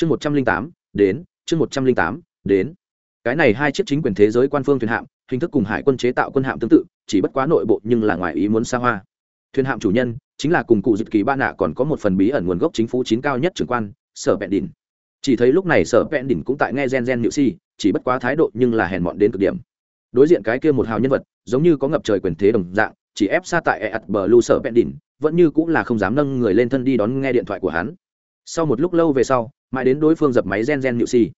chương một trăm linh tám, đến, chương một trăm linh tám, đến. Cái này hai chiếc chính quyền thế giới quan phương thuyền hạm, hình thức cùng hải quân chế tạo quân hạm tương tự, chỉ bất quá nội bộ nhưng là ngoài ý muốn xa hoa. Thuyền hạm chủ nhân chính là cùng cụ dịp kỳ ba nạ còn có một phần bí ẩn nguồn gốc chính phủ chín cao nhất trưởng quan, sở bẹn đỉnh. Chỉ thấy lúc này sở bẹn đỉnh cũng tại nghe gen gen nhự si, chỉ bất quá thái độ nhưng là hèn mọn đến cực điểm. Đối diện cái kia một hào nhân vật, giống như có ngập trời quyền thế đồng dạng, chỉ ép xa tại ạt bờ lu sở bẹn đỉnh, vẫn như cũng là không dám nâng người lên thân đi đón nghe điện thoại của hắn sau một lúc lâu về sau mãi đến đối phương dập máy gen gen nhự xì,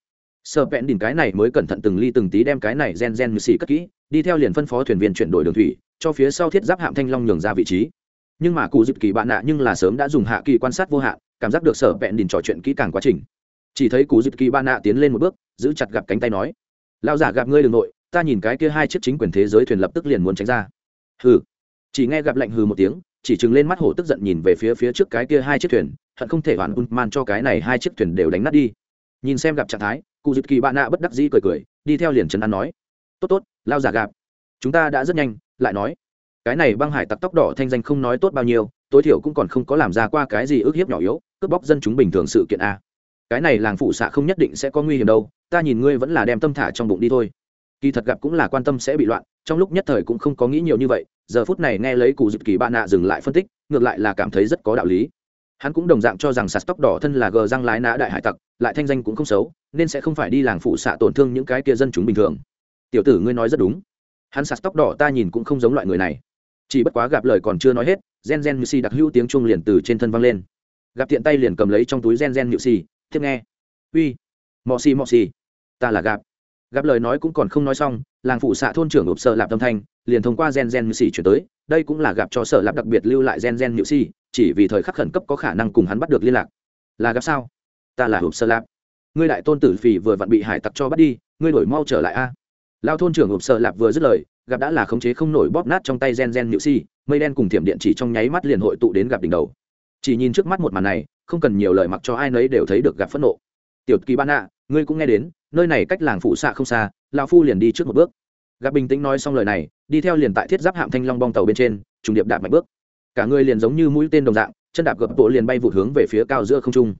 sở vẹn đỉnh cái này mới cẩn thận từng ly từng tí đem cái này gen gen nhự xì cất kỹ đi theo liền phân phó thuyền viên chuyển đổi đường thủy cho phía sau thiết giáp hạm thanh long nhường ra vị trí. Nhưng mà cụ dịp kỳ bạn nạ nhưng là sớm đã dùng hạ kỳ quan sát vô hạn cảm giác được sở vẹn đỉnh trò chuyện kỹ càng quá trình. Chỉ thấy cụ dịp kỳ bạn nạ tiến lên một bước giữ chặt gặp cánh tay nói lao giả gặp ngươi đường nội ta nhìn cái kia hai chiếc chính quyền thế giới thuyền lập tức liền muốn tránh ra. Hừ. Chỉ nghe gặp lạnh hừ một tiếng chỉ chừng lên mắt hổ tức giận nhìn về phía phía trước cái kia hai chiếc thuyền hận không thể hoàn un man cho cái này hai chiếc thuyền đều đánh nát đi. Nhìn xem gặp trạng thái, cụ dịp kỳ bạn nạ bất đắc dĩ cười cười, đi theo liền trấn an nói. Tốt tốt, lao giả gặp. Chúng ta đã rất nhanh, lại nói. Cái này băng hải tặc tóc đỏ thanh danh không nói tốt bao nhiêu, tối thiểu cũng còn không có làm ra qua cái gì ức hiếp nhỏ yếu, cướp bóc dân chúng bình thường sự kiện a. Cái này làng phụ xạ không nhất định sẽ có nguy hiểm đâu, ta nhìn ngươi vẫn là đem tâm thả trong bụng đi thôi. Kỳ thật gặp cũng là quan tâm sẽ bị loạn, trong lúc nhất thời cũng không có nghĩ nhiều như vậy, giờ phút này nghe lấy cụ dịp kỳ bạn nạ dừng lại phân tích, ngược lại là cảm thấy rất có đạo lý hắn cũng đồng dạng cho rằng sạt tóc đỏ thân là gờ răng lái nã đại hải tặc, lại thanh danh cũng không xấu, nên sẽ không phải đi làng phụ xạ tổn thương những cái kia dân chúng bình thường. Tiểu tử ngươi nói rất đúng. Hắn sạt tóc đỏ ta nhìn cũng không giống loại người này. Chỉ bất quá gặp lời còn chưa nói hết, gen gen như si đặc hữu tiếng chuông liền từ trên thân văng lên. Gặp tiện tay liền cầm lấy trong túi gen gen nhự xì tiếp nghe. Uy, mọ xì mọ xì ta là gặp. Gặp lời nói cũng còn không nói xong, làng phụ xạ thôn trưởng ộp sợ lạp tâm thanh, liền thông qua gen gen nhự xì chuyển tới, đây cũng là gặp cho sở lạp đặc biệt lưu lại gen gen nhự xì chỉ vì thời khắc khẩn cấp có khả năng cùng hắn bắt được liên lạc. Là gặp sao? Ta là hộp sơ lạp. Ngươi đại tôn tử phì vừa vặn bị hải tặc cho bắt đi, ngươi đổi mau trở lại a. Lao thôn trưởng hộp sơ lạp vừa dứt lời, gặp đã là khống chế không nổi bóp nát trong tay gen gen nhự si, mây đen cùng thiểm điện chỉ trong nháy mắt liền hội tụ đến gặp đỉnh đầu. Chỉ nhìn trước mắt một màn này, không cần nhiều lời mặc cho ai nấy đều thấy được gặp phẫn nộ. Tiểu kỳ ban ạ ngươi cũng nghe đến, nơi này cách làng phụ xạ không xa, lão phu liền đi trước một bước. Gặp bình tĩnh nói xong lời này, đi theo liền tại thiết giáp hạm thanh long bong tàu bên trên, trùng điệp đạp mạnh bước cả người liền giống như mũi tên đồng dạng, chân đạp gập bộ liền bay vụt hướng về phía cao giữa không trung.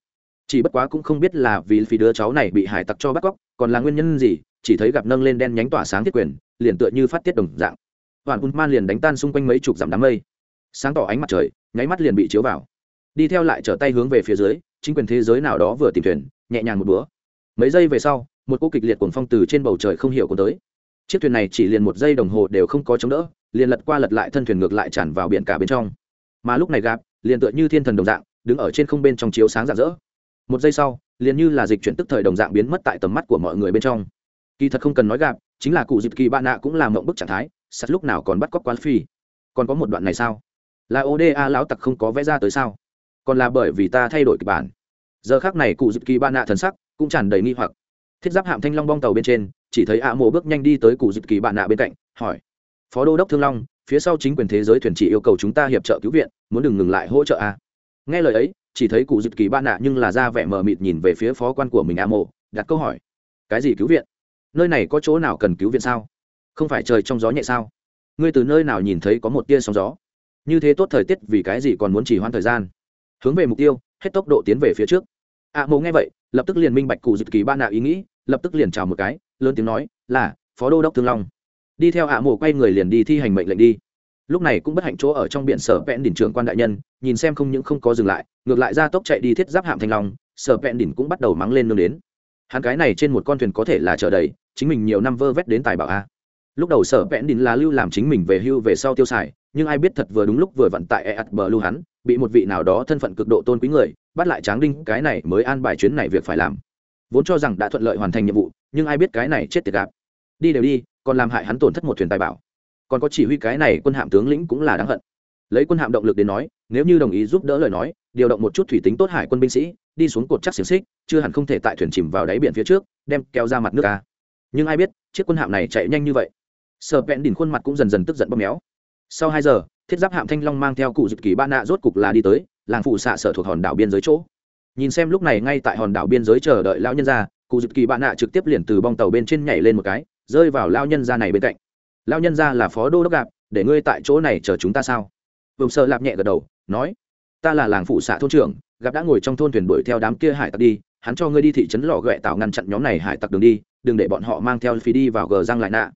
Chỉ bất quá cũng không biết là vì vì đứa cháu này bị hải tặc cho bắt cóc, còn là nguyên nhân gì, chỉ thấy gặp nâng lên đen nhánh tỏa sáng thiết quyền, liền tựa như phát tiết đồng dạng. Hoàn un man liền đánh tan xung quanh mấy chục dặm đám mây. Sáng tỏ ánh mặt trời, nháy mắt liền bị chiếu vào. Đi theo lại trở tay hướng về phía dưới, chính quyền thế giới nào đó vừa tìm thuyền, nhẹ nhàng một búa. Mấy giây về sau, một cô kịch liệt cuồng phong từ trên bầu trời không hiểu có tới. Chiếc thuyền này chỉ liền một giây đồng hồ đều không có chống đỡ, liền lật qua lật lại thân thuyền ngược lại tràn vào biển cả bên trong mà lúc này gạp liền tựa như thiên thần đồng dạng, đứng ở trên không bên trong chiếu sáng rạng rỡ. Một giây sau, liền như là dịch chuyển tức thời đồng dạng biến mất tại tầm mắt của mọi người bên trong. Kỳ thật không cần nói gạp chính là cụ dịp kỳ bạn nạ cũng làm mộng bức trạng thái, sắt lúc nào còn bắt cóc quán phi? Còn có một đoạn này sao? Là oda lão tặc không có vẽ ra tới sao? Còn là bởi vì ta thay đổi kịch bản. Giờ khác này cụ dịp kỳ bạn nạ thần sắc cũng tràn đầy nghi hoặc. Thiết giáp hạm thanh long bong tàu bên trên, chỉ thấy ạ mộ bước nhanh đi tới cụ dịp kỳ bạn nạ bên cạnh, hỏi phó đô đốc thương long phía sau chính quyền thế giới thuyền chỉ yêu cầu chúng ta hiệp trợ cứu viện muốn đừng ngừng lại hỗ trợ a. Nghe lời ấy chỉ thấy cụ dịp kỳ ban nạ nhưng là ra vẻ mờ mịt nhìn về phía phó quan của mình ạ mộ đặt câu hỏi. Cái gì cứu viện? Nơi này có chỗ nào cần cứu viện sao? Không phải trời trong gió nhẹ sao? Ngươi từ nơi nào nhìn thấy có một tia sóng gió? Như thế tốt thời tiết vì cái gì còn muốn chỉ hoãn thời gian? Hướng về mục tiêu hết tốc độ tiến về phía trước. Ạ à, mộ nghe vậy lập tức liền minh bạch cụ dịp kỳ ba nạ ý nghĩ lập tức liền chào một cái lớn tiếng nói là phó đô đốc thương long đi theo ạ à mộ quay người liền đi thi hành mệnh lệnh đi. Lúc này cũng bất hạnh chỗ ở trong biển sở vẹn đỉnh trưởng quan đại nhân, nhìn xem không những không có dừng lại, ngược lại ra tốc chạy đi thiết giáp hạm thanh long, sở vẹn đỉnh cũng bắt đầu mắng lên nương đến. Hắn cái này trên một con thuyền có thể là chở đầy, chính mình nhiều năm vơ vét đến tài bảo a. Lúc đầu sở vẹn đỉnh là lưu làm chính mình về hưu về sau tiêu xài, nhưng ai biết thật vừa đúng lúc vừa vận tại e ạt bờ lưu hắn, bị một vị nào đó thân phận cực độ tôn quý người, bắt lại tráng đinh, cái này mới an bài chuyến này việc phải làm. Vốn cho rằng đã thuận lợi hoàn thành nhiệm vụ, nhưng ai biết cái này chết tiệt gạp đi đều đi còn làm hại hắn tổn thất một thuyền tài bảo. Còn có chỉ huy cái này quân hạm tướng lĩnh cũng là đáng hận. Lấy quân hạm động lực đến nói, nếu như đồng ý giúp đỡ lời nói, điều động một chút thủy tính tốt hải quân binh sĩ, đi xuống cột chắc xiềng xích, chưa hẳn không thể tại thuyền chìm vào đáy biển phía trước, đem kéo ra mặt nước ta nhưng ai biết, chiếc quân hạm này chạy nhanh như vậy. Sợ vẹn đỉnh khuôn mặt cũng dần dần tức giận bóp méo. Sau hai giờ, thiết giáp hạm thanh long mang theo cụ dịp kỳ ba nạ rốt cục là đi tới, làng phụ xạ sở thuộc hòn đảo biên giới chỗ. Nhìn xem lúc này ngay tại hòn đảo biên giới chờ đợi lão nhân gia, cụ dịp kỳ ba nạ trực tiếp liền từ bong tàu bên trên nhảy lên một cái rơi vào lao nhân gia này bên cạnh. Lao nhân gia là phó đô đốc gạp, để ngươi tại chỗ này chờ chúng ta sao? Vùng sợ lạp nhẹ gật đầu, nói, ta là làng phụ xạ thôn trưởng, gặp đã ngồi trong thôn thuyền đuổi theo đám kia hải tặc đi, hắn cho ngươi đi thị trấn lò ghẹ tạo ngăn chặn nhóm này hải tặc đường đi, đừng để bọn họ mang theo phí đi vào gờ răng lại nạ.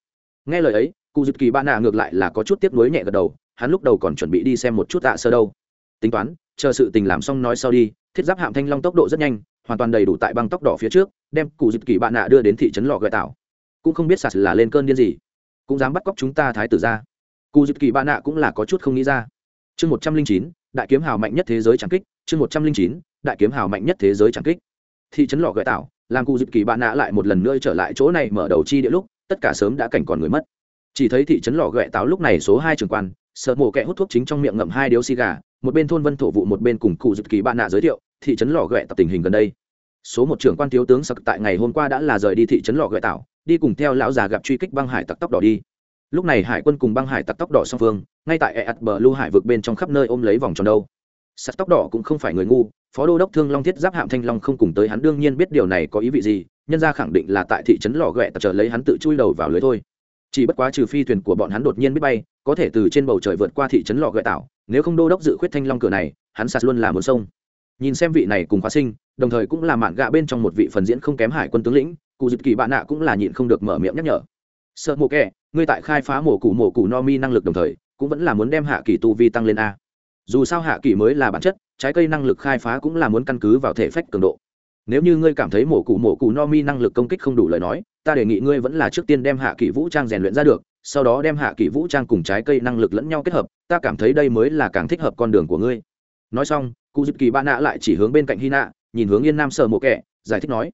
Nghe lời ấy, cụ dịp kỳ ba nạ ngược lại là có chút tiếp nối nhẹ gật đầu, hắn lúc đầu còn chuẩn bị đi xem một chút tạ sơ đâu. Tính toán, chờ sự tình làm xong nói sau đi, thiết giáp hạm thanh long tốc độ rất nhanh, hoàn toàn đầy đủ tại băng tốc đỏ phía trước, đem cụ dịp kỳ bạn nạ đưa đến thị trấn lò ghẹ tạo cũng không biết sạt là lên cơn điên gì, cũng dám bắt cóc chúng ta thái tử ra. Cụ dịp kỳ ba nạ cũng là có chút không nghĩ ra. Chương một trăm linh chín, đại kiếm hào mạnh nhất thế giới trắng kích, chương một trăm linh chín, đại kiếm hào mạnh nhất thế giới trắng kích. Thị trấn lò gợi tạo làm cụ dịp kỳ ba nạ lại một lần nữa trở lại chỗ này mở đầu chi địa lúc, tất cả sớm đã cảnh còn người mất. Chỉ thấy thị trấn lò gợi tạo lúc này số hai trường quan, sợ mổ kẹ hút thuốc chính trong miệng ngậm hai điếu xì gà, một bên thôn vân thổ vụ, một bên cùng cụ dịp kỳ ba nạ giới thiệu, thị trấn lò gợi tạo tình hình gần đây số một trưởng quan thiếu tướng sặc tại ngày hôm qua đã là rời đi thị trấn lò gợi tạo đi cùng theo lão già gặp truy kích băng hải tặc tóc đỏ đi. Lúc này hải quân cùng băng hải tặc tóc đỏ song phương, ngay tại e ạt bờ lưu hải vực bên trong khắp nơi ôm lấy vòng tròn đâu. Sắt tóc đỏ cũng không phải người ngu, phó đô đốc thương long thiết giáp hạm thanh long không cùng tới hắn đương nhiên biết điều này có ý vị gì, nhân ra khẳng định là tại thị trấn lò ghẹ tập chờ lấy hắn tự chui đầu vào lưới thôi. Chỉ bất quá trừ phi thuyền của bọn hắn đột nhiên biết bay, có thể từ trên bầu trời vượt qua thị trấn lò ghẹ tạo nếu không đô đốc dự khuyết thanh long cửa này, hắn sạt luôn là một sông. Nhìn xem vị này cùng khóa sinh đồng thời cũng là mạn gạ bên trong một vị phần diễn không kém hải quân tướng lĩnh, cụ dịp kỳ bạn nạ cũng là nhịn không được mở miệng nhắc nhở. Sợ mộ kẻ, ngươi tại khai phá mổ cụ mổ cụ no mi năng lực đồng thời, cũng vẫn là muốn đem hạ kỳ tu vi tăng lên a. Dù sao hạ kỳ mới là bản chất, trái cây năng lực khai phá cũng là muốn căn cứ vào thể phách cường độ. Nếu như ngươi cảm thấy mổ cụ mổ cụ no mi năng lực công kích không đủ lời nói, ta đề nghị ngươi vẫn là trước tiên đem hạ kỳ vũ trang rèn luyện ra được, sau đó đem hạ kỳ vũ trang cùng trái cây năng lực lẫn nhau kết hợp, ta cảm thấy đây mới là càng thích hợp con đường của ngươi. Nói xong, cụ dịp kỳ ba nạ lại chỉ hướng bên cạnh hy nạ nhìn hướng yên nam sợ mộ kẻ, giải thích nói,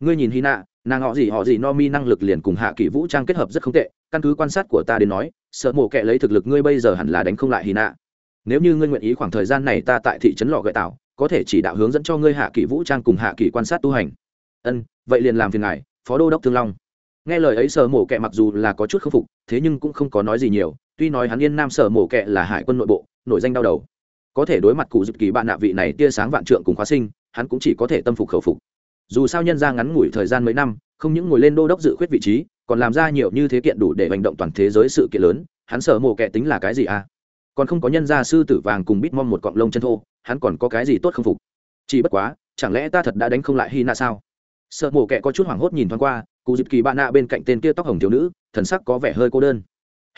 ngươi nhìn hy nạ nàng họ gì họ gì no mi năng lực liền cùng hạ kỷ vũ trang kết hợp rất không tệ, căn cứ quan sát của ta đến nói sợ mộ kẻ lấy thực lực ngươi bây giờ hẳn là đánh không lại hy nạ nếu như ngươi nguyện ý khoảng thời gian này ta tại thị trấn lò gợi tạo có thể chỉ đạo hướng dẫn cho ngươi hạ kỷ vũ trang cùng hạ kỷ quan sát tu hành. Ân, vậy liền làm phiền ngài, phó đô đốc thương long. Nghe lời ấy sở mổ kẹ mặc dù là có chút k phục, thế nhưng cũng không có nói gì nhiều, tuy nói hắn yên nam sở mổ kẹ là hải quân nội bộ, nổi danh đau đầu. Có thể đối mặt cụ dịp kỳ bạn nạ vị này tia sáng vạn trượng cùng khóa sinh hắn cũng chỉ có thể tâm phục khẩu phục. Dù sao nhân ra ngắn ngủi thời gian mấy năm, không những ngồi lên đô đốc dự khuyết vị trí, còn làm ra nhiều như thế kiện đủ để hành động toàn thế giới sự kiện lớn, hắn sở mổ kệ tính là cái gì à? Còn không có nhân gia sư tử vàng cùng bít mong một cọng lông chân thô, hắn còn có cái gì tốt không phục? Chỉ bất quá, chẳng lẽ ta thật đã đánh không lại hy nạ sao? Sợ mổ kẹ có chút hoảng hốt nhìn thoáng qua, cụ dịp kỳ bạn nạ bên cạnh tên kia tóc hồng thiếu nữ, thần sắc có vẻ hơi cô đơn.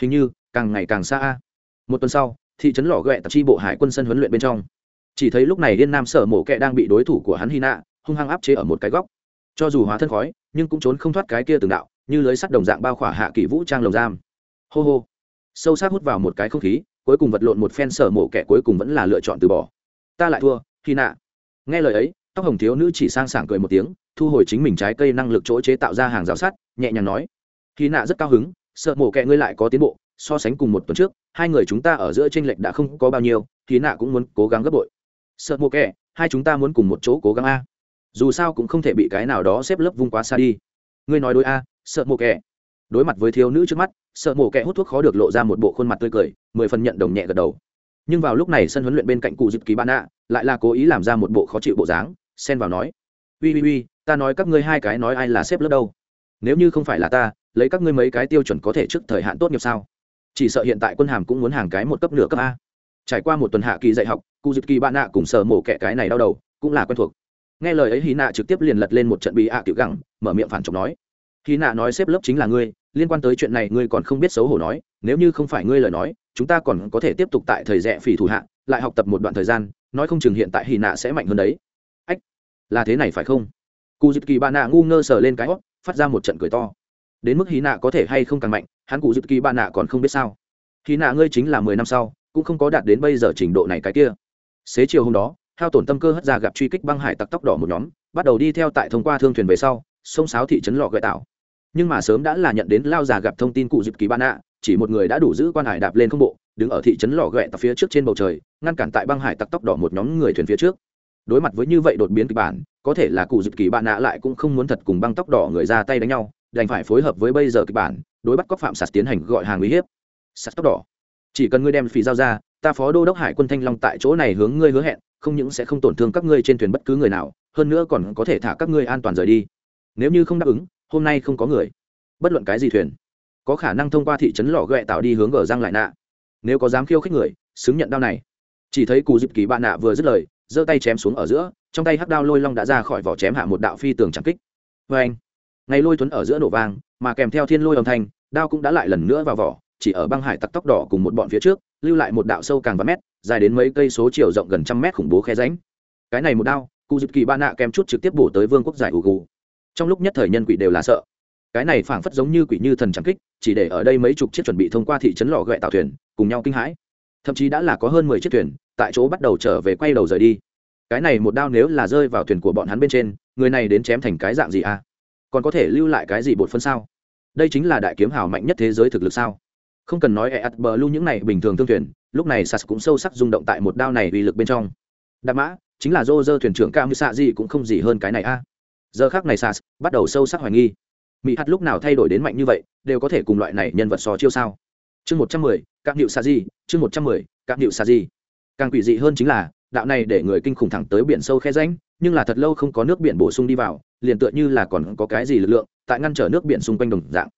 Hình như, càng ngày càng xa a. Một tuần sau, thị trấn lò ghẹ tập chi bộ hải quân sân huấn luyện bên trong chỉ thấy lúc này liên nam sở mổ kẹ đang bị đối thủ của hắn hy nạ hung hăng áp chế ở một cái góc. Cho dù hóa thân khói, nhưng cũng trốn không thoát cái kia từng đạo, như lưới sắt đồng dạng bao khỏa hạ kỷ vũ trang lồng giam. Hô hô. Sâu sắc hút vào một cái không khí, cuối cùng vật lộn một phen sở mổ kẻ cuối cùng vẫn là lựa chọn từ bỏ. Ta lại thua hy nạ nghe lời ấy, tóc hồng thiếu nữ chỉ sang sảng cười một tiếng, thu hồi chính mình trái cây năng lực chỗ chế tạo ra hàng rào sắt, nhẹ nhàng nói. Hy nạ rất cao hứng, sợ mổ kẹ ngươi lại có tiến bộ, so sánh cùng một tuần trước, hai người chúng ta ở giữa tranh lệch đã không có bao nhiêu hy nạ cũng muốn cố gắng gấp bội sợ mộ kẻ, hai chúng ta muốn cùng một chỗ cố gắng a. Dù sao cũng không thể bị cái nào đó xếp lớp vung quá xa đi. Ngươi nói đối a, sợ mộ kẻ. Đối mặt với thiếu nữ trước mắt, sợ mộ kẻ hút thuốc khó được lộ ra một bộ khuôn mặt tươi cười, mười phần nhận đồng nhẹ gật đầu. Nhưng vào lúc này sân huấn luyện bên cạnh cụ dịp kỳ ban ạ lại là cố ý làm ra một bộ khó chịu bộ dáng, xen vào nói ui ui ui ta nói các ngươi hai cái nói ai là xếp lớp đâu? Nếu như không phải là ta, lấy các ngươi mấy cái tiêu chuẩn có thể trước thời hạn tốt nghiệp sao? Chỉ sợ hiện tại quân hàm cũng muốn hàng cái một cấp nửa cấp a. Trải qua một tuần hạ kỳ dạy học cụ dịp kỳ bạn nạ cùng sờ mổ kẹ cái này đau đầu, cũng là quen thuộc. Nghe lời ấy hy nạ trực tiếp liền lật lên một trận bị ạ à tiểu gẳng, mở miệng phản trọng nói. Hy nạ nói xếp lớp chính là ngươi, liên quan tới chuyện này ngươi còn không biết xấu hổ nói, nếu như không phải ngươi lời nói, chúng ta còn có thể tiếp tục tại thời rẽ phỉ thủ hạ, lại học tập một đoạn thời gian, nói không chừng hiện tại hy nạ sẽ mạnh hơn đấy. Ách, là thế này phải không? Cụ dịp kỳ bạn nạ ngu ngơ sờ lên cái hót phát ra một trận cười to. Đến mức hy nạ có thể hay không càng mạnh, hắn cụ dịp kỳ bạn nạ còn không biết sao. Hy nạ ngươi chính là mười năm sau, cũng không có đạt đến bây giờ trình độ này cái kia xế chiều hôm đó, hao tổn tâm cơ hất ra gặp truy kích băng hải tặc tóc đỏ một nhóm, bắt đầu đi theo tại thông qua thương thuyền về sau, sông sáo thị trấn lò gợi tạo nhưng mà sớm đã là nhận đến lao già gặp thông tin cụ dịp kỳ ban ạ, chỉ một người đã đủ giữ quan hải đạp lên không bộ, đứng ở thị trấn lò ghẹ tập phía trước trên bầu trời, ngăn cản tại băng hải tặc tóc đỏ một nhóm người thuyền phía trước. Đối mặt với như vậy đột biến kịch bản, có thể là cụ dịp kỳ bạn nạ lại cũng không muốn thật cùng băng tóc đỏ người ra tay đánh nhau, đành phải phối hợp với bây giờ kịch bản, đối bắt cóc phạm sạt tiến hành gọi hàng uy hiếp. Sạt tóc đỏ. Chỉ cần ngươi đem phì giao ra ta phó đô đốc hải quân thanh long tại chỗ này hướng ngươi hứa hẹn, không những sẽ không tổn thương các ngươi trên thuyền bất cứ người nào, hơn nữa còn có thể thả các ngươi an toàn rời đi. Nếu như không đáp ứng, hôm nay không có người. Bất luận cái gì thuyền, có khả năng thông qua thị trấn lò ghẹ tạo đi hướng gờ răng lại nạ. Nếu có dám khiêu khích người, xứng nhận đau này. Chỉ thấy cù dịp kỳ bạn nạ vừa dứt lời, giơ tay chém xuống ở giữa, trong tay hắc đao lôi long đã ra khỏi vỏ chém hạ một đạo phi tường trắng kích. Vê anh ngày lôi tuấn ở giữa nổ vang, mà kèm theo thiên lôi âm thanh, đao cũng đã lại lần nữa vào vỏ chỉ ở băng hải tặc tóc đỏ cùng một bọn phía trước, lưu lại một đạo sâu càng vài mét, dài đến mấy cây số chiều rộng gần trăm mét khủng bố khe ránh cái này một đao, cụ dịp kỳ ba nạ kèm chút trực tiếp bổ tới vương quốc giải ủ gù. Trong lúc nhất thời nhân quỷ đều là sợ. Cái này phảng phất giống như quỷ như thần trắng kích, chỉ để ở đây mấy chục chiếc chuẩn bị thông qua thị trấn lò gậy tàu thuyền, cùng nhau kinh hãi. Thậm chí đã là có hơn mười chiếc thuyền, tại chỗ bắt đầu trở về quay đầu rời đi. Cái này một đao nếu là rơi vào thuyền của bọn hắn bên trên, người này đến chém thành cái dạng gì à? Còn có thể lưu lại cái gì bột phân sao? Đây chính là đại kiếm hào mạnh nhất thế giới thực lực sao? Không cần nói e ắt bờ lưu những này bình thường thương thuyền, lúc này sas cũng sâu sắc rung động tại một đao này uy lực bên trong. Đạp mã, chính là dô dơ thuyền trưởng cao như xạ gì cũng không gì hơn cái này a. Giờ khác này sas bắt đầu sâu sắc hoài nghi. Mỹ hát lúc nào thay đổi đến mạnh như vậy, đều có thể cùng loại này nhân vật so chiêu sao? Chương một trăm mười các điệu xạ gì chương một trăm mười các điệu xạ gì càng quỷ dị hơn chính là, đạo này để người kinh khủng thẳng tới biển sâu khe ránh nhưng là thật lâu không có nước biển bổ sung đi vào, liền tựa như là còn có cái gì lực lượng, tại ngăn trở nước biển xung quanh đồng dạng.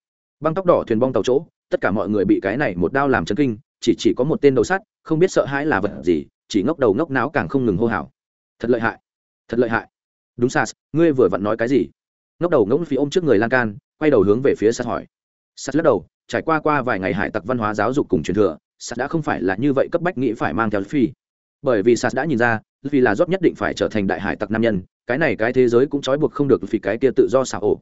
Băng tóc đỏ thuyền bong tàu chỗ tất cả mọi người bị cái này một đao làm chấn kinh, chỉ chỉ có một tên đầu sắt, không biết sợ hãi là vật gì, chỉ ngốc đầu ngốc não càng không ngừng hô hào. Thật lợi hại. Thật lợi hại. Đúng, sas, ngươi vừa vặn nói cái gì? Ngốc đầu ngốc phi ôm trước người lan can, quay đầu hướng về phía sas hỏi. Sas lắc đầu, trải qua qua vài ngày hải tặc văn hóa giáo dục cùng truyền thừa, sas đã không phải là như vậy cấp bách nghĩ phải mang theo phi bởi vì sas đã nhìn ra vì là rót nhất định phải trở thành đại hải tặc nam nhân, cái này cái thế giới cũng trói buộc không được vì cái kia tự do xả ổ.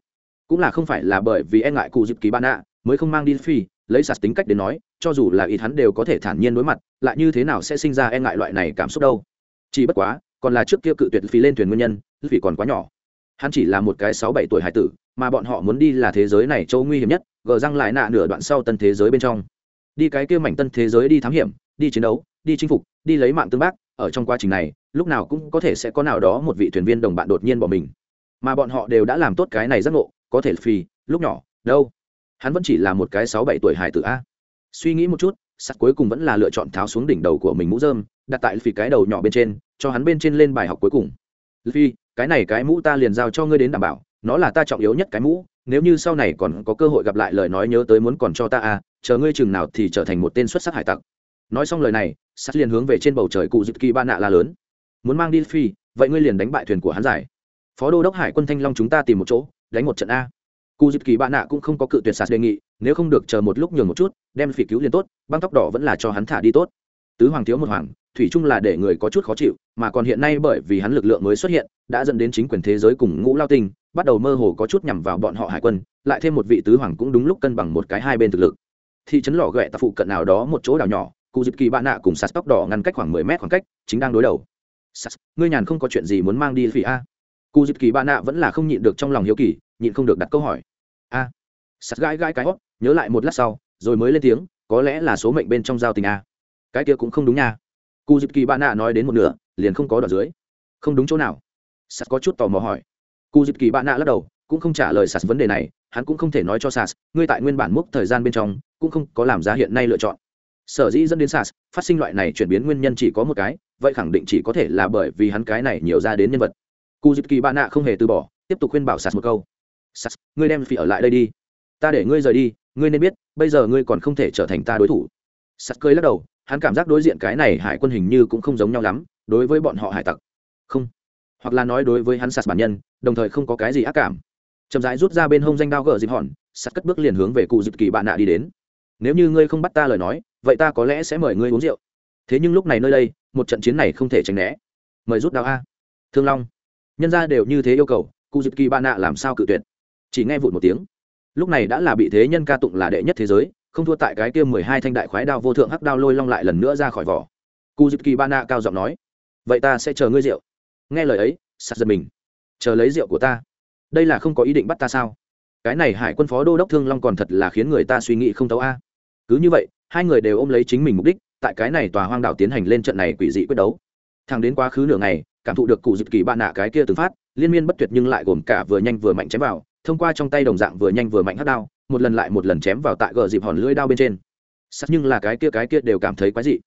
Cũng là không phải là bởi vì e ngại cụ dịp ký ban ạ, mới không mang đi phi lấy sạt tính cách đến nói, cho dù là ít hắn đều có thể thản nhiên đối mặt, lại như thế nào sẽ sinh ra e ngại loại này cảm xúc đâu? Chỉ bất quá, còn là trước kia cự tuyệt phí lên thuyền nguyên nhân vì còn quá nhỏ. Hắn chỉ là một cái sáu bảy tuổi hải tử, mà bọn họ muốn đi là thế giới này châu nguy hiểm nhất, gờ răng lại nạ nửa đoạn sau tân thế giới bên trong. Đi cái kia mảnh tân thế giới đi thám hiểm, đi chiến đấu, đi chinh phục, đi lấy mạng tương bác, ở trong quá trình này, lúc nào cũng có thể sẽ có nào đó một vị thuyền viên đồng bạn đột nhiên bỏ mình. Mà bọn họ đều đã làm tốt cái này giác ngộ, có thể phi, lúc nhỏ, đâu? Hắn vẫn chỉ là một cái sáu bảy tuổi hải tử a. Suy nghĩ một chút, sắt cuối cùng vẫn là lựa chọn tháo xuống đỉnh đầu của mình mũ dơm đặt tại phi cái đầu nhỏ bên trên, cho hắn bên trên lên bài học cuối cùng. Phi cái này cái mũ ta liền giao cho ngươi đến đảm bảo, nó là ta trọng yếu nhất cái mũ, nếu như sau này còn có cơ hội gặp lại lời nói nhớ tới muốn còn cho ta a, chờ ngươi chừng nào thì trở thành một tên xuất sắc hải tặc. Nói xong lời này, sắt liền hướng về trên bầu trời cụ dịp kỳ ba nạ la lớn. Muốn mang đi phi vậy ngươi liền đánh bại thuyền của hắn giải. Phó đô đốc hải quân thanh long chúng ta tìm một chỗ, đánh một trận a cụ dịp kỳ bạn nạ cũng không có cự tuyệt sạt đề nghị, nếu không được chờ một lúc nhường một chút, đem phỉ cứu liền tốt, băng tóc đỏ vẫn là cho hắn thả đi tốt. Tứ hoàng thiếu một hoàng, thủy chung là để người có chút khó chịu, mà còn hiện nay bởi vì hắn lực lượng mới xuất hiện, đã dẫn đến chính quyền thế giới cùng ngũ lao tinh, bắt đầu mơ hồ có chút nhằm vào bọn họ hải quân, lại thêm một vị tứ hoàng cũng đúng lúc cân bằng một cái hai bên thực lực. Thị trấn lò ghẹ tại phụ cận nào đó một chỗ đảo nhỏ, cụ dịp kỳ bạn nạ cùng sạt tóc đỏ ngăn cách khoảng mười mét khoảng cách, chính đang đối đầu. Sạt, ngươi nhàn không có chuyện gì muốn mang đi phi a? Cụ dịp kỳ bạn nạ vẫn là không nhịn được trong lòng hiếu kỳ nhịn không được đặt câu hỏi. A. Sắt gãi gãi cái hót nhớ lại một lát sau, rồi mới lên tiếng, có lẽ là số mệnh bên trong giao tình a. Cái kia cũng không đúng nha. Cụ dịp kỳ bạn nạ nói đến một nửa, liền không có đoạn dưới. Không đúng chỗ nào? Sạt có chút tò mò hỏi. Cụ dịp kỳ bạn nạ lắc đầu, cũng không trả lời sạt vấn đề này, hắn cũng không thể nói cho sas ngươi tại nguyên bản mốc thời gian bên trong, cũng không có làm ra hiện nay lựa chọn. Sở dĩ dẫn đến sas phát sinh loại này chuyển biến nguyên nhân chỉ có một cái, vậy khẳng định chỉ có thể là bởi vì hắn cái này nhiều ra đến nhân vật. Cụ dịp kỳ bạn nạ không hề từ bỏ, tiếp tục khuyên bảo sas một câu sas, ngươi đem phi ở lại đây đi. Ta để ngươi rời đi, ngươi nên biết, bây giờ ngươi còn không thể trở thành ta đối thủ. Sas cười lắc đầu, hắn cảm giác đối diện cái này hải quân hình như cũng không giống nhau lắm, đối với bọn họ hải tặc. Không. Hoặc là nói đối với hắn sas bản nhân, đồng thời không có cái gì ác cảm. Chậm rãi rút ra bên hông danh đao gỡ dịp hòn, sas cất bước liền hướng về cụ dịp kỳ bạn nạ đi đến. Nếu như ngươi không bắt ta lời nói, vậy ta có lẽ sẽ mời ngươi uống rượu. Thế nhưng lúc này nơi đây, một trận chiến này không thể tránh né. Mời rút đao a. Thương long. Nhân ra đều như thế yêu cầu, cụ dịp kỳ bạn nạ làm sao cự tuyệt? Chỉ nghe vụt một tiếng. Lúc này đã là bị thế nhân ca tụng là đệ nhất thế giới, không thua tại cái kia mười hai thanh đại khoái đao vô thượng hắc đao lôi long lại lần nữa ra khỏi vỏ. Cu dịp kỳ ba na cao giọng nói, vậy ta sẽ chờ ngươi rượu. Nghe lời ấy sạt giật mình. Chờ lấy rượu của ta? Đây là không có ý định bắt ta sao? Cái này hải quân phó đô đốc thương long còn thật là khiến người ta suy nghĩ không tấu a. Cứ như vậy, hai người đều ôm lấy chính mình mục đích, tại cái này tòa hoang đảo tiến hành lên trận này quỷ dị quyết đấu. Thằng đến quá khứ nửa ngày, cảm thụ được cụ dịp kỳ bạn nạ cái kia từng phát, liên miên bất tuyệt nhưng lại gồm cả vừa nhanh vừa mạnh chém vào thông qua trong tay đồng dạng vừa nhanh vừa mạnh hất đao, một lần lại một lần chém vào tại gờ dịp hòn lưỡi đao bên trên. Sắc nhưng là cái kia cái kia đều cảm thấy quái dị.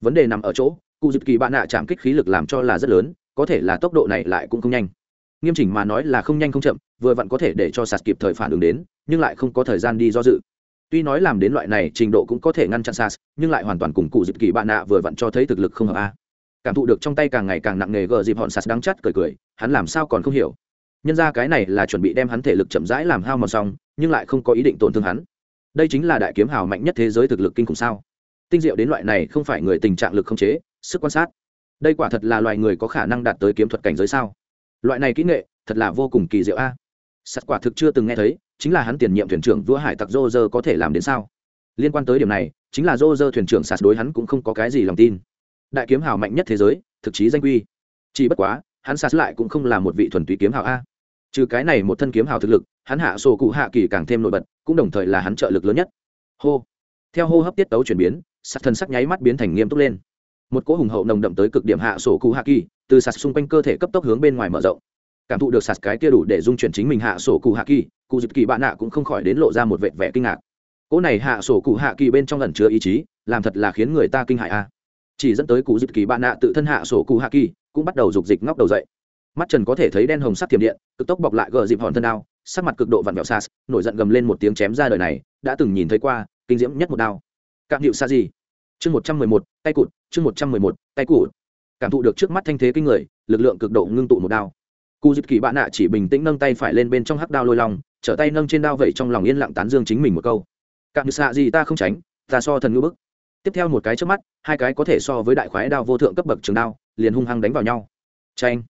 Vấn đề nằm ở chỗ, cụ dịp kỳ bạn nạ chạm kích khí lực làm cho là rất lớn, có thể là tốc độ này lại cũng không nhanh. Nghiêm chỉnh mà nói là không nhanh không chậm, vừa vặn có thể để cho sạt kịp thời phản ứng đến, nhưng lại không có thời gian đi do dự. Tuy nói làm đến loại này trình độ cũng có thể ngăn chặn sas nhưng lại hoàn toàn cùng cụ dịp kỳ bạn nạ vừa vặn cho thấy thực lực không hợp a. Cảm thụ được trong tay càng ngày càng nặng nề gờ dịp hòn sạt đắng chắt cười cười, hắn làm sao còn không hiểu nhân ra cái này là chuẩn bị đem hắn thể lực chậm rãi làm hao mòn xong, nhưng lại không có ý định tổn thương hắn. Đây chính là đại kiếm hào mạnh nhất thế giới thực lực kinh khủng sao? Tinh diệu đến loại này không phải người tình trạng lực không chế, sức quan sát. Đây quả thật là loài người có khả năng đạt tới kiếm thuật cảnh giới sao? Loại này kỹ nghệ, thật là vô cùng kỳ diệu a. Sắt quả thực chưa từng nghe thấy, chính là hắn tiền nhiệm thuyền trưởng vua hải tặc dô dơ có thể làm đến sao? Liên quan tới điểm này, chính là dô dơ thuyền trưởng sạt đối hắn cũng không có cái gì lòng tin. Đại kiếm hào mạnh nhất thế giới, thực chí danh quy. Chỉ bất quá, hắn sạt lại cũng không là một vị thuần túy kiếm hào a trừ cái này một thân kiếm hào thực lực, hắn hạ sổ cụ hạ kỳ càng thêm nổi bật, cũng đồng thời là hắn trợ lực lớn nhất. Hô. Theo hô hấp tiết tấu chuyển biến sạt thân sắc nháy mắt biến thành nghiêm túc lên. Một cỗ hùng hậu nồng đậm tới cực điểm hạ sổ cụ hạ kỳ, từ sạt xung quanh cơ thể cấp tốc hướng bên ngoài mở rộng. Cảm thụ được sạt cái kia đủ để dung chuyển chính mình hạ sổ cụ hạ kỳ, cụ dịp kỳ bạn nạ cũng không khỏi đến lộ ra một vệt vẻ kinh ngạc. Cỗ này hạ sổ cụ hạ kỳ bên trong ẩn chứa ý chí, làm thật là khiến người ta kinh hại a. Chỉ dẫn tới cụ dịp kỳ bạn nạ tự thân hạ sổ cụ hạ kỳ, cũng bắt đầu rục dịch ngóc đầu dậy mắt trần có thể thấy đen hồng sắc thiểm điện, cực tốc bọc lại gờ dịp hòn thân đao, sắc mặt cực độ vặn vẹo sas nổi giận gầm lên một tiếng chém ra đời này, đã từng nhìn thấy qua, kinh diễm nhất một đao. Cạm hiệu sa gì chương một trăm mười một, tay cụt, chương một trăm mười một, tay cụt. Cảm thụ được trước mắt thanh thế kinh người, lực lượng cực độ ngưng tụ một đao. Cụ dịp kỳ bạn nạ chỉ bình tĩnh nâng tay phải lên bên trong hắc đao lôi lòng trở tay nâng trên đao vậy trong lòng yên lặng tán dương chính mình một câu. Cạm sa gì ta không tránh, ta so thần ngữ bức. Tiếp theo một cái trước mắt, hai cái có thể so với đại khoái đao vô thượng cấp bậc trường đao, liền hung hăng đánh vào nhau. Tranh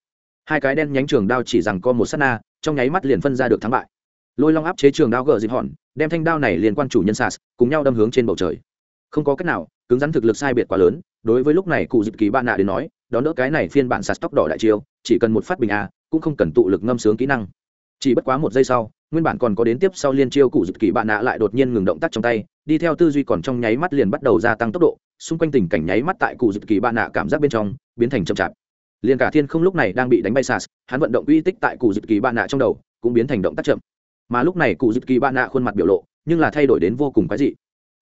hai cái đen nhánh trường đao chỉ rằng có một s á t na, trong nháy mắt liền phân ra được thắng bại. Lôi long áp chế trường đao gờ dịp hòn, đem thanh đao này liên quan chủ nhân sas, cùng nhau đâm hướng trên bầu trời. Không có cách nào, cứng rắn thực lực sai biệt quá lớn, đối với lúc này cụ dịp kỳ bạn nạ đến nói, đón đỡ cái này phiên bản sas tóc đỏ đại chiêu, chỉ cần một phát bình a, cũng không cần tụ lực ngâm sướng kỹ năng. Chỉ bất quá một giây sau, nguyên bản còn có đến tiếp sau liên chiêu cụ dịp kỳ bạn nạ lại đột nhiên ngừng động tác trong tay, đi theo tư duy còn trong nháy mắt liền bắt đầu gia tăng tốc độ, xung quanh tình cảnh nháy mắt tại cụ dịp kỳ bạn nạ cảm giác bên trong, biến thành chậm chạp liền cả thiên không lúc này đang bị đánh bay sas hắn vận động uy tích tại cụ dịp kỳ bạn nạ trong đầu, cũng biến thành động tác chậm. Mà lúc này cụ dịp kỳ bạn nạ khuôn mặt biểu lộ, nhưng là thay đổi đến vô cùng quái dị.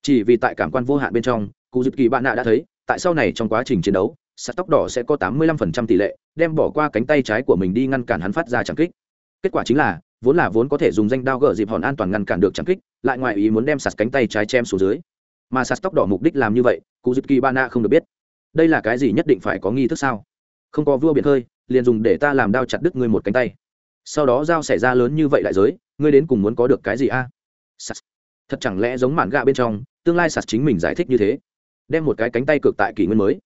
Chỉ vì tại cảm quan vô hạn bên trong, cụ dịp kỳ bạn nạ đã thấy, tại sau này trong quá trình chiến đấu, sắt tóc đỏ sẽ có tám mươi lăm phần trăm tỷ lệ, đem bỏ qua cánh tay trái của mình đi ngăn cản hắn phát ra chẳng kích. Kết quả chính là, vốn là vốn có thể dùng danh đao gỡ dịp hòn an toàn ngăn cản được chẳng kích, lại ngoại ý muốn đem sạt cánh tay trái chém xuống dưới. Mà sạt tóc đỏ mục đích làm như vậy, cụ dịp kỳ bạn nạ không được biết. Đây là cái gì nhất định phải có nghi thức sao? Không có vua biển hơi liền dùng để ta làm đao chặt đứt ngươi một cánh tay. Sau đó dao xảy ra lớn như vậy đại giới, ngươi đến cùng muốn có được cái gì a? À? thật chẳng lẽ giống mạn gạ bên trong, tương lai sạt chính mình giải thích như thế? Đem một cái cánh tay cực tại kỷ nguyên mới.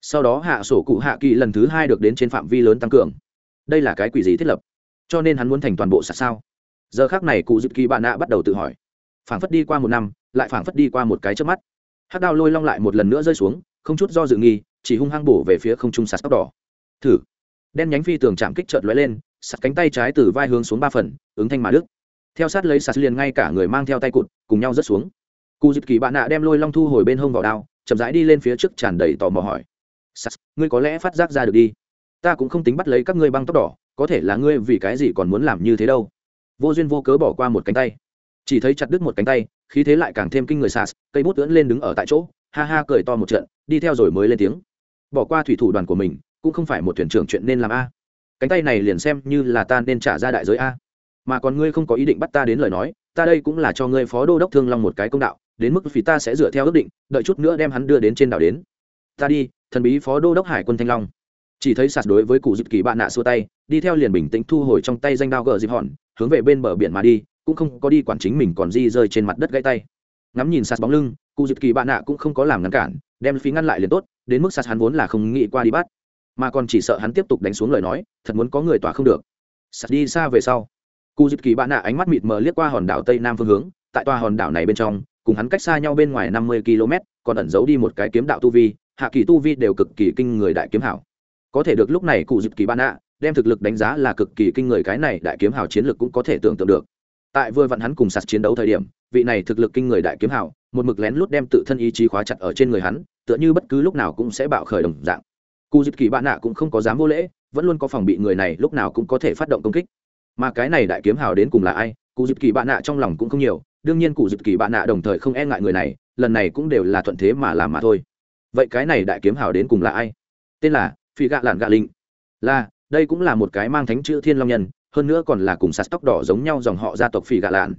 Sau đó hạ sổ cụ hạ kỳ lần thứ hai được đến trên phạm vi lớn tăng cường. Đây là cái quỷ gì thiết lập? Cho nên hắn muốn thành toàn bộ sạt sao? Giờ khác này cụ dự kỳ bạn nạ bắt đầu tự hỏi. Phảng phất đi qua một năm, lại phảng phất đi qua một cái trước mắt. Hắc đao lôi long lại một lần nữa rơi xuống, không chút do dự nghi, chỉ hung hăng bổ về phía không trung sạt tóc đỏ thử. Đen nhánh phi tường chạm kích trợt lóe lên sạt cánh tay trái từ vai hướng xuống ba phần, ứng thanh mà đức theo sát lấy sạt liền ngay cả người mang theo tay cụt, cùng nhau rớt xuống. Cụ dịp kỳ bạn nạ đem lôi long thu hồi bên hông vào đao, chậm rãi đi lên phía trước tràn đầy tò mò hỏi. Sạt ngươi có lẽ phát giác ra được đi. Ta cũng không tính bắt lấy các ngươi băng tóc đỏ, có thể là ngươi vì cái gì còn muốn làm như thế đâu. Vô duyên vô cớ bỏ qua một cánh tay. Chỉ thấy chặt đứt một cánh tay, khí thế lại càng thêm kinh người sạt, cây bút ưỡn lên đứng ở tại chỗ, ha ha cười to một trận, đi theo rồi mới lên tiếng. Bỏ qua thủy thủ đoàn của mình cũng không phải một thuyền trưởng chuyện nên làm a. Cánh tay này liền xem như là ta nên trả ra đại giới a. Mà còn ngươi không có ý định bắt ta đến lời nói, ta đây cũng là cho ngươi phó đô đốc thương long một cái công đạo, đến mức phí ta sẽ dựa theo ước định, đợi chút nữa đem hắn đưa đến trên đảo đến. Ta đi, thần bí phó đô đốc hải quân thanh long. Chỉ thấy sạt đối với cụ dịp kỳ bạn nạ xua tay, đi theo liền bình tĩnh thu hồi trong tay danh đao gờ dịp hòn, hướng về bên bờ biển mà đi, cũng không có đi quản chính mình còn di rơi trên mặt đất gãy tay. Ngắm nhìn sạt bóng lưng, cụ dịp kỳ bạn nạ cũng không có làm ngăn cản, đem phí ngăn lại liền tốt, đến mức sạt hắn vốn là không nghĩ qua đi bắt mà còn chỉ sợ hắn tiếp tục đánh xuống lời nói thật muốn có người tỏa không được. Sạt đi xa về sau cụ dịp kỳ bạn nạ ánh mắt mịt mờ liếc qua hòn đảo tây nam phương hướng tại tòa hòn đảo này bên trong cùng hắn cách xa nhau bên ngoài năm mươi km còn ẩn giấu đi một cái kiếm đạo tu vi hạ kỳ tu vi đều cực kỳ kinh người đại kiếm hảo. Có thể được lúc này cụ dịp kỳ bạn nạ đem thực lực đánh giá là cực kỳ kinh người cái này đại kiếm hảo chiến lực cũng có thể tưởng tượng được. Tại vừa vặn hắn cùng sạt chiến đấu thời điểm vị này thực lực kinh người đại kiếm hảo, một mực lén lút đem tự thân ý chí khóa chặt ở trên người hắn tựa như bất cứ lúc nào cũng sẽ bạo khởi đồng dạng cụ dịp kỳ bạn nạ cũng không có dám vô lễ, vẫn luôn có phòng bị người này lúc nào cũng có thể phát động công kích. Mà cái này đại kiếm hào đến cùng là ai, cụ dịp kỳ bạn nạ trong lòng cũng không nhiều, đương nhiên cụ dịp kỳ bạn nạ đồng thời không e ngại người này, lần này cũng đều là thuận thế mà làm mà thôi. Vậy cái này đại kiếm hào đến cùng là ai? Tên là phi gạ lạn gạ linh. Là, đây cũng là một cái mang thánh chữ thiên long nhân, hơn nữa còn là cùng sạt tóc đỏ giống nhau dòng họ gia tộc phi gạ lạn.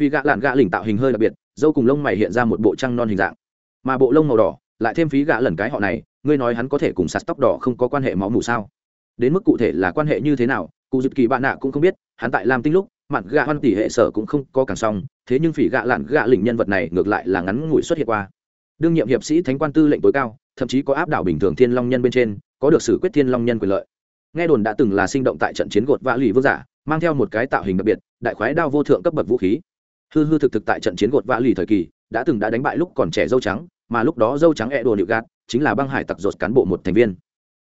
Phi gạ lạn gạ lỉnh tạo hình hơi đặc biệt, dâu cùng lông mày hiện ra một bộ trăng non hình dạng. Mà bộ lông màu đỏ, lại thêm phí gạ lần cái họ này ngươi nói hắn có thể cùng sạt tóc đỏ không có quan hệ máu mủ sao? Đến mức cụ thể là quan hệ như thế nào, cụ dịp kỳ bạn nạ cũng không biết, hắn tại lam tinh lúc mặn gạ hoan tỷ hệ sở cũng không có càng xong, thế nhưng phỉ gạ lạn gạ lỉnh nhân vật này ngược lại là ngắn ngủi xuất hiện qua. Đương nhiệm hiệp sĩ thánh quan tư lệnh tối cao, thậm chí có áp đảo bình thường thiên long nhân bên trên, có được xử quyết thiên long nhân quyền lợi. Nghe đồn đã từng là sinh động tại trận chiến gột vã lì vương giả, mang theo một cái tạo hình đặc biệt, đại khoái đao vô thượng cấp bậc vũ khí. Hư hư thực thực tại trận chiến gột vã lì thời kỳ, đã từng đã đánh bại lúc còn trẻ dâu trắng mà lúc đó dâu trắng e đồ liệu gạt chính là băng hải tặc dột cán bộ một thành viên.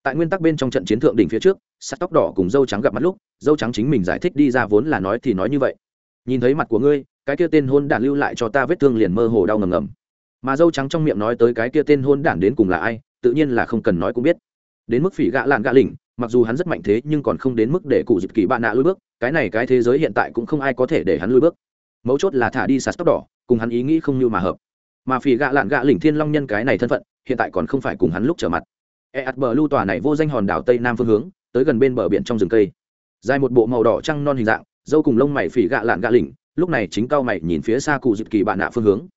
Tại nguyên tắc bên trong trận chiến thượng đỉnh phía trước, sắt tóc đỏ cùng dâu trắng gặp mặt lúc, dâu trắng chính mình giải thích đi ra vốn là nói thì nói như vậy. Nhìn thấy mặt của ngươi, cái kia tên hôn đản lưu lại cho ta vết thương liền mơ hồ đau ngầm ngầm. Mà dâu trắng trong miệng nói tới cái kia tên hôn đản đến cùng là ai, tự nhiên là không cần nói cũng biết. Đến mức phỉ gạ lạn gạ lỉnh, mặc dù hắn rất mạnh thế nhưng còn không đến mức để cụ dịp kỳ bạn nạ lui bước, cái này cái thế giới hiện tại cũng không ai có thể để hắn lui bước. Mấu chốt là thả đi sạt tóc đỏ, cùng hắn ý nghĩ không như mà hợp mà phỉ gạ lạn gạ lỉnh thiên long nhân cái này thân phận, hiện tại còn không phải cùng hắn lúc trở mặt. E ạt bờ lưu tòa này vô danh hòn đảo tây nam phương hướng, tới gần bên bờ biển trong rừng cây. Dài một bộ màu đỏ trăng non hình dạng, dâu cùng lông mày phỉ gạ lạn gạ lỉnh lúc này chính cao mày nhìn phía xa cụ dịp kỳ bạn nạ phương hướng.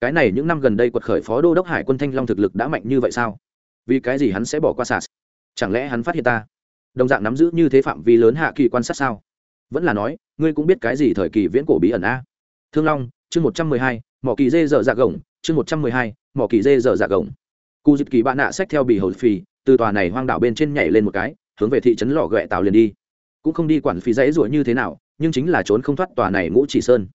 Cái này những năm gần đây quật khởi phó đô đốc hải quân thanh long thực lực đã mạnh như vậy sao? Vì cái gì hắn sẽ bỏ qua sas? Chẳng lẽ hắn phát hiện ta? Đồng dạng nắm giữ như thế phạm vi lớn hạ kỳ quan sát sao? Vẫn là nói, ngươi cũng biết cái gì thời kỳ viễn cổ bí ẩn a? Thương long, chương một trăm mười hai, mỏ kỳ dê dở dạ gồng chương một trăm mười hai, mỏ kỳ dê dở dạ gồng. Cụ dịp kỳ bạn nạ xách theo bì hầu phì, từ tòa này hoang đảo bên trên nhảy lên một cái, hướng về thị trấn lò ghẹ tàu liền đi. Cũng không đi quản phí dãy ruổi như thế nào, nhưng chính là trốn không thoát tòa này ngũ chỉ sơn.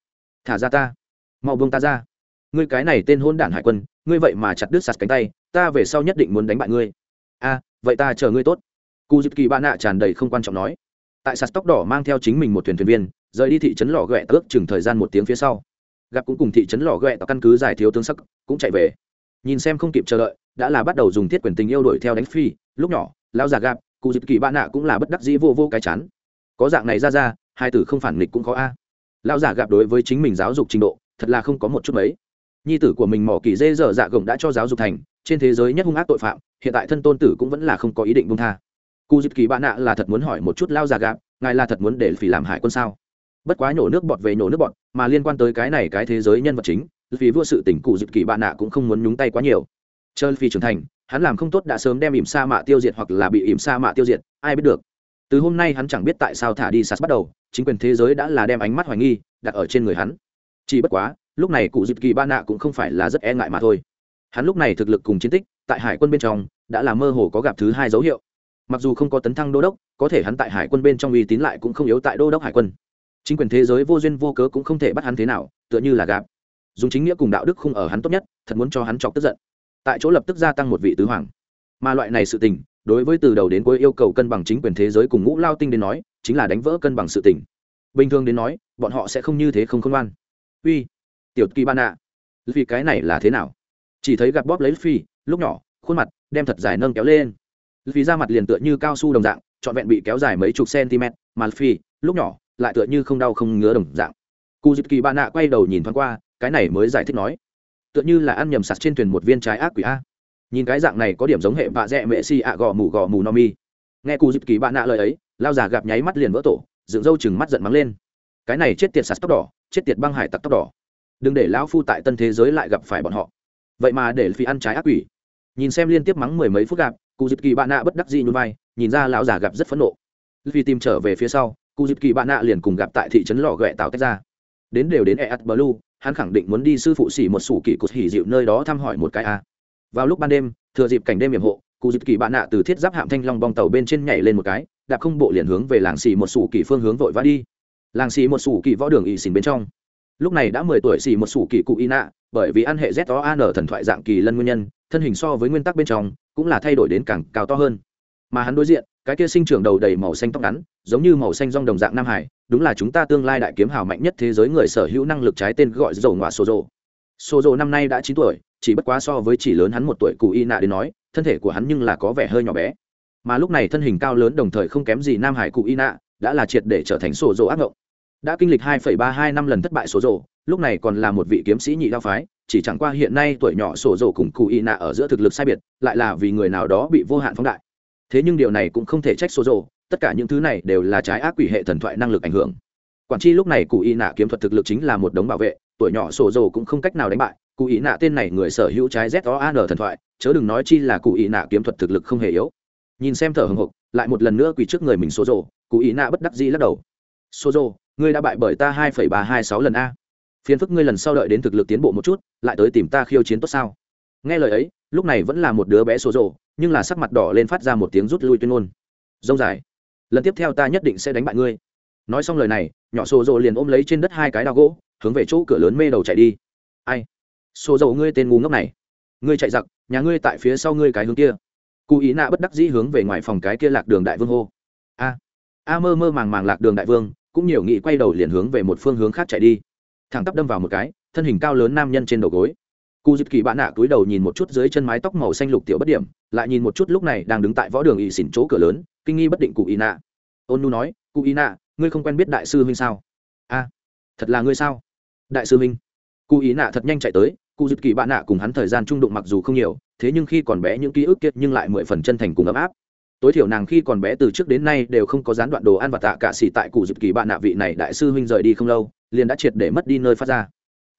Thả ra ta. Mau buông ta ra. Ngươi cái này tên hôn đản hải quân, ngươi vậy mà chặt đứt sạt cánh tay, ta về sau nhất định muốn đánh bại ngươi. A, vậy ta chờ ngươi tốt. Cụ dịp kỳ bạn nạ tràn đầy không quan trọng nói. Tại sạt tóc đỏ mang theo chính mình một thuyền thuyền viên, rời đi thị trấn lò ghẹ tước chừng thời gian một tiếng phía sau gặp cũng cùng thị trấn lò ghẹ tạo căn cứ giải thiếu tướng sắc cũng chạy về. Nhìn xem không kịp chờ đợi, đã là bắt đầu dùng thiết quyền tình yêu đuổi theo đánh phi, lúc nhỏ, lão già gặp, cụ dịp kỳ bạn nạ cũng là bất đắc dĩ vô vô cái chán. Có dạng này ra ra, hai tử không phản nghịch cũng có a. À. già giả gặp đối với chính mình giáo dục trình độ, thật là không có một chút mấy. Nhi tử của mình mỏ kỳ dê dở dạ gồng đã cho giáo dục thành, trên thế giới nhất hung ác tội phạm, hiện tại thân tôn tử cũng vẫn là không có ý định bung tha. Cụ dịp kỳ bạn nạ là thật muốn hỏi một chút lao già gạp ngài là thật muốn để phỉ làm hải quân sao? Bất quá nhổ nước bọt về nhổ nước bọt, mà liên quan tới cái này cái thế giới nhân vật chính, vì vua sự tỉnh cụ dịp kỳ bạn nạ cũng không muốn nhúng tay quá nhiều. Chơi phi trưởng thành, hắn làm không tốt đã sớm đem ỉm sa mạ tiêu diệt hoặc là bị ỉm sa mạ tiêu diệt, ai biết được. Từ hôm nay hắn chẳng biết tại sao thả đi sạt bắt đầu, chính quyền thế giới đã là đem ánh mắt hoài nghi, đặt ở trên người hắn. Chỉ bất quá, lúc này cụ dịp kỳ ba nạ cũng không phải là rất e ngại mà thôi. Hắn lúc này thực lực cùng chiến tích, tại hải quân bên trong, đã là mơ hồ có gặp thứ hai dấu hiệu. Mặc dù không có tấn thăng đô đốc, có thể hắn tại hải quân bên trong uy tín lại cũng không yếu tại đô đốc hải quân chính quyền thế giới vô duyên vô cớ cũng không thể bắt hắn thế nào, tựa như là gạp. Dùng chính nghĩa cùng đạo đức không ở hắn tốt nhất, thật muốn cho hắn chọc tức giận. Tại chỗ lập tức gia tăng một vị tứ hoàng. Mà loại này sự tình, đối với từ đầu đến cuối yêu cầu cân bằng chính quyền thế giới cùng ngũ lao tinh đến nói, chính là đánh vỡ cân bằng sự tình. Bình thường đến nói, bọn họ sẽ không như thế không khôn ngoan. Uy, tiểu kỳ ban ạ. Vì cái này là thế nào? Chỉ thấy gặp bóp lấy phi lúc nhỏ, khuôn mặt đem thật dài nâng kéo lên. Vì da mặt liền tựa như cao su đồng dạng, trọn vẹn bị kéo dài mấy chục cm mà phi lúc nhỏ lại tựa như không đau không ngứa đồng dạng. Cụ dịp kỳ bạn nạ quay đầu nhìn thoáng qua, cái này mới giải thích nói, tựa như là ăn nhầm sạt trên thuyền một viên trái ác quỷ a. Nhìn cái dạng này có điểm giống hệ bạ rẽ mệ si ạ gò mù gò mù no mi. Nghe cụ dịp kỳ bạn nạ lời ấy, lao già gặp nháy mắt liền vỡ tổ, dựng râu chừng mắt giận mắng lên. Cái này chết tiệt sạt tóc đỏ, chết tiệt băng hải tặc tóc đỏ. Đừng để lão phu tại tân thế giới lại gặp phải bọn họ. Vậy mà để phi ăn trái ác quỷ. Nhìn xem liên tiếp mắng mười mấy phút gặp, cụ dịp kỳ bạn nạ bất đắc dĩ nhún vai, nhìn ra lão già gặp rất phẫn nộ. Vì tìm trở về phía sau cụ dịp kỳ bạn nạ liền cùng gặp tại thị trấn lò ghẹ tạo tách ra đến đều đến e blue, hắn khẳng định muốn đi sư phụ xỉ một sủ kỳ cột hỉ dịu nơi đó thăm hỏi một cái a. Vào lúc ban đêm, thừa dịp cảnh đêm hiểm hộ cụ dịp kỳ bạn nạ từ thiết giáp hạm thanh long bong tàu bên trên nhảy lên một cái, đạp không bộ liền hướng về làng xì một sủ kỳ phương hướng vội vã đi. Làng xì một sủ kỳ võ đường ỵ xìn bên trong. Lúc này đã mười tuổi xì một sủ kỳ cụ y nạ, bởi vì ăn hệ z o an thần thoại dạng kỳ lân nguyên nhân, thân hình so với nguyên tắc bên trong, cũng là thay đổi đến càng cao to hơn. Mà hắn đối diện cái kia sinh trưởng đầu đầy màu xanh tóc ngắn, giống như màu xanh rong đồng dạng nam hải, đúng là chúng ta tương lai đại kiếm hào mạnh nhất thế giới người sở hữu năng lực trái tên gọi dầu ngoại sô dô sô dô năm nay đã chín tuổi, chỉ bất quá so với chỉ lớn hắn một tuổi cụ y nạ đến nói, thân thể của hắn nhưng là có vẻ hơi nhỏ bé. Mà lúc này thân hình cao lớn đồng thời không kém gì nam hải cụ y nạ đã là triệt để trở thành sổ dỗ ác ngộng. Đã kinh lịch hai ba hai năm lần thất bại sổ dỗ lúc này còn là một vị kiếm sĩ nhị đao phái, chỉ chẳng qua hiện nay tuổi nhỏ sổ dỗ cùng cụ y nạ ở giữa thực lực sai biệt, lại là vì người nào đó bị vô hạn phóng đại thế nhưng điều này cũng không thể trách số rộ tất cả những thứ này đều là trái ác quỷ hệ thần thoại năng lực ảnh hưởng. Quản tri lúc này cụ y nạ kiếm thuật thực lực chính là một đống bảo vệ, tuổi nhỏ sổ dầu cũng không cách nào đánh bại. Cụ y nạ tên này người sở hữu trái z o an thần thoại, chớ đừng nói chi là cụ y nạ kiếm thuật thực lực không hề yếu. Nhìn xem thở hồng hộc lại một lần nữa quỳ trước người mình số rồ cụ y nạ bất đắc dĩ lắc đầu. Số rồ ngươi đã bại bởi ta hai phẩy ba hai sáu lần a. Phiền phức ngươi lần sau đợi đến thực lực tiến bộ một chút, lại tới tìm ta khiêu chiến tốt sao? Nghe lời ấy, lúc này vẫn là một đứa bé số rồ nhưng là sắc mặt đỏ lên phát ra một tiếng rút lui tuyên ngôn. Dông dài. Lần tiếp theo ta nhất định sẽ đánh bại ngươi. Nói xong lời này, nhỏ xô rồ liền ôm lấy trên đất hai cái đao gỗ, hướng về chỗ cửa lớn mê đầu chạy đi. Ai? Xô dầu ngươi tên ngu ngốc này. Ngươi chạy giặc, nhà ngươi tại phía sau ngươi cái hướng kia. Cụ ý nạ bất đắc dĩ hướng về ngoài phòng cái kia lạc đường đại vương hô. A. A mơ mơ màng màng lạc đường đại vương, cũng nhiều nghị quay đầu liền hướng về một phương hướng khác chạy đi. Thẳng tắp đâm vào một cái, thân hình cao lớn nam nhân trên đầu gối cụ dịp kỳ bạn nạ túi đầu nhìn một chút dưới chân mái tóc màu xanh lục tiểu bất điểm, lại nhìn một chút lúc này đang đứng tại võ đường ỵ xỉn chỗ cửa lớn, kinh nghi bất định cụ ý nạ. Ôn nu nói, cụ ý nạ, ngươi không quen biết đại sư huynh sao? A, thật là ngươi sao? Đại sư huynh. Cụ ý nạ thật nhanh chạy tới cụ dịp kỳ bạn nạ cùng hắn thời gian trung đụng mặc dù không nhiều, thế nhưng khi còn bé những ký ức kiệt nhưng lại mười phần chân thành cùng ấm áp. Tối thiểu nàng khi còn bé từ trước đến nay đều không có gián đoạn đồ ăn và tạ cả xỉ tại cụ dịp kỳ bạn nạ vị này đại sư huynh rời đi không lâu, liền đã triệt để mất đi nơi phát ra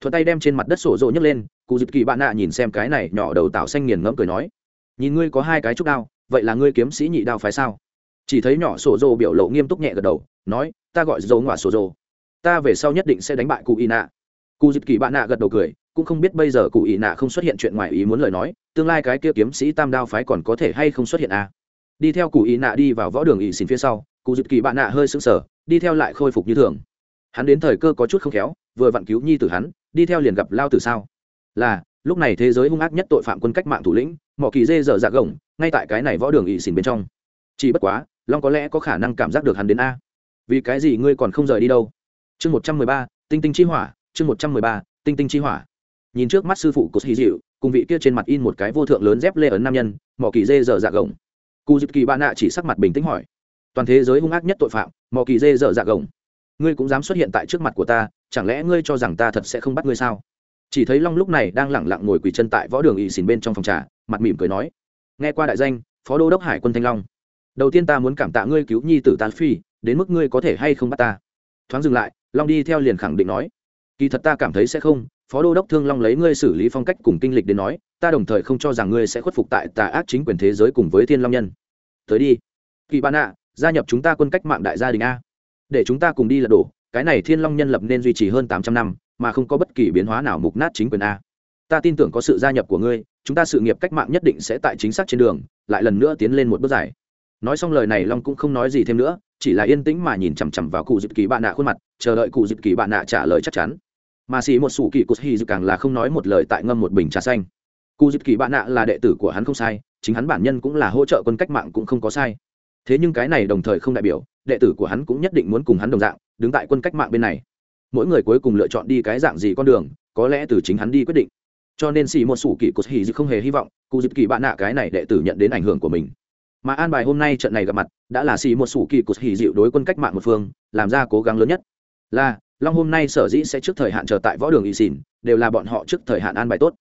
thuận tay đem trên mặt đất sổ rộ nhấc lên cụ dịp kỳ bạn nạ nhìn xem cái này nhỏ đầu tạo xanh nghiền ngẫm cười nói, nhìn ngươi có hai cái trúc đao, vậy là ngươi kiếm sĩ nhị đao phái sao? Chỉ thấy nhỏ sổ rộ biểu lộ nghiêm túc nhẹ gật đầu, nói, ta gọi dấu ngọa sổ rộ. Ta về sau nhất định sẽ đánh bại cụ y nạ. Cụ dịp kỳ bạn nạ gật đầu cười, cũng không biết bây giờ cụ y nạ không xuất hiện chuyện ngoài ý muốn lời nói, tương lai cái kia kiếm sĩ tam đao phái còn có thể hay không xuất hiện à. đi theo cụ y nạ đi vào võ đường ỵ xin phía sau cụ dịp kỳ bạn nạ hơi sững sờ, đi theo lại khôi phục như thường. Hắn đến thời cơ có chút không khéo, vừa vặn cứu nhi tử hắn đi theo liền gặp lao tử sao? Là, lúc này thế giới hung ác nhất tội phạm quân cách mạng thủ lĩnh, mỏ kỳ dê dở dạ gồng, ngay tại cái này võ đường ỵ xìn bên trong. Chỉ bất quá, long có lẽ có khả năng cảm giác được hắn đến a. Vì cái gì ngươi còn không rời đi đâu? Chương một trăm mười ba, tinh tinh chi hỏa, chương một trăm mười ba, tinh tinh chi hỏa. Nhìn trước mắt sư phụ của sĩ dịu cùng vị kia trên mặt in một cái vô thượng lớn dép lê ấn nam nhân, mỏ kỳ dê dở dạ gồng. Cụ dịp kỳ ba nạ chỉ sắc mặt bình tĩnh hỏi, toàn thế giới hung ác nhất tội phạm, mỏ kỳ dê dở dạ gồng, ngươi cũng dám xuất hiện tại trước mặt của ta chẳng lẽ ngươi cho rằng ta thật sẽ không bắt ngươi sao? Chỉ thấy long lúc này đang lẳng lặng ngồi quỳ chân tại võ đường ỵ xìn bên trong phòng trà, mặt mỉm cười nói, nghe qua đại danh, phó đô đốc hải quân thanh long. Đầu tiên ta muốn cảm tạ ngươi cứu nhi tử tàn phi, đến mức ngươi có thể hay không bắt ta? Thoáng dừng lại, long đi theo liền khẳng định nói, kỳ thật ta cảm thấy sẽ không, phó đô đốc thương long lấy ngươi xử lý phong cách cùng kinh lịch đến nói, ta đồng thời không cho rằng ngươi sẽ khuất phục tại tà ác chính quyền thế giới cùng với thiên long nhân. Tới đi. Kỳ bạn ạ, gia nhập chúng ta quân cách mạng đại gia đình a. Để chúng ta cùng đi lật đổ cái này thiên long nhân lập nên duy trì hơn tám trăm năm, mà không có bất kỳ biến hóa nào mục nát chính quyền a. Ta tin tưởng có sự gia nhập của ngươi, chúng ta sự nghiệp cách mạng nhất định sẽ tại chính xác trên đường, lại lần nữa tiến lên một bước dài. Nói xong lời này long cũng không nói gì thêm nữa, chỉ là yên tĩnh mà nhìn chằm chằm vào cụ dịp kỳ bạn nạ khuôn mặt, chờ đợi cụ dịp kỳ bạn nạ trả lời chắc chắn. Mà xì một sủ kỳ cụt hy càng là không nói một lời tại ngâm một bình trà xanh. Cụ dịp kỳ bạn nạ là đệ tử của hắn không sai, chính hắn bản nhân cũng là hỗ trợ quân cách mạng cũng không có sai. Thế nhưng cái này đồng thời không đại biểu, đệ tử của hắn cũng nhất định muốn cùng hắn đồng dạng đứng tại quân cách mạng bên này. Mỗi người cuối cùng lựa chọn đi cái dạng gì con đường, có lẽ từ chính hắn đi quyết định. Cho nên xì một sủ kỳ hì dư không hề hy vọng, cụ dịp kỳ bạn nạ cái này đệ tử nhận đến ảnh hưởng của mình. Mà an bài hôm nay trận này gặp mặt, đã là xì một sủ kỳ cột hì dịu đối quân cách mạng một phương, làm ra cố gắng lớn nhất. Là, long hôm nay sở dĩ sẽ trước thời hạn chờ tại võ đường y xỉn đều là bọn họ trước thời hạn an bài tốt.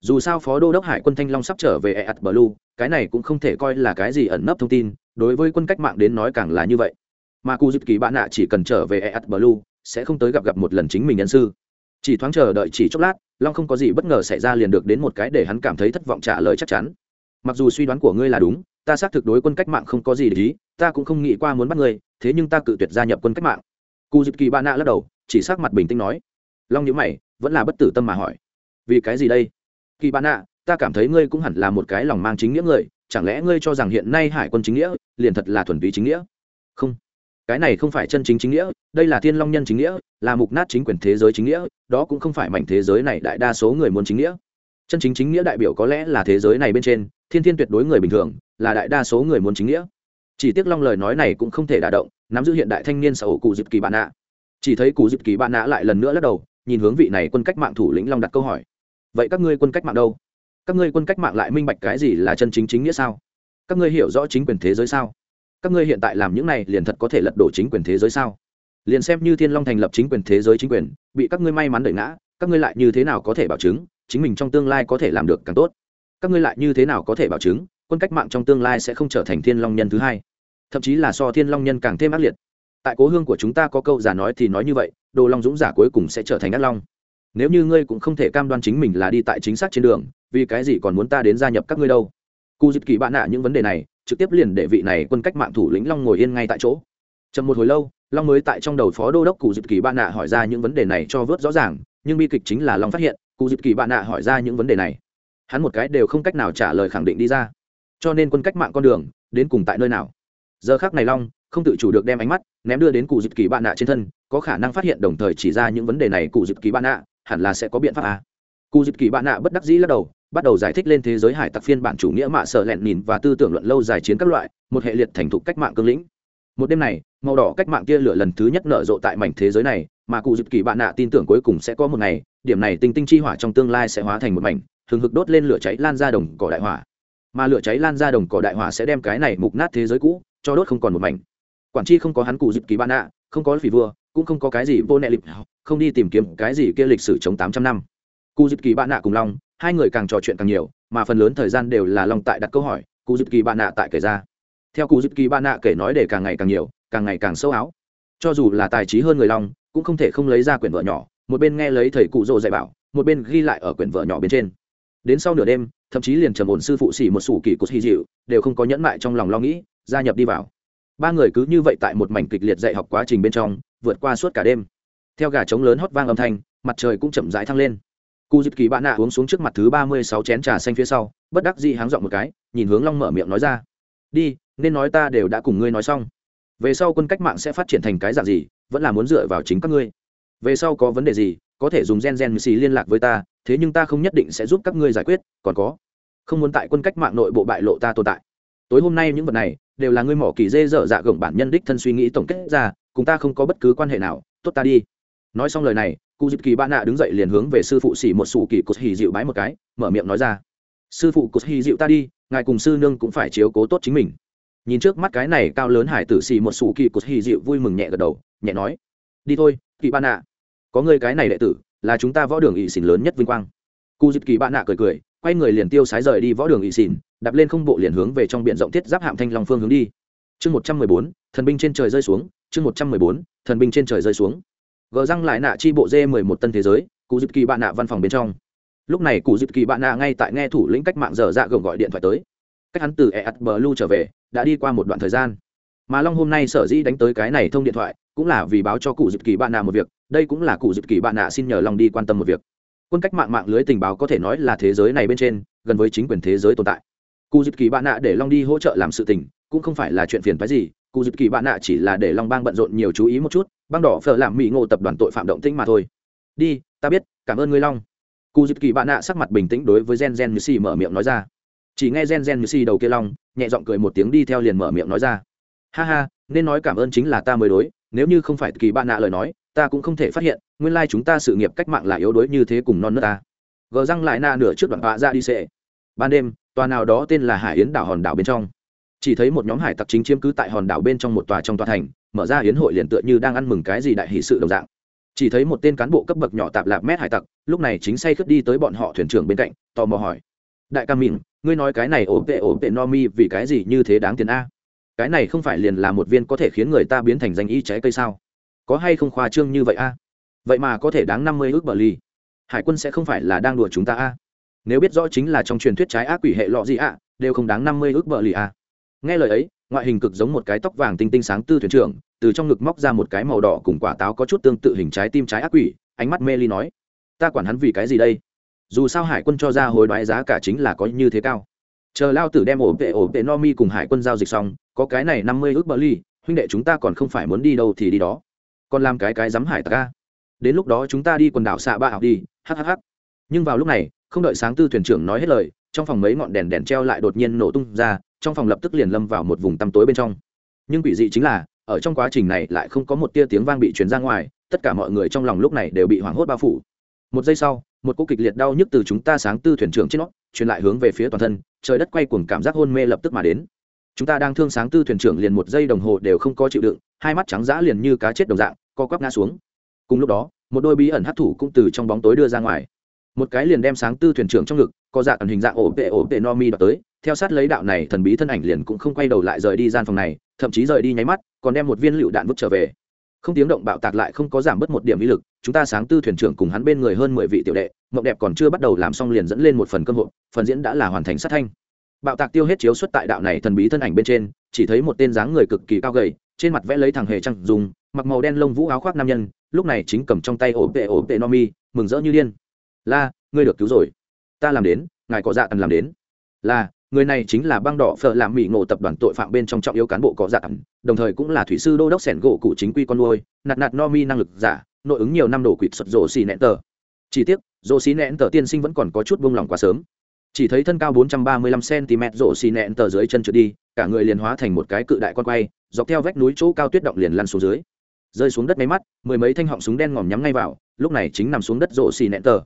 Dù sao phó đô đốc hải quân thanh long sắp trở về ạt blue, cái này cũng không thể coi là cái gì ẩn nấp thông tin, đối với quân cách mạng đến nói càng là như vậy mà cụ dịp kỳ bạn nạ chỉ cần trở về ạt blue, sẽ không tới gặp gặp một lần chính mình nhân sư. Chỉ thoáng chờ đợi chỉ chốc lát, long không có gì bất ngờ xảy ra liền được đến một cái để hắn cảm thấy thất vọng trả lời chắc chắn. Mặc dù suy đoán của ngươi là đúng, ta xác thực đối quân cách mạng không có gì để ý, ta cũng không nghĩ qua muốn bắt ngươi, thế nhưng ta cự tuyệt gia nhập quân cách mạng. Cụ dịp kỳ ba nạ lắc đầu, chỉ sắc mặt bình tĩnh nói. Long nhữ mày, vẫn là bất tử tâm mà hỏi. Vì cái gì đây? Kỳ ba nạ, ta cảm thấy ngươi cũng hẳn là một cái lòng mang chính nghĩa người, chẳng lẽ ngươi cho rằng hiện nay hải quân chính nghĩa liền thật là thuần túy chính nghĩa? Không cái này không phải chân chính chính nghĩa, đây là thiên long nhân chính nghĩa, là mục nát chính quyền thế giới chính nghĩa, đó cũng không phải mảnh thế giới này đại đa số người muốn chính nghĩa. Chân chính chính nghĩa đại biểu có lẽ là thế giới này bên trên, thiên thiên tuyệt đối người bình thường, là đại đa số người muốn chính nghĩa. Chỉ tiếc long lời nói này cũng không thể đả động, nắm giữ hiện đại thanh niên xã hội cụ dịp kỳ bạn nạ chỉ thấy cụ dịp kỳ bạn nạ lại lần nữa lắc đầu, nhìn hướng vị này quân cách mạng thủ lĩnh long đặt câu hỏi. Vậy các ngươi quân cách mạng đâu? Các ngươi quân cách mạng lại minh bạch cái gì là chân chính chính nghĩa sao? Các ngươi hiểu rõ chính quyền thế giới sao? Các ngươi hiện tại làm những này liền thật có thể lật đổ chính quyền thế giới sao? Liền xem như thiên long thành lập chính quyền thế giới chính quyền, bị các ngươi may mắn đẩy ngã, các ngươi lại như thế nào có thể bảo chứng chính mình trong tương lai có thể làm được càng tốt? Các ngươi lại như thế nào có thể bảo chứng quân cách mạng trong tương lai sẽ không trở thành thiên long nhân thứ hai? Thậm chí là so thiên long nhân càng thêm ác liệt. Tại cố hương của chúng ta có câu giả nói thì nói như vậy, đồ long dũng giả cuối cùng sẽ trở thành ác long. Nếu như ngươi cũng không thể cam đoan chính mình là đi tại chính xác trên đường, vì cái gì còn muốn ta đến gia nhập các ngươi đâu? Cụ dịp kỳ bạn nạ những vấn đề này, trực tiếp liền để vị này quân cách mạng thủ lĩnh long ngồi yên ngay tại chỗ. Chậm một hồi lâu, long mới tại trong đầu phó đô đốc cụ dịp kỳ bạn nạ hỏi ra những vấn đề này cho vớt rõ ràng, nhưng bi kịch chính là long phát hiện cụ dịp kỳ bạn nạ hỏi ra những vấn đề này. Hắn một cái đều không cách nào trả lời khẳng định đi ra. Cho nên quân cách mạng con đường, đến cùng tại nơi nào? Giờ khác này long không tự chủ được đem ánh mắt ném đưa đến cụ dịp kỳ bạn nạ trên thân, có khả năng phát hiện đồng thời chỉ ra những vấn đề này cụ dịp kỳ bạn nạ hẳn là sẽ có biện pháp à. cụ dịp kỳ bạn nạ bất đắc dĩ lắc đầu bắt đầu giải thích lên thế giới hải tặc phiên bản chủ nghĩa mạ sợ lẹn nhìn và tư tưởng luận lâu dài chiến các loại, một hệ liệt thành thục cách mạng cương lĩnh. Một đêm này, màu đỏ cách mạng kia lửa lần thứ nhất nở rộ tại mảnh thế giới này, mà cụ dịp kỳ bạn nạ tin tưởng cuối cùng sẽ có một ngày, điểm này tinh tinh chi hỏa trong tương lai sẽ hóa thành một mảnh thường hực đốt lên lửa cháy lan ra đồng cỏ đại hỏa. Mà lửa cháy lan ra đồng cỏ đại hỏa sẽ đem cái này mục nát thế giới cũ, cho đốt không còn một mảnh. Quản chi không có hắn cụ dịp kỳ bạn nạ, không có phỉ vua, cũng không có cái gì vô nệ lịch, không đi tìm kiếm cái gì kia lịch sử chống tám trăm năm. Cụ dịp kỳ bạn nạ cùng long hai người càng trò chuyện càng nhiều, mà phần lớn thời gian đều là long tại đặt câu hỏi cụ dịp kỳ bạn nạ tại kể ra. Theo cụ dịp kỳ bạn nạ kể nói để càng ngày càng nhiều, càng ngày càng sâu áo. Cho dù là tài trí hơn người long, cũng không thể không lấy ra quyển vợ nhỏ, một bên nghe lấy thầy cụ rồ dạy bảo, một bên ghi lại ở quyển vợ nhỏ bên trên. Đến sau nửa đêm, thậm chí liền trầm ổn sư phụ xỉ một sủ kỳ cụt hy dịu, đều không có nhẫn mại trong lòng lo nghĩ, gia nhập đi vào. Ba người cứ như vậy tại một mảnh kịch liệt dạy học quá trình bên trong, vượt qua suốt cả đêm. Theo gà trống lớn hót vang âm thanh, mặt trời cũng chậm rãi thăng lên cụ dịp kỳ bạn nạ uống xuống trước mặt thứ ba mươi sáu chén trà xanh phía sau, bất đắc dĩ háng dọn một cái, nhìn hướng long mở miệng nói ra. Đi, nên nói ta đều đã cùng ngươi nói xong. Về sau quân cách mạng sẽ phát triển thành cái dạng gì, vẫn là muốn dựa vào chính các ngươi. Về sau có vấn đề gì, có thể dùng gen gen như xì liên lạc với ta, thế nhưng ta không nhất định sẽ giúp các ngươi giải quyết, còn có, không muốn tại quân cách mạng nội bộ bại lộ ta tồn tại. Tối hôm nay những vật này, đều là ngươi mỏ kỳ dê dở dạ gồng bản nhân đích thân suy nghĩ tổng kết ra, cùng ta không có bất cứ quan hệ nào, tốt ta đi. Nói xong lời này cụ dịp kỳ bạn nạ đứng dậy liền hướng về sư phụ xỉ một sủ kỳ cột hì dịu bái một cái, mở miệng nói ra. Sư phụ cột hì dịu ta đi, ngài cùng sư nương cũng phải chiếu cố tốt chính mình. Nhìn trước mắt cái này cao lớn hải tử xì một sủ kỳ cột hì dịu vui mừng nhẹ gật đầu, nhẹ nói. Đi thôi, kỳ bạn nạ. Có người cái này đệ tử, là chúng ta võ đường ỵ xỉn lớn nhất vinh quang. Cụ dịp kỳ bạn nạ cười cười, quay người liền tiêu sái rời đi võ đường ỵ xỉn, đạp lên không bộ liền hướng về trong b rộng thiết giáp hạm thanh long phương hướng đi. Chương một trăm mười bốn, thần binh trên trời rơi xuống, chương một trăm mười bốn, thần binh trên trời rơi xuống gờ răng lại nạ chi bộ dê mười một tân thế giới, cụ dịp kỳ bạn nạ văn phòng bên trong. Lúc này cụ dịp kỳ bạn nạ ngay tại nghe thủ lĩnh cách mạng dở dạ gồng gọi điện thoại tới. Cách hắn từ e at bờ lu trở về, đã đi qua một đoạn thời gian. Mà long hôm nay sở dĩ đánh tới cái này thông điện thoại, cũng là vì báo cho cụ dịp kỳ bạn nạ một việc, đây cũng là cụ dịp kỳ bạn nạ xin nhờ long đi quan tâm một việc. Quân cách mạng mạng lưới tình báo có thể nói là thế giới này bên trên, gần với chính quyền thế giới tồn tại. Cụ dịp kỳ bạn nạ để long đi hỗ trợ làm sự tình, cũng không phải là chuyện phiền phái gì cụ dịp kỳ bạn nạ chỉ là để long bang bận rộn nhiều chú ý một chút, băng đỏ phở làm mỹ ngộ tập đoàn tội phạm động tĩnh mà thôi. Đi, ta biết, cảm ơn ngươi, long. Cụ dịp kỳ bạn nạ sắc mặt bình tĩnh đối với gen gen như xì mở miệng nói ra. Chỉ nghe gen gen như xì đầu kia long, nhẹ giọng cười một tiếng đi theo liền mở miệng nói ra. Ha ha, nên nói cảm ơn chính là ta mới đối, nếu như không phải kỳ bạn nạ lời nói, ta cũng không thể phát hiện, nguyên lai chúng ta sự nghiệp cách mạng là yếu đuối như thế cùng non nước ta. Gờ răng lại na nửa trước đoạn họa ra đi xệ ban đêm, tòa nào đó tên là hải yến đảo hòn đảo bên trong chỉ thấy một nhóm hải tặc chính chiếm cứ tại hòn đảo bên trong một tòa trong tòa thành, mở ra hiến hội liền tựa như đang ăn mừng cái gì đại hỷ sự đồng dạng. Chỉ thấy một tên cán bộ cấp bậc nhỏ tạp lạp mét hải tặc, lúc này chính say khướt đi tới bọn họ thuyền trưởng bên cạnh, tò mò hỏi. Đại ca mìn ngươi nói cái này ổ tệ ổ tệ no mi vì cái gì như thế đáng tiền a? Cái này không phải liền là một viên có thể khiến người ta biến thành danh y trái cây sao? Có hay không khoa trương như vậy a? Vậy mà có thể đáng năm mươi ước bờ ly hải quân sẽ không phải là đang đùa chúng ta a? Nếu biết rõ chính là trong truyền thuyết trái ác quỷ hệ lọ gì a, đều không đáng năm mươi ước bờ ly a nghe lời ấy, ngoại hình cực giống một cái tóc vàng tinh tinh sáng tư thuyền trưởng, từ trong ngực móc ra một cái màu đỏ cùng quả táo có chút tương tự hình trái tim trái ác quỷ, ánh mắt mê ly nói, ta quản hắn vì cái gì đây? Dù sao hải quân cho ra hối đoái giá cả chính là có như thế cao. Chờ lao tử đem ổ vệ ổ vệ no mi cùng hải quân giao dịch xong, có cái này năm mươi ước bờ ly, huynh đệ chúng ta còn không phải muốn đi đâu thì đi đó. Còn làm cái cái dám hải ta đến lúc đó chúng ta đi quần đảo xạ ba học đi hhh nhưng vào lúc này, không đợi sáng tư thuyền trưởng nói hết lời trong phòng mấy ngọn đèn đèn treo lại đột nhiên nổ tung ra, trong phòng lập tức liền lâm vào một vùng tăm tối bên trong. Nhưng quỷ dị chính là, ở trong quá trình này lại không có một tia tiếng vang bị truyền ra ngoài, tất cả mọi người trong lòng lúc này đều bị hoảng hốt bao phủ. Một giây sau, một cô kịch liệt đau nhức từ chúng ta sáng tư thuyền trưởng trên nó truyền lại hướng về phía toàn thân, trời đất quay cuồng cảm giác hôn mê lập tức mà đến. Chúng ta đang thương sáng tư thuyền trưởng liền một giây đồng hồ đều không có chịu đựng, hai mắt trắng dã liền như cá chết đồng dạng, co quắp ngã xuống. Cùng lúc đó, một đôi bí ẩn hấp thủ cũng từ trong bóng tối đưa ra ngoài một cái liền đem sáng tư thuyền trưởng trong ngực, có dạng ẩn hình dạng ổ vệ ổ vệ no mi đọc tới, theo sát lấy đạo này thần bí thân ảnh liền cũng không quay đầu lại rời đi gian phòng này, thậm chí rời đi nháy mắt, còn đem một viên lựu đạn vứt trở về. Không tiếng động bạo tạc lại không có giảm bớt một điểm uy lực, chúng ta sáng tư thuyền trưởng cùng hắn bên người hơn mười vị tiểu đệ, mộng đẹp còn chưa bắt đầu làm xong liền dẫn lên một phần cơm hộp, phần diễn đã là hoàn thành sát thanh. Bạo tạc tiêu hết chiếu xuất tại đạo này thần bí thân ảnh bên trên, chỉ thấy một tên dáng người cực kỳ cao gầy, trên mặt vẽ lấy thằng hề trăng dùng, mặc màu đen lông vũ áo khoác nam nhân, lúc này chính cầm trong tay ổ tệ ổ tệ no mi, mừng rỡ như điên la, ngươi được cứu rồi. Ta làm đến, ngài có dạ tần làm đến. Là người này chính là băng đỏ phở làm mỹ ngộ tập đoàn tội phạm bên trong trọng yếu cán bộ có dạ tần đồng thời cũng là thủy sư đô đốc sẻn gỗ cụ chính quy con nuôi, nạt nạt no mi năng lực giả, nội ứng nhiều năm đổ quỵt sụt rổ xì nẹn tờ. Chỉ tiếc rổ xì nẹn tờ tiên sinh vẫn còn có chút buông lỏng quá sớm. Chỉ thấy thân cao 435 cm rổ xì nẹn tờ dưới chân trượt đi, cả người liền hóa thành một cái cự đại con quay, dọc theo vách núi chỗ cao tuyết động liền lăn xuống dưới. Rơi xuống đất máy mắt, mười mấy thanh họng súng đen ngòm nhắm ngay vào, lúc này chính nằm xuống đất rổ xì nẹn tờ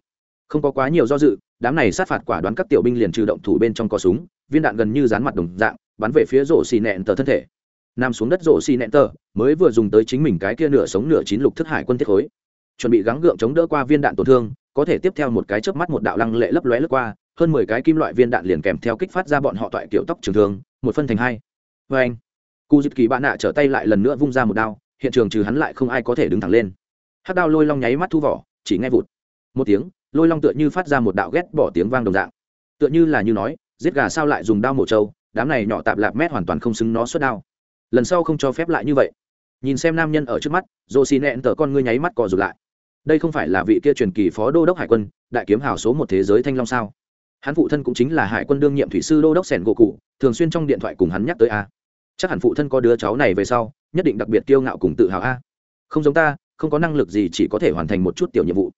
không có quá nhiều do dự, đám này sát phạt quả đoán các tiểu binh liền trừ động thủ bên trong có súng, viên đạn gần như dán mặt đồng dạng, bắn về phía rổ xì nẹn tờ thân thể. Nằm xuống đất rổ xì nẹn tờ, mới vừa dùng tới chính mình cái kia nửa sống nửa chín lục thức hải quân thiết khối. Chuẩn bị gắng gượng chống đỡ qua viên đạn tổn thương, có thể tiếp theo một cái chớp mắt một đạo lăng lệ lấp lóe lướt qua, hơn mười cái kim loại viên đạn liền kèm theo kích phát ra bọn họ toại kiểu tóc trường thương, một phân thành hai. Vê anh cụ dịp kỳ bạn nạ trở tay lại lần nữa vung ra một đao, hiện trường trừ hắn lại không ai có thể đứng thẳng lên. Hát đao lôi long nháy mắt thu vỏ, chỉ nghe vụt. Một tiếng lôi long tựa như phát ra một đạo ghét bỏ tiếng vang đồng dạng. Tựa như là như nói, giết gà sao lại dùng đao mổ trâu, đám này nhỏ tạp lạp mét hoàn toàn không xứng nó xuất đao. Lần sau không cho phép lại như vậy. Nhìn xem nam nhân ở trước mắt dồ xì nẹn tờ con ngươi nháy mắt cò rụt lại. Đây không phải là vị kia truyền kỳ phó đô đốc hải quân, đại kiếm hào số một thế giới thanh long sao? Hắn phụ thân cũng chính là hải quân đương nhiệm thủy sư đô đốc sẻn gỗ cụ, thường xuyên trong điện thoại cùng hắn nhắc tới a. Chắc hẳn phụ thân có đứa cháu này về sau, nhất định đặc biệt kiêu ngạo cùng tự hào a. Không giống ta, không có năng lực gì chỉ có thể hoàn thành một chút tiểu nhiệm vụ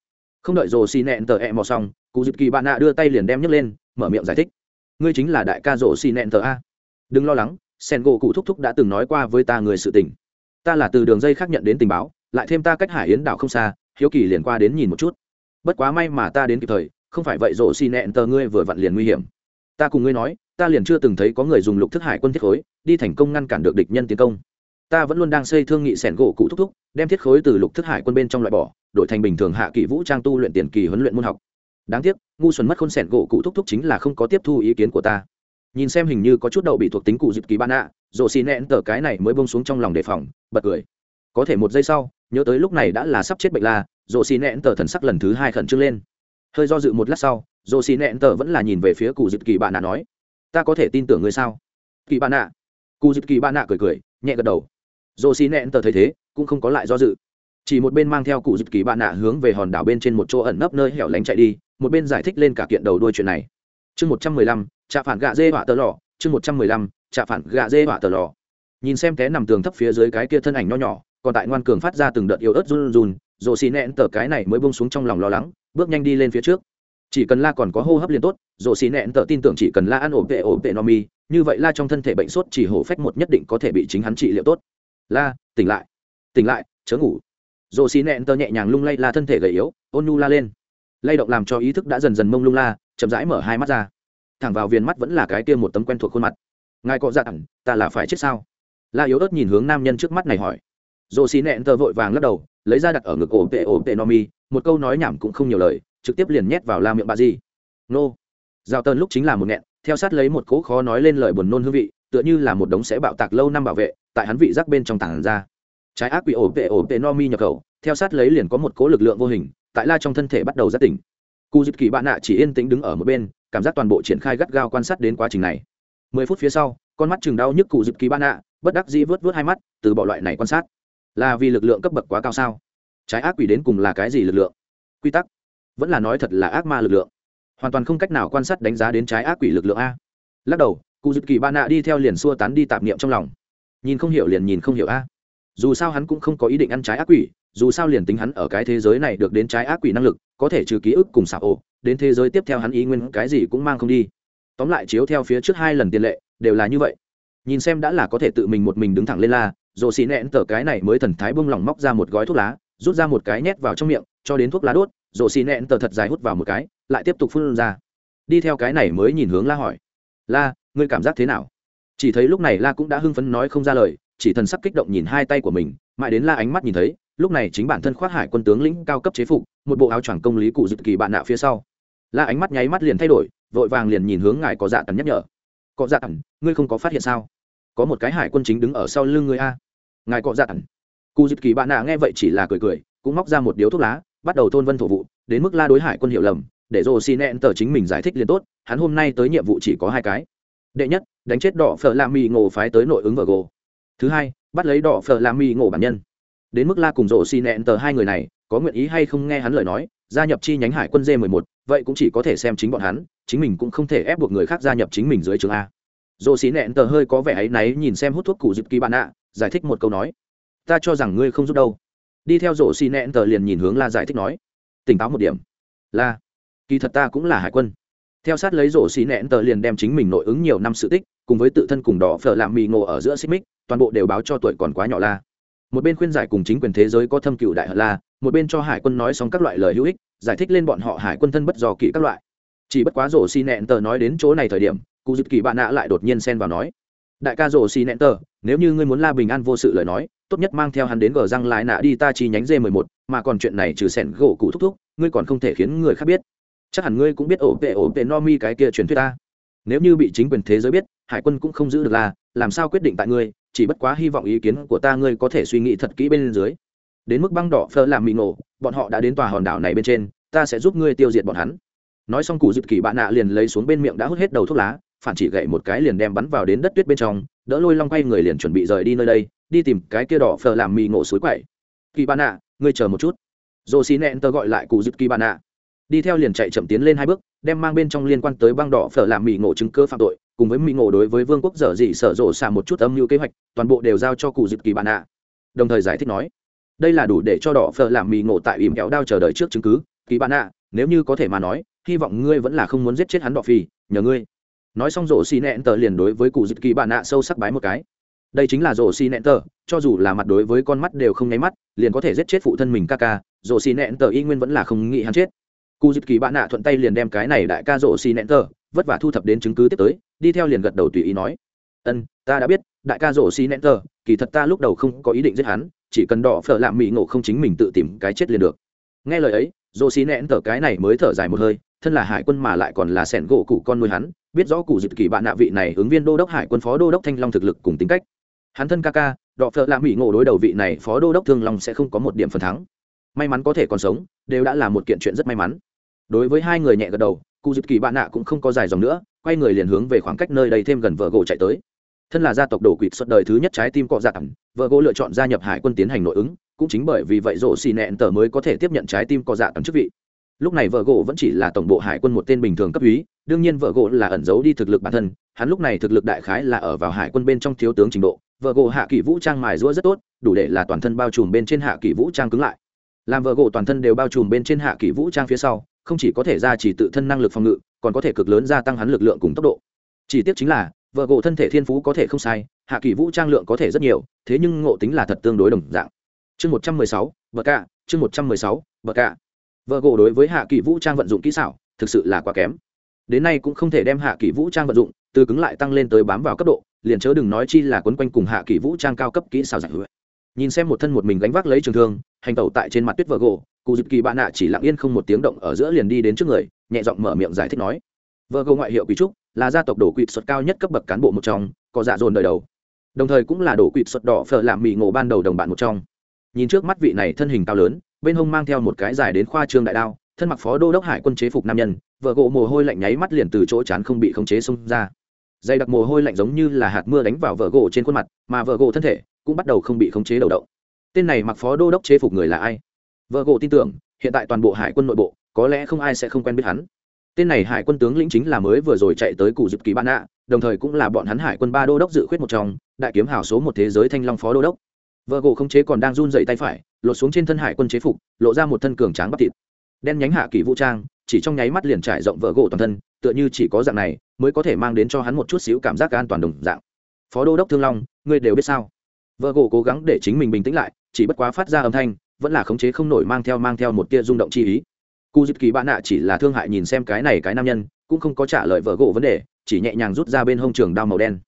không đợi rồ xì nẹn tờ ẹ mò xong cụ dịp kỳ bạn nạ đưa tay liền đem nhấc lên, mở miệng giải thích. Ngươi chính là đại ca rồ xì nẹn tờ a. Đừng lo lắng, sen gỗ cụ thúc thúc đã từng nói qua với ta người sự tình. Ta là từ đường dây khác nhận đến tình báo, lại thêm ta cách hải yến đảo không xa, hiếu kỳ liền qua đến nhìn một chút. Bất quá may mà ta đến kịp thời, không phải vậy rồ xì nẹn tờ ngươi vừa vặn liền nguy hiểm. Ta cùng ngươi nói, ta liền chưa từng thấy có người dùng lục thức hải quân thiết khối, đi thành công ngăn cản được địch nhân tiến công. Ta vẫn luôn đang xây thương nghị sẻn gỗ cụ thúc thúc, đem thiết khối từ lục thức hải quân bên trong loại bỏ đổi thành bình thường hạ kỳ vũ trang tu luyện tiền kỳ huấn luyện môn học. Đáng tiếc, ngu xuẩn mất khôn sẻn gỗ cụ thúc thúc chính là không có tiếp thu ý kiến của ta. Nhìn xem hình như có chút đậu bị thuộc tính cụ dịp kỳ ban ạ rộ xì nẹn tờ cái này mới bông xuống trong lòng đề phòng, bật cười. Có thể một giây sau, nhớ tới lúc này đã là sắp chết bệnh la rộ xì nẹn tờ thần sắc lần thứ hai khẩn trương lên. Hơi do dự một lát sau rộ xì nẹn tờ vẫn là nhìn về phía cụ dịp kỳ bạn ạ nói, ta có thể tin tưởng ngươi sao? Kỳ bạn ạ. Cụ dịp kỳ bạn ạ cười cười, nhẹ gật đầu. Rộ xì nẹn tờ thấy thế, cũng không có lại do dự chỉ một bên mang theo cụ dịp kỳ bạn nạ hướng về hòn đảo bên trên một chỗ ẩn nấp nơi hẻo lánh chạy đi, một bên giải thích lên cả kiện đầu đuôi chuyện này. Chương một trăm mười lăm trạ phản gạ dê họa tờ lò. Chương một trăm mười lăm trạ phản gạ dê họa tờ lò. Nhìn xem té nằm tường thấp phía dưới cái kia thân ảnh nho nhỏ, còn tại ngoan cường phát ra từng đợt yếu ớt run run rộ xì nẹn tờ cái này mới bông xuống trong lòng lo lắng, bước nhanh đi lên phía trước. Chỉ cần la còn có hô hấp liền tốt rộ xì nẹn tờ tin tưởng chỉ cần la ăn ổ vệ ổ vệ no mi, như vậy la trong thân thể bệnh sốt chỉ hổ phách một nhất định có thể bị chính hắn trị liệu tốt. La, tỉnh lại. Tỉnh lại, chớ ngủ rộ xì nẹn tơ nhẹ nhàng lung lay la thân thể gầy yếu, ôn nu la lên. Lay động làm cho ý thức đã dần dần mông lung la, chậm rãi mở hai mắt ra. Thẳng vào viền mắt vẫn là cái kia một tấm quen thuộc khuôn mặt. Ngài cọ dạ ẩn ta là phải chết sao? La yếu ớt nhìn hướng nam nhân trước mắt này hỏi. Rồ xì nẹn tơ vội vàng lắc đầu, lấy ra đặt ở ngực ổ tệ ổ tệ no mi, một câu nói nhảm cũng không nhiều lời, trực tiếp liền nhét vào la miệng bà di. Nô. Giao tơn lúc chính là một nghẹn, theo sát lấy một cỗ khó nói lên lời buồn nôn hương vị, tựa như là một đống sẽ bạo tạc lâu năm bảo vệ, tại hắn vị giác bên trong tảng ra trái ác quỷ ổ vệ ổ vệ no mi nhập khẩu, theo sát lấy liền có một cố lực lượng vô hình, tại la trong thân thể bắt đầu giác tỉnh. Cụ dịp kỳ bạn nạ chỉ yên tĩnh đứng ở một bên, cảm giác toàn bộ triển khai gắt gao quan sát đến quá trình này. Mười phút phía sau, con mắt chừng đau nhức cụ dịp kỳ bạn nạ, bất đắc dĩ vớt vớt hai mắt, từ bỏ loại này quan sát. Là vì lực lượng cấp bậc quá cao sao? Trái ác quỷ đến cùng là cái gì lực lượng? Quy tắc? Vẫn là nói thật là ác ma lực lượng. Hoàn toàn không cách nào quan sát đánh giá đến trái ác quỷ lực lượng a. Lắc đầu cụ dịp kỳ bạn nạ đi theo liền xua tán đi tạp niệm trong lòng. Nhìn không hiểu liền nhìn không hiểu a dù sao hắn cũng không có ý định ăn trái ác quỷ, dù sao liền tính hắn ở cái thế giới này được đến trái ác quỷ năng lực, có thể trừ ký ức cùng xảo ổ, đến thế giới tiếp theo hắn ý nguyên cái gì cũng mang không đi. Tóm lại chiếu theo phía trước hai lần tiền lệ, đều là như vậy. Nhìn xem đã là có thể tự mình một mình đứng thẳng lên la, rồ xì nẹn tờ cái này mới thần thái bông lỏng móc ra một gói thuốc lá, rút ra một cái nhét vào trong miệng, cho đến thuốc lá đốt, rồ xì nẹn tờ thật dài hút vào một cái, lại tiếp tục phun ra. Đi theo cái này mới nhìn hướng la hỏi. La, ngươi cảm giác thế nào? Chỉ thấy lúc này la cũng đã hưng phấn nói không ra lời chỉ thần sắc kích động nhìn hai tay của mình, mãi đến la ánh mắt nhìn thấy, lúc này chính bản thân khoác hải quân tướng lĩnh cao cấp chế phục, một bộ áo choàng công lý cụ dự kỳ bạn nạ phía sau. La ánh mắt nháy mắt liền thay đổi, vội vàng liền nhìn hướng ngài có dạ tần nhắc nhở. Có dạ tần, ngươi không có phát hiện sao? Có một cái hải quân chính đứng ở sau lưng ngươi a. Ngài có dạ tần. Cụ dự kỳ bạn nạ nghe vậy chỉ là cười cười, cũng móc ra một điếu thuốc lá, bắt đầu thôn vân thổ vụ, đến mức la đối hải quân hiểu lầm, để rồ xì nẹn tờ chính mình giải thích liền tốt, hắn hôm nay tới nhiệm vụ chỉ có hai cái. Đệ nhất, đánh chết đỏ phở la mi ngộ phái tới nội ứng vợ gồ thứ hai, bắt lấy đỏ phở làm mi ngộ bản nhân. Đến mức la cùng rộ xì nẹn tờ hai người này, có nguyện ý hay không nghe hắn lời nói, gia nhập chi nhánh hải quân d 11 vậy cũng chỉ có thể xem chính bọn hắn, chính mình cũng không thể ép buộc người khác gia nhập chính mình dưới trường a. Rộ xì nẹn tờ hơi có vẻ áy náy nhìn xem hút thuốc cụ dịp kỳ bạn ạ, giải thích một câu nói. Ta cho rằng ngươi không giúp đâu. Đi theo rộ xì nẹn tờ liền nhìn hướng la giải thích nói. Tỉnh táo một điểm. La, kỳ thật ta cũng là hải quân theo sát lấy rổ xì nẹn tờ liền đem chính mình nội ứng nhiều năm sự tích, cùng với tự thân cùng đỏ phở làm mì ngộ ở giữa xích mích, toàn bộ đều báo cho tuổi còn quá nhỏ la. Một bên khuyên giải cùng chính quyền thế giới có thâm cựu đại hận la, một bên cho hải quân nói xong các loại lời hữu ích, giải thích lên bọn họ hải quân thân bất dò kỹ các loại. Chỉ bất quá rổ xì nẹn tờ nói đến chỗ này thời điểm, cụ dịp kỳ bạn nạ lại đột nhiên xen vào nói, đại ca rổ xì nẹn tờ, nếu như ngươi muốn la bình an vô sự lời nói, tốt nhất mang theo hắn đến gờ răng lại nạ đi ta chi nhánh d 11 mà còn chuyện này trừ sẻn gỗ cụ thúc thúc, ngươi còn không thể khiến người khác biết chắc hẳn ngươi cũng biết ổ vệ ổ vệ no mi cái kia truyền thuyết ta. Nếu như bị chính quyền thế giới biết, hải quân cũng không giữ được là, làm sao quyết định tại ngươi, chỉ bất quá hy vọng ý kiến của ta ngươi có thể suy nghĩ thật kỹ bên dưới. Đến mức băng đỏ phơ làm mì nổ bọn họ đã đến tòa hòn đảo này bên trên, ta sẽ giúp ngươi tiêu diệt bọn hắn. Nói xong cụ dịp kỳ bạn nạ liền lấy xuống bên miệng đã hút hết đầu thuốc lá, phản chỉ gậy một cái liền đem bắn vào đến đất tuyết bên trong, đỡ lôi long quay người liền chuẩn bị rời đi nơi đây, đi tìm cái kia đỏ phờ làm mì ngộ suối quậy. Kỳ bạn nạ, ngươi chờ một chút. Dồ xì nẹn tớ gọi lại cụ dịp kỳ bạn nạ đi theo liền chạy chậm tiến lên hai bước, đem mang bên trong liên quan tới băng đỏ phở làm mì ngộ chứng cơ phạm tội, cùng với mì ngộ đối với vương quốc dở dị sở rộ xả một chút âm mưu kế hoạch, toàn bộ đều giao cho cụ dịp kỳ bạn nạ đồng thời giải thích nói, đây là đủ để cho đỏ phở làm mì ngộ tại ìm kéo đao chờ đợi trước chứng cứ, kỳ bạn nạ nếu như có thể mà nói, hy vọng ngươi vẫn là không muốn giết chết hắn đỏ phi nhờ ngươi. Nói xong rổ xì nẹn tờ liền đối với cụ dịp kỳ bạn nạ sâu sắc bái một cái. Đây chính là rổ xì nẹn tờ, cho dù là mặt đối với con mắt đều không nháy mắt, liền có thể giết chết phụ thân mình ca ca rổ xì nẹn tờ y nguyên vẫn là không nghĩ hắn chết cụ dịp kỳ bạn nạ thuận tay liền đem cái này đại ca rổ xì nẹn tờ, vất vả thu thập đến chứng cứ tiếp tới, đi theo liền gật đầu tùy ý nói. Ân, ta đã biết, đại ca rổ xì nẹn tờ, kỳ thật ta lúc đầu không có ý định giết hắn, chỉ cần đỏ phở làm mỹ ngộ không chính mình tự tìm cái chết liền được. Nghe lời ấy, rổ xì nẹn tờ cái này mới thở dài một hơi, thân là hải quân mà lại còn là sẻn gỗ cụ con nuôi hắn, biết rõ cụ dịp kỳ bạn nạ vị này ứng viên đô đốc hải quân phó đô đốc thanh long thực lực cùng tính cách. Hắn thân ca ca đọ phợ lạ mỹ ngộ đối đầu vị này phó đô đốc thương long sẽ không có một điểm phần thắng. May mắn có thể còn sống, đều đã là một kiện chuyện rất may mắn đối với hai người nhẹ gật đầu, cụ dịp kỳ bạn nạ cũng không có dài dòng nữa, quay người liền hướng về khoảng cách nơi đây thêm gần vợ gỗ chạy tới. Thân là gia tộc đổ quỵt xuất đời thứ nhất trái tim cọ dạ ẩm vợ gỗ lựa chọn gia nhập hải quân tiến hành nội ứng, cũng chính bởi vì vậy rổ xì nẹn tờ mới có thể tiếp nhận trái tim cọ dạ ẩm chức vị. Lúc này vợ gỗ vẫn chỉ là tổng bộ hải quân một tên bình thường cấp úy, đương nhiên vợ gỗ là ẩn giấu đi thực lực bản thân, hắn lúc này thực lực đại khái là ở vào hải quân bên trong thiếu tướng trình độ, vợ gỗ hạ kỷ vũ trang mài rũa rất tốt, đủ để là toàn thân bao trùm bên trên hạ kỷ vũ trang cứng lại. Làm vợ gỗ toàn thân đều bao trùm bên trên hạ kỷ vũ trang phía sau không chỉ có thể ra chỉ tự thân năng lực phòng ngự, còn có thể cực lớn gia tăng hắn lực lượng cùng tốc độ. Chỉ tiếc chính là, vợ gỗ thân thể thiên phú có thể không sai, hạ kỳ vũ trang lượng có thể rất nhiều, thế nhưng ngộ tính là thật tương đối đồng dạng. Chương một trăm mười sáu vợ cả chương một trăm mười sáu vợ cả vợ gỗ đối với hạ kỳ vũ trang vận dụng kỹ xảo, thực sự là quá kém. Đến nay cũng không thể đem hạ kỳ vũ trang vận dụng, từ cứng lại tăng lên tới bám vào cấp độ, liền chớ đừng nói chi là quấn quanh cùng hạ kỳ vũ trang cao cấp kỹ xảo giải hữu nhìn xem một thân một mình gánh vác lấy trường thương, hành tẩu tại trên mặt tuyết vợ gỗ, cụ dịp kỳ bạn nạ chỉ lặng yên không một tiếng động ở giữa liền đi đến trước người, nhẹ giọng mở miệng giải thích nói. Vợ gỗ ngoại hiệu quý trúc là gia tộc đổ quỵt xuất cao nhất cấp bậc cán bộ một trong, có dạ dồn đời đầu. Đồng thời cũng là đổ quỵt xuất đỏ phở làm mì ngộ ban đầu đồng bạn một trong. Nhìn trước mắt vị này thân hình cao lớn, bên hông mang theo một cái dài đến khoa trương đại đao, thân mặc phó đô đốc hải quân chế phục nam nhân vợ gỗ mồ hôi lạnh nháy mắt liền từ chỗ chán không bị khống chế xông ra. Dày đặc mồ hôi lạnh giống như là hạt mưa đánh vào vợ gỗ trên khuôn mặt, mà vợ gỗ thân thể cũng bắt đầu không bị khống chế đầu động. Tên này mặc phó đô đốc chế phục người là ai? Vợ gỗ tin tưởng hiện tại toàn bộ hải quân nội bộ có lẽ không ai sẽ không quen biết hắn. Tên này hải quân tướng lĩnh chính là mới vừa rồi chạy tới cụ dịp kỳ ban ạ, đồng thời cũng là bọn hắn hải quân ba đô đốc dự khuyết một trong đại kiếm hào số một thế giới thanh long phó đô đốc. Vợ gỗ không chế còn đang run dậy tay phải lột xuống trên thân hải quân chế phục lộ ra một thân cường tráng bắp thịt. Đen nhánh hạ kỳ vũ trang chỉ trong nháy mắt liền trải rộng vợ gỗ toàn thân tựa như chỉ có dạng này mới có thể mang đến cho hắn một chút xíu cảm giác an toàn đồng dạng. Phó đô đốc thương long ngươi đều biết sao? Vợ gỗ cố gắng để chính mình bình tĩnh lại, chỉ bất quá phát ra âm thanh, vẫn là khống chế không nổi mang theo mang theo một tia rung động chi ý. Cu dịp kỳ bạn nạ chỉ là thương hại nhìn xem cái này cái nam nhân, cũng không có trả lời vợ gỗ vấn đề, chỉ nhẹ nhàng rút ra bên hông trường đao màu đen.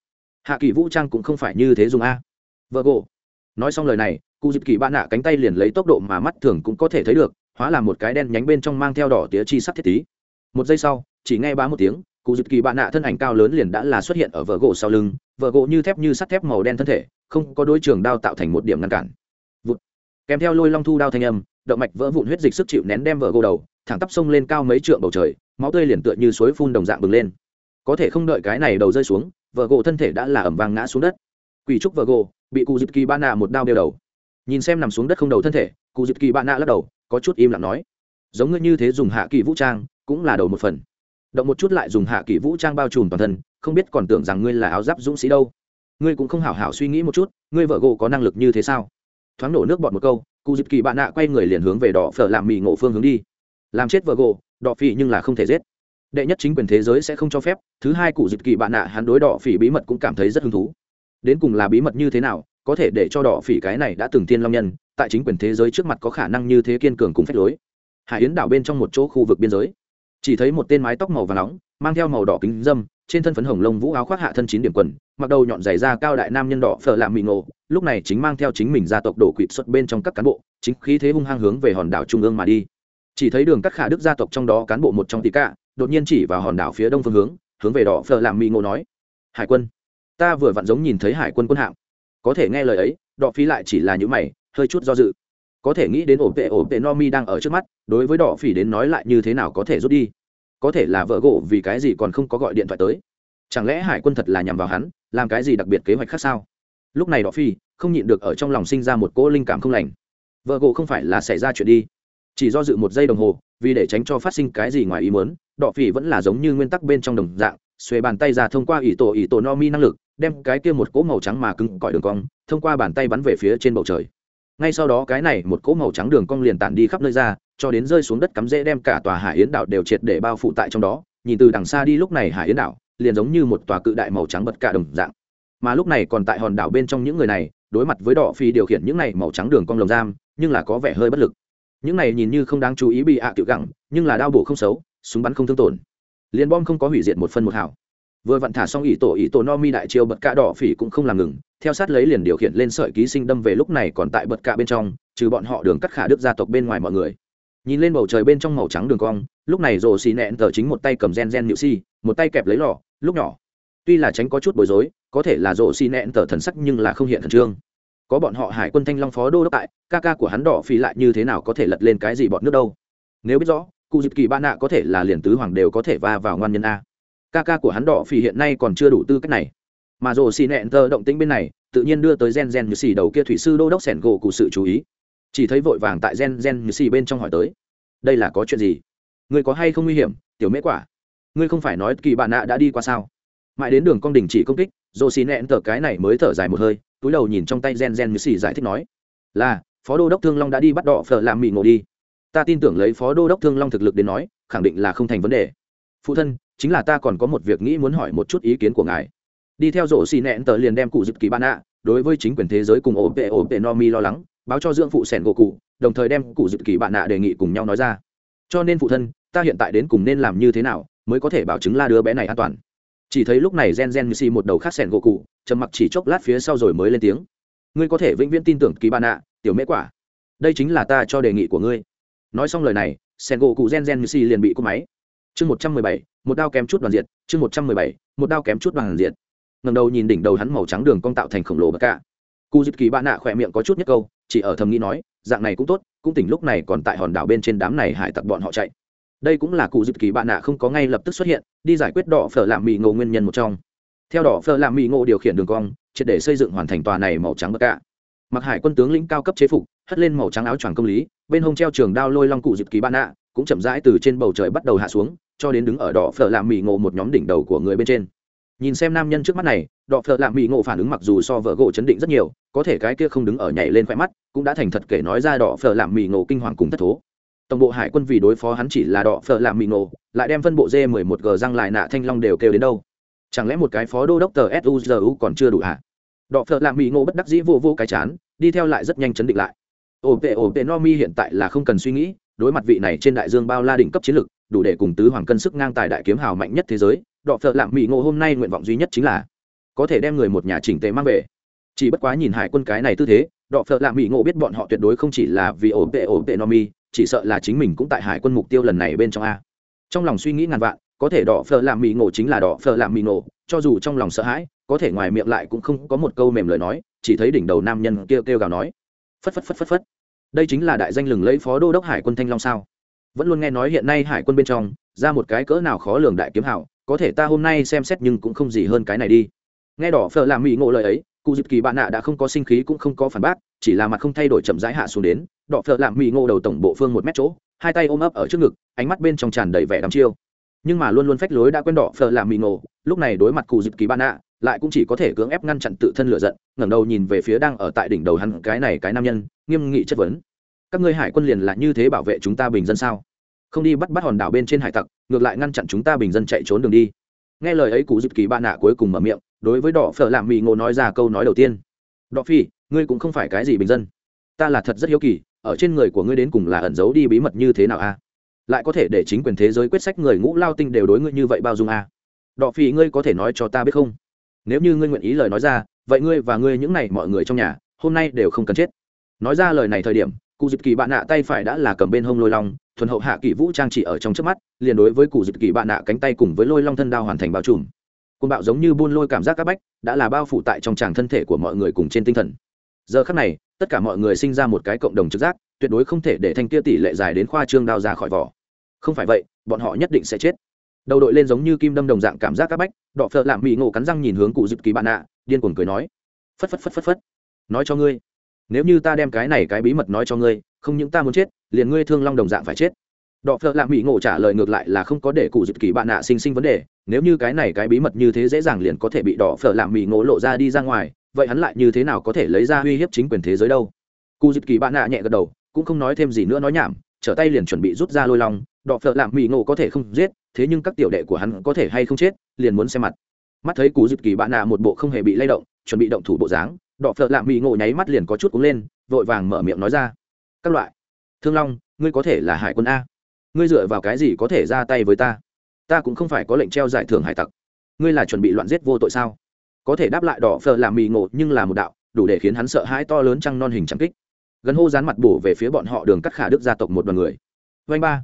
Hạ kỳ vũ trang cũng không phải như thế dùng a. Vợ gỗ nói xong lời này cụ dịp kỳ bạn nạ cánh tay liền lấy tốc độ mà mắt thường cũng có thể thấy được, hóa là một cái đen nhánh bên trong mang theo đỏ tía chi sắt thiết tí. Một giây sau, chỉ nghe ba một tiếng cụ dịp kỳ bạn nạ thân ảnh cao lớn liền đã là xuất hiện ở vợ gỗ sau lưng vợ gỗ như thép như sắt thép màu đen thân thể, không có đối trường đao tạo thành một điểm ngăn cản. Vụt. kèm theo lôi long thu đao thanh âm, động mạch vỡ vụn huyết dịch sức chịu nén đem vợ gỗ đầu, thẳng tắp sông lên cao mấy trượng bầu trời, máu tươi liền tựa như suối phun đồng dạng bừng lên. Có thể không đợi cái này đầu rơi xuống vợ gỗ thân thể đã là ẩm vàng ngã xuống đất. Quỷ trúc vợ gỗ, bị cụ dịp kỳ bạn nạ một đao đeo đầu. Nhìn xem nằm xuống đất không đầu thân thể, cụ dịp kỳ bạn nạ lắc đầu, có chút im lặng nói, giống ngươi như thế dùng hạ kỳ vũ trang, cũng là đầu một phần động một chút lại dùng hạ kỳ vũ trang bao trùm toàn thân, không biết còn tưởng rằng ngươi là áo giáp dũng sĩ đâu. Ngươi cũng không hảo hảo suy nghĩ một chút, ngươi vợ gỗ có năng lực như thế sao? Thoáng nổ nước bọt một câu cụ dịp kỳ bạn nạ quay người liền hướng về đỏ phở làm mì ngộ phương hướng đi. Làm chết vợ gỗ, đỏ phỉ nhưng là không thể giết. Đệ nhất chính quyền thế giới sẽ không cho phép, thứ hai cụ dịp kỳ bạn nạ hắn đối đỏ phỉ bí mật cũng cảm thấy rất hứng thú. Đến cùng là bí mật như thế nào, có thể để cho đỏ phỉ cái này đã từng tiên long nhân, tại chính quyền thế giới trước mặt có khả năng như thế kiên cường cùng phép lối. Hải yến đảo bên trong một chỗ khu vực biên giới chỉ thấy một tên mái tóc màu và nóng, mang theo màu đỏ kính dâm, trên thân phấn hồng lông vũ áo khoác hạ thân chín điểm quần, mặc đầu nhọn giày da cao đại nam nhân đỏ phở làm mì ngộ, lúc này chính mang theo chính mình gia tộc đổ quỵt xuất bên trong các cán bộ, chính khí thế hung hăng hướng về hòn đảo trung ương mà đi. Chỉ thấy đường cắt khả đức gia tộc trong đó cán bộ một trong tỷ cả, đột nhiên chỉ vào hòn đảo phía đông phương hướng hướng về đỏ phở làm mì ngộ nói, hải quân, ta vừa vặn giống nhìn thấy hải quân quân hạm. Có thể nghe lời ấy, đỏ phí lại chỉ là những mày, hơi chút do dự có thể nghĩ đến ổn tệ ổn tệ no mi đang ở trước mắt, đối với đỏ phỉ đến nói lại như thế nào có thể rút đi? Có thể là vợ gỗ vì cái gì còn không có gọi điện thoại tới? Chẳng lẽ hải quân thật là nhằm vào hắn, làm cái gì đặc biệt kế hoạch khác sao? Lúc này đỏ phi không nhịn được ở trong lòng sinh ra một cỗ linh cảm không lành. Vợ gỗ không phải là xảy ra chuyện đi. Chỉ do dự một giây đồng hồ, vì để tránh cho phát sinh cái gì ngoài ý muốn, đỏ phỉ vẫn là giống như nguyên tắc bên trong đồng dạng, xuề bàn tay ra thông qua ỷ tổ ỷ tổ no mi năng lực, đem cái kia một cỗ màu trắng mà cứng cỏi đường cong, thông qua bàn tay bắn về phía trên bầu trời ngay sau đó cái này một cỗ màu trắng đường cong liền tản đi khắp nơi ra, cho đến rơi xuống đất cắm rễ đem cả tòa hải yến đảo đều triệt để bao phủ tại trong đó. Nhìn từ đằng xa đi lúc này hải yến đảo, liền giống như một tòa cự đại màu trắng bật cả đồng dạng. Mà lúc này còn tại hòn đảo bên trong những người này, đối mặt với đỏ phi điều khiển những này màu trắng đường cong lồng giam, nhưng là có vẻ hơi bất lực. Những này nhìn như không đáng chú ý bị ạ à tiểu gẳng, nhưng là đau bổ không xấu, súng bắn không thương tổn. Liền bom không có hủy diệt một phân một hảo vừa vặn thả xong ỷ tổ ỷ tổ no mi đại chiêu bật cạ đỏ phỉ cũng không làm ngừng, theo sát lấy liền điều khiển lên sợi ký sinh đâm về lúc này còn tại bật cạ bên trong, trừ bọn họ đường cắt khả đức gia tộc bên ngoài mọi người. Nhìn lên bầu trời bên trong màu trắng đường cong, lúc này rồ xì nẹn tờ chính một tay cầm gen gen nhự si, một tay kẹp lấy lò lúc nhỏ. Tuy là tránh có chút bối rối, có thể là rồ xì nẹn tờ thần sắc nhưng là không hiện thần trương. Có bọn họ hải quân thanh long phó đô đốc tại, ca ca của hắn đỏ phỉ lại như thế nào có thể lật lên cái gì bọn nước đâu? Nếu biết rõ, cụ dịp kỳ ba nạ có thể là liền tứ hoàng đều có thể va vào ngoan nhân a ca ca của hắn đỏ phỉ hiện nay còn chưa đủ tư cách này. Mà rồ xì nẹn tơ động tĩnh bên này, tự nhiên đưa tới gen gen như xì đầu kia thủy sư đô đốc sẻn gỗ cụ sự chú ý. Chỉ thấy vội vàng tại gen gen như xì bên trong hỏi tới, đây là có chuyện gì? Người có hay không nguy hiểm, tiểu mễ quả? Ngươi không phải nói kỳ bạn nạ đã đi qua sao? Mãi đến đường con đình chỉ công kích, rồ xì nẹn tờ cái này mới thở dài một hơi, túi đầu nhìn trong tay gen gen như xì giải thích nói, là, phó đô đốc thương long đã đi bắt đỏ phở làm mì ngộ đi. Ta tin tưởng lấy phó đô đốc thương long thực lực đến nói, khẳng định là không thành vấn đề. Phụ thân chính là ta còn có một việc nghĩ muốn hỏi một chút ý kiến của ngài. Đi theo rổ xì nẹn tờ liền đem cụ dịp kỳ ban ạ, đối với chính quyền thế giới cùng ổ tệ ổ tệ no mi lo lắng, báo cho dưỡng phụ sẻn gỗ cụ, đồng thời đem cụ dịp kỳ bạn nạ đề nghị cùng nhau nói ra. Cho nên phụ thân, ta hiện tại đến cùng nên làm như thế nào mới có thể bảo chứng la đứa bé này an toàn? Chỉ thấy lúc này gen gen như si một đầu khác sẻn gỗ cụ, trầm mặc chỉ chốc lát phía sau rồi mới lên tiếng. Ngươi có thể vĩnh viễn tin tưởng kỳ bạn nạ tiểu mễ quả. Đây chính là ta cho đề nghị của ngươi. Nói xong lời này, sẻn gỗ cụ gen gen như si liền bị cúp máy chương một trăm mười bảy, một đao kém chút đoàn diệt, chương một trăm mười bảy, một đao kém chút đoàn diệt. Ngầm đầu nhìn đỉnh đầu hắn màu trắng đường cong tạo thành khổng lồ bậc cả cụ dịp kỳ bạn nạ khỏe miệng có chút nhất câu, chỉ ở thầm nghĩ nói, dạng này cũng tốt, cũng tỉnh lúc này còn tại hòn đảo bên trên đám này hải tặc bọn họ chạy. Đây cũng là cụ dịp kỳ bạn nạ không có ngay lập tức xuất hiện, đi giải quyết đỏ phở làm mì ngộ nguyên nhân một trong. Theo đỏ phở làm mì ngộ điều khiển đường cong, triệt để xây dựng hoàn thành tòa này màu trắng bậc cả mặc hải quân tướng lĩnh cao cấp chế phục, hất lên màu trắng áo choàng công lý bên hông treo trường đao lôi long cụ dịp kỳ bạn nạ, cũng chậm rãi từ trên bầu trời bắt đầu hạ xuống, cho đến đứng ở đỏ phở làm mì ngộ một nhóm đỉnh đầu của người bên trên. Nhìn xem nam nhân trước mắt này đọ phợ lạ mỹ ngộ phản ứng mặc dù so vợ gỗ chấn định rất nhiều, có thể cái kia không đứng ở nhảy lên khoe mắt, cũng đã thành thật kể nói ra đọ phợ lạ mỹ ngộ kinh hoàng cùng thất thố. Tổng bộ hải quân vì đối phó hắn chỉ là đọ phợ lạ mỹ ngộ, lại đem phân bộ d 11 g răng lại nạ thanh long đều kêu đến đâu? Chẳng lẽ một cái phó đô đốc tờ suzu còn chưa đủ hả? Đọ phợ lạ mỹ ngộ bất đắc dĩ vô vô cái chán, đi theo lại rất nhanh chấn định lại ổ tệ ổ tệ no mi hiện tại là không cần suy nghĩ, đối mặt vị này trên đại dương bao la đỉnh cấp chiến lực, đủ để cùng tứ hoàng cân sức ngang tài đại kiếm hào mạnh nhất thế giới, đọ phợ lạm mỹ ngộ hôm nay nguyện vọng duy nhất chính là có thể đem người một nhà chỉnh tề mang về. Chỉ bất quá nhìn hải quân cái này tư thế, đọ phợ lạm mỹ ngộ biết bọn họ tuyệt đối không chỉ là vì ổn tệ ổn tệ no mi, chỉ sợ là chính mình cũng tại hải quân mục tiêu lần này bên trong a. Trong lòng suy nghĩ ngàn vạn, có thể đỏ phở làm mì ngộ chính là đỏ phở làm mì ngộ, cho dù trong lòng sợ hãi, có thể ngoài miệng lại cũng không có một câu mềm lời nói, chỉ thấy đỉnh đầu nam nhân kêu kêu gào nói, phất phất phất phất phất đây chính là đại danh lừng lấy phó đô đốc hải quân thanh long sao? Vẫn luôn nghe nói hiện nay hải quân bên trong, ra một cái cỡ nào khó lường đại kiếm hảo, có thể ta hôm nay xem xét nhưng cũng không gì hơn cái này đi. Nghe đỏ phở làm mỹ ngộ lời ấy, cụ dịp kỳ bạn nạ đã không có sinh khí cũng không có phản bác, chỉ là mặt không thay đổi chậm rãi hạ xuống đến, đỏ phở làm mỹ ngộ đầu tổng bộ phương một mét chỗ, hai tay ôm ấp ở trước ngực, ánh mắt bên trong tràn đầy vẻ đắm chiêu. Nhưng mà luôn luôn phách lối đã quen đỏ phở làm mỹ ngộ, lúc này đối mặt cụ dịp kỳ bạn nạ, lại cũng chỉ có thể cưỡng ép ngăn chặn tự thân lửa giận, ngẩng đầu nhìn về phía đang ở tại đỉnh đầu hắn cái này cái nam nhân nghiêm nghị chất vấn. Các ngươi hải quân liền là như thế bảo vệ chúng ta bình dân sao? Không đi bắt bắt hòn đảo bên trên hải tặc, ngược lại ngăn chặn chúng ta bình dân chạy trốn đường đi. Nghe lời ấy, cụ dịp kỳ bạn nạ cuối cùng mở miệng, đối với đỏ phở làm mì ngộ nói ra câu nói đầu tiên. Đỏ phi, ngươi cũng không phải cái gì bình dân. Ta là thật rất hiếu kỳ, ở trên người của ngươi đến cùng là ẩn giấu đi bí mật như thế nào a? Lại có thể để chính quyền thế giới quyết sách người ngũ lao tinh đều đối ngươi như vậy bao dung a? Đỏ phi, ngươi có thể nói cho ta biết không? Nếu như ngươi nguyện ý lời nói ra, vậy ngươi và ngươi những này mọi người trong nhà, hôm nay đều không cần chết nói ra lời này thời điểm, cụ dịp kỳ bạn nạ tay phải đã là cầm bên hông lôi long, thuần hậu hạ kỳ vũ trang chỉ ở trong trước mắt, liền đối với cụ dịp kỳ bạn nạ cánh tay cùng với lôi long thân đao hoàn thành bao trùm. Côn bạo giống như buôn lôi cảm giác các bách, đã là bao phủ tại trong tràng thân thể của mọi người cùng trên tinh thần. Giờ khắc này, tất cả mọi người sinh ra một cái cộng đồng trực giác, tuyệt đối không thể để thanh kia tỷ lệ dài đến khoa trương đao ra khỏi vỏ. Không phải vậy, bọn họ nhất định sẽ chết. Đầu đội lên giống như kim đâm đồng dạng cảm giác các bách đọ phợ lạm bị ngộ cắn răng nhìn hướng cụ dịp kỳ bạn nạ, điên cuồng cười nói, phất phất phất phất phất, nói cho ngươi nếu như ta đem cái này cái bí mật nói cho ngươi, không những ta muốn chết, liền ngươi thương long đồng dạng phải chết. Đọ phợ lạ bị ngộ trả lời ngược lại là không có để cụ dịp kỳ bạn nạ sinh sinh vấn đề, nếu như cái này cái bí mật như thế dễ dàng liền có thể bị đỏ phở lạ bị ngộ lộ ra đi ra ngoài, vậy hắn lại như thế nào có thể lấy ra uy hiếp chính quyền thế giới đâu? Cụ dịp kỳ bạn nạ nhẹ gật đầu, cũng không nói thêm gì nữa nói nhảm, trở tay liền chuẩn bị rút ra lôi lòng đọ phợ lạ bị ngộ có thể không giết, thế nhưng các tiểu đệ của hắn có thể hay không chết, liền muốn xem mặt. Mắt thấy cụ dịp kỳ bạn nạ một bộ không hề bị lay động, chuẩn bị động thủ bộ dáng đọ phợ lạ mỹ ngộ nháy mắt liền có chút cúng lên, vội vàng mở miệng nói ra. Các loại. Thương long, ngươi có thể là hải quân a. Ngươi dựa vào cái gì có thể ra tay với ta? Ta cũng không phải có lệnh treo giải thưởng hải tặc. Ngươi là chuẩn bị loạn giết vô tội sao? Có thể đáp lại đỏ phờ làm mì ngộ nhưng là một đạo, đủ để khiến hắn sợ hãi to lớn trăng non hình trắng kích. Gần hô dán mặt bổ về phía bọn họ đường cắt khả đức gia tộc một đoàn người. Vanh ba.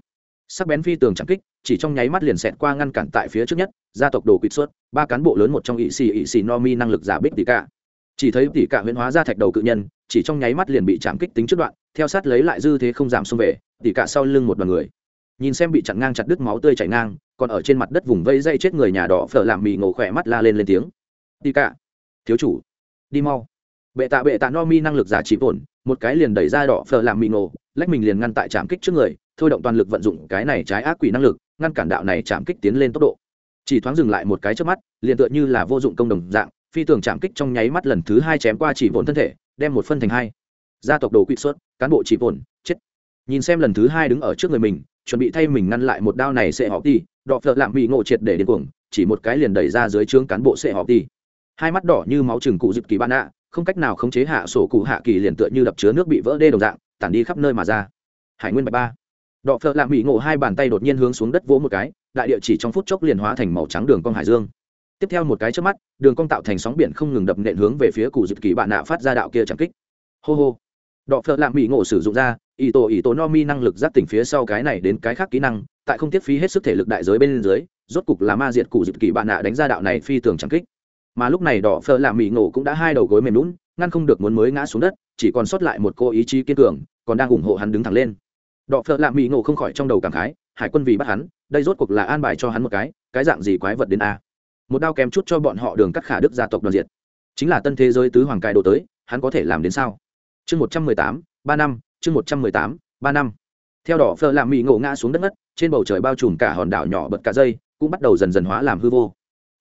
Sắc bén phi tường trắng kích, chỉ trong nháy mắt liền xẹt qua ngăn cản tại phía trước nhất, gia tộc đồ quỵt xuất ba cán bộ lớn một trong ỵ xì ỵ xì no mi năng lực giả bích tỷ cả chỉ thấy tỷ cả huyễn hóa ra thạch đầu cự nhân chỉ trong nháy mắt liền bị chạm kích tính trước đoạn theo sát lấy lại dư thế không giảm xông về tỷ cả sau lưng một đoàn người. Nhìn xem bị chặn ngang chặt đứt máu tươi chảy ngang còn ở trên mặt đất vùng vây dây chết người nhà đỏ phở làm mì ngổ khỏe mắt la lên lên tiếng. Tỷ cả thiếu chủ đi mau. Bệ tạ bệ tạ no mi năng lực giả trị ổn một cái liền đẩy ra đỏ phở làm mì ngổ, lách mình liền ngăn tại chạm kích trước người thôi động toàn lực vận dụng cái này trái ác quỷ năng lực ngăn cản đạo này chạm kích tiến lên tốc độ. Chỉ thoáng dừng lại một cái trước mắt liền tựa như là vô dụng công đồng dạng phi tường chạm kích trong nháy mắt lần thứ hai chém qua chỉ vồn thân thể, đem một phân thành hai. Gia tộc đồ quỵ xuất cán bộ chỉ vồn, chết. Nhìn xem lần thứ hai đứng ở trước người mình, chuẩn bị thay mình ngăn lại một đao này sẽ họp đi đọ phợ lạm bị ngộ triệt để điên cuồng, chỉ một cái liền đẩy ra dưới trướng cán bộ sẽ họp đi. Hai mắt đỏ như máu chừng cụ dịp kỳ ban ạ, không cách nào khống chế hạ sổ cụ hạ kỳ liền tựa như đập chứa nước bị vỡ đê đồng dạng, tản đi khắp nơi mà ra. Hải nguyên bạch ba. Đọ phợ lạm bị ngộ hai bàn tay đột nhiên hướng xuống đất vỗ một cái, đại địa chỉ trong phút chốc liền hóa thành màu trắng đường cong hải dương tiếp theo một cái trước mắt, đường cong tạo thành sóng biển không ngừng đập nện hướng về phía cụ dịp kỳ bạn nạ phát ra đạo kia chẳng kích. Hô hô. Đọ phợ lạm bị ngộ sử dụng ra ý tổ ý tổ no mi năng lực giáp tỉnh phía sau cái này đến cái khác kỹ năng, tại không tiết phí hết sức thể lực đại giới bên dưới, rốt cục là ma diệt cụ dịp kỳ bạn nạ đánh ra đạo này phi tường trắng kích. Mà lúc này đỏ phơ làm mỹ ngộ cũng đã hai đầu gối mềm lún ngăn không được muốn mới ngã xuống đất, chỉ còn sót lại một cô ý chí kiên cường, còn đang ủng hộ hắn đứng thẳng lên. Đỏ phơ làm mỹ ngộ không khỏi trong đầu cảm khái, hải quân vì bắt hắn, đây rốt cuộc là an bài cho hắn một cái cái dạng gì quái vật đến a? Một đao kém chút cho bọn họ đường cắt khả đức gia tộc đoàn diệt. Chính là tân thế giới tứ hoàng cài đồ tới, hắn có thể làm đến sao? Chương một trăm mười tám, ba năm, chương một trăm mười tám, ba năm. Theo đỏ phơ làm mỹ ngộ ngã xuống đất ngất, trên bầu trời bao trùm cả hòn đảo nhỏ bật cả dây, cũng bắt đầu dần dần hóa làm hư vô.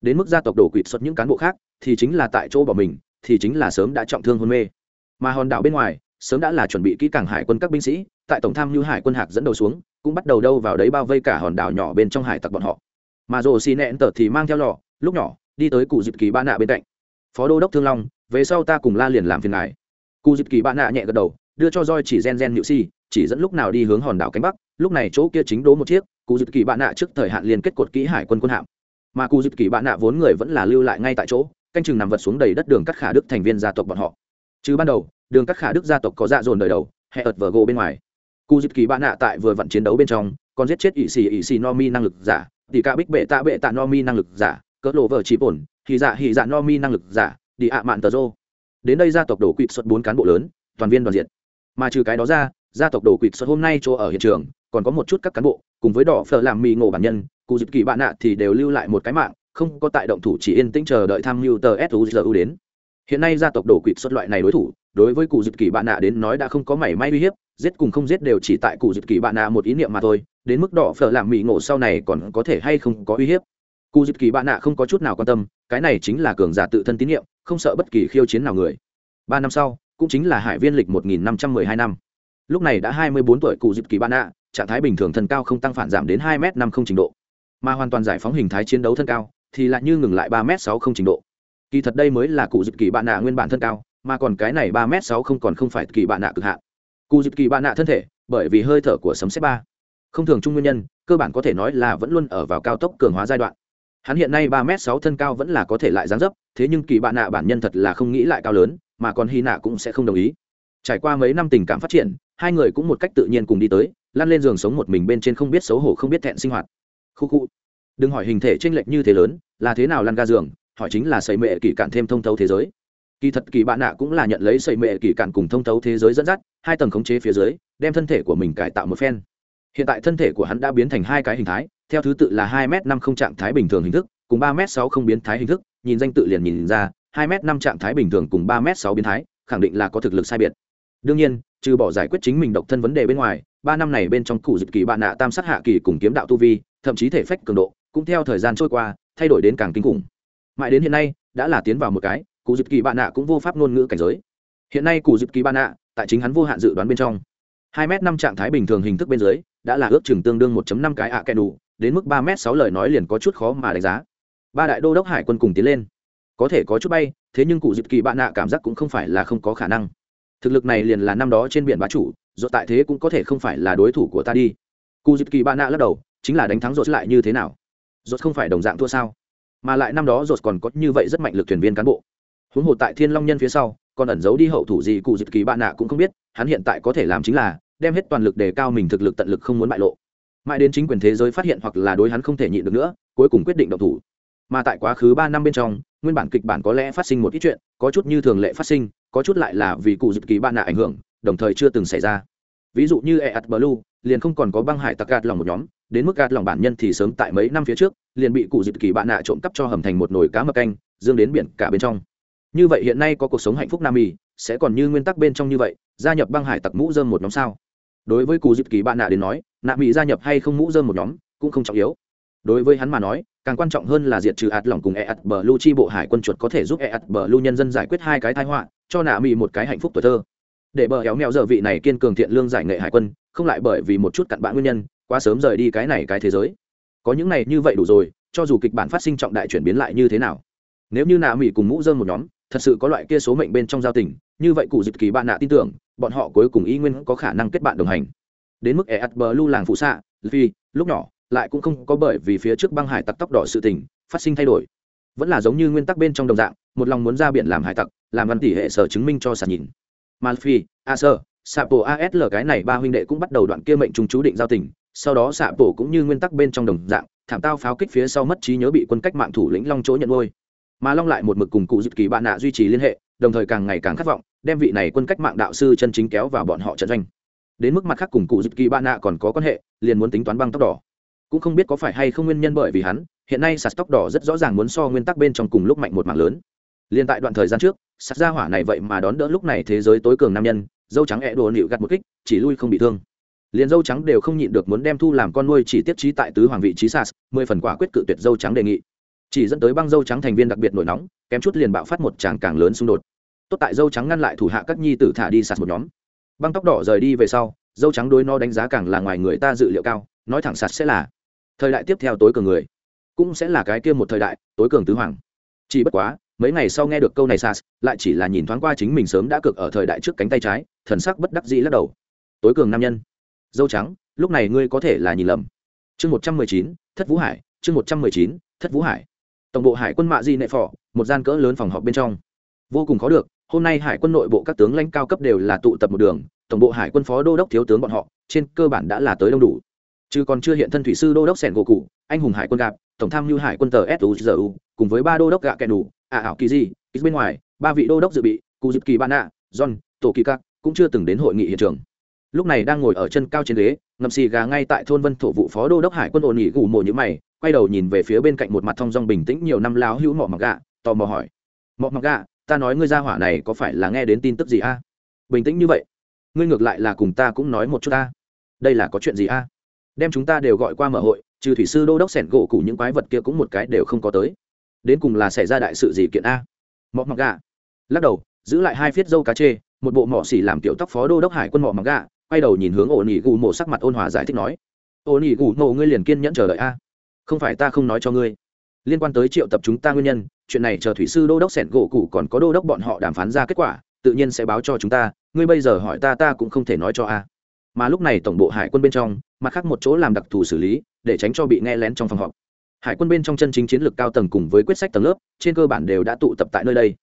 Đến mức gia tộc đổ quỵt xuất những cán bộ khác, thì chính là tại chỗ bỏ mình, thì chính là sớm đã trọng thương hôn mê. Mà hòn đảo bên ngoài, sớm đã là chuẩn bị kỹ càng hải quân các binh sĩ, tại tổng tham như hải quân hạc dẫn đầu xuống, cũng bắt đầu đâu vào đấy bao vây cả hòn đảo nhỏ bên trong hải tặc bọn họ. Mà rồ xì nẹn tờ thì mang theo lò lúc nhỏ, đi tới cụ dịp kỳ ba nạ bên cạnh. Phó đô đốc thương long, về sau ta cùng la liền làm phiền ngài. Cụ dịp kỳ ba nạ nhẹ gật đầu, đưa cho roi chỉ gen gen nhự si, chỉ dẫn lúc nào đi hướng hòn đảo cánh bắc, lúc này chỗ kia chính đố một chiếc, cụ dịp kỳ bạn nạ trước thời hạn liên kết cột kỹ hải quân quân hạm. Mà cụ dịp kỳ bạn nạ vốn người vẫn là lưu lại ngay tại chỗ, canh chừng nằm vật xuống đầy đất đường cắt khả đức thành viên gia tộc bọn họ. Chứ ban đầu, đường cắt khả đức gia tộc có dạ dồn đời đầu, hệ ợt vờ gỗ bên ngoài. Cụ dịp kỳ bạn nạ tại vừa vặn chiến đấu bên trong, còn giết chết ỵ xì ỵ xì no mi năng lực giả tỷ ca bích bệ tạ bệ tạ no mi năng lực giả cỡ lộ vợ chỉ bổn thì dạ hì dạ no mi năng lực giả, đi ạ mạn tờ rô. Đến đây gia tộc đổ quỵt xuất bốn cán bộ lớn, toàn viên đoàn diện. Mà trừ cái đó ra, gia tộc đổ quỵt xuất hôm nay chỗ ở hiện trường, còn có một chút các cán bộ, cùng với đỏ phở làm mì ngộ bản nhân, cụ dịp kỳ bạn nạ thì đều lưu lại một cái mạng, không có tại động thủ chỉ yên tĩnh chờ đợi tham mưu tờ suzu đến. Hiện nay gia tộc đổ quỵt xuất loại này đối thủ, đối với cụ dịp kỳ bạn nạ đến nói đã không có mảy may uy hiếp, giết cùng không giết đều chỉ tại cụ dịp kỳ bạn nạ một ý niệm mà thôi, đến mức đỏ phở làm mì ngộ sau này còn có thể hay không có uy hiếp cụ dịp kỳ bạn nạ không có chút nào quan tâm, cái này chính là cường giả tự thân tín nhiệm, không sợ bất kỳ khiêu chiến nào người. Ba năm sau, cũng chính là hải viên lịch một nghìn năm trăm mười hai năm. Lúc này đã hai mươi bốn tuổi cụ dịp kỳ bạn nạ, trạng thái bình thường thân cao không tăng phản giảm đến hai m năm không trình độ. Mà hoàn toàn giải phóng hình thái chiến đấu thân cao, thì lại như ngừng lại ba m sáu không trình độ. Kỳ thật đây mới là cụ dịp kỳ bạn nạ nguyên bản thân cao, mà còn cái này ba m sáu không còn không phải kỳ bạn nạ cực hạn. Cụ dịp kỳ bạn nạ thân thể, bởi vì hơi thở của sấm xếp ba. Không thường chung nguyên nhân, cơ bản có thể nói là vẫn luôn ở vào cao tốc cường hóa giai đoạn hắn hiện nay ba m sáu thân cao vẫn là có thể lại dáng dấp, thế nhưng kỳ bạn nạ bản nhân thật là không nghĩ lại cao lớn, mà còn hy nạ cũng sẽ không đồng ý. Trải qua mấy năm tình cảm phát triển, hai người cũng một cách tự nhiên cùng đi tới, lăn lên giường sống một mình bên trên không biết xấu hổ không biết thẹn sinh hoạt. Khu khu. Đừng hỏi hình thể tranh lệch như thế lớn, là thế nào lăn ga giường, hỏi chính là xây mệ kỳ cạn thêm thông thấu thế giới. Kỳ thật kỳ bạn nạ cũng là nhận lấy xây mệ kỳ cạn cùng thông thấu thế giới dẫn dắt, hai tầng khống chế phía dưới, đem thân thể của mình cải tạo một phen. Hiện tại thân thể của hắn đã biến thành hai cái hình thái theo thứ tự là hai m năm không trạng thái bình thường hình thức, cùng ba m sáu không biến thái hình thức, nhìn danh tự liền nhìn ra, hai m năm trạng thái bình thường cùng ba m sáu biến thái, khẳng định là có thực lực sai biệt. Đương nhiên, trừ bỏ giải quyết chính mình độc thân vấn đề bên ngoài, ba năm này bên trong cụ dịch kỳ bạn nạ tam sát hạ kỳ cùng kiếm đạo tu vi, thậm chí thể phách cường độ, cũng theo thời gian trôi qua, thay đổi đến càng kinh khủng. Mãi đến hiện nay, đã là tiến vào một cái, cụ dịch kỳ bạn nạ cũng vô pháp ngôn ngữ cảnh giới. Hiện nay cụ dịch kỳ bạn nạ, tại chính hắn vô hạn dự đoán bên trong, hai m năm trạng thái bình thường hình thức bên dưới, đã là ước chừng tương đương 1.5 cái ạ à kẻ đủ đến mức ba m sáu lời nói liền có chút khó mà đánh giá. Ba đại đô đốc hải quân cùng tiến lên. Có thể có chút bay, thế nhưng cụ dịch kỳ bạn nạ cảm giác cũng không phải là không có khả năng. Thực lực này liền là năm đó trên biển bá chủ dốt tại thế cũng có thể không phải là đối thủ của ta đi. Cụ dịch kỳ bạn nạ lắc đầu, chính là đánh thắng dốt lại như thế nào? Dốt không phải đồng dạng thua sao? Mà lại năm đó dốt còn có như vậy rất mạnh lực thuyền viên cán bộ. Huống hồ tại thiên long nhân phía sau, còn ẩn giấu đi hậu thủ gì cụ dịch kỳ bạn nạ cũng không biết, hắn hiện tại có thể làm chính là, đem hết toàn lực để cao mình thực lực tận lực không muốn bại lộ mãi đến chính quyền thế giới phát hiện hoặc là đối hắn không thể nhịn được nữa, cuối cùng quyết định động thủ. Mà tại quá khứ ba năm bên trong, nguyên bản kịch bản có lẽ phát sinh một ít chuyện, có chút như thường lệ phát sinh, có chút lại là vì cụ dự kỳ bạn nạ ảnh hưởng, đồng thời chưa từng xảy ra. Ví dụ như e at blue, liền không còn có băng hải tặc gạt lòng một nhóm, đến mức gạt lòng bản nhân thì sớm tại mấy năm phía trước, liền bị cụ dự kỳ bạn nạ trộm cắp cho hầm thành một nồi cá mập canh, dương đến biển cả bên trong. Như vậy hiện nay có cuộc sống hạnh phúc nam y, sẽ còn như nguyên tắc bên trong như vậy, gia nhập băng hải tặc mũ dơm một nhóm sao? Đối với cù dịp kỳ bạn nạ đến nói, nạ mỹ gia nhập hay không mũ dơm một nhóm, cũng không trọng yếu. Đối với hắn mà nói, càng quan trọng hơn là diệt trừ ạt lỏng cùng e ạt bờ lu chi bộ hải quân chuột có thể giúp e ạt bờ lu nhân dân giải quyết hai cái thái họa, cho nạ mỹ một cái hạnh phúc tuổi thơ. Để bờ héo mèo giờ vị này kiên cường thiện lương giải nghệ hải quân, không lại bởi vì một chút cặn bã nguyên nhân, quá sớm rời đi cái này cái thế giới. Có những này như vậy đủ rồi, cho dù kịch bản phát sinh trọng đại chuyển biến lại như thế nào. Nếu như nạ mỹ cùng mũ dơm một nhóm, thật sự có loại kia số mệnh bên trong giao tình như vậy cụ dịp kỳ bạn nạ tin tưởng, bọn họ cuối cùng y nguyên có khả năng kết bạn đồng hành. Đến mức e ạt bờ lưu làng phụ xạ, vì lúc nhỏ, lại cũng không có bởi vì phía trước băng hải tặc tóc đỏ sự tình, phát sinh thay đổi. Vẫn là giống như nguyên tắc bên trong đồng dạng, một lòng muốn ra biển làm hải tặc, làm văn tỷ hệ sở chứng minh cho sạt nhìn. Malphi a à sơ, sapo asl cái này ba huynh đệ cũng bắt đầu đoạn kia mệnh trùng chú định giao tình, sau đó sapo cũng như nguyên tắc bên trong đồng dạng, thảm tao pháo kích phía sau mất trí nhớ bị quân cách mạng thủ lĩnh long chỗ nhận ngôi mà long lại một mực cùng cụ dịp kỳ bạn nạ duy trì liên hệ đồng thời càng ngày càng khát vọng, đem vị này quân cách mạng đạo sư chân chính kéo vào bọn họ trận doanh. Đến mức mặt khác cùng cụ dự kỳ ba nạ còn có quan hệ, liền muốn tính toán băng tóc đỏ. Cũng không biết có phải hay không nguyên nhân bởi vì hắn, hiện nay sạt tóc đỏ rất rõ ràng muốn so nguyên tắc bên trong cùng lúc mạnh một mạng lớn. Liền tại đoạn thời gian trước, sạt ra hỏa này vậy mà đón đỡ lúc này thế giới tối cường nam nhân, dâu trắng ẹ đồ nịu gặt một kích, chỉ lui không bị thương. Liền dâu trắng đều không nhịn được muốn đem thu làm con nuôi chỉ tiếp trí tại tứ hoàng vị trí sas mười phần quả quyết cự tuyệt dâu trắng đề nghị chỉ dẫn tới băng dâu trắng thành viên đặc biệt nổi nóng, kém chút liền bạo phát một tràng càng lớn xung đột. Tốt tại dâu trắng ngăn lại thủ hạ các nhi tử thả đi sạt một nhóm. Băng tóc đỏ rời đi về sau, dâu trắng đối nó đánh giá càng là ngoài người ta dự liệu cao, nói thẳng sạt sẽ là thời đại tiếp theo tối cường người. Cũng sẽ là cái kia một thời đại, tối cường tứ hoàng. Chỉ bất quá, mấy ngày sau nghe được câu này sas lại chỉ là nhìn thoáng qua chính mình sớm đã cực ở thời đại trước cánh tay trái, thần sắc bất đắc dĩ lắc đầu. Tối cường nam nhân. Dâu trắng, lúc này ngươi có thể là nhìn lầm. Chương một trăm mười chín, thất vũ hải, chương một trăm mười chín, thất vũ hải tổng bộ hải quân mạ di nệ phò, một gian cỡ lớn phòng họp bên trong. Vô cùng khó được, hôm nay hải quân nội bộ các tướng lãnh cao cấp đều là tụ tập một đường, tổng bộ hải quân phó đô đốc thiếu tướng bọn họ, trên cơ bản đã là tới đông đủ. Chứ còn chưa hiện thân thủy sư đô đốc sẻn gỗ cụ, anh hùng hải quân gạp, tổng tham mưu hải quân tờ suzu cùng với ba đô đốc gạ kẹn đủ ả ảo kỳ di ít bên ngoài, ba vị đô đốc dự bị, cụ dịp kỳ ban ạ john, tổ kỳ các, cũng chưa từng đến hội nghị hiện trường. Lúc này đang ngồi ở chân cao trên ghế, ngậm xì gà ngay tại thôn vân thổ vụ phó đô đốc hải quân ổn nghỉ gù mồ như mày quay đầu nhìn về phía bên cạnh một mặt thong dong bình tĩnh nhiều năm láo hữu mọ mặc gạ, tò mò hỏi, mọ mặc gạ, ta nói ngươi ra hỏa này có phải là nghe đến tin tức gì a? Bình tĩnh như vậy? Ngươi ngược lại là cùng ta cũng nói một chút ta. Đây là có chuyện gì a? Đem chúng ta đều gọi qua mở hội, trừ thủy sư đô đốc sẻn gỗ cụ những quái vật kia cũng một cái đều không có tới. Đến cùng là xảy ra đại sự gì kiện a? Mọ mặc gạ. Lắc đầu, giữ lại hai phiết dâu cá chê, một bộ mỏ xỉ làm kiểu tóc phó đô đốc hải quân mỏ mặc gạ, quay đầu nhìn hướng ổ nỉ gù mổ sắc mặt ôn hòa giải thích nói, ổ nỉ gù mổ ngươi liền kiên nhẫn chờ đợi a không phải ta không nói cho ngươi. Liên quan tới triệu tập chúng ta nguyên nhân, chuyện này chờ thủy sư đô đốc sẻn gỗ cụ còn có đô đốc bọn họ đàm phán ra kết quả, tự nhiên sẽ báo cho chúng ta, ngươi bây giờ hỏi ta ta cũng không thể nói cho a. Mà lúc này tổng bộ hải quân bên trong, mặt khác một chỗ làm đặc thù xử lý, để tránh cho bị nghe lén trong phòng họp. Hải quân bên trong chân chính chiến lược cao tầng cùng với quyết sách tầng lớp, trên cơ bản đều đã tụ tập tại nơi đây.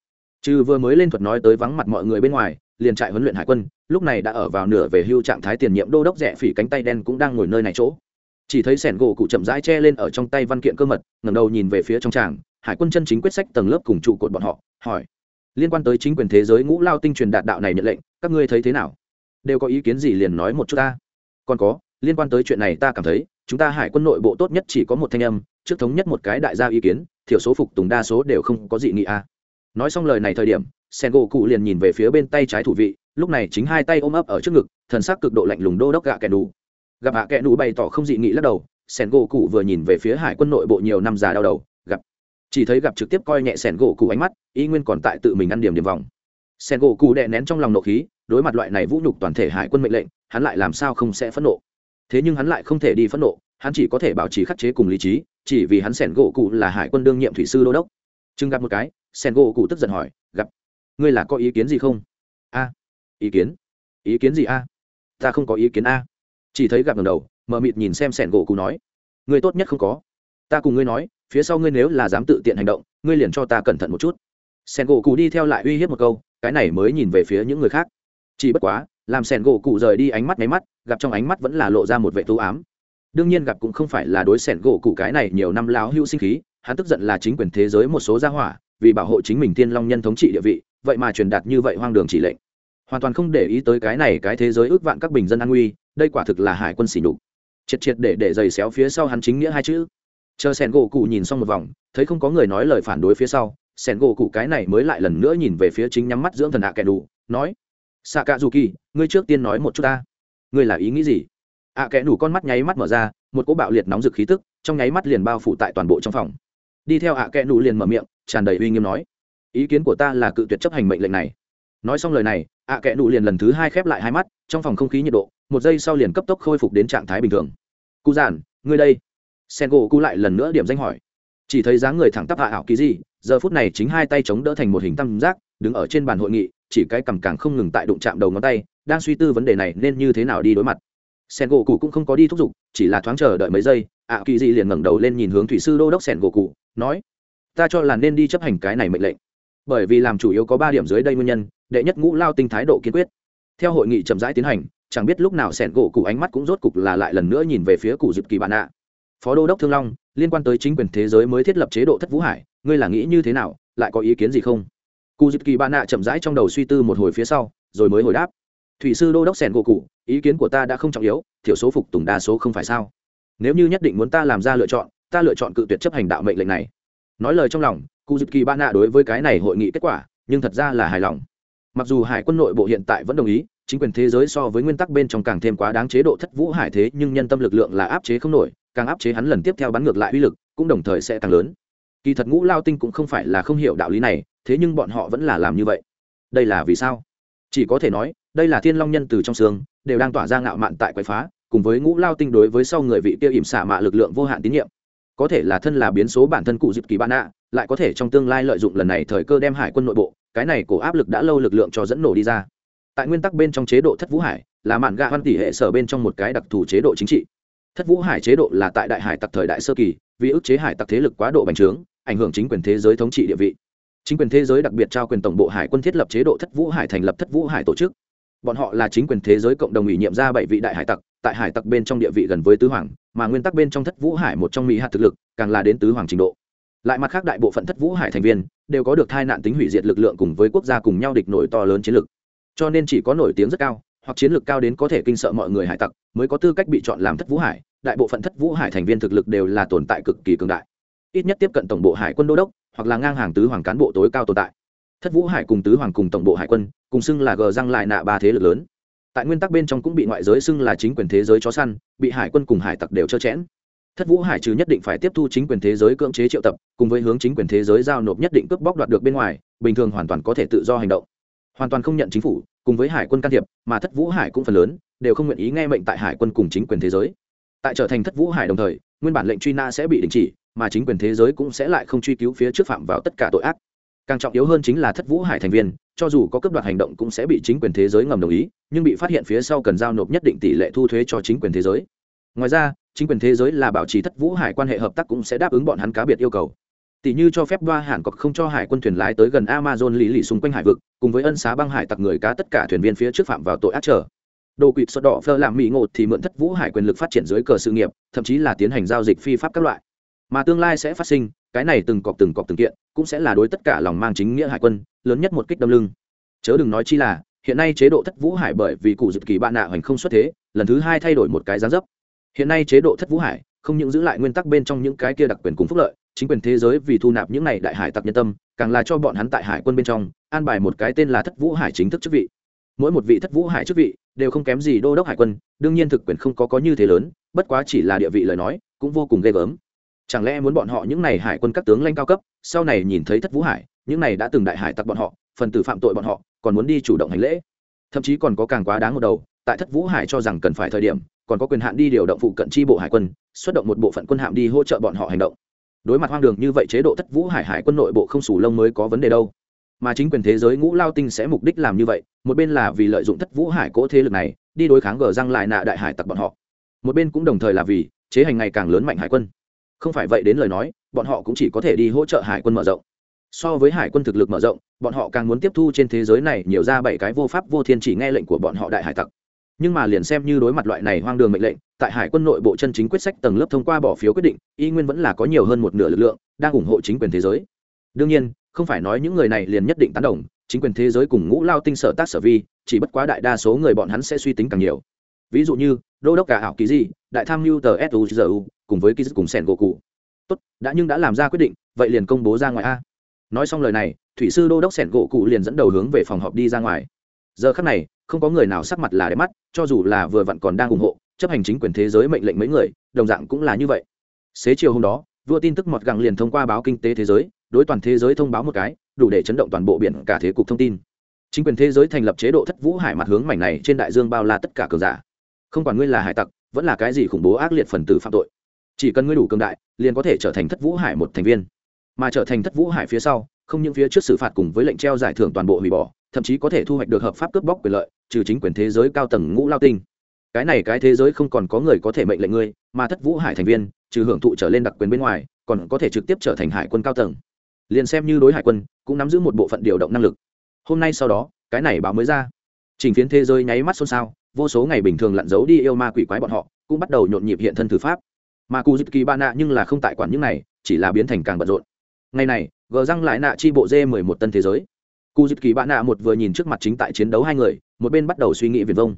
Trừ vừa mới lên thuật nói tới vắng mặt mọi người bên ngoài, liền trại huấn luyện hải quân, lúc này đã ở vào nửa về hưu trạng thái tiền nhiệm đô đốc rẻ phỉ cánh tay đen cũng đang ngồi nơi này chỗ chỉ thấy sẻn gỗ cụ chậm rãi che lên ở trong tay văn kiện cơ mật, ngẩng đầu nhìn về phía trong tràng, hải quân chân chính quyết sách tầng lớp cùng trụ cột bọn họ, hỏi. Liên quan tới chính quyền thế giới ngũ lao tinh truyền đạt đạo này nhận lệnh, các ngươi thấy thế nào? Đều có ý kiến gì liền nói một chút ta. Còn có, liên quan tới chuyện này ta cảm thấy, chúng ta hải quân nội bộ tốt nhất chỉ có một thanh âm, trước thống nhất một cái đại gia ý kiến, thiểu số phục tùng đa số đều không có gì nghị a. Nói xong lời này thời điểm sen gỗ cụ liền nhìn về phía bên tay trái thủ vị, lúc này chính hai tay ôm ấp ở trước ngực, thần sắc cực độ lạnh lùng đô đốc gạ kẻ đủ gặp hạ kẽ nụ bày tỏ không dị nghị lắc đầu, sen gỗ cụ vừa nhìn về phía hải quân nội bộ nhiều năm già đau đầu, gặp. Chỉ thấy gặp trực tiếp coi nhẹ sen gỗ cụ ánh mắt, y nguyên còn tại tự mình ăn điểm điểm vòng. Sen gỗ cụ đè nén trong lòng nộ khí, đối mặt loại này vũ nhục toàn thể hải quân mệnh lệnh, hắn lại làm sao không sẽ phẫn nộ? Thế nhưng hắn lại không thể đi phẫn nộ, hắn chỉ có thể bảo trì khắc chế cùng lý trí, chỉ vì hắn sẻn gỗ cụ là hải quân đương nhiệm thủy sư đô đốc. Chừng gặp một cái sẻn gỗ cụ tức giận hỏi, gặp. Ngươi là có ý kiến gì không? A. Ý kiến. Ý kiến gì a? Ta không có ý kiến a chỉ thấy gặp ngầm đầu mờ mịt nhìn xem sẻn gỗ cụ nói người tốt nhất không có. Ta cùng ngươi nói, phía sau ngươi nếu là dám tự tiện hành động, ngươi liền cho ta cẩn thận một chút. Sẻn gỗ cụ đi theo lại uy hiếp một câu, cái này mới nhìn về phía những người khác. Chỉ bất quá, làm sẻn gỗ cụ rời đi ánh mắt nháy mắt, gặp trong ánh mắt vẫn là lộ ra một vệ thú ám. Đương nhiên gặp cũng không phải là đối sẻn gỗ cụ cái này nhiều năm láo hưu sinh khí, hắn tức giận là chính quyền thế giới một số gia hỏa, vì bảo hộ chính mình tiên long nhân thống trị địa vị, vậy mà truyền đạt như vậy hoang đường chỉ lệnh. Hoàn toàn không để ý tới cái này cái thế giới ước vạn các bình dân an nguy đây quả thực là hải quân xỉ nhục. Triệt triệt để để giày xéo phía sau hắn chính nghĩa hai chữ. Chờ sẻn gỗ cụ nhìn xong một vòng, thấy không có người nói lời phản đối phía sau, sẻn gỗ cụ cái này mới lại lần nữa nhìn về phía chính nhắm mắt dưỡng thần hạ kẻ đủ, nói xạ cạ dù kỳ, ngươi trước tiên nói một chút ta. Ngươi là ý nghĩ gì? Ạ kẽ đủ con mắt nháy mắt mở ra, một cỗ bạo liệt nóng rực khí tức, trong nháy mắt liền bao phủ tại toàn bộ trong phòng. Đi theo ạ kẽ đủ liền mở miệng, tràn đầy uy nghiêm nói, ý kiến của ta là cự tuyệt chấp hành mệnh lệnh này. Nói xong lời này, ạ kẽ đủ liền lần thứ hai khép lại hai mắt, trong phòng không khí nhiệt độ một giây sau liền cấp tốc khôi phục đến trạng thái bình thường. Cụ giản, ngươi đây. Sen gỗ cụ lại lần nữa điểm danh hỏi. Chỉ thấy dáng người thẳng tắp hạ ảo ký gì giờ phút này chính hai tay chống đỡ thành một hình tam giác, đứng ở trên bàn hội nghị, chỉ cái cằm càng không ngừng tại đụng chạm đầu ngón tay, đang suy tư vấn đề này nên như thế nào đi đối mặt. Sen gỗ cụ cũng không có đi thúc giục, chỉ là thoáng chờ đợi mấy giây ạ kỳ dị liền ngẩng đầu lên nhìn hướng thủy sư đô đốc sen gỗ cụ nói, ta cho là nên đi chấp hành cái này mệnh lệnh. Bởi vì làm chủ yếu có ba điểm dưới đây nguyên nhân, đệ nhất ngũ lao tinh thái độ kiên quyết. Theo hội nghị chậm rãi tiến hành chẳng biết lúc nào sẹn gỗ cụ ánh mắt cũng rốt cục là lại lần nữa nhìn về phía cụ dịp kỳ bạn ạ. Phó đô đốc thương long, liên quan tới chính quyền thế giới mới thiết lập chế độ thất vũ hải, ngươi là nghĩ như thế nào, lại có ý kiến gì không? Cụ dịp kỳ bạn ạ chậm rãi trong đầu suy tư một hồi phía sau, rồi mới hồi đáp. Thủy sư đô đốc sẻn gỗ cụ ý kiến của ta đã không trọng yếu, thiểu số phục tùng đa số không phải sao? Nếu như nhất định muốn ta làm ra lựa chọn, ta lựa chọn cự tuyệt chấp hành đạo mệnh lệnh này. Nói lời trong lòng cụ dịp kỳ bạn ạ đối với cái này hội nghị kết quả, nhưng thật ra là hài lòng. Mặc dù hải quân nội bộ hiện tại vẫn đồng ý chính quyền thế giới so với nguyên tắc bên trong càng thêm quá đáng chế độ thất vũ hải thế, nhưng nhân tâm lực lượng là áp chế không nổi, càng áp chế hắn lần tiếp theo bắn ngược lại uy lực, cũng đồng thời sẽ càng lớn. Kỳ thật ngũ lao tinh cũng không phải là không hiểu đạo lý này, thế nhưng bọn họ vẫn là làm như vậy. Đây là vì sao? Chỉ có thể nói, đây là thiên long nhân từ trong xương, đều đang tỏa ra ngạo mạn tại quậy phá, cùng với ngũ lao tinh đối với sau người vị kia ỉm xả mạ lực lượng vô hạn tín nhiệm. Có thể là thân là biến số bản thân cụ dịp kỳ bạn ạ, lại có thể trong tương lai lợi dụng lần này thời cơ đem hải quân nội bộ, cái này cổ áp lực đã lâu lực lượng cho dẫn nổ đi ra tại nguyên tắc bên trong chế độ thất vũ hải là mạn gạ văn tỷ hệ sở bên trong một cái đặc thù chế độ chính trị. Thất vũ hải chế độ là tại đại hải tặc thời đại sơ kỳ, vì ức chế hải tặc thế lực quá độ bành trướng, ảnh hưởng chính quyền thế giới thống trị địa vị. Chính quyền thế giới đặc biệt trao quyền tổng bộ hải quân thiết lập chế độ thất vũ hải thành lập thất vũ hải tổ chức. Bọn họ là chính quyền thế giới cộng đồng ủy nhiệm ra bảy vị đại hải tặc, tại hải tặc bên trong địa vị gần với tứ hoàng, mà nguyên tắc bên trong thất vũ hải một trong mỹ hạt thực lực, càng là đến tứ hoàng trình độ. Lại mặt khác đại bộ phận thất vũ hải thành viên, đều có được thai nạn tính hủy diệt lực lượng cùng với quốc gia cùng nhau địch nổi to lớn chiến lực cho nên chỉ có nổi tiếng rất cao, hoặc chiến lược cao đến có thể kinh sợ mọi người hải tặc, mới có tư cách bị chọn làm thất vũ hải. Đại bộ phận thất vũ hải thành viên thực lực đều là tồn tại cực kỳ cường đại. Ít nhất tiếp cận tổng bộ hải quân đô đốc, hoặc là ngang hàng tứ hoàng cán bộ tối cao tồn tại. Thất vũ hải cùng tứ hoàng cùng tổng bộ hải quân, cùng xưng là gờ răng lại nạ ba thế lực lớn. Tại nguyên tắc bên trong cũng bị ngoại giới xưng là chính quyền thế giới chó săn, bị hải quân cùng hải tặc đều trơ chẽn. Thất vũ hải trừ nhất định phải tiếp thu chính quyền thế giới cưỡng chế triệu tập, cùng với hướng chính quyền thế giới giao nộp nhất định cướp bóc đoạt được bên ngoài, bình thường hoàn toàn có thể tự do hành động hoàn toàn không nhận chính phủ, cùng với hải quân can thiệp, mà thất vũ hải cũng phần lớn, đều không nguyện ý nghe mệnh tại hải quân cùng chính quyền thế giới. Tại trở thành thất vũ hải đồng thời, nguyên bản lệnh truy nã sẽ bị đình chỉ, mà chính quyền thế giới cũng sẽ lại không truy cứu phía trước phạm vào tất cả tội ác. Càng trọng yếu hơn chính là thất vũ hải thành viên, cho dù có cấp đoạt hành động cũng sẽ bị chính quyền thế giới ngầm đồng ý, nhưng bị phát hiện phía sau cần giao nộp nhất định tỷ lệ thu thuế cho chính quyền thế giới. Ngoài ra, chính quyền thế giới là bảo trì thất vũ hải quan hệ hợp tác cũng sẽ đáp ứng bọn hắn cá biệt yêu cầu tỷ như cho phép đoa hàn cọc không cho hải quân thuyền lái tới gần amazon lý lì xung quanh hải vực, cùng với ân xá băng hải tặc người cá tất cả thuyền viên phía trước phạm vào tội ác trở. Đồ quỵt sọt đỏ phơ làm mỹ ngột thì mượn thất vũ hải quyền lực phát triển dưới cờ sự nghiệp, thậm chí là tiến hành giao dịch phi pháp các loại. Mà tương lai sẽ phát sinh, cái này từng cọc từng cọc từng kiện, cũng sẽ là đối tất cả lòng mang chính nghĩa hải quân, lớn nhất một kích đâm lưng. Chớ đừng nói chi là, hiện nay chế độ thất vũ hải bởi vì cụ dự kỳ bạn nạ hoành không xuất thế, lần thứ hai thay đổi một cái giá dấp. Hiện nay chế độ thất vũ hải không những giữ lại nguyên tắc bên trong những cái kia đặc quyền cùng phúc lợi, chính quyền thế giới vì thu nạp những này đại hải tặc nhân tâm, càng là cho bọn hắn tại hải quân bên trong, an bài một cái tên là thất vũ hải chính thức chức vị. Mỗi một vị thất vũ hải chức vị, đều không kém gì đô đốc hải quân, đương nhiên thực quyền không có có như thế lớn, bất quá chỉ là địa vị lời nói, cũng vô cùng ghê gớm. Chẳng lẽ muốn bọn họ những này hải quân các tướng lãnh cao cấp, sau này nhìn thấy thất vũ hải, những này đã từng đại hải tặc bọn họ, phần tử phạm tội bọn họ, còn muốn đi chủ động hành lễ. Thậm chí còn có càng quá đáng một đầu, tại thất vũ hải cho rằng cần phải thời điểm còn có quyền hạn đi điều động phụ cận tri bộ hải quân, xuất động một bộ phận quân hạm đi hỗ trợ bọn họ hành động. Đối mặt hoang đường như vậy chế độ thất vũ hải hải quân nội bộ không sủ lông mới có vấn đề đâu. Mà chính quyền thế giới ngũ lao tinh sẽ mục đích làm như vậy, một bên là vì lợi dụng thất vũ hải cỗ thế lực này, đi đối kháng gờ răng lại nạ đại hải tặc bọn họ. Một bên cũng đồng thời là vì chế hành ngày càng lớn mạnh hải quân. Không phải vậy đến lời nói, bọn họ cũng chỉ có thể đi hỗ trợ hải quân mở rộng. So với hải quân thực lực mở rộng, bọn họ càng muốn tiếp thu trên thế giới này nhiều ra bảy cái vô pháp vô thiên chỉ nghe lệnh của bọn họ đại hải tặc nhưng mà liền xem như đối mặt loại này hoang đường mệnh lệnh, tại hải quân nội bộ chân chính quyết sách tầng lớp thông qua bỏ phiếu quyết định, y nguyên vẫn là có nhiều hơn một nửa lực lượng, đang ủng hộ chính quyền thế giới. Đương nhiên, không phải nói những người này liền nhất định tán đồng, chính quyền thế giới cùng ngũ lao tinh sở tác sở vi, chỉ bất quá đại đa số người bọn hắn sẽ suy tính càng nhiều. Ví dụ như, đô đốc cả ảo kỳ di đại tham mưu tờ suzu cùng với ký cùng sẻn gỗ cụ. Tốt, đã nhưng đã làm ra quyết định, vậy liền công bố ra ngoài a. Nói xong lời này, thủy sư đô đốc sẻn gỗ cụ liền dẫn đầu hướng về phòng họp đi ra ngoài. Giờ khắc này không có người nào sắc mặt là đẹp mắt, cho dù là vừa vặn còn đang ủng hộ, chấp hành chính quyền thế giới mệnh lệnh mấy người, đồng dạng cũng là như vậy. Xế chiều hôm đó, vua tin tức mọt gặng liền thông qua báo kinh tế thế giới, đối toàn thế giới thông báo một cái, đủ để chấn động toàn bộ biển cả thế cục thông tin. Chính quyền thế giới thành lập chế độ thất vũ hải mặt hướng mảnh này trên đại dương bao la tất cả cường giả. Không quản ngươi là hải tặc, vẫn là cái gì khủng bố ác liệt phần tử phạm tội, chỉ cần ngươi đủ cường đại, liền có thể trở thành thất vũ hải một thành viên. Mà trở thành thất vũ hải phía sau, không những phía trước xử phạt cùng với lệnh treo giải thưởng toàn bộ hủy bỏ thậm chí có thể thu hoạch được hợp pháp cướp bóc quyền lợi, trừ chính quyền thế giới cao tầng ngũ lao tinh. Cái này cái thế giới không còn có người có thể mệnh lệnh ngươi, mà thất vũ hải thành viên, trừ hưởng thụ trở lên đặc quyền bên ngoài, còn có thể trực tiếp trở thành hải quân cao tầng. Liền xem như đối hải quân, cũng nắm giữ một bộ phận điều động năng lực. Hôm nay sau đó, cái này báo mới ra. Trình phiến thế giới nháy mắt xôn xao, vô số ngày bình thường lặn giấu đi yêu ma quỷ quái bọn họ, cũng bắt đầu nhộn nhịp hiện thân thử pháp. Mà cù dịp kỳ ba nạ nhưng là không tại quản những này, chỉ là biến thành càng bận rộn. Ngày này, gờ răng lại nạ chi bộ dê mười một tân thế giới cụ dịp kỳ bạn nạ một vừa nhìn trước mặt chính tại chiến đấu hai người, một bên bắt đầu suy nghĩ viền vông.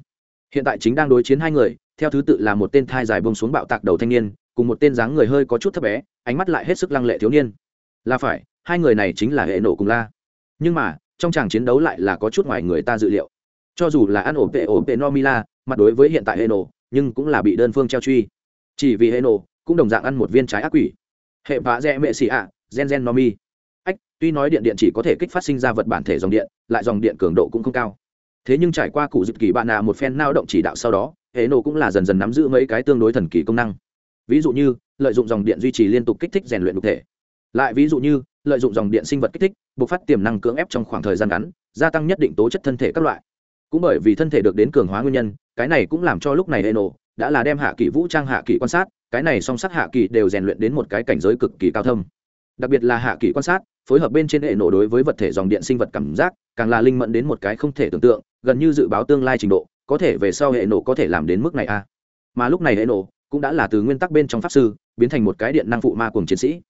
Hiện tại chính đang đối chiến hai người, theo thứ tự là một tên thai dài bông xuống bạo tạc đầu thanh niên, cùng một tên dáng người hơi có chút thấp bé, ánh mắt lại hết sức lăng lệ thiếu niên. Là phải, hai người này chính là hệ nổ cùng la. Nhưng mà, trong tràng chiến đấu lại là có chút ngoài người ta dự liệu. Cho dù là ăn ổn vệ ổn vệ no mila mặt đối với hiện tại hệ nổ, nhưng cũng là bị đơn phương treo truy. Chỉ vì hệ nổ, cũng đồng dạng ăn một viên trái ác quỷ. Hệ vạ dẹ mệ xì ạ, gen gen no mi ách, tuy nói điện điện chỉ có thể kích phát sinh ra vật bản thể dòng điện, lại dòng điện cường độ cũng không cao. Thế nhưng trải qua cụ dịp kỳ bạn nạ một phen nao động chỉ đạo sau đó, hệ nổ cũng là dần dần nắm giữ mấy cái tương đối thần kỳ công năng. Ví dụ như, lợi dụng dòng điện duy trì liên tục kích thích rèn luyện cụ thể. Lại ví dụ như, lợi dụng dòng điện sinh vật kích thích, bộc phát tiềm năng cưỡng ép trong khoảng thời gian ngắn, gia tăng nhất định tố chất thân thể các loại. Cũng bởi vì thân thể được đến cường hóa nguyên nhân, cái này cũng làm cho lúc này hệ nổ đã là đem hạ kỳ vũ trang hạ kỳ quan sát, cái này song sát hạ kỳ đều rèn luyện đến một cái cảnh giới cực kỳ cao thâm. Đặc biệt là hạ kỳ quan sát phối hợp bên trên hệ nổ đối với vật thể dòng điện sinh vật cảm giác, càng là linh mẫn đến một cái không thể tưởng tượng, gần như dự báo tương lai trình độ, có thể về sau hệ nổ có thể làm đến mức này a à. mà lúc này hệ nổ cũng đã là từ nguyên tắc bên trong pháp sư, biến thành một cái điện năng phụ ma cùng chiến sĩ.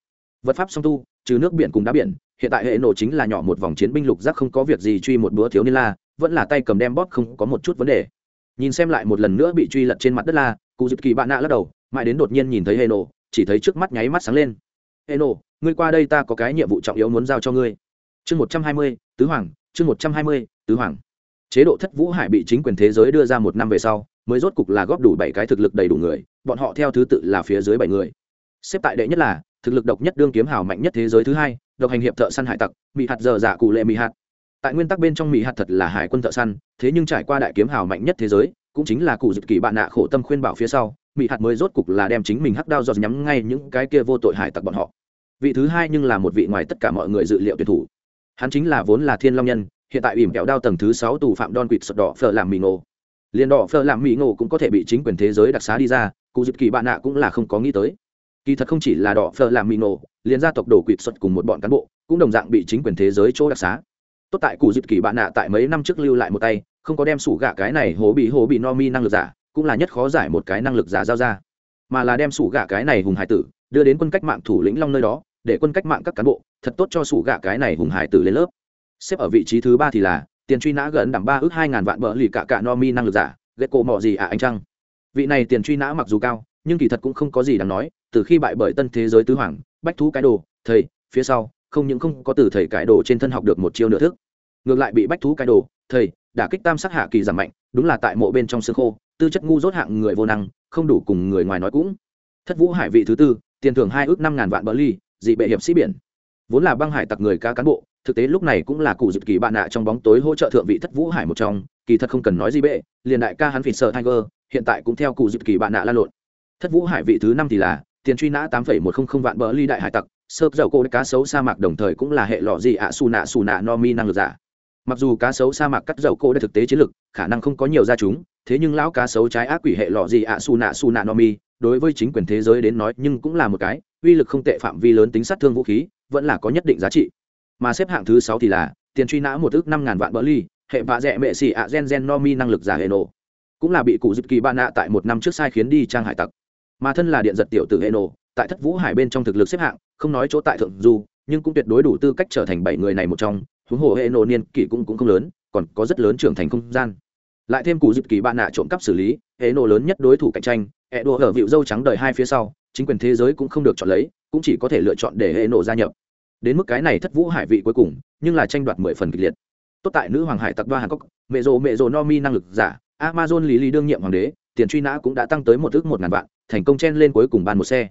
Vật pháp song tu, trừ nước biển cùng đá biển, hiện tại hệ nổ chính là nhỏ một vòng chiến binh lục giác không có việc gì truy một bữa thiếu niên la, vẫn là tay cầm đem bóp không có một chút vấn đề. Nhìn xem lại một lần nữa bị truy lật trên mặt đất la cụ dịp kỳ bạn nạ lắc đầu, mãi đến đột nhiên nhìn thấy hệ nổ, chỉ thấy trước mắt nháy mắt sáng lên. Hệ nổ ngươi qua đây ta có cái nhiệm vụ trọng yếu muốn giao cho ngươi. Chương một trăm hai mươi, tứ hoàng, chương một trăm hai mươi, tứ hoàng. Chế độ thất vũ hải bị chính quyền thế giới đưa ra một năm về sau, mới rốt cục là góp đủ bảy cái thực lực đầy đủ người, bọn họ theo thứ tự là phía dưới bảy người. Xếp tại đệ nhất là, thực lực độc nhất đương kiếm hào mạnh nhất thế giới thứ hai, độc hành hiệp thợ săn hải tặc mỹ hạt giờ giả dạ cụ lệ mỹ hạt. Tại nguyên tắc bên trong mỹ hạt thật là hải quân thợ săn, thế nhưng trải qua đại kiếm hào mạnh nhất thế giới, cũng chính là cụ dịp kỳ bạn nạ khổ tâm khuyên bảo phía sau mỹ hạt mới rốt cục là đem chính mình hắc đao giọt nhắm ngay những cái kia vô tội hải tặc bọn họ vị thứ hai nhưng là một vị ngoài tất cả mọi người dự liệu tuyển thủ. Hắn chính là vốn là thiên long nhân, hiện tại ỉm kẹo đao tầng thứ sáu tù phạm đon quỵt sọt đỏ phở làm mì ngộ liền đỏ phở làm mì ngộ cũng có thể bị chính quyền thế giới đặc xá đi ra, cụ dịp kỳ bạn nạ cũng là không có nghĩ tới. Kỳ thật không chỉ là đỏ phở làm mì ngộ liền gia tộc đổ quỵt sọt cùng một bọn cán bộ cũng đồng dạng bị chính quyền thế giới chỗ đặc xá. Tốt tại cụ dịp kỳ bạn nạ tại mấy năm trước lưu lại một tay, không có đem sủ gạ cái này hố bị hố bị no mi năng lực giả, cũng là nhất khó giải một cái năng lực giả giao ra. Mà là đem sủ gạ cái này hùng hải tử đưa đến quân cách mạng thủ lĩnh long nơi đó để quân cách mạng các cán bộ, thật tốt cho sủ gạ cái này hùng hải tử lên lớp. Xếp ở vị trí thứ ba thì là, tiền truy nã gần đảm ba ước hai ngàn vạn bờ lì cả cả no mi năng lực giả ghét cổ mọ gì à anh trăng vị này tiền truy nã mặc dù cao, nhưng kỳ thật cũng không có gì đáng nói, từ khi bại bởi tân thế giới tứ hoàng, bách thú cái đồ, thầy, phía sau, không những không có từ thầy cái đồ trên thân học được một chiêu nửa thức, ngược lại bị bách thú cái đồ, thầy, đả kích tam sắc hạ kỳ giảm mạnh, đúng là tại mộ bên trong xương khô, tư chất ngu dốt hạng người vô năng, không đủ cùng người ngoài nói cũng. Thất vũ hải vị thứ tư, tiền thưởng hai ước năm ngàn vạn bờ ly dị bệ hiệp sĩ biển. Vốn là băng hải tặc người ca cán bộ, thực tế lúc này cũng là cụ dịp kỳ bạn nạ trong bóng tối hỗ trợ thượng vị thất vũ hải một trong, kỳ thật không cần nói gì bệ, liền đại ca hắn phỉ sợ tiger, hiện tại cũng theo cụ dịp kỳ bạn nạ la lộn. Thất vũ hải vị thứ năm thì là tiền truy nã tám phẩy một không không vạn bờ ly đại hải tặc, sơ dầu cô cá sấu sa mạc đồng thời cũng là hệ lọ gì ạ xù nạ xù nạ no mi năng lực giả mặc dù cá sấu sa mạc cắt dầu cô đã thực tế chiến lực khả năng không có nhiều ra chúng, thế nhưng lão cá sấu trái ác quỷ hệ lọ gì ạ su nạ su nạ no mi, đối với chính quyền thế giới đến nói nhưng cũng là một cái, uy lực không tệ phạm vi lớn tính sát thương vũ khí, vẫn là có nhất định giá trị. Mà xếp hạng thứ sáu thì là, tiền truy nã một ước năm ngàn vạn bỡ ly, hệ vạ dẹ mệ xì ạ, gen gen no mi năng lực giả hệ nổ. Cũng là bị cụ dịp kỳ ba nạ tại một năm trước sai khiến đi trang hải tặc. Mà thân là điện giật tiểu tử hệ nổ, tại thất vũ hải bên trong thực lực xếp hạng, không nói chỗ tại thượng du, nhưng cũng tuyệt đối đủ tư cách trở thành bảy người này một trong huống hồ hệ nộ niên kỷ cũng cũng không lớn, còn có rất lớn trưởng thành không gian. Lại thêm cụ dịp kỳ bạn nạ trộm cắp xử lý, hệ nộ lớn nhất đối thủ cạnh tranh hệ đồ ở vịu dâu trắng đời hai phía sau, chính quyền thế giới cũng không được chọn lấy, cũng chỉ có thể lựa chọn để hệ nộ gia nhập. Đến mức cái này thất vũ hải vị cuối cùng, nhưng là tranh đoạt mười phần kịch liệt. Tốt tại nữ hoàng hải tặc ba hàn cốc, mẹ rồ mẹ rồ no mi năng lực giả, amazon lý lý đương nhiệm hoàng đế, tiền truy nã cũng đã tăng tới một ước một ngàn vạn, thành công chen lên cuối cùng ban một xe.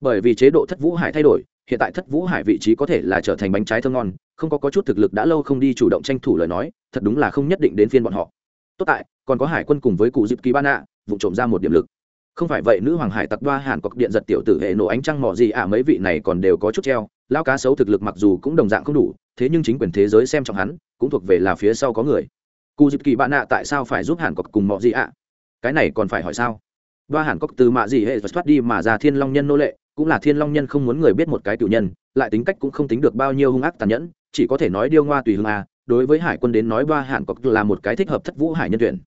Bởi vì chế độ thất vũ hải thay đổi, hiện tại thất vũ hải vị trí có thể là trở thành bánh trái thơm ngon không có, có chút thực lực đã lâu không đi chủ động tranh thủ lời nói thật đúng là không nhất định đến phiên bọn họ. Tốt tại còn có hải quân cùng với cụ dịp kỳ ban ạ vụ trộm ra một điểm lực. Không phải vậy nữ hoàng hải tặc đoa hàn cọc điện giật tiểu tử hệ nổ ánh trăng mỏ gì ạ mấy vị này còn đều có chút treo. Lao cá sấu thực lực mặc dù cũng đồng dạng không đủ thế nhưng chính quyền thế giới xem trọng hắn cũng thuộc về là phía sau có người. Cụ dịp kỳ bạn ạ tại sao phải giúp hàn cọc cùng mỏ gì ạ? Cái này còn phải hỏi sao? Đoa hàn cọc từ mạ gì hệ và thoát đi mà ra thiên long nhân nô lệ cũng là thiên long nhân không muốn người biết một cái tiểu nhân, lại tính cách cũng không tính được bao nhiêu hung ác tàn nhẫn, chỉ có thể nói điêu ngoa tùy hương a, đối với hải quân đến nói ba hạn cọc là một cái thích hợp thất vũ hải nhân tuyển.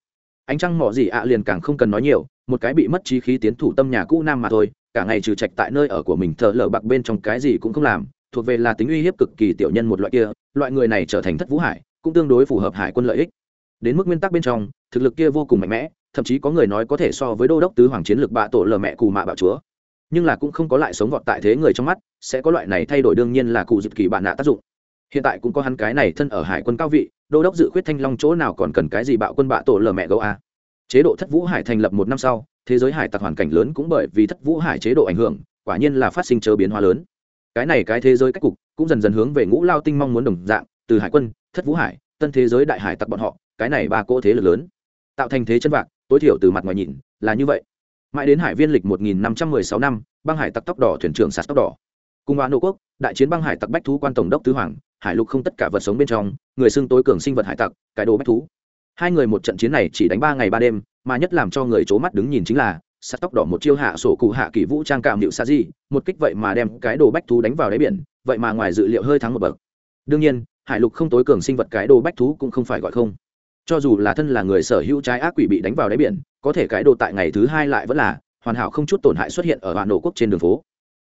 Ánh trăng mỏ gì ạ à liền càng không cần nói nhiều, một cái bị mất trí khí tiến thủ tâm nhà cũ nam mà thôi, cả ngày trừ trạch tại nơi ở của mình thợ lở bạc bên trong cái gì cũng không làm, thuộc về là tính uy hiếp cực kỳ tiểu nhân một loại kia, loại người này trở thành thất vũ hải, cũng tương đối phù hợp hải quân lợi ích. Đến mức nguyên tắc bên trong, thực lực kia vô cùng mạnh mẽ, thậm chí có người nói có thể so với đô đốc tứ hoàng chiến lược bạ tổ lờ mẹ cù mạ bạo chúa nhưng là cũng không có lại sống vọt tại thế người trong mắt, sẽ có loại này thay đổi đương nhiên là cụ dịp kỳ bạn nạ tác dụng. Hiện tại cũng có hắn cái này thân ở hải quân cao vị, đô đốc dự khuyết thanh long chỗ nào còn cần cái gì bạo quân bạ tổ lờ mẹ gấu a? Chế độ thất vũ hải thành lập một năm sau, thế giới hải tặc hoàn cảnh lớn cũng bởi vì thất vũ hải chế độ ảnh hưởng, quả nhiên là phát sinh chớ biến hóa lớn. Cái này cái thế giới cách cục cũng dần dần hướng về ngũ lao tinh mong muốn đồng dạng, từ hải quân, thất vũ hải, tân thế giới đại hải tặc bọn họ, cái này ba cỗ thế lực lớn, tạo thành thế chân vạc, tối thiểu từ mặt ngoài nhìn, là như vậy mãi đến hải viên lịch 1516 năm băng hải tặc tóc đỏ thuyền trưởng sạt tóc đỏ. Cùng hoa nô quốc, đại chiến băng hải tặc bách thú quan tổng đốc tứ hoàng, hải lục không tất cả vật sống bên trong, người xưng tối cường sinh vật hải tặc, cái đồ bách thú. Hai người một trận chiến này chỉ đánh ba ngày ba đêm, mà nhất làm cho người c mắt đứng nhìn chính là sắt tóc đỏ một chiêu hạ sổ cụ hạ kỳ vũ trang cảm hiệu sa di, một kích vậy mà đem cái đồ bách thú đánh vào đáy biển, vậy mà ngoài dự liệu hơi thắng một bậc. Đương nhiên, hải lục không tối cường sinh vật cái đồ bách thú cũng không phải gọi không cho dù là thân là người sở hữu trái ác quỷ bị đánh vào đáy biển, có thể cái đồ tại ngày thứ hai lại vẫn là hoàn hảo không chút tổn hại xuất hiện ở bản nổ quốc trên đường phố.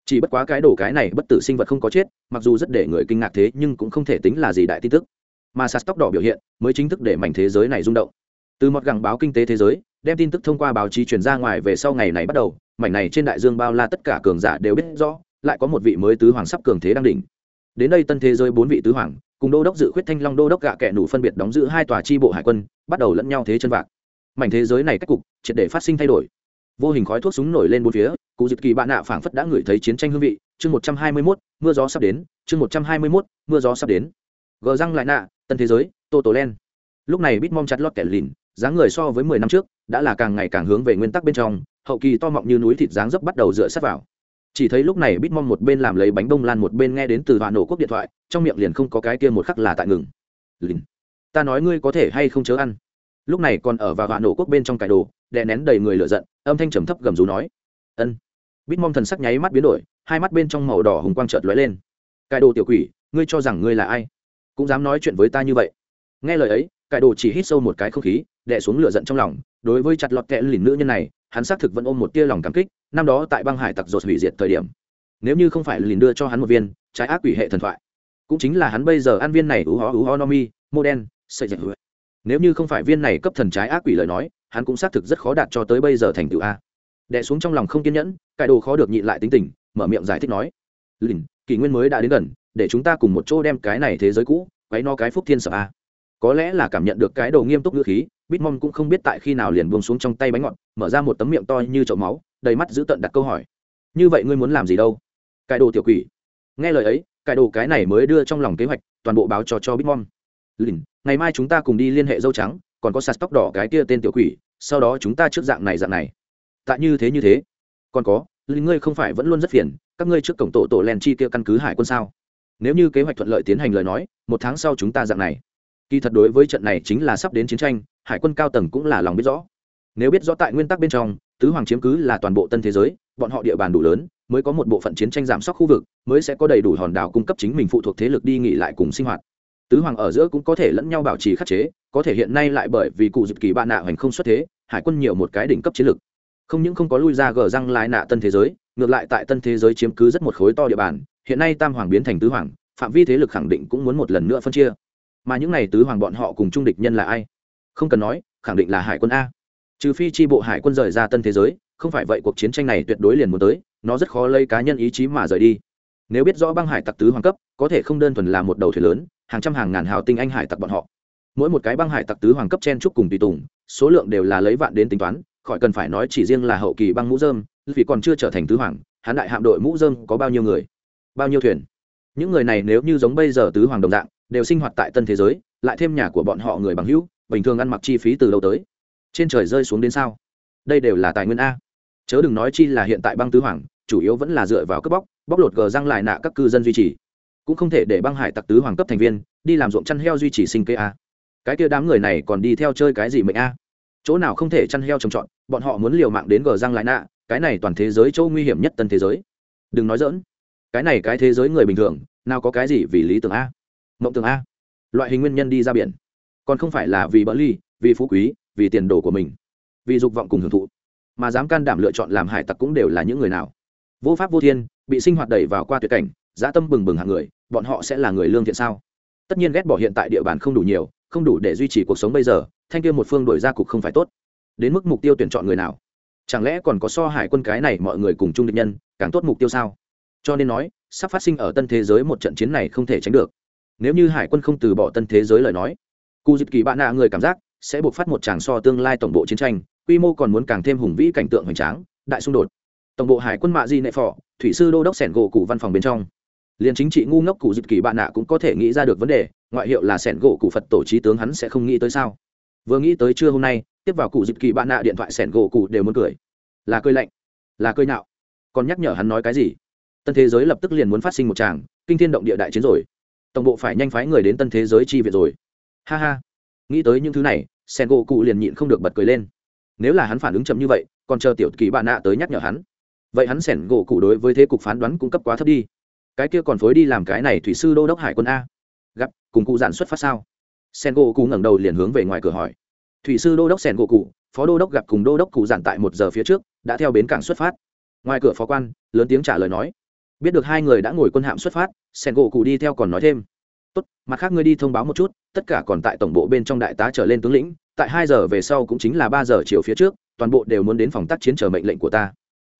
Chỉ bất quá cái đồ cái này bất tử sinh vật không có chết, mặc dù rất để người kinh ngạc thế, nhưng cũng không thể tính là gì đại tin tức. Mà sạt tóc đỏ biểu hiện mới chính thức để mảnh thế giới này rung động. Từ một gẳng báo kinh tế thế giới, đem tin tức thông qua báo chí truyền ra ngoài về sau ngày này bắt đầu, mảnh này trên đại dương bao la tất cả cường giả đều biết rõ, lại có một vị mới tứ hoàng sắp cường thế đang đỉnh. Đến đây tân thế giới bốn vị tứ hoàng cùng đô đốc dự khuyết thanh long đô đốc gạ kẻ nủ phân biệt đóng giữ hai tòa tri bộ hải quân, bắt đầu lẫn nhau thế chân vạc. Mảnh thế giới này cách cục, triệt để phát sinh thay đổi. Vô hình khói thuốc súng nổi lên bốn phía, cụ dịp kỳ bạn nạ phảng phất đã ngửi thấy chiến tranh hương vị. Chương một trăm hai mươi mốt, mưa gió sắp đến. Chương một trăm hai mươi mốt, mưa gió sắp đến. Gờ răng lại nạ, tân thế giới, tô tổ len. Lúc này bít mong chặt lót kẻ lìn, dáng người so với mười năm trước, đã là càng ngày càng hướng về nguyên tắc bên trong, hậu kỳ to mọng như núi thịt dáng dấp bắt đầu dựa sát vào chỉ thấy lúc này bít mong một bên làm lấy bánh bông lan một bên nghe đến từ đoạn nổ quốc điện thoại, trong miệng liền không có cái kia một khắc là tại ngừng. Lìn, ta nói ngươi có thể hay không chớ ăn. Lúc này còn ở và đoạn nổ quốc bên trong cải đồ, đè nén đầy người lửa giận, âm thanh trầm thấp gầm rú nói. Ân. Bít mong thần sắc nháy mắt biến đổi, hai mắt bên trong màu đỏ hùng quang trợt lóe lên. Cải đồ tiểu quỷ, ngươi cho rằng ngươi là ai? Cũng dám nói chuyện với ta như vậy. Nghe lời ấy, cải đồ chỉ hít sâu một cái không khí, đè xuống lửa giận trong lòng, đối với chặt lọt kẽ lìn nữ nhân này hắn xác thực vẫn ôm một tia lòng cảm kích, năm đó tại băng hải tặc dột hủy diệt thời điểm. Nếu như không phải liền đưa cho hắn một viên, trái ác quỷ hệ thần thoại. Cũng chính là hắn bây giờ ăn viên này ú hó ú ho nomi mô đen xây dựng. nếu như không phải viên này cấp thần trái ác quỷ lời nói, hắn cũng xác thực rất khó đạt cho tới bây giờ thành tựu a. Đẻ xuống trong lòng không kiên nhẫn cải đồ khó được nhịn lại tính tình, mở miệng giải thích nói. Lìn, kỷ nguyên mới đã đến gần, để chúng ta cùng một chỗ đem cái này thế giới cũ, quấy no cái phúc thiên sở a. Có lẽ là cảm nhận được cái đồ nghiêm túc ngữ khí bitmom cũng không biết tại khi nào liền buông xuống trong tay bánh ngọt, mở ra một tấm miệng to như chậu máu, đầy mắt giữ tận đặt câu hỏi. Như vậy ngươi muốn làm gì đâu? Cái đồ tiểu quỷ. Nghe lời ấy, cải đồ cái này mới đưa trong lòng kế hoạch, toàn bộ báo cho cho bitmom lìn, ngày mai chúng ta cùng đi liên hệ dâu trắng, còn có sạt tóc đỏ cái kia tên tiểu quỷ, sau đó chúng ta trước dạng này dạng này. Tại như thế như thế. Còn có, lìn ngươi không phải vẫn luôn rất phiền, các ngươi trước cổng tổ tổ len chi kia căn cứ hải quân sao? Nếu như kế hoạch thuận lợi tiến hành lời nói, một tháng sau chúng ta dạng này. Kỳ thật đối với trận này chính là sắp đến chiến tranh hải quân cao tầng cũng là lòng biết rõ. Nếu biết rõ tại nguyên tắc bên trong, tứ hoàng chiếm cứ là toàn bộ tân thế giới, bọn họ địa bàn đủ lớn, mới có một bộ phận chiến tranh giảm sóc khu vực, mới sẽ có đầy đủ hòn đảo cung cấp chính mình phụ thuộc thế lực đi nghỉ lại cùng sinh hoạt. Tứ hoàng ở giữa cũng có thể lẫn nhau bảo trì khắc chế, có thể hiện nay lại bởi vì cụ dịp kỳ bạn nạ hoành không xuất thế, hải quân nhiều một cái đỉnh cấp chiến lực. Không những không có lui ra gờ răng lái nạ tân thế giới, ngược lại tại tân thế giới chiếm cứ rất một khối to địa bàn, hiện nay tam hoàng biến thành tứ hoàng, phạm vi thế lực khẳng định cũng muốn một lần nữa phân chia. Mà những n à y tứ hoàng bọn họ cùng trung địch nhân là ai? Không cần nói, khẳng định là hải quân a. Trừ phi tri bộ hải quân rời ra tân thế giới, không phải vậy cuộc chiến tranh này tuyệt đối liền muốn tới, nó rất khó lấy cá nhân ý chí mà rời đi. Nếu biết rõ băng hải tặc tứ hoàng cấp, có thể không đơn thuần là một đầu thuyền lớn, hàng trăm hàng ngàn hào tinh anh hải tặc bọn họ. Mỗi một cái băng hải tặc tứ hoàng cấp chen trúc cùng tùy tùng, số lượng đều là lấy vạn đến tính toán, khỏi cần phải nói chỉ riêng là hậu kỳ băng mũ dơm vì còn chưa trở thành tứ hoàng hán đại hạm đội mũ dơm có bao nhiêu người, bao nhiêu thuyền. Những người này nếu như giống bây giờ tứ hoàng đồng dạng, đều sinh hoạt tại tân thế giới, lại thêm nhà của bọn họ người bằng hữu bình thường ăn mặc chi phí từ lâu tới. Trên trời rơi xuống đến sao? Đây đều là tài nguyên a. Chớ đừng nói chi là hiện tại băng tứ hoàng, chủ yếu vẫn là dựa vào cướp bóc bóc lột gờ răng lại nạ các cư dân duy trì. Cũng không thể để băng hải tặc tứ hoàng cấp thành viên đi làm ruộng chăn heo duy trì sinh kế a. Cái kia đám người này còn đi theo chơi cái gì mệnh a? Chỗ nào không thể chăn heo trồng trọt, bọn họ muốn liều mạng đến gờ răng lại nạ, cái này toàn thế giới chỗ nguy hiểm nhất tân thế giới. Đừng nói dỡn cái này cái thế giới người bình thường, nào có cái gì vì lý tưởng a? Mộng tưởng a. Loại hình nguyên nhân đi ra biển còn không phải là vì bỡ ly, vì phú quý, vì tiền đồ của mình, vì dục vọng cùng hưởng thụ, mà dám can đảm lựa chọn làm hải tặc cũng đều là những người nào. Vô pháp vô thiên, bị sinh hoạt đẩy vào qua tuyệt cảnh, dã tâm bừng bừng hàng người, bọn họ sẽ là người lương thiện sao? Tất nhiên ghét bỏ hiện tại địa bàn không đủ nhiều, không đủ để duy trì cuộc sống bây giờ, thanh kia một phương đổi ra cục không phải tốt. Đến mức mục tiêu tuyển chọn người nào? Chẳng lẽ còn có so hải quân cái này mọi người cùng chung định nhân, càng tốt mục tiêu sao? Cho nên nói, sắp phát sinh ở tân thế giới một trận chiến này không thể tránh được. Nếu như hải quân không từ bỏ tân thế giới lời nói cụ dịp kỳ bạn nạ người cảm giác sẽ buộc phát một tràng so tương lai tổng bộ chiến tranh, quy mô còn muốn càng thêm hùng vĩ cảnh tượng hoành tráng, đại xung đột. Tổng bộ hải quân mạ di nệ phò thủy sư đô đốc sẻn gỗ cụ văn phòng bên trong. Liền chính trị ngu ngốc cụ dịp kỳ bạn nạ cũng có thể nghĩ ra được vấn đề, ngoại hiệu là sẻn gỗ cụ phật tổ trí tướng hắn sẽ không nghĩ tới sao? Vừa nghĩ tới trưa hôm nay, tiếp vào cụ dịp kỳ bạn nạ điện thoại sẻn gỗ cụ đều muốn cười. Là cười lạnh, là cười nạo. Còn nhắc nhở hắn nói cái gì? Tân thế giới lập tức liền muốn phát sinh một tràng, kinh thiên động địa đại chiến rồi. Tổng bộ phải nhanh phái người đến tân thế giới chi viện rồi ha ha. Nghĩ tới những thứ này sen gỗ cụ liền nhịn không được bật cười lên. Nếu là hắn phản ứng chậm như vậy, còn chờ tiểu kỳ bạn nạ tới nhắc nhở hắn. Vậy hắn sẻn gỗ cụ đối với thế cục phán đoán cung cấp quá thấp đi. Cái kia còn phối đi làm cái này thủy sư đô đốc hải quân a. Gặp, cùng cụ giản xuất phát sao? Sen gỗ cụ ngẩng đầu liền hướng về ngoài cửa hỏi. Thủy sư đô đốc sen gỗ cụ phó đô đốc gặp cùng đô đốc cụ giản tại một giờ phía trước, đã theo bến cảng xuất phát. Ngoài cửa phó quan, lớn tiếng trả lời nói. Biết được hai người đã ngồi quân hạm xuất phát sen gỗ cụ đi theo còn nói thêm tốt, mặt khác ngươi đi thông báo một chút, tất cả còn tại tổng bộ bên trong đại tá trở lên tướng lĩnh, tại hai giờ về sau cũng chính là ba giờ chiều phía trước, toàn bộ đều muốn đến phòng tác chiến chờ mệnh lệnh của ta.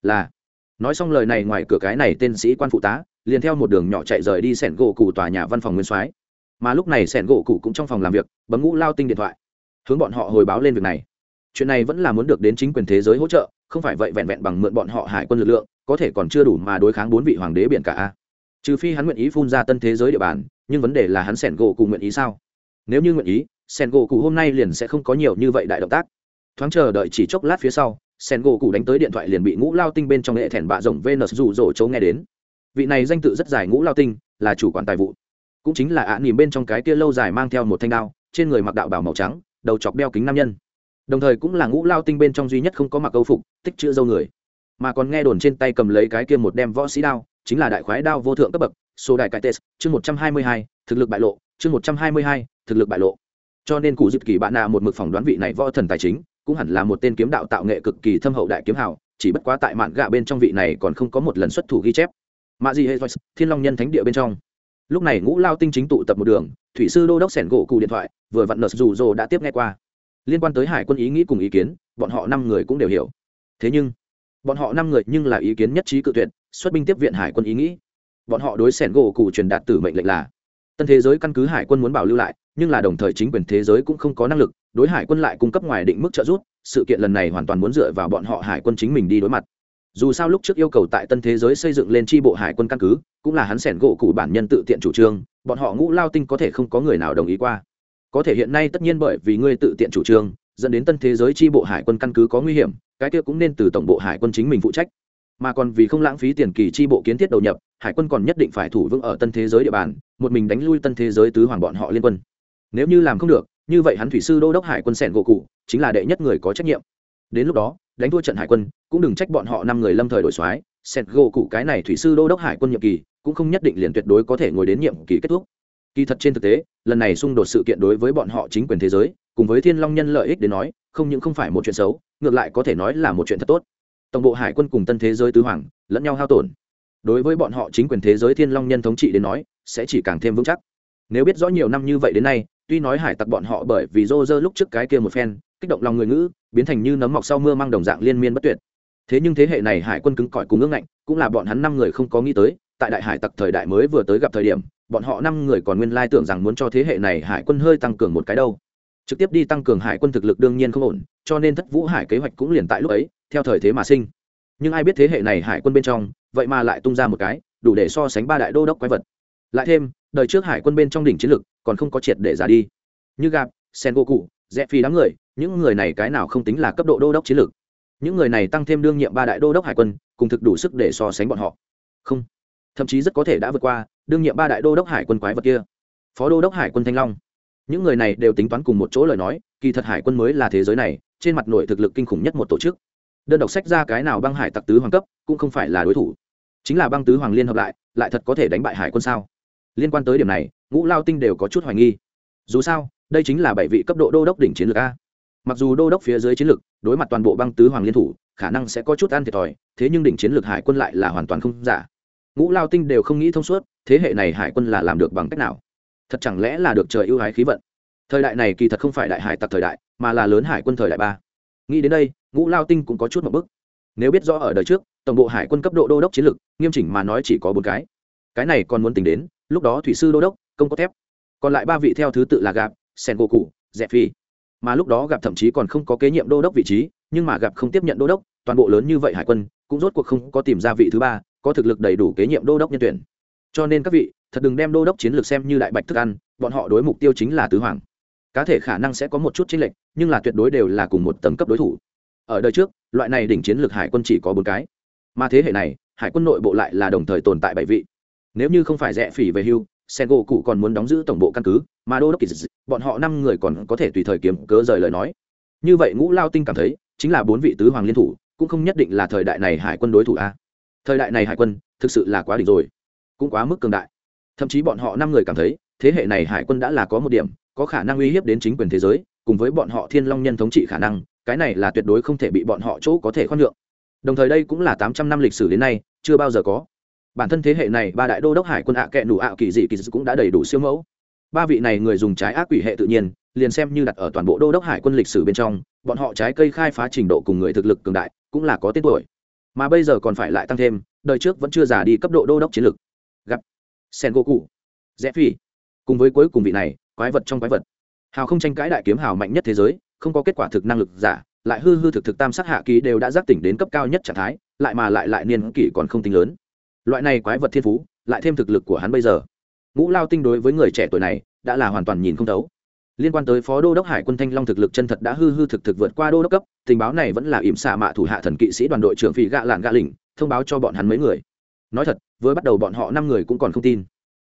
Là. Nói xong lời này ngoài cửa cái này tên sĩ quan phụ tá, liền theo một đường nhỏ chạy rời đi sẻn gỗ cụ tòa nhà văn phòng nguyên soái. Mà lúc này sẻn gỗ cụ cũng trong phòng làm việc, bấm ngũ lao tinh điện thoại, hướng bọn họ hồi báo lên việc này. Chuyện này vẫn là muốn được đến chính quyền thế giới hỗ trợ, không phải vậy vẹn vẹn bằng mượn bọn họ hải quân lực lượng, có thể còn chưa đủ mà đối kháng bốn vị hoàng đế biển cả a trừ phi hắn nguyện ý phun ra tân thế giới địa bàn, nhưng vấn đề là hắn sẻn gỗ cụ nguyện ý sao? Nếu như nguyện ý sẻn gỗ cụ hôm nay liền sẽ không có nhiều như vậy đại động tác. Thoáng chờ đợi chỉ chốc lát phía sau sẻn gỗ cụ đánh tới điện thoại liền bị ngũ lao tinh bên trong hệ thẻn bạ rồng venus rủ rỗ chấu nghe đến. Vị này danh tự rất dài ngũ lao tinh, là chủ quản tài vụ. Cũng chính là ạ nỉm bên trong cái kia lâu dài mang theo một thanh đao, trên người mặc đạo bảo màu trắng, đầu chọc đeo kính nam nhân. Đồng thời cũng là ngũ lao tinh bên trong duy nhất không có mặc câu phục, tích chữ dâu người. Mà còn nghe đồn trên tay cầm lấy cái kia một đem võ sĩ đao chính là đại khoái đao vô thượng cấp bậc, số đại cải tes chương một trăm hai mươi hai, thực lực bại lộ, chương một trăm hai mươi hai, thực lực bại lộ. Cho nên cụ dịp kỳ bạn nạ một mực phỏng đoán vị này võ thần tài chính, cũng hẳn là một tên kiếm đạo tạo nghệ cực kỳ thâm hậu đại kiếm hào, chỉ bất quá tại mạn gạ bên trong vị này còn không có một lần xuất thủ ghi chép. Mạ gì hệ thiên long nhân thánh địa bên trong. Lúc này ngũ lao tinh chính tụ tập một đường, thủy sư đô đốc sẻn gỗ cụ điện thoại, vừa vặn nợ dù dồ đã tiếp nghe qua. Liên quan tới hải quân ý nghĩ cùng ý kiến, bọn họ năm người cũng đều hiểu. Thế nhưng, bọn họ năm người nhưng là ý kiến nhất trí cự tuyệt xuất binh tiếp viện hải quân ý nghĩ. Bọn họ đối sẻn gỗ cụ truyền đạt tử mệnh lệnh là, tân thế giới căn cứ hải quân muốn bảo lưu lại, nhưng là đồng thời chính quyền thế giới cũng không có năng lực, đối hải quân lại cung cấp ngoài định mức trợ giúp, sự kiện lần này hoàn toàn muốn dựa vào bọn họ hải quân chính mình đi đối mặt. Dù sao lúc trước yêu cầu tại tân thế giới xây dựng lên tri bộ hải quân căn cứ, cũng là hắn sẻn gỗ cụ bản nhân tự tiện chủ trương, bọn họ ngũ lao tinh có thể không có người nào đồng ý qua. Có thể hiện nay tất nhiên bởi vì ngươi tự tiện chủ trương, dẫn đến tân thế giới tri bộ hải quân căn cứ có nguy hiểm, cái kia cũng nên từ tổng bộ hải quân chính mình phụ trách mà còn vì không lãng phí tiền kỳ chi bộ kiến thiết đầu nhập, hải quân còn nhất định phải thủ vững ở tân thế giới địa bàn, một mình đánh lui tân thế giới tứ hoàng bọn họ liên quân. Nếu như làm không được, như vậy hắn thủy sư đô đốc hải quân sẻn gỗ cụ, chính là đệ nhất người có trách nhiệm. Đến lúc đó, đánh thua trận hải quân, cũng đừng trách bọn họ năm người lâm thời đổi soái sẻn gỗ cụ cái này thủy sư đô đốc hải quân nhiệm kỳ, cũng không nhất định liền tuyệt đối có thể ngồi đến nhiệm kỳ kết thúc. Kỳ thật trên thực tế, lần này xung đột sự kiện đối với bọn họ chính quyền thế giới, cùng với thiên long nhân lợi ích đến nói, không những không phải một chuyện xấu, ngược lại có thể nói là một chuyện thật tốt tổng bộ hải quân cùng tân thế giới tứ hoàng, lẫn nhau hao tổn. Đối với bọn họ chính quyền thế giới thiên long nhân thống trị đến nói, sẽ chỉ càng thêm vững chắc. Nếu biết rõ nhiều năm như vậy đến nay, tuy nói hải tặc bọn họ bởi vì rô rơ lúc trước cái kia một phen, kích động lòng người ngữ, biến thành như nấm mọc sau mưa mang đồng dạng liên miên bất tuyệt. Thế nhưng thế hệ này hải quân cứng cỏi cùng ngưỡng ngạnh, cũng là bọn hắn năm người không có nghĩ tới, tại đại hải tặc thời đại mới vừa tới gặp thời điểm, bọn họ năm người còn nguyên lai tưởng rằng muốn cho thế hệ này hải quân hơi tăng cường một cái đâu trực tiếp đi tăng cường hải quân thực lực đương nhiên không ổn, cho nên thất vũ hải kế hoạch cũng liền tại lúc ấy, theo thời thế mà sinh. Nhưng ai biết thế hệ này hải quân bên trong, vậy mà lại tung ra một cái, đủ để so sánh ba đại đô đốc quái vật. Lại thêm, đời trước hải quân bên trong đỉnh chiến lực còn không có triệt để giả đi. Như gạp sen gỗ cụ rẽ phi đám người, những người này cái nào không tính là cấp độ đô đốc chiến lược. Những người này tăng thêm đương nhiệm ba đại đô đốc hải quân, cùng thực đủ sức để so sánh bọn họ. Không. Thậm chí rất có thể đã vượt qua đương nhiệm ba đại đô đốc hải quân quái vật kia. Phó đô đốc hải quân thanh long những người này đều tính toán cùng một chỗ lời nói, kỳ thật hải quân mới là thế giới này, trên mặt nội thực lực kinh khủng nhất một tổ chức. Đơn độc sách ra cái nào băng hải tặc tứ hoàng cấp, cũng không phải là đối thủ. Chính là băng tứ hoàng liên hợp lại lại thật có thể đánh bại hải quân sao? Liên quan tới điểm này, ngũ lao tinh đều có chút hoài nghi. Dù sao, đây chính là bảy vị cấp độ đô đốc đỉnh chiến lược a. Mặc dù đô đốc phía dưới chiến lược, đối mặt toàn bộ băng tứ hoàng liên thủ, khả năng sẽ có chút ăn thiệt thòi, thế nhưng đỉnh chiến lược hải quân lại là hoàn toàn không giả. Ngũ lao tinh đều không nghĩ thông suốt, thế hệ này hải quân là làm được bằng cách nào? Thật chẳng lẽ là được trời ưu ái khí vận? Thời đại này kỳ thật không phải đại hải tặc thời đại, mà là lớn hải quân thời đại ba. Nghĩ đến đây, ngũ lao tinh cũng có chút một bức nếu biết rõ ở đời trước, tổng bộ hải quân cấp độ đô đốc chiến lược, nghiêm chỉnh mà nói chỉ có bốn cái. Cái này còn muốn tính đến, lúc đó thủy sư đô đốc, công có thép. Còn lại ba vị theo thứ tự là gạp, sen gỗ cụ dẹp phi. Mà lúc đó gặp thậm chí còn không có kế nhiệm đô đốc vị trí, nhưng mà gặp không tiếp nhận đô đốc, toàn bộ lớn như vậy hải quân, cũng rốt cuộc không có tìm ra vị thứ ba, có thực lực đầy đủ kế nhiệm đô đốc nhân tuyển. Cho nên các vị thật đừng đem đô đốc chiến lược xem như đại bạch thức ăn, bọn họ đối mục tiêu chính là tứ hoàng. Cá thể khả năng sẽ có một chút chênh lệch, nhưng là tuyệt đối đều là cùng một tầng cấp đối thủ. Ở đời trước, loại này đỉnh chiến lược hải quân chỉ có bốn cái. Mà thế hệ này, hải quân nội bộ lại là đồng thời tồn tại bảy vị. Nếu như không phải rẻ phỉ về hưu sen gỗ cụ còn muốn đóng giữ tổng bộ căn cứ, mà đô đốc kỳ bọn họ năm người còn có thể tùy thời kiếm cớ rời lời nói. Như vậy ngũ lao tinh cảm thấy, chính là bốn vị tứ hoàng liên thủ, cũng không nhất định là thời đại này hải quân đối thủ a. Thời đại này hải quân, thực sự là quá đỉnh rồi. Cũng quá mức cường đại thậm chí bọn họ năm người cảm thấy, thế hệ này hải quân đã là có một điểm, có khả năng uy hiếp đến chính quyền thế giới, cùng với bọn họ thiên long nhân thống trị khả năng, cái này là tuyệt đối không thể bị bọn họ chỗ có thể khoan nhượng. Đồng thời đây cũng là tám trăm năm lịch sử đến nay, chưa bao giờ có. Bản thân thế hệ này, ba đại đô đốc hải quân ạ à kệ đủ ạ kỳ dị kỳ dị cũng đã đầy đủ siêu mẫu. Ba vị này người dùng trái ác quỷ hệ tự nhiên, liền xem như đặt ở toàn bộ đô đốc hải quân lịch sử bên trong, bọn họ trái cây khai phá trình độ cùng người thực lực cường đại, cũng là có tên tuổi. Mà bây giờ còn phải lại tăng thêm, đời trước vẫn chưa giả đi cấp độ đô đốc chiến lược. Gặp sen goku rẽ phi cùng với cuối cùng vị này, quái vật trong quái vật. Hào không tranh cãi đại kiếm hào mạnh nhất thế giới, không có kết quả thực năng lực giả, lại hư hư thực thực tam sát hạ ký đều đã giác tỉnh đến cấp cao nhất trạng thái, lại mà lại lại niên kỷ còn không tính lớn. Loại này quái vật thiên phú, lại thêm thực lực của hắn bây giờ. Ngũ lao tinh đối với người trẻ tuổi này, đã là hoàn toàn nhìn không thấu. Liên quan tới phó đô đốc hải quân thanh long thực lực chân thật đã hư hư thực thực vượt qua đô đốc cấp, tình báo này vẫn là ỉm xạ mạ thủ hạ thần kỵ sĩ đoàn đội trưởng phỉ gạ lạn gạ lỉnh thông báo cho bọn hắn mấy người nói thật, với bắt đầu bọn họ năm người cũng còn không tin.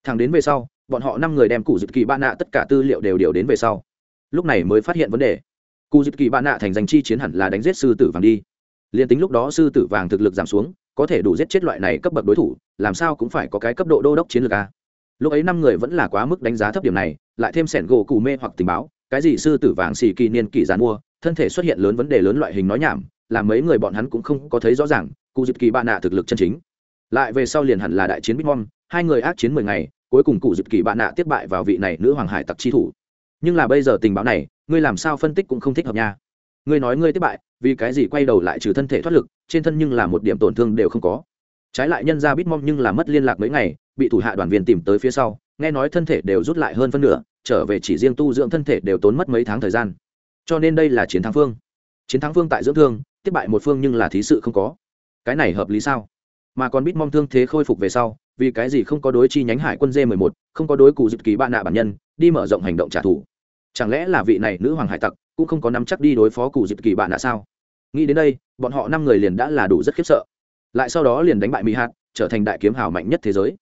Thằng đến về sau, bọn họ năm người đem cụ dịp kỳ ba nạ tất cả tư liệu đều điều đến về sau. Lúc này mới phát hiện vấn đề. Cụ dịp kỳ ba nạ thành danh chi chiến hẳn là đánh giết sư tử vàng đi. Liền tính lúc đó sư tử vàng thực lực giảm xuống, có thể đủ giết chết loại này cấp bậc đối thủ, làm sao cũng phải có cái cấp độ đô đốc chiến lược a. Lúc ấy năm người vẫn là quá mức đánh giá thấp điểm này, lại thêm sẻn gỗ cù mê hoặc tình báo, cái gì sư tử vàng xì kỳ niên kỷ giàn mua, thân thể xuất hiện lớn vấn đề lớn loại hình nói nhảm làm mấy người bọn hắn cũng không có thấy rõ ràng, cụ dịp kỳ ba nạ thực lực chân chính lại về sau liền hẳn là đại chiến bitmom hai người ác chiến mười ngày, cuối cùng cụ dịp kỳ bạn nạ tiếp bại vào vị này nữ hoàng hải tặc chi thủ. Nhưng là bây giờ tình báo này, ngươi làm sao phân tích cũng không thích hợp nha. Ngươi nói ngươi tiếp bại, vì cái gì quay đầu lại trừ thân thể thoát lực, trên thân nhưng là một điểm tổn thương đều không có. Trái lại nhân ra bitmom nhưng là mất liên lạc mấy ngày, bị thủ hạ đoàn viên tìm tới phía sau, nghe nói thân thể đều rút lại hơn phân nửa, trở về chỉ riêng tu dưỡng thân thể đều tốn mất mấy tháng thời gian. Cho nên đây là chiến thắng phương. Chiến thắng phương tại dưỡng thương, tiếp bại một phương nhưng là thí sự không có. Cái này hợp lý sao? Mà còn bitmom thương thế khôi phục về sau, vì cái gì không có đối chi nhánh hải quân d 11 không có đối cụ dịp kỳ bạn nạ bản nhân, đi mở rộng hành động trả thù? Chẳng lẽ là vị này nữ hoàng hải tặc cũng không có nắm chắc đi đối phó cụ dịp kỳ bạn nạ sao? Nghĩ đến đây, bọn họ năm người liền đã là đủ rất khiếp sợ. Lại sau đó liền đánh bại mỹ hạt, trở thành đại kiếm hào mạnh nhất thế giới.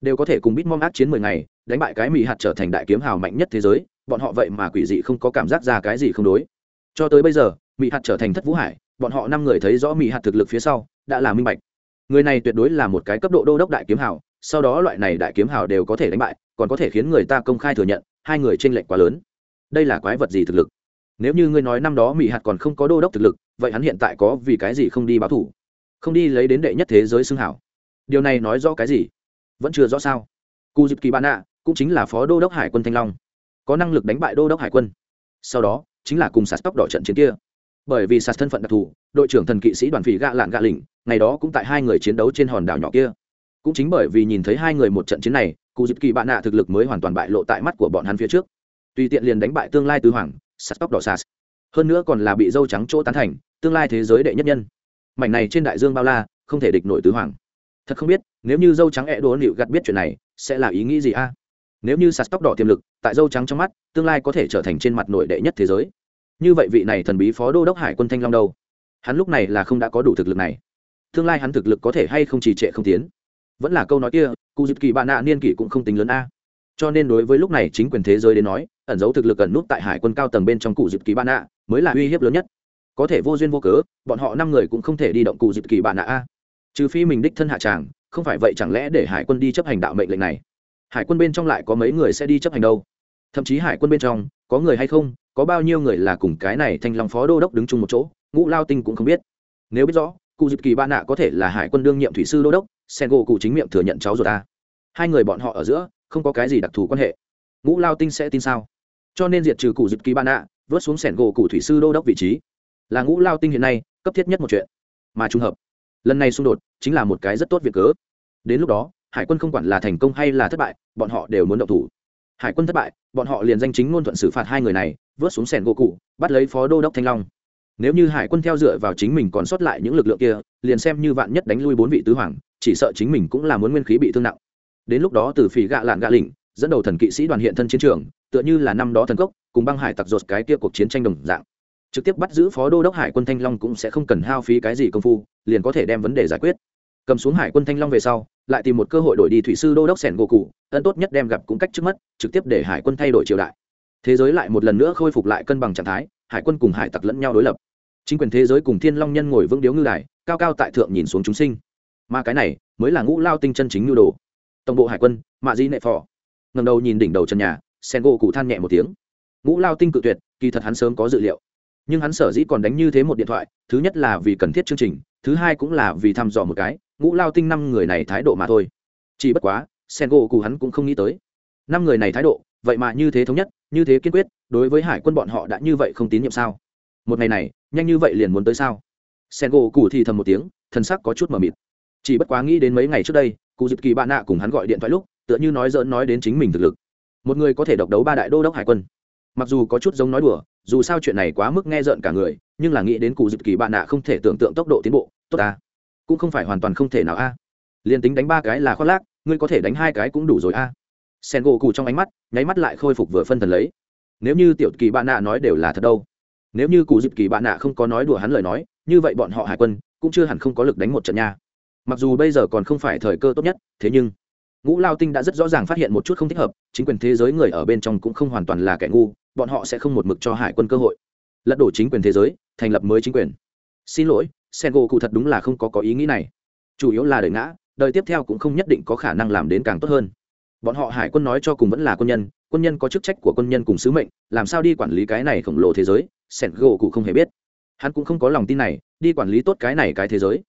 Đều có thể cùng bitmom ác chiến mười ngày, đánh bại cái mỹ hạt trở thành đại kiếm hào mạnh nhất thế giới, bọn họ vậy mà quỷ dị không có cảm giác ra cái gì không đối. Cho tới bây giờ mỹ hạt trở thành thất vũ hải, bọn họ năm người thấy rõ mỹ hạt thực lực phía sau, đã là minh bạch người này tuyệt đối là một cái cấp độ đô đốc đại kiếm hào, sau đó loại này đại kiếm hào đều có thể đánh bại, còn có thể khiến người ta công khai thừa nhận, hai người tranh lệch quá lớn. Đây là quái vật gì thực lực? Nếu như ngươi nói năm đó mỹ hạt còn không có đô đốc thực lực, vậy hắn hiện tại có vì cái gì không đi báo thủ? Không đi lấy đến đệ nhất thế giới xưng hảo điều này nói rõ cái gì? Vẫn chưa rõ sao? Cụ dịp kỳ bạn ạ cũng chính là phó đô đốc hải quân thanh long, có năng lực đánh bại đô đốc hải quân. Sau đó, chính là cùng sạt tóc đỏ trận chiến kia bởi vì sạt thân phận đặc thù, đội trưởng thần kỵ sĩ đoàn phỉ gạ lạng gạ lỉnh ngày đó cũng tại hai người chiến đấu trên hòn đảo nhỏ kia. Cũng chính bởi vì nhìn thấy hai người một trận chiến này, cụ dịp kỳ bạn nạ thực lực mới hoàn toàn bại lộ tại mắt của bọn hắn phía trước. Tùy tiện liền đánh bại tương lai tứ hoàng sắt tóc đỏ sạt. Hơn nữa còn là bị dâu trắng chỗ tán thành, tương lai thế giới đệ nhất nhân. Mảnh này trên đại dương bao la, không thể địch nổi tứ hoàng. Thật không biết, nếu như dâu trắng e đố nịu gặt biết chuyện này, sẽ là ý nghĩ gì a? Nếu như sạt tóc đỏ tiềm lực, tại dâu trắng trong mắt, tương lai có thể trở thành trên mặt nội đệ nhất thế giới như vậy vị này thần bí phó đô đốc hải quân thanh long đâu? Hắn lúc này là không đã có đủ thực lực này. Tương lai hắn thực lực có thể hay không trì trệ không tiến? Vẫn là câu nói kia cụ dịp kỳ bạn nạ niên kỷ cũng không tính lớn a. Cho nên đối với lúc này chính quyền thế giới đến nói, ẩn dấu thực lực ẩn nút tại hải quân cao tầng bên trong cụ dịp kỳ bạn nạ mới là uy hiếp lớn nhất. Có thể vô duyên vô cớ, bọn họ năm người cũng không thể đi động cụ dịp kỳ bạn nạ a. Trừ phi mình đích thân hạ tràng, không phải vậy chẳng lẽ để hải quân đi chấp hành đạo mệnh lệnh này? Hải quân bên trong lại có mấy người sẽ đi chấp hành đâu? Thậm chí hải quân bên trong, có người hay không có bao nhiêu người là cùng cái này thanh long phó đô đốc đứng chung một chỗ, ngũ lao tinh cũng không biết. Nếu biết rõ, cụ dịp kỳ ba nạ có thể là hải quân đương nhiệm thủy sư đô đốc, sen gỗ cụ chính miệng thừa nhận cháu rồi ta. Hai người bọn họ ở giữa, không có cái gì đặc thù quan hệ. Ngũ lao tinh sẽ tin sao? Cho nên diệt trừ cụ dịp kỳ ba nạ, vớt xuống sẻn gỗ cụ thủy sư đô đốc vị trí. Là ngũ lao tinh hiện nay, cấp thiết nhất một chuyện. Mà trùng hợp, lần này xung đột chính là một cái rất tốt việc cớ. Đến lúc đó, hải quân không quản là thành công hay là thất bại, bọn họ đều muốn động thủ. Hải quân thất bại, bọn họ liền danh chính ngôn thuận xử phạt hai người này vớt xuống sẻn gỗ cụ, bắt lấy phó đô đốc thanh long. Nếu như hải quân theo dựa vào chính mình còn sót lại những lực lượng kia, liền xem như vạn nhất đánh lui bốn vị tứ hoàng, chỉ sợ chính mình cũng là muốn nguyên khí bị thương nặng. Đến lúc đó từ phỉ gạ lạn gạ lỉnh dẫn đầu thần kỵ sĩ đoàn hiện thân chiến trường, tựa như là năm đó thần cốc, cùng băng hải tặc rột cái kia cuộc chiến tranh đồng dạng. Trực tiếp bắt giữ phó đô đốc hải quân thanh long cũng sẽ không cần hao phí cái gì công phu, liền có thể đem vấn đề giải quyết. Cầm xuống hải quân thanh long về sau, lại tìm một cơ hội đổi đi thủy sư đô đốc sẻn gỗ cụ, ân tốt nhất đem gặp cũng cách trước mắt, trực tiếp để hải quân thay đổi triều đại thế giới lại một lần nữa khôi phục lại cân bằng trạng thái, hải quân cùng hải tặc lẫn nhau đối lập. Chính quyền thế giới cùng thiên long nhân ngồi vững điếu ngư đài, cao cao tại thượng nhìn xuống chúng sinh. Mà cái này mới là ngũ lao tinh chân chính nhu đồ. Tổng bộ hải quân, mạ di nệ phò. Ngầm đầu nhìn đỉnh đầu trần nhà, sen gỗ cụ than nhẹ một tiếng. Ngũ lao tinh cự tuyệt, kỳ thật hắn sớm có dự liệu. Nhưng hắn sở dĩ còn đánh như thế một điện thoại, thứ nhất là vì cần thiết chương trình, thứ hai cũng là vì thăm dò một cái, ngũ lao tinh năm người này thái độ mà thôi. Chỉ bất quá, sen gỗ cụ hắn cũng không nghĩ tới. Năm người này thái độ vậy mà như thế thống nhất, như thế kiên quyết, đối với hải quân bọn họ đã như vậy không tín nhiệm sao? Một ngày này, nhanh như vậy liền muốn tới sao? Sen gỗ cụ thì thầm một tiếng, thân sắc có chút mờ mịt. Chỉ bất quá nghĩ đến mấy ngày trước đây cụ dịp kỳ bạn nạ cùng hắn gọi điện thoại lúc, tựa như nói dỡn nói đến chính mình thực lực. Một người có thể độc đấu ba đại đô đốc hải quân. Mặc dù có chút giống nói đùa, dù sao chuyện này quá mức nghe rợn cả người, nhưng là nghĩ đến cụ dịp kỳ bạn nạ không thể tưởng tượng tốc độ tiến bộ, tốt ta. Cũng không phải hoàn toàn không thể nào a. À. liền tính đánh ba cái là khoác lác, ngươi có thể đánh hai cái cũng đủ rồi a sen gỗ cụ trong ánh mắt, nháy mắt lại khôi phục vừa phân thần lấy. Nếu như tiểu kỳ bạn nạ nói đều là thật đâu? Nếu như cụ dịp kỳ bạn nạ không có nói đùa hắn lời nói, như vậy bọn họ hải quân cũng chưa hẳn không có lực đánh một trận nha. Mặc dù bây giờ còn không phải thời cơ tốt nhất, thế nhưng, ngũ lao tinh đã rất rõ ràng phát hiện một chút không thích hợp, chính quyền thế giới người ở bên trong cũng không hoàn toàn là kẻ ngu, bọn họ sẽ không một mực cho hải quân cơ hội. Lật đổ chính quyền thế giới, thành lập mới chính quyền. Xin lỗi, sen gỗ cụ thật đúng là không có có ý nghĩ này. Chủ yếu là đời ngã, đời tiếp theo cũng không nhất định có khả năng làm đến càng tốt hơn bọn họ hải quân nói cho cùng vẫn là quân nhân quân nhân có chức trách của quân nhân cùng sứ mệnh, làm sao đi quản lý cái này khổng lồ thế giới sen gỗ cụ không hề biết. Hắn cũng không có lòng tin này, đi quản lý tốt cái này cái thế giới.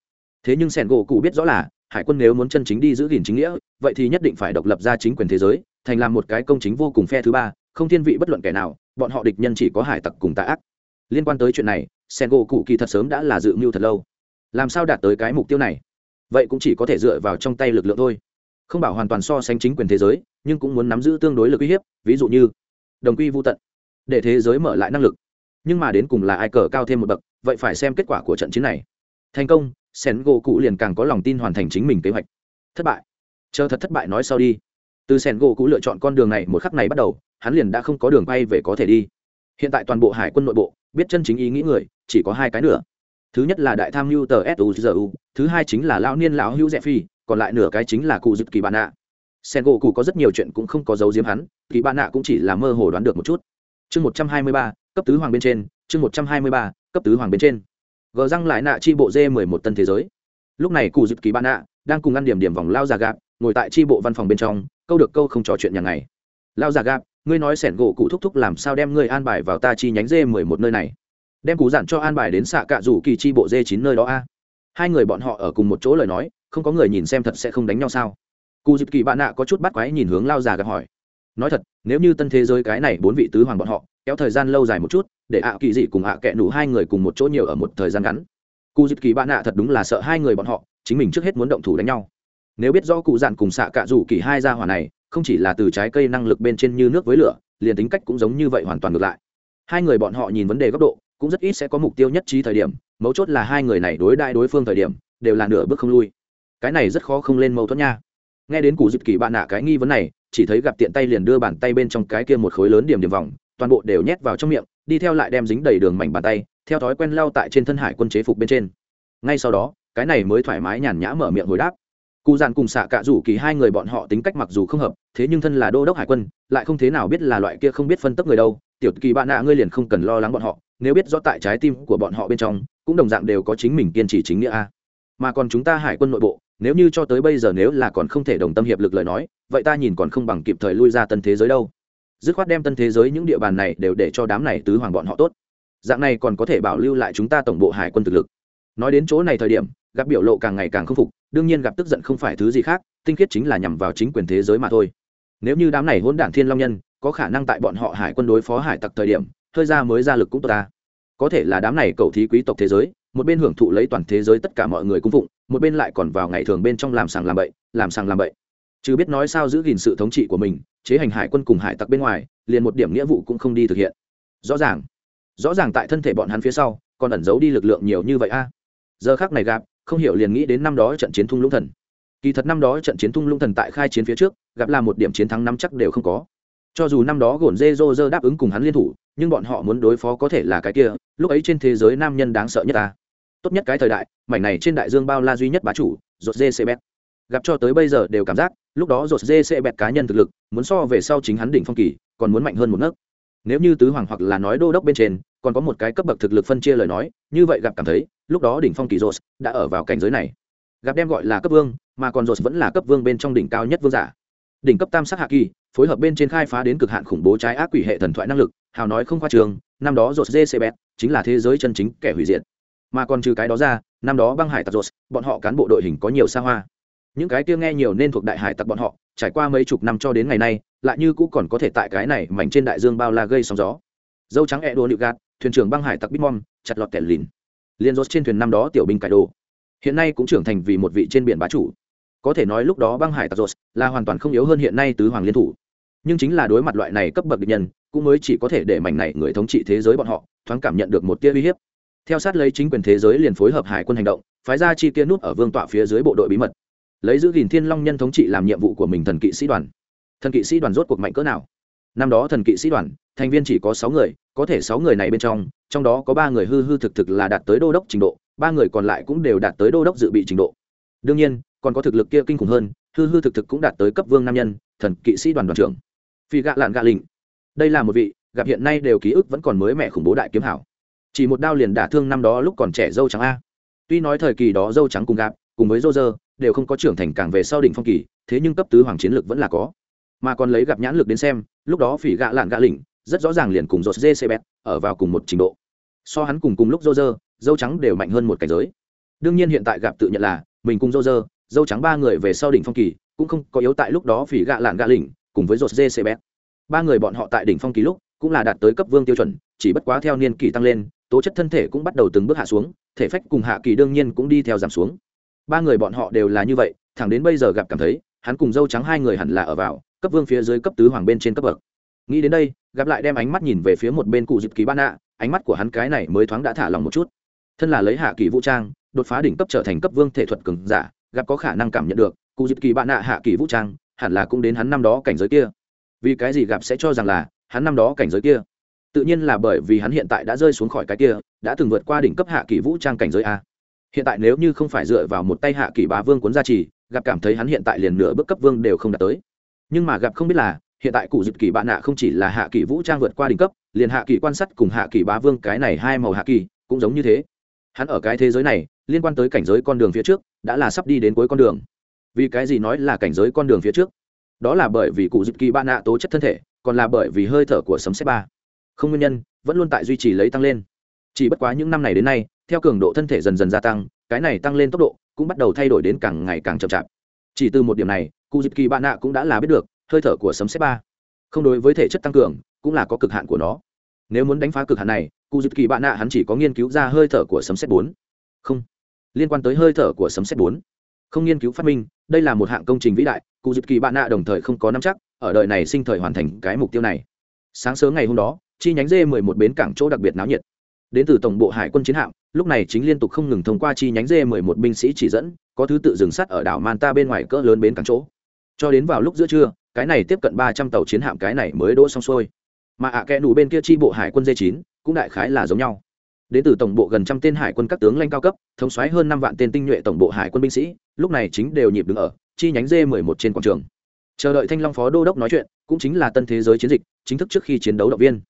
Thế nhưng sen gỗ cụ biết rõ là, hải quân nếu muốn chân chính đi giữ gìn chính nghĩa, vậy thì nhất định phải độc lập ra chính quyền thế giới, thành làm một cái công chính vô cùng phe thứ ba, không thiên vị bất luận kẻ nào, bọn họ địch nhân chỉ có hải tặc cùng tạ ác. Liên quan tới chuyện này sen gỗ cụ kỳ thật sớm đã là dự mưu thật lâu. Làm sao đạt tới cái mục tiêu này? Vậy cũng chỉ có thể dựa vào trong tay lực lượng thôi không bảo hoàn toàn so sánh chính quyền thế giới, nhưng cũng muốn nắm giữ tương đối lực uy hiếp, ví dụ như đồng quy vô tận, để thế giới mở lại năng lực. Nhưng mà đến cùng là ai cờ cao thêm một bậc, vậy phải xem kết quả của trận chiến này. Thành công sen gỗ cụ liền càng có lòng tin hoàn thành chính mình kế hoạch. Thất bại. Chờ thật thất bại nói sau đi. Từ sen gỗ cụ lựa chọn con đường này một khắc này bắt đầu, hắn liền đã không có đường bay về có thể đi. Hiện tại toàn bộ hải quân nội bộ, biết chân chính ý nghĩ người, chỉ có hai cái nữa. Thứ nhất là đại tham mưu tờ suzu thứ hai chính là lão niên lão hữu rẽ phi còn lại nửa cái chính là cụ dịp kỳ bạn nạ sen gỗ cụ có rất nhiều chuyện cũng không có dấu diếm hắn, kỳ bạn nạ cũng chỉ là mơ hồ đoán được một chút. Chương một trăm hai mươi ba, cấp tứ hoàng bên trên, chương một trăm hai mươi ba, cấp tứ hoàng bên trên. Gờ răng lại nạ chi bộ dê mười một tân thế giới. Lúc này cụ dịp kỳ bạn nạ đang cùng ăn điểm điểm vòng lao già gạp, ngồi tại chi bộ văn phòng bên trong, câu được câu không trò chuyện nhà ngày. Lao già gạp, ngươi nói sẻn gỗ cụ thúc thúc làm sao đem ngươi an bài vào ta chi nhánh dê mười một nơi này? Đem cụ dặn cho an bài đến xạ cạ rủ kỳ chi bộ dê chín nơi đó a. Hai người bọn họ ở cùng một chỗ lời nói không có người nhìn xem thật sẽ không đánh nhau sao? Cụ dịp kỳ bạn nạ có chút bắt quái nhìn hướng lao già gặp hỏi. Nói thật, nếu như tân thế giới cái này bốn vị tứ hoàng bọn họ, kéo thời gian lâu dài một chút, để ạ kỳ dị cùng ạ kẹ nủ hai người cùng một chỗ nhiều ở một thời gian ngắn. Cụ dịp kỳ bạn nạ thật đúng là sợ hai người bọn họ, chính mình trước hết muốn động thủ đánh nhau. Nếu biết do cụ dạn cùng xạ cạ rủ kỳ hai gia hỏa này, không chỉ là từ trái cây năng lực bên trên như nước với lửa, liền tính cách cũng giống như vậy hoàn toàn ngược lại. Hai người bọn họ nhìn vấn đề góc độ, cũng rất ít sẽ có mục tiêu nhất trí thời điểm, mấu chốt là hai người này đối đại đối phương thời điểm, đều là nửa bước không lui cái này rất khó không lên mâu thuẫn nha. Nghe đến cụ dịp kỳ bạn nạ cái nghi vấn này, chỉ thấy gặp tiện tay liền đưa bàn tay bên trong cái kia một khối lớn điểm điểm vòng, toàn bộ đều nhét vào trong miệng, đi theo lại đem dính đầy đường mảnh bàn tay, theo thói quen lao tại trên thân hải quân chế phục bên trên. Ngay sau đó, cái này mới thoải mái nhàn nhã mở miệng hồi đáp. Cụ dàn cùng xạ cạ rủ kỳ hai người bọn họ tính cách mặc dù không hợp, thế nhưng thân là đô đốc hải quân, lại không thế nào biết là loại kia không biết phân tấp người đâu. Tiểu kỳ bạn nạ ngươi liền không cần lo lắng bọn họ, nếu biết rõ tại trái tim của bọn họ bên trong, cũng đồng dạng đều có chính mình kiên trì chính nghĩa a mà còn chúng ta hải quân nội bộ, nếu như cho tới bây giờ nếu là còn không thể đồng tâm hiệp lực lời nói, vậy ta nhìn còn không bằng kịp thời lui ra tân thế giới đâu. Dứt khoát đem tân thế giới những địa bàn này đều để cho đám này tứ hoàng bọn họ tốt. Dạng này còn có thể bảo lưu lại chúng ta tổng bộ hải quân thực lực. Nói đến chỗ này thời điểm, gặp biểu lộ càng ngày càng k phục, đương nhiên gặp tức giận không phải thứ gì khác, tinh khiết chính là nhằm vào chính quyền thế giới mà thôi. Nếu như đám này hôn đản thiên long nhân, có khả năng tại bọn họ hải quân đối phó hải tặc thời điểm, hơi ra mới ra lực cũng tốt ta. Có thể là đám này cầu thí quý tộc thế giới một bên hưởng thụ lấy toàn thế giới tất cả mọi người cung phụng, một bên lại còn vào ngày thường bên trong làm sàng làm bậy, làm sàng làm bậy. Chứ biết nói sao giữ gìn sự thống trị của mình, chế hành hải quân cùng hải tặc bên ngoài, liền một điểm nghĩa vụ cũng không đi thực hiện. Rõ ràng rõ ràng tại thân thể bọn hắn phía sau, còn ẩn giấu đi lực lượng nhiều như vậy a. À. Giờ khác này gặp, không hiểu liền nghĩ đến năm đó trận chiến thung lũng thần. Kỳ thật năm đó trận chiến thung lũng thần tại khai chiến phía trước, gặp là một điểm chiến thắng năm chắc đều không có. Cho dù năm đó gồn dê dô dơ đáp ứng cùng hắn liên thủ nhưng bọn họ muốn đối phó có thể là cái kia, lúc ấy trên thế giới nam nhân đáng sợ nhất ta. Tốt nhất cái thời đại, mảnh này trên đại dương bao la duy nhất bá chủ, rột dê cb gặp cho tới bây giờ đều cảm giác, lúc đó rột dê cb cá nhân thực lực, muốn so về sau chính hắn đỉnh phong kỳ, còn muốn mạnh hơn một nấc. Nếu như tứ hoàng hoặc là nói đô đốc bên trên, còn có một cái cấp bậc thực lực phân chia lời nói, như vậy gặp cảm thấy, lúc đó đỉnh phong kỳ rột đã ở vào cảnh giới này. Gặp đem gọi là cấp vương, mà còn rột vẫn là cấp vương bên trong đỉnh cao nhất vương giả đỉnh cấp tam sắc hạ kỳ phối hợp bên trên khai phá đến cực hạn khủng bố trái ác quỷ hệ thần thoại năng lực hào nói không khoa trường năm đó rột bẹt, chính là thế giới chân chính kẻ hủy diệt. Mà còn trừ cái đó ra năm đó băng hải tặc rột bọn họ cán bộ đội hình có nhiều xa hoa. Những cái kia nghe nhiều nên thuộc đại hải tặc bọn họ trải qua mấy chục năm cho đến ngày nay lại như cũ còn có thể tại cái này mảnh trên đại dương bao la gây sóng gió. Dâu trắng e đua nịu gạt thuyền trưởng băng hải tặc bitmom chặt lọt kẻ lìn. Liên rốt trên thuyền năm đó tiểu binh cải đồ. Hiện nay cũng trưởng thành vì một vị trên biển bá chủ có thể nói lúc đó băng hải tặc là hoàn toàn không yếu hơn hiện nay tứ hoàng liên thủ. Nhưng chính là đối mặt loại này cấp bậc địch nhân, cũng mới chỉ có thể để mảnh này người thống trị thế giới bọn họ thoáng cảm nhận được một tia uy hiếp. Theo sát lấy chính quyền thế giới liền phối hợp hải quân hành động, phái ra chi kia nút ở vương tọa phía dưới bộ đội bí mật. Lấy giữ gìn thiên long nhân thống trị làm nhiệm vụ của mình thần kỵ sĩ đoàn. Thần kỵ sĩ đoàn rốt cuộc mạnh cỡ nào? Năm đó thần kỵ sĩ đoàn, thành viên chỉ có sáu người, có thể sáu người này bên trong trong đó có ba người hư hư thực thực là đạt tới đô đốc trình độ, ba người còn lại cũng đều đạt tới đô đốc dự bị trình độ. Đương nhiên còn có thực lực kia kinh khủng hơn, hư hư thực thực cũng đạt tới cấp vương nam nhân, thần kỵ sĩ đoàn đoàn trưởng. Phi gạ lạn gạ lình đây là một vị, gặp hiện nay đều ký ức vẫn còn mới mẹ khủng bố đại kiếm hảo. Chỉ một đao liền đả thương năm đó lúc còn trẻ dâu trắng a. Tuy nói thời kỳ đó dâu trắng cùng gạp cùng với dô dơ đều không có trưởng thành càng về sau đỉnh phong kỳ, thế nhưng cấp tứ hoàng chiến lực vẫn là có. Mà còn lấy gặp nhãn lực đến xem, lúc đó phỉ gạ lạn gạ lỉnh rất rõ ràng liền cùng dột dê cbet ở vào cùng một trình độ. So hắn cùng cùng lúc dô dơ dâu trắng đều mạnh hơn một cảnh giới. Đương nhiên hiện tại gặp tự nhận là, mình cùng dô dơ dâu trắng ba người về sau đỉnh phong kỳ, cũng không có yếu tại lúc đó phỉ gạ lạn gạ lỉnh cùng với rột dê cbet ba người bọn họ tại đỉnh phong kỳ lúc, cũng là đạt tới cấp vương tiêu chuẩn, chỉ bất quá theo niên kỳ tăng lên, tố chất thân thể cũng bắt đầu từng bước hạ xuống, thể phách cùng hạ kỳ đương nhiên cũng đi theo giảm xuống. Ba người bọn họ đều là như vậy, thẳng đến bây giờ gặp cảm thấy, hắn cùng dâu trắng hai người hẳn là ở vào, cấp vương phía dưới cấp tứ hoàng bên trên cấp bậc. Nghĩ đến đây, gặp lại đem ánh mắt nhìn về phía một bên cụ dịp kỳ ban nạ ánh mắt của hắn cái này mới thoáng đã thả lòng một chút. Thân là lấy hạ kỳ vũ trang, đột phá đỉnh cấp trở thành cấp vương thể thuật cường giả gặp có khả năng cảm nhận được, cụ dịp kỳ bạn nạ hạ kỳ vũ trang hẳn là cũng đến hắn năm đó cảnh giới kia. Vì cái gì gặp sẽ cho rằng là hắn năm đó cảnh giới kia? Tự nhiên là bởi vì hắn hiện tại đã rơi xuống khỏi cái kia, đã từng vượt qua đỉnh cấp hạ kỳ vũ trang cảnh giới a. Hiện tại nếu như không phải dựa vào một tay hạ kỳ bá vương cuốn gia trì, gặp cảm thấy hắn hiện tại liền nửa bước cấp vương đều không đạt tới. Nhưng mà gặp không biết là, hiện tại cụ dịp kỳ bạn nạ không chỉ là hạ kỳ vũ trang vượt qua đỉnh cấp, liền hạ kỳ quan sát cùng hạ kỳ bá vương cái này hai màu hạ kỳ cũng giống như thế. Hắn ở cái thế giới này liên quan tới cảnh giới con đường phía trước, đã là sắp đi đến cuối con đường. Vì cái gì nói là cảnh giới con đường phía trước? Đó là bởi vì cụ dịp kỳ bạn nạ tố chất thân thể, còn là bởi vì hơi thở của sấm xét ba. Không nguyên nhân, vẫn luôn tại duy trì lấy tăng lên. Chỉ bất quá những năm này đến nay, theo cường độ thân thể dần dần gia tăng, cái này tăng lên tốc độ cũng bắt đầu thay đổi đến càng ngày càng chậm chạp. Chỉ từ một điểm này, cụ dịp kỳ bạn nạ cũng đã là biết được, hơi thở của sấm xét ba không đối với thể chất tăng cường, cũng là có cực hạn của nó. Nếu muốn đánh phá cực hạn này, cụ dịp kỳ bạn nạ hắn chỉ có nghiên cứu ra hơi thở của sấm xét bốn. Không liên quan tới hơi thở của sấm xét bốn. Không nghiên cứu phát minh, đây là một hạng công trình vĩ đại, cụ dịp kỳ bạn nạ đồng thời không có nắm chắc, ở đời này sinh thời hoàn thành cái mục tiêu này. Sáng sớm ngày hôm đó, chi nhánh dê mười một bến cảng chỗ đặc biệt náo nhiệt. Đến từ tổng bộ hải quân chiến hạm, lúc này chính liên tục không ngừng thông qua chi nhánh dê mười một binh sĩ chỉ dẫn, có thứ tự dừng sắt ở đảo manta bên ngoài cỡ lớn bến cảng chỗ. Cho đến vào lúc giữa trưa, cái này tiếp cận ba trăm tàu chiến hạm cái này mới đỗ xong xuôi. Mà ạ à kẽ nủ bên kia chi bộ hải quân d chín cũng đại khái là giống nhau đến từ tổng bộ gần trăm tên hải quân các tướng lãnh cao cấp, thống xoáy hơn năm vạn tên tinh nhuệ tổng bộ hải quân binh sĩ, lúc này chính đều nhịp đứng ở chi nhánh d mười một trên quảng trường. Chờ đợi thanh long phó đô đốc nói chuyện, cũng chính là tân thế giới chiến dịch, chính thức trước khi chiến đấu động viên.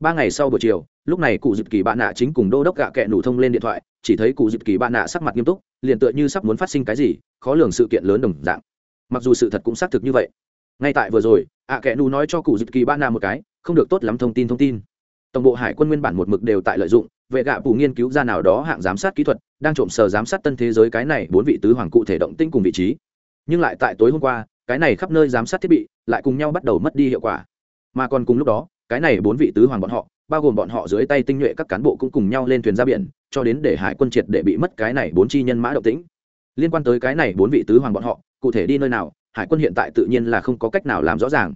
Ba ngày sau buổi chiều, lúc này cụ dịp kỳ bạn nạ chính cùng đô đốc gạ kẹ nủ thông lên điện thoại, chỉ thấy cụ dịp kỳ bạn nạ sắc mặt nghiêm túc, liền tựa như sắp muốn phát sinh cái gì, khó lường sự kiện lớn đồng dạng. Mặc dù sự thật cũng xác thực như vậy. Ngay tại vừa rồi, ạ kẹ nủ nói cho cụ dịp kỳ bạn nạ một cái, không được tốt lắm thông tin thông tin. Tổng bộ hải quân nguyên bản một mực đều tại lợi dụng vệ gạ bù nghiên cứu ra nào đó hạng giám sát kỹ thuật, đang trộm sờ giám sát tân thế giới cái này bốn vị tứ hoàng cụ thể động tinh cùng vị trí. Nhưng lại tại tối hôm qua, cái này khắp nơi giám sát thiết bị lại cùng nhau bắt đầu mất đi hiệu quả. Mà còn cùng lúc đó, cái này bốn vị tứ hoàng bọn họ, bao gồm bọn họ dưới tay tinh nhuệ các cán bộ cũng cùng nhau lên thuyền ra biển, cho đến để hải quân triệt để bị mất cái này bốn chi nhân mã động tĩnh. Liên quan tới cái này bốn vị tứ hoàng bọn họ, cụ thể đi nơi nào, hải quân hiện tại tự nhiên là không có cách nào làm rõ ràng.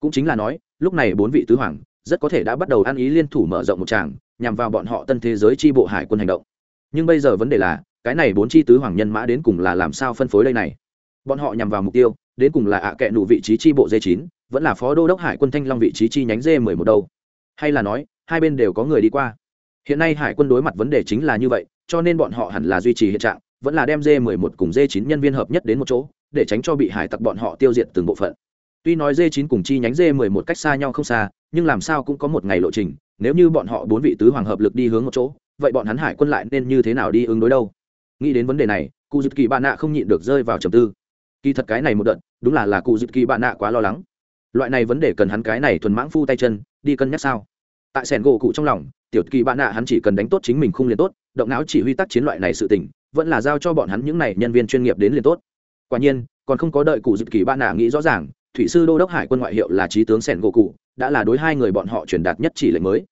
Cũng chính là nói, lúc này bốn vị tứ hoàng rất có thể đã bắt đầu ăn ý liên thủ mở rộng một tràng nhằm vào bọn họ tân thế giới tri bộ hải quân hành động. Nhưng bây giờ vấn đề là, cái này bốn chi tứ hoàng nhân mã đến cùng là làm sao phân phối đây này? Bọn họ nhằm vào mục tiêu, đến cùng là ạ à kệ nụ vị trí tri bộ d chín, vẫn là phó đô đốc hải quân thanh long vị trí chi nhánh d mười một đâu? Hay là nói, hai bên đều có người đi qua? Hiện nay hải quân đối mặt vấn đề chính là như vậy, cho nên bọn họ hẳn là duy trì hiện trạng, vẫn là đem d mười một cùng d chín nhân viên hợp nhất đến một chỗ, để tránh cho bị hải tặc bọn họ tiêu diệt từng bộ phận. Tuy nói d chín cùng chi nhánh d mười một cách xa nhau không xa, nhưng làm sao cũng có một ngày lộ trình nếu như bọn họ bốn vị tứ hoàng hợp lực đi hướng một chỗ, vậy bọn hắn hải quân lại nên như thế nào đi ứng đối đâu? Nghĩ đến vấn đề này, cụ dịp kỳ bạn nạ không nhịn được rơi vào trầm tư. Kỳ thật cái này một đợt, đúng là là cụ dịp kỳ bạn nạ quá lo lắng. Loại này vấn đề cần hắn cái này thuần mãng phu tay chân, đi cân nhắc sao? Tại sẻn gỗ cụ trong lòng, tiểu kỳ bạn nạ hắn chỉ cần đánh tốt chính mình không liền tốt, động não chỉ huy tác chiến loại này sự tình, vẫn là giao cho bọn hắn những này nhân viên chuyên nghiệp đến liền tốt. Quả nhiên, còn không có đợi cụ dịp kỳ bạn nạ nghĩ rõ ràng, thủy sư đô đốc hải quân ngoại hiệu là trí tướng sẻn gỗ cụ đã là đối hai người bọn họ truyền đạt nhất chỉ lệnh mới.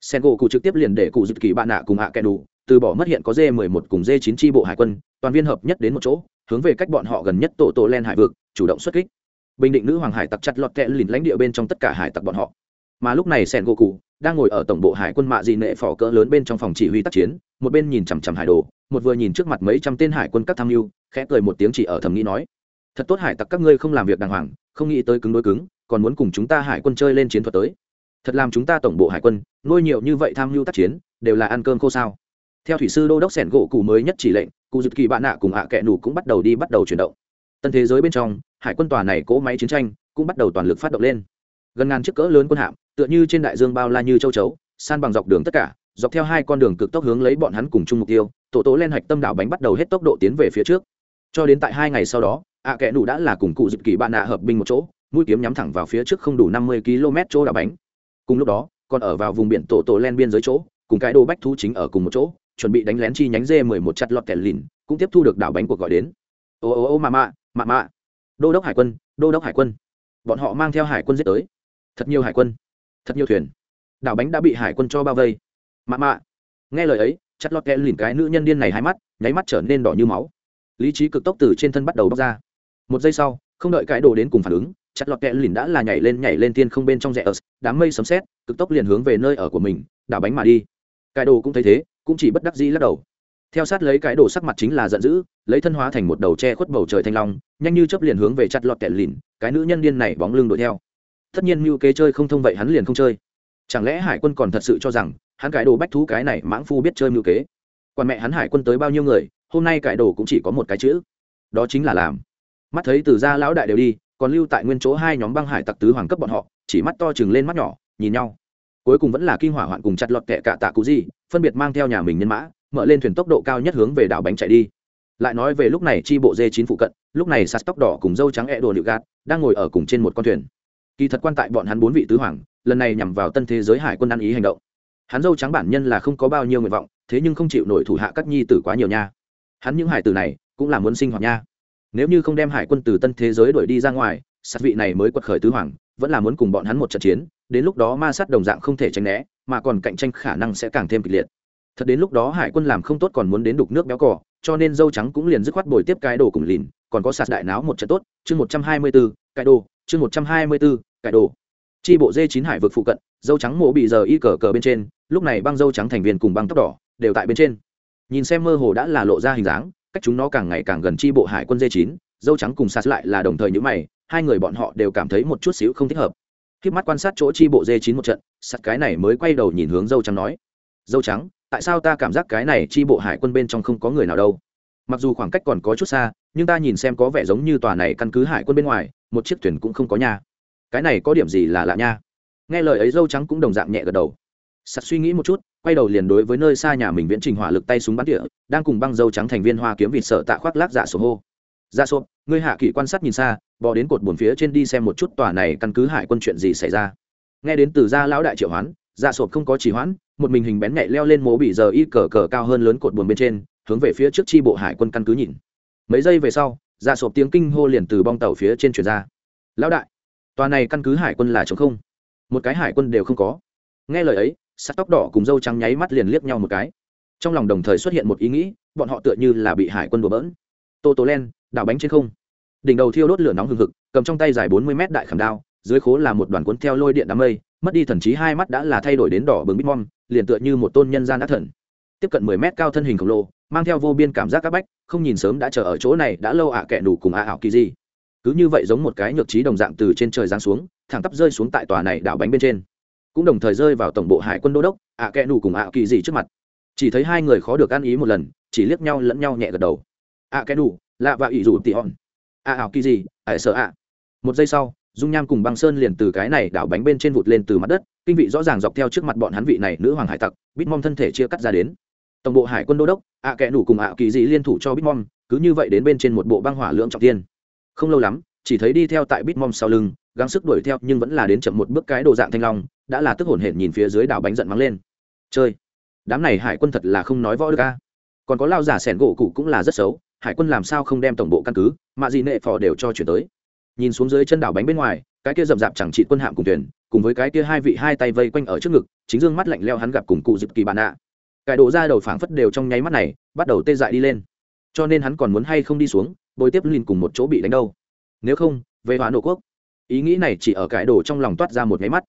Sen gỗ cụ trực tiếp liền để cụ dự kỳ bạn nạ cùng hạ kẻ đủ từ bỏ mất hiện có d 11 cùng d 9 tri bộ hải quân, toàn viên hợp nhất đến một chỗ, hướng về cách bọn họ gần nhất tổ tổ len hải vực, chủ động xuất kích. Bình định nữ hoàng hải tặc chặt lọt kẹ lìn lãnh địa bên trong tất cả hải tặc bọn họ. Mà lúc này sen gỗ cụ đang ngồi ở tổng bộ hải quân mạ dị nệ phỏ cỡ lớn bên trong phòng chỉ huy tác chiến, một bên nhìn chằm chằm hải đồ, một vừa nhìn trước mặt mấy trăm tên hải quân các tham mưu, khẽ cười một tiếng chỉ ở thầm nghĩ nói, thật tốt hải tặc các ngươi không làm việc đàng hoàng không nghĩ tới cứng đối cứng, còn muốn cùng chúng ta hải quân chơi lên chiến thuật tới. Thật làm chúng ta tổng bộ hải quân, nuôi nhiều như vậy tham mưu tác chiến, đều là ăn cơm khô sao. Theo thủy sư đô đốc sẻn gỗ cụ mới nhất chỉ lệnh, cụ dực kỳ bạn nạ cùng hạ à kẹ nủ cũng bắt đầu đi bắt đầu chuyển động. Tân thế giới bên trong, hải quân tòa này cỗ máy chiến tranh cũng bắt đầu toàn lực phát động lên. Gần ngàn chiếc cỡ lớn quân hạm, tựa như trên đại dương bao la như châu chấu, san bằng dọc đường tất cả, dọc theo hai con đường cực tốc hướng lấy bọn hắn cùng chung mục tiêu, tổ tố lên hạch tâm đảo bánh bắt đầu hết tốc độ tiến về phía trước. Cho đến tại hai ngày sau đó ạ à kẽ nủ đã là cùng cụ dịp kỳ bạn nạ hợp binh một chỗ, mũi kiếm nhắm thẳng vào phía trước không đủ năm mươi km chỗ đảo bánh. Cùng lúc đó, còn ở vào vùng biển tổ tổ len biên giới chỗ, cùng cái đồ bách thú chính ở cùng một chỗ, chuẩn bị đánh lén chi nhánh dê mười một chặt lọt kẻ lìn, cũng tiếp thu được đảo bánh cuộc gọi đến. Ô ô ô mà mạ mạ mạ đô đốc hải quân, đô đốc hải quân. Bọn họ mang theo hải quân giết tới. Thật nhiều hải quân, thật nhiều thuyền. Đảo bánh đã bị hải quân cho bao vây. Mạ mạ nghe lời ấy, chặt lọt kẻ lìn cái nữ nhân điên này hai mắt, nháy mắt trở nên đỏ như máu. Lý trí cực tốc từ trên thân bắt đầu bóc ra một giây sau, không đợi cái đồ đến cùng phản ứng, chặt lọt kẹ lìn đã là nhảy lên nhảy lên tiên không bên trong rẽ ớt đám mây sấm xét cực tốc liền hướng về nơi ở của mình, đảo bánh mà đi. Cái đồ cũng thấy thế, cũng chỉ bất đắc dĩ lắc đầu. Theo sát lấy cái đồ sắc mặt chính là giận dữ, lấy thân hóa thành một đầu tre khuất bầu trời thanh long, nhanh như chấp liền hướng về chặt lọt kẹ lìn, cái nữ nhân điên này bóng lưng đuổi theo. Tất nhiên mưu kế chơi không thông vậy hắn liền không chơi. Chẳng lẽ hải quân còn thật sự cho rằng, hắn cái đồ bách thú cái này mãng phu biết chơi mưu kế? Còn mẹ hắn hải quân tới bao nhiêu người, hôm nay cải đồ cũng chỉ có một cái chữ. Đó chính là làm mắt thấy từ gia lão đại đều đi, còn lưu tại nguyên chỗ hai nhóm băng hải tặc tứ hoàng cấp bọn họ, chỉ mắt to chừng lên mắt nhỏ, nhìn nhau. Cuối cùng vẫn là kinh hỏa hoạn cùng chặt lọt kẹ cả tạ cụ gì, phân biệt mang theo nhà mình nhân mã, mở lên thuyền tốc độ cao nhất hướng về đảo bánh chạy đi. Lại nói về lúc này chi bộ dê chín phụ cận, lúc này sạt tóc đỏ cùng dâu trắng e đồ liệu gạt, đang ngồi ở cùng trên một con thuyền. Kỳ thật quan tại bọn hắn bốn vị tứ hoàng, lần này nhằm vào tân thế giới hải quân ăn ý hành động. Hắn dâu trắng bản nhân là không có bao nhiêu nguyện vọng, thế nhưng không chịu nổi thủ hạ các nhi tử quá nhiều nha. Hắn những hải tử này, cũng là muốn sinh hoạt nha nếu như không đem hải quân từ tân thế giới đuổi đi ra ngoài, sát vị này mới quật khởi tứ hoàng, vẫn là muốn cùng bọn hắn một trận chiến, đến lúc đó ma sát đồng dạng không thể tránh né, mà còn cạnh tranh khả năng sẽ càng thêm kịch liệt. Thật đến lúc đó hải quân làm không tốt còn muốn đến đục nước béo cỏ cho nên dâu trắng cũng liền dứt khoát bồi tiếp cái đồ cùng lìn, còn có sạt đại náo một trận tốt, chương một trăm hai mươi bốn cái đồ, chương một trăm hai mươi bốn cái đồ. Chi bộ dê chín hải vực phụ cận, dâu trắng mộ bị giờ y cờ cờ bên trên, lúc này băng dâu trắng thành viên cùng băng tóc đỏ, đều tại bên trên. Nhìn xem mơ hồ đã là lộ ra hình dáng cách chúng nó càng ngày càng gần chi bộ hải quân dê chín, dâu trắng cùng sạt lại là đồng thời như mày, hai người bọn họ đều cảm thấy một chút xíu không thích hợp. Khi mắt quan sát chỗ chi bộ dê chín một trận sạt cái này mới quay đầu nhìn hướng dâu trắng nói, dâu trắng, tại sao ta cảm giác cái này chi bộ hải quân bên trong không có người nào đâu? Mặc dù khoảng cách còn có chút xa, nhưng ta nhìn xem có vẻ giống như tòa này căn cứ hải quân bên ngoài, một chiếc thuyền cũng không có nha. Cái này có điểm gì là lạ nha? Nghe lời ấy, dâu trắng cũng đồng dạng nhẹ gật đầu. Sạt suy nghĩ một chút quay đầu liền đối với nơi xa nhà mình viễn trình hỏa lực tay súng bắn tỉa, đang cùng băng dâu trắng thành viên hoa kiếm vịt sợ tạ khoác lác dạ sổ hô. Dạ sộp ngươi hạ kỷ quan sát nhìn xa, bò đến cột buồn phía trên đi xem một chút tòa này căn cứ hải quân chuyện gì xảy ra. Nghe đến từ gia lão đại triệu hoán dạ sộp không có chỉ hoãn, một mình hình bén nhẹ leo lên mố bị giờ y cờ cờ cao hơn lớn cột buồn bên trên, hướng về phía trước chi bộ hải quân căn cứ nhìn. Mấy giây về sau dạ sộp tiếng kinh hô liền từ bong tàu phía trên truyền ra. Lão đại, tòa này căn cứ hải quân là chống không. Một cái hải quân đều không có. Nghe lời ấy sắt tóc đỏ cùng dâu trắng nháy mắt liền liếc nhau một cái. Trong lòng đồng thời xuất hiện một ý nghĩ, bọn họ tựa như là bị hải quân đùa bỡn. Tô tố len, đảo bánh trên không. Đỉnh đầu thiêu đốt lửa nóng hừng hực, cầm trong tay dài bốn mươi mét đại khảm đao, dưới khố là một đoàn cuốn theo lôi điện đám mây, mất đi thần trí hai mắt đã là thay đổi đến đỏ bừng bít mom liền tựa như một tôn nhân gian đã thần. Tiếp cận mười mét cao thân hình khổng lồ, mang theo vô biên cảm giác các bách, không nhìn sớm đã chờ ở chỗ này, đã lâu ạ à kẻ đủ cùng ạ ảo kỳ gì. Cứ như vậy giống một cái nhược trí đồng dạng từ trên trời giáng xuống, thẳng tắp rơi xuống tại tòa này đảo bánh bên trên cũng đồng thời rơi vào tổng bộ hải quân đô đốc, ạ kẽ nù cùng ạ kỳ gì trước mặt. Chỉ thấy hai người khó được ăn ý một lần, chỉ liếc nhau lẫn nhau nhẹ gật đầu. Ạ kẽ nù, lạ và ỷ rủ tị hòn. Ạ ảo kỳ gì ải sợ ạ. Một giây sau, dung nham cùng băng sơn liền từ cái này đảo bánh bên trên vụt lên từ mặt đất, kinh vị rõ ràng dọc theo trước mặt bọn hắn vị này nữ hoàng hải tặc bitmom thân thể chia cắt ra đến. Tổng bộ hải quân đô đốc, ạ kẽ nù cùng ạ kỳ dị liên thủ cho bitmom cứ như vậy đến bên trên một bộ băng hỏa lưỡng trọng tiên. Không lâu lắm chỉ thấy đi theo tại bitmom sau lưng, gắng sức đuổi theo nhưng vẫn là đến chậm một bước cái đồ dạng thanh long, đã là tức hổn hển nhìn phía dưới đảo bánh giận mắng lên. Chơi, đám này hải quân thật là không nói võ được ca còn có lao giả sẻn gỗ cụ cũng là rất xấu, hải quân làm sao không đem tổng bộ căn cứ mạ gì nệ phò đều cho chuyển tới. Nhìn xuống dưới chân đảo bánh bên ngoài, cái kia rậm rạp chẳng trị quân hạm cùng thuyền, cùng với cái kia hai vị hai tay vây quanh ở trước ngực, chính dương mắt lạnh leo hắn gặp cùng cụ dịp kỳ bạn ạ. Cải đổ ra đầu phảng phất đều trong nháy mắt này, bắt đầu tê dại đi lên. Cho nên hắn còn muốn hay không đi xuống, bồi tiếp lìn cùng một chỗ bị đánh đâu nếu không về hóa nổ quốc. Ý nghĩ này chỉ ở cái đổ trong lòng toát ra một nháy mắt.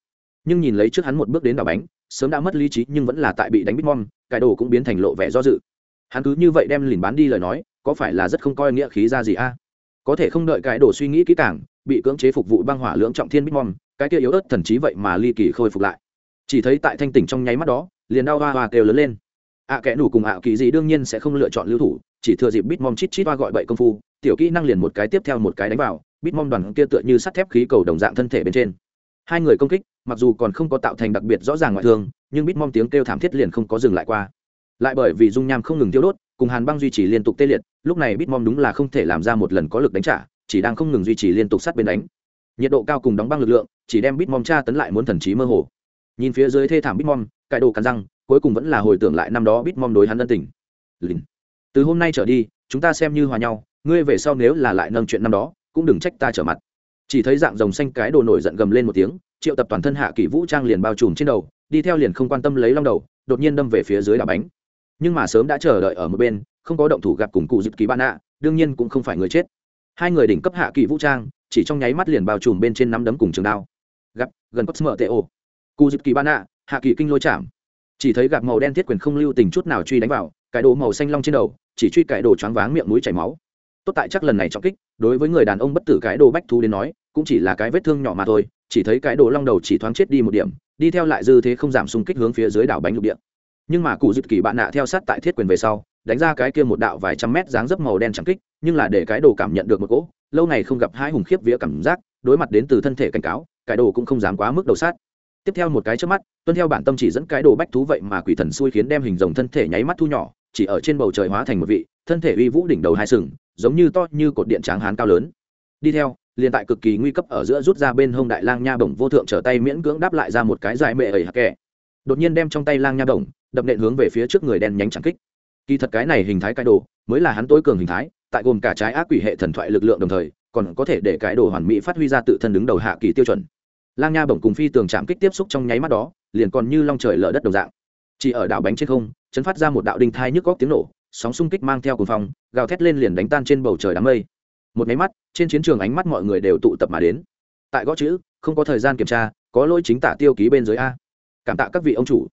Nhưng nhìn lấy trước hắn một bước đến đảo bánh sớm đã mất lý trí nhưng vẫn là tại bị đánh bít mom cái đồ cũng biến thành lộ vẻ do dự. Hắn cứ như vậy đem lìn bán đi lời nói có phải là rất không coi nghĩa khí ra gì a? Có thể không đợi cái đồ suy nghĩ kỹ càng bị cưỡng chế phục vụ băng hỏa lưỡng trọng thiên bít mom cái kia yếu ớt thần trí vậy mà ly kỳ khôi phục lại. Chỉ thấy tại thanh tỉnh trong nháy mắt đó liền đau hoa hoa kêu lớn lên. Ạ à, kẻ nủ cùng ạ kỳ gì đương nhiên sẽ không lựa chọn lưu thủ chỉ thừa dịp bít mom chít chít hoa gọi bậy công phu tiểu kỹ năng liền một cái tiếp theo một cái đánh vào bít mong đoàn kia tựa như sắt thép khí cầu đồng dạng thân thể bên trên. Hai người công kích, mặc dù còn không có tạo thành đặc biệt rõ ràng ngoại thương, nhưng bít mong tiếng kêu thảm thiết liền không có dừng lại qua. Lại bởi vì dung nham không ngừng tiêu đốt, cùng hàn băng duy trì liên tục tê liệt, lúc này bít mong đúng là không thể làm ra một lần có lực đánh trả, chỉ đang không ngừng duy trì liên tục sát bên đánh. Nhiệt độ cao cùng đóng băng lực lượng, chỉ đem bít mong tra tấn lại muốn thần trí mơ hồ. Nhìn phía dưới thê thảm bít mong cải đồ cắn răng, cuối cùng vẫn là hồi tưởng lại năm đó bít mong đối hắn ân tình. Lìn. từ hôm nay trở đi, chúng ta xem như hòa nhau, ngươi về sau nếu là lại nâng chuyện năm đó cũng đừng trách ta trở mặt. Chỉ thấy dạng rồng xanh cái đồ nổi giận gầm lên một tiếng, triệu tập toàn thân hạ kỷ vũ trang liền bao trùm trên đầu, đi theo liền không quan tâm lấy long đầu, đột nhiên đâm về phía dưới đảo bánh. Nhưng mà sớm đã chờ đợi ở một bên, không có động thủ gặp cùng cụ dịp kỳ bạn ạ đương nhiên cũng không phải người chết. Hai người đỉnh cấp hạ kỳ vũ trang, chỉ trong nháy mắt liền bao trùm bên trên nắm đấm cùng trường đao. Gặp, gần cosmo tê ô. Cụ dịp kỳ bạn ạ hạ kỳ kinh lôi chạm. Chỉ thấy gặp màu đen thiết quyền không lưu tình chút nào truy đánh vào, cái đồ màu xanh long trên đầu, chỉ truy cải đồ choáng váng miệng mũi chảy máu tốt tại chắc lần này trọng kích, đối với người đàn ông bất tử cái đồ bách thú đến nói, cũng chỉ là cái vết thương nhỏ mà thôi, chỉ thấy cái đồ long đầu chỉ thoáng chết đi một điểm, đi theo lại dư thế không giảm xung kích hướng phía dưới đảo bánh lục địa. Nhưng mà cụ dịp kỳ bạn nạ theo sát tại thiết quyền về sau, đánh ra cái kia một đạo vài trăm mét dáng dấp màu đen trắng kích, nhưng là để cái đồ cảm nhận được một cỗ, lâu ngày không gặp hai hùng khiếp vía cảm giác, đối mặt đến từ thân thể cảnh cáo, cái đồ cũng không dám quá mức đầu sát. Tiếp theo một cái trước mắt, tuân theo bản tâm chỉ dẫn cái đồ bách thú vậy mà quỷ thần xui khiến đem hình rồng thân thể nháy mắt thu nhỏ, chỉ ở trên bầu trời hóa thành một vị thân thể uy vũ đỉnh đầu hai sừng, giống như to như cột điện tráng hán cao lớn. Đi theo, liền tại cực kỳ nguy cấp ở giữa rút ra bên hông đại lang nha bổng vô thượng trở tay miễn cưỡng đáp lại ra một cái dài mệ ẩy hạc kẻ. Đột nhiên đem trong tay lang nha bổng, đập nện hướng về phía trước người đen nhánh chẳng kích. Kỳ thật cái này hình thái cái đồ, mới là hắn tối cường hình thái, tại gồm cả trái ác quỷ hệ thần thoại lực lượng đồng thời, còn có thể để cái đồ hoàn mỹ phát huy ra tự thân đứng đầu hạ kỳ tiêu chuẩn. Lang nha bổng cùng phi tường chạm kích tiếp xúc trong nháy mắt đó, liền còn như long trời lở đất đồng dạng. Chỉ ở đảo bánh trên không, chấn phát ra một đạo đinh thai nhức góc tiếng nổ sóng xung kích mang theo cuồng phong, gào thét lên liền đánh tan trên bầu trời đám mây. Một máy mắt, trên chiến trường ánh mắt mọi người đều tụ tập mà đến. Tại gõ chữ, không có thời gian kiểm tra, có lỗi chính tả tiêu ký bên dưới a. Cảm tạ các vị ông chủ.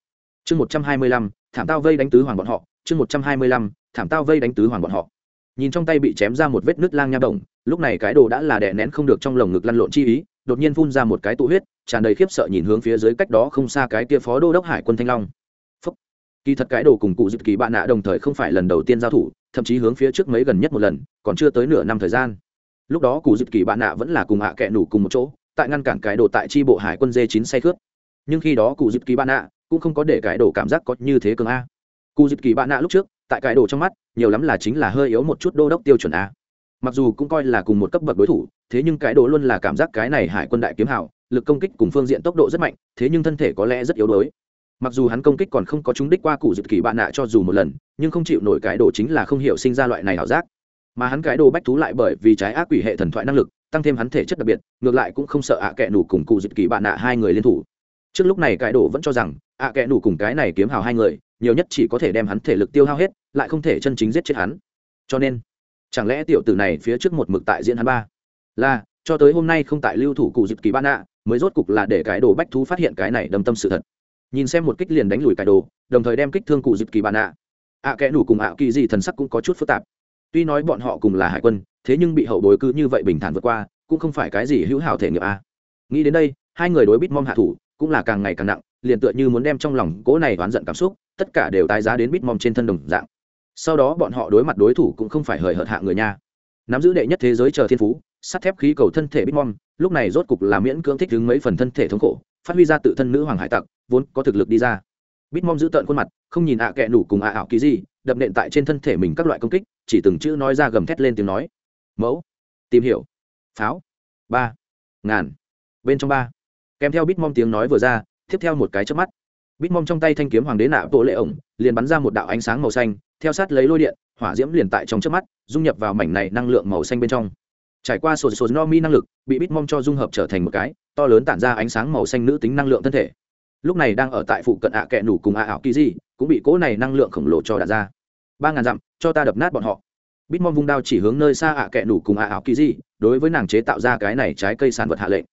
Chương một trăm hai mươi lăm, thảm tao vây đánh tứ hoàng bọn họ. Chương một trăm hai mươi lăm, thảm tao vây đánh tứ hoàng bọn họ. Nhìn trong tay bị chém ra một vết nứt lang nha đồng, lúc này cái đồ đã là đè nén không được trong lồng ngực lăn lộn chi ý, đột nhiên phun ra một cái tụ huyết, tràn đầy khiếp sợ nhìn hướng phía dưới cách đó không xa cái kia phó đô đốc hải quân thanh long kỳ thật cái đồ cùng cụ dịp kỳ bạn nạ đồng thời không phải lần đầu tiên giao thủ, thậm chí hướng phía trước mấy gần nhất một lần, còn chưa tới nửa năm thời gian. Lúc đó cụ dịp kỳ bạn nạ vẫn là cùng hạ à kẹ nủ cùng một chỗ, tại ngăn cản cái đồ tại tri bộ hải quân dê chín say cướp nhưng khi đó cụ dịp kỳ bạn nạ cũng không có để cái đồ cảm giác có như thế cường a. Cụ dịp kỳ bạn nạ lúc trước, tại cái đồ trong mắt, nhiều lắm là chính là hơi yếu một chút đô đốc tiêu chuẩn a. Mặc dù cũng coi là cùng một cấp bậc đối thủ, thế nhưng cái đồ luôn là cảm giác cái này hải quân đại kiếm hảo lực công kích cùng phương diện tốc độ rất mạnh, thế nhưng thân thể có lẽ rất yếu đuối mặc dù hắn công kích còn không có chúng đích qua cụ dịp kỳ bạn nạ cho dù một lần, nhưng không chịu nổi cái đồ chính là không hiểu sinh ra loại này ảo giác. Mà hắn cái đồ bách thú lại bởi vì trái ác quỷ hệ thần thoại năng lực, tăng thêm hắn thể chất đặc biệt, ngược lại cũng không sợ ạ à kẹ nủ cùng cụ dịp kỳ bạn nạ hai người liên thủ. Trước lúc này cái đồ vẫn cho rằng, ạ à kẹ nủ cùng cái này kiếm hào hai người, nhiều nhất chỉ có thể đem hắn thể lực tiêu hao hết, lại không thể chân chính giết chết hắn. Cho nên, chẳng lẽ tiểu tử này phía trước một mực tại diễn hắn ba? Là, cho tới hôm nay không tại lưu thủ cụ dịp kỳ bạn nạ mới rốt cục là để cái đồ bách thú phát hiện cái này đâm tâm sự thật nhìn xem một kích liền đánh lùi cải đồ đồng thời đem kích thương cụ dịp kỳ bạn ạ, ạ kẽ nủ cùng ạ kỳ gì thần sắc cũng có chút phức tạp. Tuy nói bọn họ cùng là hải quân thế nhưng bị hậu bối cứ như vậy bình thản vượt qua cũng không phải cái gì hữu hảo thể nghiệp a. Nghĩ đến đây hai người đối bít mom hạ thủ cũng là càng ngày càng nặng liền tựa như muốn đem trong lòng cỗ này oán giận cảm xúc tất cả đều tái giá đến bít mom trên thân đồng dạng. Sau đó bọn họ đối mặt đối thủ cũng không phải hời hợt hạ người nha. Nắm giữ đệ nhất thế giới chờ thiên phú sắt thép khí cầu thân thể bít mom lúc này rốt cục là miễn cưỡng thích đứng mấy phần thân thể thống khổ phát huy ra tự thân nữ hoàng hải tặc, vốn có thực lực đi ra. Bít mong giữ tợn khuôn mặt, không nhìn ạ à kẹ nủ cùng ạ ảo kỳ gì, đập nện tại trên thân thể mình các loại công kích, chỉ từng chữ nói ra gầm thét lên tiếng nói. Mẫu, tìm hiểu. Pháo. Ba. Ngàn. Bên trong ba. Kèm theo bít mong tiếng nói vừa ra, tiếp theo một cái chớp mắt. Bít mong trong tay thanh kiếm hoàng đế nạ bộ lệ ổng, liền bắn ra một đạo ánh sáng màu xanh, theo sát lấy lôi điện, hỏa diễm liền tại trong chớp mắt, dung nhập vào mảnh này năng lượng màu xanh bên trong trải qua sổ sổ no mi năng lực, bị bitmom cho dung hợp trở thành một cái to lớn tản ra ánh sáng màu xanh nữ tính năng lượng thân thể. Lúc này đang ở tại phụ cận ạ à kẹ nủ cùng ạ ảo kỳ di cũng bị cỗ này năng lượng khổng lồ cho đạn ra. Ba ngàn dặm, cho ta đập nát bọn họ. Bitmom vung đao chỉ hướng nơi xa ạ à kẹ nủ cùng ạ ảo kỳ di đối với nàng chế tạo ra cái này trái cây sản vật hạ lệnh.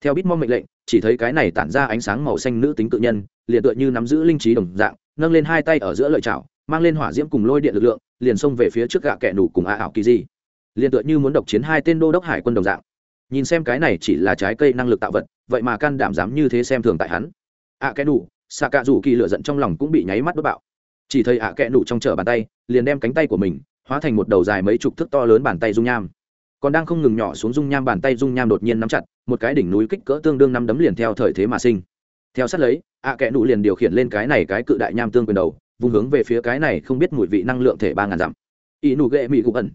Theo bitmom mệnh lệnh, chỉ thấy cái này tản ra ánh sáng màu xanh nữ tính tự nhân, liền tựa như nắm giữ linh trí đồng dạng, nâng lên hai tay ở giữa lợi chảo, mang lên hỏa diễm cùng lôi điện lực lượng, liền xông về phía trước gạ kẹ nủ cùng ạ ảo kỳ di liền tựa như muốn độc chiến hai tên đô đốc hải quân đồng dạng. Nhìn xem cái này chỉ là trái cây năng lực tạo vật, vậy mà can đảm dám như thế xem thường tại hắn. Ạ kẽ đủ xạ cạ rủ kỳ lựa giận trong lòng cũng bị nháy mắt bất bạo. Chỉ thấy ạ kẽ đủ trong chở bàn tay, liền đem cánh tay của mình hóa thành một đầu dài mấy chục thước to lớn bàn tay dung nham. Còn đang không ngừng nhỏ xuống dung nham, bàn tay dung nham đột nhiên nắm chặt, một cái đỉnh núi kích cỡ tương đương năm đấm liền theo thời thế mà sinh. Theo sát lấy, ạ kẽ đủ liền điều khiển lên cái này cái cự đại nham tương quyền đầu, vùng hướng về phía cái này không biết mùi vị năng lượng thể ba ngàn dặm. Ỷ nụ ghệ mỹ gục ẩn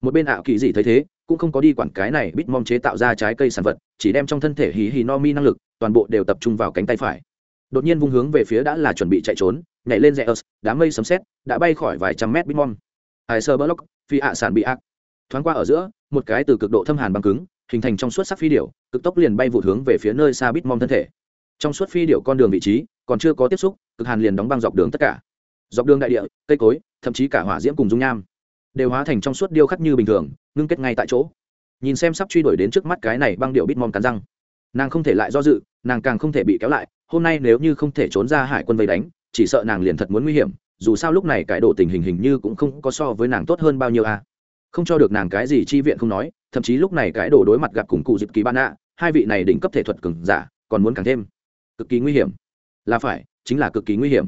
một bên ảo kỳ dị thấy thế, cũng không có đi quản cái này bít mong chế tạo ra trái cây sản vật, chỉ đem trong thân thể hì hì no mi năng lực, toàn bộ đều tập trung vào cánh tay phải. Đột nhiên vung hướng về phía đã là chuẩn bị chạy trốn, nhảy lên rẽ ớt đám mây sấm xét đã bay khỏi vài trăm mét bít mong hải sơ block phi ạ sản bị ác. Thoáng qua ở giữa, một cái từ cực độ thâm hàn băng cứng, hình thành trong suốt sắc phi điệu cực tốc liền bay vụt hướng về phía nơi xa bít mong thân thể. Trong suốt phi điệu con đường vị trí, còn chưa có tiếp xúc, cực hàn liền đóng băng dọc đường tất cả. Dọc đường đại địa, cây cối, thậm chí cả hỏa diễm cùng dung nham đều hóa thành trong suốt điêu khắc như bình thường, ngưng kết ngay tại chỗ. Nhìn xem sắp truy đuổi đến trước mắt cái này băng điệu bít mom cắn răng. Nàng không thể lại do dự, nàng càng không thể bị kéo lại, hôm nay nếu như không thể trốn ra hải quân vây đánh, chỉ sợ nàng liền thật muốn nguy hiểm, dù sao lúc này cải đổ tình hình hình như cũng không có so với nàng tốt hơn bao nhiêu a à. không cho được nàng cái gì chi viện không nói, thậm chí lúc này cải đổ đối mặt gặp cùng cụ dịp kỳ ban ạ, hai vị này đỉnh cấp thể thuật cường giả, còn muốn càng thêm. Cực kỳ nguy hiểm. Là phải, chính là cực kỳ nguy hiểm.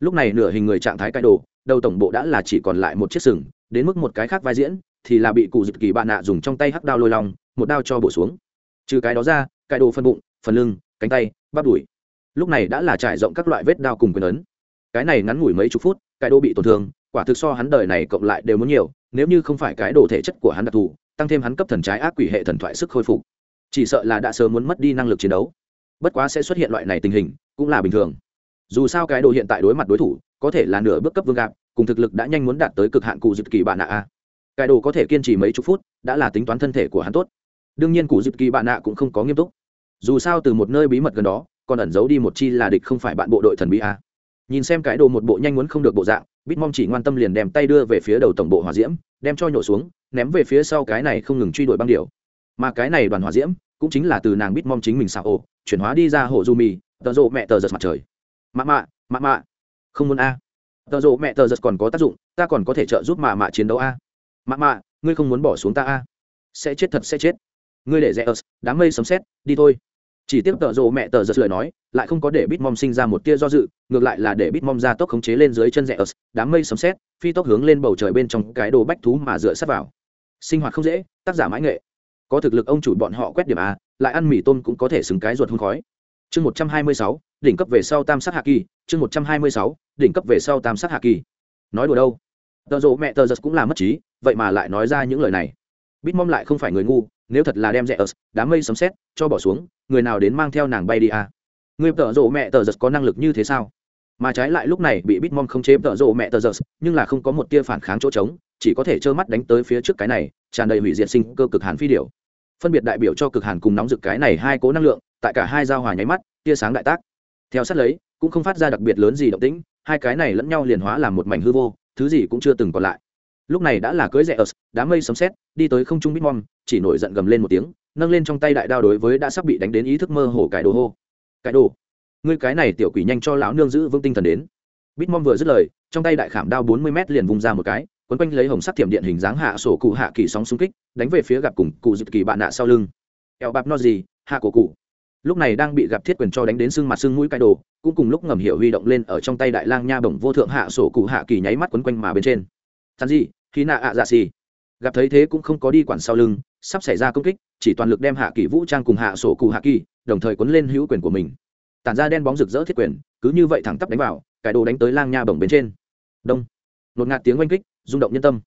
Lúc này nửa hình người trạng thái cải đồ đầu tổng bộ đã là chỉ còn lại một chiếc sừng đến mức một cái khác vai diễn, thì là bị cụ dịp kỳ bạn nạ dùng trong tay hắc đao lôi lòng một đao cho bổ xuống. Trừ cái đó ra cài đồ phân bụng, phần lưng, cánh tay, bắp đùi, lúc này đã là trải rộng các loại vết đao cùng quyền ấn. Cái này ngắn ngủi mấy chục phút, cái đồ bị tổn thương, quả thực so hắn đời này cộng lại đều muốn nhiều, nếu như không phải cái đồ thể chất của hắn đặc thù, tăng thêm hắn cấp thần trái ác quỷ hệ thần thoại sức khôi phục, chỉ sợ là đã sớm muốn mất đi năng lực chiến đấu. Bất quá sẽ xuất hiện loại này tình hình, cũng là bình thường. Dù sao cái đồ hiện tại đối mặt đối thủ, có thể là nửa bước cấp vương gạp cùng thực lực đã nhanh muốn đạt tới cực hạn cụ dịp kỳ bạn nạ a. Cái đồ có thể kiên trì mấy chục phút, đã là tính toán thân thể của hắn tốt. Đương nhiên cụ dịp kỳ bạn nạ cũng không có nghiêm túc. Dù sao từ một nơi bí mật gần đó, còn ẩn giấu đi một chi là địch không phải bạn bộ đội thần bí a. Nhìn xem cái đồ một bộ nhanh muốn không được bộ dạng, bít mong chỉ ngoan tâm liền đem tay đưa về phía đầu tổng bộ hỏa diễm, đem cho nhổ xuống, ném về phía sau cái này không ngừng truy đuổi băng điệu mà cái này đoàn hỏa diễm, cũng chính là từ nàng bít mong chính mình xạo ổ, chuyển hóa đi ra hộ du mì tờ rộ mẹ tờ giật mặt trời. Mạ mạ mạ mạ. Không muốn a tờ rộ mẹ tờ giật còn có tác dụng, ta còn có thể trợ giúp mạ mạ chiến đấu a. Mạ mạ, ngươi không muốn bỏ xuống ta a? Sẽ chết thật sẽ chết. Ngươi để rẽ ớt, đám mây sấm xét đi thôi. Chỉ tiếp tợ rộ mẹ tờ giật lời nói, lại không có để bitmom sinh ra một tia do dự, ngược lại là để bitmom ra tốc khống chế lên dưới chân rẽ ớt, đám mây sấm xét phi tốc hướng lên bầu trời bên trong cái đồ bách thú mà dựa sát vào. Sinh hoạt không dễ, tác giả mãi nghệ. Có thực lực ông chủ bọn họ quét điểm a, lại ăn mì tôm cũng có thể xứng cái ruột hôn khói chương một trăm hai mươi sáu, đỉnh cấp về sau tam sát hạ kỳ, chương một trăm hai mươi sáu, đỉnh cấp về sau tam sát hạ kỳ. Nói đùa đâu? Tờ rộ mẹ tờ giật cũng là mất trí, vậy mà lại nói ra những lời này. Bitmom lại không phải người ngu, nếu thật là đem rẽ ớt đám mây sấm xét cho bỏ xuống, người nào đến mang theo nàng bay đi à? người tợ rộ mẹ tờ giật có năng lực như thế sao? Mà trái lại lúc này bị bitmom không chế tợ rộ mẹ tờ giật, nhưng là không có một tia phản kháng chỗ trống, chỉ có thể trơ mắt đánh tới phía trước cái này, tràn đầy hủy diệt sinh cơ cực hàn phi điểu. Phân biệt đại biểu cho cực hàn cùng nóng rực cái này hai cố năng lượng tại cả hai giao hòa nháy mắt, tia sáng đại tác. Theo sát lấy, cũng không phát ra đặc biệt lớn gì động tĩnh, hai cái này lẫn nhau liền hóa làm một mảnh hư vô, thứ gì cũng chưa từng còn lại. Lúc này đã là cưới rẽ ớt đám mây sấm xét đi tới không trung bitmom chỉ nổi giận gầm lên một tiếng, nâng lên trong tay đại đao đối với đã sắp bị đánh đến ý thức mơ hồ cái đồ hô. Cái đồ, ngươi cái này tiểu quỷ nhanh cho lão nương giữ vững tinh thần đến. Bitmom vừa dứt lời, trong tay đại khảm đao bốn mươi m liền vung ra một cái, quấn quanh lấy hồng sắc thiểm điện hình dáng hạ sổ cụ hạ kỳ sóng xung kích, đánh về phía gặp cùng cụ dịp kỳ bạn nạ sau lưng. Eo bạp no gì, hạ cổ cụ lúc này đang bị gặp thiết quyền cho đánh đến xương mặt xương mũi cái đồ, cũng cùng lúc ngầm hiểu huy động lên ở trong tay đại lang nha bổng vô thượng hạ sổ cụ hạ kỳ nháy mắt quấn quanh mà bên trên. Thằng gì khi nạ ạ dạ xì. Gặp thấy thế cũng không có đi quản sau lưng, sắp xảy ra công kích, chỉ toàn lực đem hạ kỳ vũ trang cùng hạ sổ cụ hạ kỳ, đồng thời quấn lên hữu quyền của mình. Tản ra đen bóng rực rỡ thiết quyền, cứ như vậy thẳng tắp đánh vào, cái đồ đánh tới lang nha bổng bên trên. Đông. Nột ngạt tiếng oanh kích, rung động nhân tâm.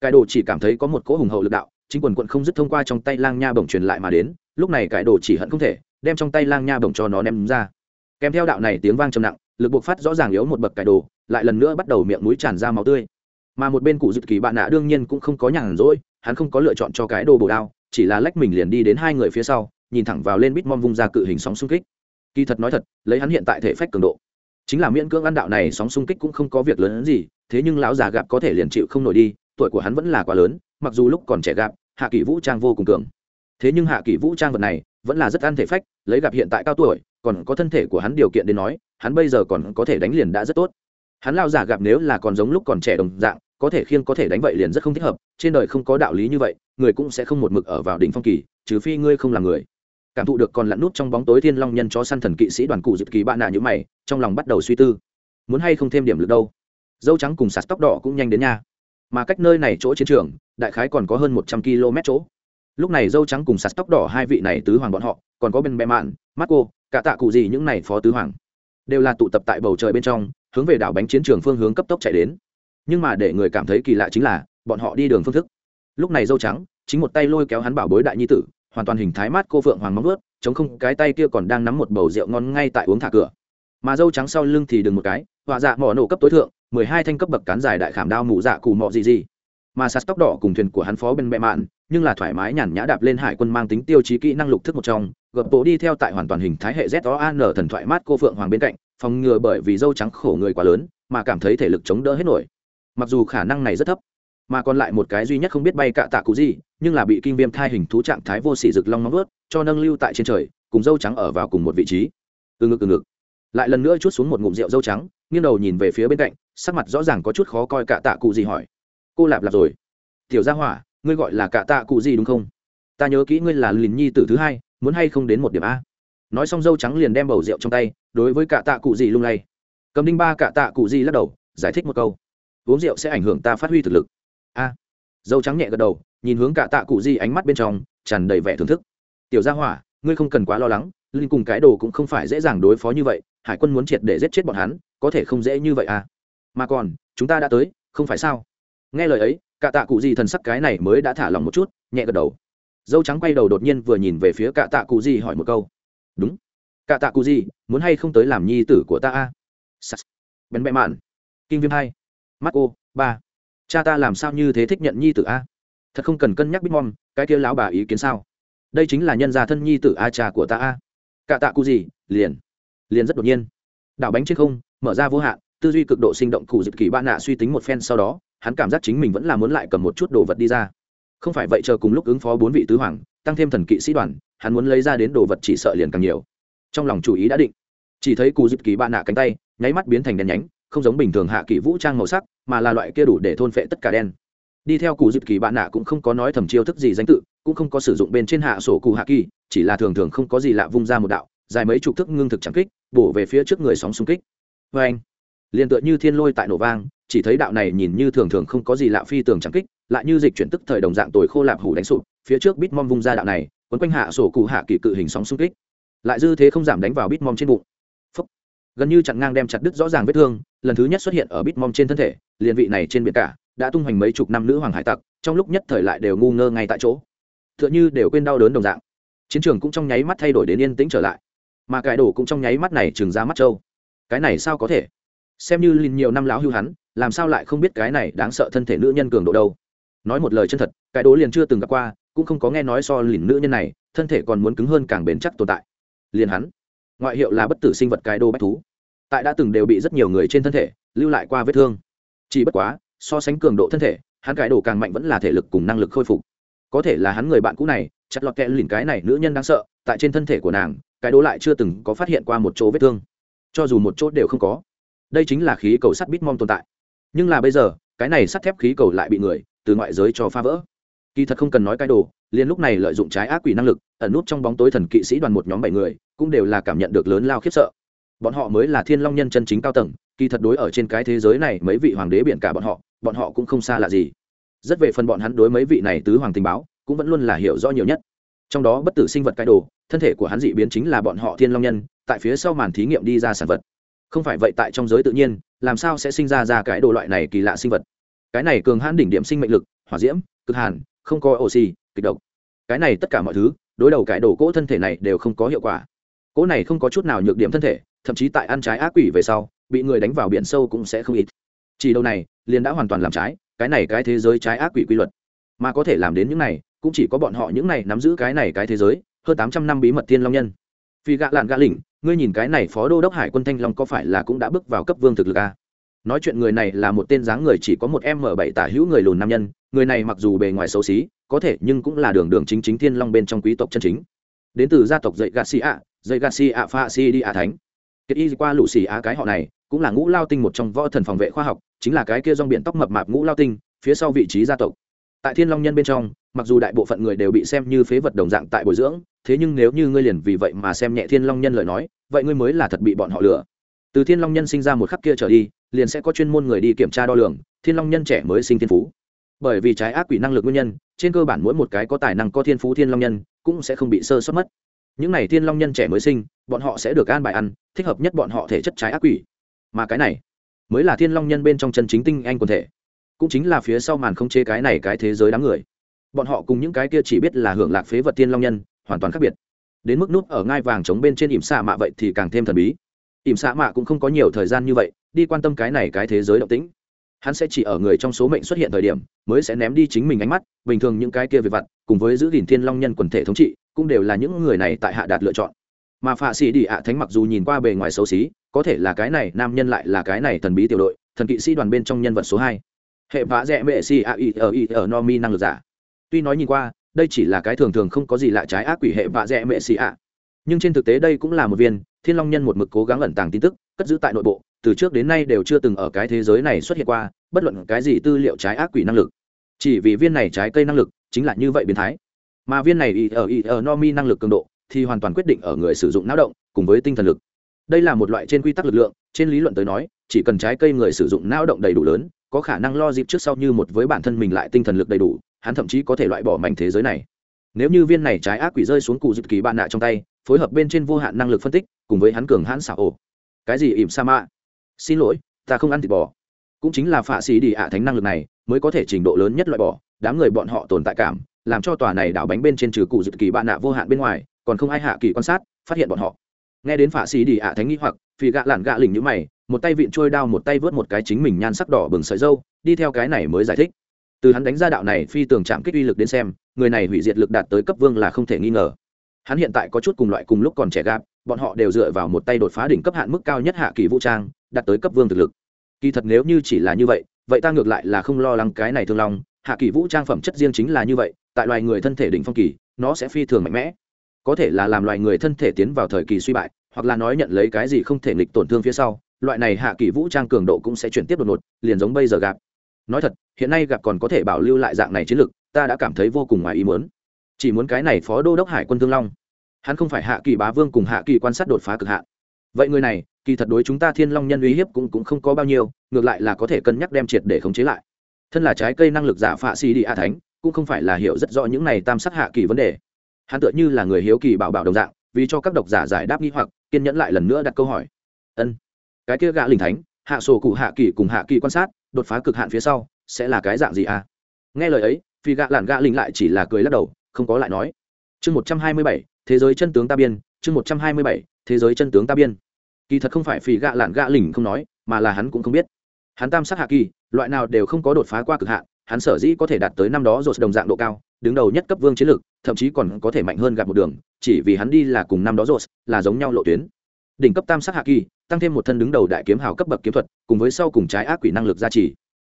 Cái đồ chỉ cảm thấy có một cỗ hùng hậu lực đạo, chính quần quận không dứt thông qua trong tay lang nha bổng truyền lại mà đến, lúc này cái đồ chỉ hận không thể đem trong tay lang nha bổng cho nó ném ra. Kèm theo đạo này tiếng vang trầm nặng, lực buộc phát rõ ràng yếu một bậc cải đồ, lại lần nữa bắt đầu miệng mũi tràn ra máu tươi. Mà một bên cụ dự kỳ bạn nạ đương nhiên cũng không có nhàn rỗi, hắn không có lựa chọn cho cái đồ bổ đao, chỉ là lách mình liền đi đến hai người phía sau, nhìn thẳng vào lên bít mom vung ra cự hình sóng xung kích. Kỳ thật nói thật, lấy hắn hiện tại thể phách cường độ, chính là miễn cưỡng ăn đạo này sóng xung kích cũng không có việc lớn hơn gì, thế nhưng lão già gặp có thể liền chịu không nổi đi, tuổi của hắn vẫn là quá lớn, mặc dù lúc còn trẻ gặp hạ kỷ vũ trang vô cùng cường thế nhưng hạ kỷ vũ trang vật này vẫn là rất ăn thể phách, lấy gặp hiện tại cao tuổi, còn có thân thể của hắn điều kiện đến nói, hắn bây giờ còn có thể đánh liền đã rất tốt. Hắn lao giả gặp nếu là còn giống lúc còn trẻ đồng dạng, có thể khiêng có thể đánh vậy liền rất không thích hợp, trên đời không có đạo lý như vậy, người cũng sẽ không một mực ở vào đỉnh phong kỳ, trừ phi ngươi không là người. Cảm thụ được còn lặn nút trong bóng tối thiên long nhân cho săn thần kỵ sĩ đoàn cụ dịp kỳ bạn nạ như mày, trong lòng bắt đầu suy tư. Muốn hay không thêm điểm lực đâu? Dâu trắng cùng sạt tóc đỏ cũng nhanh đến nha. Mà cách nơi này chỗ chiến trường, đại khái còn có hơn một trăm km chỗ lúc này dâu trắng cùng sạt tóc đỏ hai vị này tứ hoàng bọn họ, còn có bên bè mạn, marco, cả tạ cụ gì những này phó tứ hoàng, đều là tụ tập tại bầu trời bên trong, hướng về đảo bánh chiến trường phương hướng cấp tốc chạy đến. Nhưng mà để người cảm thấy kỳ lạ chính là, bọn họ đi đường phương thức. Lúc này dâu trắng, chính một tay lôi kéo hắn bảo bối đại nhi tử, hoàn toàn hình thái mát cô phượng hoàng móng ướt chống không, cái tay kia còn đang nắm một bầu rượu ngon ngay tại uống thả cửa. Mà dâu trắng sau lưng thì đừng một cái, họa dạ mỏ nổ cấp tối thượng, mười hai thanh cấp bậc cán dài đại khảm đao mụ dạ cù mọ gì gì mà sạt tóc đỏ cùng thuyền của hắn phó bên bệ mạn, nhưng là thoải mái nhàn nhã đạp lên hải quân mang tính tiêu chí kỹ năng lục thức một trong gập bộ đi theo tại hoàn toàn hình thái hệ z o an thần thoại mát cô phượng hoàng bên cạnh, phòng ngừa bởi vì dâu trắng khổ người quá lớn, mà cảm thấy thể lực chống đỡ hết nổi. Mặc dù khả năng này rất thấp, mà còn lại một cái duy nhất không biết bay cạ tạ cụ gì, nhưng là bị kinh viêm thai hình thú trạng thái vô sỉ rực long móng ướt cho nâng lưu tại trên trời, cùng dâu trắng ở vào cùng một vị trí. Từ ngực từ ngực. Lại lần nữa chút xuống một ngụm rượu dâu trắng, nghiêng đầu nhìn về phía bên cạnh, sắc mặt rõ ràng có chút khó coi cạ tạ cụ gì hỏi cô lạp lạp rồi. Tiểu gia hỏa, ngươi gọi là cạ tạ cụ gì đúng không? Ta nhớ kỹ ngươi là lìn nhi tử thứ hai, muốn hay không đến một điểm a. Nói xong dâu trắng liền đem bầu rượu trong tay, đối với cạ tạ cụ gì lung lay. Cầm đinh ba cạ tạ cụ gì lắc đầu, giải thích một câu. Uống rượu sẽ ảnh hưởng ta phát huy thực lực. A. Dâu trắng nhẹ gật đầu, nhìn hướng cạ tạ cụ gì ánh mắt bên trong, tràn đầy vẻ thưởng thức. Tiểu gia hỏa, ngươi không cần quá lo lắng linh cùng cái đồ cũng không phải dễ dàng đối phó như vậy, hải quân muốn triệt để giết chết bọn hắn, có thể không dễ như vậy à? Mà còn, chúng ta đã tới, không phải sao? Nghe lời ấy, cạ tạ cụ gì thần sắc cái này mới đã thả lòng một chút, nhẹ gật đầu. Dâu trắng quay đầu đột nhiên vừa nhìn về phía cạ tạ cụ gì hỏi một câu. Đúng. Cạ tạ cụ gì muốn hay không tới làm nhi tử của ta a? Bén bẹ mạn. Kinh viêm hai. Mắt cô, ba. Cha ta làm sao như thế thích nhận nhi tử a? Thật không cần cân nhắc bitmom cái kia lão bà ý kiến sao? Đây chính là nhân gia thân nhi tử a cha của ta a. Cạ tạ cụ gì liền. Liền rất đột nhiên. Đảo bánh trên không, mở ra vô hạn, tư duy cực độ sinh động cụ dịp kỳ ba nạ suy tính một phen sau đó hắn cảm giác chính mình vẫn là muốn lại cầm một chút đồ vật đi ra. Không phải vậy chờ cùng lúc ứng phó bốn vị tứ hoàng, tăng thêm thần kỵ sĩ đoàn, hắn muốn lấy ra đến đồ vật chỉ sợ liền càng nhiều. Trong lòng chủ ý đã định. Chỉ thấy cù dịp kỳ bạn nạ cánh tay, nháy mắt biến thành đen nhánh, không giống bình thường hạ kỵ vũ trang màu sắc, mà là loại kia đủ để thôn phệ tất cả đen. Đi theo cù dịp kỳ bạn nạ cũng không có nói thầm chiêu thức gì danh tự, cũng không có sử dụng bên trên hạ sổ cụ hạ kỳ, chỉ là thường thường không có gì lạ vung ra một đạo, dài mấy chục thức ngưng thực chẳng kích, bổ về phía trước người sóng xung kích. Vê anh liền tựa như thiên lôi tại nổ vang, chỉ thấy đạo này nhìn như thường thường không có gì lạ phi tường chẳng kích, lại như dịch chuyển tức thời đồng dạng tồi khô lạp hủ đánh sụp, phía trước bít mom vung ra đạo này, quấn quanh hạ sổ cụ hạ kỳ cự hình sóng xung kích. Lại dư thế không giảm đánh vào bít mom trên bụng. Phúc. gần như chặn ngang đem chặt đứt rõ ràng vết thương, lần thứ nhất xuất hiện ở bít mom trên thân thể, liền vị này trên biển cả, đã tung hoành mấy chục năm nữ hoàng hải tặc, trong lúc nhất thời lại đều ngu ngơ ngay tại chỗ. Tựa như đều quên đau đớn đồng dạng. Chiến trường cũng trong nháy mắt thay đổi đến yên tĩnh trở lại. Mà cải đổ cũng trong nháy mắt này trừng ra mắt trâu cái này sao có thể? Xem như lìn nhiều năm láo hưu hắn, làm sao lại không biết cái này đáng sợ thân thể nữ nhân cường độ đâu. Nói một lời chân thật, cái đố liền chưa từng gặp qua, cũng không có nghe nói so lìn nữ nhân này, thân thể còn muốn cứng hơn càng bền chắc tồn tại. Liền hắn, ngoại hiệu là bất tử sinh vật cái đô bách thú. Tại đã từng đều bị rất nhiều người trên thân thể, lưu lại qua vết thương. Chỉ bất quá, so sánh cường độ thân thể, hắn cái đồ càng mạnh vẫn là thể lực cùng năng lực khôi phục. Có thể là hắn người bạn cũ này, chặt lọt kẹ lìn cái này nữ nhân đáng sợ, tại trên thân thể của nàng, cái đố lại chưa từng có phát hiện qua một chỗ vết thương. Cho dù một chỗ đều không có đây chính là khí cầu sắt bít mong tồn tại. Nhưng là bây giờ, cái này sắt thép khí cầu lại bị người, từ ngoại giới cho phá vỡ. Kỳ thật không cần nói cái đồ, liền lúc này lợi dụng trái ác quỷ năng lực, ẩn nút trong bóng tối thần kỵ sĩ đoàn một nhóm bảy người, cũng đều là cảm nhận được lớn lao khiếp sợ. Bọn họ mới là thiên long nhân chân chính cao tầng, kỳ thật đối ở trên cái thế giới này mấy vị hoàng đế biển cả bọn họ bọn họ cũng không xa lạ gì. Rất về phần bọn hắn đối mấy vị này tứ hoàng tình báo, cũng vẫn luôn là hiểu rõ nhiều nhất. Trong đó bất tử sinh vật cái đồ, thân thể của hắn dị biến chính là bọn họ thiên long nhân, tại phía sau màn thí nghiệm đi ra sản vật không phải vậy tại trong giới tự nhiên, làm sao sẽ sinh ra ra cái đồ loại này kỳ lạ sinh vật? Cái này cường hãn đỉnh điểm sinh mệnh lực, hỏa diễm, cực hàn, không có oxy, kịch độc. Cái này tất cả mọi thứ, đối đầu cái đồ cỗ thân thể này đều không có hiệu quả. Cỗ này không có chút nào nhược điểm thân thể, thậm chí tại ăn trái ác quỷ về sau, bị người đánh vào biển sâu cũng sẽ không ít. Chỉ đâu này, liền đã hoàn toàn làm trái, cái này cái thế giới trái ác quỷ quy luật. Mà có thể làm đến những này, cũng chỉ có bọn họ những này nắm giữ cái này cái thế giới, hơn tám trăm năm bí mật thiên long nhân. Phi gạ lạn gạ lỉnh ngươi nhìn cái này phó đô đốc hải quân thanh long có phải là cũng đã bước vào cấp vương thực lực a nói chuyện người này là một tên dáng người chỉ có một m bảy tả hữu người lùn nam nhân, người này mặc dù bề ngoài xấu xí, có thể nhưng cũng là đường đường chính chính thiên long bên trong quý tộc chân chính. Đến từ gia tộc dạy gà xì ạ dạy gà xì ạ pha xì đi ạ thánh. Kiệt y qua lũ xì á cái họ này, cũng là ngũ lao tinh một trong võ thần phòng vệ khoa học, chính là cái kia dòng biển tóc mập mạp ngũ lao tinh, phía sau vị trí gia tộc. Tại thiên long nhân bên trong mặc dù đại bộ phận người đều bị xem như phế vật đồng dạng tại bồi dưỡng, thế nhưng nếu như ngươi liền vì vậy mà xem nhẹ thiên long nhân lời nói, vậy ngươi mới là thật bị bọn họ lừa. Từ thiên long nhân sinh ra một khắc kia trở đi, liền sẽ có chuyên môn người đi kiểm tra đo lường, thiên long nhân trẻ mới sinh thiên phú. Bởi vì trái ác quỷ năng lực nguyên nhân, trên cơ bản mỗi một cái có tài năng có thiên phú thiên long nhân cũng sẽ không bị sơ sót mất. Những này thiên long nhân trẻ mới sinh, bọn họ sẽ được an bài ăn, thích hợp nhất bọn họ thể chất trái ác quỷ. Mà cái này mới là thiên long nhân bên trong chân chính tinh anh quần thể. Cũng chính là phía sau màn không chế cái này cái thế giới đám người bọn họ cùng những cái kia chỉ biết là hưởng lạc phế vật thiên long nhân, hoàn toàn khác biệt. Đến mức nút ở ngai vàng chống bên trên ỉm xạ mạ vậy thì càng thêm thần bí. Ỉm xạ mạ cũng không có nhiều thời gian như vậy, đi quan tâm cái này cái thế giới động tĩnh. Hắn sẽ chỉ ở người trong số mệnh xuất hiện thời điểm, mới sẽ ném đi chính mình ánh mắt, bình thường những cái kia về vặt, cùng với giữ gìn thiên long nhân quần thể thống trị, cũng đều là những người này tại hạ đạt lựa chọn. Mà phạ sĩ đi ạ thánh mặc dù nhìn qua bề ngoài xấu xí, có thể là cái này nam nhân lại là cái này thần bí tiểu đội, thần kỵ sĩ đoàn bên trong nhân vật số hai. Hệ vã rẽ mệ si a i ở i ở no mi năng lực giả tuy nói nhìn qua, đây chỉ là cái thường thường không có gì lạ trái ác quỷ hệ vạ dẹ mệ si ạ. Nhưng trên thực tế đây cũng là một viên, thiên long nhân một mực cố gắng ẩn tàng tin tức, cất giữ tại nội bộ, từ trước đến nay đều chưa từng ở cái thế giới này xuất hiện qua, bất luận cái gì tư liệu trái ác quỷ năng lực. Chỉ vì viên này trái cây năng lực, chính là như vậy biến thái. Mà viên này ý ở ý ở no mi năng lực cường độ, thì hoàn toàn quyết định ở người sử dụng não động, cùng với tinh thần lực. Đây là một loại trên quy tắc lực lượng, trên lý luận tới nói, chỉ cần trái cây người sử dụng não động đầy đủ lớn, có khả năng lo dịp trước sau như một với bản thân mình lại tinh thần lực đầy đủ hắn thậm chí có thể loại bỏ mảnh thế giới này. Nếu như viên này trái ác quỷ rơi xuống cụ dịp kỳ bạn nạ trong tay, phối hợp bên trên vô hạn năng lực phân tích, cùng với hắn cường hãn xảo ổ. Cái gì ỉm sa mạ? Xin lỗi, ta không ăn thịt bò. Cũng chính là phạ xì đi ạ thánh năng lực này, mới có thể trình độ lớn nhất loại bỏ, đám người bọn họ tồn tại cảm, làm cho tòa này đảo bánh bên trên trừ cụ dịp kỳ bạn nạ vô hạn bên ngoài, còn không ai hạ kỳ quan sát, phát hiện bọn họ. Nghe đến phạ xì đi ạ thánh nghĩ hoặc, phì gạ lản gạ lỉnh như mày, một tay vịn trôi đao một tay vớt một cái chính mình nhan sắc đỏ bừng sợi dâu, đi theo cái này mới giải thích từ hắn đánh ra đạo này phi tường chạm kích uy lực đến xem người này hủy diệt lực đạt tới cấp vương là không thể nghi ngờ. Hắn hiện tại có chút cùng loại cùng lúc còn trẻ gạp bọn họ đều dựa vào một tay đột phá đỉnh cấp hạn mức cao nhất hạ kỳ vũ trang đạt tới cấp vương thực lực. Kỳ thật nếu như chỉ là như vậy vậy ta ngược lại là không lo lắng cái này thương long, hạ kỳ vũ trang phẩm chất riêng chính là như vậy tại loài người thân thể đỉnh phong kỳ nó sẽ phi thường mạnh mẽ. Có thể là làm loài người thân thể tiến vào thời kỳ suy bại hoặc là nói nhận lấy cái gì không thể nghịch tổn thương phía sau loại này hạ kỳ vũ trang cường độ cũng sẽ chuyển tiếp đột ngột liền giống bây giờ gặp nói thật, hiện nay gặp còn có thể bảo lưu lại dạng này chiến lược ta đã cảm thấy vô cùng ngoài ý muốn. Chỉ muốn cái này phó đô đốc hải quân thương long. Hắn không phải hạ kỳ bá vương cùng hạ kỳ quan sát đột phá cực hạn. Vậy người này, kỳ thật đối chúng ta thiên long nhân uy hiếp cũng cũng không có bao nhiêu, ngược lại là có thể cân nhắc đem triệt để khống chế lại. Thân là trái cây năng lực giả phạ xì đi a thánh, cũng không phải là hiểu rất rõ những này tam sắc hạ kỳ vấn đề. Hắn tựa như là người hiếu kỳ bảo bảo đồng dạng, vì cho các độc giả giải đáp nghi hoặc, kiên nhẫn lại lần nữa đặt câu hỏi. Ân, cái kia gã linh thánh, hạ sổ cụ hạ kỳ cùng hạ kỳ quan sát đột phá cực hạn phía sau, sẽ là cái dạng gì à? Nghe lời ấy, phi gạ làn gạ linh lại chỉ là cười lắc đầu, không có lại nói. Chương một trăm hai mươi bảy, thế giới chân tướng ta biên, chương một trăm hai mươi bảy, thế giới chân tướng ta biên. Kỳ thật không phải phi gạ làn gạ linh không nói, mà là hắn cũng không biết. Hắn tam sát hạ kỳ, loại nào đều không có đột phá qua cực hạn, hắn sở dĩ có thể đạt tới năm đó rột đồng dạng độ cao, đứng đầu nhất cấp vương chiến lược, thậm chí còn có thể mạnh hơn gặp một đường, chỉ vì hắn đi là cùng năm đó rột là giống nhau lộ tuyến đỉnh cấp tam sắc hạ kỳ, tăng thêm một thân đứng đầu đại kiếm hào cấp bậc kiếm thuật, cùng với sau cùng trái ác quỷ năng lực gia trì.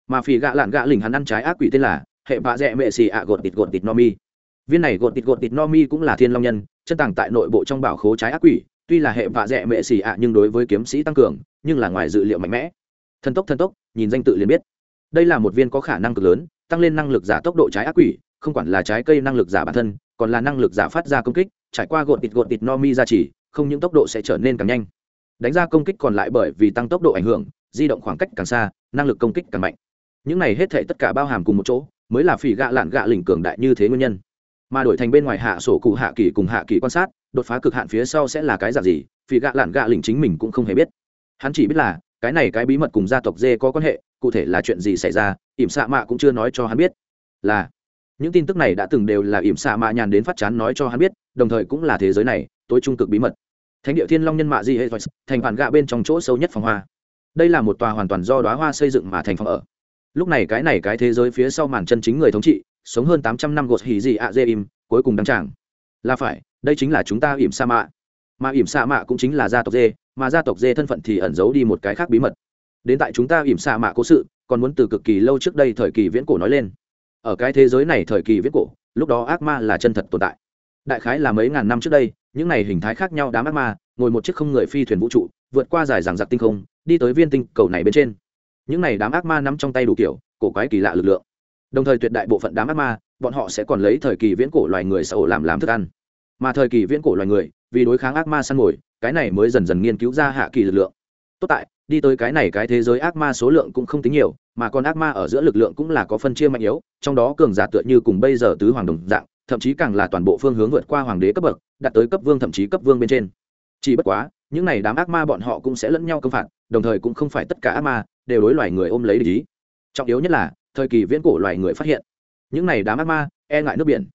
Mà phì gạ lạn gạ lình hắn ăn trái ác quỷ tên là hệ bạ rẽ mệ xì ạ gột tịt gột tịt no mi. Viên này gột tịt gột tịt no mi cũng là thiên long nhân, chân tàng tại nội bộ trong bảo khố trái ác quỷ, tuy là hệ bạ rẽ mệ xì ạ nhưng đối với kiếm sĩ tăng cường, nhưng là ngoài dự liệu mạnh mẽ. Thần tốc thần tốc, nhìn danh tự liền biết. Đây là một viên có khả năng cực lớn, tăng lên năng lực giả tốc độ trái ác quỷ, không quản là trái cây năng lực giả bản thân còn là năng lực giả phát ra công kích, trải qua gột tịt gột tịt no mi ra chỉ, không những tốc độ sẽ trở nên càng nhanh. Đánh ra công kích còn lại bởi vì tăng tốc độ ảnh hưởng, di động khoảng cách càng xa, năng lực công kích càng mạnh. Những này hết thể tất cả bao hàm cùng một chỗ, mới là phỉ gạ lạn gạ lỉnh cường đại như thế nguyên nhân. Mà đổi thành bên ngoài hạ sổ cụ hạ kỳ cùng hạ kỳ quan sát, đột phá cực hạn phía sau sẽ là cái dạng gì, phỉ gạ lạn gạ lỉnh chính mình cũng không hề biết. Hắn chỉ biết là, cái này cái bí mật cùng gia tộc dê có quan hệ, cụ thể là chuyện gì xảy ra, ỉm xạ mạ cũng chưa nói cho hắn biết. Là những tin tức này đã từng đều là ỉm xạ mạ nhàn đến phát chán nói cho hắn biết, đồng thời cũng là thế giới này, tối trung cực bí mật. Thánh địa thiên long nhân mạ di hệ thành phản gạ bên trong chỗ sâu nhất phòng hoa. Đây là một tòa hoàn toàn do đoá hoa xây dựng mà thành phòng ở. Lúc này cái này cái thế giới phía sau màn chân chính người thống trị, sống hơn tám trăm năm gột hỉ gì ạ dê im, cuối cùng đăng tràng. Là phải, đây chính là chúng ta ỉm sa mạ. Mà ỉm sa mạ cũng chính là gia tộc dê, mà gia tộc dê thân phận thì ẩn giấu đi một cái khác bí mật. Đến tại chúng ta ỉm sa mạ cố sự, còn muốn từ cực kỳ lâu trước đây thời kỳ viễn cổ nói lên ở cái thế giới này thời kỳ viễn cổ, lúc đó ác ma là chân thật tồn tại. Đại khái là mấy ngàn năm trước đây, những này hình thái khác nhau đám ác ma, ngồi một chiếc không người phi thuyền vũ trụ, vượt qua dài ràng giặc tinh không, đi tới viên tinh cầu này bên trên. Những này đám ác ma nắm trong tay đủ kiểu, cổ quái kỳ lạ lực lượng. Đồng thời tuyệt đại bộ phận đám ác ma, bọn họ sẽ còn lấy thời kỳ viễn cổ loài người xã hội làm làm thức ăn. Mà thời kỳ viễn cổ loài người, vì đối kháng ác ma săn mồi, cái này mới dần dần nghiên cứu ra hạ kỳ lực lượng. Tốt tại đi tới cái này cái thế giới ác ma số lượng cũng không tính nhiều, mà còn ác ma ở giữa lực lượng cũng là có phân chia mạnh yếu, trong đó cường giả tựa như cùng bây giờ tứ hoàng đồng dạng, thậm chí càng là toàn bộ phương hướng vượt qua hoàng đế cấp bậc, đạt tới cấp vương thậm chí cấp vương bên trên. Chỉ bất quá, những này đám ác ma bọn họ cũng sẽ lẫn nhau công phạt, đồng thời cũng không phải tất cả ác ma đều đối loài người ôm lấy lý trọng yếu nhất là, thời kỳ viễn cổ loài người phát hiện, những này đám ác ma e ngại nước biển.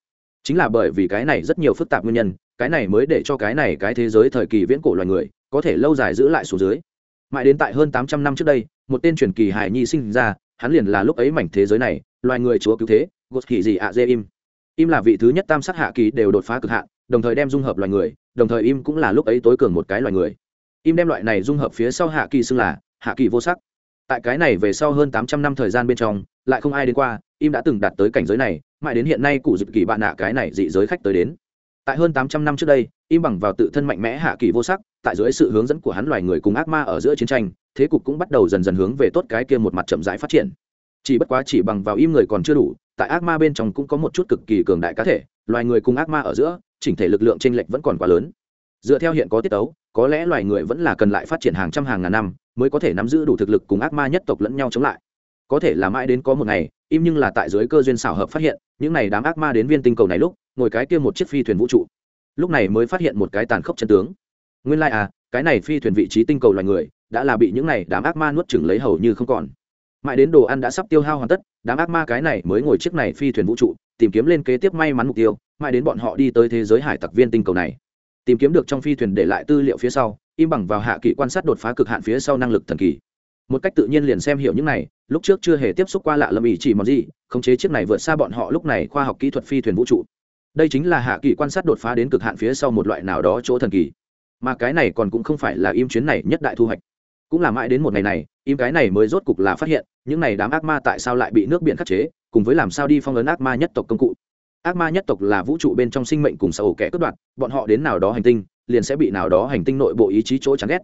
Chính là bởi vì cái này rất nhiều phức tạp nguyên nhân, cái này mới để cho cái này cái thế giới thời kỳ viễn cổ loài người có thể lâu dài giữ lại số dưới mãi đến tại hơn tám trăm năm trước đây, một tên truyền kỳ hải nhi sinh ra, hắn liền là lúc ấy mảnh thế giới này, loài người chúa cứu thế gột kỳ gì ạ dê im. Im là vị thứ nhất tam sát hạ kỳ đều đột phá cực hạn, đồng thời đem dung hợp loài người, đồng thời im cũng là lúc ấy tối cường một cái loài người. Im đem loại này dung hợp phía sau hạ kỳ xưng là hạ kỳ vô sắc. Tại cái này về sau hơn tám trăm năm thời gian bên trong, lại không ai đến qua, im đã từng đạt tới cảnh giới này, mãi đến hiện nay cụ dịp kỳ bạn nạ cái này dị giới khách tới đến. Tại hơn tám trăm năm trước đây, im bằng vào tự thân mạnh mẽ hạ kỳ vô sắc tại dưới sự hướng dẫn của hắn loài người cùng ác ma ở giữa chiến tranh, thế cục cũng bắt đầu dần dần hướng về tốt cái kia một mặt chậm rãi phát triển. Chỉ bất quá chỉ bằng vào im người còn chưa đủ, tại ác ma bên trong cũng có một chút cực kỳ cường đại cá thể, loài người cùng ác ma ở giữa, chỉnh thể lực lượng t r ê n lệch vẫn còn quá lớn. Dựa theo hiện có tiết tấu, có lẽ loài người vẫn là cần lại phát triển hàng trăm hàng ngàn năm mới có thể nắm giữ đủ thực lực cùng ác ma nhất tộc lẫn nhau chống lại. Có thể là mãi đến có một ngày, im nhưng là tại dưới cơ duyên xảo hợp phát hiện, những này đám ác ma đến viên tinh cầu này lúc, ngồi cái kia một chiếc phi thuyền vũ trụ. Lúc này mới phát hiện một cái tàn khốc chân tướng nguyên lai、like、à cái này phi thuyền vị trí tinh cầu loài người, đã là bị những này đám ác ma nuốt chừng lấy hầu như không còn. Mãi đến đồ ăn đã sắp tiêu hao hoàn tất, đám ác ma cái này mới ngồi chiếc này phi thuyền vũ trụ, tìm kiếm lên kế tiếp may mắn mục tiêu, mãi đến bọn họ đi tới thế giới hải tặc viên tinh cầu này. Tìm kiếm được trong phi thuyền để lại tư liệu phía sau, im bằng vào hạ kỵ quan sát đột phá cực hạn phía sau năng lực thần kỳ. Một cách tự nhiên liền xem hiểu những này, lúc trước chưa hề tiếp xúc qua lạ lâm ý chỉ món gì, khống chế chiếc này vượt xa bọn họ lúc này khoa học kỹ thuật phi thuyền vũ trụ. Đây chính là hạ kỳ quan sát đột phá đến cực hạn phía sau một loại nào đó chỗ thần kỳ mà cái này còn cũng không phải là im chuyến này nhất đại thu hoạch. Cũng là mãi đến một ngày này, im cái này mới rốt cục là phát hiện, những này đám ác ma tại sao lại bị nước biển khắc chế, cùng với làm sao đi phong ấn ác ma nhất tộc công cụ. Ác ma nhất tộc là vũ trụ bên trong sinh mệnh cùng xã hội kẻ cướp đoạt, bọn họ đến nào đó hành tinh, liền sẽ bị nào đó hành tinh nội bộ ý chí chỗ chán ghét.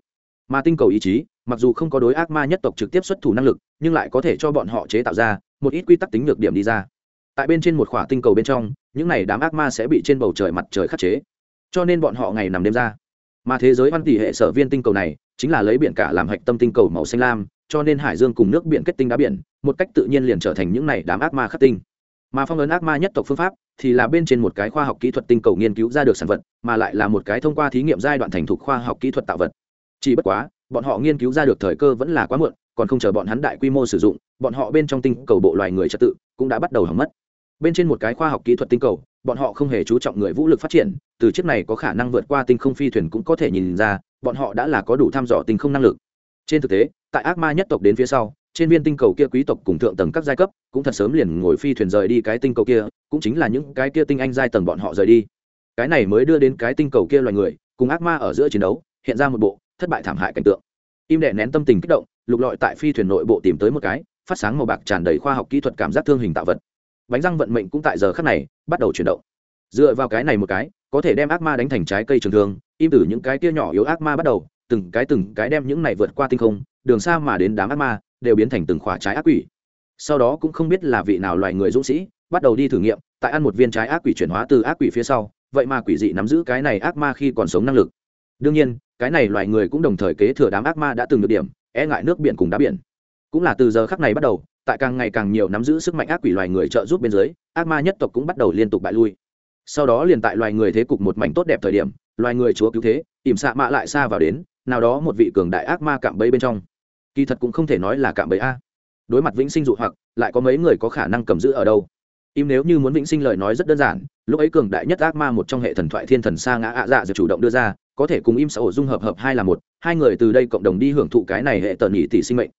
Mà tinh cầu ý chí, mặc dù không có đối ác ma nhất tộc trực tiếp xuất thủ năng lực, nhưng lại có thể cho bọn họ chế tạo ra một ít quy tắc tính nhược điểm đi ra. Tại bên trên một khỏa tinh cầu bên trong, những này đám ác ma sẽ bị trên bầu trời mặt trời khắc chế. Cho nên bọn họ ngày nằm đêm ra mà thế giới văn tỷ hệ sở viên tinh cầu này chính là lấy biển cả làm hạch tâm tinh cầu màu xanh lam, cho nên hải dương cùng nước biển kết tinh đá biển, một cách tự nhiên liền trở thành những này đám ác ma khắc tinh. Mà phong ấn ác ma nhất tộc phương pháp thì là bên trên một cái khoa học kỹ thuật tinh cầu nghiên cứu ra được sản vật, mà lại là một cái thông qua thí nghiệm giai đoạn thành thục khoa học kỹ thuật tạo vật. Chỉ bất quá, bọn họ nghiên cứu ra được thời cơ vẫn là quá muộn, còn không chờ bọn hắn đại quy mô sử dụng, bọn họ bên trong tinh cầu bộ loài người trật tự cũng đã bắt đầu hỏng mất bên trên một cái khoa học kỹ thuật tinh cầu, bọn họ không hề chú trọng người vũ lực phát triển, từ chiếc này có khả năng vượt qua tinh không phi thuyền cũng có thể nhìn ra, bọn họ đã là có đủ thăm dò tinh không năng lực. Trên thực tế, tại ác ma nhất tộc đến phía sau, trên viên tinh cầu kia quý tộc cùng thượng tầng các giai cấp cũng thật sớm liền ngồi phi thuyền rời đi cái tinh cầu kia, cũng chính là những cái kia tinh anh giai tầng bọn họ rời đi. Cái này mới đưa đến cái tinh cầu kia loài người, cùng ác ma ở giữa chiến đấu, hiện ra một bộ thất bại thảm hại cảnh tượng. Im đệ nén tâm tình kích động, lục lọi tại phi thuyền nội bộ tìm tới một cái, phát sáng màu bạc tràn đầy khoa học kỹ thuật cảm giác thương hình tạo vật bánh răng vận mệnh cũng tại giờ khắc này bắt đầu chuyển động. Dựa vào cái này một cái, có thể đem ác ma đánh thành trái cây trường thương im từ những cái kia nhỏ yếu ác ma bắt đầu, từng cái từng cái đem những này vượt qua tinh không, đường xa mà đến đám ác ma, đều biến thành từng khỏa trái ác quỷ. Sau đó cũng không biết là vị nào loài người dũng sĩ, bắt đầu đi thử nghiệm, tại ăn một viên trái ác quỷ chuyển hóa từ ác quỷ phía sau, vậy mà quỷ dị nắm giữ cái này ác ma khi còn sống năng lực. Đương nhiên, cái này loài người cũng đồng thời kế thừa đám ác ma đã từng được điểm e ngại nước biển cùng đá biển. Cũng là từ giờ khắc này bắt đầu tại càng ngày càng nhiều nắm giữ sức mạnh ác quỷ loài người trợ giúp bên dưới, ác ma nhất tộc cũng bắt đầu liên tục bại lui. Sau đó liền tại loài người thế cục một mảnh tốt đẹp thời điểm, loài người chúa cứu thế, ỉm xạ mạ lại xa vào đến, nào đó một vị cường đại ác ma cạm bẫy bên trong. Kỳ thật cũng không thể nói là cạm bẫy a. Đối mặt vĩnh sinh dụ hoặc, lại có mấy người có khả năng cầm giữ ở đâu? Im nếu như muốn vĩnh sinh lời nói rất đơn giản, lúc ấy cường đại nhất ác ma một trong hệ thần thoại thiên thần sa ngã ạ dạ giờ chủ động đưa ra, có thể cùng im xã hội dung hợp hợp hai là một, hai người từ đây cộng đồng đi hưởng thụ cái này hệ tần nhị tỷ sinh mệnh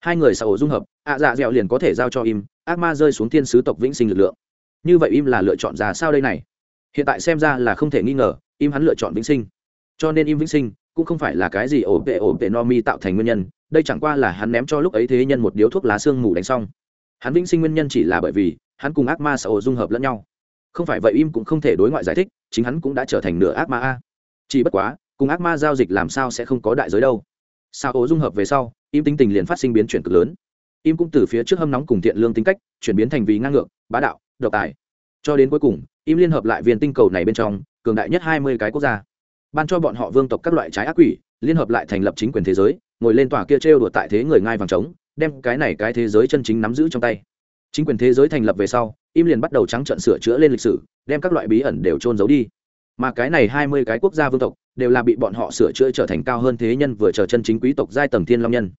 hai người xã hội dung hợp, ạ dạ dẻo liền có thể giao cho im, ác ma rơi xuống thiên sứ tộc vĩnh sinh lực lượng. Như vậy im là lựa chọn ra sao đây này? Hiện tại xem ra là không thể nghi ngờ, im hắn lựa chọn vĩnh sinh. Cho nên im vĩnh sinh cũng không phải là cái gì ổ vệ ổ vệ no mi tạo thành nguyên nhân, đây chẳng qua là hắn ném cho lúc ấy thế nhân một điếu thuốc lá xương mù đánh xong. Hắn vĩnh sinh nguyên nhân chỉ là bởi vì hắn cùng ác ma xã hội dung hợp lẫn nhau. Không phải vậy im cũng không thể đối ngoại giải thích, chính hắn cũng đã trở thành nửa ác ma a. Chỉ bất quá, cùng ác ma giao dịch làm sao sẽ không có đại giới đâu sao ố dung hợp về sau, im tính tình liền phát sinh biến chuyển cực lớn. Im cũng từ phía trước hâm nóng cùng thiện lương tính cách, chuyển biến thành vì ngang ngược, bá đạo, độc tài. Cho đến cuối cùng, im liên hợp lại viên tinh cầu này bên trong, cường đại nhất hai mươi cái quốc gia. Ban cho bọn họ vương tộc các loại trái ác quỷ, liên hợp lại thành lập chính quyền thế giới, ngồi lên tòa kia trêu đùa tại thế người ngai vàng trống, đem cái này cái thế giới chân chính nắm giữ trong tay. Chính quyền thế giới thành lập về sau, im liền bắt đầu trắng trận sửa chữa lên lịch sử, đem các loại bí ẩn đều trôn giấu đi. Mà cái này hai mươi cái quốc gia vương tộc đều là bị bọn họ sửa chữa trở thành cao hơn thế nhân vừa chờ chân chính quý tộc giai tầng thiên long nhân.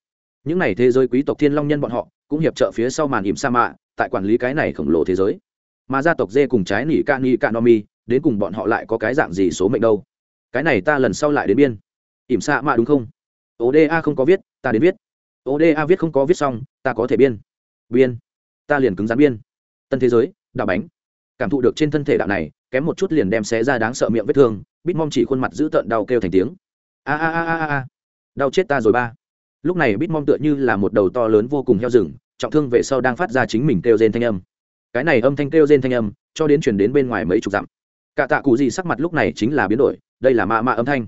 Những n à y thế giới quý tộc thiên long nhân bọn họ, cũng hiệp trợ phía sau màn ìm sa mạ, tại quản lý cái này khổng lồ thế giới. Mà gia tộc dê cùng trái nỉ ca ni ca no mi, đến cùng bọn họ lại có cái dạng gì số mệnh đâu? Cái này ta lần sau lại đến biên. Ỉm sa mạ đúng không? Oda không có viết, ta đến viết. Oda viết không có viết xong, ta có thể biên. Biên. Ta liền cứng rắn biên. Tân thế giới, đạo bánh. Cảm thụ được trên thân thể đạo này kém một chút liền đem xé ra đáng sợ miệng vết thương, bít mong chỉ khuôn mặt giữ tợn đau kêu thành tiếng. A a a a a đau chết ta rồi ba. Lúc này bít mong tựa như là một đầu to lớn vô cùng heo rừng, trọng thương về sau đang phát ra chính mình kêu rên thanh âm. Cái này âm thanh kêu rên thanh âm, cho đến chuyển đến bên ngoài mấy chục dặm. Cả tạ cụ gì sắc mặt lúc này chính là biến đổi, đây là mạ mạ âm thanh.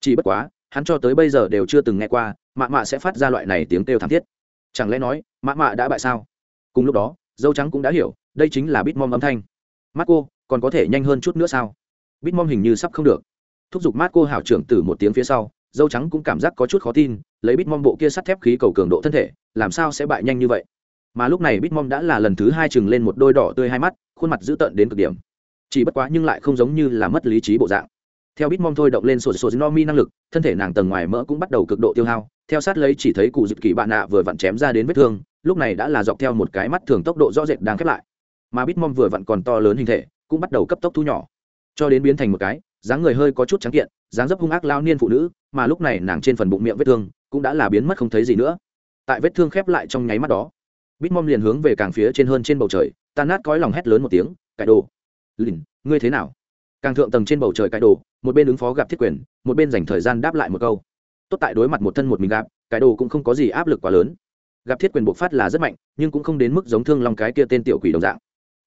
Chỉ bất quá, hắn cho tới bây giờ đều chưa từng nghe qua, mạ mạ sẽ phát ra loại này tiếng kêu thảm thiết. Chẳng lẽ nói, mạ mạ đã bại sao? Cùng lúc đó, dâu trắng cũng đã hiểu, đây chính là bít mom âm thanh. Marco còn có thể nhanh hơn chút nữa sao? Bít hình như sắp không được. Thúc giục Marco hảo trưởng từ một tiếng phía sau, dâu trắng cũng cảm giác có chút khó tin, lấy bít bộ kia sắt thép khí cầu cường độ thân thể, làm sao sẽ bại nhanh như vậy? Mà lúc này bít đã là lần thứ hai chừng lên một đôi đỏ tươi hai mắt, khuôn mặt dữ tợn đến cực điểm. Chỉ bất quá nhưng lại không giống như là mất lý trí bộ dạng. Theo bít thôi động lên sổ sổ no mi năng lực, thân thể nàng tầng ngoài mỡ cũng bắt đầu cực độ tiêu hao, theo sát lấy chỉ thấy cụ dịp kỳ bạn nạ vừa vặn chém ra đến vết thương, lúc này đã là dọc theo một cái mắt thường tốc độ rõ rệt đang khép lại mà Bitmom vừa vặn còn to lớn hình thể, cũng bắt đầu cấp tốc thu nhỏ. Cho đến biến thành một cái, dáng người hơi có chút trắng kiện, dáng dấp hung ác lao niên phụ nữ, mà lúc này nàng trên phần bụng miệng vết thương, cũng đã là biến mất không thấy gì nữa. Tại vết thương khép lại trong nháy mắt đó, Bitmom liền hướng về càng phía trên hơn trên bầu trời, tan nát cõi lòng hét lớn một tiếng, cải đồ! Lìn, ngươi thế nào? Càng thượng tầng trên bầu trời cải đồ, một bên ứng phó gặp thiết quyền, một bên dành thời gian đáp lại một câu. Tốt tại đối mặt một thân một mình gặp, cải đồ cũng không có gì áp lực quá lớn. Gặp thiết quyền bộc phát là rất mạnh, nhưng cũng không đến mức giống thương long cái kia tên tiểu quỷ đồng dạng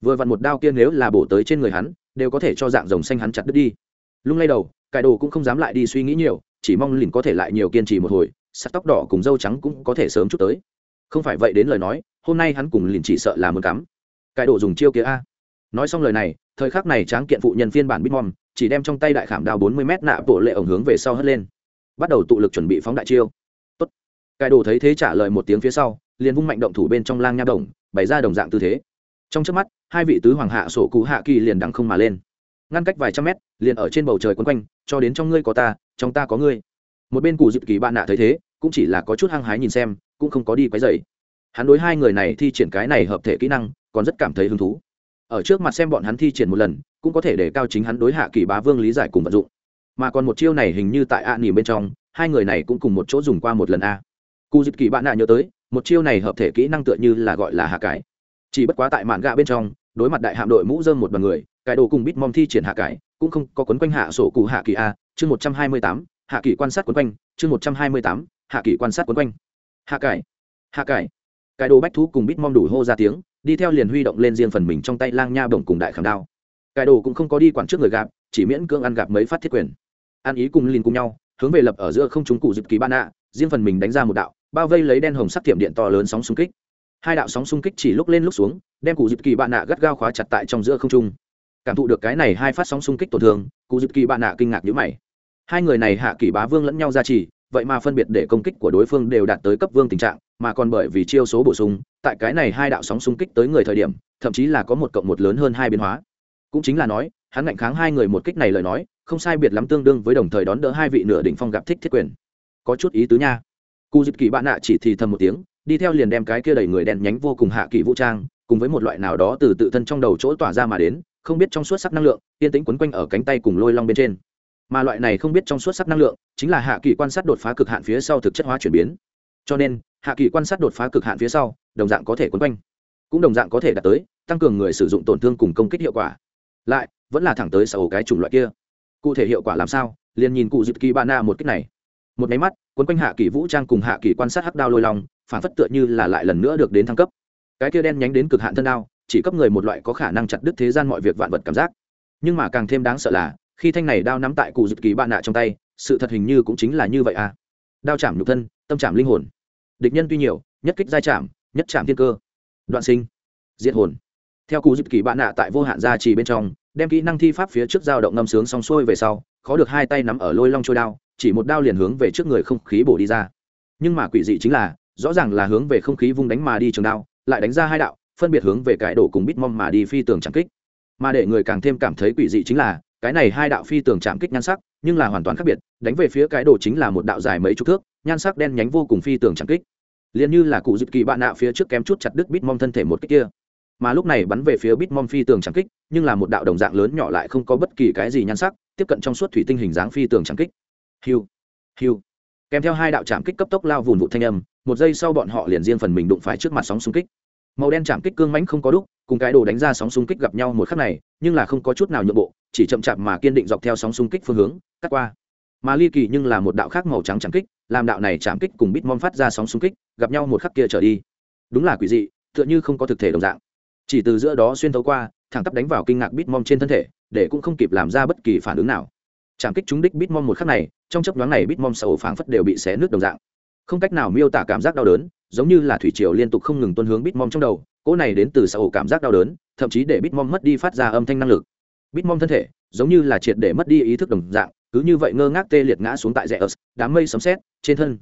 vừa vặn một đao kia nếu là bổ tới trên người hắn, đều có thể cho dạng rồng xanh hắn chặt đứt đi. Lung lay đầu, cải đồ cũng không dám lại đi suy nghĩ nhiều, chỉ mong lìn có thể lại nhiều kiên trì một hồi, sắt tóc đỏ cùng dâu trắng cũng có thể sớm chút tới. Không phải vậy đến lời nói, hôm nay hắn cùng lìn chỉ sợ là muốn cắm. Cải đồ dùng chiêu kia a. Nói xong lời này, thời khắc này tráng kiện phụ nhân phiên bản bitmom, chỉ đem trong tay đại khảm đao bốn mươi m nạ bộ lệ ổng hướng về sau hất lên. Bắt đầu tụ lực chuẩn bị phóng đại chiêu. Tốt. Cải đồ thấy thế trả lời một tiếng phía sau, liền vung mạnh động thủ bên trong lang nha đồng, bày ra đồng dạng tư thế trong trước mắt, hai vị tứ hoàng hạ sổ cụ hạ kỳ liền đằng không mà lên. Ngăn cách vài trăm mét, liền ở trên bầu trời quấn quanh, cho đến trong ngươi có ta, trong ta có ngươi. Một bên cụ dịp kỳ bạn nạ thấy thế, cũng chỉ là có chút hăng hái nhìn xem, cũng không có đi quấy dày hắn đối hai người này thi triển cái này hợp thể kỹ năng, còn rất cảm thấy hứng thú. Ở trước mặt xem bọn hắn thi triển một lần, cũng có thể để cao chính hắn đối hạ kỳ bá vương lý giải cùng vận dụng. Mà còn một chiêu này hình như tại ạ à nỉ bên trong, hai người này cũng cùng một chỗ dùng qua một lần a. Cụ dịp kỳ bạn nạ nhớ tới, một chiêu này hợp thể kỹ năng tựa như là gọi là hạ cải chỉ bất quá tại mạn gạ bên trong, đối mặt đại hạm đội mũ dơm một đoàn người cải đồ cùng bít mom thi triển hạ cải, cũng không có quấn quanh hạ sổ cụ hạ kỳ a, chương một trăm hai mươi tám, hạ kỳ quan sát quấn quanh, chương một trăm hai mươi tám, hạ kỳ quan sát quấn quanh. Hạ cải hạ cải. Cải đồ bách thú cùng bít mom đủ hô ra tiếng, đi theo liền huy động lên riêng phần mình trong tay lang nha bổng cùng đại khảm đao. Cải đồ cũng không có đi quản trước người gạp, chỉ miễn cưỡng ăn gạp mấy phát thiết quyền. Ăn ý cùng liền cùng nhau, hướng về lập ở giữa không chúng cụ dịp kỳ ban ạ, riêng phần mình đánh ra một đạo, bao vây lấy đen hồng sắc thiểm điện to lớn sóng xung kích hai đạo sóng xung kích chỉ lúc lên lúc xuống, đem cụ dịp kỳ bạn nạ gắt gao khóa chặt tại trong giữa không trung. Cảm thụ được cái này hai phát sóng xung kích tổn thương, cụ dịp kỳ bạn nạ kinh ngạc nhữ mày. Hai người này hạ kỳ bá vương lẫn nhau ra trì vậy mà phân biệt để công kích của đối phương đều đạt tới cấp vương tình trạng, mà còn bởi vì chiêu số bổ sung, tại cái này hai đạo sóng xung kích tới người thời điểm, thậm chí là có một cộng một lớn hơn hai biến hóa. Cũng chính là nói, hắn ngạnh kháng hai người một kích này lời nói, không sai biệt lắm tương đương với đồng thời đón đỡ hai vị nửa đỉnh phong gặp thích thiết quyền. Có chút ý tứ nha. Cụ dịp kỳ bạn nạ chỉ thì thầm một tiếng đi theo liền đem cái kia đầy người đen nhánh vô cùng hạ kỳ vũ trang, cùng với một loại nào đó từ tự thân trong đầu chỗ tỏa ra mà đến, không biết trong suốt sắc năng lượng, yên tĩnh quấn quanh ở cánh tay cùng lôi long bên trên. Mà loại này không biết trong suốt sắc năng lượng, chính là hạ kỳ quan sát đột phá cực hạn phía sau thực chất hóa chuyển biến. Cho nên, hạ kỳ quan sát đột phá cực hạn phía sau, đồng dạng có thể quấn quanh, cũng đồng dạng có thể đạt tới, tăng cường người sử dụng tổn thương cùng công kích hiệu quả. Lại, vẫn là thẳng tới sở cái chủng loại kia. Cụ thể hiệu quả làm sao, liền nhìn cụ dịp kỳ ba na một cách này. Một máy mắt quấn quanh hạ kỳ vũ trang cùng hạ kỳ quan sát hắc đao lôi long phản phất tựa như là lại lần nữa được đến thăng cấp. Cái kia đen nhánh đến cực hạn thân đao, chỉ cấp người một loại có khả năng chặt đứt thế gian mọi việc vạn vật cảm giác. Nhưng mà càng thêm đáng sợ là, khi thanh này đao nắm tại cụ dịp kỳ bạn nạ trong tay, sự thật hình như cũng chính là như vậy à. Đao chạm nhục thân, tâm chạm linh hồn. Địch nhân tuy nhiều, nhất kích giai chạm, nhất chạm thiên cơ. Đoạn sinh. Diệt hồn. Theo cụ dịp kỳ bạn nạ tại vô hạn gia trì bên trong, đem kỹ năng thi pháp phía trước dao động ngâm sướng xong xuôi về sau, khó được hai tay nắm ở lôi long trôi đao chỉ một đao liền hướng về trước người không khí bổ đi ra. Nhưng mà quỷ dị chính là, rõ ràng là hướng về không khí vung đánh mà đi trường đao, lại đánh ra hai đạo, phân biệt hướng về cái đổ cùng bít mong mà đi phi tường chạm kích. Mà để người càng thêm cảm thấy quỷ dị chính là, cái này hai đạo phi tường chạm kích nhan sắc, nhưng là hoàn toàn khác biệt, đánh về phía cái đổ chính là một đạo dài mấy chục thước, nhan sắc đen nhánh vô cùng phi tường chạm kích. Liền như là cụ dịp kỳ bạn nạ phía trước kém chút chặt đứt bít mong thân thể một cách kia. Mà lúc này bắn về phía bít mong phi tường chạm kích, nhưng là một đạo đồng dạng lớn nhỏ lại không có bất kỳ cái gì nhan sắc, tiếp cận trong suốt thủy tinh hình dáng phi tường chạm kích hiu. Hiu. Kèm theo hai đạo chạm kích cấp tốc lao vùn vụ thanh âm, một giây sau bọn họ liền riêng phần mình đụng phải trước mặt sóng xung kích. Màu đen chạm kích cương mãnh không có đúc, cùng cái đồ đánh ra sóng xung kích gặp nhau một khắc này, nhưng là không có chút nào nhượng bộ, chỉ chậm chạp mà kiên định dọc theo sóng xung kích phương hướng, cắt qua. Mà ly kỳ nhưng là một đạo khác màu trắng chạm kích, làm đạo này chạm kích cùng bít mom phát ra sóng xung kích, gặp nhau một khắc kia trở đi. Đúng là quỷ dị, tựa như không có thực thể đồng dạng. Chỉ từ giữa đó xuyên thấu qua, thẳng tắp đánh vào kinh ngạc bít mom trên thân thể, để cũng không kịp làm ra bất kỳ phản ứng nào chạm kích trúng đích Bitmom một khắc này, trong chấp nhoáng này Bitmom sầu phảng phất đều bị xé nước đồng dạng. Không cách nào miêu tả cảm giác đau đớn, giống như là thủy triều liên tục không ngừng tuân hướng Bitmom trong đầu, cỗ này đến từ sầu cảm giác đau đớn, thậm chí để Bitmom mất đi phát ra âm thanh năng lực. Bitmom thân thể, giống như là triệt để mất đi ý thức đồng dạng, cứ như vậy ngơ ngác tê liệt ngã xuống tại rẽ ớt đám mây sấm sét trên thân.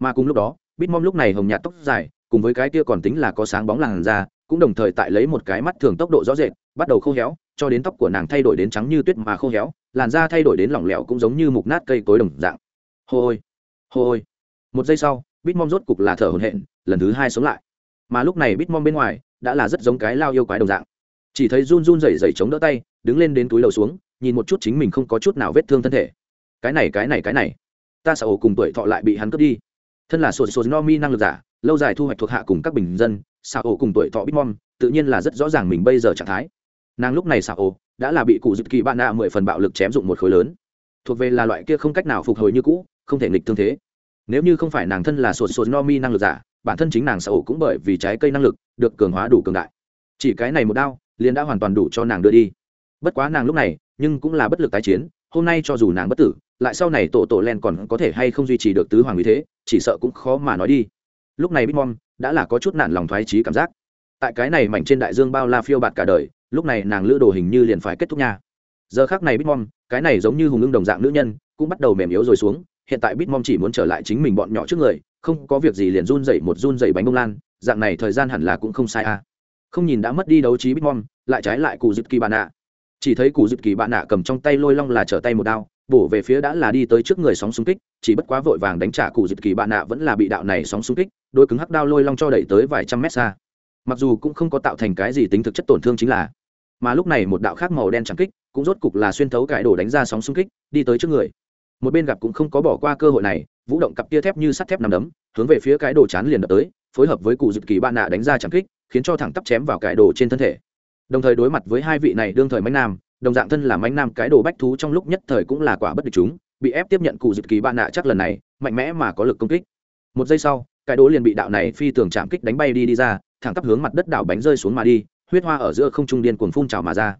Mà cùng lúc đó, Bitmom lúc này hồng nhạt tóc dài, cùng với cái kia còn tính là có sáng bóng làn da, cũng đồng thời tại lấy một cái mắt thường tốc độ rõ rệt, bắt đầu khô héo, cho đến tóc của nàng thay đổi đến trắng như tuyết mà khô héo làn da thay đổi đến lỏng lẻo cũng giống như mục nát cây cối đồng dạng. Hô ôi hô ôi. Một giây sau, bitmom rốt cục là thở hổn hển, lần thứ hai sống lại. Mà lúc này bitmom bên ngoài đã là rất giống cái lao yêu quái đồng dạng. Chỉ thấy run run rẩy rẩy chống đỡ tay, đứng lên đến túi lầu xuống, nhìn một chút chính mình không có chút nào vết thương thân thể. Cái này cái này cái này. Ta sợ ổ cùng tuổi thọ lại bị hắn cướp đi. Thân là sổ sổ no mi năng lực giả, lâu dài thu hoạch thuộc hạ cùng các bình dân, sao ổ cùng tuổi thọ bitmom tự nhiên là rất rõ ràng mình bây giờ trạng thái nàng lúc này xạ ô đã là bị cụ dịp kỳ bạn nạ mười phần bạo lực chém dụng một khối lớn. Thuộc về là loại kia không cách nào phục hồi như cũ, không thể nghịch thương thế. Nếu như không phải nàng thân là sột sột no mi năng lực giả, bản thân chính nàng sở cũng bởi vì trái cây năng lực được cường hóa đủ cường đại. Chỉ cái này một đao, liền đã hoàn toàn đủ cho nàng đưa đi. Bất quá nàng lúc này, nhưng cũng là bất lực tái chiến, hôm nay cho dù nàng bất tử, lại sau này tổ tổ len còn có thể hay không duy trì được tứ hoàng như thế, chỉ sợ cũng khó mà nói đi. Lúc này bitmom đã là có chút nản lòng thoái trí cảm giác. Tại cái này mảnh trên đại dương bao la phiêu bạt cả đời lúc này nàng lữ đồ hình như liền phải kết thúc nha. Giờ khác này bitmom, cái này giống như hùng ưng đồng dạng nữ nhân, cũng bắt đầu mềm yếu rồi xuống. Hiện tại bitmom chỉ muốn trở lại chính mình bọn nhỏ trước người, không có việc gì liền run dậy một run dậy bánh bông lan, dạng này thời gian hẳn là cũng không sai à. Không nhìn đã mất đi đấu trí bitmom, lại trái lại cụ dịp kỳ bạn nạ chỉ thấy cụ dịp kỳ bạn nạ cầm trong tay lôi long là trở tay một đao, bổ về phía đã là đi tới trước người sóng xung kích, chỉ bất quá vội vàng đánh trả cụ dịp kỳ bạn nạ vẫn là bị đạo này sóng xung kích, đôi cứng hắc đao lôi long cho đẩy tới vài trăm mét xa. Mặc dù cũng không có tạo thành cái gì tính thực chất tổn thương chính là mà lúc này một đạo khác màu đen chẳng kích cũng rốt cục là xuyên thấu cải đổ đánh ra sóng xung kích, đi tới trước người. Một bên gặp cũng không có bỏ qua cơ hội này, vũ động cặp tia thép như sắt thép nằm đấm, hướng về phía cái đồ chán liền đập tới, phối hợp với cụ dự kỳ bạn nạ đánh ra chẳng kích, khiến cho thẳng tắp chém vào cải đồ trên thân thể. Đồng thời đối mặt với hai vị này đương thời mánh nam, đồng dạng thân là mánh nam cái đồ bách thú trong lúc nhất thời cũng là quả bất địch chúng, bị ép tiếp nhận cụ dự kỳ bạn nạ chắc lần này, mạnh mẽ mà có lực công kích. Một giây sau, cái đồ liền bị đạo này phi tường chạm kích đánh bay đi đi ra, thẳng tắp hướng mặt đất đảo bánh rơi xuống mà đi huyết hoa ở giữa không trung điên cuồng phun trào mà ra.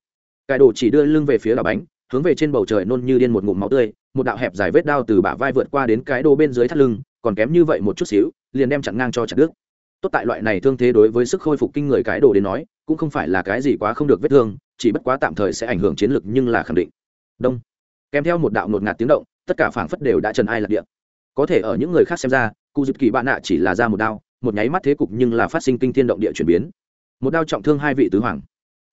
Cái đồ chỉ đưa lưng về phía đảo bánh, hướng về trên bầu trời nôn như điên một ngụm máu tươi, một đạo hẹp dài vết đao từ bả vai vượt qua đến cái đồ bên dưới thắt lưng, còn kém như vậy một chút xíu, liền đem chặn ngang cho chặt đứt. Tốt tại loại này thương thế đối với sức khôi phục kinh người cái đồ đến nói, cũng không phải là cái gì quá không được vết thương, chỉ bất quá tạm thời sẽ ảnh hưởng chiến lực nhưng là khẳng định. Đông. Kèm theo một đạo ngột ngạt tiếng động, tất cả phảng phất đều đã trần ai lạc địa. Có thể ở những người khác xem ra cụ dịp kỳ bạn nạ chỉ là ra một đao, một nháy mắt thế cục nhưng là phát sinh kinh thiên động địa chuyển biến một đao trọng thương hai vị tứ hoàng.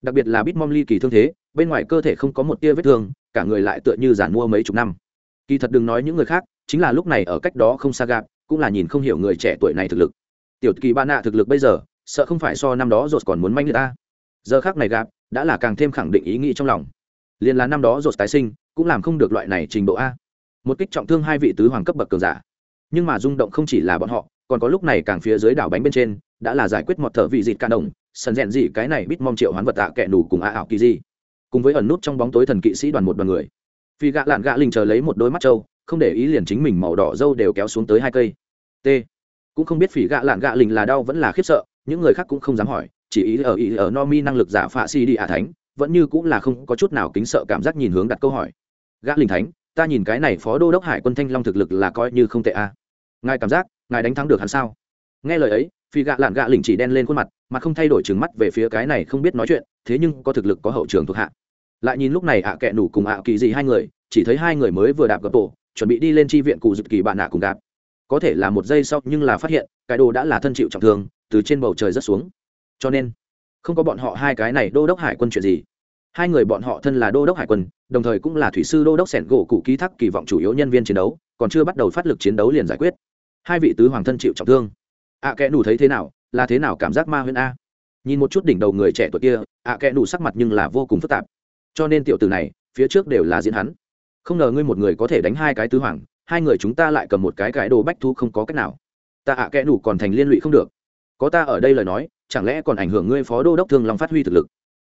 Đặc biệt là bitmom ly kỳ thương thế, bên ngoài cơ thể không có một tia vết thương, cả người lại tựa như giản mua mấy chục năm. Kỳ thật đừng nói những người khác, chính là lúc này ở cách đó không xa gạp cũng là nhìn không hiểu người trẻ tuổi này thực lực. Tiểu kỳ ba nạ thực lực bây giờ, sợ không phải so năm đó rột còn muốn manh người ta. Giờ khác này gạp đã là càng thêm khẳng định ý nghĩ trong lòng. Liền là năm đó rột tái sinh, cũng làm không được loại này trình độ a. Một kích trọng thương hai vị tứ hoàng cấp bậc cường giả. Nhưng mà rung động không chỉ là bọn họ, còn có lúc này càng phía dưới đảo bánh bên trên, đã là giải quyết một thợ vị dịt cả đồng sần rèn gì cái này bít mong triệu hoán vật tạ kẻ nủ cùng ạ ảo kỳ gì. Cùng với ẩn nút trong bóng tối thần kỵ sĩ đoàn một đoàn người. Phi gạ lạn gạ linh chờ lấy một đôi mắt trâu, không để ý liền chính mình màu đỏ dâu đều kéo xuống tới hai cây. T. Cũng không biết phỉ gạ lạn gạ linh là đau vẫn là khiếp sợ, những người khác cũng không dám hỏi, chỉ ý ở ý ở no mi năng lực giả phạ si đi ả thánh, vẫn như cũng là không có chút nào kính sợ cảm giác nhìn hướng đặt câu hỏi. Gã linh thánh, ta nhìn cái này phó đô đốc hải quân thanh long thực lực là coi như không tệ a à. ngài cảm giác, ngài đánh thắng được hắn sao? Nghe lời ấy phi gạ lạn gạ lỉnh chỉ đen lên khuôn mặt, mà không thay đổi trừng mắt về phía cái này không biết nói chuyện, thế nhưng có thực lực có hậu trường thuộc hạ. Lại nhìn lúc này ạ à kẹ nủ cùng ạ kỳ gì hai người, chỉ thấy hai người mới vừa đạp gập tổ, chuẩn bị đi lên tri viện cụ dực kỳ bạn nạ cùng đạp có thể là một giây sau nhưng là phát hiện, cái đồ đã là thân chịu trọng thương, từ trên bầu trời rất xuống. Cho nên, không có bọn họ hai cái này đô đốc hải quân chuyện gì. Hai người bọn họ thân là đô đốc hải quân, đồng thời cũng là thủy sư đô đốc sẻn gỗ cụ ký thác kỳ vọng chủ yếu nhân viên chiến đấu, còn chưa bắt đầu phát lực chiến đấu liền giải quyết. Hai vị tứ hoàng thân chịu trọng thương ạ à, kẽ nủ thấy thế nào là thế nào cảm giác ma huyễn a? Nhìn một chút đỉnh đầu người trẻ tuổi kia ạ à, kẽ nủ sắc mặt nhưng là vô cùng phức tạp. Cho nên tiểu từ này phía trước đều là diễn hắn. Không ngờ ngươi một người có thể đánh hai cái tứ hoàng hai người chúng ta lại cầm một cái cái đồ bách thu không có cách nào. Ta ạ à, kẽ nủ còn thành liên lụy không được. Có ta ở đây lời nói chẳng lẽ còn ảnh hưởng ngươi phó đô đốc thương lòng phát huy thực lực?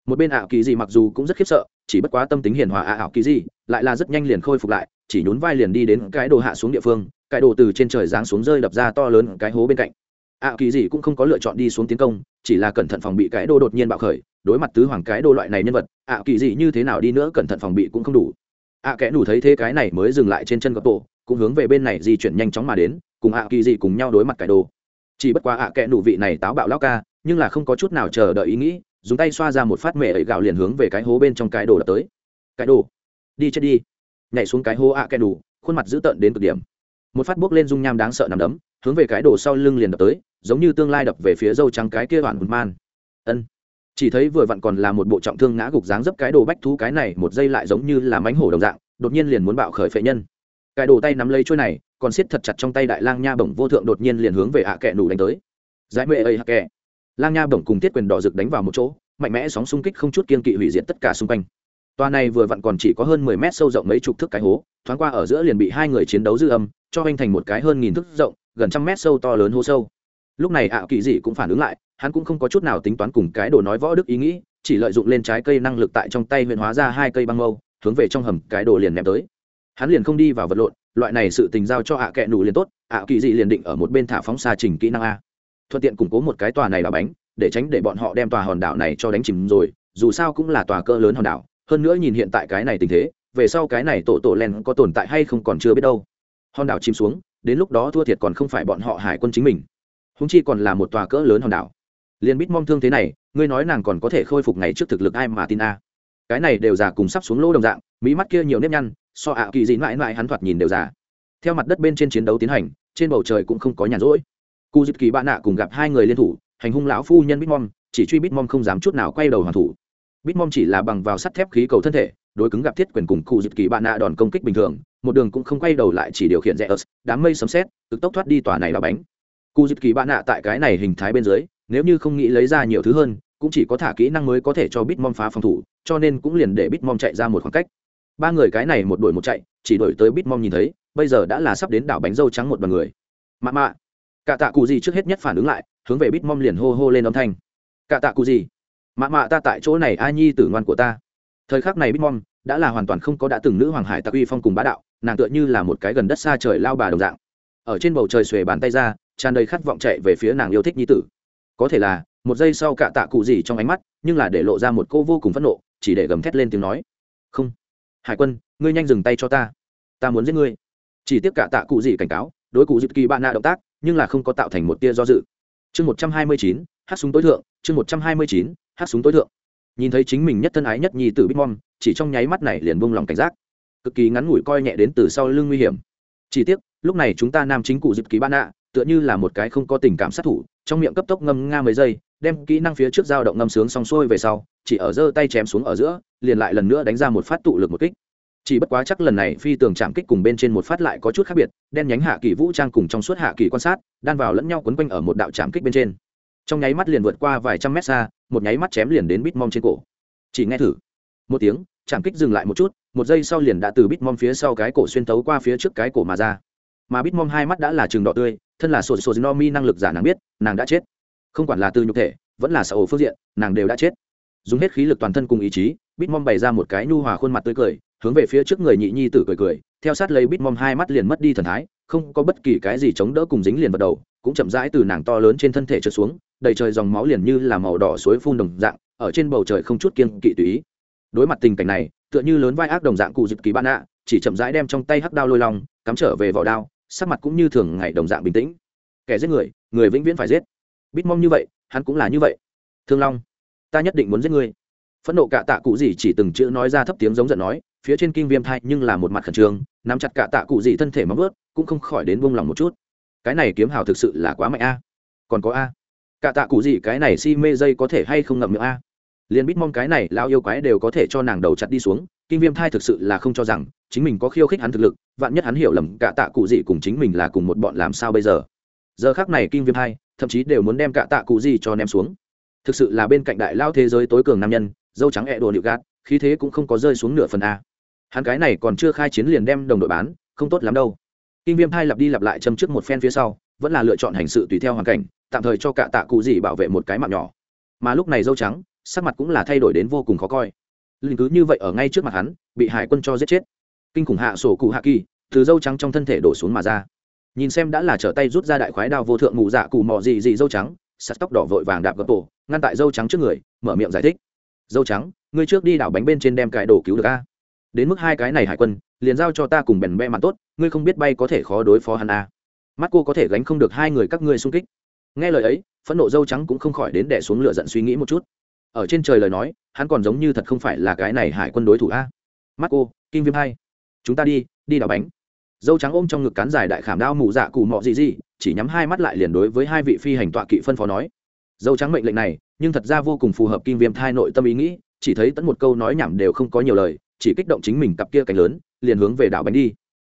Một bên ảo kỳ gì mặc dù cũng rất khiếp sợ chỉ bất quá tâm tính hiền hòa ạ ảo kỳ gì lại là rất nhanh liền khôi phục lại chỉ nhún vai liền đi đến cái đồ hạ xuống địa phương cái đồ từ trên trời giáng xuống rơi đập ra to lớn cái hố bên cạnh ạ kỳ gì cũng không có lựa chọn đi xuống tiến công, chỉ là cẩn thận phòng bị cái đồ đột nhiên bạo khởi, đối mặt tứ hoàng cái đồ loại này nhân vật, ạ kỳ gì như thế nào đi nữa cẩn thận phòng bị cũng không đủ. ạ kẽ đủ thấy thế cái này mới dừng lại trên chân gập bộ cũng hướng về bên này di chuyển nhanh chóng mà đến, cùng ạ kỳ gì cùng nhau đối mặt cái đồ chỉ bất quá ạ kẽ đủ vị này táo bạo lao ca, nhưng là không có chút nào chờ đợi ý nghĩ, dùng tay xoa ra một phát mẹ ấy gạo liền hướng về cái hố bên trong cái đồ đập tới. Cái đồ đi chết đi. Nhảy xuống cái hố ạ kẽ đủ khuôn mặt dữ tợn đến cực điểm. Một phát bốc lên dung nham đáng sợ nằm đấm, hướng về cái đồ sau lưng liền đập tới giống như tương lai đập về phía dâu trắng cái kia hoàn hụt man. Ân. Chỉ thấy vừa vặn còn là một bộ trọng thương ngã gục dáng dấp cái đồ bách thú cái này một giây lại giống như là mánh hổ đồng dạng, đột nhiên liền muốn bạo khởi phệ nhân. Cái đồ tay nắm lấy chuôi này, còn siết thật chặt trong tay đại lang nha bổng vô thượng đột nhiên liền hướng về ạ à kẹ nủ đánh tới. Giải mệ ấy hạ kẹ lang nha bổng cùng tiết quyền đỏ rực đánh vào một chỗ, mạnh mẽ sóng xung kích không chút kiên kỵ hủy diệt tất cả xung quanh. Toa này vừa vặn còn chỉ có hơn mười mét sâu rộng mấy chục thước cái hố, thoáng qua ở giữa liền bị hai người chiến đấu dư âm, cho anh thành một cái hơn nghìn thước rộng, gần trăm mét sâu to lớn hố sâu lúc này ạ, kỳ dị cũng phản ứng lại, hắn cũng không có chút nào tính toán cùng cái đồ nói võ đức ý nghĩ, chỉ lợi dụng lên trái cây năng lực tại trong tay huyện hóa ra hai cây băng mâu, hướng về trong hầm cái đồ liền ném tới. Hắn liền không đi vào vật lộn, loại này sự tình giao cho ạ kẹ nủ liền tốt, ạ kỳ dị liền định ở một bên thả phóng xa trình kỹ năng a. Thuận tiện củng cố một cái tòa này là bánh, để tránh để bọn họ đem tòa hòn đảo này cho đánh chìm rồi, dù sao cũng là tòa cơ lớn hòn đảo, hơn nữa nhìn hiện tại cái này tình thế, về sau cái này tổ tổ len có tồn tại hay không còn chưa biết đâu. Hòn đảo chìm xuống, đến lúc đó thua thiệt còn không phải bọn họ hải quân chính mình húng chi còn là một tòa cỡ lớn hòn đảo. Liền bít mong thương thế này, ngươi nói nàng còn có thể khôi phục ngày trước thực lực ai mà tin a? Cái này đều già cùng sắp xuống lỗ đồng dạng, mỹ mắt kia nhiều nếp nhăn, so ạ kỳ dị mãi mãi hắn thoạt nhìn đều già. Theo mặt đất bên trên chiến đấu tiến hành, trên bầu trời cũng không có nhàn rỗi. Cụ dịp kỳ bạn nạ cùng gặp hai người liên thủ, hành hung lão phu nhân bitmom chỉ truy bitmom không dám chút nào quay đầu hoàn thủ. Bitmom chỉ là bằng vào sắt thép khí cầu thân thể, đối cứng gặp thiết quyền cùng cụ dịp kỳ bạn nạ đòn công kích bình thường, một đường cũng không quay đầu lại chỉ điều khiển rẽ ớt, đám mây sấm xét cực tốc thoát đi tòa này là bánh cụ dịp kỳ bạn nạ tại cái này hình thái bên dưới, nếu như không nghĩ lấy ra nhiều thứ hơn, cũng chỉ có thả kỹ năng mới có thể cho bitmom phá phòng thủ, cho nên cũng liền để bitmom chạy ra một khoảng cách. Ba người cái này một đuổi một chạy, chỉ đuổi tới bitmom nhìn thấy, bây giờ đã là sắp đến đảo bánh dâu trắng một bằng người. Mạ mạ. Cả tạ cụ gì trước hết nhất phản ứng lại, hướng về bitmom liền hô hô lên âm thanh. Cả tạ cụ gì? Mạ mạ ta tại chỗ này, a nhi tử ngoan của ta. Thời khắc này bitmom đã là hoàn toàn không có đã từng nữ hoàng hải tặc uy phong cùng bá đạo, nàng tựa như là một cái gần đất xa trời lao bà đồng dạng. Ở trên bầu trời xuề bàn tay ra tràn đầy khát vọng chạy về phía nàng yêu thích nhi tử. Có thể là, một giây sau cả tạ cụ gì trong ánh mắt, nhưng là để lộ ra một cô vô cùng phẫn nộ, chỉ để gầm thét lên tiếng nói. Không, hải quân, ngươi nhanh dừng tay cho ta. Ta muốn giết ngươi. Chỉ tiếc cả tạ cụ gì cảnh cáo, đối cụ dịp kỳ bạn nạ động tác, nhưng là không có tạo thành một tia do dự. Chương một trăm hai mươi chín, hát súng tối thượng, chương một trăm hai mươi chín, hát súng tối thượng. Nhìn thấy chính mình nhất thân ái nhất nhi tử bitmom chỉ trong nháy mắt này liền buông lòng cảnh giác. Cực kỳ ngắn ngủi coi nhẹ đến từ sau lưng nguy hiểm. Chỉ tiếc, lúc này chúng ta nam chính cụ dịp kỳ ban nạ tựa như là một cái không có tình cảm sát thủ, trong miệng cấp tốc ngâm nga mấy giây, đem kỹ năng phía trước dao động ngâm sướng xong xuôi về sau, chỉ ở giơ tay chém xuống ở giữa, liền lại lần nữa đánh ra một phát tụ lực một kích. Chỉ bất quá chắc lần này phi tường chạm kích cùng bên trên một phát lại có chút khác biệt, đen nhánh hạ kỳ vũ trang cùng trong suốt hạ kỳ quan sát, đan vào lẫn nhau quấn quanh ở một đạo chạm kích bên trên. Trong nháy mắt liền vượt qua vài trăm mét xa, một nháy mắt chém liền đến bít mom trên cổ. Chỉ nghe thử. Một tiếng, chạm kích dừng lại một chút, một giây sau liền đã từ bít mom phía sau cái cổ xuyên tấu qua phía trước cái cổ mà ra mà Bitmom hai mắt đã là trường đỏ tươi, thân là sổ sổ no mi năng lực giả nàng biết, nàng đã chết. Không quản là từ nhục thể, vẫn là xã hội phương diện, nàng đều đã chết. Dùng hết khí lực toàn thân cùng ý chí, bitmom bày ra một cái nhu hòa khuôn mặt tươi cười, hướng về phía trước người nhị nhi tử cười cười. Theo sát lấy bitmom hai mắt liền mất đi thần thái, không có bất kỳ cái gì chống đỡ cùng dính liền vào đầu, cũng chậm rãi từ nàng to lớn trên thân thể trượt xuống, đầy trời dòng máu liền như là màu đỏ suối phun đồng dạng, ở trên bầu trời không chút kiên kỵ tùy ý. Đối mặt tình cảnh này, tựa như lớn vai ác đồng dạng cụ dịp kỳ ban ạ, chỉ chậm rãi đem trong tay hắc đao lôi long, cắm trở về vỏ đao sắc mặt cũng như thường ngày đồng dạng bình tĩnh. Kẻ giết người người vĩnh viễn phải giết. Bít mong như vậy, hắn cũng là như vậy. Thương long, ta nhất định muốn giết ngươi. Phẫn nộ cạ tạ cụ gì chỉ từng chữ nói ra thấp tiếng giống giận nói, phía trên kinh viêm thai nhưng là một mặt khẩn trương, nắm chặt cạ tạ cụ gì thân thể móng ướt cũng không khỏi đến buông lòng một chút. Cái này kiếm hào thực sự là quá mạnh a. Còn có a. Cạ tạ cụ gì cái này si mê dây có thể hay không ngậm miệng a? Liền bít mong cái này lao yêu quái đều có thể cho nàng đầu chặt đi xuống kinh viêm thai thực sự là không cho rằng, chính mình có khiêu khích hắn thực lực, vạn nhất hắn hiểu lầm cả tạ cụ gì cùng chính mình là cùng một bọn làm sao bây giờ. Giờ khác này kinh viêm thai, thậm chí đều muốn đem cả tạ cụ gì cho ném xuống. Thực sự là bên cạnh đại lao thế giới tối cường nam nhân, dâu trắng ẹ đồ nịu gạt, khí thế cũng không có rơi xuống nửa phần a. Hắn cái này còn chưa khai chiến liền đem đồng đội bán, không tốt lắm đâu. Kinh viêm thai lặp đi lặp lại châm trước một phen phía sau, vẫn là lựa chọn hành sự tùy theo hoàn cảnh, tạm thời cho cả tạ cụ gì bảo vệ một cái mạng nhỏ. Mà lúc này dâu trắng sắc mặt cũng là thay đổi đến vô cùng khó coi. Linh cứ như vậy ở ngay trước mặt hắn, bị hải quân cho giết chết. Kinh khủng hạ sổ cụ hạ kỳ, từ dâu trắng trong thân thể đổ xuống mà ra. Nhìn xem đã là trở tay rút ra đại khoái đao vô thượng mù dạ cụ mò gì gì dâu trắng, sắt tóc đỏ vội vàng đạp gập tổ, ngăn tại dâu trắng trước người, mở miệng giải thích. Dâu trắng, ngươi trước đi đảo bánh bên trên đem cải đồ cứu được a. Đến mức hai cái này hải quân, liền giao cho ta cùng bèn bẹ mặt tốt, ngươi không biết bay có thể khó đối phó hắn a. Mắt cô có thể gánh không được hai người các ngươi xung kích. Nghe lời ấy, phẫn nộ dâu trắng cũng không khỏi đến đẻ xuống lửa giận suy nghĩ một chút ở trên trời lời nói, hắn còn giống như thật không phải là cái này hải quân đối thủ a. Mắt cô kim viêm hai, chúng ta đi đi đảo bánh. Dâu trắng ôm trong ngực cán dài đại khảm đao mù dạ cù mọ gì gì chỉ nhắm hai mắt lại liền đối với hai vị phi hành tọa kỵ phân phó nói. Dâu trắng mệnh lệnh này, nhưng thật ra vô cùng phù hợp Kim viêm thai nội tâm ý nghĩ, chỉ thấy tận một câu nói nhảm đều không có nhiều lời, chỉ kích động chính mình cặp kia cánh lớn, liền hướng về đảo bánh đi.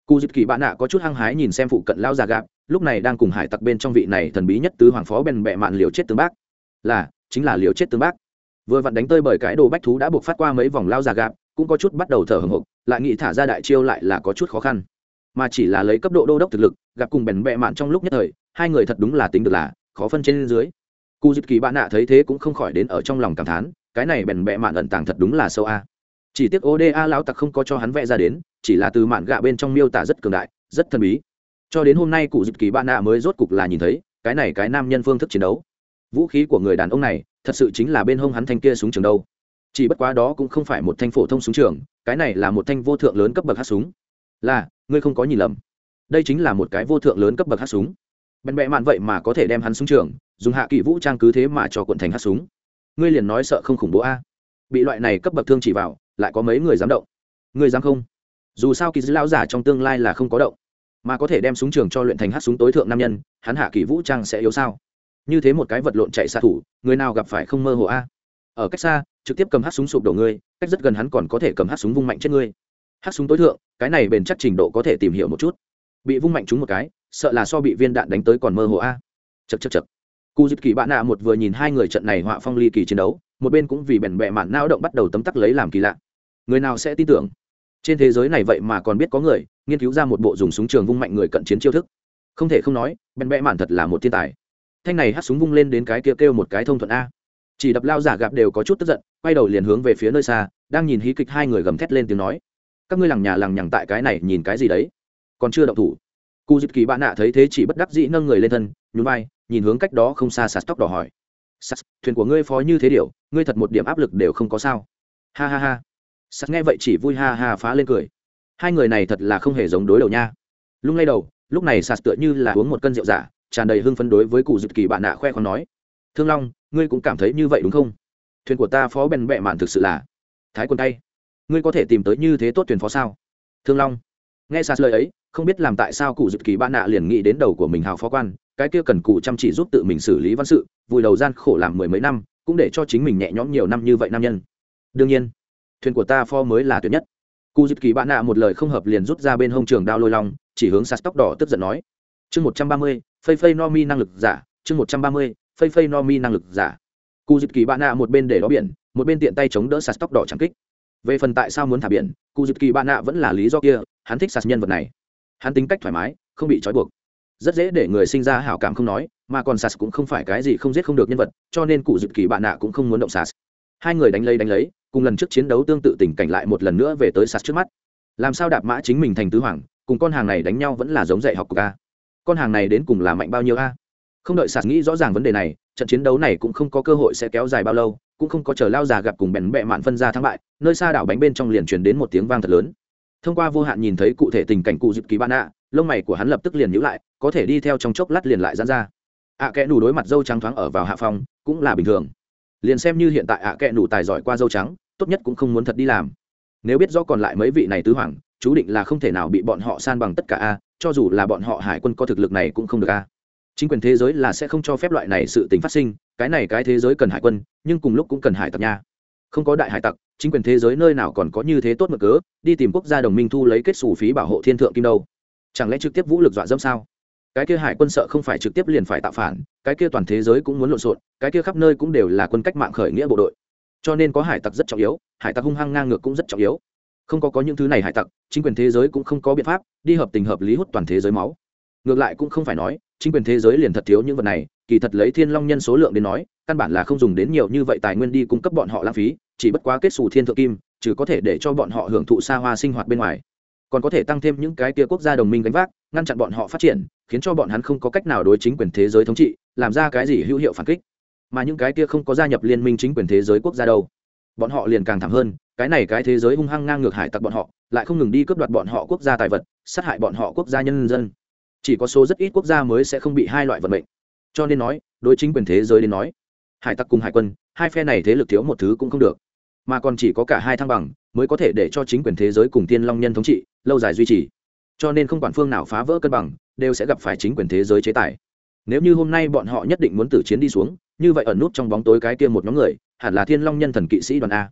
Cụ dịp kỳ bạn nạ có chút hăng hái nhìn xem phụ cận lao già gạp, lúc này đang cùng hải tặc bên trong vị này thần bí nhất tứ hoàng phó bèn bẹ mạn liều chết tướng bác. Là, chính là liều chết tướng bác vừa vặn đánh tơi bởi cái đồ bách thú đã buộc phát qua mấy vòng lao già gạp, cũng có chút bắt đầu thở hồng hộc, lại nghĩ thả ra đại chiêu lại là có chút khó khăn. Mà chỉ là lấy cấp độ đô đốc thực lực, gặp cùng bèn bẹ mạn trong lúc nhất thời, hai người thật đúng là tính được là khó phân trên dưới. Cụ dịp kỳ bạn nạ thấy thế cũng không khỏi đến ở trong lòng cảm thán, cái này bèn bẹ mạn ẩn tàng thật đúng là sâu a. Chỉ tiếc oda lão tặc không có cho hắn vẽ ra đến, chỉ là từ mạn gạ bên trong miêu tả rất cường đại, rất thần bí. Cho đến hôm nay cụ dịp kỳ bạn nạ mới rốt cục là nhìn thấy, cái này cái nam nhân phương thức chiến đấu vũ khí của người đàn ông này thật sự chính là bên hông hắn thanh kia súng trường đâu. Chỉ bất quá đó cũng không phải một thanh phổ thông súng trường, cái này là một thanh vô thượng lớn cấp bậc hát súng. Là, ngươi không có nhìn lầm. Đây chính là một cái vô thượng lớn cấp bậc hát súng. Bèn bẹ mạn vậy mà có thể đem hắn súng trường, dùng hạ kỵ vũ trang cứ thế mà cho quận thành hát súng. Ngươi liền nói sợ không khủng bố a. Bị loại này cấp bậc thương chỉ vào, lại có mấy người dám động. Ngươi dám không? Dù sao kỳ dư lão giả trong tương lai là không có động. Mà có thể đem súng trường cho luyện thành hát súng tối thượng nam nhân, hắn hạ kỵ vũ trang sẽ yếu sao? Như thế một cái vật lộn chạy xa thủ, người nào gặp phải không mơ hồ a? Ở cách xa, trực tiếp cầm hát súng sụp đổ ngươi, cách rất gần hắn còn có thể cầm hát súng vung mạnh chết ngươi. Hát súng tối thượng, cái này bền chắc trình độ có thể tìm hiểu một chút. Bị vung mạnh trúng một cái, sợ là so bị viên đạn đánh tới còn mơ hồ a. Chật chật chật cụ dịp kỳ bạn nạ một vừa nhìn hai người trận này họa phong ly kỳ chiến đấu, một bên cũng vì bèn bẹ mạn nao động bắt đầu tấm tắc lấy làm kỳ lạ. Người nào sẽ tin tưởng? Trên thế giới này vậy mà còn biết có người, nghiên cứu ra một bộ dùng súng trường vung mạnh người cận chiến chiêu thức. Không thể không nói, bèn bẹ mạn thật là một thiên tài thanh này hát súng vung lên đến cái kia kêu, kêu một cái thông thuận a. Chỉ đập lao giả gặp đều có chút tức giận quay đầu liền hướng về phía nơi xa đang nhìn hí kịch hai người gầm thét lên tiếng nói. Các ngươi lằng nhà lằng nhằng tại cái này nhìn cái gì đấy? Còn chưa động thủ. Cụ dịp kỳ bạn nạ thấy thế chỉ bất đắc dĩ nâng người lên thân nhún vai nhìn hướng cách đó không xa sạt tóc đỏ hỏi. Sạt thuyền của ngươi phó như thế điều ngươi thật một điểm áp lực đều không có sao? Ha ha ha. Sạt nghe vậy chỉ vui ha ha phá lên cười. Hai người này thật là không hề giống đối đầu nha. Lung lay đầu lúc này sạt tựa như là uống một cân rượu giả tràn đầy hưng phấn đối với cụ dịp kỳ bạn nạ khoe khoan nói, thương long, ngươi cũng cảm thấy như vậy đúng không? Thuyền của ta phó bèn bẹ mạn thực sự là thái quân tay. Ngươi có thể tìm tới như thế tốt thuyền phó sao? Thương long, nghe sạt lời ấy, không biết làm tại sao cụ dịp kỳ bạn nạ liền nghĩ đến đầu của mình hào phó quan, cái kia cần cụ chăm chỉ giúp tự mình xử lý văn sự, vùi đầu gian khổ làm mười mấy năm, cũng để cho chính mình nhẹ nhõm nhiều năm như vậy nam nhân. Đương nhiên, thuyền của ta phó mới là tuyệt nhất. Cụ dịp kỳ bạn nạ một lời không hợp liền rút ra bên hông trường đao lôi long, chỉ hướng sạt tóc đỏ tức giận nói, chương một trăm ba mươi phây phây no mi năng lực giả, chương một trăm ba mươi, phây phây no mi năng lực giả. Cụ dịp kỳ bạn nạ một bên để đó biển, một bên tiện tay chống đỡ sạt tóc đỏ trắng kích. Về phần tại sao muốn thả biển cụ dịp kỳ bạn nạ vẫn là lý do kia, hắn thích sạt nhân vật này. Hắn tính cách thoải mái, không bị trói buộc. Rất dễ để người sinh ra hảo cảm không nói, mà còn sas cũng không phải cái gì không giết không được nhân vật, cho nên cụ dịp kỳ bạn nạ cũng không muốn động sas hai người đánh lấy đánh lấy, cùng lần trước chiến đấu tương tự tình cảnh lại một lần nữa về tới sas trước mắt. Làm sao đạp mã chính mình thành tứ hoàng, cùng con hàng này đánh nhau vẫn là giống dạy học của ca con hàng này đến cùng là mạnh bao nhiêu a? Không đợi sạt nghĩ rõ ràng vấn đề này trận chiến đấu này cũng không có cơ hội sẽ kéo dài bao lâu cũng không có chờ lao già gặp cùng bèn bẹ mạn phân ra thắng bại nơi xa đảo bánh bên trong liền truyền đến một tiếng vang thật lớn. Thông qua vô hạn nhìn thấy cụ thể tình cảnh cụ dịp ký ban ạ lông mày của hắn lập tức liền nhữ lại có thể đi theo trong chốc lát liền lại dán ra. Ạ à, kẽ nủ đối mặt dâu trắng thoáng ở vào hạ phòng cũng là bình thường. Liền xem như hiện tại ạ à, kẽ nủ tài giỏi qua dâu trắng tốt nhất cũng không muốn thật đi làm. Nếu biết rõ còn lại mấy vị này tứ hoàng chú định là không thể nào bị bọn họ san bằng tất cả a cho dù là bọn họ hải quân có thực lực này cũng không được a. Chính quyền thế giới là sẽ không cho phép loại này sự tình phát sinh, cái này cái thế giới cần hải quân, nhưng cùng lúc cũng cần hải tặc nha. Không có đại hải tặc, chính quyền thế giới nơi nào còn có như thế tốt mực cớ, đi tìm quốc gia đồng minh thu lấy kết xù phí bảo hộ thiên thượng kim đâu. Chẳng lẽ trực tiếp vũ lực dọa dẫm sao? Cái kia hải quân sợ không phải trực tiếp liền phải tạo phản, cái kia toàn thế giới cũng muốn lộn xộn, cái kia khắp nơi cũng đều là quân cách mạng khởi nghĩa bộ đội. Cho nên có hải tặc rất trọng yếu, hải tặc hung hăng ngang ngược cũng rất trọng yếu không có có những thứ này hải tặc, chính quyền thế giới cũng không có biện pháp đi hợp tình hợp lý hút toàn thế giới máu. Ngược lại cũng không phải nói, chính quyền thế giới liền thật thiếu những vật này, kỳ thật lấy thiên long nhân số lượng đến nói, căn bản là không dùng đến nhiều như vậy tài nguyên đi cung cấp bọn họ lãng phí, chỉ bất quá kết xù thiên thượng kim, chứ có thể để cho bọn họ hưởng thụ xa hoa sinh hoạt bên ngoài. Còn có thể tăng thêm những cái tia quốc gia đồng minh gánh vác, ngăn chặn bọn họ phát triển, khiến cho bọn hắn không có cách nào đối chính quyền thế giới thống trị, làm ra cái gì hữu hiệu phản kích. Mà những cái tia không có gia nhập liên minh chính quyền thế giới quốc gia đâu, bọn họ liền càng thảm hơn cái này cái thế giới hung hăng ngang ngược hải tặc bọn họ, lại không ngừng đi cướp đoạt bọn họ quốc gia tài vật, sát hại bọn họ quốc gia nhân dân. Chỉ có số rất ít quốc gia mới sẽ không bị hai loại vận mệnh. Cho nên nói, đối chính quyền thế giới đến nói, hải tặc cùng hải quân, hai phe này thế lực thiếu một thứ cũng không được. Mà còn chỉ có cả hai thăng bằng mới có thể để cho chính quyền thế giới cùng tiên long nhân thống trị, lâu dài duy trì. Cho nên không quản phương nào phá vỡ cân bằng, đều sẽ gặp phải chính quyền thế giới chế tài. Nếu như hôm nay bọn họ nhất định muốn tử chiến đi xuống, như vậy ẩn nút trong bóng tối cái kia một nhóm người, hẳn là thiên long nhân thần kỵ sĩ đoàn a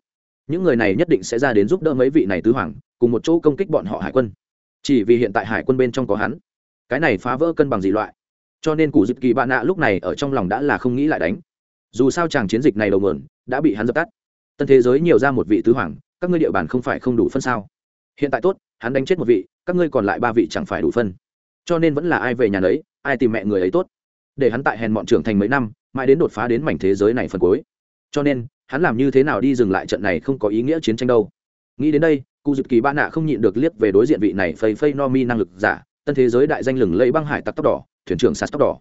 những người này nhất định sẽ ra đến giúp đỡ mấy vị này tứ hoàng, cùng một chỗ công kích bọn họ hải quân. Chỉ vì hiện tại hải quân bên trong có hắn, cái này phá vỡ cân bằng dị loại. Cho nên cụ dịp kỳ bạn nạ lúc này ở trong lòng đã là không nghĩ lại đánh. Dù sao chàng chiến dịch này đầu mượn đã bị hắn dập tắt. Tân thế giới nhiều ra một vị tứ hoàng, các ngươi địa bàn không phải không đủ phân sao? Hiện tại tốt, hắn đánh chết một vị, các ngươi còn lại ba vị chẳng phải đủ phân. Cho nên vẫn là ai về nhà đấy ai tìm mẹ người ấy tốt. Để hắn tại hèn bọn trưởng thành mấy năm, mãi đến đột phá đến mảnh thế giới này phần cuối. Cho nên hắn làm như thế nào đi dừng lại trận này không có ý nghĩa chiến tranh đâu. Nghĩ đến đây, cụ dịp kỳ ba nạ không nhịn được liếc về đối diện vị này phây phây no mi năng lực giả, tân thế giới đại danh lừng lẫy băng hải tặc tóc đỏ, thuyền trưởng sạt tóc đỏ.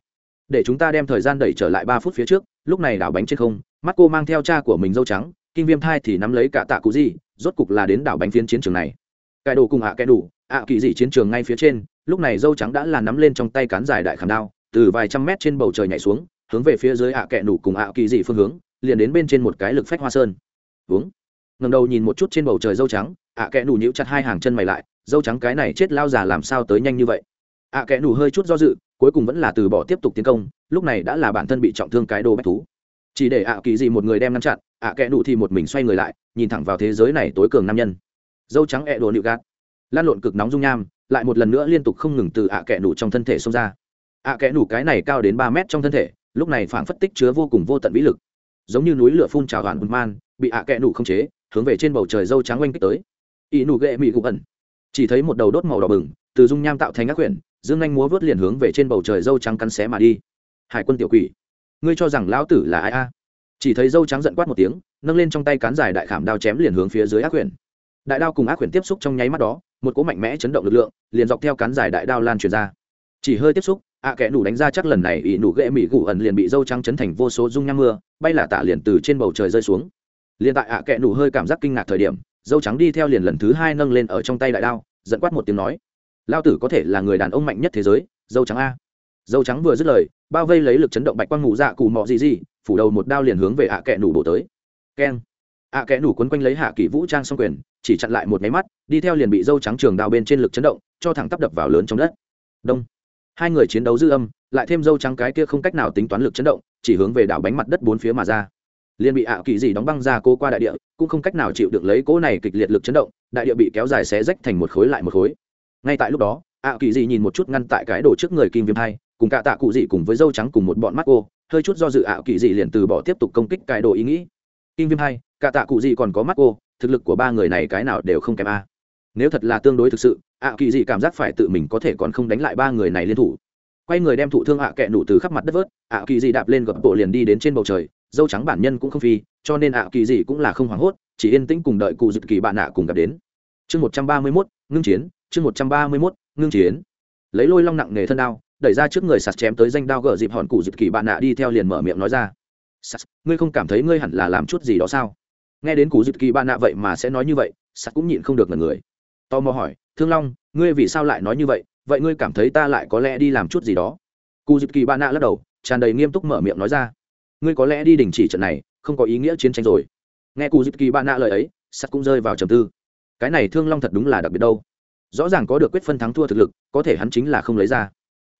Để chúng ta đem thời gian đẩy trở lại ba phút phía trước, lúc này đảo bánh trên không mắt cô mang theo cha của mình dâu trắng kinh viêm thai thì nắm lấy cả tạ cụ gì, rốt cục là đến đảo bánh phiến chiến trường này. Cải đồ cùng ạ à kẻ đủ, ạ kỳ dị chiến trường ngay phía trên, lúc này dâu trắng đã là nắm lên trong tay cán dài đại khảm đao, từ vài trăm mét trên bầu trời nhảy xuống, hướng về phía dưới ạ kẻ đủ cùng ạ kỳ dị phương hướng liền đến bên trên một cái lực phách hoa sơn. Uống. Ngầm đầu nhìn một chút trên bầu trời dâu trắng, ạ kẽ nủ nhíu chặt hai hàng chân mày lại, dâu trắng cái này chết lao già làm sao tới nhanh như vậy? Ạ kẽ nủ hơi chút do dự, cuối cùng vẫn là từ bỏ tiếp tục tiến công, lúc này đã là bản thân bị trọng thương cái đồ bách thú. Chỉ để ạ kỳ gì một người đem ngăn chặn, ạ kẽ nủ thì một mình xoay người lại, nhìn thẳng vào thế giới này tối cường nam nhân. Dâu trắng ẹ đồ nịu gạt. Lan lộn cực nóng dung nham, lại một lần nữa liên tục không ngừng từ ạ kẽ nủ trong thân thể xông ra. Ạ kẽ nủ cái này cao đến ba mét trong thân thể, lúc này phảng phất tích chứa vô cùng vô tận vĩ lực giống như núi lửa phun trào hoàn bùn man, bị ạ kẽ nủ không chế, hướng về trên bầu trời dâu trắng oanh kích tới. Y nụ ghệ mị gục ẩn. Chỉ thấy một đầu đốt màu đỏ bừng, từ dung nham tạo thành ác quyển, dương anh múa vớt liền hướng về trên bầu trời dâu trắng cắn xé mà đi. Hải quân tiểu quỷ, ngươi cho rằng lão tử là ai a? Chỉ thấy dâu trắng giận quát một tiếng, nâng lên trong tay cán dài đại khảm đao chém liền hướng phía dưới ác quyển. Đại đao cùng ác quyển tiếp xúc trong nháy mắt đó, một cỗ mạnh mẽ chấn động lực lượng, liền dọc theo cán dài đại đao lan truyền ra. Chỉ hơi tiếp xúc ạ kẻ nủ đánh ra chắc lần này ỷ nủ ghệ mỹ gù ẩn liền bị dâu trắng chấn thành vô số dung nham mưa, bay là tạ liền từ trên bầu trời rơi xuống. Liền tại ạ kẻ nủ hơi cảm giác kinh ngạc thời điểm, dâu trắng đi theo liền lần thứ hai nâng lên ở trong tay đại đao dẫn quát một tiếng nói lao tử có thể là người đàn ông mạnh nhất thế giới, dâu trắng a. Dâu trắng vừa dứt lời, bao vây lấy lực chấn động bạch quang ngủ dạ cù mọ gì gì phủ đầu một đao liền hướng về ạ kẻ nủ bổ tới. Keng. Ạ kẻ nủ quấn quanh lấy hạ kỷ vũ trang xong quyền, chỉ chặn lại một máy mắt, đi theo liền bị dâu trắng trường đao bên trên lực chấn động, cho thẳng tắp đập vào lớn trong đất. Đông hai người chiến đấu dư âm, lại thêm dâu trắng cái kia không cách nào tính toán lực chấn động, chỉ hướng về đảo bánh mặt đất bốn phía mà ra. Liền bị ảo kỳ dị đóng băng ra cô qua đại địa, cũng không cách nào chịu được lấy cỗ này kịch liệt lực chấn động, đại địa bị kéo dài xé rách thành một khối lại một khối. Ngay tại lúc đó ảo kỳ dị nhìn một chút ngăn tại cái đổ trước người kim viêm hai, cùng cả tạ cụ dị cùng với dâu trắng cùng một bọn mắt cô, hơi chút do dự ảo kỳ dị liền từ bỏ tiếp tục công kích cái đồ ý nghĩ. Kim viêm hai, cả tạ cụ dị còn có mắt cô, thực lực của ba người này cái nào đều không kém a nếu thật là tương đối thực sự, ạ kỳ dị cảm giác phải tự mình có thể còn không đánh lại ba người này liên thủ. Quay người đem thụ thương ạ kẹ nụ từ khắp mặt đất vớt, ạ kỳ dị đạp lên gập bộ liền đi đến trên bầu trời, dâu trắng bản nhân cũng không phi, cho nên ạ kỳ dị cũng là không hoảng hốt, chỉ yên tĩnh cùng đợi cụ dự kỳ bạn ạ cùng gặp đến. Chương một trăm ba mươi mốt, ngưng chiến, chương một trăm ba mươi mốt, ngưng chiến. Lấy lôi long nặng nghề thân đao, đẩy ra trước người sạt chém tới danh đao gỡ dịp hòn cụ dự kỳ bạn nạ đi theo liền mở miệng nói ra. Sạt ngươi không cảm thấy ngươi hẳn là làm chút gì đó sao? Nghe đến cụ dự kỳ bạn nạ vậy mà sẽ nói như vậy sạt cũng nhịn không được là người tò mò hỏi, thương long, ngươi vì sao lại nói như vậy? Vậy ngươi cảm thấy ta lại có lẽ đi làm chút gì đó? Cụ dịp kỳ bạn nạ lắc đầu, tràn đầy nghiêm túc mở miệng nói ra, ngươi có lẽ đi đình chỉ trận này, không có ý nghĩa chiến tranh rồi. Nghe cụ dịp kỳ bạn nạ lời ấy sắt cũng rơi vào trầm tư. Cái này thương long thật đúng là đặc biệt đâu. Rõ ràng có được quyết phân thắng thua thực lực, có thể hắn chính là không lấy ra.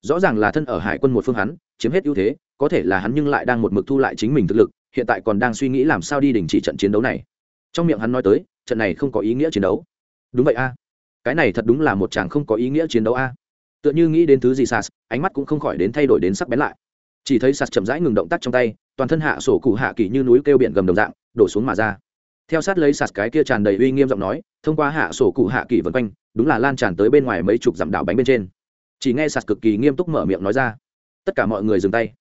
Rõ ràng là thân ở hải quân một phương hắn, chiếm hết ưu thế, có thể là hắn nhưng lại đang một mực thu lại chính mình thực lực, hiện tại còn đang suy nghĩ làm sao đi đình chỉ trận chiến đấu này. Trong miệng hắn nói tới, trận này không có ý nghĩa chiến đấu. Đúng vậy a cái này thật đúng là một chàng không có ý nghĩa chiến đấu a. Tựa như nghĩ đến thứ gì sas, ánh mắt cũng không khỏi đến thay đổi đến sắc bén lại. Chỉ thấy sas chậm rãi ngừng động tác trong tay, toàn thân hạ sổ cụ hạ kỳ như núi kêu biển gầm đồng dạng, đổ xuống mà ra. Theo sát lấy sas cái kia tràn đầy uy nghiêm giọng nói, thông qua hạ sổ cụ hạ kỳ vân quanh, đúng là lan tràn tới bên ngoài mấy chục dặm đảo bánh bên trên. Chỉ nghe sas cực kỳ nghiêm túc mở miệng nói ra, tất cả mọi người dừng tay.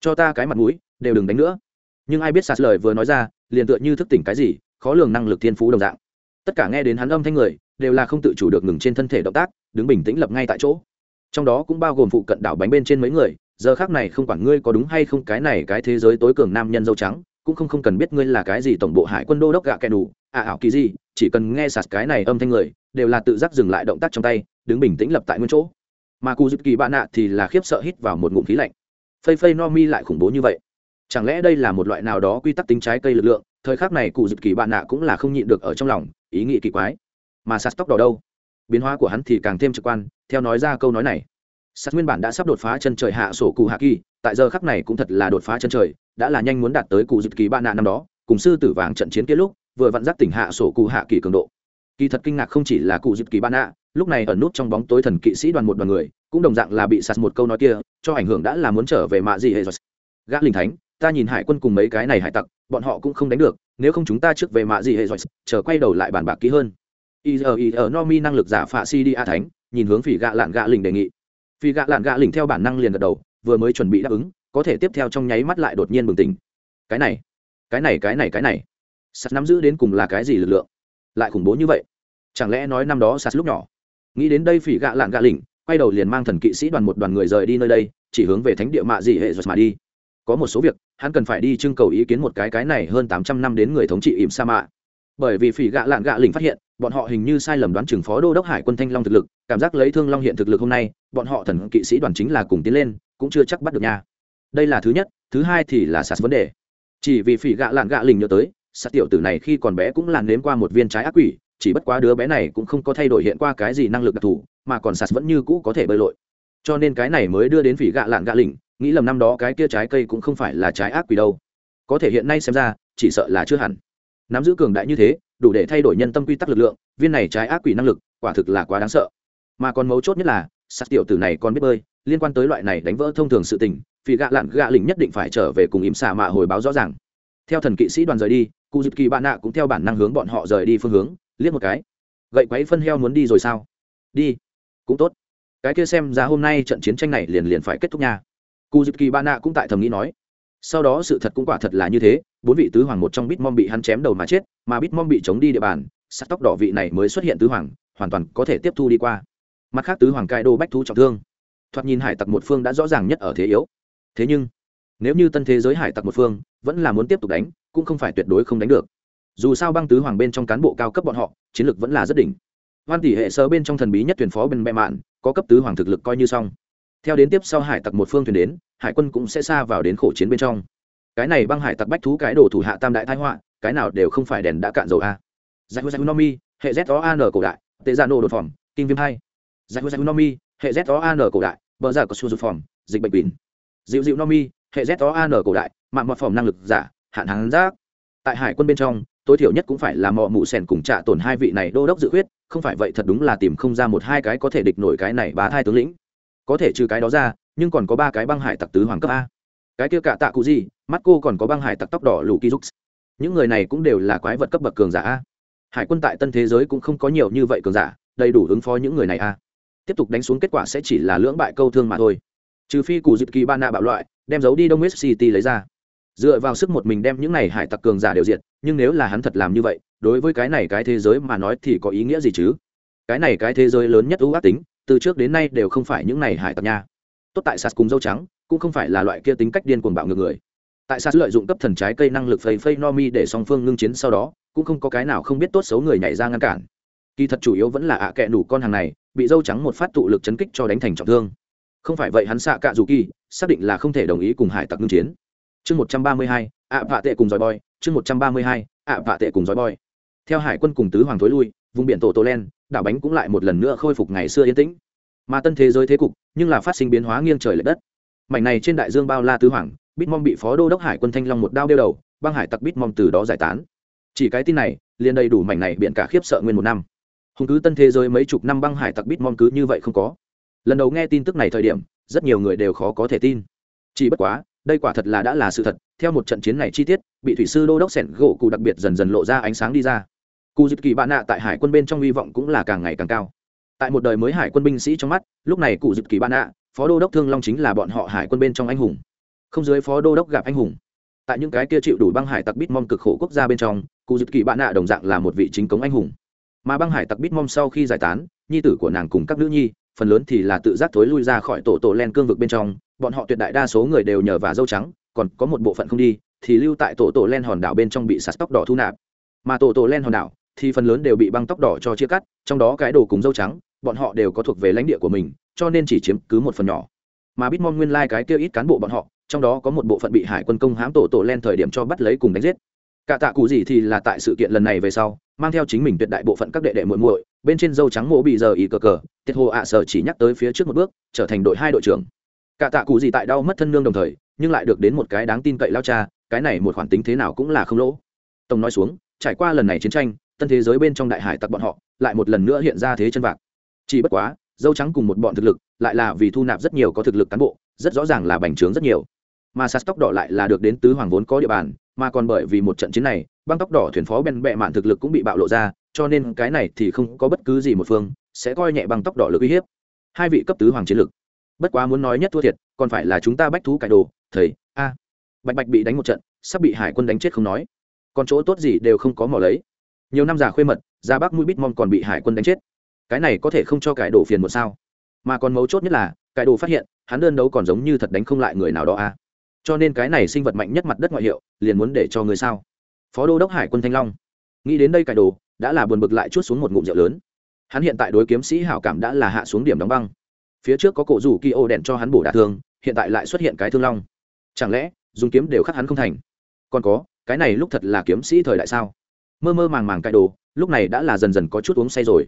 Cho ta cái mặt mũi, đều đừng đánh nữa. Nhưng ai biết sas lời vừa nói ra, liền tựa như thức tỉnh cái gì, khó lường năng lực thiên phú đồng dạng tất cả nghe đến hắn âm thanh người, đều là không tự chủ được ngừng trên thân thể động tác, đứng bình tĩnh lập ngay tại chỗ. Trong đó cũng bao gồm phụ cận đảo bánh bên trên mấy người, giờ khác này không quản ngươi có đúng hay không cái này cái thế giới tối cường nam nhân dâu trắng, cũng không không cần biết ngươi là cái gì tổng bộ hải quân đô đốc gạ kẻ đủ à ảo kỳ gì, chỉ cần nghe sạt cái này âm thanh người, đều là tự giác dừng lại động tác trong tay, đứng bình tĩnh lập tại nguyên chỗ. Mà cù dịp kỳ bạn nạ thì là khiếp sợ hít vào một ngụm khí lạnh. Phây phây no mi lại khủng bố như vậy. Chẳng lẽ đây là một loại nào đó quy tắc tính trái cây lực lượng? Thời khắc này cụ dịp kỳ bạn nạ cũng là không nhịn được ở trong lòng ý nghĩ kỳ quái. Mà sạt tóc đỏ đâu? Biến hóa của hắn thì càng thêm trực quan, theo nói ra câu nói này. Sạt nguyên bản đã sắp đột phá chân trời hạ sổ cụ hạ kỳ, tại giờ khắc này cũng thật là đột phá chân trời, đã là nhanh muốn đạt tới cụ dịp kỳ ba nạn năm đó, cùng sư tử vàng trận chiến kia lúc, vừa vặn giác tỉnh hạ sổ cụ hạ kỳ cường độ. Kỳ thật kinh ngạc không chỉ là cụ dịp kỳ ba nạ, lúc này ở nút trong bóng tối thần kỵ sĩ đoàn một đoàn người, cũng đồng dạng là bị sạt một câu nói kia, cho ảnh hưởng đã là muốn trở về mạ gì hệ rồi. Gã linh thánh, ta nhìn hải quân cùng mấy cái này hải tặc, bọn họ cũng không đánh được nếu không chúng ta trước về mạ gì hệ rồi chờ quay đầu lại bàn bạc kỹ hơn. Y giờ y ở no mi năng lực giả phạ si đi a thánh, nhìn hướng phỉ gạ lạn gạ lình đề nghị. Phỉ gạ lạn gạ lình theo bản năng liền gật đầu, vừa mới chuẩn bị đáp ứng, có thể tiếp theo trong nháy mắt lại đột nhiên bừng tỉnh. Cái này cái này cái này cái này. Sắt nắm giữ đến cùng là cái gì lực lượng? Lại khủng bố như vậy. Chẳng lẽ nói năm đó sạt lúc nhỏ? Nghĩ đến đây phỉ gạ lạn gạ lỉnh quay đầu liền mang thần kỵ sĩ đoàn một đoàn người rời đi nơi đây, chỉ hướng về thánh địa mạ dị hệ rồi mà đi có một số việc, hắn cần phải đi trưng cầu ý kiến một cái cái này hơn tám trăm năm đến người thống trị ỉm sa mạ. Bởi vì phỉ gạ lạn gạ lình phát hiện, bọn họ hình như sai lầm đoán chừng phó đô đốc hải quân thanh long thực lực, cảm giác lấy thương long hiện thực lực hôm nay, bọn họ thần kỵ sĩ đoàn chính là cùng tiến lên, cũng chưa chắc bắt được nha. Đây là thứ nhất, thứ hai thì là sạt vấn đề. Chỉ vì phỉ gạ lạn gạ lình nhớ tới, sạt tiểu tử này khi còn bé cũng làn nếm qua một viên trái ác quỷ, chỉ bất quá đứa bé này cũng không có thay đổi hiện qua cái gì năng lực đặc thù, mà còn sạt vẫn như cũ có thể bơi lội. Cho nên cái này mới đưa đến phỉ gạ lạn gạ lình nghĩ lầm năm đó cái kia trái cây cũng không phải là trái ác quỷ đâu. Có thể hiện nay xem ra, chỉ sợ là chưa hẳn. Nắm giữ cường đại như thế, đủ để thay đổi nhân tâm quy tắc lực lượng, viên này trái ác quỷ năng lực, quả thực là quá đáng sợ. Mà còn mấu chốt nhất là sạt tiểu tử này còn biết bơi, liên quan tới loại này đánh vỡ thông thường sự tình vì gạ lạn gạ lỉnh nhất định phải trở về cùng ìm xà mạ hồi báo rõ ràng. Theo thần kỵ sĩ đoàn rời đi, cụ dịp kỳ bạn nạ cũng theo bản năng hướng bọn họ rời đi phương hướng, liếc một cái. Gậy quấy phân heo muốn đi rồi sao? Đi. Cũng tốt. Cái kia xem ra hôm nay trận chiến tranh này liền liền phải kết thúc nha cụ dịp kỳ ba nạ cũng tại thầm nghĩ nói, sau đó sự thật cũng quả thật là như thế, bốn vị tứ hoàng một trong bít mom bị hắn chém đầu mà chết, mà bít mom bị chống đi địa bàn, sắc tóc đỏ vị này mới xuất hiện tứ hoàng, hoàn toàn có thể tiếp thu đi qua. Mặt khác tứ hoàng cai đô bách thú trọng thương. Thoạt nhìn hải tặc một phương đã rõ ràng nhất ở thế yếu. Thế nhưng, nếu như tân thế giới hải tặc một phương vẫn là muốn tiếp tục đánh, cũng không phải tuyệt đối không đánh được. Dù sao băng tứ hoàng bên trong cán bộ cao cấp bọn họ, chiến lược vẫn là rất đỉnh. Hoan tỷ hệ sơ bên trong thần bí nhất tuyển phó bên bệ mạn, có cấp tứ hoàng thực lực coi như xong theo đến tiếp sau hải tặc một phương thuyền đến, hải quân cũng sẽ xa vào đến khổ chiến bên trong. Cái này băng hải tặc bách thú cái đồ thủ hạ tam đại thái họa, cái nào đều không phải đèn đã cạn dầu a. Giải hữu giải nomi, hệ z o an cổ đại, tệ gia nô đột phòng kinh viêm hai. Giải hữu giải nomi, hệ z o an cổ đại, bờ giả có su dược phòng dịch bệnh bỉn. Dịu dịu nomi, hệ z o an cổ đại, mạng mọt phòng năng lực giả, hạn hán giác. Tại hải quân bên trong, tối thiểu nhất cũng phải là mọ mụ sèn cùng trả tổn hai vị này đô đốc dự huyết không phải vậy thật đúng là tìm không ra một hai cái có thể địch nổi cái này bá hai tướng lĩnh có thể trừ cái đó ra, nhưng còn có ba cái băng hải tặc tứ hoàng cấp a. Cái kia cả tạ cụ gì, mắt cô còn có băng hải tặc tóc đỏ lù ký những người này cũng đều là quái vật cấp bậc cường giả a. Hải quân tại tân thế giới cũng không có nhiều như vậy cường giả, đầy đủ ứng phó những người này a. Tiếp tục đánh xuống kết quả sẽ chỉ là lưỡng bại câu thương mà thôi. Trừ phi cụ dịp kỳ ba nạ bạo loại, đem giấu đi đông west city lấy ra. Dựa vào sức một mình đem những này hải tặc cường giả đều diệt, nhưng nếu là hắn thật làm như vậy, đối với cái này cái thế giới mà nói thì có ý nghĩa gì chứ? Cái này cái thế giới lớn nhất ưu ác tính từ trước đến nay đều không phải những này hải tặc nha. Tốt tại sạt cùng dâu trắng, cũng không phải là loại kia tính cách điên cuồng bạo ngược người. Tại sạt lợi dụng cấp thần trái cây năng lực phây phây no mi để song phương ngưng chiến sau đó, cũng không có cái nào không biết tốt xấu người nhảy ra ngăn cản. Kỳ thật chủ yếu vẫn là ạ à kẹ nủ con hàng này, bị dâu trắng một phát tụ lực chấn kích cho đánh thành trọng thương. Không phải vậy hắn xạ cạ dù kỳ, xác định là không thể đồng ý cùng hải tặc ngưng chiến. Chương một trăm ba mươi hai, ạ vạ tệ cùng dòi boy, chương một trăm ba mươi hai, ạ vạ tệ cùng dòi boy. Theo hải quân cùng tứ hoàng thối lui vùng biển tổ tô len, đảo bánh cũng lại một lần nữa khôi phục ngày xưa yên tĩnh. Mà tân thế giới thế cục, nhưng là phát sinh biến hóa nghiêng trời l ệ đất. Mảnh này trên đại dương bao la tứ hoàng bitmom bị phó đô đốc hải quân thanh long một đao đeo đầu, băng hải tặc bitmom từ đó giải tán. Chỉ cái tin này, liền đầy đủ mảnh này biện cả khiếp sợ nguyên một năm. Hùng cứ tân thế giới mấy chục năm băng hải tặc bitmom cứ như vậy không có. Lần đầu nghe tin tức này thời điểm, rất nhiều người đều khó có thể tin. Chỉ bất quá, đây quả thật là đã là sự thật, theo một trận chiến này chi tiết, bị thủy sư đô đốc sẻn gỗ cụ đặc biệt dần dần lộ ra ánh sáng đi ra cụ dịp kỳ bạn nạ tại hải quân bên trong hy vọng cũng là càng ngày càng cao. Tại một đời mới hải quân binh sĩ trong mắt, lúc này cụ dịp kỳ bạn nạ, phó đô đốc thương long chính là bọn họ hải quân bên trong anh hùng. Không dưới phó đô đốc gặp anh hùng. Tại những cái kia chịu đủ băng hải tặc bít mong cực khổ quốc gia bên trong, cụ dịp kỳ bạn nạ đồng dạng là một vị chính cống anh hùng. Mà băng hải tặc bít mong sau khi giải tán, nhi tử của nàng cùng các nữ nhi, phần lớn thì là tự giác thối lui ra khỏi tổ tổ len cương vực bên trong, bọn họ tuyệt đại đa số người đều nhờ vào dâu trắng, còn có một bộ phận không đi, thì lưu tại tổ tổ len hòn đảo bên trong bị sạt tóc đỏ thu nạp. Mà tổ tổ len hòn đảo thì phần lớn đều bị băng tóc đỏ cho chia cắt, trong đó cái đồ cùng dâu trắng, bọn họ đều có thuộc về lãnh địa của mình, cho nên chỉ chiếm cứ một phần nhỏ. Mà bitmon nguyên lai、like、cái kia ít cán bộ bọn họ, trong đó có một bộ phận bị hải quân công hãm tổ tổ len thời điểm cho bắt lấy cùng đánh giết. Cả tạ cụ gì thì là tại sự kiện lần này về sau, mang theo chính mình tuyệt đại bộ phận các đệ đệ muội muội, bên trên dâu trắng mộ bị giờ ý cờ cờ tiết hồ ạ sở chỉ nhắc tới phía trước một bước, trở thành đội hai đội trưởng. Cả tạ cụ gì tại đau mất thân nương đồng thời, nhưng lại được đến một cái đáng tin cậy lao cha, cái này một khoản tính thế nào cũng là không lỗ. Tổng nói xuống, trải qua lần này chiến tranh tân thế giới bên trong đại hải tặc bọn họ lại một lần nữa hiện ra thế chân vạc. Chỉ bất quá, dâu trắng cùng một bọn thực lực lại là vì thu nạp rất nhiều có thực lực cán bộ, rất rõ ràng là bành trướng rất nhiều. Mà sạt tóc đỏ lại là được đến tứ hoàng vốn có địa bàn, mà còn bởi vì một trận chiến này, băng tóc đỏ thuyền phó bèn bẹ mạn thực lực cũng bị bạo lộ ra, cho nên cái này thì không có bất cứ gì một phương sẽ coi nhẹ băng tóc đỏ lực uy hiếp. Hai vị cấp tứ hoàng chiến lực. Bất quá muốn nói nhất thua thiệt, còn phải là chúng ta bách thú cải đồ, thầy, a. Bạch bạch bị đánh một trận, sắp bị hải quân đánh chết không nói. Còn chỗ tốt gì đều không có mỏ lấy nhiều năm già khuê mật ra bắc mũi bít mong còn bị hải quân đánh chết. Cái này có thể không cho cải đồ phiền một sao? Mà còn mấu chốt nhất là, cải đồ phát hiện, hắn đơn đấu còn giống như thật đánh không lại người nào đó a. Cho nên cái này sinh vật mạnh nhất mặt đất ngoại hiệu, liền muốn để cho người sao? Phó đô đốc hải quân thanh long. Nghĩ đến đây cải đồ, đã là buồn bực lại chút xuống một ngụm rượu lớn. Hắn hiện tại đối kiếm sĩ hảo cảm đã là hạ xuống điểm đóng băng. Phía trước có cổ rủ kỳ ô đèn cho hắn bổ đả thương, hiện tại lại xuất hiện cái thương long. Chẳng lẽ, dùng kiếm đều khắc hắn không thành? Còn có, cái này lúc thật là kiếm sĩ thời đại sao? Mơ mơ màng màng cãi đồ, lúc này đã là dần dần có chút uống say rồi.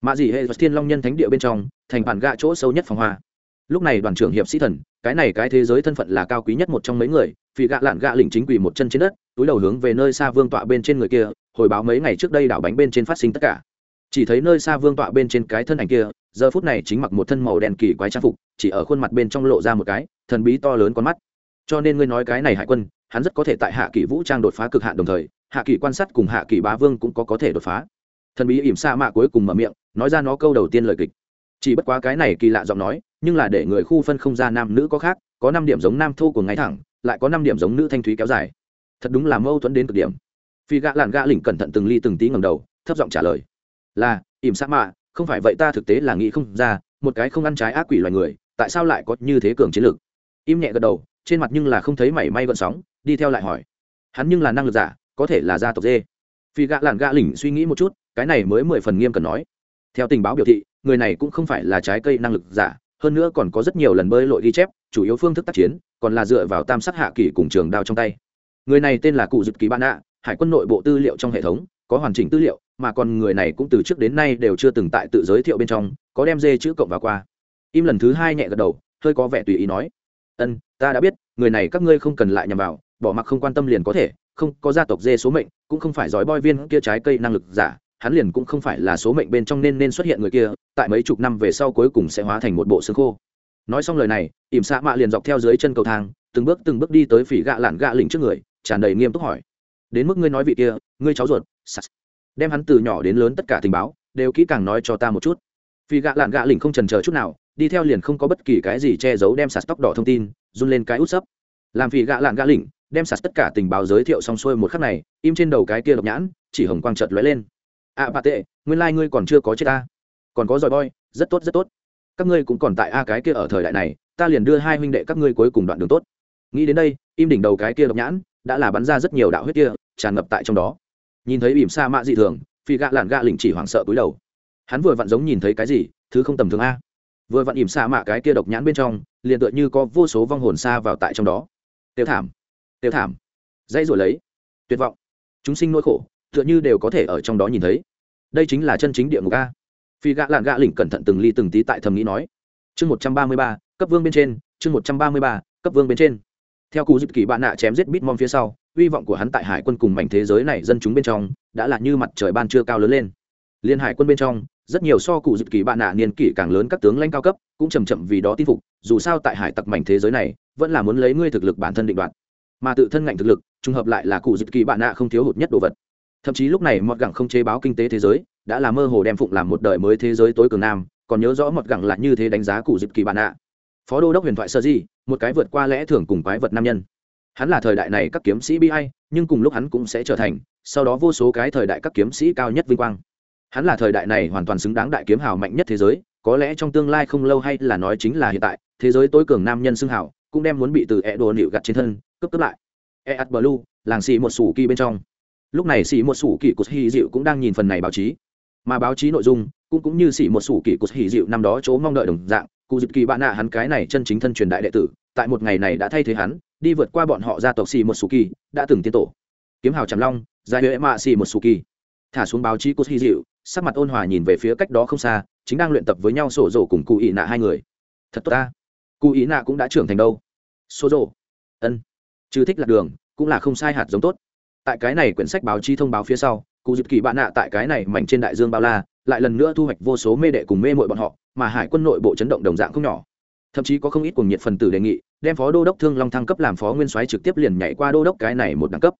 Mạ dị hệ thiên long nhân thánh địa bên trong, thành bản gạ chỗ sâu nhất phòng hoa. Lúc này đoàn trưởng hiệp sĩ thần, cái này cái thế giới thân phận là cao quý nhất một trong mấy người vì gạ lạn gạ lỉnh chính quỳ một chân trên đất, túi đầu hướng về nơi xa vương tọa bên trên người kia, hồi báo mấy ngày trước đây đảo bánh bên trên phát sinh tất cả. Chỉ thấy nơi xa vương tọa bên trên cái thân ảnh kia, giờ phút này chính mặc một thân màu đen kỳ quái trang phục, chỉ ở khuôn mặt bên trong lộ ra một cái, thần bí to lớn con mắt. Cho nên ngươi nói cái này hải quân, hắn rất có thể tại hạ kỷ vũ trang đột phá cực hạn đồng thời hạ kỳ quan sát cùng hạ kỳ bá vương cũng có có thể đột phá. Thần bí ỉm sa mạ cuối cùng mở miệng, nói ra nó câu đầu tiên lời kịch. Chỉ bất quá cái này kỳ lạ giọng nói, nhưng là để người khu phân không ra nam nữ có khác, có năm điểm giống nam thu của ngay thẳng, lại có năm điểm giống nữ thanh thúy kéo dài. Thật đúng là mâu thuẫn đến cực điểm. Phi gạ lạn gạ lỉnh cẩn thận từng ly từng tí ngầm đầu, thấp giọng trả lời. Là, ỉm sa mạ, không phải vậy ta thực tế là nghĩ không ra, một cái không ăn trái ác quỷ loài người, tại sao lại có như thế cường chiến lược im nhẹ gật đầu, trên mặt nhưng là không thấy mảy may gợn sóng, đi theo lại hỏi. Hắn nhưng là năng lực giả có thể là gia tộc dê. Phi gạ lạn gạ lỉnh suy nghĩ một chút, cái này mới mười phần nghiêm cần nói. Theo tình báo biểu thị, người này cũng không phải là trái cây năng lực giả, hơn nữa còn có rất nhiều lần bơi lội ghi chép, chủ yếu phương thức tác chiến, còn là dựa vào tam sắc hạ kỳ cùng trường đao trong tay. Người này tên là cụ dực kỳ ban ạ hải quân nội bộ tư liệu trong hệ thống, có hoàn chỉnh tư liệu, mà còn người này cũng từ trước đến nay đều chưa từng tại tự giới thiệu bên trong, có đem dê chữ cộng vào qua. Im lần thứ hai nhẹ gật đầu, hơi có vẻ tùy ý nói, ân, ta đã biết, người này các ngươi không cần lại nhằm vào, bỏ mặc không quan tâm liền có thể không có gia tộc dê số mệnh, cũng không phải giỏi boy viên kia trái cây năng lực giả, hắn liền cũng không phải là số mệnh bên trong nên nên xuất hiện người kia, tại mấy chục năm về sau cuối cùng sẽ hóa thành một bộ xương khô. Nói xong lời này, ỉm xạ mạ liền dọc theo dưới chân cầu thang, từng bước từng bước đi tới phỉ gạ lạn gạ lỉnh trước người, tràn đầy nghiêm túc hỏi. Đến mức ngươi nói vị kia, ngươi cháu ruột sas. đem hắn từ nhỏ đến lớn tất cả tình báo, đều kỹ càng nói cho ta một chút. Phỉ gạ lạn gạ lỉnh không trần chờ chút nào, đi theo liền không có bất kỳ cái gì che giấu đem sạt tóc đỏ thông tin, run lên cái út sấp. Làm phỉ gạ lạn gạ lỉnh đem sạt tất cả tình báo giới thiệu xong xuôi một khắc này im trên đầu cái kia độc nhãn chỉ hồng quang chợt lóe lên. A à, bà tệ nguyên lai、like、ngươi còn chưa có chết ta. Còn có giỏi boy rất tốt rất tốt. Các ngươi cũng còn tại a cái kia ở thời đại này ta liền đưa hai huynh đệ các ngươi cuối cùng đoạn đường tốt. Nghĩ đến đây im đỉnh đầu cái kia độc nhãn đã là bắn ra rất nhiều đạo huyết kia tràn ngập tại trong đó. Nhìn thấy ỉm sa mạ dị thường phi gạ lạn gạ lỉnh chỉ hoảng sợ cúi đầu. Hắn vừa vặn giống nhìn thấy cái gì thứ không tầm thường a. Vừa vặn ỉm sa mạ cái kia độc nhãn bên trong liền tựa như có vô số vong hồn xa vào tại trong đó. Tiêu thảm tiêu thảm. Dãy rồi lấy. Tuyệt vọng. Chúng sinh nỗi khổ, tựa như đều có thể ở trong đó nhìn thấy. Đây chính là chân chính địa ngục a. Phi gạ lạn gạ lỉnh cẩn thận từng ly từng tí tại thầm nghĩ nói. Chương một trăm ba mươi ba, cấp vương bên trên, chương một trăm ba mươi ba, cấp vương bên trên. Theo cụ dịp kỳ bạn nạ chém giết bitmom phía sau, hy vọng của hắn tại hải quân cùng mảnh thế giới này dân chúng bên trong, đã là như mặt trời ban trưa cao lớn lên. Liên hải quân bên trong, rất nhiều so cụ dịp kỳ bạn nạ niên kỷ càng lớn các tướng lãnh cao cấp, cũng chầm chậm vì đó tin phục, dù sao tại hải tặc mảnh thế giới này, vẫn là muốn lấy ngươi thực lực bản thân định đoạt mà tự thân ngạnh thực lực, trùng hợp lại là cụ dịp kỳ bạn nạ không thiếu hụt nhất đồ vật. Thậm chí lúc này mọt gẳng không chế báo kinh tế thế giới, đã là mơ hồ đem phụng làm một đời mới thế giới tối cường nam, còn nhớ rõ mọt gẳng là như thế đánh giá cụ dịp kỳ bạn nạ phó đô đốc huyền thoại sơ di, một cái vượt qua lẽ thường cùng quái vật nam nhân. Hắn là thời đại này các kiếm sĩ bi hay nhưng cùng lúc hắn cũng sẽ trở thành, sau đó vô số cái thời đại các kiếm sĩ cao nhất vinh quang. Hắn là thời đại này hoàn toàn xứng đáng đại kiếm hào mạnh nhất thế giới, có lẽ trong tương lai không lâu hay là nói chính là hiện tại, thế giới tối cường nam nhân xưng hào, cũng đem muốn bị từ e đồ nịu gặt trên thân cấp cướp lại. E at blue, làng xì một sủ kỳ bên trong. Lúc này xì một sủ kỳ của hy dịu cũng đang nhìn phần này báo chí. Mà báo chí nội dung cũng cũng như xì một sủ kỳ của hy dịu năm đó chỗ mong đợi đồng dạng, cụ dịp kỳ bạn nạ hắn cái này chân chính thân truyền đại đệ tử, tại một ngày này đã thay thế hắn, đi vượt qua bọn họ gia tộc xì một sủ kỳ, đã từng tiến tổ. Kiếm hào trầm long dài huệ mạ xì một sủ kỳ. Thả xuống báo chí của hy dịu sắc mặt ôn hòa nhìn về phía cách đó không xa, chính đang luyện tập với nhau sổ rổ cùng cụ ị nạ hai người. Thật tốt ta. Cụ ị nạ cũng đã trưởng thành đâu. Sổ rổ. Ân trừ thích lạc đường, cũng là không sai hạt giống tốt. Tại cái này quyển sách báo chí thông báo phía sau, cụ dịp kỳ bạn nạ tại cái này mảnh trên đại dương bao la, lại lần nữa thu hoạch vô số mê đệ cùng mê mội bọn họ, mà hải quân nội bộ chấn động đồng dạng không nhỏ. Thậm chí có không ít cùng nhiệt phần tử đề nghị, đem phó đô đốc thương long thăng cấp làm phó nguyên soái trực tiếp liền nhảy qua đô đốc cái này một đẳng cấp.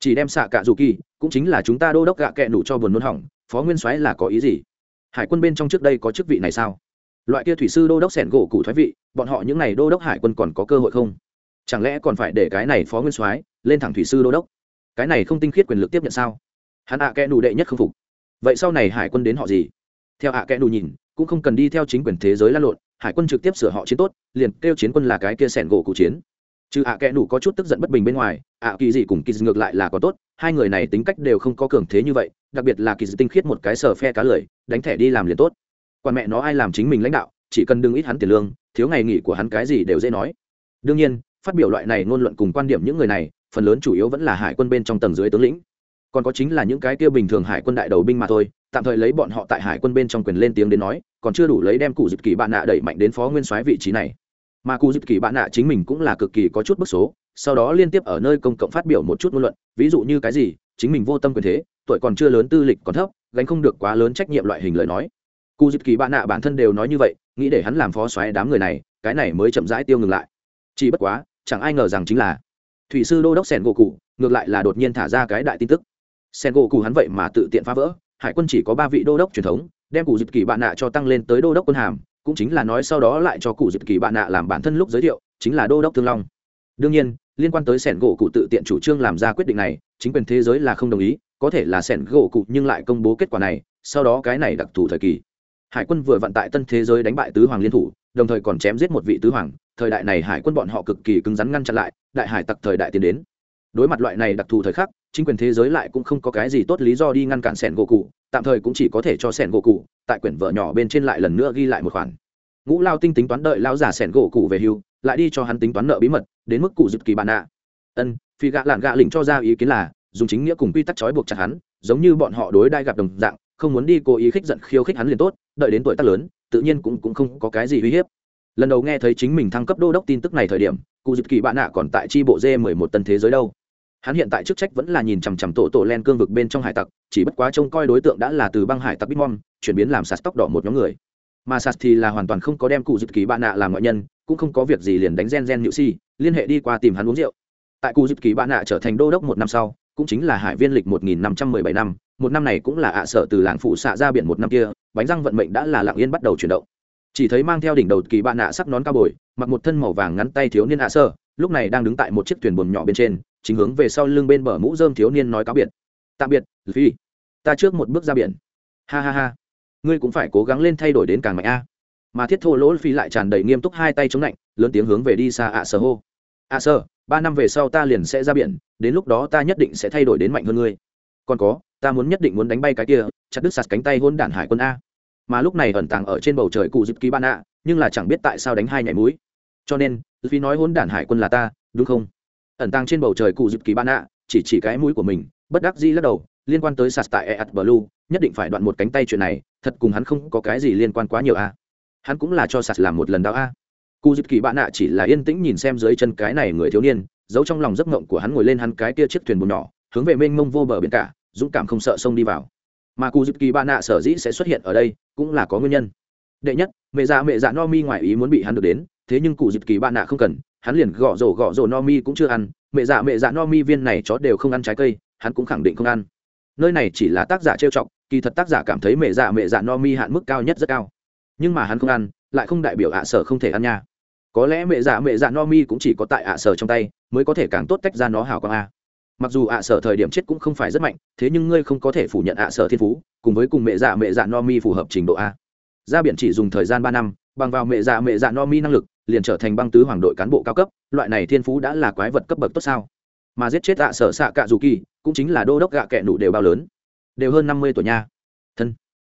Chỉ đem xạ cả dù kỳ, cũng chính là chúng ta đô đốc gạ kẹ đủ cho buồn nôn hỏng, phó nguyên soái là có ý gì? Hải quân bên trong trước đây có chức vị này sao? Loại kia thủy sư đô đốc sẻn gỗ cụ thoái vị, bọn họ những n à y đô đốc hải quân còn có cơ hội không? Chẳng lẽ còn phải để cái này phó nguyên soái lên thẳng thủy sư đô đốc? Cái này không tinh khiết quyền lực tiếp nhận sao? Hắn ạ à kẽ nù đệ nhất không phục. Vậy sau này hải quân đến họ gì? Theo ạ à kẽ nù nhìn, cũng không cần đi theo chính quyền thế giới lan lộn, hải quân trực tiếp sửa họ chiến tốt, liền kêu chiến quân là cái kia sẻn gỗ cụ chiến. Trừ ạ kẽ nù có chút tức giận bất bình bên ngoài, ạ kỳ gì cùng kỳ ngược lại là có tốt, hai người này tính cách đều không có cường thế như vậy, đặc biệt là kỳ tinh khiết một cái sờ phe cá lười, đánh thẻ đi làm liền tốt. Quan mẹ nó ai làm chính mình lãnh đạo, chỉ cần đừng ít hắn tiền lương, thiếu ngày nghỉ của hắn cái gì đều dễ nói. Đương nhiên phát biểu loại này ngôn luận cùng quan điểm những người này, phần lớn chủ yếu vẫn là hải quân bên trong tầng dưới tướng lĩnh. Còn có chính là những cái kia bình thường hải quân đại đầu binh mà thôi, tạm thời lấy bọn họ tại hải quân bên trong quyền lên tiếng đến nói, còn chưa đủ lấy đem cụ dịp kỳ bạn nạ đẩy mạnh đến phó nguyên soái vị trí này. Mà cụ dịp kỳ bạn nạ chính mình cũng là cực kỳ có chút bức số, sau đó liên tiếp ở nơi công cộng phát biểu một chút ngôn luận, ví dụ như cái gì, chính mình vô tâm quyền thế, tuổi còn chưa lớn tư lịch còn thấp, gánh không được quá lớn trách nhiệm loại hình lời nói. Cụ dịp kỳ bạn nạ bản thân đều nói như vậy, nghĩ để hắn làm phó xoáy đám người này, cái này mới chậm rãi tiêu ngừng lại chỉ bất quá, chẳng ai ngờ rằng chính là thủy sư đô đốc sẻn gỗ cụ, ngược lại là đột nhiên thả ra cái đại tin tức. Sen gỗ cụ hắn vậy mà tự tiện phá vỡ, hải quân chỉ có ba vị đô đốc truyền thống, đem cụ dịp kỳ bạn nạ cho tăng lên tới đô đốc quân hàm, cũng chính là nói sau đó lại cho cụ dịp kỳ bạn nạ làm bản thân lúc giới thiệu, chính là đô đốc thương long. Đương nhiên, liên quan tới sẻn gỗ cụ tự tiện chủ trương làm ra quyết định này, chính quyền thế giới là không đồng ý, có thể là sẻn gỗ cụ nhưng lại công bố kết quả này, sau đó cái này đặc thù thời kỳ. Hải quân vừa vận tại tân thế giới đánh bại tứ hoàng liên thủ, đồng thời còn chém giết một vị tứ hoàng thời đại này hải quân bọn họ cực kỳ cứng rắn ngăn chặn lại, đại hải tặc thời đại tiến đến. Đối mặt loại này đặc thù thời khắc, chính quyền thế giới lại cũng không có cái gì tốt lý do đi ngăn cản sẻn gỗ cụ, tạm thời cũng chỉ có thể cho sẻn gỗ cụ, tại quyển vợ nhỏ bên trên lại lần nữa ghi lại một khoản. Ngũ lao tinh tính toán đợi lao giả sẻn gỗ cụ về hưu, lại đi cho hắn tính toán nợ bí mật, đến mức cụ dịp kỳ bạn ạ. Ân, phi gạ lạn gạ lỉnh cho ra ý kiến là, dùng chính nghĩa cùng quy tắc trói buộc chặt hắn, giống như bọn họ đối đai gặp đồng dạng, không muốn đi cố ý khích giận khiêu khích hắn liền tốt, đợi đến tuổi tác lớn, tự nhiên cũng cũng không có cái gì uy hiếp lần đầu nghe thấy chính mình thăng cấp đô đốc tin tức này thời điểm, cụ dịp kỳ bạn nạ còn tại tri bộ d mười một tân thế giới đâu. Hắn hiện tại chức trách vẫn là nhìn chằm chằm tổ tổ len cương vực bên trong hải tặc, chỉ bất quá trông coi đối tượng đã là từ băng hải tặc bitmom chuyển biến làm sạt tóc đỏ một nhóm người. Mà sạt thì là hoàn toàn không có đem cụ dịp kỳ bạn nạ làm ngoại nhân, cũng không có việc gì liền đánh gen gen nhự si, liên hệ đi qua tìm hắn uống rượu. Tại cụ dịp kỳ bạn nạ trở thành đô đốc một năm sau, cũng chính là hải viên lịch một nghìn năm trăm mười bảy năm, một năm này cũng là ạ à sở từ làng phụ xạ ra biển một năm kia, bánh răng vận mệnh đã là lặng yên bắt đầu chuyển động chỉ thấy mang theo đỉnh đầu kỳ bạn nạ sắc nón cao bồi, mặc một thân màu vàng ngắn tay thiếu niên ạ sơ, lúc này đang đứng tại một chiếc thuyền buồm nhỏ bên trên, chính hướng về sau lưng bên bờ mũ dơm thiếu niên nói cáo biệt. Tạm biệt phi ta trước một bước ra biển. Ha ha ha. Ngươi cũng phải cố gắng lên thay đổi đến càng mạnh a. Mà thiết thô lỗ phi lại tràn đầy nghiêm túc hai tay chống lạnh, lớn tiếng hướng về đi xa ạ sơ hô. Ạ sơ, ba năm về sau ta liền sẽ ra biển, đến lúc đó ta nhất định sẽ thay đổi đến mạnh hơn ngươi. Còn có, ta muốn nhất định muốn đánh bay cái kia, chặt đứt sạt cánh tay hôn đản hải quân a mà lúc này ẩn tàng ở trên bầu trời cụ dịp ký ban ạ, nhưng là chẳng biết tại sao đánh hai nhảy mũi. Cho nên vì nói hôn đản hải quân là ta, đúng không? Ẩn tàng trên bầu trời cụ dịp ký ban ạ, chỉ chỉ cái mũi của mình, bất đắc dĩ lắc đầu, liên quan tới sạt tại eat blue, nhất định phải đoạn một cánh tay chuyện này, thật cùng hắn không có cái gì liên quan quá nhiều a. Hắn cũng là cho sạt làm một lần đó a. Cụ dịp kỳ bạn nạ chỉ là yên tĩnh nhìn xem dưới chân cái này người thiếu niên, giấu trong lòng giấc mộng của hắn ngồi lên hắn cái kia chiếc thuyền buồm nhỏ, hướng về mênh mông vô bờ biển cả, dũng cảm không sợ sông đi vào mà cụ dịp kỳ bạn nạ sở dĩ sẽ xuất hiện ở đây cũng là có nguyên nhân. Đệ nhất, mẹ già mẹ già no mi ngoài ý muốn bị hắn được đến, thế nhưng cụ dịp kỳ bạn nạ không cần, hắn liền gõ rổ gõ rổ no mi cũng chưa ăn. Mẹ già mẹ già no mi viên này chó đều không ăn trái cây, hắn cũng khẳng định không ăn. Nơi này chỉ là tác giả trêu chọc, kỳ thật tác giả cảm thấy mẹ già mẹ già no mi hạn mức cao nhất rất cao. Nhưng mà hắn không ăn, lại không đại biểu ạ sở không thể ăn nha. Có lẽ mẹ già mẹ già no mi cũng chỉ có tại ạ sở trong tay, mới có thể càng tốt tách ra nó hảo quang a mặc dù ạ sở thời điểm chết cũng không phải rất mạnh, thế nhưng ngươi không có thể phủ nhận ạ sở thiên phú, cùng với cùng mẹ dạ mẹ dạ no mi phù hợp trình độ a. Ra biển chỉ dùng thời gian ba năm, bằng vào mẹ dạ mẹ dạ no mi năng lực, liền trở thành băng tứ hoàng đội cán bộ cao cấp, loại này thiên phú đã là quái vật cấp bậc tốt sao? Mà giết chết ạ sở xạ cạ dù kỳ, cũng chính là đô đốc gạ kẹ nụ đều bao lớn. Đều hơn năm mươi tuổi nha. Thân.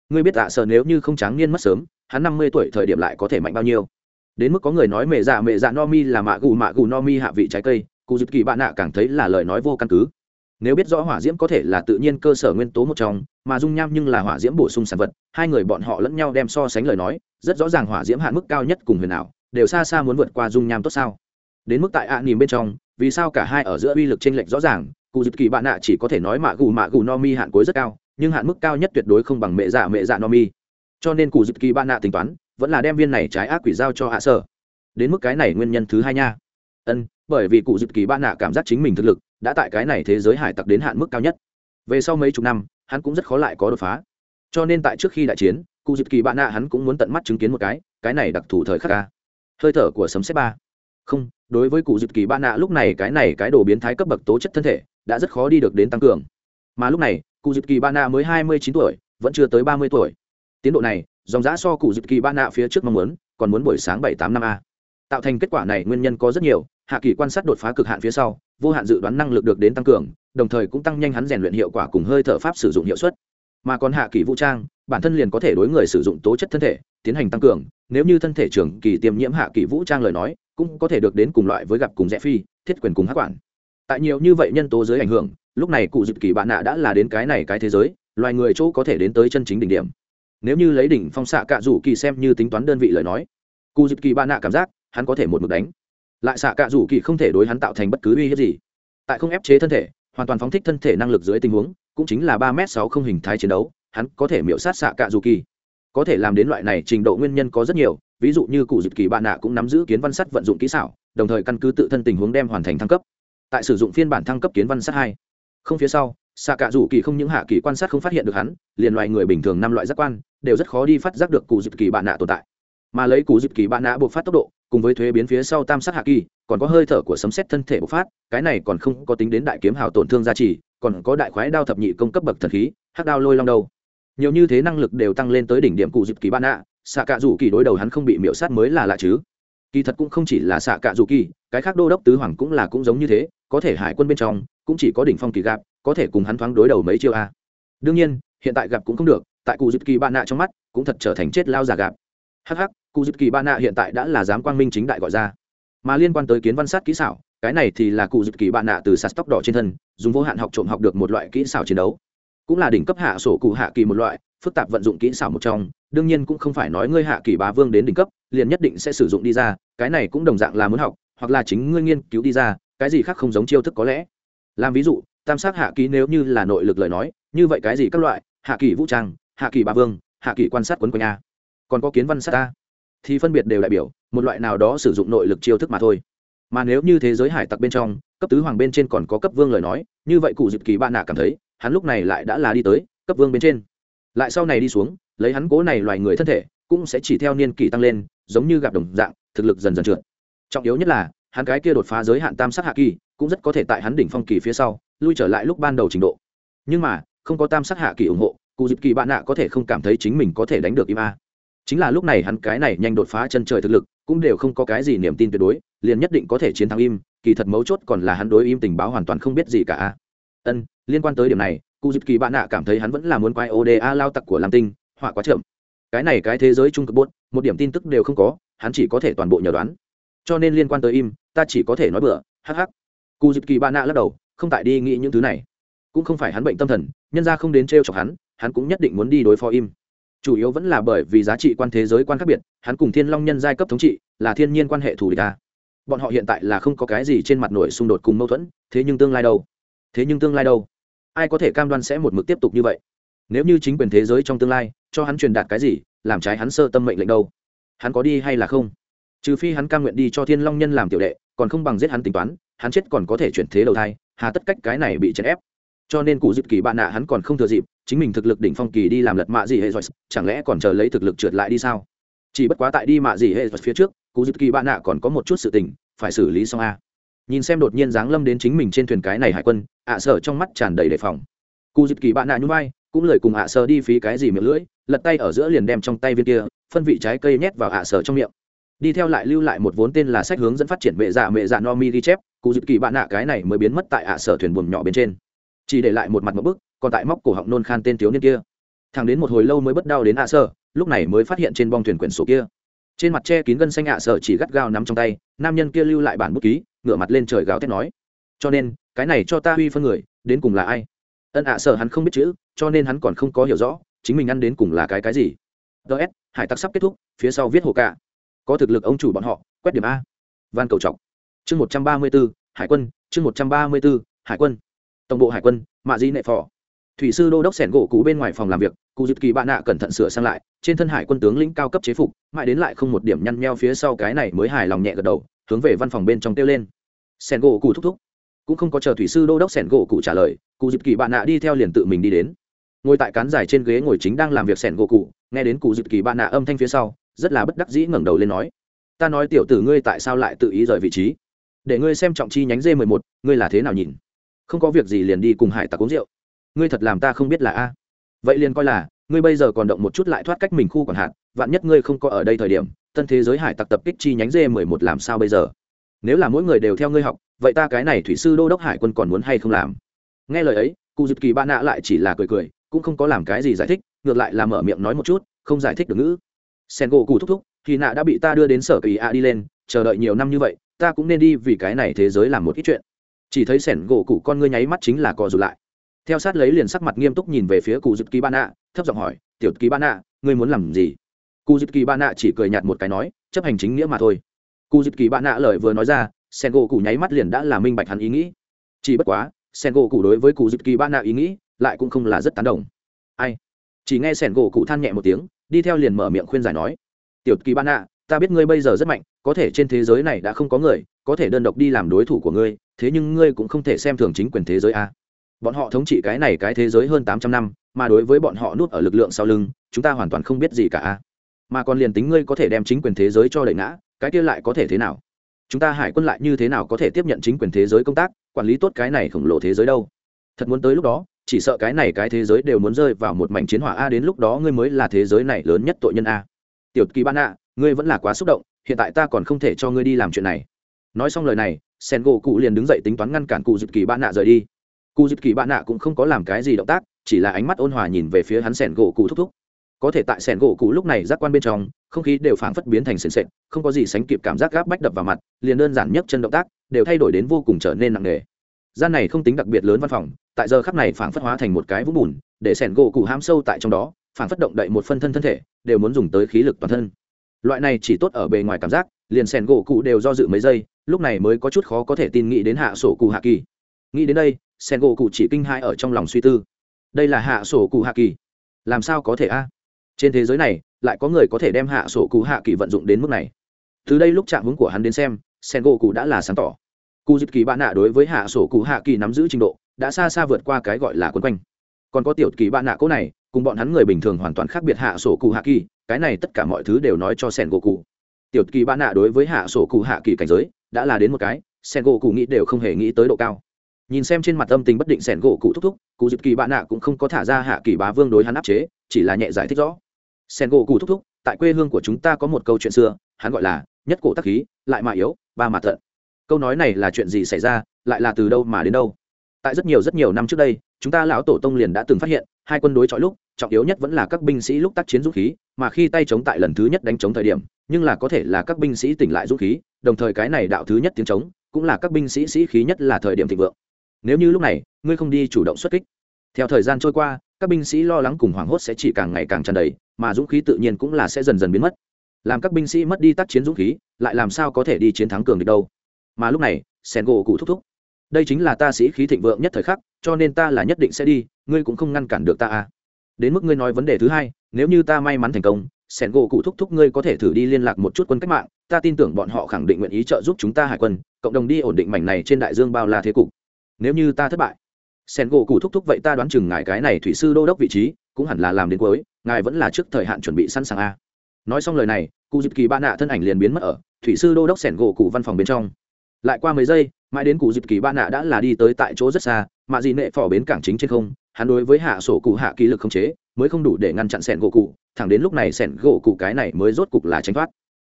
Ngươi biết ạ sở nếu như không tráng niên mất sớm, hắn năm mươi tuổi thời điểm lại có thể mạnh bao nhiêu? Đến mức có người nói mẹ dạ mẹ dạ no mi là mạ gù mạ gù no mi hạ vị trái cây cụ dịp kỳ bạn nạ càng thấy là lời nói vô căn cứ. Nếu biết rõ hỏa diễm có thể là tự nhiên cơ sở nguyên tố một trong, mà dung nham nhưng là hỏa diễm bổ sung sản vật, hai người bọn họ lẫn nhau đem so sánh lời nói, rất rõ ràng hỏa diễm hạn mức cao nhất cùng huyền ảo, đều xa xa muốn vượt qua dung nham tốt sao. Đến mức tại ạ à bên trong, vì sao cả hai ở giữa uy lực chênh lệch rõ ràng, cụ dịp kỳ bạn nạ chỉ có thể nói mạ gù mạ gù no mi hạn cuối rất cao, nhưng hạn mức cao nhất tuyệt đối không bằng mẹ dạ mẹ dạ no mi. Cho nên cụ dịp kỳ bạn nạ tính toán, vẫn là đem viên này trái ác quỷ giao cho hạ sở. Đến mức cái này nguyên nhân thứ hai nha ân, bởi vì cụ dịp kỳ bạn nạ cảm giác chính mình thực lực đã tại cái này thế giới hải tặc đến hạn mức cao nhất. Về sau mấy chục năm, hắn cũng rất khó lại có đột phá. Cho nên tại trước khi đại chiến, cụ dịp kỳ bạn nạ hắn cũng muốn tận mắt chứng kiến một cái cái này đặc thù thời khắc ca hơi thở của sấm xếp ba. Không, đối với cụ dịp kỳ bạn nạ lúc này cái này cái đồ biến thái cấp bậc tố chất thân thể đã rất khó đi được đến tăng cường. Mà lúc này, cụ dịp kỳ bạn nạ mới hai mươi chín tuổi, vẫn chưa tới ba mươi tuổi. Tiến độ này, dòng giã so cụ dịp kỳ bạn nạ phía trước mong muốn, còn muốn buổi sáng bảy tám năm a. Tạo thành kết quả này nguyên nhân có rất nhiều hạ kỳ quan sát đột phá cực hạn phía sau, vô hạn dự đoán năng lực được đến tăng cường, đồng thời cũng tăng nhanh hắn rèn luyện hiệu quả cùng hơi thở pháp sử dụng hiệu suất. Mà còn hạ kỳ vũ trang, bản thân liền có thể đối người sử dụng tố chất thân thể, tiến hành tăng cường, nếu như thân thể trưởng kỳ tiêm nhiễm hạ kỳ vũ trang lời nói, cũng có thể được đến cùng loại với gặp cùng rẽ phi thiết quyền cùng hát quản. Tại nhiều như vậy nhân tố dưới ảnh hưởng, lúc này cụ dịp kỳ bạn nạ đã là đến cái này cái thế giới, loài người chỗ có thể đến tới chân chính đỉnh điểm. Nếu như lấy đỉnh phong xạ cạ rủ kỳ xem như tính toán đơn vị lời nói, cụ dịp kỳ bạn nạ cảm giác, hắn có thể một mực đánh lại xạ cạ rủ kỳ không thể đối hắn tạo thành bất cứ uy hiếp gì. Tại không ép chế thân thể, hoàn toàn phóng thích thân thể năng lực dưới tình huống, cũng chính là ba m sáu không hình thái chiến đấu, hắn có thể miễu sát xạ cạ rủ kỳ. Có thể làm đến loại này trình độ nguyên nhân có rất nhiều, ví dụ như cụ dịp kỳ bạn nạ cũng nắm giữ kiến văn sắt vận dụng kỹ xảo, đồng thời căn cứ tự thân tình huống đem hoàn thành thăng cấp. Tại sử dụng phiên bản thăng cấp kiến văn sắt hai. Không phía sau, xạ cạ rủ kỳ không những hạ kỳ quan sát không phát hiện được hắn, liền loại người bình thường năm loại giác quan, đều rất khó đi phát giác được cụ dịp kỳ bạn nạ tồn tại mà lấy cú dịp kỳ bạn nạ buộc phát tốc độ, cùng với thuế biến phía sau tam sát hạ kỳ, còn có hơi thở của sấm xét thân thể bộc phát, cái này còn không có tính đến đại kiếm hào tổn thương gia trì, còn có đại khoái đao thập nhị công cấp bậc thần khí, hắc đao lôi long đầu nhiều như thế năng lực đều tăng lên tới đỉnh điểm cụ dịp kỳ bạn nạ, xạ cạ rủ kỳ đối đầu hắn không bị miễu sát mới là lạ chứ. Kỳ thật cũng không chỉ là xạ cạ rủ kỳ, cái khác đô đốc tứ hoàng cũng là cũng giống như thế, có thể hải quân bên trong, cũng chỉ có đỉnh phong kỳ gạp có thể cùng hắn thoáng đối đầu mấy chiêu a. Đương nhiên, hiện tại gặp cũng không được, tại cụ dịp kỳ bạn nạ trong mắt, cũng thật trở thành chết lao giả gạp hắc cụ dịp kỳ ba nạ hiện tại đã là giám quang minh chính đại gọi ra. Mà liên quan tới kiến văn sát kỹ xảo, cái này thì là cụ dịp kỳ bạn nạ từ sạt tóc đỏ trên thân, dùng vô hạn học trộm học được một loại kỹ xảo chiến đấu. Cũng là đỉnh cấp hạ sổ cụ hạ kỳ một loại, phức tạp vận dụng kỹ xảo một trong, đương nhiên cũng không phải nói ngươi hạ kỳ bá vương đến đỉnh cấp, liền nhất định sẽ sử dụng đi ra, cái này cũng đồng dạng là muốn học, hoặc là chính ngươi nghiên cứu đi ra, cái gì khác không giống chiêu thức có lẽ. Làm ví dụ, tam sát hạ kỳ nếu như là nội lực lời nói, như vậy cái gì các loại, hạ kỳ vũ trang, hạ kỳ bá vương, hạ kỳ quan sát quấn quanh a. Còn có kiến văn sát ta thì phân biệt đều đại biểu, một loại nào đó sử dụng nội lực chiêu thức mà thôi. Mà nếu như thế giới hải tặc bên trong, cấp tứ hoàng bên trên còn có cấp vương lời nói, như vậy cụ dịp kỳ ba nạ cảm thấy, hắn lúc này lại đã là đi tới cấp vương bên trên. Lại sau này đi xuống, lấy hắn cố này loài người thân thể, cũng sẽ chỉ theo niên kỷ tăng lên, giống như gặp đồng dạng, thực lực dần dần trượt. Trọng yếu nhất là, hắn cái kia đột phá giới hạn tam sắc hạ kỳ, cũng rất có thể tại hắn đỉnh phong kỳ phía sau, lui trở lại lúc ban đầu trình độ. Nhưng mà, không có tam sắc hạ kỳ ủng hộ, cụ dịp kỳ bạn nạ có thể không cảm thấy chính mình có thể đánh được im a chính là lúc này hắn cái này nhanh đột phá chân trời thực lực, cũng đều không có cái gì niềm tin tuyệt đối, liền nhất định có thể chiến thắng im, kỳ thật mấu chốt còn là hắn đối im tình báo hoàn toàn không biết gì cả. Ân, liên quan tới điểm này cụ dịp kỳ bạn nạ cảm thấy hắn vẫn là muốn quay oda lao tặc của lam tinh, họa quá chậm. Cái này cái thế giới trung cực bốt một điểm tin tức đều không có, hắn chỉ có thể toàn bộ nhờ đoán. Cho nên liên quan tới im, ta chỉ có thể nói bừa, hắc hắc. Cụ dịp kỳ bạn nạ lắc đầu, không tại đi nghĩ những thứ này. Cũng không phải hắn bệnh tâm thần, nhân ra không đến t r e o chọc hắn hắn cũng nhất định muốn đi đối phó im chủ yếu vẫn là bởi vì giá trị quan thế giới quan khác biệt, hắn cùng thiên long nhân giai cấp thống trị là thiên nhiên quan hệ thù địch ta. Bọn họ hiện tại là không có cái gì trên mặt nổi xung đột cùng mâu thuẫn, thế nhưng tương lai đâu? Thế nhưng tương lai đâu? Ai có thể cam đoan sẽ một mực tiếp tục như vậy? Nếu như chính quyền thế giới trong tương lai cho hắn truyền đạt cái gì, làm trái hắn sơ tâm mệnh lệnh đâu? Hắn có đi hay là không? Trừ phi hắn cam nguyện đi cho thiên long nhân làm tiểu đệ, còn không bằng giết hắn tính toán, hắn chết còn có thể chuyển thế đầu thai, hà tất cách cái này bị chèn ép cho nên cụ dịp kỳ bạn nạ hắn còn không thừa dịp, chính mình thực lực đỉnh phong kỳ đi làm lật mạ gì hệ rồi chẳng lẽ còn chờ lấy thực lực trượt lại đi sao? Chỉ bất quá tại đi mạ gì hệ rồi phía trước, cụ dịp kỳ bạn nạ còn có một chút sự tình, phải xử lý xong a. Nhìn xem đột nhiên giáng lâm đến chính mình trên thuyền cái này hải quân, ạ sở trong mắt tràn đầy đề phòng. Cụ dịp kỳ bạn nạ nhún vai, cũng lời cùng ạ sở đi phí cái gì miệng lưỡi, lật tay ở giữa liền đem trong tay viên kia, phân vị trái cây nhét vào ạ sở trong miệng. Đi theo lại lưu lại một vốn tên là sách hướng dẫn phát triển mẹ dạ mẹ dạ no mi ghi chép, cụ dịp kỳ bạn nạ cái này mới biến mất tại ạ sở thuyền buồm nhỏ bên trên chỉ để lại một mặt một bức, còn tại móc cổ họng nôn khan tên thiếu niên kia. Thằng đến một hồi lâu mới bất đau đến ạ sở lúc này mới phát hiện trên bong thuyền quyển sổ kia. Trên mặt che kín gân xanh ạ sở chỉ gắt gao nắm trong tay, nam nhân kia lưu lại bản bút ký, ngửa mặt lên trời gào thét nói. Cho nên, cái này cho ta uy phân người, đến cùng là ai? Ân ạ sở hắn không biết chữ, cho nên hắn còn không có hiểu rõ, chính mình ăn đến cùng là cái cái gì. Ts hải tặc sắp kết thúc, phía sau viết hồ cả có thực lực ông chủ bọn họ, quét điểm a. Van cầu trọng. Chương một trăm ba mươi b ố hải quân, chương một trăm ba mươi b ố hải quân tổng bộ hải quân, mạ di nệ phò. Thủy sư đô đốc sẻn gỗ cũ bên ngoài phòng làm việc cụ dịp kỳ bạn nạ cẩn thận sửa sang lại, trên thân hải quân tướng lĩnh cao cấp chế phục, mãi đến lại không một điểm nhăn nheo phía sau cái này mới hài lòng nhẹ gật đầu, hướng về văn phòng bên trong kêu lên. Sẻn gỗ cụ thúc thúc. Cũng không có chờ thủy sư đô đốc sẻn gỗ cụ trả lời cụ dịp kỳ bạn nạ đi theo liền tự mình đi đến. Ngồi tại cán dài trên ghế ngồi chính đang làm việc sẻn gỗ cụ nghe đến cụ dịp kỳ bạn nạ âm thanh phía sau, rất là bất đắc dĩ ngẩng đầu lên nói, ta nói tiểu tử ngươi tại sao lại tự ý rời vị trí? Để ngươi xem trọng chi nhánh d mười một, ngươi là thế nào nhìn? Không có việc gì liền đi cùng hải tặc uống rượu. Ngươi thật làm ta không biết là a. Vậy liền coi là, ngươi bây giờ còn động một chút lại thoát cách mình khu còn hạn vạn nhất ngươi không có ở đây thời điểm, tân thế giới hải tặc tập kích chi nhánh dê mười một làm sao bây giờ? Nếu là mỗi người đều theo ngươi học, vậy ta cái này thủy sư đô đốc hải quân còn muốn hay không làm? Nghe lời ấy, cụ dịp kỳ ba nạ lại chỉ là cười cười, cũng không có làm cái gì giải thích, ngược lại là mở miệng nói một chút, không giải thích được ngữ. Sen gỗ cụ thúc thúc thì nạ đã bị ta đưa đến sở kỳ a đi lên, chờ đợi nhiều năm như vậy, ta cũng nên đi vì cái này thế giới làm một ít chuyện chỉ thấy sẻn gỗ cụ con ngươi nháy mắt chính là co rụt lại. Theo sát lấy liền sắc mặt nghiêm túc nhìn về phía cụ dịp kỳ ba nạ thấp giọng hỏi, tiểu kỳ ba nạ ngươi muốn làm gì? Cụ dịp kỳ ba nạ chỉ cười nhạt một cái nói, chấp hành chính nghĩa mà thôi. Cụ dịp kỳ ba nạ lời vừa nói ra sen gỗ cụ nháy mắt liền đã là minh bạch hắn ý nghĩ. Chỉ bất quá sen gỗ cụ đối với cụ dịp kỳ ba nạ ý nghĩ lại cũng không là rất tán đồng. Ai? Chỉ nghe sen gỗ cụ than nhẹ một tiếng, đi theo liền mở miệng khuyên giải nói, tiểu kỳ ba nạ ta biết ngươi bây giờ rất mạnh, có thể trên thế giới này đã không có người có thể đơn độc đi làm đối thủ của ngươi, thế nhưng ngươi cũng không thể xem thường chính quyền thế giới a. Bọn họ thống trị cái này cái thế giới hơn tám trăm năm, mà đối với bọn họ nuốt ở lực lượng sau lưng, chúng ta hoàn toàn không biết gì cả a. Mà còn liền tính ngươi có thể đem chính quyền thế giới cho đẩy ngã, cái kia lại có thể thế nào? Chúng ta hải quân lại như thế nào có thể tiếp nhận chính quyền thế giới công tác, quản lý tốt cái này khổng lồ thế giới đâu? Thật muốn tới lúc đó, chỉ sợ cái này cái thế giới đều muốn rơi vào một mảnh chiến hỏa a, đến lúc đó ngươi mới là thế giới này lớn nhất tội nhân a. Tiểu kỳ ban a, ngươi vẫn là quá xúc động, hiện tại ta còn không thể cho ngươi đi làm chuyện này nói xong lời này sen gỗ cụ liền đứng dậy tính toán ngăn cản cụ dịp kỳ bạn nạ rời đi. Cụ dịp kỳ bạn nạ cũng không có làm cái gì động tác, chỉ là ánh mắt ôn hòa nhìn về phía hắn sen gỗ cụ thúc thúc. Có thể tại sen gỗ cụ lúc này giác quan bên trong, không khí đều phảng phất biến thành sền sệt, không có gì sánh kịp cảm giác gáp bách đập vào mặt, liền đơn giản nhất chân động tác, đều thay đổi đến vô cùng trở nên nặng nề. Gian này không tính đặc biệt lớn văn phòng, tại giờ khắp này phảng phất hóa thành một cái vũng bùn, để sẻn gỗ cụ ham sâu tại trong đó, phảng phất động đậy một phân thân thân thể, đều muốn dùng tới khí lực toàn thân. Loại này chỉ tốt ở bề ngoài cảm giác, liền sẻn gỗ cụ đều do dự mấy giây lúc này mới có chút khó có thể tin nghĩ đến hạ sổ cụ hạ kỳ. Nghĩ đến đây sen gỗ cụ chỉ kinh hai ở trong lòng suy tư. Đây là hạ sổ cụ hạ kỳ. Làm sao có thể a? Trên thế giới này, lại có người có thể đem hạ sổ cụ hạ kỳ vận dụng đến mức này. Từ đây lúc chạm hướng của hắn đến xem sen gỗ cụ đã là sáng tỏ. Cụ dịp kỳ bạn nạ đối với hạ sổ cụ hạ kỳ nắm giữ trình độ, đã xa xa vượt qua cái gọi là quân quanh. Còn có tiểu kỳ bạn nạ cỗ này, cùng bọn hắn người bình thường hoàn toàn khác biệt hạ sổ cụ hạ kỳ, cái này tất cả mọi thứ đều nói cho sen gỗ cụ. Tiểu kỳ bạn nạ đối với hạ sổ cụ hạ kỳ cảnh giới đã là đến một cái, sen gỗ cụ nghĩ đều không hề nghĩ tới độ cao. Nhìn xem trên mặt âm tình bất định sẻn gỗ cụ thúc thúc, cụ dịp kỳ bạn nạ cũng không có thả ra hạ kỳ bá vương đối hắn áp chế, chỉ là nhẹ giải thích rõ. Sẻn gỗ cụ thúc thúc, tại quê hương của chúng ta có một câu chuyện xưa, hắn gọi là nhất cổ tắc khí, lại mà yếu, ba mà thận. Câu nói này là chuyện gì xảy ra, lại là từ đâu mà đến đâu? Tại rất nhiều rất nhiều năm trước đây, chúng ta lão tổ tông liền đã từng phát hiện, hai quân đối chọi lúc, trọng yếu nhất vẫn là các binh sĩ lúc tác chiến dũng khí, mà khi tay chống tại lần thứ nhất đánh chống thời điểm, nhưng là có thể là các binh sĩ tỉnh lại dũng khí, đồng thời cái này đạo thứ nhất tiếng chống, cũng là các binh sĩ sĩ khí nhất là thời điểm thịnh vượng. Nếu như lúc này, ngươi không đi chủ động xuất kích. Theo thời gian trôi qua, các binh sĩ lo lắng cùng hoảng hốt sẽ chỉ càng ngày càng tràn đầy, mà dũng khí tự nhiên cũng là sẽ dần dần biến mất. Làm các binh sĩ mất đi tác chiến dũng khí, lại làm sao có thể đi chiến thắng cường địch đâu? Mà lúc này sen gỗ cụ thúc thúc đây chính là ta sĩ khí thịnh vượng nhất thời khắc, cho nên ta là nhất định sẽ đi, ngươi cũng không ngăn cản được ta à. Đến mức ngươi nói vấn đề thứ hai, nếu như ta may mắn thành công, sẻn gỗ cụ thúc thúc ngươi có thể thử đi liên lạc một chút quân cách mạng, ta tin tưởng bọn họ khẳng định nguyện ý trợ giúp chúng ta hải quân, cộng đồng đi ổn định mảnh này trên đại dương bao la thế cục. Nếu như ta thất bại, sẻn gỗ cụ thúc thúc vậy ta đoán chừng ngài cái này thủy sư đô đốc vị trí, cũng hẳn là làm đến cuối, ngài vẫn là trước thời hạn chuẩn bị sẵn sàng a nói xong lời này, cụ dịp kỳ ba nạ thân ảnh liền biến mất ở, thủy sư đô đốc sẻn gỗ cụ văn phòng bên trong. Lại qua mấy giây mãi đến cụ dịp kỳ ba nạ đã là đi tới tại chỗ rất xa, mà gì nệ phỏ bến cảng chính trên không, hắn đối với hạ sổ cụ hạ kỳ lực không chế, mới không đủ để ngăn chặn sẻn gỗ cụ, thẳng đến lúc này sẻn gỗ cụ cái này mới rốt cục là tránh thoát.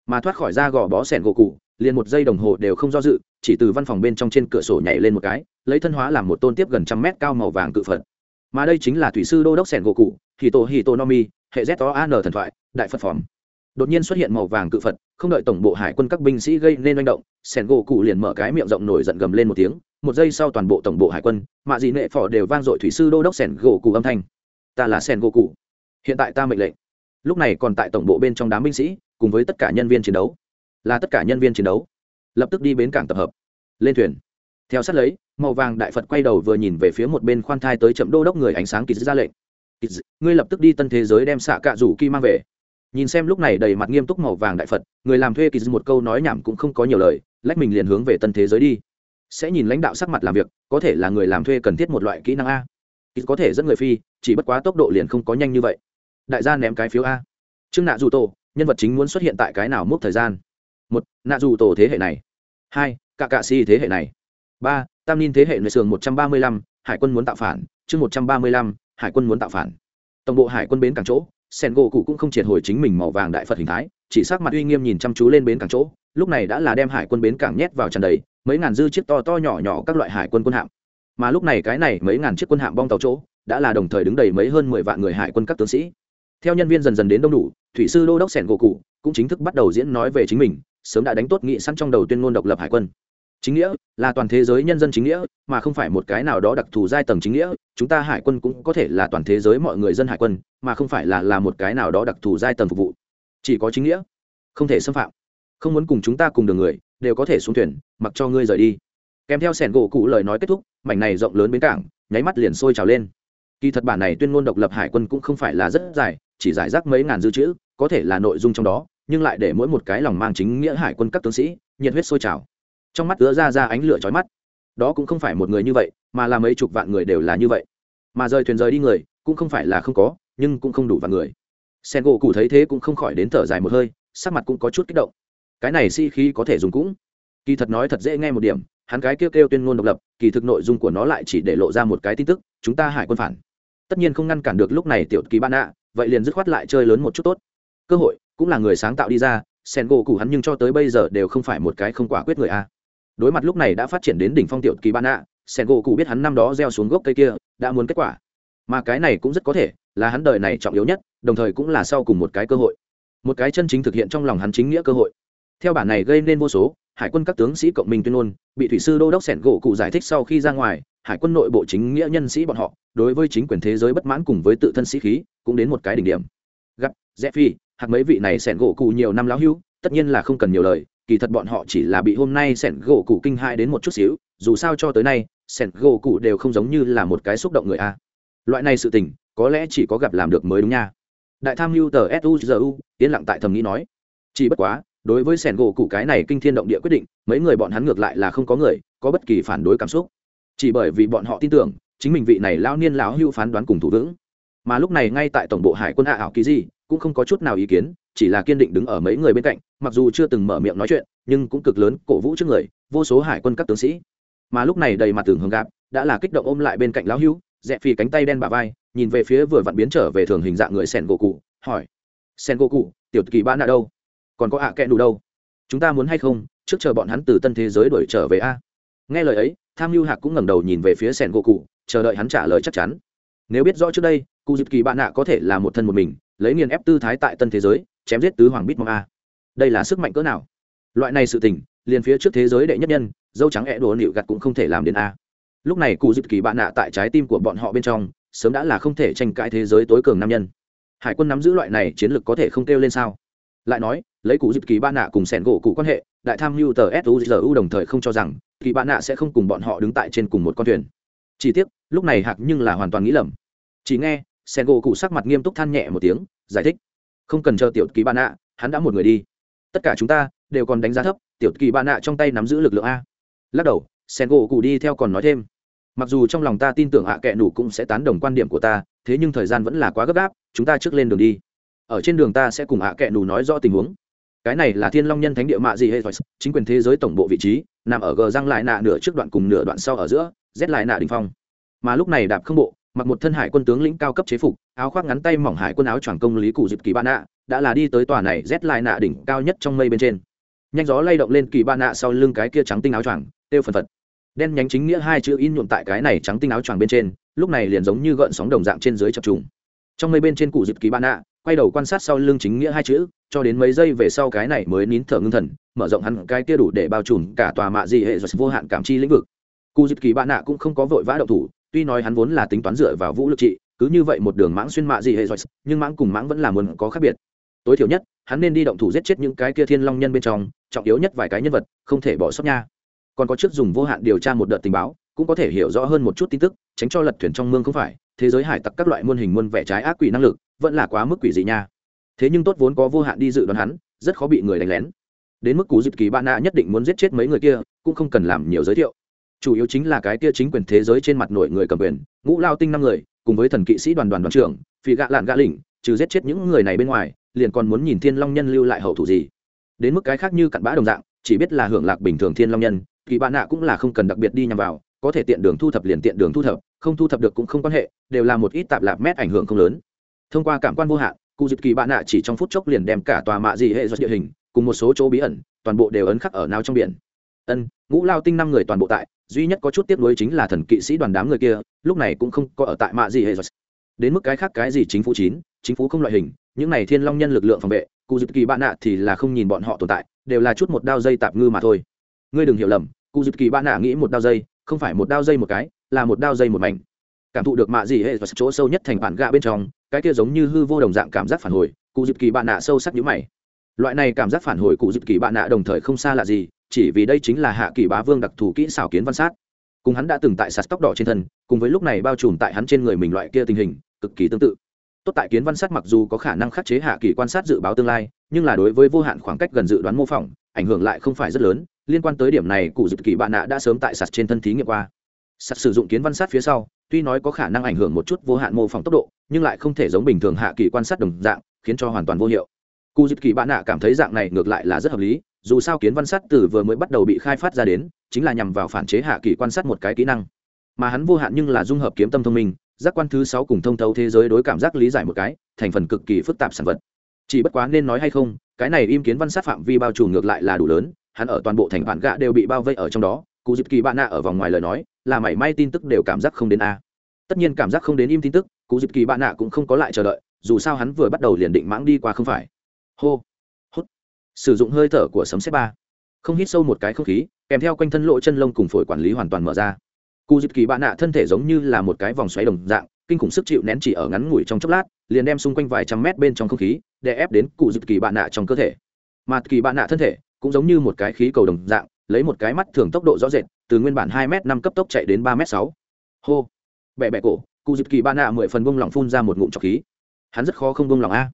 Mà thoát khỏi ra gò bó sẻn gỗ cụ, liền một giây đồng hồ đều không do dự, chỉ từ văn phòng bên trong trên cửa sổ nhảy lên một cái, lấy thân hóa làm một tôn tiếp gần trăm mét cao màu vàng cự phật. Mà đây chính là thủy sư đô đốc sẻn gỗ cụ hì tổ hì tổ nomi hệ z o an thần thoại, đại phật phòm đột nhiên xuất hiện màu vàng cự phật, không đợi tổng bộ hải quân các binh sĩ gây nên manh động, sẻn gỗ cụ liền mở cái miệng rộng nổi giận gầm lên một tiếng, một giây sau toàn bộ tổng bộ hải quân, mạ dị nệ phò đều vang dội thủy sư đô đốc sẻn gỗ cụ âm thanh. Ta là sẻn gỗ cụ. Hiện tại ta mệnh lệnh. Lúc này còn tại tổng bộ bên trong đám binh sĩ, cùng với tất cả nhân viên chiến đấu. Là tất cả nhân viên chiến đấu. Lập tức đi bến cảng tập hợp. Lên thuyền. Theo sát lấy, màu vàng đại phật quay đầu vừa nhìn về phía một bên khoan thai tới chậm đô đốc người ánh sáng kỳ ra lệnh. Kỳ ngươi lập tức đi tân thế giới đem xạ cạ rủ kỳ mang về nhìn xem lúc này đầy mặt nghiêm túc màu vàng đại phật, người làm thuê kỳ một câu nói nhảm cũng không có nhiều lời, lách mình liền hướng về tân thế giới đi. Sẽ nhìn lãnh đạo sắc mặt làm việc, có thể là người làm thuê cần thiết một loại kỹ năng a. Kỳ có thể dẫn người phi, chỉ bất quá tốc độ liền không có nhanh như vậy. Đại gia ném cái phiếu a. Trương nạ dù tổ, nhân vật chính muốn xuất hiện tại cái nào mốc thời gian? Một, nạ dù tổ thế hệ này. Hai, cạ cạ si thế hệ này. Ba, tam ninh thế hệ nội sườn một trăm ba mươi lăm, hải quân muốn tạo phản. Chương một trăm ba mươi lăm, hải quân muốn tạo phản. Tổng bộ hải quân bến cảng chỗ sen gỗ cụ cũng không triệt hồi chính mình màu vàng đại phật hình thái, chỉ sắc mặt uy nghiêm nhìn chăm chú lên bến cảng chỗ, lúc này đã là đem hải quân bến cảng nhét vào tràn đầy, mấy ngàn dư chiếc to to nhỏ nhỏ các loại hải quân quân hạm. Mà lúc này cái này mấy ngàn chiếc quân hạm bong tàu chỗ, đã là đồng thời đứng đầy mấy hơn mười vạn người hải quân các tướng sĩ. Theo nhân viên dần dần đến đông đủ, thủy sư đô đốc sẻn gỗ cụ cũng chính thức bắt đầu diễn nói về chính mình, sớm đã đánh tốt nghị sẵn trong đầu tuyên ngôn độc lập hải quân chính nghĩa là toàn thế giới nhân dân chính nghĩa, mà không phải một cái nào đó đặc thù giai tầng chính nghĩa. Chúng ta hải quân cũng có thể là toàn thế giới mọi người dân hải quân, mà không phải là là một cái nào đó đặc thù giai tầng phục vụ. Chỉ có chính nghĩa. Không thể xâm phạm. Không muốn cùng chúng ta cùng đường người, đều có thể xuống thuyền, mặc cho ngươi rời đi. Kèm theo sẻn gỗ cụ lời nói kết thúc, mảnh này rộng lớn bến cảng, nháy mắt liền sôi trào lên. Kỳ thật bản này tuyên ngôn độc lập hải quân cũng không phải là rất dài, chỉ giải rác mấy ngàn dư chữ, có thể là nội dung trong đó, nhưng lại để mỗi một cái lòng mang chính nghĩa hải quân các tướng sĩ, nhiệt huyết sôi trào trong mắt ứa ra ra ánh lửa chói mắt. Đó cũng không phải một người như vậy, mà là mấy chục vạn người đều là như vậy. Mà rời thuyền rời đi người, cũng không phải là không có, nhưng cũng không đủ vạn người. Sen gỗ cụ thấy thế cũng không khỏi đến thở dài một hơi, sắc mặt cũng có chút kích động. Cái này si-khí có thể dùng cũng. Kỳ thật nói thật dễ nghe một điểm, hắn cái kêu kêu tuyên ngôn độc lập, kỳ thực nội dung của nó lại chỉ để lộ ra một cái tin tức, chúng ta hải quân phản. Tất nhiên không ngăn cản được lúc này tiểu kỳ ban ạ, vậy liền dứt khoát lại chơi lớn một chút tốt. Cơ hội cũng là người sáng tạo đi ra sen gỗ cụ hắn nhưng cho tới bây giờ đều không phải một cái không quả quyết người a đối mặt lúc này đã phát triển đến đỉnh phong tiểu kỳ ban ạ sen gỗ cụ biết hắn năm đó gieo xuống gốc cây kia đã muốn kết quả. Mà cái này cũng rất có thể là hắn đời này trọng yếu nhất, đồng thời cũng là sau cùng một cái cơ hội. Một cái chân chính thực hiện trong lòng hắn chính nghĩa cơ hội. Theo bản này gây nên vô số, hải quân các tướng sĩ cộng minh tuyên ngôn, bị thủy sư đô đốc sẻn gỗ cụ giải thích sau khi ra ngoài, hải quân nội bộ chính nghĩa nhân sĩ bọn họ, đối với chính quyền thế giới bất mãn cùng với tự thân sĩ khí, cũng đến một cái đỉnh điểm. Gặp rẽ phi hạt mấy vị này sẻn gỗ cụ nhiều năm lão hưu, tất nhiên là không cần nhiều lời kỳ thật bọn họ chỉ là bị hôm nay sẻn gỗ cụ kinh hại đến một chút xíu, dù sao cho tới nay, sẻn gỗ cụ đều không giống như là một cái xúc động người a. Loại này sự tình, có lẽ chỉ có gặp làm được mới đúng nha. Đại tham mưu tờ suzu yên lặng tại thầm nghĩ nói. Chỉ bất quá, đối với sẻn gỗ cụ cái này kinh thiên động địa quyết định, mấy người bọn hắn ngược lại là không có người, có bất kỳ phản đối cảm xúc. Chỉ bởi vì bọn họ tin tưởng, chính mình vị này lão niên lão hưu phán đoán cùng thủ vững. Mà lúc này ngay tại tổng bộ hải quân hạ ảo kỳ gì, cũng không có chút nào ý kiến chỉ là kiên định đứng ở mấy người bên cạnh, mặc dù chưa từng mở miệng nói chuyện, nhưng cũng cực lớn cổ vũ trước người, vô số hải quân các tướng sĩ. Mà lúc này đầy mặt tường hướng gạp đã là kích động ôm lại bên cạnh lão hữu dẹp phì cánh tay đen bà vai, nhìn về phía vừa vặn biến trở về thường hình dạng người sen gỗ cụ, hỏi sen gỗ cụ, tiểu kỳ bán nạ đâu? Còn có ạ à đủ đâu? Chúng ta muốn hay không, trước chờ bọn hắn từ tân thế giới đuổi trở về a? Nghe lời ấy, tham mưu hạc cũng ngẩng đầu nhìn về phía sen gỗ cụ, chờ đợi hắn trả lời chắc chắn. Nếu biết rõ trước đây, cụ dịp kỳ bạn nạ có thể là một thân một mình lấy nghiền ép tư thái tại tân thế giới, chém giết tứ hoàng bít mong a. Đây là sức mạnh cỡ nào? Loại này sự tình, liền phía trước thế giới đệ nhất nhân, dâu trắng ẹ đồ nịu gặt cũng không thể làm đến a. Lúc này cụ dịp kỳ bạn nạ tại trái tim của bọn họ bên trong, sớm đã là không thể tranh cãi thế giới tối cường nam nhân. Hải quân nắm giữ loại này chiến lược có thể không kêu lên sao? Lại nói, lấy cụ dịp kỳ bạn nạ cùng sẻn gỗ cụ quan hệ, đại tham mưu tờ suzu đồng thời không cho rằng, kỳ bạn nạ sẽ không cùng bọn họ đứng tại trên cùng một con thuyền. Chỉ tiếc, lúc này hạc nhưng là hoàn toàn nghĩ lầm. Chỉ nghe sen gỗ cụ sắc mặt nghiêm túc than nhẹ một tiếng, giải thích. Không cần chờ tiểu kỳ bạn nạ hắn đã một người đi. Tất cả chúng ta đều còn đánh giá thấp, tiểu kỳ bạn nạ trong tay nắm giữ lực lượng a. Lắc đầu, sen gỗ cụ đi theo còn nói thêm. Mặc dù trong lòng ta tin tưởng hạ à kệ nủ cũng sẽ tán đồng quan điểm của ta, thế nhưng thời gian vẫn là quá gấp gáp, chúng ta trước lên đường đi. Ở trên đường ta sẽ cùng hạ à kệ nủ nói rõ tình huống. Cái này là thiên long nhân thánh địa mạ gì hay chính quyền thế giới tổng bộ vị trí, nằm ở gờ răng lại nạ nửa trước đoạn cùng nửa đoạn sau ở giữa rét lại nạ đình phong. Mà lúc này đạp không bộ mặc một thân hải quân tướng lĩnh cao cấp chế phục, áo khoác ngắn tay mỏng hải quân áo choàng công lý cụ dịp kỳ ba nạ, đã là đi tới tòa này rét lại nạ đỉnh cao nhất trong mây bên trên. Nhanh gió lay động lên kỳ ba nạ sau lưng cái kia trắng tinh áo choàng têu phần phật. Đen nhánh chính nghĩa hai chữ in nhuộm tại cái này trắng tinh áo choàng bên trên, lúc này liền giống như gợn sóng đồng dạng trên dưới chập trùng. Trong mây bên trên cụ dịp kỳ ba nạ, quay đầu quan sát sau lưng chính nghĩa hai chữ, cho đến mấy giây về sau cái này mới nín thở ngưng thần, mở rộng hắn cái kia đủ để bao trùm cả tòa mạ dị hệ vô hạn cảm chi lĩnh vực. Cụ dịp kỳ ba nạ cũng không có vội vã động thủ tuy nói hắn vốn là tính toán dựa vào vũ lực trị, cứ như vậy một đường mãng xuyên mạ gì hệ rồi nhưng mãng cùng mãng vẫn là muốn có khác biệt. Tối thiểu nhất, hắn nên đi động thủ giết chết những cái kia thiên long nhân bên trong, trọng yếu nhất vài cái nhân vật, không thể bỏ sót nha. Còn có trước dùng vô hạn điều tra một đợt tình báo, cũng có thể hiểu rõ hơn một chút tin tức, tránh cho lật thuyền trong mương không phải, thế giới hải tặc các loại muôn hình muôn vẻ trái ác quỷ năng lực, vẫn là quá mức quỷ dị nha. Thế nhưng tốt vốn có vô hạn đi dự đoán hắn, rất khó bị người đánh lén. Đến mức cú dịp kỳ bạn nạ nhất định muốn giết chết mấy người kia, cũng không cần làm nhiều giới thiệu chủ yếu chính là cái kia chính quyền thế giới trên mặt nổi người cầm quyền, ngũ lao tinh năm người, cùng với thần kỵ sĩ đoàn đoàn đoàn trưởng phi gạ lạn gạ lỉnh trừ giết chết những người này bên ngoài, liền còn muốn nhìn thiên long nhân lưu lại hậu thủ gì. Đến mức cái khác như cặn bã đồng dạng, chỉ biết là hưởng lạc bình thường thiên long nhân, kỳ bạn nạ cũng là không cần đặc biệt đi nhằm vào, có thể tiện đường thu thập liền tiện đường thu thập, không thu thập được cũng không quan hệ, đều là một ít tạp lạp mét ảnh hưởng không lớn. Thông qua cảm quan vô hạn, cụ dịp kỳ bạn nạ chỉ trong phút chốc liền đem cả tòa mạ dị hệ do địa hình, cùng một số chỗ bí ẩn, toàn bộ đều ấn khắc ở nào trong biển. Ân, ngũ lao tinh năm người toàn bộ tại duy nhất có chút tiếc nuối chính là thần kỵ sĩ đoàn đám người kia, lúc này cũng không có ở tại mạ gì hệ rồi đến mức cái khác cái gì chính phủ chín, chính phủ không loại hình, những này thiên long nhân lực lượng phòng vệ, cụ dự kỳ bạn nạ thì là không nhìn bọn họ tồn tại, đều là chút một đao dây tạp ngư mà thôi. Ngươi đừng hiểu lầm, cụ dự kỳ bạn nạ nghĩ một đao dây, không phải một đao dây một cái, là một đao dây một mảnh. Cảm thụ được mạ gì hệ và chỗ sâu nhất thành bản gạ bên trong, cái kia giống như hư vô đồng dạng cảm giác phản hồi, cụ dự kỳ bạn nạ sâu sắc nhũ mày. Loại này cảm giác phản hồi cụ dự kỳ bạn nạ đồng thời không xa lạ gì chỉ vì đây chính là hạ kỳ bá vương đặc thù kỹ xảo kiến văn sát. Cùng hắn đã từng tại sạt tóc đỏ trên thân, cùng với lúc này bao trùm tại hắn trên người mình loại kia tình hình, cực kỳ tương tự. Tốt tại kiến văn sát mặc dù có khả năng khắc chế hạ kỳ quan sát dự báo tương lai, nhưng là đối với vô hạn khoảng cách gần dự đoán mô phỏng, ảnh hưởng lại không phải rất lớn, liên quan tới điểm này cụ dự kỳ bạn nạ đã sớm tại sạt trên thân thí nghiệm qua. Sạt sử dụng kiến văn sát phía sau, tuy nói có khả năng ảnh hưởng một chút vô hạn mô phỏng tốc độ, nhưng lại không thể giống bình thường hạ kỳ quan sát đồng dạng, khiến cho hoàn toàn vô hiệu. Cụ dự kỳ bạn nạ cảm thấy dạng này ngược lại là rất hợp lý dù sao kiến văn sát từ vừa mới bắt đầu bị khai phát ra đến, chính là nhằm vào phản chế hạ kỳ quan sát một cái kỹ năng. Mà hắn vô hạn nhưng là dung hợp kiếm tâm thông minh, giác quan thứ sáu cùng thông thấu thế giới đối cảm giác lý giải một cái, thành phần cực kỳ phức tạp sản vật. Chỉ bất quá nên nói hay không, cái này im kiến văn sát phạm vi bao trùm ngược lại là đủ lớn, hắn ở toàn bộ thành bản gạ đều bị bao vây ở trong đó, cụ dịp kỳ bạn nạ ở vòng ngoài lời nói, là mảy may tin tức đều cảm giác không đến a. Tất nhiên cảm giác không đến im tin tức, cụ dịp kỳ bạn nạ cũng không có lại chờ đợi, dù sao hắn vừa bắt đầu liền định mãng đi qua không phải. Hô sử dụng hơi thở của sấm xét ba. Không hít sâu một cái không khí, kèm theo quanh thân lộ chân lông cùng phổi quản lý hoàn toàn mở ra. Cụ dịp kỳ bạn nạ thân thể giống như là một cái vòng xoáy đồng dạng, kinh khủng sức chịu nén chỉ ở ngắn ngủi trong chốc lát, liền đem xung quanh vài trăm mét bên trong không khí, để ép đến cụ dịp kỳ bạn nạ trong cơ thể. Mà kỳ bạn nạ thân thể cũng giống như một cái khí cầu đồng dạng, lấy một cái mắt thường tốc độ rõ rệt, từ nguyên bản hai m năm cấp tốc chạy đến ba m sáu. Hô. Bẹ bẹ cổ, cụ dịp kỳ bạn nạ mười phần bông lỏng phun ra một ngụm trọc khí. Hắn rất khó không bông lỏng a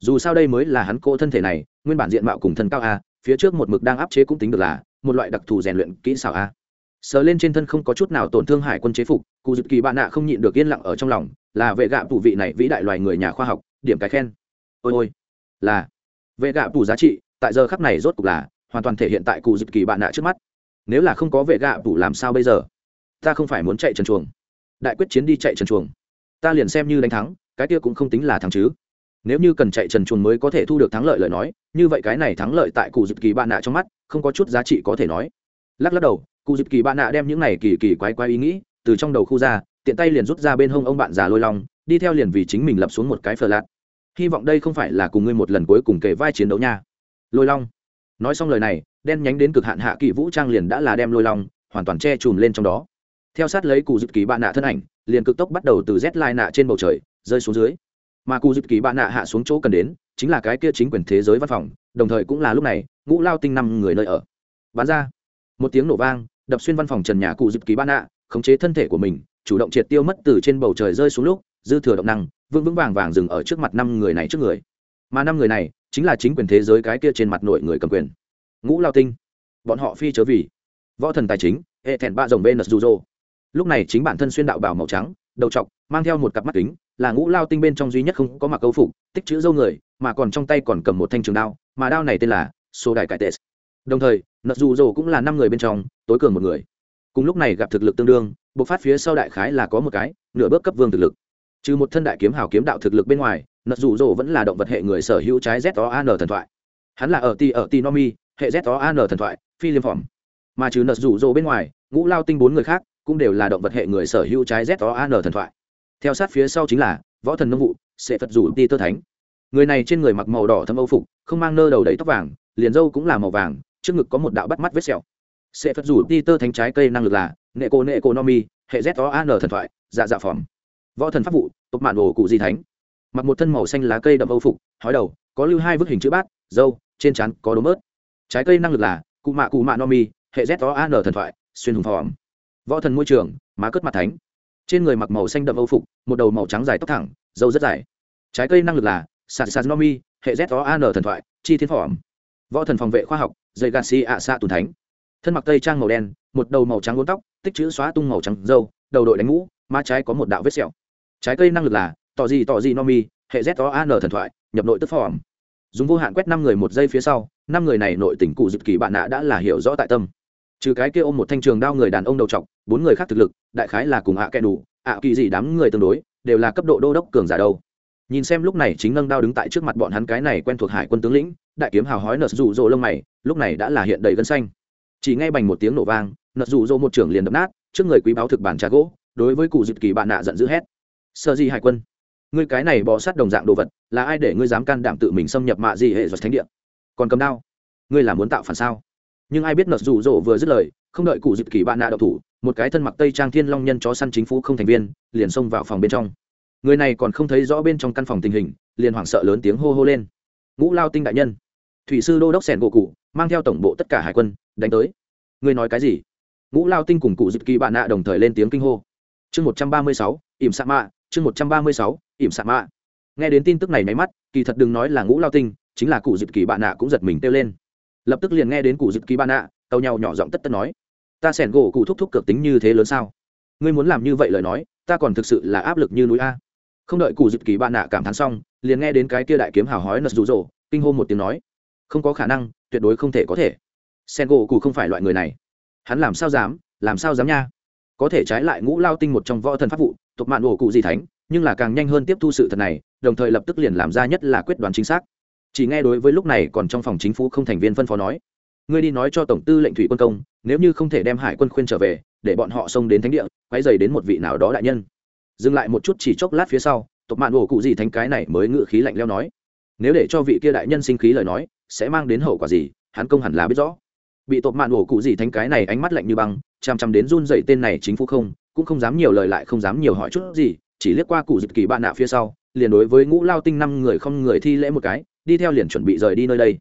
dù sao đây mới là hắn cô thân thể này, nguyên bản diện mạo cùng thân cao a, phía trước một mực đang áp chế cũng tính được là một loại đặc thù rèn luyện kỹ xảo a. Sờ lên trên thân không có chút nào tổn thương hải quân chế phục, cụ dịp kỳ bạn nạ không nhịn được yên lặng ở trong lòng, là vệ gạ tù vị này vĩ đại loài người nhà khoa học, điểm cái khen. Ôi ôi, là vệ gạ tù giá trị, tại giờ khắc này rốt cục là hoàn toàn thể hiện tại cụ dịp kỳ bạn nạ trước mắt. Nếu là không có vệ gạ tù làm sao bây giờ? Ta không phải muốn chạy trần chuồng. Đại quyết chiến đi chạy trần chuồng. Ta liền xem như đánh thắng, cái kia cũng không tính là thắng chứ nếu như cần chạy trần chuồn mới có thể thu được thắng lợi lời nói, như vậy cái này thắng lợi tại cụ dịp kỳ bạn nạ trong mắt, không có chút giá trị có thể nói. Lắc lắc đầu, cụ dịp kỳ bạn nạ đem những này kỳ kỳ quái quái ý nghĩ, từ trong đầu khu ra, tiện tay liền rút ra bên hông ông bạn già lôi long, đi theo liền vì chính mình lập xuống một cái phờ lạt. Hy vọng đây không phải là cùng ngươi một lần cuối cùng kể vai chiến đấu nha. Lôi long. Nói xong lời này, đen nhánh đến cực hạn hạ kỳ vũ trang liền đã là đem lôi long, hoàn toàn che chùm lên trong đó. Theo sát lấy cụ dịp kỳ bạn nạ thân ảnh, liền cực tốc bắt đầu từ z lai nạ trên bầu trời, rơi xuống dưới mà cụ dịp kỳ bạn nạ hạ xuống chỗ cần đến, chính là cái kia chính quyền thế giới văn phòng, đồng thời cũng là lúc này, ngũ lao tinh năm người nơi ở. Bán ra. Một tiếng nổ vang, đập xuyên văn phòng trần nhà cụ dịp kỳ bạn nạ, khống chế thân thể của mình, chủ động triệt tiêu mất từ trên bầu trời rơi xuống lúc, dư thừa động năng, vững vững vàng vàng dừng ở trước mặt năm người này trước người. Mà năm người này, chính là chính quyền thế giới cái kia trên mặt nội người cầm quyền. Ngũ lao tinh. Bọn họ phi chớ vì. Võ thần tài chính, hệ thẹn ba dòng venus juzo. Lúc này chính bản thân xuyên đạo bảo màu trắng, đầu trọc, mang theo một cặp mắt kính là ngũ lao tinh bên trong duy nhất không có mặc câu phục, tích chữ dâu người, mà còn trong tay còn cầm một thanh trường đao, mà đao này tên là số đại cải tệ. Đồng thời, nợ dù dồ cũng là năm người bên trong, tối cường một người. Cùng lúc này gặp thực lực tương đương, bộc phát phía sau đại khái là có một cái, nửa bước cấp vương thực lực. Trừ một thân đại kiếm hào kiếm đạo thực lực bên ngoài, nợ dù dồ vẫn là động vật hệ người sở hữu trái z o an thần thoại. Hắn là ở ti ở ti nomi hệ z o an thần thoại, phi liêm phỏng. Mà trừ nợ dù dồ bên ngoài, ngũ lao tinh bốn người khác cũng đều là động vật hệ người sở hữu trái z o an thần thoại theo sát phía sau chính là, võ thần nông vụ sẽ phật rủ đi tơ thánh. Người này trên người mặc màu đỏ thâm âu phục, không mang nơ đầu đầy tóc vàng, liền dâu cũng là màu vàng, trước ngực có một đạo bắt mắt vết sẹo. Sẽ phật rủ đi tơ thánh trái cây năng lực là, nệ cô nệ cô nomi hệ z o an thần thoại dạ dạ phỏng. Võ thần pháp vụ tục mạn đồ cụ di thánh. Mặc một thân màu xanh lá cây đậm âu phục, hói đầu, có lưu hai vức hình chữ bát dâu trên trán có đốm ớt. Trái cây năng lực là, cụ mạ cụ mạ nomi hệ z o an thần thoại, xuyên hùng phòm võ thần môi trường, má cất mặt thánh trên người mặc màu xanh đậm âu phục, một đầu màu trắng dài tóc thẳng dâu rất dài. Trái cây năng lực là sạt sạt nomi hệ z o an thần thoại, chi thiên phỏm. Võ thần phòng vệ khoa học dây gassi ạ xạ tùn thánh. Thân mặc tây trang màu đen, một đầu màu trắng uốn tóc, tích chữ xóa tung màu trắng dâu đầu đội đánh ngũ, má trái có một đạo vết sẹo. Trái cây năng lực là tỏ gì tỏ gì nomi hệ z o an thần thoại, nhập nội tức phỏm. Dùng vô hạn quét năm người một giây phía sau, năm người này nội tỉnh cụ dịp kỳ bạn nạ đã là hiểu rõ tại tâm trừ cái kia ôm một thanh trường đao người đàn ông đầu trọc, bốn người khác thực lực, đại khái là cùng ạ à kẻ đủ, ạ kỳ gì đám người tương đối, đều là cấp độ đô đốc cường giả đâu. Nhìn xem lúc này chính nâng đao đứng tại trước mặt bọn hắn cái này quen thuộc hải quân tướng lĩnh, đại kiếm hào hói nợt rụ rỗ lông mày, lúc này đã là hiện đầy gân xanh. Chỉ ngay bành một tiếng nổ vang nợt rụ rỗ một trưởng liền đập nát, trước người quý báo thực bản trà gỗ, đối với cụ dịp kỳ bạn nạ giận dữ hét. Sơ di hải quân? Ngươi cái này bò sát đồng dạng đồ vật, là ai để ngươi dám can đảm tự mình xâm nhập mạ gì hệ giật thánh địa? Còn cầm đao? Ngươi là muốn tạo phản sao? Nhưng ai biết nợ rụ rỗ vừa dứt lời, không đợi cụ dịp kỳ bạn nạ đậu thủ, một cái thân mặc tây trang thiên long nhân chó săn chính phủ không thành viên, liền xông vào phòng bên trong. Người này còn không thấy rõ bên trong căn phòng tình hình, liền hoảng sợ lớn tiếng hô hô lên. Ngũ lao tinh đại nhân, thủy sư đô đốc sẻn gỗ cụ, mang theo tổng bộ tất cả hải quân, đánh tới. Người nói cái gì? Ngũ lao tinh cùng cụ dịp kỳ bạn nạ đồng thời lên tiếng kinh hô. Chương một trăm ba mươi sáu, ỉm sạ mạ, chương một trăm ba mươi sáu, ỉm sạ mạ. Nghe đến tin tức này máy mắt, kỳ thật đừng nói là ngũ lao tinh, chính là cụ dịp kỳ bạn nạ cũng giật mình kêu lên lập tức liền nghe đến cụ dịp kỳ ba nạ tàu nhau nhỏ giọng tất tất nói, ta sẻn gỗ cụ thúc thúc cực tính như thế lớn sao? Ngươi muốn làm như vậy lời nói, ta còn thực sự là áp lực như núi a. Không đợi cụ dịp kỳ ba nạ cảm thán xong, liền nghe đến cái kia đại kiếm hào hói nật rụ rỗ kinh hô một tiếng nói, không có khả năng, tuyệt đối không thể có thể. Sen gỗ cụ không phải loại người này. Hắn làm sao dám, làm sao dám nha? Có thể trái lại ngũ lao tinh một trong võ thần pháp vụ tục mạn ổ cụ gì thánh, nhưng là càng nhanh hơn tiếp thu sự thật này, đồng thời lập tức liền làm ra nhất là quyết đoán chính xác chỉ nghe đối với lúc này còn trong phòng chính phủ không thành viên phân phó nói, ngươi đi nói cho tổng tư lệnh thủy quân công, nếu như không thể đem hải quân khuyên trở về, để bọn họ xông đến thánh địa quay dày đến một vị nào đó đại nhân. Dừng lại một chút chỉ chốc lát phía sau, tộc mạn ổ cụ gì thánh cái này mới ngự khí lạnh leo nói, nếu để cho vị kia đại nhân sinh khí lời nói, sẽ mang đến hậu quả gì, hắn công hẳn là biết rõ. Bị tộc mạn ổ cụ gì thánh cái này ánh mắt lạnh như băng, chằm chằm đến run dậy tên này chính phủ không, cũng không dám nhiều lời lại không dám nhiều hỏi chút gì, chỉ liếc qua cụ dịch kỳ bạn nạ phía sau, liền đối với ngũ lao tinh năm người không người thi lễ một cái đi theo liền chuẩn bị rời đi nơi đây.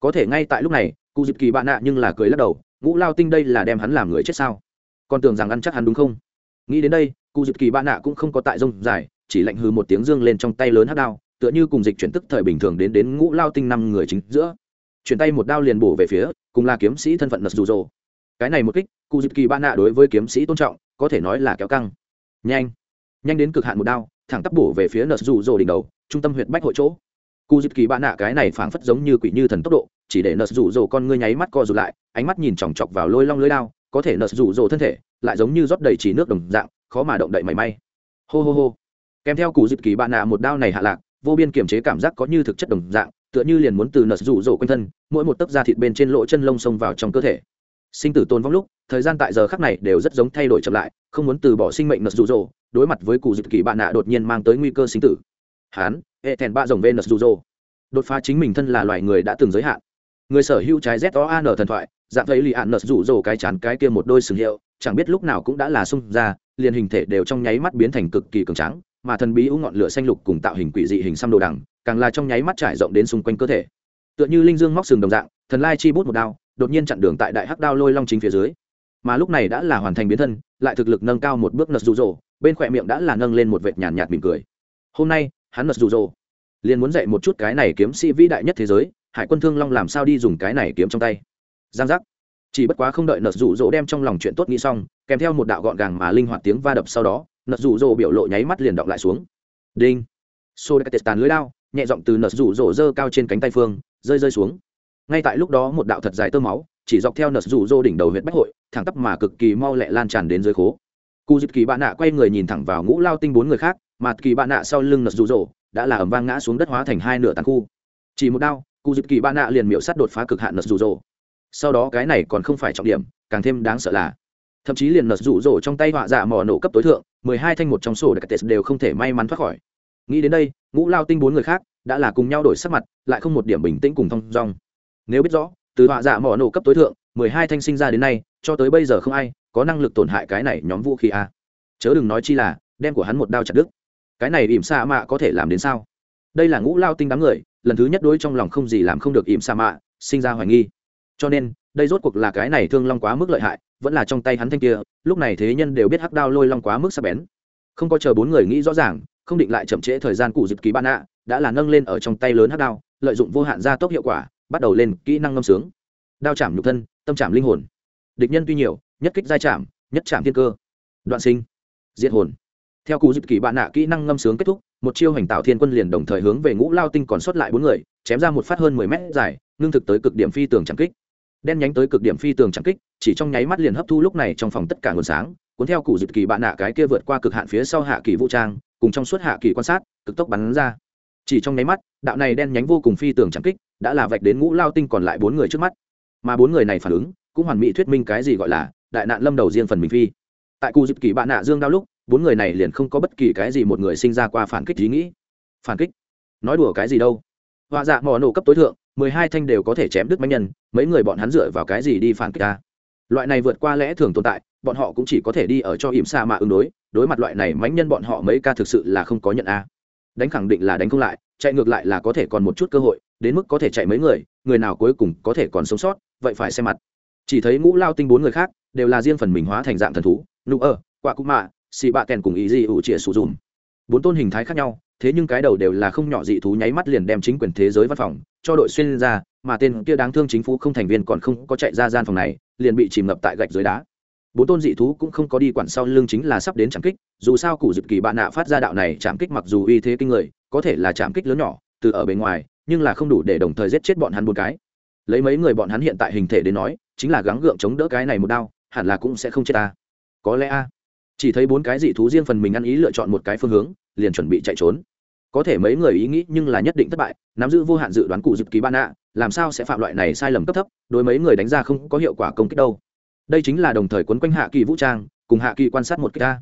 Có thể ngay tại lúc này, cụ Dịp kỳ bạn nạ nhưng là cười lắc đầu, ngũ lao tinh đây là đem hắn làm người chết sao? Còn tưởng rằng ăn chắc hắn đúng không? Nghĩ đến đây, cụ Dịp kỳ bạn nạ cũng không có tại rông dài, chỉ lạnh hư một tiếng dương lên trong tay lớn hát đao, tựa như cùng dịch chuyển tức thời bình thường đến đến ngũ lao tinh năm người chính giữa. Chuyển tay một đao liền bổ về phía, cùng là kiếm sĩ thân phận nật dù dồ cái này một kích, cụ Dịp kỳ bạn nạ đối với kiếm sĩ tôn trọng, có thể nói là kéo căng. Nhanh. Nhanh đến cực hạn một đao, thẳng tắp bổ về phía nật dù dồ đỉnh đầu, trung tâm huyệt bách hội chỗ cụ dịp kỳ bạn nạ cái này phảng phất giống như quỷ như thần tốc độ, chỉ để nợ rủ rồ con ngươi nháy mắt co rụt lại, ánh mắt nhìn chòng chọc vào lôi long lưới đao, có thể nợ rủ rồ thân thể, lại giống như rót đầy chỉ nước đồng dạng, khó mà động đậy mảy may. Hô hô hô. Kèm theo cụ dịp kỳ bạn nạ một đao này hạ lạc, vô biên kiểm chế cảm giác có như thực chất đồng dạng, tựa như liền muốn từ nợ rủ rồ quanh thân, mỗi một tấc da thịt bên trên lỗ chân lông xông vào trong cơ thể. Sinh tử tôn vong lúc, thời gian tại giờ khắc này đều rất giống thay đổi chậm lại, không muốn từ bỏ sinh mệnh nợ rủ rồ đối mặt với cụ dịp kỳ bạn nạ đột nhiên mang tới nguy cơ sinh tử hán, hệ thèn bạ rồng venus nợ rủ đột phá chính mình thân là loài người đã từng giới hạn. Người sở hữu trái z o an thần thoại, dạng thấy lì ạn nợ rủ rồ cái chán cái kia một đôi sừng hiệu, chẳng biết lúc nào cũng đã là xung ra, liền hình thể đều trong nháy mắt biến thành cực kỳ cường tráng, mà thần bí u ngọn lửa xanh lục cùng tạo hình quỷ dị hình xăm đồ đằng, càng là trong nháy mắt trải rộng đến xung quanh cơ thể. Tựa như linh dương móc sừng đồng dạng, thần lai chi bút một đao, đột nhiên chặn đường tại đại hắc đao lôi long chính phía dưới. Mà lúc này đã là hoàn thành biến thân, lại thực lực nâng cao một bước nật rủ rồ, bên khỏe miệng đã là nâng lên một vệt nhàn nhạt mỉm cười. Hôm nay hắn mật rụ rỗ liền muốn dạy một chút cái này kiếm sĩ vĩ đại nhất thế giới, hải quân thương long làm sao đi dùng cái này kiếm trong tay. Giang giác. Chỉ bất quá không đợi nật rụ rỗ đem trong lòng chuyện tốt nghĩ xong, kèm theo một đạo gọn gàng mà linh hoạt tiếng va đập sau đó, nật rụ rỗ biểu lộ nháy mắt liền đọng lại xuống. Đinh. Xô đ tàn lưới lao nhẹ giọng từ nật rụ rỗ dơ cao trên cánh tay phương, rơi rơi xuống. Ngay tại lúc đó một đạo thật dài tơ máu, chỉ dọc theo nật rụ rỗ đỉnh đầu huyện bách hội, thẳng tắp mà cực kỳ mau lẹ lan tràn đến dưới khố cụ dịp kỳ bạn nạ quay người nhìn thẳng vào ngũ lao tinh bốn người khác, mà kỳ bạn nạ sau lưng nật rụ rỗ đã là ẩm vang ngã xuống đất hóa thành hai nửa tàn khu. Chỉ một đao, cụ dịp kỳ bạn nạ liền miễu sắt đột phá cực hạn nật rụ rỗ sau đó cái này còn không phải trọng điểm, càng thêm đáng sợ là, thậm chí liền nật rụ rỗ trong tay họa dạ mỏ nổ cấp tối thượng, mười hai thanh một trong sổ đặc tệ đều không thể may mắn thoát khỏi. Nghĩ đến đây, ngũ lao tinh bốn người khác đã là cùng nhau đổi sắc mặt, lại không một điểm bình tĩnh cùng thong dong. Nếu biết rõ, từ họa dạ mỏ nổ cấp tối thượng, mười hai thanh sinh ra đến nay, cho tới bây giờ không ai có năng lực tổn hại cái này nhóm vũ khí a. Chớ đừng nói chi là, đem của hắn một đao chặt đứt. Cái này ỉm sa mạ có thể làm đến sao? Đây là ngũ lao tinh đám người, lần thứ nhất đối trong lòng không gì làm không được ỉm sa mạ, sinh ra hoài nghi. Cho nên, đây rốt cuộc là cái này thương long quá mức lợi hại, vẫn là trong tay hắn thanh kia, lúc này thế nhân đều biết hắc đao lôi long quá mức sắc bén. Không có chờ bốn người nghĩ rõ ràng, không định lại chậm trễ thời gian cụ dịp ký ban ạ, đã là nâng lên ở trong tay lớn hắc đao, lợi dụng vô hạn gia tốc hiệu quả, bắt đầu lên kỹ năng ngâm sướng. Đao chạm nhục thân, tâm chạm linh hồn. Địch nhân tuy nhiều nhất kích giai chạm nhất chạm thiên cơ. Đoạn sinh. Diệt hồn. Theo cú dịp kỳ bạn nạ, kỹ năng ngâm sướng kết thúc, một chiêu hành tạo thiên quân liền đồng thời hướng về ngũ lao tinh còn sót lại bốn người, chém ra một phát hơn mười mét dài, ngưng thực tới cực điểm phi tường trắng kích. Đen nhánh tới cực điểm phi tường trắng kích, chỉ trong nháy mắt liền hấp thu lúc này trong phòng tất cả nguồn sáng, cuốn theo cụ dịp kỳ bạn nạ cái kia vượt qua cực hạn phía sau hạ kỳ vũ trang, cùng trong suốt hạ kỳ quan sát, cực tốc bắn ra. Chỉ trong nháy mắt, đạo này đen nhánh vô cùng phi tường trắng kích đã là vạch đến ngũ lao tinh còn lại bốn người trước mắt. Mà bốn người này phản ứng, cũng hoàn mỹ thuyết minh cái gì gọi là đại nạn lâm đầu riêng phần mình phi. Tại cụ dịp kỳ bạn nạ dương đao lúc, bốn người này liền không có bất kỳ cái gì một người sinh ra qua phản kích ý nghĩ. Phản kích? Nói đùa cái gì đâu? Họa dạ mò nổ cấp tối thượng, mười hai thanh đều có thể chém đứt máy nhân, mấy người bọn hắn dựa vào cái gì đi phản kích ta? Loại này vượt qua lẽ thường tồn tại, bọn họ cũng chỉ có thể đi ở cho ỉm xa mạ ứng đối đối mặt loại này mánh nhân bọn họ mấy ca thực sự là không có nhận a. Đánh khẳng định là đánh không lại, chạy ngược lại là có thể còn một chút cơ hội, đến mức có thể chạy mấy người người nào cuối cùng có thể còn sống sót, vậy phải xem mặt. Chỉ thấy ngũ lao tinh bốn người khác đều là riêng phần mình hóa thành dạng thần thú. Nụ ơ quạ cụ mạ, xì bạ kèn cùng ý gì ủ trịa sụ dùm. Bốn tôn hình thái khác nhau, thế nhưng cái đầu đều là không nhỏ dị thú nháy mắt liền đem chính quyền thế giới văn phòng cho đội xuyên ra, mà tên kia đáng thương chính phủ không thành viên còn không có chạy ra gian phòng này, liền bị chìm ngập tại gạch dưới đá. Bốn tôn dị thú cũng không có đi quản sau lưng chính là sắp đến trảm kích, dù sao cụ dịp kỳ bạn nạ phát ra đạo này trảm kích mặc dù uy thế kinh người, có thể là trảm kích lớn nhỏ, từ ở bên ngoài, nhưng là không đủ để đồng thời giết chết bọn hắn một cái. Lấy mấy người bọn hắn hiện tại hình thể đến nói, chính là gắng gượng chống đỡ cái này một đao hẳn là cũng sẽ không chết ta. Có lẽ a. Chỉ thấy bốn cái dị thú riêng phần mình ăn ý lựa chọn một cái phương hướng, liền chuẩn bị chạy trốn. Có thể mấy người ý nghĩ nhưng là nhất định thất bại, nắm giữ vô hạn dự đoán cụ dịp kỳ ban ạ, làm sao sẽ phạm loại này sai lầm cấp thấp, đối mấy người đánh ra không có hiệu quả công kích đâu. Đây chính là đồng thời quấn quanh hạ kỳ vũ trang, cùng hạ kỳ quan sát một kích ta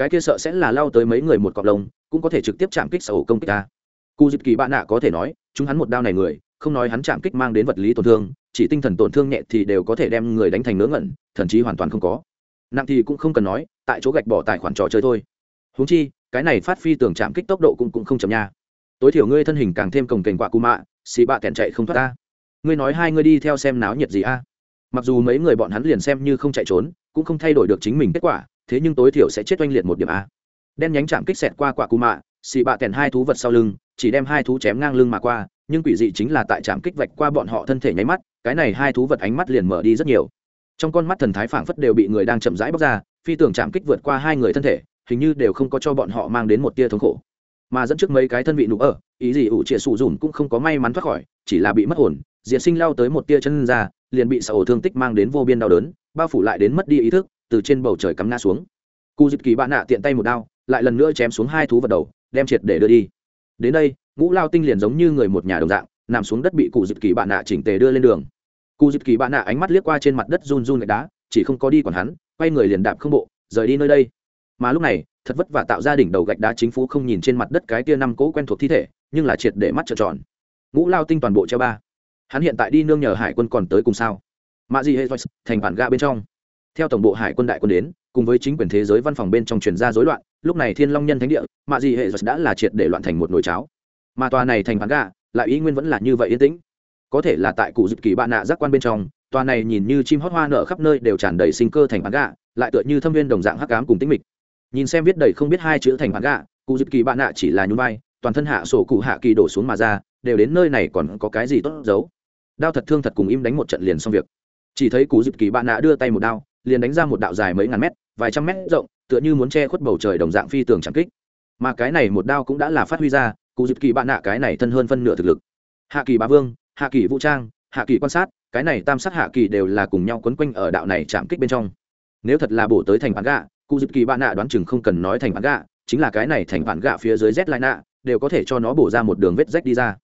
cái kia sợ sẽ là lao tới mấy người một cọc lồng cũng có thể trực tiếp chạm kích sở hữu công kích ta cụ dịp kỳ bạn nạ có thể nói, chúng hắn một đao này người, không nói hắn chạm kích mang đến vật lý tổn thương, chỉ tinh thần tổn thương nhẹ thì đều có thể đem người đánh thành ngớ ngẩn thậm chí hoàn toàn không có. Nặng thì cũng không cần nói, tại chỗ gạch bỏ tài khoản trò chơi thôi. Húng chi, cái này phát phi tường chạm kích tốc độ cũng cũng không chậm nha. Tối thiểu ngươi thân hình càng thêm cồng kềnh quạ cù mạ, xì bạ kẹn chạy không thoát ta. Ngươi nói hai ngươi đi theo xem náo nhiệt gì a? Mặc dù mấy người bọn hắn liền xem như không chạy trốn, cũng không thay đổi được chính mình kết quả, thế nhưng tối thiểu sẽ chết oanh liệt một điểm a. Đen nhánh chạm kích xẹt qua quả cù mạ, xì bạ kèn hai thú vật sau lưng, chỉ đem hai thú chém ngang lưng mà qua, nhưng quỷ dị chính là tại trạm kích vạch qua bọn họ thân thể nháy mắt, cái này hai thú vật ánh mắt liền mở đi rất nhiều trong con mắt thần thái phảng phất đều bị người đang chậm rãi bóc ra, phi tưởng chạm kích vượt qua hai người thân thể, hình như đều không có cho bọn họ mang đến một tia thống khổ. Mà dẫn trước mấy cái thân vị nụ ở, ý gì ủ trịa sụ dùm cũng không có may mắn thoát khỏi, chỉ là bị mất hồn, diệt sinh lao tới một tia chân ra, liền bị sợ ổ thương tích mang đến vô biên đau đớn, bao phủ lại đến mất đi ý thức, từ trên bầu trời cắm ngã xuống. Cụ dịp kỳ bạn nạ tiện tay một đao, lại lần nữa chém xuống hai thú vật đầu, đem triệt để đưa đi. Đến đây, ngũ lao tinh liền giống như người một nhà đồng dạng, nằm xuống đất bị cụ dịp kỳ bạn nạ chỉnh tề đưa lên đường cụ dịp kỳ bạn nạ ánh mắt liếc qua trên mặt đất run run gạch đá, chỉ không có đi còn hắn, quay người liền đạp không bộ, rời đi nơi đây. Mà lúc này, thật vất vả tạo ra đỉnh đầu gạch đá chính phủ không nhìn trên mặt đất cái tia năm cỗ quen thuộc thi thể, nhưng là triệt để mắt trợn tròn. Ngũ lao tinh toàn bộ treo ba. Hắn hiện tại đi nương nhờ hải quân còn tới cùng sao? Mạ gì hệ thành bản ga bên trong. Theo tổng bộ hải quân đại quân đến, cùng với chính quyền thế giới văn phòng bên trong truyền ra rối loạn, lúc này thiên long nhân thánh địa mạ gì hệ đã là triệt để loạn thành một nồi cháo. Mà tòa này thành bản ga lại ý nguyên vẫn là như vậy yên tĩnh có thể là tại cụ dịp kỳ bạn nạ giác quan bên trong, tòa này nhìn như chim hót hoa nở khắp nơi đều tràn đầy sinh cơ thành bán gạ, lại tựa như thâm viên đồng dạng hắc ám cùng tĩnh mịch. Nhìn xem viết đầy không biết hai chữ thành bán gạ, cụ dịp kỳ bạn nạ chỉ là nhún vai, toàn thân hạ sổ cụ hạ kỳ đổ xuống mà ra, đều đến nơi này còn có cái gì tốt giấu. Đao thật thương thật cùng im đánh một trận liền xong việc. Chỉ thấy cụ dịp kỳ bạn nạ đưa tay một đao, liền đánh ra một đạo dài mấy ngàn mét, vài trăm mét rộng, tựa như muốn che khuất bầu trời đồng dạng phi tường chẳng kích. Mà cái này một đao cũng đã là phát huy ra, cụ dịp kỳ bạn nạ cái này thân hơn phân nửa thực lực. Hạ kỳ bá vương hạ kỳ vũ trang, hạ kỳ quan sát, cái này tam sát hạ kỳ đều là cùng nhau quấn quanh ở đạo này chạm kích bên trong. Nếu thật là bổ tới thành bán gạ, cụ dịp kỳ bạn nạ đoán chừng không cần nói thành bán gạ, chính là cái này thành bán gạ phía dưới z lại nạ đều có thể cho nó bổ ra một đường vết rách đi ra.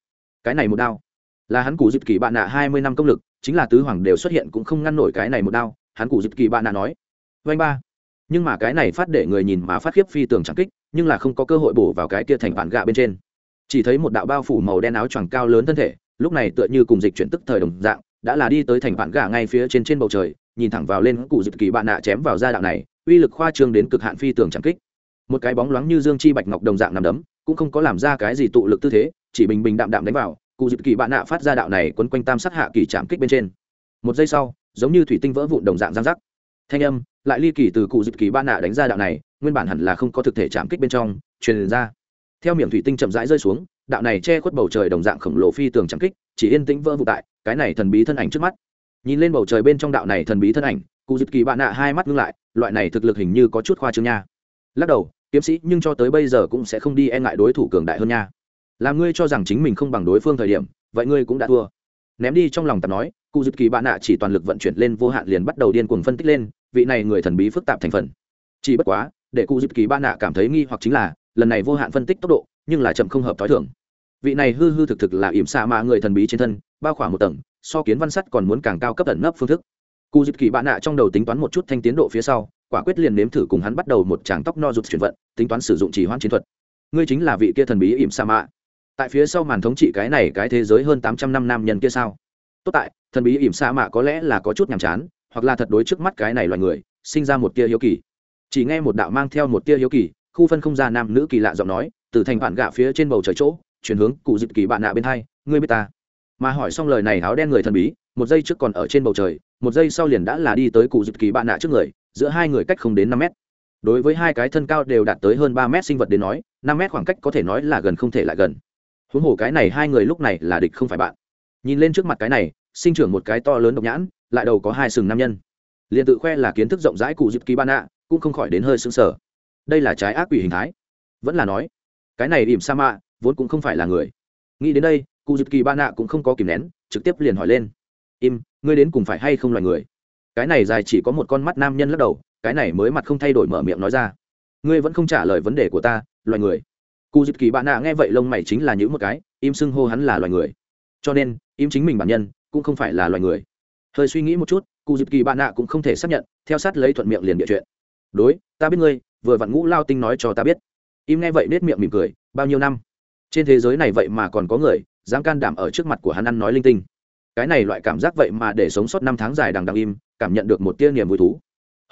Cái này một đao, là hắn cụ dịp kỳ bạn nạ hai mươi năm công lực, chính là tứ hoàng đều xuất hiện cũng không ngăn nổi cái này một đao, hắn cụ dịp kỳ bạn nạ nói. Vanh ba. Nhưng mà cái này phát để người nhìn mà phát khiếp phi tường chẳng kích, nhưng là không có cơ hội bổ vào cái kia thành bản gạ bên trên. Chỉ thấy một đạo bao phủ màu đen áo choàng cao lớn thân thể lúc này tựa như cùng dịch chuyển tức thời đồng dạng, đã là đi tới thành vạn gà ngay phía trên trên bầu trời, nhìn thẳng vào lên cụ dịp kỳ bạn nạ chém vào gia đạo này, uy lực khoa trương đến cực hạn phi tường chẳng kích. Một cái bóng loáng như dương chi bạch ngọc đồng dạng nằm đấm, cũng không có làm ra cái gì tụ lực tư thế, chỉ bình bình đạm đạm đánh vào, cụ dịp kỳ bạn nạ phát ra đạo này quấn quanh tam sát hạ kỳ chạm kích bên trên. Một giây sau, giống như thủy tinh vỡ vụn đồng dạng giang rắc thanh âm, lại ly kỳ từ cụ dịp kỳ bạn nạ đánh ra đạo này, nguyên bản hẳn là không có thực thể chạm kích bên trong, truyền ra. Theo miệng thủy tinh chậm rãi rơi xuống đạo này che khuất bầu trời đồng dạng khổng lồ phi tường trắng kích, chỉ yên tĩnh vỡ vụ tại, cái này thần bí thân ảnh trước mắt. Nhìn lên bầu trời bên trong đạo này thần bí thân ảnh, cụ dịp kỳ bạn nạ hai mắt ngưng lại, loại này thực lực hình như có chút khoa trương nha. Lắc đầu, kiếm sĩ, nhưng cho tới bây giờ cũng sẽ không đi e ngại đối thủ cường đại hơn nha. Làm ngươi cho rằng chính mình không bằng đối phương thời điểm, vậy ngươi cũng đã thua. Ném đi trong lòng tập nói, cụ dịp kỳ bạn nạ chỉ toàn lực vận chuyển lên vô hạn liền bắt đầu điên cuồng phân tích lên, vị này người thần bí phức tạp thành phần. Chỉ bất quá, để cụ dịp kỳ bạn nạ cảm thấy nghi hoặc chính là, lần này vô hạn phân tích tốc độ nhưng là chậm không hợp t h ó i thưởng vị này hư hư thực thực là ỉm xa mạ người thần bí trên thân, bao khoảng một tầng, so kiến văn sắt còn muốn càng cao cấp tận nấp phương thức. Cụ dịp kỳ bạn nạ trong đầu tính toán một chút thanh tiến độ phía sau, quả quyết liền nếm thử cùng hắn bắt đầu một tràng tóc no rụt chuyển vận, tính toán sử dụng chỉ hoãn chiến thuật. Ngươi chính là vị kia thần bí ỉm sa mạ. Tại phía sau màn thống trị cái này cái thế giới hơn tám trăm năm nam nhân kia sao? Tốt tại, thần bí ỉm sa mạ có lẽ là có chút nhàm chán, hoặc là thật đối trước mắt cái này loài người, sinh ra một tia hiếu kỳ. Chỉ nghe một đạo mang theo một tia hiếu kỳ, khu phân không ra nam nữ kỳ lạ giọng nói từ thành bản gạ phía trên bầu trời chỗ, chuyển hướng cụ dịp kỳ bạn nạ bên hai, ngươi biết ta? Mà hỏi xong lời này áo đen người thần bí, một giây trước còn ở trên bầu trời, một giây sau liền đã là đi tới cụ dịp kỳ bạn nạ trước người, giữa hai người cách không đến năm mét. Đối với hai cái thân cao đều đạt tới hơn ba mét sinh vật đến nói, năm mét khoảng cách có thể nói là gần không thể lại gần. Huống hồ cái này hai người lúc này là địch không phải bạn. Nhìn lên trước mặt cái này, sinh trưởng một cái to lớn độc nhãn, lại đầu có hai sừng nam nhân. Liền tự khoe là kiến thức rộng rãi cụ dịp kỳ bạn nạ, cũng không khỏi đến hơi sững sờ. Đây là trái ác quỷ hình thái. Vẫn là nói cái này ỉm sa mạ vốn cũng không phải là người. Nghĩ đến đây cụ dịp kỳ ba nạ cũng không có kìm nén, trực tiếp liền hỏi lên. Im, ngươi đến cùng phải hay không loài người? Cái này dài chỉ có một con mắt nam nhân lắc đầu, cái này mới mặt không thay đổi mở miệng nói ra. Ngươi vẫn không trả lời vấn đề của ta, loài người. Cụ dịp kỳ bạn nạ nghe vậy lông mày chính là những một cái, im xưng hô hắn là loài người. Cho nên, im chính mình bản nhân cũng không phải là loài người. Hơi suy nghĩ một chút cụ dịp kỳ bạn nạ cũng không thể xác nhận, theo sát lấy thuận miệng liền địa chuyện. Đối, ta biết ngươi, vừa vặn ngũ lao tinh nói cho ta biết im nghe vậy nết miệng mỉm cười, bao nhiêu năm? Trên thế giới này vậy mà còn có người dám can đảm ở trước mặt của hắn ăn nói linh tinh. Cái này loại cảm giác vậy mà để sống sót năm tháng dài đằng đằng im, cảm nhận được một tia niềm vui thú.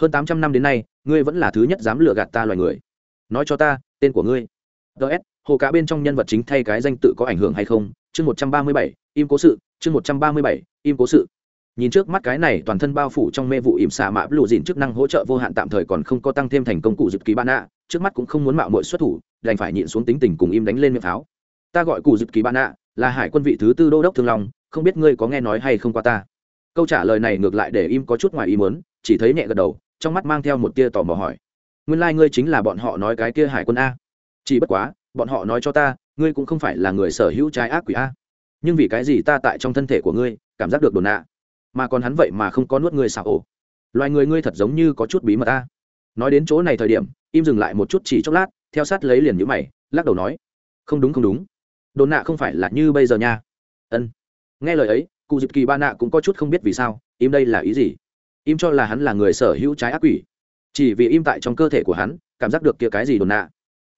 Hơn tám trăm năm đến nay, ngươi vẫn là thứ nhất dám lừa gạt ta loài người. Nói cho ta, tên của ngươi. Ts hồ cá bên trong nhân vật chính thay cái danh tự có ảnh hưởng hay không? Chương một trăm ba mươi bảy, im cố sự. Chương một trăm ba mươi bảy, im cố sự. Nhìn trước mắt cái này toàn thân bao phủ trong mê vụ ỉm xạ mã lụ dìn chức năng hỗ trợ vô hạn tạm thời còn không có tăng thêm thành công cụ dịp ký ban ạ trước mắt cũng không muốn mạo muội xuất thủ, đành phải nhịn xuống tính tình cùng im đánh lên miệng pháo. Ta gọi cụ dực kỳ ban ạ, là hải quân vị thứ tư đô đốc thương long, không biết ngươi có nghe nói hay không qua ta. Câu trả lời này ngược lại để im có chút ngoài ý muốn, chỉ thấy nhẹ gật đầu, trong mắt mang theo một tia tò mò hỏi. Nguyên lai、like、ngươi chính là bọn họ nói cái kia hải quân a. Chỉ bất quá, bọn họ nói cho ta, ngươi cũng không phải là người sở hữu trái ác quỷ a. Nhưng vì cái gì ta tại trong thân thể của ngươi, cảm giác được đồn nạ mà còn hắn vậy mà không có nuốt ngươi xảo ổ. Loài người ngươi thật giống như có chút bí mật a nói đến chỗ này thời điểm, im dừng lại một chút chỉ chốc lát, theo sát lấy liền nhữ mày, lắc đầu nói, không đúng không đúng. Đồn nạ không phải là như bây giờ nha. Ân. Nghe lời ấy, cụ dịp kỳ ba nạ cũng có chút không biết vì sao, im đây là ý gì? Im cho là hắn là người sở hữu trái ác quỷ. Chỉ vì im tại trong cơ thể của hắn, cảm giác được kia cái gì đồn nạ?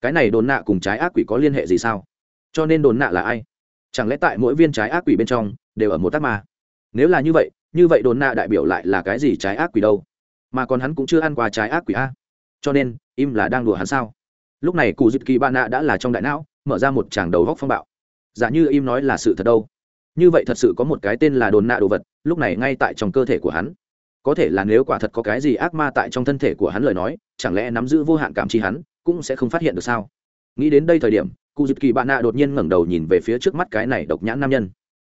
Cái này đồn nạ cùng trái ác quỷ có liên hệ gì sao? Cho nên đồn nạ là ai? Chẳng lẽ tại mỗi viên trái ác quỷ bên trong, đều ở một tác ma? Nếu là như vậy như vậy đồn nạ đại biểu lại là cái gì trái ác quỷ đâu? Mà còn hắn cũng chưa ăn qua trái ác quỷ a. Cho nên, im là đang đùa hắn sao? Lúc này cụ dịp kỳ bạn nạ đã là trong đại não, mở ra một tràng đầu góc phong bạo. Giả như im nói là sự thật đâu. Như vậy thật sự có một cái tên là đồn nạ đồ vật, lúc này ngay tại trong cơ thể của hắn. Có thể là nếu quả thật có cái gì ác ma tại trong thân thể của hắn lời nói, chẳng lẽ nắm giữ vô hạn cảm chi hắn cũng sẽ không phát hiện được sao? Nghĩ đến đây thời điểm, cụ dịp kỳ bạn nạ đột nhiên ngẩng đầu nhìn về phía trước mắt cái này độc nhãn nam nhân.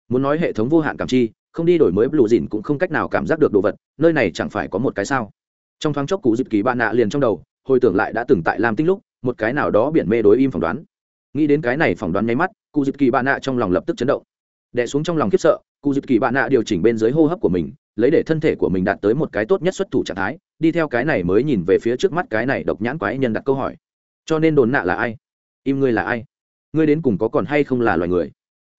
Muốn nói hệ thống vô hạn cảm chi không đi đổi mới blue dìn cũng không cách nào cảm giác được đồ vật, nơi này chẳng phải có một cái sao? Trong thoáng chốc cụ dịp kỳ bạn nạ liền trong đầu, hồi tưởng lại đã từng tại lam tinh lúc, một cái nào đó biển mê đối im phỏng đoán. Nghĩ đến cái này phỏng đoán nháy mắt cụ dịp kỳ bạn nạ trong lòng lập tức chấn động. Đẻ xuống trong lòng khiếp sợ cụ dịp kỳ bạn nạ điều chỉnh bên dưới hô hấp của mình, lấy để thân thể của mình đạt tới một cái tốt nhất xuất thủ trạng thái, đi theo cái này mới nhìn về phía trước mắt cái này độc nhãn quái nhân đặt câu hỏi. Cho nên đồn nạ là ai? Im ngươi là ai? Ngươi đến cùng có còn hay không là loài người?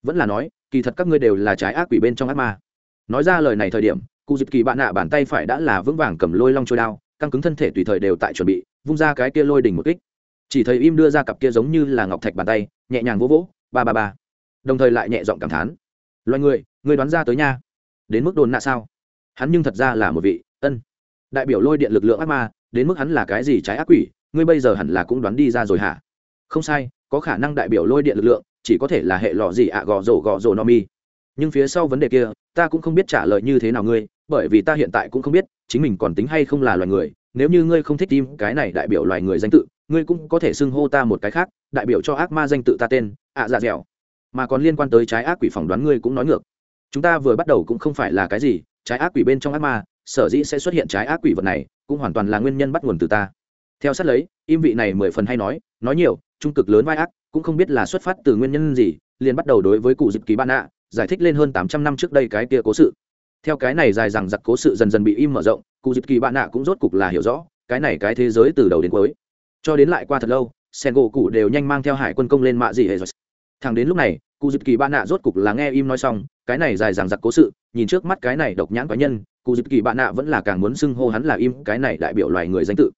Vẫn là nói, kỳ thật các ngươi đều là trái ác quỷ bên trong ác ma nói ra lời này thời điểm, cụ dịp kỳ bạn nạ bàn tay phải đã là vững vàng cầm lôi long trôi đao, căng cứng thân thể tùy thời đều tại chuẩn bị, vung ra cái kia lôi đỉnh một kích. Chỉ thấy im đưa ra cặp kia giống như là ngọc thạch bàn tay, nhẹ nhàng vỗ vỗ, ba ba ba. Đồng thời lại nhẹ giọng cảm thán. Loài người người đoán ra tới nha. Đến mức đồn nạ sao? Hắn nhưng thật ra là một vị ân. Đại biểu lôi điện lực lượng ác ma, đến mức hắn là cái gì trái ác quỷ, ngươi bây giờ hẳn là cũng đoán đi ra rồi hả? Không sai, có khả năng đại biểu lôi điện lực lượng, chỉ có thể là hệ lọ gì ạ, gò rổ gò rổ no mi nhưng phía sau vấn đề kia, ta cũng không biết trả lời như thế nào ngươi, bởi vì ta hiện tại cũng không biết, chính mình còn tính hay không là loài người. Nếu như ngươi không thích tim cái này đại biểu loài người danh tự, ngươi cũng có thể xưng hô ta một cái khác, đại biểu cho ác ma danh tự ta tên, ạ dạ dẻo. Mà còn liên quan tới trái ác quỷ phỏng đoán ngươi cũng nói ngược. Chúng ta vừa bắt đầu cũng không phải là cái gì, trái ác quỷ bên trong ác ma, sở dĩ sẽ xuất hiện trái ác quỷ vật này, cũng hoàn toàn là nguyên nhân bắt nguồn từ ta. Theo sát lấy, im vị này mười phần hay nói nói nhiều, trung cực lớn vai ác, cũng không biết là xuất phát từ nguyên nhân gì, liền bắt đầu đối với cụ dịp ký bạn ạ giải thích lên hơn tám trăm năm trước đây cái kia cố sự. Theo cái này dài rằng giặc cố sự dần dần bị im mở rộng, cụ dịp kỳ bạn nạ cũng rốt cục là hiểu rõ, cái này cái thế giới từ đầu đến cuối. Cho đến lại qua thật lâu sen gỗ cụ đều nhanh mang theo hải quân công lên mạ gì hệ rồi. Thằng đến lúc này, cụ dịp kỳ bạn nạ rốt cục là nghe im nói xong, cái này dài dằng giặc cố sự, nhìn trước mắt cái này độc nhãn cá nhân, cụ dịp kỳ bạn nạ vẫn là càng muốn xưng hô hắn là im, cái này đại biểu loài người danh tự.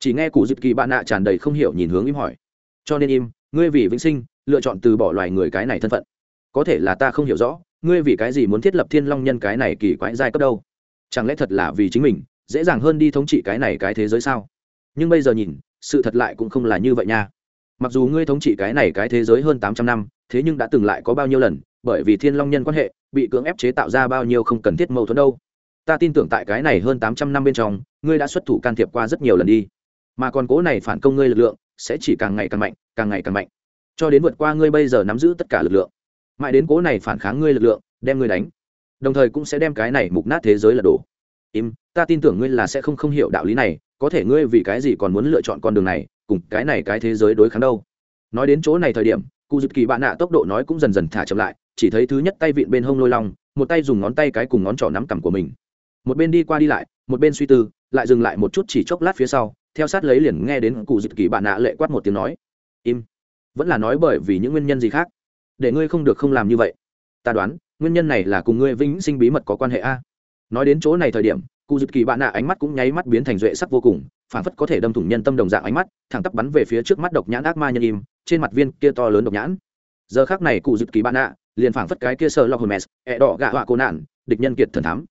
Chỉ nghe cụ dịp kỳ bạn nạ tràn đầy không hiểu nhìn hướng im hỏi. Cho nên im, ngươi vì vĩnh sinh, lựa chọn từ bỏ loài người cái này thân phận có thể là ta không hiểu rõ, ngươi vì cái gì muốn thiết lập thiên long nhân cái này kỳ quái giai cấp đâu? Chẳng lẽ thật là vì chính mình, dễ dàng hơn đi thống trị cái này cái thế giới sao? Nhưng bây giờ nhìn, sự thật lại cũng không là như vậy nha. Mặc dù ngươi thống trị cái này cái thế giới hơn tám trăm năm, thế nhưng đã từng lại có bao nhiêu lần, bởi vì thiên long nhân quan hệ, bị cưỡng ép chế tạo ra bao nhiêu không cần thiết mâu thuẫn đâu. Ta tin tưởng tại cái này hơn tám trăm năm bên trong, ngươi đã xuất thủ can thiệp qua rất nhiều lần đi. Mà còn cố này phản công ngươi lực lượng, sẽ chỉ càng ngày càng mạnh, càng ngày càng mạnh. Cho đến vượt qua ngươi bây giờ nắm giữ tất cả lực lượng mãi đến cố này phản kháng ngươi lực lượng, đem ngươi đánh. Đồng thời cũng sẽ đem cái này mục nát thế giới lật đổ. Im, ta tin tưởng ngươi là sẽ không không hiểu đạo lý này, có thể ngươi vì cái gì còn muốn lựa chọn con đường này, cùng cái này cái thế giới đối kháng đâu. Nói đến chỗ này thời điểm cụ dịp kỳ bạn nạ tốc độ nói cũng dần dần thả chậm lại, chỉ thấy thứ nhất tay vịn bên hông lôi long, một tay dùng ngón tay cái cùng ngón trỏ nắm cằm của mình. Một bên đi qua đi lại, một bên suy tư, lại dừng lại một chút chỉ chốc lát phía sau, theo sát lấy liền nghe đến cụ dịp kỳ bạn nạ lệ quát một tiếng nói. Im, vẫn là nói bởi vì những nguyên nhân gì khác để ngươi không được không làm như vậy. Ta đoán, nguyên nhân này là cùng ngươi vĩnh sinh bí mật có quan hệ a. Nói đến chỗ này thời điểm, cụ dịp kỳ bạn nạ ánh mắt cũng nháy mắt biến thành duệ sắc vô cùng, phản phất có thể đâm thủng nhân tâm đồng dạng ánh mắt, thẳng tắp bắn về phía trước mắt độc nhãn ác ma nhân im, trên mặt viên kia to lớn độc nhãn. Giờ khác này cụ dịp kỳ bạn nạ liền phản phất cái kia sợ lo hồn mèz ẹ đỏ gạ họa cô nạn, địch nhân kiệt thần thám.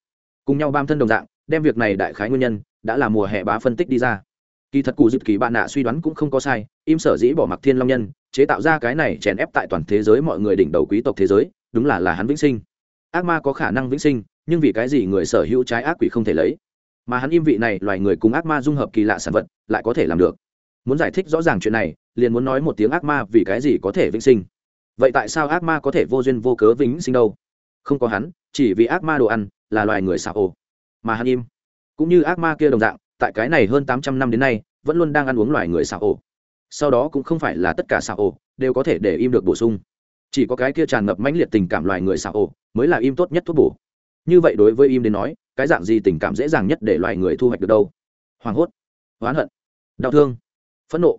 Cùng nhau bam thân đồng dạng, đem việc này đại khái nguyên nhân đã là mùa hè bá phân tích đi ra kỳ thật cụ dịp kỳ bạn nạ suy đoán cũng không có sai, im sở dĩ bỏ mặc thiên long nhân, chế tạo ra cái này chèn ép tại toàn thế giới mọi người đỉnh đầu quý tộc thế giới, đúng là là hắn vĩnh sinh. Ác ma có khả năng vĩnh sinh, nhưng vì cái gì người sở hữu trái ác quỷ không thể lấy? Mà hắn im vị này, loài người cùng ác ma dung hợp kỳ lạ sản vật, lại có thể làm được. Muốn giải thích rõ ràng chuyện này, liền muốn nói một tiếng ác ma vì cái gì có thể vĩnh sinh. Vậy tại sao ác ma có thể vô duyên vô cớ vĩnh sinh đâu? Không có hắn, chỉ vì ác ma đồ ăn, là loài người xạ ồ mà hắn im. Cũng như ác ma kia đồng dạng tại cái này hơn tám trăm năm đến nay, vẫn luôn đang ăn uống loài người xạ ổ. Sau đó cũng không phải là tất cả xạ ổ đều có thể để im được bổ sung. Chỉ có cái kia tràn ngập mãnh liệt tình cảm loài người xạ ổ mới là im tốt nhất thuốc bổ. Như vậy đối với im đến nói, cái dạng gì tình cảm dễ dàng nhất để loài người thu hoạch được đâu? Hoảng hốt, oán hận, đau thương, phẫn nộ.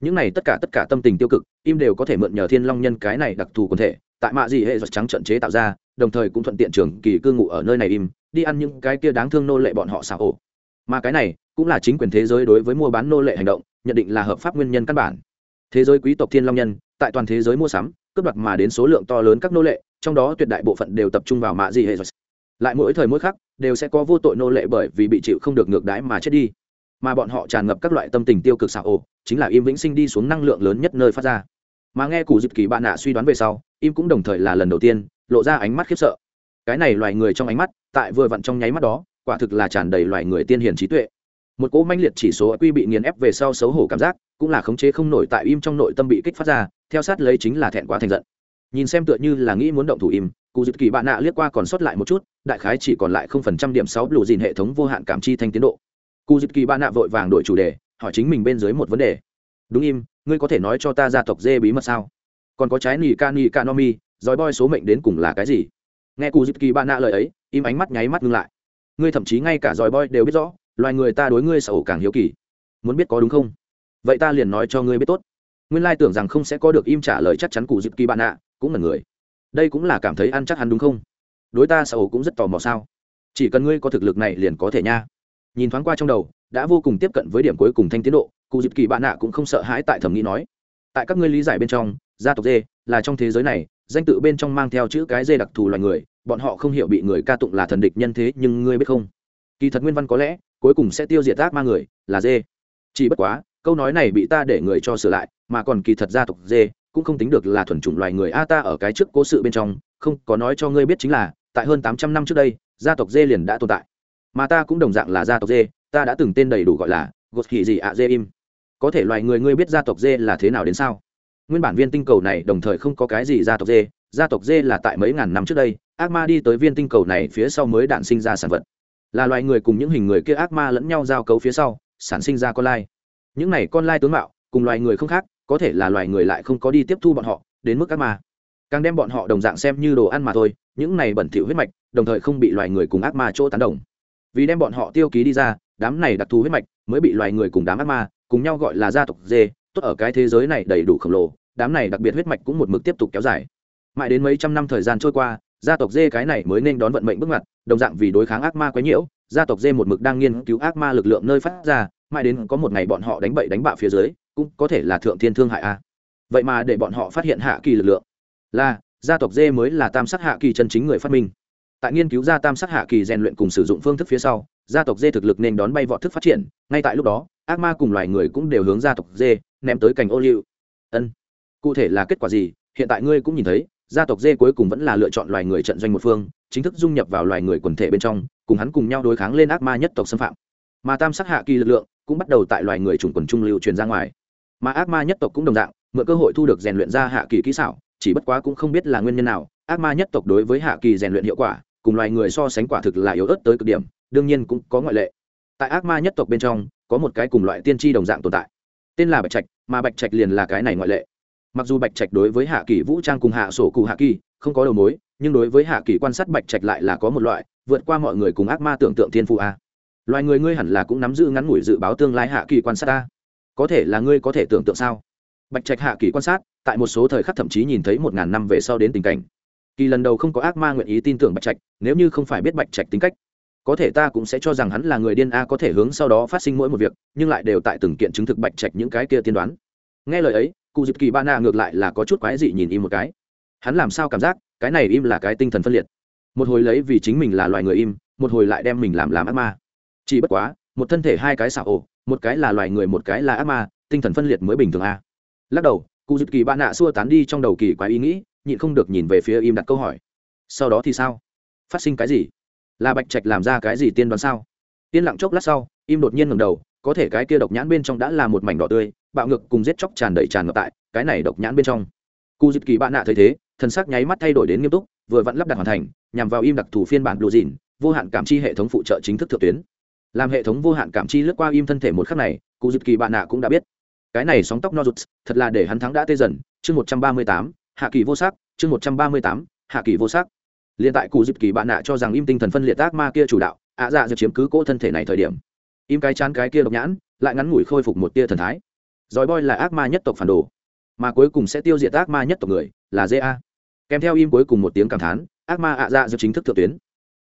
Những này tất cả tất cả tâm tình tiêu cực, im đều có thể mượn nhờ thiên long nhân cái này đặc thù quần thể, tại mạ gì hệ giật trắng trận chế tạo ra, đồng thời cũng thuận tiện trường kỳ cư ngụ ở nơi này im, đi ăn những cái kia đáng thương nô lệ bọn họ xạ ổ mà cái này cũng là chính quyền thế giới đối với mua bán nô lệ hành động, nhận định là hợp pháp nguyên nhân căn bản. Thế giới quý tộc thiên long nhân, tại toàn thế giới mua sắm, cướp đoạt mà đến số lượng to lớn các nô lệ, trong đó tuyệt đại bộ phận đều tập trung vào mạ gì hệ lại mỗi thời mỗi khắc, đều sẽ có vô tội nô lệ bởi vì bị chịu không được ngược đái mà chết đi. Mà bọn họ tràn ngập các loại tâm tình tiêu cực xảo ổ, chính là im vĩnh sinh đi xuống năng lượng lớn nhất nơi phát ra. Mà nghe cụ dịp kỳ bạn nạ suy đoán về sau, im cũng đồng thời là lần đầu tiên, lộ ra ánh mắt khiếp sợ. Cái này loài người trong ánh mắt, tại vừa vặn trong nháy mắt đó quả thực là tràn đầy loài người tiên hiền trí tuệ. Một cỗ manh liệt chỉ số quy bị nghiền ép về sau xấu hổ cảm giác, cũng là khống chế không nổi tại im trong nội tâm bị kích phát ra, theo sát lấy chính là thẹn quá thành giận. Nhìn xem tựa như là nghĩ muốn động thủ im, cụ dịp kỳ bạn nạ liếc qua còn sót lại một chút, đại khái chỉ còn lại không phần trăm điểm sáu lù dìn hệ thống vô hạn cảm chi thanh tiến độ. Cụ dịp kỳ bạn nạ vội vàng đổi chủ đề, hỏi chính mình bên dưới một vấn đề. Đúng im, ngươi có thể nói cho ta gia tộc dê bí mật sao? Còn có trái nỉ ca nỉ ca no mi dòi boy số mệnh đến cùng là cái gì? Nghe cụ dịp kỳ bạn nạ lời ấy, im ánh mắt nháy mắt ngưng lại ngươi thậm chí ngay cả dòi boy đều biết rõ loài người ta đối ngươi sở càng hiếu kỳ. Muốn biết có đúng không? Vậy ta liền nói cho ngươi biết tốt. Nguyên lai tưởng rằng không sẽ có được im trả lời chắc chắn cụ dịp kỳ bạn ạ, cũng là người. Đây cũng là cảm thấy ăn chắc hắn đúng không? Đối ta sở cũng rất tò mò sao? Chỉ cần ngươi có thực lực này liền có thể nha. Nhìn thoáng qua trong đầu đã vô cùng tiếp cận với điểm cuối cùng thanh tiến độ cụ dịp kỳ bạn ạ cũng không sợ hãi tại thẩm nghĩ nói. Tại các ngươi lý giải bên trong gia tộc dê là trong thế giới này danh tự bên trong mang theo chữ cái dê đặc thù loài người bọn họ không hiểu bị người ca tụng là thần địch nhân thế nhưng ngươi biết không? Kỳ thật nguyên văn có lẽ, cuối cùng sẽ tiêu diệt ác ma người, là dê. Chỉ bất quá, câu nói này bị ta để người cho sửa lại, mà còn kỳ thật gia tộc dê, cũng không tính được là thuần chủng loài người. A, ta ở cái trước cố sự bên trong, không có nói cho ngươi biết chính là, tại hơn tám trăm năm trước đây, gia tộc dê liền đã tồn tại. Mà ta cũng đồng dạng là gia tộc dê, ta đã từng tên đầy đủ gọi là gột thị gì ạ dê im. Có thể loài người ngươi biết gia tộc dê là thế nào đến sao? Nguyên bản viên tinh cầu này đồng thời không có cái gì gia tộc dê, gia tộc dê là tại mấy ngàn năm trước đây ác ma đi tới viên tinh cầu này phía sau mới đạn sinh ra sản vật. Là loài người cùng những hình người kia ác ma lẫn nhau giao cấu phía sau, sản sinh ra con lai. Những này con lai tướng mạo, cùng loài người không khác, có thể là loài người lại không có đi tiếp thu bọn họ, đến mức ác ma. Càng đem bọn họ đồng dạng xem như đồ ăn mà thôi, những này bẩn thỉu huyết mạch, đồng thời không bị loài người cùng ác ma chỗ tán đồng. Vì đem bọn họ tiêu ký đi ra, đám này đặc thù huyết mạch mới bị loài người cùng đám ác ma cùng nhau gọi là gia tộc dê, tốt ở cái thế giới này đầy đủ khổng lồ, đám này đặc biệt huyết mạch cũng một mực tiếp tục kéo dài. Mãi đến mấy trăm năm thời gian trôi qua gia tộc dê cái này mới nên đón vận mệnh bước ngoặt, đồng dạng vì đối kháng ác ma quấy nhiễu, gia tộc dê một mực đang nghiên cứu ác ma lực lượng nơi phát ra, mãi đến có một ngày bọn họ đánh bậy đánh bạo phía dưới, cũng có thể là thượng thiên thương hại a. Vậy mà để bọn họ phát hiện hạ kỳ lực lượng, là, gia tộc dê mới là tam sắc hạ kỳ chân chính người phát minh. Tại nghiên cứu ra tam sắc hạ kỳ rèn luyện cùng sử dụng phương thức phía sau, gia tộc dê thực lực nên đón bay vọt thức phát triển, ngay tại lúc đó, ác ma cùng loài người cũng đều hướng gia tộc dê ném tới cành ô liu. Ân, cụ thể là kết quả gì, hiện tại ngươi cũng nhìn thấy gia tộc dê cuối cùng vẫn là lựa chọn loài người trận doanh một phương, chính thức dung nhập vào loài người quần thể bên trong, cùng hắn cùng nhau đối kháng lên ác ma nhất tộc xâm phạm. Mà tam sắc hạ kỳ lực lượng cũng bắt đầu tại loài người chủng quần trung lưu truyền ra ngoài. Mà ác ma nhất tộc cũng đồng dạng, mượn cơ hội thu được rèn luyện ra hạ kỳ kỹ xảo, chỉ bất quá cũng không biết là nguyên nhân nào, ác ma nhất tộc đối với hạ kỳ rèn luyện hiệu quả, cùng loài người so sánh quả thực là yếu ớt tới cực điểm, đương nhiên cũng có ngoại lệ. Tại ác ma nhất tộc bên trong, có một cái cùng loại tiên tri đồng dạng tồn tại. Tên là bạch trạch, mà bạch trạch liền là cái này ngoại lệ mặc dù bạch trạch đối với hạ kỳ vũ trang cùng hạ sổ cụ hạ kỳ không có đầu mối, nhưng đối với hạ kỳ quan sát bạch trạch lại là có một loại vượt qua mọi người cùng ác ma tưởng tượng thiên phụ a. Loài người ngươi hẳn là cũng nắm giữ ngắn ngủi dự báo tương lai hạ kỳ quan sát ta. Có thể là ngươi có thể tưởng tượng sao? Bạch trạch hạ kỳ quan sát, tại một số thời khắc thậm chí nhìn thấy một ngàn năm về sau đến tình cảnh. Kỳ lần đầu không có ác ma nguyện ý tin tưởng bạch trạch, nếu như không phải biết bạch trạch tính cách, có thể ta cũng sẽ cho rằng hắn là người điên a có thể hướng sau đó phát sinh mỗi một việc, nhưng lại đều tại từng kiện chứng thực bạch trạch những cái kia tiên đoán. Nghe lời ấy cụ dịp kỳ ba na ngược lại là có chút quái dị nhìn im một cái. Hắn làm sao cảm giác cái này im là cái tinh thần phân liệt? Một hồi lấy vì chính mình là loài người im, một hồi lại đem mình làm làm ác ma. Chỉ bất quá, một thân thể hai cái xảo ổ, một cái là loài người, một cái là ác ma, tinh thần phân liệt mới bình thường a. Lắc đầu, cụ dịp kỳ ba nạ xua tán đi trong đầu kỳ quái ý nghĩ, nhịn không được nhìn về phía im đặt câu hỏi. Sau đó thì sao? Phát sinh cái gì? Là bạch trạch làm ra cái gì tiên đoán sao? Yên lặng chốc lát sau, im đột nhiên ngầm đầu có thể cái kia độc nhãn bên trong đã là một mảnh đỏ tươi, bạo ngực cùng giết chóc tràn đầy tràn ngập tại cái này độc nhãn bên trong. Cụ dịp kỳ bạn nạ thấy thế, thần sắc nháy mắt thay đổi đến nghiêm túc, vừa vặn lắp đặt hoàn thành, nhằm vào im đặc thù phiên bản đồ dìn vô hạn cảm chi hệ thống phụ trợ chính thức thượng tuyến. Làm hệ thống vô hạn cảm chi lướt qua im thân thể một khắc này cụ dịp kỳ bạn nạ cũng đã biết. Cái này sóng tóc no rụt thật là để hắn thắng đã tê dần, chương một trăm ba mươi tám, hạ kỳ vô sắc, chương một trăm ba mươi tám, hạ kỳ vô sắc. Liên tại cụ dịp kỳ bạn nạ cho rằng im tinh thần phân liệt ác ma kia chủ đạo, ạ dạ dịp chiếm cứ cỗ thân thể này thời điểm im cái chán cái kia độc nhãn, lại ngắn ngủi khôi phục một tia thần thái. Dòi boy là ác ma nhất tộc phản đồ, mà cuối cùng sẽ tiêu diệt ác ma nhất tộc người, là ja kèm theo im cuối cùng một tiếng cảm thán, ác ma ạ dạ dịp chính thức thượng tuyến.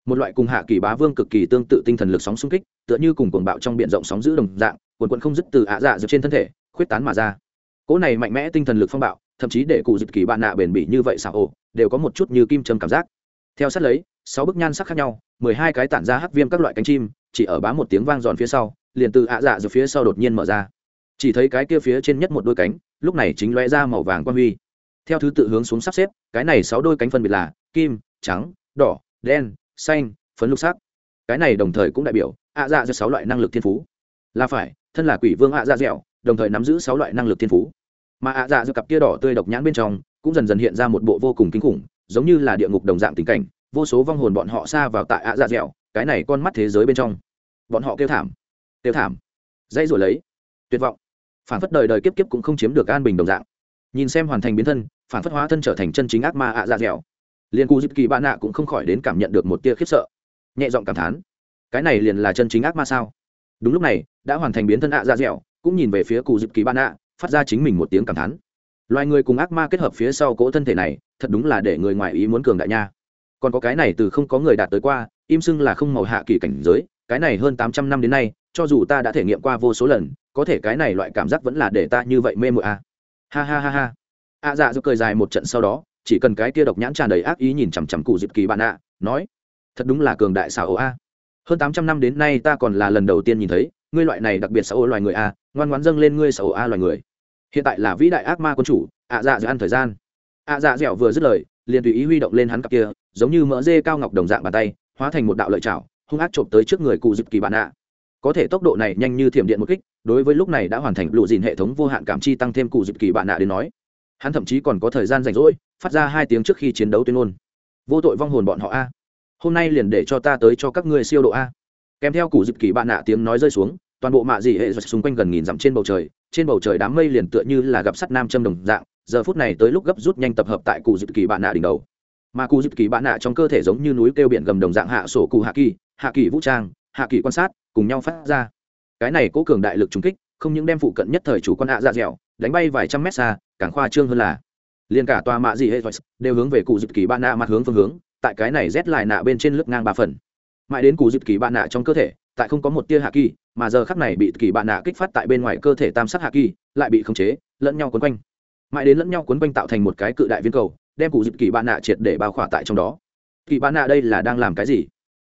Một loại cùng hạ kỳ bá vương cực kỳ tương tự tinh thần lực sóng xung kích, tựa như cùng cuồng bạo trong biển rộng sóng giữ đồng dạng, quần quần không dứt từ ạ dạ dịp trên thân thể, khuyết tán mà ra. Cỗ này mạnh mẽ tinh thần lực phong bạo, thậm chí để cụ dịp kỳ bạn nạ bền bỉ như vậy xả ổ, đều có một chút như kim châm cảm giác. Theo sát lấy, sáu bức nhan sắc khác nhau, mười hai cái tản ra hắc viêm các loại cánh chim chỉ ở bá một tiếng vang giòn phía sau, liền từ ạ dạ dược phía sau đột nhiên mở ra. Chỉ thấy cái kia phía trên nhất một đôi cánh, lúc này chính lóe ra màu vàng quan huy. Theo thứ tự hướng xuống sắp xếp, cái này sáu đôi cánh phân biệt là kim, trắng, đỏ, đen, xanh, phấn lục sắc. Cái này đồng thời cũng đại biểu ạ dạ do sáu loại năng lực thiên phú. Là phải, thân là quỷ vương ạ dạ dẻo, đồng thời nắm giữ sáu loại năng lực thiên phú. Mà ạ dạ do cặp kia đỏ tươi độc nhãn bên trong, cũng dần dần hiện ra một bộ vô cùng kinh khủng, giống như là địa ngục đồng dạng tình cảnh, vô số vong hồn bọn họ xa vào tại ạ dạ dẻo cái này con mắt thế giới bên trong. Bọn họ kêu thảm kêu thảm. Dãy rồi lấy. Tuyệt vọng. Phản phất đời đời kiếp kiếp cũng không chiếm được an bình đồng dạng. Nhìn xem hoàn thành biến thân, phản phất hóa thân trở thành chân chính ác ma ạ dạ dẻo. Liền cụ dịp kỳ bạn nạ cũng không khỏi đến cảm nhận được một tia khiếp sợ. Nhẹ giọng cảm thán. Cái này liền là chân chính ác ma sao? Đúng lúc này, đã hoàn thành biến thân ạ dạ dẻo, cũng nhìn về phía cụ dịp kỳ bạn nạ, phát ra chính mình một tiếng cảm thán. Loài người cùng ác ma kết hợp phía sau cỗ thân thể này, thật đúng là để người ngoài ý muốn cường đại nha. Còn có cái này từ không có người đạt tới qua im sưng là không màu hạ kỳ cảnh giới, cái này hơn tám trăm năm đến nay, cho dù ta đã thể nghiệm qua vô số lần, có thể cái này loại cảm giác vẫn là để ta như vậy mê mội à. ha ha ha ha. A dạ giúp cười dài một trận sau đó, chỉ cần cái kia độc nhãn tràn đầy ác ý nhìn chằm chằm cụ dịp kỳ bạn ạ, nói, thật đúng là cường đại xảo ổ a. Hơn tám trăm năm đến nay ta còn là lần đầu tiên nhìn thấy, ngươi loại này đặc biệt xảo ổ loài người a, ngoan ngoãn dâng lên ngươi xảo ổ a loài người. Hiện tại là vĩ đại ác ma quân chủ ạ dạ dẻo ăn thời gian. Ạ dạ dẻo vừa dứt lời, liền tùy ý huy động lên hắn cặp kia, giống như mỡ dê cao ngọc đồng dạng bàn tay hóa thành một đạo lợi chảo hung ác trộm tới trước người cụ dịp kỳ bạn ạ. Có thể tốc độ này nhanh như thiểm điện một kích, đối với lúc này đã hoàn thành lụ dìn hệ thống vô hạn cảm chi tăng thêm cụ dịp kỳ bạn ạ đến nói. Hắn thậm chí còn có thời gian rảnh rỗi, phát ra hai tiếng trước khi chiến đấu tuyên ngôn. Vô tội vong hồn bọn họ a. Hôm nay liền để cho ta tới cho các ngươi siêu độ a. Kèm theo cụ dịp kỳ bạn nạ tiếng nói rơi xuống, toàn bộ mạ dị hệ giật xung quanh gần nghìn dặm trên bầu trời, trên bầu trời đám mây liền tựa như là gặp sắt nam châm đồng dạng, giờ phút này tới lúc gấp rút nhanh tập hợp tại cụ dịp kỳ bạn nạ đỉnh đầu mà cụ dịp kỳ bạn nạ trong cơ thể giống như núi kêu biển gầm đồng dạng hạ sổ cụ hạ kỳ hạ kỳ vũ trang, hạ kỳ quan sát, cùng nhau phát ra. Cái này cố cường đại lực trúng kích, không những đem phụ cận nhất thời chủ quan hạ dạ dẻo, đánh bay vài trăm mét xa, càng khoa trương hơn là. Liền cả tòa mạ dị hệ đều hướng về cụ dịp kỳ bạn nạ mặt hướng phương hướng, tại cái này rét lại nạ bên trên lướt ngang ba phần. Mãi đến cụ dịp kỳ bạn nạ trong cơ thể, tại không có một tia hạ kỳ, mà giờ khắc này bị kỳ bạn nạ kích phát tại bên ngoài cơ thể tam sắc hạ kỳ, lại bị khống chế, lẫn nhau quấn quanh. Mãi đến lẫn nhau quấn quanh tạo thành một cái cự đại viên cầu đem cụ dịp kỳ bạn nạ triệt để bao khỏa tại trong đó. Kỳ bạn nạ đây là đang làm cái gì?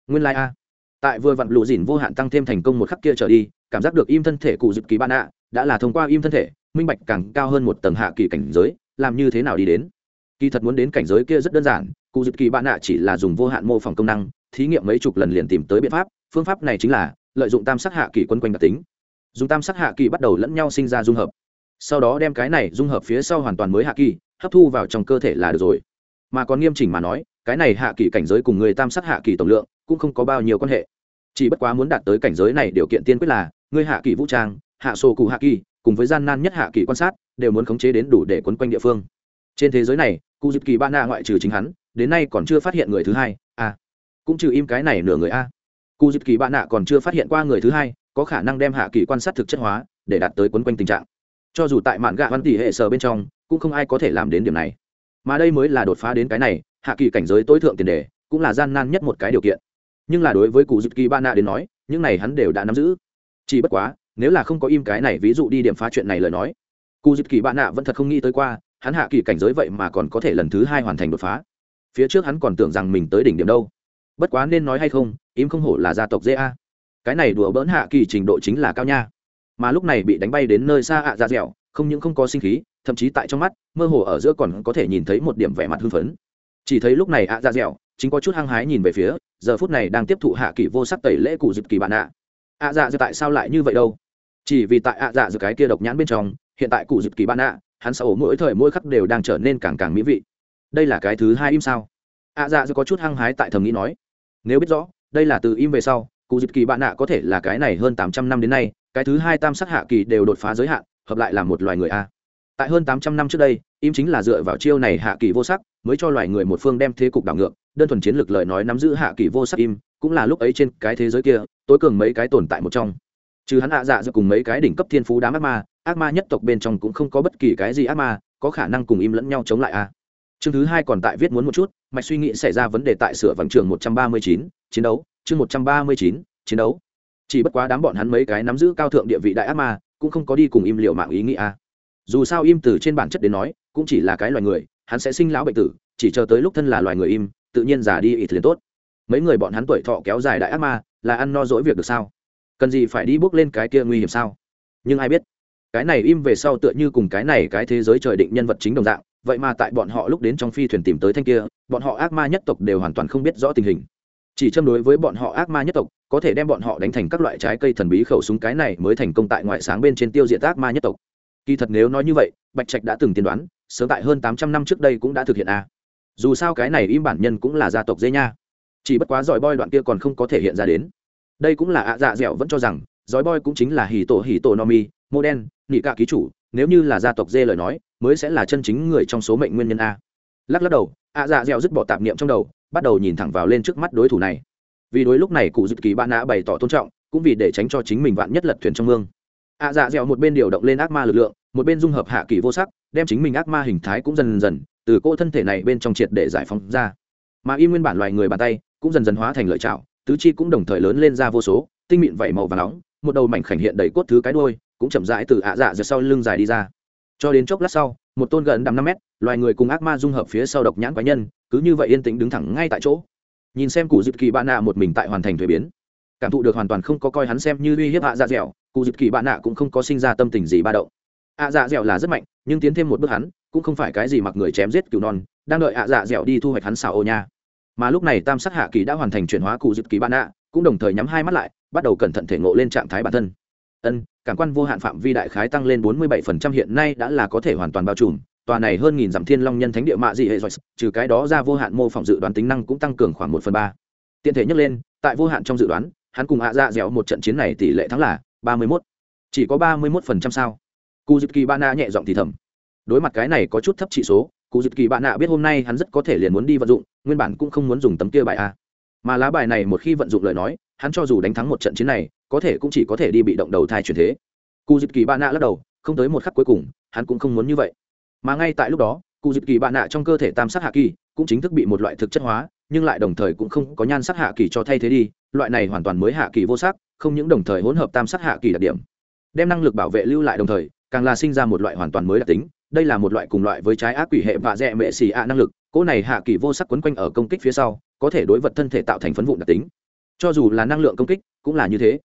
Nguyên lai、like、a. Tại vừa vặn lụ dỉn vô hạn tăng thêm thành công một khắc kia trở đi, cảm giác được im thân thể cụ dịp kỳ bạn nạ đã là thông qua im thân thể, minh bạch càng cao hơn một tầng hạ kỳ cảnh giới, làm như thế nào đi đến. Kỳ thật muốn đến cảnh giới kia rất đơn giản, cụ dịp kỳ bạn nạ chỉ là dùng vô hạn mô phỏng công năng, thí nghiệm mấy chục lần liền tìm tới biện pháp, phương pháp này chính là lợi dụng tam sắc hạ kỳ quân quanh đặc tính. Dùng tam sắc hạ kỳ bắt đầu lẫn nhau sinh ra dung hợp. Sau đó đem cái này dung hợp phía sau hoàn toàn mới hạ kỳ hấp thu vào trong cơ thể là được rồi. Mà còn nghiêm chỉnh mà nói, cái này hạ kỳ cảnh giới cùng người tam sắc hạ kỳ tổng lượng cũng không có bao nhiêu quan hệ. Chỉ bất quá muốn đạt tới cảnh giới này điều kiện tiên quyết là, người hạ kỳ vũ trang, hạ sổ cụ hạ kỳ, cùng với gian nan nhất hạ kỳ quan sát, đều muốn khống chế đến đủ để quấn quanh địa phương. Trên thế giới này, cụ dịp kỳ ba na ngoại trừ chính hắn, đến nay còn chưa phát hiện người thứ hai, a. Cũng trừ im cái này nửa người a. Cụ dịp kỳ ba nạ còn chưa phát hiện qua người thứ hai, có khả năng đem hạ kỳ quan sát thực chất hóa, để đạt tới quấn quanh tình trạng. Cho dù tại mạn gạ văn tỷ hệ sở bên trong cũng không ai có thể làm đến điểm này. Mà đây mới là đột phá đến cái này, hạ kỳ cảnh giới tối thượng tiền đề, cũng là gian nan nhất một cái điều kiện. Nhưng là đối với cụ dịp kỳ ba nạ đến nói, những này hắn đều đã nắm giữ. Chỉ bất quá, nếu là không có im cái này, ví dụ đi điểm phá chuyện này lời nói, cụ dịp kỳ bạn nạ vẫn thật không nghĩ tới qua, hắn hạ kỳ cảnh giới vậy mà còn có thể lần thứ hai hoàn thành đột phá. Phía trước hắn còn tưởng rằng mình tới đỉnh điểm đâu. Bất quá nên nói hay không, im không hổ là gia tộc ja cái này đùa bỡn hạ kỳ trình độ chính là cao nha. Mà lúc này bị đánh bay đến nơi xa ạ ra dẻo, không những không có sinh khí thậm chí tại trong mắt, mơ hồ ở giữa còn có thể nhìn thấy một điểm vẻ mặt hưng phấn. Chỉ thấy lúc này ạ ra dẻo, chính có chút hăng hái nhìn về phía, giờ phút này đang tiếp thụ hạ kỳ vô sắc tẩy lễ cụ dịp kỳ bạn ạ. Ạ dạ dẻo tại sao lại như vậy đâu? Chỉ vì tại ạ dạ dẻo cái kia độc nhãn bên trong, hiện tại cụ dịp kỳ bạn ạ, hắn sợ mỗi thời mỗi khắc đều đang trở nên càng càng mỹ vị. Đây là cái thứ hai im sao? Ạ dạ dẻo có chút hăng hái tại thầm nghĩ nói. Nếu biết rõ, đây là từ im về sau, cụ dịp kỳ bạn nạ có thể là cái này hơn tám trăm năm đến nay, cái thứ hai tam sắc hạ kỳ đều đột phá giới hạn, hợp lại là một loài người a tại hơn tám trăm năm trước đây, im chính là dựa vào chiêu này hạ kỳ vô sắc mới cho loài người một phương đem thế cục đảo ngược, đơn thuần chiến lược lời nói nắm giữ hạ kỳ vô sắc im, cũng là lúc ấy trên cái thế giới kia, tối cường mấy cái tồn tại một trong. Trừ hắn hạ dạ giữa cùng mấy cái đỉnh cấp thiên phú đám ác ma ác ma nhất tộc bên trong cũng không có bất kỳ cái gì ác ma có khả năng cùng im lẫn nhau chống lại a. Chương thứ hai còn tại viết muốn một chút, mạch suy nghĩ xảy ra vấn đề tại sửa vàng trường một trăm ba mươi chín, chiến đấu, chương một trăm ba mươi chín, chiến đấu. Chỉ bất quá đám bọn hắn mấy cái nắm giữ cao thượng địa vị đại ác ma, cũng không có đi cùng im liệu mạng ý nghĩ a dù sao im từ trên bản chất đến nói, cũng chỉ là cái loài người, hắn sẽ sinh lão bệnh tử, chỉ chờ tới lúc thân là loài người im, tự nhiên già đi ít liền tốt. Mấy người bọn hắn tuổi thọ kéo dài đại ác ma, là ăn no dỗi việc được sao? Cần gì phải đi bước lên cái kia nguy hiểm sao? Nhưng ai biết, cái này im về sau tựa như cùng cái này cái thế giới trời định nhân vật chính đồng dạng, vậy mà tại bọn họ lúc đến trong phi thuyền tìm tới thanh kia, bọn họ ác ma nhất tộc đều hoàn toàn không biết rõ tình hình. Chỉ châm đối với bọn họ ác ma nhất tộc, có thể đem bọn họ đánh thành các loại trái cây thần bí khẩu súng cái này mới thành công tại ngoại sáng bên trên tiêu diệt ác ma nhất tộc kỳ thật nếu nói như vậy, bạch trạch đã từng tiên đoán, sớm tại hơn tám trăm năm trước đây cũng đã thực hiện a dù sao cái này im bản nhân cũng là gia tộc dê nha. Chỉ bất quá giỏi boy đoạn kia còn không có thể hiện ra đến. Đây cũng là ạ dạ dẻo vẫn cho rằng, giỏi boy cũng chính là hì tổ hì tổ nomi mô đen, nị cả ký chủ, nếu như là gia tộc dê lời nói, mới sẽ là chân chính người trong số mệnh nguyên nhân a. Lắc lắc đầu, ạ dạ dẻo dứt bỏ tạp niệm trong đầu, bắt đầu nhìn thẳng vào lên trước mắt đối thủ này. Vì đối lúc này cụ dự kỳ bạn đã bày tỏ tôn trọng, cũng vì để tránh cho chính mình vạn nhất lật thuyền trong mương ạ dạ dẻo một bên điều động lên ác ma lực lượng, một bên dung hợp hạ kỳ vô sắc, đem chính mình ác ma hình thái cũng dần dần từ cô thân thể này bên trong triệt để giải phóng ra. Mà y nguyên bản loài người bàn tay cũng dần dần hóa thành lợi trạo tứ chi cũng đồng thời lớn lên ra vô số, tinh mịn vẩy màu và nóng, một đầu mảnh khảnh hiện đầy cốt thứ cái đôi cũng chậm rãi từ ạ dạ dẻo sau lưng dài đi ra. Cho đến chốc lát sau, một tôn gần đầm năm mét, loài người cùng ác ma dung hợp phía sau độc nhãn quái nhân, cứ như vậy yên tĩnh đứng thẳng ngay tại chỗ. Nhìn xem cụ dịp kỳ bạn nạ một mình tại hoàn thành thuế biến, cảm thụ được hoàn toàn không có coi hắn xem như uy hiếp hạ dạ dẻo cụ dịp kỳ bạn nạ cũng không có sinh ra tâm tình gì ba động. Ạ dạ dẻo là rất mạnh, nhưng tiến thêm một bước hắn, cũng không phải cái gì mặc người chém giết cừu non, đang đợi ạ dạ dẻo đi thu hoạch hắn xào ô nha. Mà lúc này tam sắc hạ kỳ đã hoàn thành chuyển hóa cụ dịp kỳ bạn nạ, cũng đồng thời nhắm hai mắt lại, bắt đầu cẩn thận thể ngộ lên trạng thái bản thân. Ân, cảm quan vô hạn phạm vi đại khái tăng lên 47% hiện nay đã là có thể hoàn toàn bao trùm, tòa này hơn nghìn dặm thiên long nhân thánh địa mạ dị hệ dọc trừ cái đó ra vô hạn mô phỏng dự đoán tính năng cũng tăng cường khoảng một phần ba. Tiện thể nhắc lên, tại vô hạn trong dự đoán, hắn cùng hạ dạ dẻo một trận chiến này tỷ lệ thắng là ba mươi mốt. Chỉ có ba mươi mốt phần trăm sao? Cụ dịp kỳ ba na nhẹ giọng thì thầm. Đối mặt cái này có chút thấp trị số cụ dịp kỳ bạn nạ biết hôm nay hắn rất có thể liền muốn đi vận dụng, nguyên bản cũng không muốn dùng tấm kia bài a. Mà lá bài này một khi vận dụng lời nói, hắn cho dù đánh thắng một trận chiến này, có thể cũng chỉ có thể đi bị động đầu thai chuyển thế. Cụ dịp kỳ bạn nạ lắc đầu, không tới một khắc cuối cùng, hắn cũng không muốn như vậy. Mà ngay tại lúc đó cụ dịp kỳ bạn nạ trong cơ thể tam sát hạ kỳ cũng chính thức bị một loại thực chất hóa nhưng lại đồng thời cũng không có nhan sắc hạ kỳ cho thay thế đi, loại này hoàn toàn mới hạ kỳ vô sắc, không những đồng thời hỗn hợp tam sắc hạ kỳ đặc điểm, đem năng lực bảo vệ lưu lại đồng thời, càng là sinh ra một loại hoàn toàn mới đặc tính, đây là một loại cùng loại với trái ác quỷ hệ và rẽ mệ xì ạ năng lực, cỗ này hạ kỳ vô sắc quấn quanh ở công kích phía sau, có thể đối vật thân thể tạo thành phấn vụ đặc tính. Cho dù là năng lượng công kích, cũng là như thế.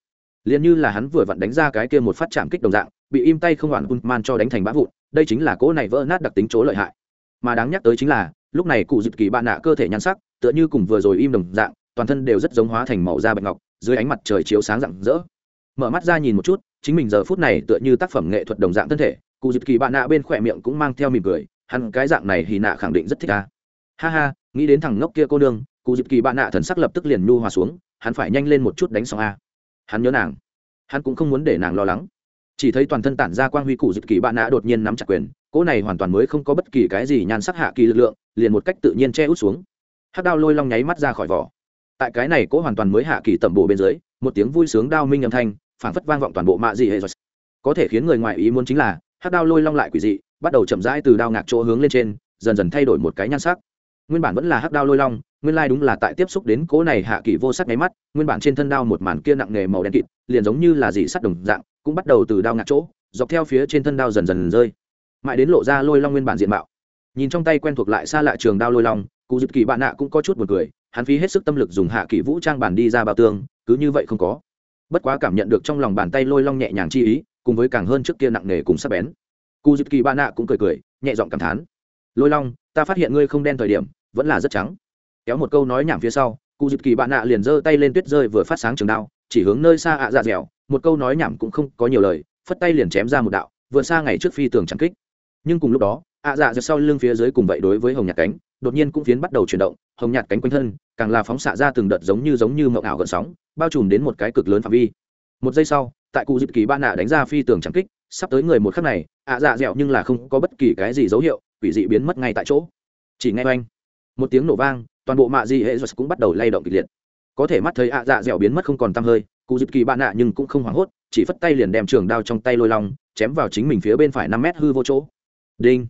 Liền như là hắn vừa vặn đánh ra cái kia một phát chạm kích đồng dạng, bị im tay không hoàn man cho đánh thành bã vụn, đây chính là cỗ này vỡ nát đặc tính chỗ lợi hại. Mà đáng nhắc tới chính là, lúc này cụ dịp kỳ bạn nạ cơ thể nhan sắc tựa như cùng vừa rồi im đồng dạng, toàn thân đều rất giống hóa thành màu da bạch ngọc, dưới ánh mặt trời chiếu sáng rạng rỡ. Mở mắt ra nhìn một chút, chính mình giờ phút này tựa như tác phẩm nghệ thuật đồng dạng thân thể, cụ dịp kỳ bạn nạ bên khỏe miệng cũng mang theo mỉm cười hẳn cái dạng này thì nạ khẳng định rất thích ta ha ha, nghĩ đến thằng ngốc kia cô nương, cụ dịp kỳ bạn nạ thần sắc lập tức liền nhu hòa xuống, hắn phải nhanh lên một chút đánh xong a. Hắn nhớ nàng. Hắn cũng không muốn để nàng lo lắng. Chỉ thấy toàn thân tản ra quang huy cụ dịp kỳ bạn nạ đột nhiên nắm chặt quyền, cỗ này hoàn toàn mới không có bất kỳ cái gì nhan sắc hạ kỳ lực lượng, liền một cách tự nhiên che út xuống hắc đao lôi long nháy mắt ra khỏi vỏ. Tại cái này cố hoàn toàn mới hạ kỳ tẩm bộ bên dưới, một tiếng vui sướng đao minh âm thanh, phảng phất vang vọng toàn bộ mạ dị hệ có thể khiến người ngoài ý muốn chính là, hắc đao lôi long lại quỷ dị, bắt đầu chậm rãi từ đao ngạc chỗ hướng lên trên, dần dần thay đổi một cái nhan sắc. Nguyên bản vẫn là hắc đao lôi long, nguyên lai đúng là tại tiếp xúc đến cố này hạ kỳ vô sắc nháy mắt, nguyên bản trên thân đao một màn kia nặng nghề màu đen kịt, liền giống như là dị sắt đồng dạng, cũng bắt đầu từ đao ngạc chỗ, dọc theo phía trên thân đao dần dần rơi. Mãi đến lộ ra lôi long nguyên bản diện mạo. Nhìn trong tay quen thuộc lại xa lạ trường đao lôi long cụ dịp kỳ bạn nạ cũng có chút một cười, hắn phí hết sức tâm lực dùng hạ kỳ vũ trang bản đi ra bao tường cứ như vậy không có. Bất quá cảm nhận được trong lòng bàn tay lôi long nhẹ nhàng chi ý, cùng với càng hơn trước kia nặng nề cùng sắc bén. Cụ dịp kỳ bạn nạ cũng cười cười, nhẹ giọng cảm thán. Lôi long, ta phát hiện ngươi không đen thời điểm, vẫn là rất trắng. Kéo một câu nói nhảm phía sau cụ dịp kỳ bạn nạ liền giơ tay lên tuyết rơi vừa phát sáng trường đao, chỉ hướng nơi xa ạ dạ dẻo, một câu nói nhảm cũng không có nhiều lời, phất tay liền chém ra một đạo, vừa xa ngày trước phi tường trắng kích. Nhưng cùng lúc đó, ạ dạ dẻo sau lưng phía dưới cùng vậy đối với hồng nhạt cánh đột nhiên cũng phiến bắt đầu chuyển động, hồng nhạt cánh quanh thân, càng là phóng xạ ra từng đợt giống như giống như mộng ảo gợn sóng, bao trùm đến một cái cực lớn phạm vi. Một giây sau, tại cụ dịp kỳ ba nạ đánh ra phi tường trắng kích, sắp tới người một khắc này, ạ dạ dẻo nhưng là không có bất kỳ cái gì dấu hiệu, quỷ dị biến mất ngay tại chỗ. Chỉ nghe oanh, một tiếng nổ vang, toàn bộ mạ di hệ giật cũng bắt đầu lay động kịch liệt. Có thể mắt thấy ạ dạ dẻo biến mất không còn tăm hơi, cụ dịp kỳ ba nạ nhưng cũng không hoảng hốt, chỉ phất tay liền đem trường đao trong tay lôi long, chém vào chính mình phía bên phải năm mét hư vô chỗ. Đinh,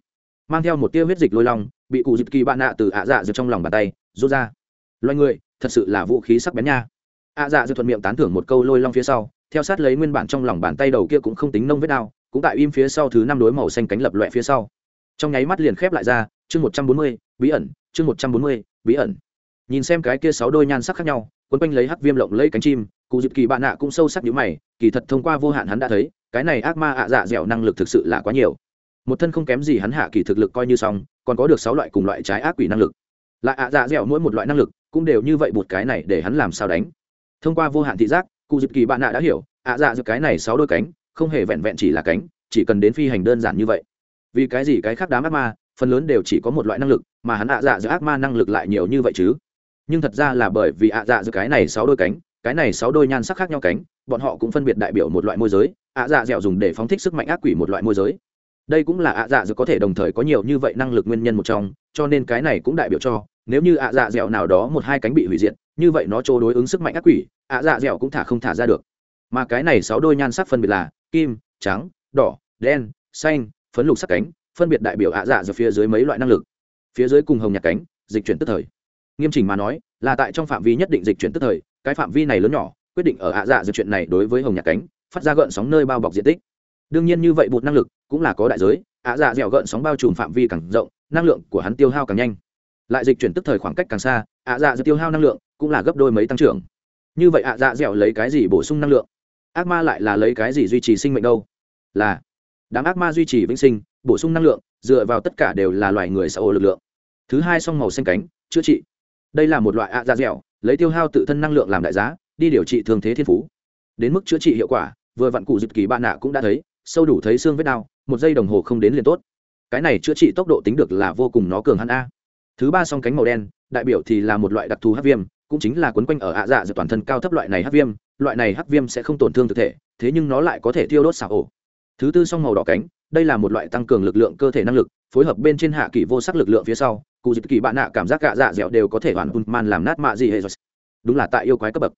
mang theo một tia huyết dịch lôi long bị cụ dịp kỳ bạn nạ từ ạ dạ dẻo trong lòng bàn tay, rút ra. Loài người, thật sự là vũ khí sắc bén nha. Ạ dạ dẻo thuận miệng tán thưởng một câu lôi long phía sau, theo sát lấy nguyên bản trong lòng bàn tay đầu kia cũng không tính nông vết đao cũng tại im phía sau thứ năm đối màu xanh cánh lập loẹ phía sau. Trong nháy mắt liền khép lại ra, chương một trăm bốn mươi, bí ẩn, chương một trăm bốn mươi, bí ẩn. Nhìn xem cái kia sáu đôi nhan sắc khác nhau quấn quanh lấy hắc viêm lộng lấy cánh chim, cụ dịp kỳ bạn nạ cũng sâu sắc nhữ mày, kỳ thật thông qua vô hạn hắn đã thấy, cái này ác ma ạ dạ dẻo năng lực thực sự là quá nhiều một thân không kém gì hắn hạ kỳ thực lực coi như xong, còn có được sáu loại cùng loại trái ác quỷ năng lực. Lại ạ dạ dẻo mỗi một loại năng lực cũng đều như vậy một cái này để hắn làm sao đánh. Thông qua vô hạn thị giác, cụ dịp kỳ bạn nạ đã hiểu, ạ dạ giữa cái này sáu đôi cánh, không hề vẹn vẹn chỉ là cánh, chỉ cần đến phi hành đơn giản như vậy. Vì cái gì cái khác đám ác ma, phần lớn đều chỉ có một loại năng lực, mà hắn ạ dạ giữa ác ma năng lực lại nhiều như vậy chứ? Nhưng thật ra là bởi vì ạ dạ giữa cái này sáu đôi cánh, cái này sáu đôi nhan sắc khác nhau cánh, bọn họ cũng phân biệt đại biểu một loại môi giới, ạ dạ dẻo dùng để phóng thích sức mạnh ác quỷ một loại môi giới đây cũng là ạ dạ dược có thể đồng thời có nhiều như vậy năng lực nguyên nhân một trong, cho nên cái này cũng đại biểu cho, nếu như ạ dạ dẻo nào đó một hai cánh bị hủy diệt, như vậy nó chỗ đối ứng sức mạnh ác quỷ, ạ dạ dẻo cũng thả không thả ra được. Mà cái này sáu đôi nhan sắc phân biệt là kim, trắng, đỏ, đen, xanh, phấn lục sắc cánh, phân biệt đại biểu ạ dạ dược phía dưới mấy loại năng lực. Phía dưới cùng hồng nhạc cánh, dịch chuyển tức thời. Nghiêm chỉnh mà nói, là tại trong phạm vi nhất định dịch chuyển tức thời, cái phạm vi này lớn nhỏ, quyết định ở ạ dạ dược chuyện này đối với hồng nhạc cánh, phát ra gợn sóng nơi bao bọc diện tích. Đương nhiên như vậy bụt năng lực cũng là có đại giới, ạ dạ dẻo gợn sóng bao trùm phạm vi càng rộng, năng lượng của hắn tiêu hao càng nhanh. Lại dịch chuyển tức thời khoảng cách càng xa, ạ dạ dẻo tiêu hao năng lượng cũng là gấp đôi mấy tăng trưởng. Như vậy ạ dạ dẻo lấy cái gì bổ sung năng lượng? Ác ma lại là lấy cái gì duy trì sinh mệnh đâu? Là, đám ác ma duy trì vĩnh sinh, bổ sung năng lượng, dựa vào tất cả đều là loài người xã hội lực lượng. Thứ hai song màu xanh cánh, chữa trị. Đây là một loại ạ dạ dẻo, lấy tiêu hao tự thân năng lượng làm đại giá, đi điều trị thương thế thiên phú. Đến mức chữa trị hiệu quả, vừa vặn cụ dịp kỳ bạn nạ cũng đã thấy, sâu đủ thấy xương vết đau một giây đồng hồ không đến liền tốt. Cái này chữa trị tốc độ tính được là vô cùng nó cường hắn a. Thứ ba song cánh màu đen, đại biểu thì là một loại đặc thù hát viêm, cũng chính là quấn quanh ở ạ dạ dự toàn thân cao thấp loại này hát viêm, loại này hát viêm sẽ không tổn thương thực thể, thế nhưng nó lại có thể thiêu đốt xảo ổ. Thứ tư song màu đỏ cánh, đây là một loại tăng cường lực lượng cơ thể năng lực, phối hợp bên trên hạ kỳ vô sắc lực lượng phía sau, cụ dịp kỳ bạn nạ cảm giác gạ dạ dẻo đều có thể hoàn hùn man làm nát mạ gì hệ đúng là tại yêu quái cấp bậc.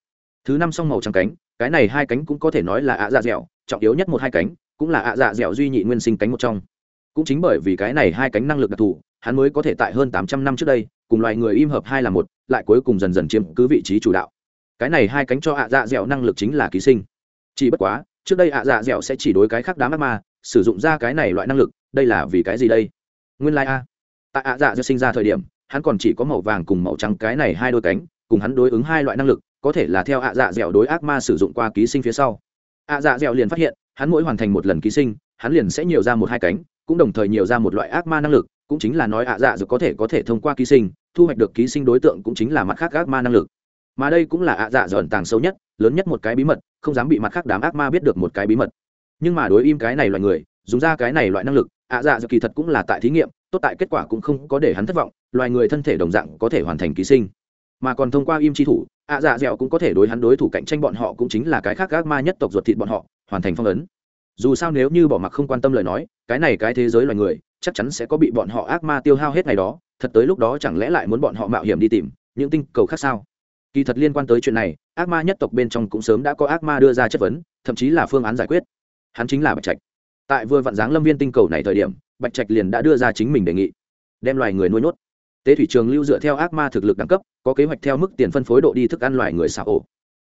Thứ năm song màu trắng cánh, cái này hai cánh cũng có thể nói là ạ dạ dẻo, trọng yếu nhất một hai cánh cũng là ạ dạ dẻo duy nhị nguyên sinh cánh một trong. Cũng chính bởi vì cái này hai cánh năng lực đặc thù, hắn mới có thể tại hơn tám trăm năm trước đây, cùng loài người im hợp hai là một, lại cuối cùng dần dần chiếm cứ vị trí chủ đạo. Cái này hai cánh cho ạ dạ dẻo năng lực chính là ký sinh. Chỉ bất quá, trước đây ạ dạ dẻo sẽ chỉ đối cái khác đám ác ma, sử dụng ra cái này loại năng lực, đây là vì cái gì đây? Nguyên lai、like、a, tại ạ dạ dẻo sinh ra thời điểm, hắn còn chỉ có màu vàng cùng màu trắng cái này hai đôi cánh, cùng hắn đối ứng hai loại năng lực, có thể là theo ạ dạ dẻo đối ác ma sử dụng qua ký sinh phía sau. ạ dạ dẻo liền phát hiện hắn mỗi hoàn thành một lần ký sinh, hắn liền sẽ nhiều ra một hai cánh, cũng đồng thời nhiều ra một loại ác ma năng lực, cũng chính là nói ạ dạ dược có thể có thể thông qua ký sinh, thu hoạch được ký sinh đối tượng cũng chính là mặt khác ác ma năng lực. Mà đây cũng là ạ dạ dởn tàng sâu nhất, lớn nhất một cái bí mật, không dám bị mặt khác đám ác ma biết được một cái bí mật. Nhưng mà đối im cái này loại người, dùng ra cái này loại năng lực, ạ dạ dược kỳ thật cũng là tại thí nghiệm, tốt tại kết quả cũng không có để hắn thất vọng, loài người thân thể đồng dạng có thể hoàn thành ký sinh mà còn thông qua im chi thủ, ạ dạ dẻo cũng có thể đối hắn đối thủ cạnh tranh bọn họ cũng chính là cái khác ác ma nhất tộc ruột thịt bọn họ, hoàn thành phong ấn. Dù sao nếu như bỏ mặc không quan tâm lời nói, cái này cái thế giới loài người, chắc chắn sẽ có bị bọn họ ác ma tiêu hao hết ngày đó, thật tới lúc đó chẳng lẽ lại muốn bọn họ mạo hiểm đi tìm những tinh cầu khác sao? Kỳ thật liên quan tới chuyện này, ác ma nhất tộc bên trong cũng sớm đã có ác ma đưa ra chất vấn, thậm chí là phương án giải quyết. Hắn chính là bạch trạch. Tại vừa vạn dáng lâm viên tinh cầu này thời điểm, bạch trạch liền đã đưa ra chính mình đề nghị, đem loài người nuôi nhốt tế thủy trường lưu dựa theo ác ma thực lực đẳng cấp, có kế hoạch theo mức tiền phân phối độ đi thức ăn loài người xạ ổ.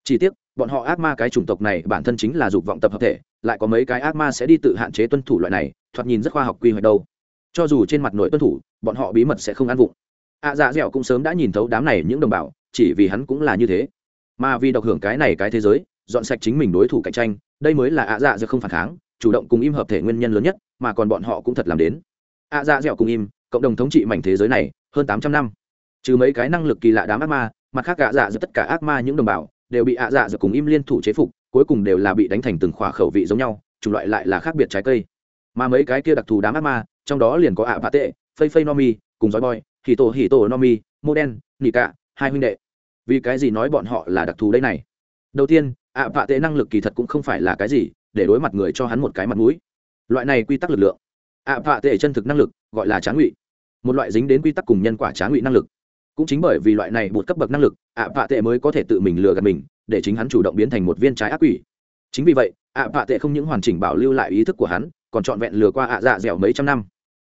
Chỉ tiếc, bọn họ ác ma cái chủng tộc này bản thân chính là dục vọng tập hợp thể, lại có mấy cái ác ma sẽ đi tự hạn chế tuân thủ loại này, thoạt nhìn rất khoa học quy hoạch đâu. Cho dù trên mặt nội tuân thủ, bọn họ bí mật sẽ không ăn vụng. Ạ dạ dẻo cũng sớm đã nhìn thấu đám này những đồng bào, chỉ vì hắn cũng là như thế. Mà vì độc hưởng cái này cái thế giới, dọn sạch chính mình đối thủ cạnh tranh, đây mới là ạ dạ dẻo không phản kháng, chủ động cùng im hợp thể nguyên nhân lớn nhất, mà còn bọn họ cũng thật làm đến. Ạ dạ dẻo cùng im, cộng đồng thống trị mảnh thế giới này hơn tám trăm năm. Trừ mấy cái năng lực kỳ lạ đám ác ma, mặt khác ạ dạ giữa tất cả ác ma những đồng bào, đều bị ạ dạ giữa cùng im liên thủ chế phục, cuối cùng đều là bị đánh thành từng khỏa khẩu vị giống nhau, chủng loại lại là khác biệt trái cây. Mà mấy cái kia đặc thù đám ác ma, trong đó liền có ạ vạ tệ, phây phây nomi cùng dõi boy hì tổ hì tổ nomi mô đen, nỉ cạ, hai huynh đệ. Vì cái gì nói bọn họ là đặc thù đây này? Đầu tiên, ạ vạ tệ năng lực kỳ thật cũng không phải là cái gì, để đối mặt người cho hắn một cái mặt mũi. Loại này quy tắc lực lượng. Ạ vạ tệ chân thực năng lực gọi là tráng ngụy một loại dính đến quy tắc cùng nhân quả trá ngụy năng lực. Cũng chính bởi vì loại này một cấp bậc năng lực ạ vạ tệ mới có thể tự mình lừa gạt mình, để chính hắn chủ động biến thành một viên trái ác quỷ. Chính vì vậy ạ vạ tệ không những hoàn chỉnh bảo lưu lại ý thức của hắn, còn trọn vẹn lừa qua ạ dạ dẻo mấy trăm năm.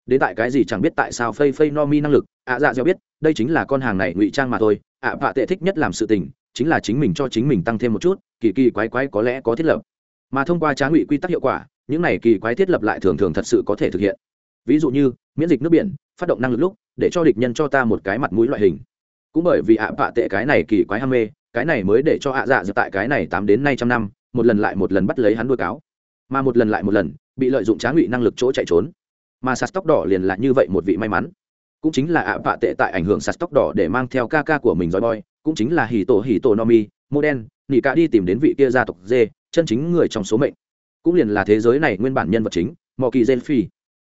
Đến tại cái gì chẳng biết tại sao phây phây no mi năng lực, ạ dạ dẻo biết, đây chính là con hàng này ngụy trang mà thôi ạ vạ tệ thích nhất làm sự tình, chính là chính mình cho chính mình tăng thêm một chút, kỳ kỳ quái quái có lẽ có thiết lập. Mà thông qua trá ngụy quy tắc hiệu quả, những này kỳ quái thiết lập lại thường thường thật sự có thể thực hiện. Ví dụ như, miễn dịch nước biển phát động năng lực lúc, để cho địch nhân cho ta một cái mặt mũi loại hình. Cũng bởi vì ạ vạ tệ cái này kỳ quái ham mê, cái này mới để cho ạ dạ dự tại cái này tám đến nay trăm năm, một lần lại một lần bắt lấy hắn đuôi cáo. Mà một lần lại một lần, bị lợi dụng trá ngụy năng lực chỗ chạy trốn. Mà sạt tóc đỏ liền là như vậy một vị may mắn. Cũng chính là ạ vạ tệ tại ảnh hưởng sạt tóc đỏ để mang theo ca ca của mình roi boy, cũng chính là hì tổ hì tổ nomi mô đen nị cả đi tìm đến vị kia gia tộc dê, chân chính người trong số mệnh. Cũng liền là thế giới này nguyên bản nhân vật chính mò kỳ gen phi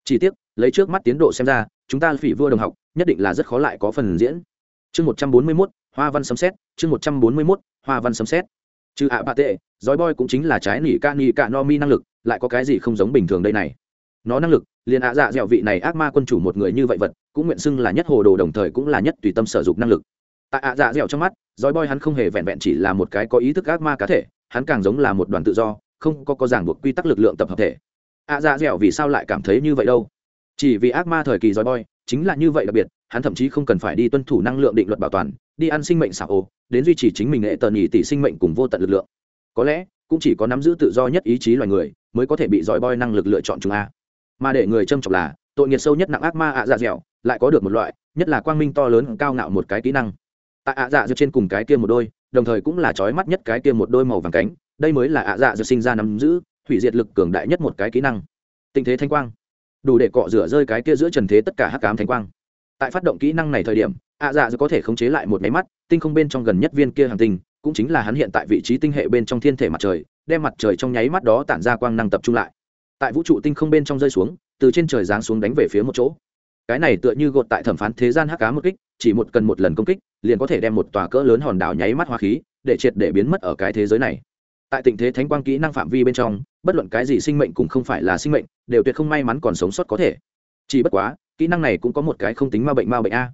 chỉ tiếc, lấy trước mắt tiến độ xem ra chúng ta phỉ vua đồng học, nhất định là rất khó lại có phần diễn. Chương một trăm bốn mươi mốt, hoa văn sấm xét chương một trăm bốn mươi mốt, hoa văn sấm xét trừ ạ bạ tệ dói boy cũng chính là trái nỉ ca nỉ ca no mi năng lực, lại có cái gì không giống bình thường đây này? Nó năng lực, liền ạ dạ dẹo vị này ác ma quân chủ một người như vậy vật, cũng nguyện xưng là nhất hồ đồ đồng thời cũng là nhất tùy tâm sở dục năng lực. Tại ạ dạ dẹo trong mắt dói boy hắn không hề vẹn vẹn chỉ là một cái có ý thức ác ma cá thể, hắn càng giống là một đoàn tự do, không có có ràng buộc quy tắc lực lượng tập hợp thể. Ạ dạ dẹo vì sao lại cảm thấy như vậy đâu? Chỉ vì ác ma thời kỳ dòi boy chính là như vậy đặc biệt, hắn thậm chí không cần phải đi tuân thủ năng lượng định luật bảo toàn, đi ăn sinh mệnh xảo ồ đến duy trì chính mình hệ tờ nhị tỷ sinh mệnh cùng vô tận lực lượng. Có lẽ, cũng chỉ có nắm giữ tự do nhất ý chí loài người, mới có thể bị dòi boy năng lực lựa chọn chúng a. Mà để người trâm trọng là, tội nghiệt sâu nhất nặng ác ma ạ dạ dẻo, lại có được một loại, nhất là quang minh to lớn cao ngạo một cái kỹ năng. Tại ạ dạ dẻo trên cùng cái kia một đôi, đồng thời cũng là trói mắt nhất cái kia một đôi màu vàng cánh, đây mới là ạ dạ dẻo sinh ra nắm giữ, hủy diệt lực cường đại nhất một cái kỹ năng. Tình thế thanh quang đủ để cọ rửa rơi cái kia giữa trần thế tất cả hắc cám thánh quang. Tại phát động kỹ năng này thời điểm, ạ dạ có thể khống chế lại một máy mắt, tinh không bên trong gần nhất viên kia hàng tinh, cũng chính là hắn hiện tại vị trí tinh hệ bên trong thiên thể mặt trời, đem mặt trời trong nháy mắt đó tản ra quang năng tập trung lại. Tại vũ trụ tinh không bên trong rơi xuống, từ trên trời giáng xuống đánh về phía một chỗ. Cái này tựa như gột tại thẩm phán thế gian hắc cá một kích, chỉ một cần một lần công kích, liền có thể đem một tòa cỡ lớn hòn đảo nháy mắt hoa khí, để triệt để biến mất ở cái thế giới này tại tình thế thánh quang kỹ năng phạm vi bên trong, bất luận cái gì sinh mệnh cũng không phải là sinh mệnh, đều tuyệt không may mắn còn sống sót có thể. Chỉ bất quá, kỹ năng này cũng có một cái không tính ma bệnh ma bệnh a.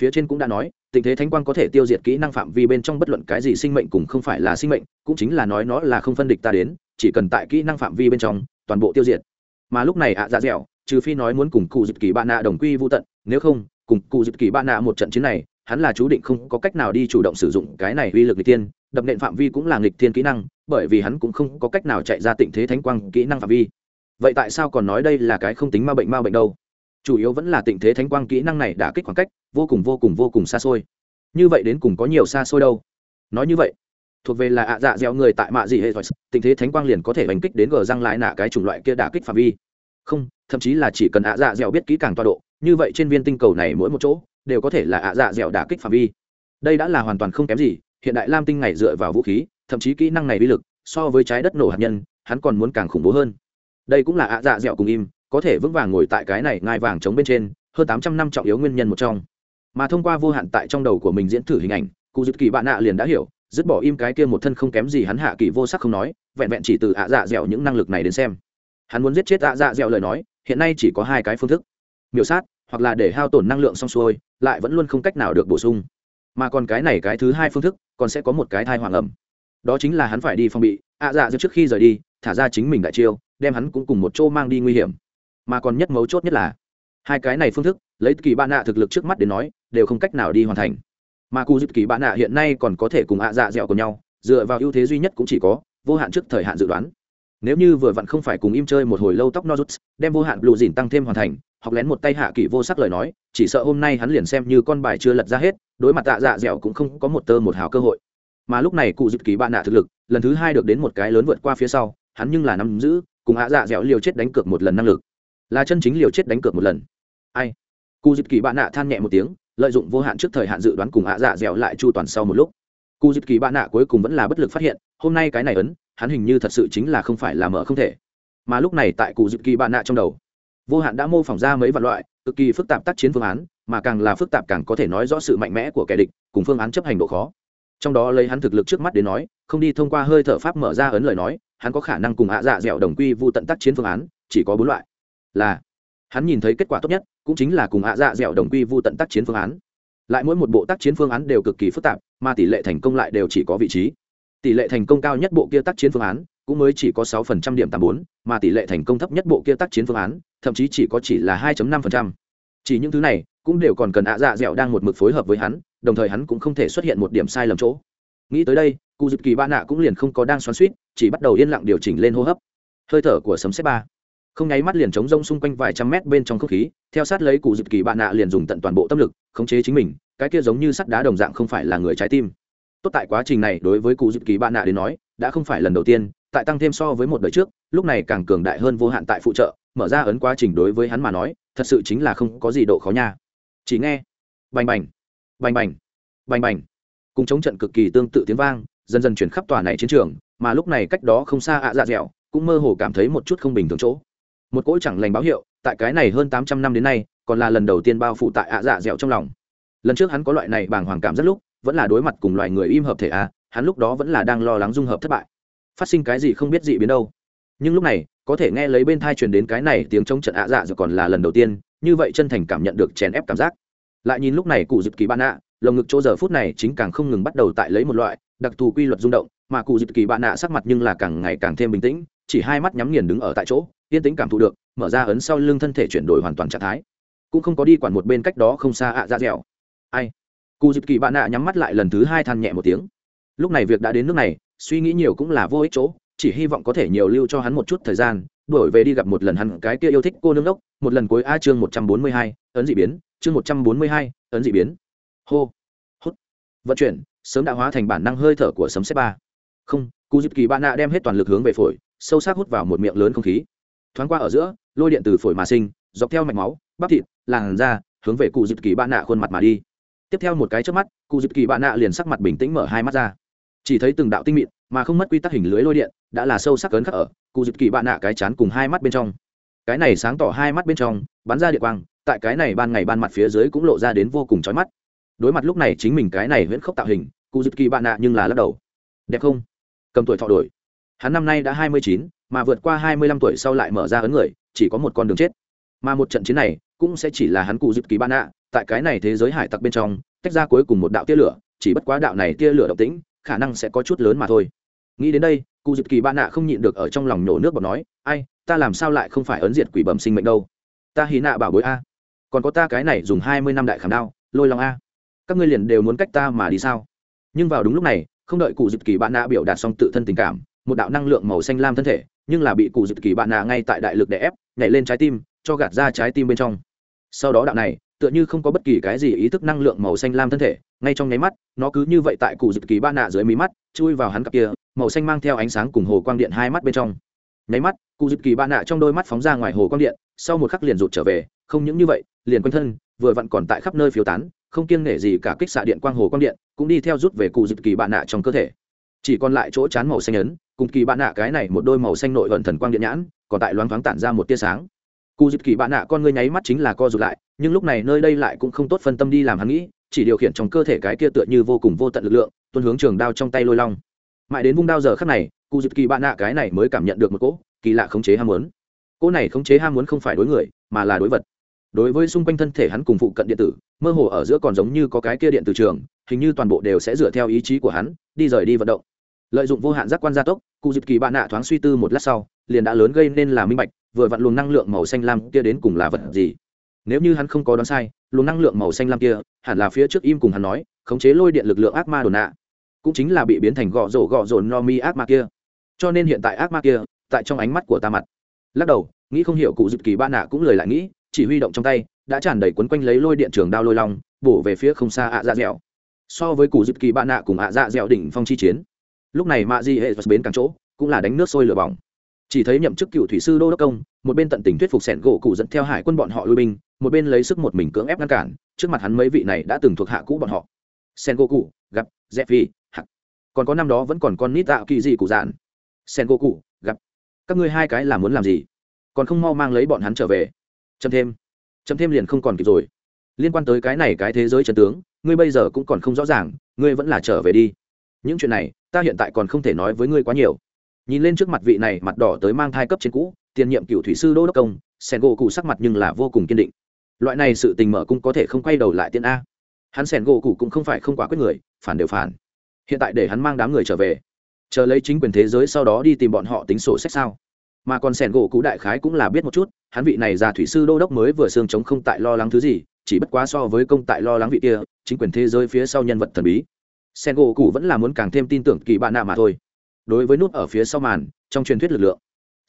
Phía trên cũng đã nói, tình thế thánh quang có thể tiêu diệt kỹ năng phạm vi bên trong bất luận cái gì sinh mệnh cũng không phải là sinh mệnh, cũng chính là nói nó là không phân địch ta đến, chỉ cần tại kỹ năng phạm vi bên trong, toàn bộ tiêu diệt. Mà lúc này ạ dạ dẻo, trừ phi nói muốn cùng cụ dịp kỳ bạn nạ đồng quy vô tận, nếu không, cùng cụ dịp kỳ bạn nạ một trận chiến này, hắn là chú định không có cách nào đi chủ động sử dụng cái này uy lực nghịch tiên đập nện phạm vi cũng là nghịch thiên kỹ năng bởi vì hắn cũng không có cách nào chạy ra tình thế thánh quang kỹ năng phạm vi. Vậy tại sao còn nói đây là cái không tính ma bệnh ma bệnh đâu? Chủ yếu vẫn là tình thế thánh quang kỹ năng này đã kích khoảng cách, vô cùng vô cùng vô cùng xa xôi. Như vậy đến cùng có nhiều xa xôi đâu? Nói như vậy, thuộc về là ạ dạ dẻo người tại mạ gì hệ thoại tình thế thánh quang liền có thể đánh kích đến gờ răng lại nạ cái chủng loại kia đả kích phạm vi. Không, thậm chí là chỉ cần ạ dạ dẻo biết kỹ càng toa độ, như vậy trên viên tinh cầu này mỗi một chỗ đều có thể là ạ dạ dẻo đả kích phạm vi. Đây đã là hoàn toàn không kém gì, hiện đại lam tinh này dựa vào vũ khí thậm chí kỹ năng này uy lực, so với trái đất nổ hạt nhân, hắn còn muốn càng khủng bố hơn. Đây cũng là ạ dạ dẻo cùng im, có thể vững vàng ngồi tại cái này ngai vàng chống bên trên, hơn tám trăm năm trọng yếu nguyên nhân một trong. Mà thông qua vô hạn tại trong đầu của mình diễn thử hình ảnh, cụ dứt kỳ bạn nạ liền đã hiểu, dứt bỏ im cái kia một thân không kém gì hắn hạ kỳ vô sắc không nói, vẹn vẹn chỉ từ ạ dạ dẻo những năng lực này đến xem. Hắn muốn giết chết ạ dạ dẻo lời nói, hiện nay chỉ có hai cái phương thức. Miểu sát, hoặc là để hao tổn năng lượng xong xuôi, lại vẫn luôn không cách nào được bổ sung. Mà còn cái này cái thứ hai phương thức, còn sẽ có một cái thai hoàng ẩm đó chính là hắn phải đi phòng bị, ạ dạ dẻo trước khi rời đi, thả ra chính mình đại chiêu, đem hắn cũng cùng một chỗ mang đi nguy hiểm. Mà còn nhất mấu chốt nhất là, hai cái này phương thức, lấy kỳ bạn nạ thực lực trước mắt để nói, đều không cách nào đi hoàn thành. Mà cụ dịp kỳ bạn nạ hiện nay còn có thể cùng ạ dạ dẻo của nhau, dựa vào ưu thế duy nhất cũng chỉ có, vô hạn trước thời hạn dự đoán. Nếu như vừa vặn không phải cùng im chơi một hồi lâu tóc nozuts, đem vô hạn blue dìn tăng thêm hoàn thành, học lén một tay hạ kỳ vô sắc lời nói, chỉ sợ hôm nay hắn liền xem như con bài chưa lật ra hết, đối mặt tạ dạ dẻo cũng không có một tơ một hào cơ hội mà lúc này cụ dịp kỳ bạn nạ thực lực, lần thứ hai được đến một cái lớn vượt qua phía sau, hắn nhưng là nắm giữ, cùng ạ dạ dẻo liều chết đánh cược một lần năng lực. Là chân chính liều chết đánh cược một lần. Ai? Cụ dịp kỳ bạn nạ than nhẹ một tiếng, lợi dụng vô hạn trước thời hạn dự đoán cùng ạ dạ dẻo lại chu toàn sau một lúc. Cụ dịp kỳ bạn nạ cuối cùng vẫn là bất lực phát hiện, hôm nay cái này ấn, hắn hình như thật sự chính là không phải là mở không thể. Mà lúc này tại cụ dịp kỳ bạn nạ trong đầu, vô hạn đã mô phỏng ra mấy vạn loại, cực kỳ phức tạp tác chiến phương án, mà càng là phức tạp càng có thể nói rõ sự mạnh mẽ của kẻ địch, cùng phương án chấp hành độ khó trong đó lấy hắn thực lực trước mắt đến nói, không đi thông qua hơi thở pháp mở ra ấn lời nói, hắn có khả năng cùng hạ dạ dẻo đồng quy vụ tận tác chiến phương án, chỉ có bốn loại. Là, hắn nhìn thấy kết quả tốt nhất, cũng chính là cùng hạ dạ dẻo đồng quy vụ tận tác chiến phương án. Lại mỗi một bộ tác chiến phương án đều cực kỳ phức tạp, mà tỷ lệ thành công lại đều chỉ có vị trí. Tỷ lệ thành công cao nhất bộ kia tác chiến phương án, cũng mới chỉ có sáu phần trăm điểm tám bốn, mà tỷ lệ thành công thấp nhất bộ kia tác chiến phương án, thậm chí chỉ có chỉ là hai năm phần trăm chỉ những thứ này, cũng đều còn cần ạ dạ dẻo đang một mực phối hợp với hắn, đồng thời hắn cũng không thể xuất hiện một điểm sai lầm chỗ. Nghĩ tới đây cụ dịp kỳ ba nạ cũng liền không có đang xoắn suýt chỉ bắt đầu yên lặng điều chỉnh lên hô hấp. Hơi thở của sấm xếp ba. Không nháy mắt liền chống rông xung quanh vài trăm mét bên trong không khí, theo sát lấy cụ dịp kỳ bạn nạ liền dùng tận toàn bộ tâm lực, khống chế chính mình, cái kia giống như sắt đá đồng dạng không phải là người trái tim. Tốt tại quá trình này, đối với cụ dịp kỳ bạn nạ đến nói, đã không phải lần đầu tiên, tại tăng thêm so với một đời trước, lúc này càng cường đại hơn vô hạn tại phụ trợ, mở ra ấn quá trình đối với hắn mà nói thật sự chính là không có gì độ khó nha. Chỉ nghe, bành bành bành bành bành bành. Cùng chống trận cực kỳ tương tự tiếng vang, dần dần chuyển khắp tòa này chiến trường, mà lúc này cách đó không xa ạ dạ dẻo, cũng mơ hồ cảm thấy một chút không bình thường chỗ. Một cỗ chẳng lành báo hiệu, tại cái này hơn tám trăm năm đến nay, còn là lần đầu tiên bao phủ tại ạ dạ dẻo trong lòng. Lần trước hắn có loại này bàng hoàng cảm rất lúc, vẫn là đối mặt cùng loài người im hợp thể a, hắn lúc đó vẫn là đang lo lắng dung hợp thất bại. Phát sinh cái gì không biết gì biến đâu nhưng lúc này, có thể nghe lấy bên thai truyền đến cái này tiếng chống trận ạ dạ rồi còn là lần đầu tiên, như vậy chân thành cảm nhận được chèn ép cảm giác. Lại nhìn lúc này cụ dịp kỳ bạn ạ lồng ngực chỗ giờ phút này chính càng không ngừng bắt đầu tại lấy một loại đặc thù quy luật rung động, mà cụ dịp kỳ bạn ạ sắc mặt nhưng là càng ngày càng thêm bình tĩnh, chỉ hai mắt nhắm nghiền đứng ở tại chỗ, yên tĩnh cảm thụ được, mở ra ấn sau lưng thân thể chuyển đổi hoàn toàn trạng thái. Cũng không có đi quản một bên cách đó không xa ạ dạ ra dẻo. Ai? Cụ dịp kỳ bạn ạ nhắm mắt lại lần thứ hai than nhẹ một tiếng. Lúc này việc đã đến nước này, suy nghĩ nhiều cũng là vô ích chỗ chỉ hy vọng có thể nhiều lưu cho hắn một chút thời gian đổi về đi gặp một lần hắn, cái kia yêu thích cô nương đốc, một lần cuối a chương một trăm bốn mươi hai, ấn dị biến, chương một trăm bốn mươi hai, ấn dị biến. Hô, hút, vận chuyển, sớm đã hóa thành bản năng hơi thở của sấm xếp ba. Không cụ dịp kỳ bạn nạ đem hết toàn lực hướng về phổi, sâu sắc hút vào một miệng lớn không khí. Thoáng qua ở giữa, lôi điện từ phổi mà sinh, dọc theo mạch máu, bắp thịt, làn da, hướng về cụ dịp kỳ bạn nạ khuôn mặt mà đi. Tiếp theo một cái trước mắt cụ dịp kỳ bạn nạ liền sắc mặt bình tĩnh mở hai mắt ra. Chỉ thấy từng đạo tinh mịn mà không mất quy tắc hình lưới lôi điện, đã là sâu sắc cấn khắc ở, cụ dịp kỳ bạn nạ cái chán cùng hai mắt bên trong. Cái này sáng tỏ hai mắt bên trong, bắn ra địa quang, tại cái này ban ngày ban mặt phía dưới cũng lộ ra đến vô cùng chói mắt. Đối mặt lúc này chính mình cái này huyễn khốc tạo hình, cụ dịp kỳ bạn nạ nhưng là lắc đầu. Đẹp không? Cầm tuổi thọ đổi. Hắn năm nay đã hai mươi chín, mà vượt qua hai mươi lăm tuổi sau lại mở ra ấn người, chỉ có một con đường chết. Mà một trận chiến này, cũng sẽ chỉ là hắn cụ dịp kỳ bạn nạ, tại cái này thế giới hải tặc bên trong, tách ra cuối cùng một đạo tia lửa, chỉ bất quá đạo này tia lửa độc tĩnh, khả năng sẽ có chút lớn mà thôi nghĩ đến đây, cụ dịp kỳ bạn nạ không nhịn được ở trong lòng nhổ nước bọt nói, ai, ta làm sao lại không phải ấn diệt quỷ bẩm sinh mệnh đâu? Ta hí nạ bảo bối a. Còn có ta cái này dùng hai mươi năm đại khảm đao, lôi lòng a. Các ngươi liền đều muốn cách ta mà đi sao? Nhưng vào đúng lúc này, không đợi cụ dịp kỳ bạn nạ biểu đạt xong tự thân tình cảm, một đạo năng lượng màu xanh lam thân thể, nhưng là bị cụ dịp kỳ bạn nạ ngay tại đại lực đè ép, nhảy lên trái tim, cho gạt ra trái tim bên trong. Sau đó đạo này, tựa như không có bất kỳ cái gì ý thức năng lượng màu xanh lam thân thể, ngay trong nháy mắt, nó cứ như vậy tại cụ dịp kỳ bạn nạ dưới mí mắt, chui vào hắn cặp kia màu xanh mang theo ánh sáng cùng hồ quang điện hai mắt bên trong. Nháy mắt, cụ dịp kỳ ba nạ trong đôi mắt phóng ra ngoài hồ quang điện, sau một khắc liền rụt trở về, không những như vậy, liền quanh thân, vừa vặn còn tại khắp nơi phiếu tán, không kiêng nể gì cả kích xạ điện quang hồ quang điện, cũng đi theo rút về cụ dịp kỳ bạn nạ trong cơ thể. Chỉ còn lại chỗ chán màu xanh ấn, cùng kỳ bạn nạ cái này một đôi màu xanh nội vận thần quang điện nhãn, còn tại loáng thoáng tản ra một tia sáng. Cụ dịp kỳ bạn nạ con ngươi nháy mắt chính là co rụt lại, nhưng lúc này nơi đây lại cũng không tốt phân tâm đi làm hắn nghĩ, chỉ điều khiển trong cơ thể cái kia tựa như vô cùng vô tận lực lượng tuân hướng trường đao trong tay lôi long mãi đến vung đao giờ khắc này cụ dịp kỳ bạn nạ cái này mới cảm nhận được một cỗ kỳ lạ khống chế ham muốn. Cỗ này khống chế ham muốn không phải đối người, mà là đối vật. Đối với xung quanh thân thể hắn cùng phụ cận điện tử, mơ hồ ở giữa còn giống như có cái kia điện từ trường, hình như toàn bộ đều sẽ dựa theo ý chí của hắn, đi rời đi vận động. Lợi dụng vô hạn giác quan gia tốc cụ dịp kỳ bạn nạ thoáng suy tư một lát sau, liền đã lớn gây nên là minh bạch, vừa vặn luồng năng lượng màu xanh lam kia đến cùng là vật gì. Nếu như hắn không có đoán sai, luồng năng lượng màu xanh lam kia, hẳn là phía trước im cùng hắn nói, khống chế lôi điện lực lượng ác ma đồn nạ cũng chính là bị biến thành gọ rổ gọ rổ no mi ác ma kia. Cho nên hiện tại ác ma kia, tại trong ánh mắt của ta mặt. Lắc đầu, nghĩ không hiểu cụ dịp kỳ ba nạ cũng lời lại nghĩ, chỉ huy động trong tay, đã tràn đầy quấn quanh lấy lôi điện trường đao lôi long, bổ về phía không xa ạ dạ dẻo. So với cụ dịp kỳ ba nạ cùng ạ dạ dẻo đỉnh phong chi chiến, lúc này mạ di hệ bến càng chỗ cũng là đánh nước sôi lửa bỏng. Chỉ thấy nhậm chức cựu thủy sư đô đốc công, một bên tận tình thuyết phục sẻn gỗ cụ dẫn theo hải quân bọn họ lui binh, một bên lấy sức một mình cưỡng ép ngăn cản, trước mặt hắn mấy vị này đã từng thuộc hạ cũ bọn họ. Sen gỗ cụ, gặp dẹp phi còn có năm đó vẫn còn con nít tạo kỳ gì cụ dạn. Sen gỗ cụ gặp. Các ngươi hai cái là muốn làm gì? Còn không mau mang lấy bọn hắn trở về. Chấm thêm. Chấm thêm liền không còn kịp rồi. Liên quan tới cái này cái thế giới trần tướng, ngươi bây giờ cũng còn không rõ ràng, ngươi vẫn là trở về đi. Những chuyện này, ta hiện tại còn không thể nói với ngươi quá nhiều. Nhìn lên trước mặt vị này, mặt đỏ tới mang thai cấp trên cũ, tiền nhiệm cựu thủy sư đô đốc công, sen gỗ cụ sắc mặt nhưng là vô cùng kiên định. Loại này sự tình mở cũng có thể không quay đầu lại tiên a. Hắn sen gỗ cụ cũng không phải không quá quyết người, phản đều phản hiện tại để hắn mang đám người trở về. Chờ lấy chính quyền thế giới sau đó đi tìm bọn họ tính sổ sách sao? Mà còn sẻn gỗ cũ đại khái cũng là biết một chút, hắn vị này già thủy sư đô đốc mới vừa xương chống không tại lo lắng thứ gì, chỉ bất quá so với công tại lo lắng vị kia, chính quyền thế giới phía sau nhân vật thần bí. Sen gỗ Cũ vẫn là muốn càng thêm tin tưởng kỳ bạn nạ mà thôi. Đối với nút ở phía sau màn, trong truyền thuyết lực lượng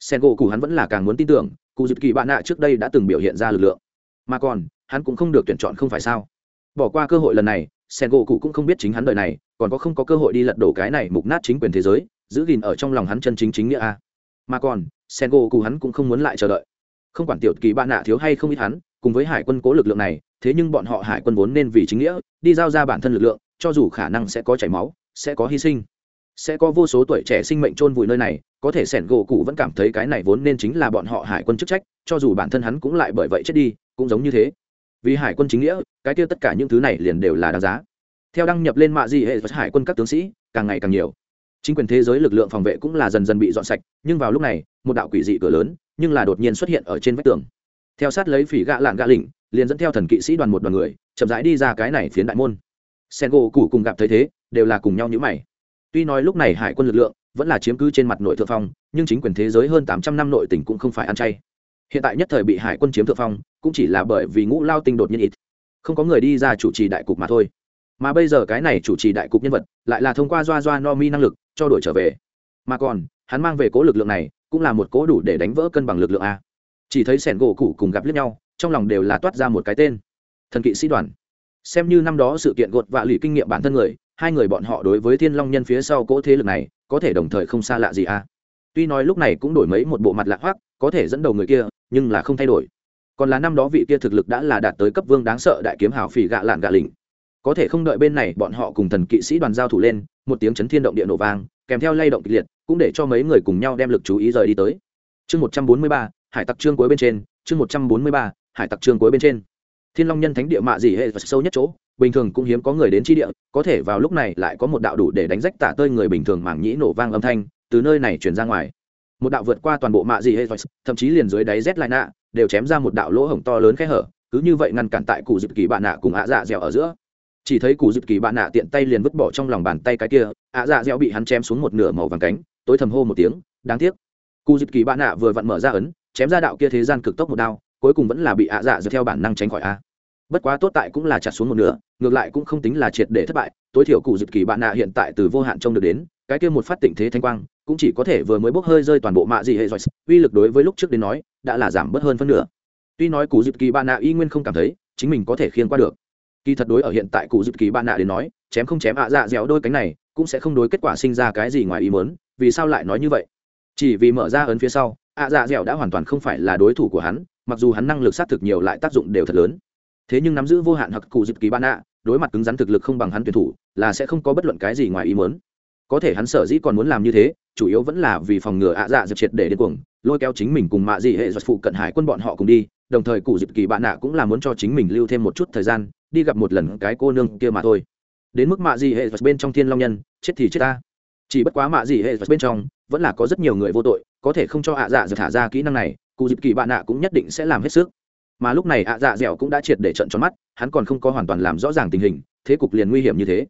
sen gỗ Cũ hắn vẫn là càng muốn tin tưởng, cụ dịp kỳ bạn nạ trước đây đã từng biểu hiện ra lực lượng. Mà còn, hắn cũng không được tuyển chọn không phải sao? Bỏ qua cơ hội lần này sen gỗ cụ cũng không biết chính hắn đời này, còn có không có cơ hội đi lật đổ cái này mục nát chính quyền thế giới, giữ gìn ở trong lòng hắn chân chính chính nghĩa a. Mà còn, sen gỗ cụ hắn cũng không muốn lại chờ đợi. Không quản tiểu kỳ bạn nạ thiếu hay không ít hắn, cùng với hải quân cố lực lượng này, thế nhưng bọn họ hải quân vốn nên vì chính nghĩa, đi giao ra bản thân lực lượng, cho dù khả năng sẽ có chảy máu, sẽ có hy sinh. Sẽ có vô số tuổi trẻ sinh mệnh chôn vùi nơi này, có thể sẻn gỗ cụ vẫn cảm thấy cái này vốn nên chính là bọn họ hải quân chức trách, cho dù bản thân hắn cũng lại bởi vậy chết đi, cũng giống như thế vì hải quân chính nghĩa, cái kia tất cả những thứ này liền đều là đáng giá. Theo đăng nhập lên mạ di hệ hải quân các tướng sĩ, càng ngày càng nhiều. Chính quyền thế giới lực lượng phòng vệ cũng là dần dần bị dọn sạch, nhưng vào lúc này, một đạo quỷ dị cửa lớn, nhưng là đột nhiên xuất hiện ở trên vách tường. Theo sát lấy phỉ gạ lạng gạ lỉnh liền dẫn theo thần kỵ sĩ đoàn một đoàn người, chậm rãi đi ra cái này phiến đại môn. Sen gỗ cụ cùng gặp thấy thế, đều là cùng nhau nhữ mày. Tuy nói lúc này hải quân lực lượng vẫn là chiếm cứ trên mặt nội thượng phong, nhưng chính quyền thế giới hơn tám trăm năm nội tỉnh cũng không phải ăn chay. Hiện tại nhất thời bị hải quân chiếm thượng phong cũng chỉ là bởi vì ngũ lao tinh đột nhiên ít. Không có người đi ra chủ trì đại cục mà thôi. Mà bây giờ cái này chủ trì đại cục nhân vật, lại là thông qua doa doa no mi năng lực, cho đổi trở về. Mà còn, hắn mang về cố lực lượng này, cũng là một cố đủ để đánh vỡ cân bằng lực lượng a. Chỉ thấy sẻn gỗ cụ cùng gặp lướt nhau, trong lòng đều là toát ra một cái tên. Thần kỵ sĩ đoàn. Xem như năm đó sự kiện gột vạ lụy kinh nghiệm bản thân người, hai người bọn họ đối với thiên long nhân phía sau cỗ thế lực này, có thể đồng thời không xa lạ gì a. Tuy nói lúc này cũng đổi mấy một bộ mặt lạ hoắc, có thể dẫn đầu người kia, nhưng là không thay đổi còn là năm đó vị kia thực lực đã là đạt tới cấp vương đáng sợ đại kiếm hào phỉ gạ lạn gạ lỉnh có thể không đợi bên này bọn họ cùng thần kỵ sĩ đoàn giao thủ lên, một tiếng chấn thiên động địa nổ vang, kèm theo lay động kịch liệt, cũng để cho mấy người cùng nhau đem lực chú ý rời đi tới. Chương một trăm bốn mươi ba, hải tặc trương cuối bên trên, chương một trăm bốn mươi ba, hải tặc trương cuối bên trên. Thiên long nhân thánh địa mạ gì hệ và sâu nhất chỗ, bình thường cũng hiếm có người đến chi địa, có thể vào lúc này lại có một đạo đủ để đánh rách tả tơi người bình thường mảng nhĩ nổ vang âm thanh, từ nơi này truyền ra ngoài. Một đạo vượt qua toàn bộ mạ gì hệ thậm chí liền dưới đáy rét lại nạ đều chém ra một đạo lỗ hổng to lớn khe hở cứ như vậy ngăn cản tại cụ dịp kỳ bạn nạ cùng ạ dạ dẻo ở giữa. Chỉ thấy cụ dịp kỳ bạn nạ tiện tay liền vứt bỏ trong lòng bàn tay cái kia ạ dạ dẻo bị hắn chém xuống một nửa màu vàng cánh tối thầm hô một tiếng đáng tiếc. Cụ dịp kỳ bạn nạ vừa vặn mở ra ấn chém ra đạo kia thế gian cực tốc một đao cuối cùng vẫn là bị ạ dạ dẻo theo bản năng tránh khỏi a. Bất quá tốt tại cũng là chặt xuống một nửa ngược lại cũng không tính là triệt để thất bại tối thiểu cụ dịp kỳ bạn nạ hiện tại từ vô hạn trông được đến cái kia một phát tỉnh thế thanh quang cũng chỉ có thể vừa mới bốc hơi rơi toàn bộ mạ gì hệ giỏi, uy lực đối với lúc trước đến nói đã là giảm bớt hơn phân nửa. Tuy nói cụ dịp kỳ ba nạ y nguyên không cảm thấy, chính mình có thể khiêng qua được. Kỳ thật đối ở hiện tại cụ dịp kỳ ba nạ đến nói, chém không chém ạ dạ dẻo đôi cánh này, cũng sẽ không đối kết quả sinh ra cái gì ngoài ý muốn, vì sao lại nói như vậy? Chỉ vì mở ra ấn phía sau, ạ dạ dẻo đã hoàn toàn không phải là đối thủ của hắn, mặc dù hắn năng lực sát thực nhiều lại tác dụng đều thật lớn. Thế nhưng nắm giữ vô hạn hoặc cụ dịp kỳ ba nạ đối mặt cứng rắn thực lực không bằng hắn tuyển thủ, là sẽ không có bất luận cái gì ngoài ý muốn có thể hắn sở dĩ còn muốn làm như thế, chủ yếu vẫn là vì phòng ngừa ạ dạ dập triệt để đến cuồng, lôi kéo chính mình cùng mạ dị hệ giật phụ cận hải quân bọn họ cùng đi, đồng thời cụ dịp kỳ bạn nạ cũng là muốn cho chính mình lưu thêm một chút thời gian, đi gặp một lần cái cô nương kia mà thôi. Đến mức mạ dị hệ giật bên trong thiên long nhân, chết thì chết ta. Chỉ bất quá mạ dị hệ giật bên trong, vẫn là có rất nhiều người vô tội, có thể không cho ạ dạ dập thả ra kỹ năng này, cụ dịp kỳ bạn nạ cũng nhất định sẽ làm hết sức. Mà lúc này ạ dạ dẻo cũng đã triệt để trận tròn mắt, hắn còn không có hoàn toàn làm rõ ràng tình hình, thế cục liền nguy hiểm như thế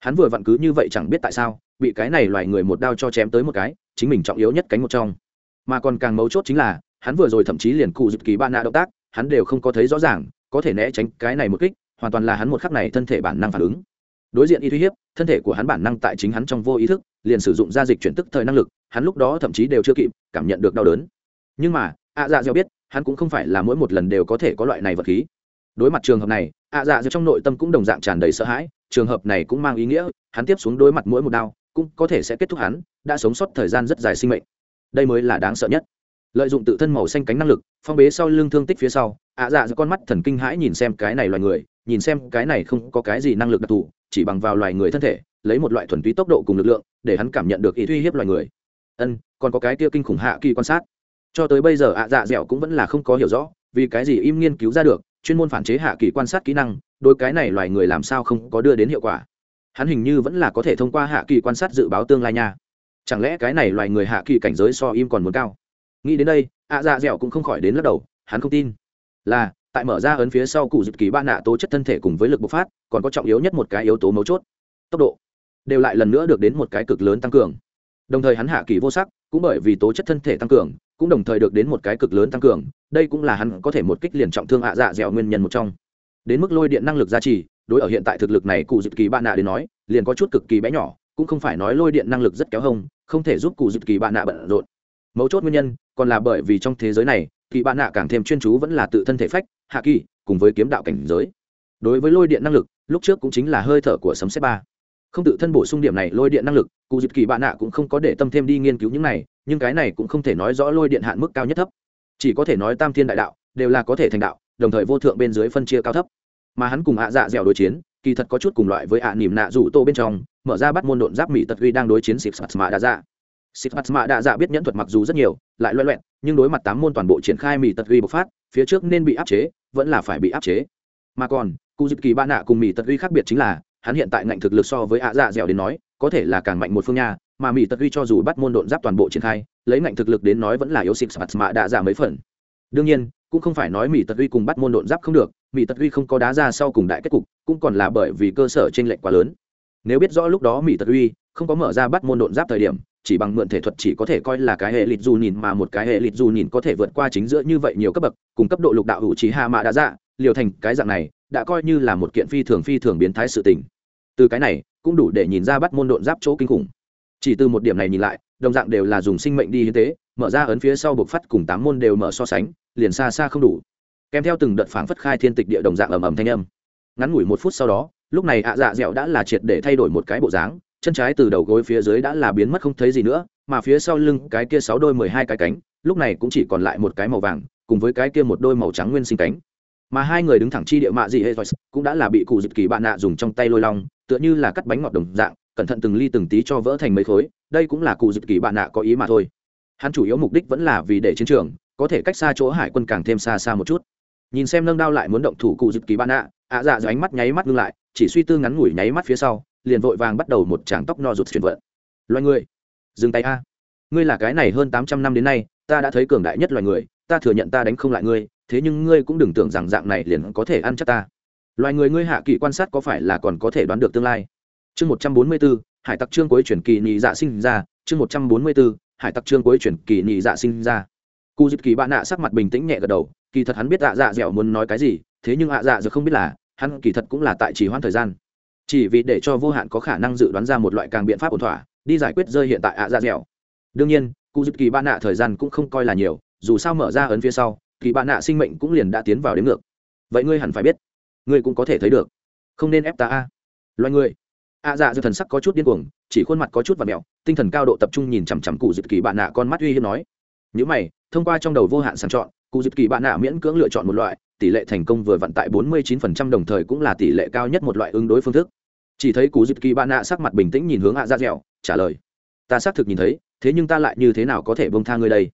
hắn vừa vặn cứ như vậy chẳng biết tại sao, bị cái này loài người một đao cho chém tới một cái, chính mình trọng yếu nhất cánh một trong. Mà còn càng mấu chốt chính là, hắn vừa rồi thậm chí liền cụ dịp kỳ ba nạ động tác, hắn đều không có thấy rõ ràng, có thể né tránh cái này một kích, hoàn toàn là hắn một khắc này thân thể bản năng phản ứng. Đối diện y uy hiếp, thân thể của hắn bản năng tại chính hắn trong vô ý thức, liền sử dụng gia dịch chuyển tức thời năng lực, hắn lúc đó thậm chí đều chưa kịp cảm nhận được đau đớn. Nhưng mà, ạ dạ gieo biết, hắn cũng không phải là mỗi một lần đều có thể có loại này vật khí. Đối mặt trường hợp này, ạ dạ gieo trong nội tâm cũng đồng dạng tràn đầy sợ hãi trường hợp này cũng mang ý nghĩa hắn tiếp xuống đối mặt mỗi một đao, cũng có thể sẽ kết thúc hắn đã sống sót thời gian rất dài sinh mệnh. Đây mới là đáng sợ nhất. Lợi dụng tự thân màu xanh cánh năng lực phong bế sau lưng thương tích phía sau ạ dạ giữa con mắt thần kinh hãi nhìn xem cái này loài người nhìn xem cái này không có cái gì năng lực đặc thù chỉ bằng vào loài người thân thể lấy một loại thuần túy tốc độ cùng lực lượng để hắn cảm nhận được ý uy hiếp loài người. Ân còn có cái kia kinh khủng hạ kỳ quan sát. Cho tới bây giờ ạ dạ dẻo cũng vẫn là không có hiểu rõ vì cái gì im nghiên cứu ra được chuyên môn phản chế hạ kỳ quan sát kỹ năng đôi cái này loài người làm sao không có đưa đến hiệu quả. Hắn hình như vẫn là có thể thông qua hạ kỳ quan sát dự báo tương lai nha. Chẳng lẽ cái này loài người hạ kỳ cảnh giới so im còn muốn cao? Nghĩ đến đây, ạ dạ dẻo cũng không khỏi đến lắc đầu, hắn không tin. Là, tại mở ra ấn phía sau cụ dịp kỳ ba nạ tố chất thân thể cùng với lực bộc phát, còn có trọng yếu nhất một cái yếu tố mấu chốt. Tốc độ đều lại lần nữa được đến một cái cực lớn tăng cường. Đồng thời hắn hạ kỳ vô sắc, cũng bởi vì tố chất thân thể tăng cường, cũng đồng thời được đến một cái cực lớn tăng cường, đây cũng là hắn có thể một kích liền trọng thương ạ dạ dẻo nguyên nhân một trong đến mức lôi điện năng lực gia trì, đối ở hiện tại thực lực này cụ dự kỳ bạn nạ đến nói, liền có chút cực kỳ bé nhỏ, cũng không phải nói lôi điện năng lực rất kéo hông, không thể giúp cụ dự kỳ bạn nạ bận rộn. Mấu chốt nguyên nhân, còn là bởi vì trong thế giới này, kỳ bạn nạ càng thêm chuyên chú vẫn là tự thân thể phách, hạ kỳ, cùng với kiếm đạo cảnh giới. Đối với lôi điện năng lực, lúc trước cũng chính là hơi thở của sấm xét ba. Không tự thân bổ sung điểm này lôi điện năng lực, cụ dịp kỳ bạn nạ cũng không có để tâm thêm đi nghiên cứu những này, nhưng cái này cũng không thể nói rõ lôi điện hạn mức cao nhất thấp. Chỉ có thể nói tam thiên đại đạo, đều là có thể thành đạo, đồng thời vô thượng bên dưới phân chia cao thấp mà hắn cùng ạ dạ dẻo đối chiến, kỳ thật có chút cùng loại với ạ nỉm nạ rủ tô bên trong, mở ra bắt môn độn giáp mỹ tật uy đang đối chiến xịt sạt mạ đa dạ. Xịt sạt mạ đa dạ biết nhẫn thuật mặc dù rất nhiều, lại loẹ loẹn nhưng đối mặt tám môn toàn bộ triển khai mỹ tật uy bộc phát, phía trước nên bị áp chế, vẫn là phải bị áp chế. Mà còn cụ dịp kỳ ba nạ cùng mỹ tật uy khác biệt chính là, hắn hiện tại ngạnh thực lực so với ạ dạ dẻo đến nói, có thể là càng mạnh một phương nha, mà mỹ tật uy cho dù bắt môn độn giáp toàn bộ triển khai, lấy ngạnh thực lực đến nói vẫn là yếu xịt sạt mạ đa dạ mấy phần. Đương nhiên, cũng không phải nói mỹ tật uy cùng bắt môn độn giáp không được mỹ tật uy không có đá ra sau cùng đại kết cục, cũng còn là bởi vì cơ sở t r ê n lệch quá lớn. Nếu biết rõ lúc đó mỹ tật uy không có mở ra bắt môn độn giáp thời điểm, chỉ bằng mượn thể thuật chỉ có thể coi là cái hệ lịch dù nhìn mà một cái hệ lịch dù nhìn có thể vượt qua chính giữa như vậy nhiều cấp bậc, cùng cấp độ lục đạo hữu trí hạ mạ đã dạ liều thành cái dạng này, đã coi như là một kiện phi thường phi thường biến thái sự tình. Từ cái này, cũng đủ để nhìn ra bắt môn độn giáp chỗ kinh khủng. Chỉ từ một điểm này nhìn lại, đồng dạng đều là dùng sinh mệnh đi hiến tế, mở ra ấn phía sau buộc phát cùng tám môn đều mở so sánh, liền xa xa không đủ kèm theo từng đợt phảng phất khai thiên tịch địa đồng dạng ầm ầm thanh âm. Ngắn ngủi một phút sau đó, lúc này ạ dạ dẻo đã là triệt để thay đổi một cái bộ dáng, chân trái từ đầu gối phía dưới đã là biến mất không thấy gì nữa, mà phía sau lưng cái kia sáu đôi mười hai cái cánh, lúc này cũng chỉ còn lại một cái màu vàng, cùng với cái kia một đôi màu trắng nguyên sinh cánh. Mà hai người đứng thẳng chi địa mạ dị hệ cũng đã là bị cụ dịp kỳ bạn nạ dùng trong tay lôi long, tựa như là cắt bánh ngọt đồng dạng, cẩn thận từng ly từng tí cho vỡ thành mấy khối, đây cũng là cụ dịp kỳ bạn nạ có ý mà thôi. Hắn chủ yếu mục đích vẫn là vì để chiến trường có thể cách xa chỗ hải quân càng thêm xa xa một chút nhìn xem nâng đao lại muốn động thủ cụ dịp kỳ bạn ạ ạ dạ dưới ánh mắt nháy mắt ngưng lại, chỉ suy tư ngắn ngủi nháy mắt phía sau, liền vội vàng bắt đầu một tràng tóc no rụt chuyển vận. Loài người, dừng tay a. Ngươi là cái này hơn tám trăm năm đến nay, ta đã thấy cường đại nhất loài người, ta thừa nhận ta đánh không lại ngươi, thế nhưng ngươi cũng đừng tưởng rằng dạng này liền có thể ăn chắc ta. Loài người ngươi hạ kỳ quan sát có phải là còn có thể đoán được tương lai? Chương một trăm bốn mươi bốn, hải tặc trương cuối chuyển kỳ nhị dạ sinh ra, chương một trăm bốn mươi bốn, hải tặc trương cuối chuyển kỳ nhị dạ sinh ra. Cụ dịp kỳ bạn nạ sắc mặt bình tĩnh nhẹ gật đầu kỳ thật hắn biết ạ dạ dẻo muốn nói cái gì, thế nhưng ạ dạ dẻo không biết là, hắn kỳ thật cũng là tại chỉ hoãn thời gian. Chỉ vì để cho vô hạn có khả năng dự đoán ra một loại càng biện pháp ổn thỏa, đi giải quyết rơi hiện tại ạ dạ dẻo. Đương nhiên, cụ dịp kỳ ba nạ thời gian cũng không coi là nhiều, dù sao mở ra ấn phía sau, kỳ ba nạ sinh mệnh cũng liền đã tiến vào đến ngược. Vậy ngươi hẳn phải biết, ngươi cũng có thể thấy được. Không nên ép ta a. Loài người. Ạ dạ dẻo thần sắc có chút điên cuồng, chỉ khuôn mặt có chút và mẹo tinh thần cao độ tập trung nhìn chằm chằm cụ dịp kỳ bạn nạ con mắt uy hiếp nói. Những mày, thông qua trong đầu vô hạn sàng chọn cụ dịp kỳ bạn nạ miễn cưỡng lựa chọn một loại, tỷ lệ thành công vừa vặn tại 49% đồng thời cũng là tỷ lệ cao nhất một loại ứng đối phương thức. Chỉ thấy cụ dịp kỳ bạn nạ sắc mặt bình tĩnh nhìn hướng hạ ra dẻo, trả lời, ta xác thực nhìn thấy, thế nhưng ta lại như thế nào có thể bông tha ngươi đây?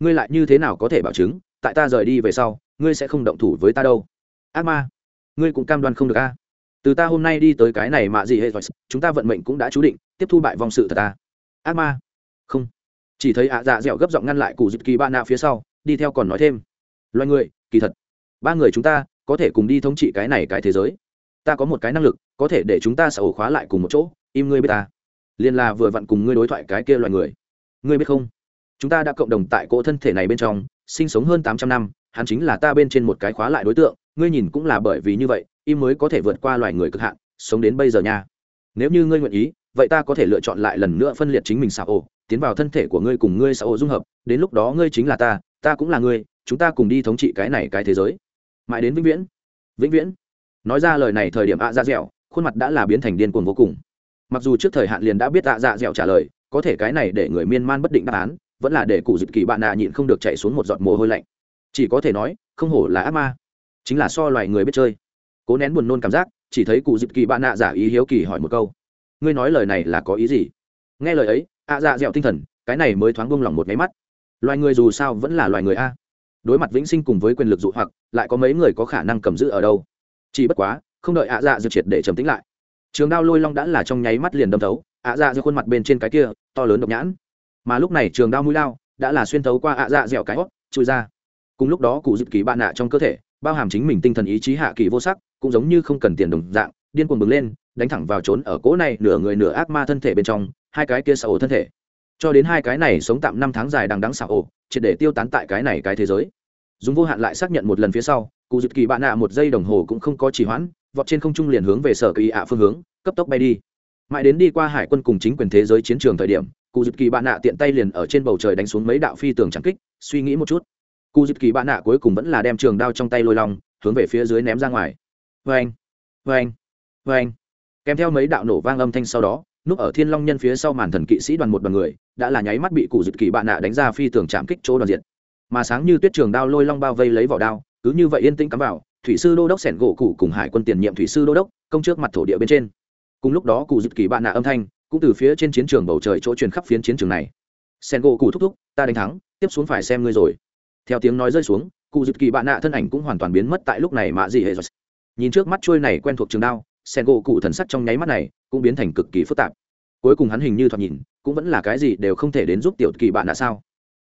Ngươi lại như thế nào có thể bảo chứng, tại ta rời đi về sau, ngươi sẽ không động thủ với ta đâu? Ác ma, ngươi cũng cam đoan không được a. Từ ta hôm nay đi tới cái này mà gì hết chúng ta vận mệnh cũng đã chú định, tiếp thu bại vong sự thật ta ác ma? Không. Chỉ thấy ạ dạ dẻo gấp giọng ngăn lại cụ dịp kỳ bạn nạ phía sau đi theo còn nói thêm. Loài người, kỳ thật, ba người chúng ta có thể cùng đi thống trị cái này cái thế giới. Ta có một cái năng lực, có thể để chúng ta sở ổ khóa lại cùng một chỗ, im ngươi biết ta. Liên là vừa vặn cùng ngươi đối thoại cái kia loài người. Ngươi biết không? Chúng ta đã cộng đồng tại cỗ thân thể này bên trong, sinh sống hơn tám trăm năm, hắn chính là ta bên trên một cái khóa lại đối tượng, ngươi nhìn cũng là bởi vì như vậy, im mới có thể vượt qua loài người cực hạn, sống đến bây giờ nha. Nếu như ngươi nguyện ý, vậy ta có thể lựa chọn lại lần nữa phân liệt chính mình xảo ổ tiến vào thân thể của ngươi cùng ngươi xã ổ dung hợp, đến lúc đó ngươi chính là ta ta cũng là ngươi chúng ta cùng đi thống trị cái này cái thế giới. Mãi đến vĩnh viễn. Vĩnh viễn. Nói ra lời này thời điểm ạ dạ dẻo, khuôn mặt đã là biến thành điên cuồng vô cùng. Mặc dù trước thời hạn liền đã biết ạ dạ dẻo trả lời, có thể cái này để người miên man bất định đáp án, vẫn là để cụ dịp kỳ bạn nạ nhịn không được chạy xuống một giọt mồ hôi lạnh. Chỉ có thể nói, không hổ là ác ma. Chính là so loài người biết chơi. Cố nén buồn nôn cảm giác, chỉ thấy cụ dịp kỳ bạn nạ giả ý hiếu kỳ hỏi một câu. Ngươi nói lời này là có ý gì? Nghe lời ấy, ạ dạ dẻo tinh thần, cái này mới thoáng buông lỏng một máy mắt loài người dù sao vẫn là loài người a. Đối mặt vĩnh sinh cùng với quyền lực dụ hoặc, lại có mấy người có khả năng cầm giữ ở đâu? Chỉ bất quá, không đợi ạ dạ dược triệt để trầm tính lại. Trường đao lôi long đã là trong nháy mắt liền đâm thấu, ạ dạ dược khuôn mặt bên trên cái kia, to lớn độc nhãn. Mà lúc này trường đao mũi lao đã là xuyên thấu qua ạ dạ dẻo cái hót chui ra. Cùng lúc đó cụ dịp kỳ bạn nạ trong cơ thể, bao hàm chính mình tinh thần ý chí hạ kỳ vô sắc, cũng giống như không cần tiền đồng dạng, điên cuồng bừng lên, đánh thẳng vào trốn ở cỗ này nửa người nửa ác ma thân thể bên trong, hai cái kia sợ ổ thân thể cho đến hai cái này sống tạm năm tháng dài đằng đắng xảo ổ, triệt để tiêu tán tại cái này cái thế giới. Dùng vô hạn lại xác nhận một lần phía sau, cụ dịp kỳ bạn nạ một giây đồng hồ cũng không có trì hoãn, vọt trên không trung liền hướng về sở kỳ ạ phương hướng, cấp tốc bay đi. Mãi đến đi qua hải quân cùng chính quyền thế giới chiến trường thời điểm, cụ dịp kỳ bạn nạ tiện tay liền ở trên bầu trời đánh xuống mấy đạo phi tường trắng kích, suy nghĩ một chút. Cụ dịp kỳ bạn nạ cuối cùng vẫn là đem trường đao trong tay lôi lòng hướng về phía dưới ném ra ngoài. Vê anh vê anh vê anh kèm theo mấy đạo nổ vang âm thanh sau đó núp ở thiên long nhân phía sau màn thần kỵ sĩ đoàn một đoàn người, đã là nháy mắt bị cụ dịp kỳ bạn nạ đánh ra phi tường chạm kích chỗ đoàn diện mà sáng như tuyết trường đao lôi long bao vây lấy vỏ đao, cứ như vậy yên tĩnh cắm vào, thủy sư đô đốc sẻn gỗ cụ cùng hải quân tiền nhiệm thủy sư đô đốc, công trước mặt thổ địa bên trên. Cùng lúc đó cụ dịp kỳ bạn nạ âm thanh, cũng từ phía trên chiến trường bầu trời chỗ truyền khắp phiến chiến trường này. Sẻn gỗ cụ thúc thúc, ta đánh thắng, tiếp xuống phải xem ngươi rồi. Theo tiếng nói rơi xuống, cụ dịp kỳ bạn nạ thân ảnh cũng hoàn toàn biến mất tại lúc này mà gì hệ rồi. Nhìn trước mắt trôi này quen thuộc trường đao sen gỗ cụ thần sắc trong nháy mắt này cũng biến thành cực kỳ phức tạp. Cuối cùng hắn hình như thoạt nhìn cũng vẫn là cái gì đều không thể đến giúp tiểu kỳ bạn nạ sao?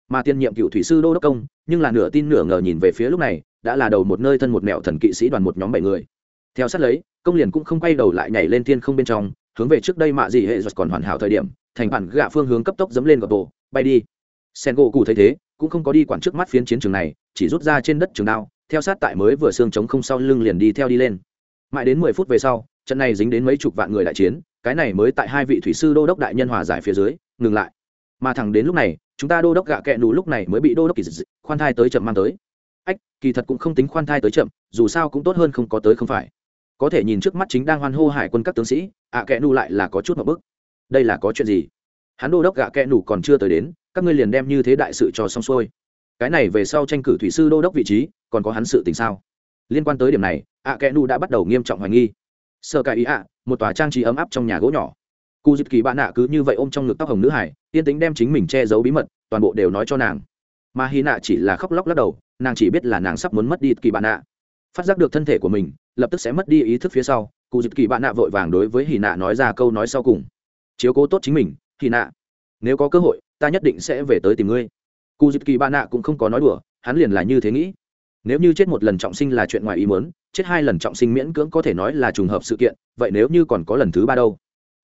Mà tiên nhiệm cựu thủy sư đô đốc công, nhưng là nửa tin nửa ngờ nhìn về phía lúc này, đã là đầu một nơi thân một mẹo thần kỵ sĩ đoàn một nhóm bảy người. Theo sát lấy, công liền cũng không quay đầu lại nhảy lên thiên không bên trong, hướng về trước đây mạ gì hệ giật còn hoàn hảo thời điểm, thành bản gạ phương hướng cấp tốc dấm lên gọt bộ bay đi. Sen gỗ cụ thấy thế, cũng không có đi quản trước mắt phiến chiến trường này, chỉ rút ra trên đất trường đao, theo sát tại mới vừa xương chống không sau lưng liền đi theo đi lên. Mãi đến mười phút về sau trận này dính đến mấy chục vạn người đại chiến, cái này mới tại hai vị thủy sư đô đốc đại nhân hòa giải phía dưới, ngừng lại. Mà thẳng đến lúc này, chúng ta đô đốc gạ kẹ nù lúc này mới bị đô đốc kỳ dị khoan thai tới chậm mang tới. Ách, kỳ thật cũng không tính khoan thai tới chậm, dù sao cũng tốt hơn không có tới không phải. Có thể nhìn trước mắt chính đang hoan hô hải quân các tướng sĩ, ạ kẹ nù lại là có chút một bức. Đây là có chuyện gì? Hắn đô đốc gạ kẹ nù còn chưa tới đến, các ngươi liền đem như thế đại sự cho xong xuôi. Cái này về sau tranh cử thủy sư đô đốc vị trí, còn có hắn sự tình sao? Liên quan tới điểm này, ạ kẹ nu đã bắt đầu nghiêm trọng hoài nghi sơ cài ý ạ, một tòa trang trí ấm áp trong nhà gỗ nhỏ. Cụ dịp kỳ bạn nạ cứ như vậy ôm trong ngực tóc hồng nữ hải, yên tính đem chính mình che giấu bí mật, toàn bộ đều nói cho nàng. Mà hy nạ chỉ là khóc lóc lắc đầu, nàng chỉ biết là nàng sắp muốn mất đi kỳ bạn nạ. Phát giác được thân thể của mình, lập tức sẽ mất đi ý thức phía sau cụ dịp kỳ bạn nạ vội vàng đối với hy nạ nói ra câu nói sau cùng. Chiếu cố tốt chính mình hy nạ. Nếu có cơ hội, ta nhất định sẽ về tới tìm ngươi. Cụ dịp kỳ bạn nạ cũng không có nói đùa, hắn liền là như thế nghĩ. Nếu như chết một lần trọng sinh là chuyện ngoài ý muốn chết hai lần trọng sinh miễn cưỡng có thể nói là trùng hợp sự kiện, vậy nếu như còn có lần thứ ba đâu?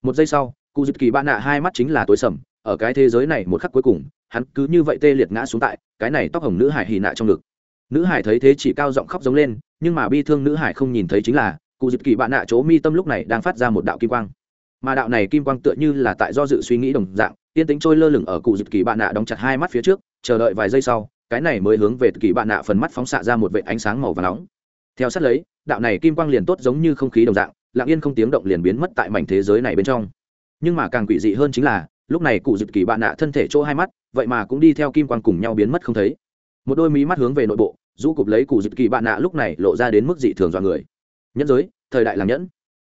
Một giây sau cụ dịp kỳ bạn nạ hai mắt chính là tối sầm, ở cái thế giới này một khắc cuối cùng, hắn cứ như vậy tê liệt ngã xuống tại cái này tóc hồng nữ hải hì nạ trong ngực. Nữ hải thấy thế chỉ cao giọng khóc giống lên, nhưng mà bi thương nữ hải không nhìn thấy chính là cụ dịp kỳ bạn nạ chỗ mi tâm lúc này đang phát ra một đạo kim quang. Mà đạo này kim quang tựa như là tại do dự suy nghĩ đồng dạng tiên tính trôi lơ lửng ở cụ dịp kỳ bạn nạ đóng chặt hai mắt phía trước, chờ đợi vài giây sau, cái này mới hướng về kỳ bạn nạ phần mắt phóng xạ ra một vệ ánh sáng màu và nóng theo sát lấy, đạo này kim quang liền tốt giống như không khí đồng dạng, lặng yên không tiếng động liền biến mất tại mảnh thế giới này bên trong. Nhưng mà càng quỷ dị hơn chính là, lúc này cụ dực kỳ bạn nạ thân thể chỗ hai mắt, vậy mà cũng đi theo kim quang cùng nhau biến mất không thấy. Một đôi mí mắt hướng về nội bộ, rũ cụp lấy cụ dực kỳ bạn nạ lúc này lộ ra đến mức dị thường dọa người. Nhẫn giới, thời đại làm nhẫn.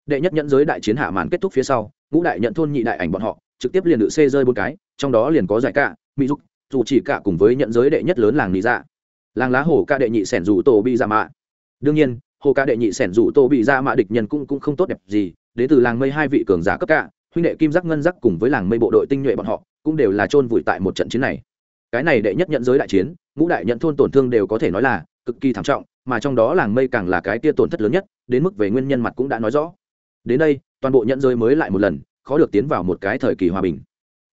Đệ nhất nhẫn giới đại chiến hạ màn kết thúc phía sau, ngũ đại nhận thôn nhị đại ảnh bọn họ, trực tiếp liền tự xê rơi bốn cái, trong đó liền có giải cả mỹ dục, dù chỉ cả cùng với nhận giới đệ nhất lớn làng lý dạ. Làng lá hồ ca đệ nhị sẻn dù tổ bị dạ mạ đương nhiên, hồ ca đệ nhị sẻn rủ tô bị ra mạ địch nhân cũng cũng không tốt đẹp gì, đến từ làng mây hai vị cường giả cấp cả, huynh đệ kim giác ngân giác cùng với làng mây bộ đội tinh nhuệ bọn họ, cũng đều là chôn vùi tại một trận chiến này. Cái này đệ nhất nhận giới đại chiến, ngũ đại nhận thôn tổn thương đều có thể nói là cực kỳ thảm trọng, mà trong đó làng mây càng là cái tia tổn thất lớn nhất, đến mức về nguyên nhân mặt cũng đã nói rõ. Đến đây, toàn bộ nhận giới mới lại một lần, khó được tiến vào một cái thời kỳ hòa bình.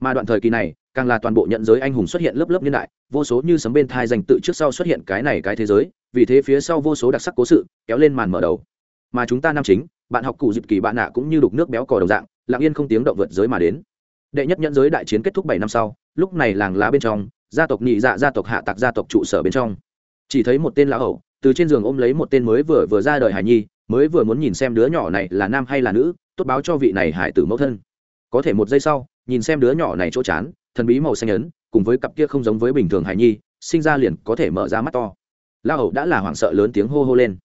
Mà đoạn thời kỳ này, càng là toàn bộ nhận giới anh hùng xuất hiện lớp lớp niên đại, vô số như sấm bên thai dành tự trước sau xuất hiện cái này cái thế giới vì thế phía sau vô số đặc sắc cố sự kéo lên màn mở đầu. Mà chúng ta nam chính, bạn học cụ dịp kỳ bạn nạ cũng như đục nước béo cò đồng dạng, lặng yên không tiếng động vượt giới mà đến. Đệ nhất nhận giới đại chiến kết thúc bảy năm sau, lúc này làng lá bên trong, gia tộc nhị dạ gia tộc hạ tặc gia tộc trụ sở bên trong. Chỉ thấy một tên lão hậu từ trên giường ôm lấy một tên mới vừa vừa ra đời hải nhi, mới vừa muốn nhìn xem đứa nhỏ này là nam hay là nữ, tốt báo cho vị này hải tử mẫu thân. Có thể một giây sau, nhìn xem đứa nhỏ này chỗ chán, thần bí màu xanh ấn cùng với cặp kia không giống với bình thường hải nhi, sinh ra liền có thể mở ra mắt to la hầu đã là hoảng sợ lớn tiếng hô hô lên.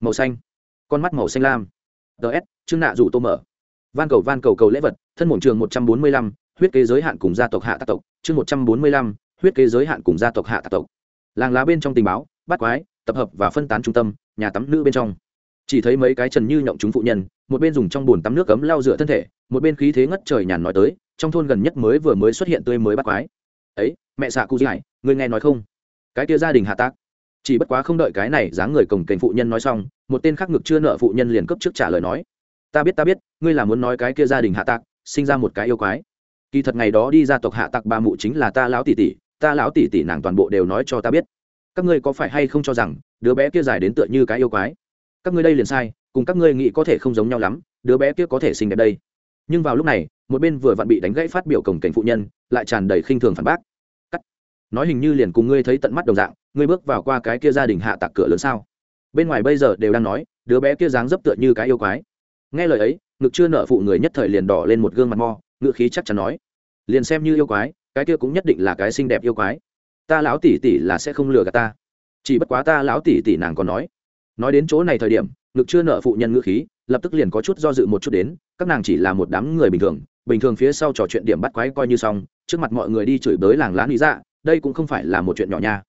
Màu xanh. Con mắt màu xanh lam. Ts chương nạ rủ tô mở. Van cầu van cầu cầu lễ vật thân mổn trường một trăm bốn mươi lăm huyết kế giới hạn cùng gia tộc hạ tạc tộc. Chương một trăm bốn mươi lăm huyết kế giới hạn cùng gia tộc hạ tạc tộc. Làng lá bên trong tình báo bắt quái tập hợp và phân tán trung tâm nhà tắm nữ bên trong. Chỉ thấy mấy cái trần như nhộng chúng phụ nhân một bên dùng trong bồn tắm nước cấm lau rửa thân thể một bên khí thế ngất trời nhàn nói tới trong thôn gần nhất mới vừa mới xuất hiện tươi mới bắt quái. Ấy mẹ xạ cụ hải, người nghe nói không? Cái tia gia đình hạ tác chỉ bất quá không đợi cái này dáng người cồng kềnh phụ nhân nói xong, một tên khác ngực chưa nợ phụ nhân liền cấp trước trả lời nói. Ta biết ta biết, ngươi là muốn nói cái kia gia đình hạ tạc, sinh ra một cái yêu quái. Kỳ thật ngày đó đi ra tộc hạ tặc ba mụ chính là ta lão tỷ tỷ, ta lão tỷ tỷ nàng toàn bộ đều nói cho ta biết. Các ngươi có phải hay không cho rằng, đứa bé kia dài đến tựa như cái yêu quái? Các ngươi đây liền sai, cùng các ngươi nghĩ có thể không giống nhau lắm, đứa bé kia có thể sinh đẹp đây. Nhưng vào lúc này, một bên vừa vặn bị đánh gãy phát biểu cổng cảnh phụ nhân, lại tràn đầy khinh thường phản bác nói hình như liền cùng ngươi thấy tận mắt đồng dạng, ngươi bước vào qua cái kia gia đình hạ tặc cửa lớn sao? Bên ngoài bây giờ đều đang nói, đứa bé kia dáng dấp tựa như cái yêu quái. Nghe lời ấy, ngực chưa nợ phụ người nhất thời liền đỏ lên một gương mặt mo, ngựa khí chắc chắn nói, liền xem như yêu quái, cái kia cũng nhất định là cái xinh đẹp yêu quái. Ta lão tỷ tỷ là sẽ không lừa gạt ta. Chỉ bất quá ta lão tỷ tỷ nàng còn nói. Nói đến chỗ này thời điểm, ngực chưa nợ phụ nhân ngữ khí, lập tức liền có chút do dự một chút đến, các nàng chỉ là một đám người bình thường bình thường phía sau trò chuyện điểm bắt quái coi như xong, trước mặt mọi người đi chửi bới làng lá lý dạ đây cũng không phải là một chuyện nhỏ nha.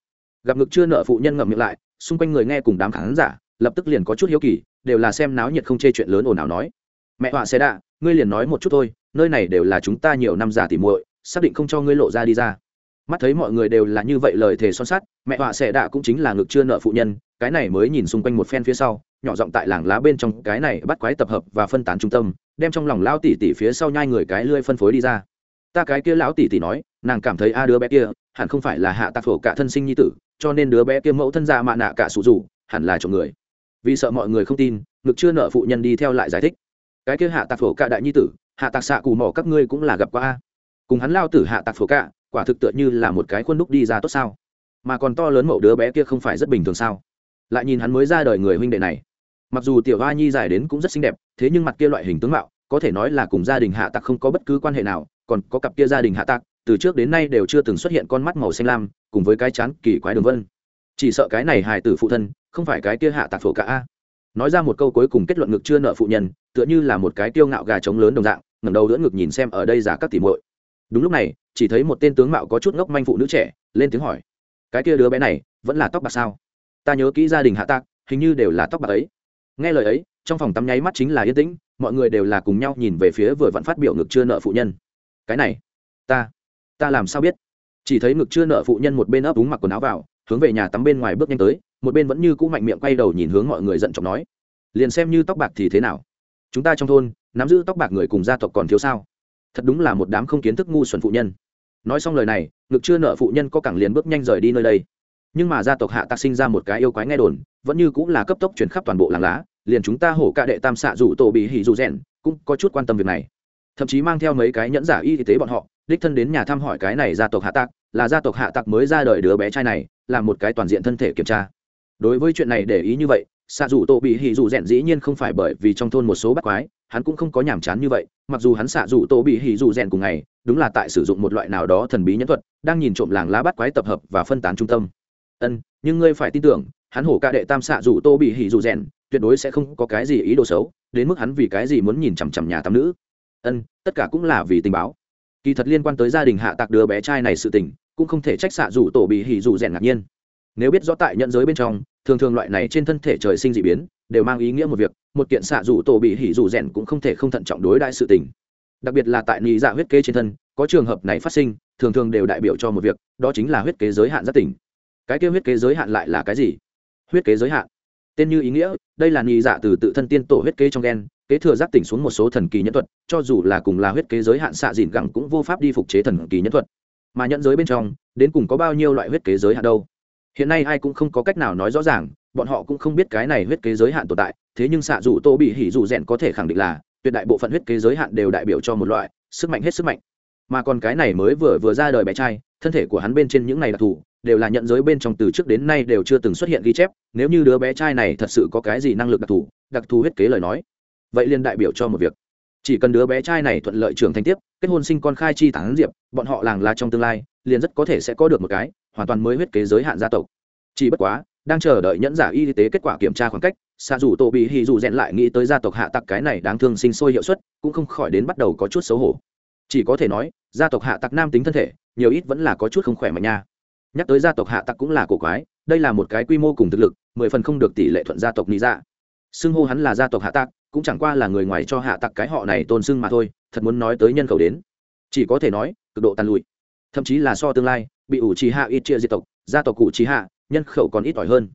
Gặp ngực chưa nợ phụ nhân ngậm miệng lại, xung quanh người nghe cùng đám khán giả, lập tức liền có chút hiếu kỳ, đều là xem náo nhiệt không chê chuyện lớn ồn ào nói. Mẹ họa xe đạ, ngươi liền nói một chút thôi, nơi này đều là chúng ta nhiều năm già tỉ muội, xác định không cho ngươi lộ ra đi ra. Mắt thấy mọi người đều là như vậy lời thề son sắt, mẹ họa xe đạ cũng chính là ngực chưa nợ phụ nhân, cái này mới nhìn xung quanh một phen phía sau, nhỏ giọng tại làng lá bên trong cái này bắt quái tập hợp và phân tán trung tâm, đem trong lòng lao tỉ tỉ phía sau nhai người cái lươi phân phối đi ra ta cái kia lão tỷ tỷ nói, nàng cảm thấy a đứa bé kia hẳn không phải là hạ tạc phổ cả thân sinh nhi tử, cho nên đứa bé kia mẫu thân ra mạ nạ cả sụ rủ, hẳn là chồng người. Vì sợ mọi người không tin, ngực chưa nợ phụ nhân đi theo lại giải thích. Cái kia hạ tạc phổ cả đại nhi tử, hạ tạc xạ cù mỏ các ngươi cũng là gặp qua a. Cùng hắn lao tử hạ tạc phổ cả, quả thực tựa như là một cái khuôn đúc đi ra tốt sao. Mà còn to lớn mẫu đứa bé kia không phải rất bình thường sao. Lại nhìn hắn mới ra đời người huynh đệ này. Mặc dù tiểu hoa nhi dài đến cũng rất xinh đẹp, thế nhưng mặt kia loại hình tướng mạo, có thể nói là cùng gia đình hạ tạc không có bất cứ quan hệ nào còn có cặp kia gia đình hạ tạc, từ trước đến nay đều chưa từng xuất hiện con mắt màu xanh lam, cùng với cái chán kỳ quái đường vân. Chỉ sợ cái này hài tử phụ thân, không phải cái kia hạ tạc phổ cả a. Nói ra một câu cuối cùng kết luận ngực chưa nợ phụ nhân, tựa như là một cái tiêu ngạo gà trống lớn đồng dạng, ngẩng đầu đỡ ngực nhìn xem ở đây giả các tỉ muội. Đúng lúc này, chỉ thấy một tên tướng mạo có chút ngốc manh phụ nữ trẻ, lên tiếng hỏi, cái kia đứa bé này, vẫn là tóc bạc sao? Ta nhớ kỹ gia đình hạ tạc, hình như đều là tóc bạc ấy. Nghe lời ấy, trong phòng tắm nháy mắt chính là yên tĩnh, mọi người đều là cùng nhau nhìn về phía vừa vặn phát biểu ngực chưa nợ phụ nhân cái này, ta ta làm sao biết? Chỉ thấy ngực chưa nợ phụ nhân một bên ấp úng mặc quần áo vào, hướng về nhà tắm bên ngoài bước nhanh tới, một bên vẫn như cũ mạnh miệng quay đầu nhìn hướng mọi người giận chọc nói, liền xem như tóc bạc thì thế nào? Chúng ta trong thôn, nắm giữ tóc bạc người cùng gia tộc còn thiếu sao? Thật đúng là một đám không kiến thức ngu xuẩn phụ nhân. Nói xong lời này, ngực chưa nợ phụ nhân có cẳng liền bước nhanh rời đi nơi đây. Nhưng mà gia tộc hạ tạc sinh ra một cái yêu quái nghe đồn, vẫn như cũng là cấp tốc chuyển khắp toàn bộ làng lá, liền chúng ta hổ ca đệ tam xạ rủ tổ bị hỉ dù rèn cũng có chút quan tâm việc này thậm chí mang theo mấy cái nhẫn giả y tế bọn họ, đích thân đến nhà thăm hỏi cái này gia tộc hạ tạc, là gia tộc hạ tạc mới ra đời đứa bé trai này, là một cái toàn diện thân thể kiểm tra. Đối với chuyện này để ý như vậy xạ dù tổ bị hỉ dù rèn dĩ nhiên không phải bởi vì trong thôn một số bắt quái, hắn cũng không có nhàm chán như vậy, mặc dù hắn xạ dù tổ bị hỉ dù rèn cùng ngày, đúng là tại sử dụng một loại nào đó thần bí nhẫn thuật, đang nhìn trộm làng lá bắt quái tập hợp và phân tán trung tâm. Ân, nhưng ngươi phải tin tưởng, hắn hổ ca đệ tam xạ dù tô bị hỉ dù rèn, tuyệt đối sẽ không có cái gì ý đồ xấu, đến mức hắn vì cái gì muốn nhìn chằm chằm nhà tam nữ ân, tất cả cũng là vì tình báo. Kỳ thật liên quan tới gia đình hạ tạc đứa bé trai này sự tình, cũng không thể trách xạ dù tổ bị hỉ dù rèn ngạc nhiên. Nếu biết rõ tại nhận giới bên trong, thường thường loại này trên thân thể trời sinh dị biến, đều mang ý nghĩa một việc, một kiện xạ dù tổ bị hỉ dù rèn cũng không thể không thận trọng đối đại sự tình. Đặc biệt là tại nị dạ huyết kế trên thân, có trường hợp này phát sinh, thường thường đều đại biểu cho một việc, đó chính là huyết kế giới hạn gia tỉnh. Cái kêu huyết kế giới hạn lại là cái gì? Huyết kế giới hạn. Tên như ý nghĩa, đây là nị dạ từ tự thân tiên tổ huyết kế trong gen kế thừa giác tỉnh xuống một số thần kỳ nhân thuật, cho dù là cùng là huyết kế giới hạn xạ dìn gẳng cũng vô pháp đi phục chế thần kỳ nhân thuật. Mà nhận giới bên trong, đến cùng có bao nhiêu loại huyết kế giới hạn đâu? Hiện nay ai cũng không có cách nào nói rõ ràng, bọn họ cũng không biết cái này huyết kế giới hạn tồn tại, thế nhưng xạ dù tô bị hỉ dù rèn có thể khẳng định là, tuyệt đại bộ phận huyết kế giới hạn đều đại biểu cho một loại, sức mạnh hết sức mạnh. Mà còn cái này mới vừa vừa ra đời bé trai, thân thể của hắn bên trên những này đặc thù, đều là nhận giới bên trong từ trước đến nay đều chưa từng xuất hiện ghi chép, nếu như đứa bé trai này thật sự có cái gì năng lực đặc thù đặc thù huyết kế lời nói vậy liền đại biểu cho một việc. Chỉ cần đứa bé trai này thuận lợi trưởng thành tiếp, kết hôn sinh con khai chi tán diệp, bọn họ làng là trong tương lai, liền rất có thể sẽ có được một cái hoàn toàn mới huyết kế giới hạn gia tộc. Chỉ bất quá, đang chờ đợi nhẫn giả y tế kết quả kiểm tra khoảng cách xa dù tổ bị hì dù rèn lại nghĩ tới gia tộc hạ tặc cái này đáng thương sinh sôi hiệu suất, cũng không khỏi đến bắt đầu có chút xấu hổ. Chỉ có thể nói, gia tộc hạ tặc nam tính thân thể, nhiều ít vẫn là có chút không khỏe mạnh nha. Nhắc tới gia tộc hạ tặc cũng là cổ quái, đây là một cái quy mô cùng thực lực, mười phần không được tỷ lệ thuận gia tộc nghĩ ra dạ. xưng hô hắn là gia tộc hạ tặc cũng chẳng qua là người ngoài cho hạ tặc cái họ này tôn sưng mà thôi, thật muốn nói tới nhân khẩu đến. Chỉ có thể nói, cực độ tàn lụi. Thậm chí là so tương lai, bị ủ trì hạ ít chia diệt tộc, gia tộc cụ trì hạ, nhân khẩu còn ít ỏi hơn.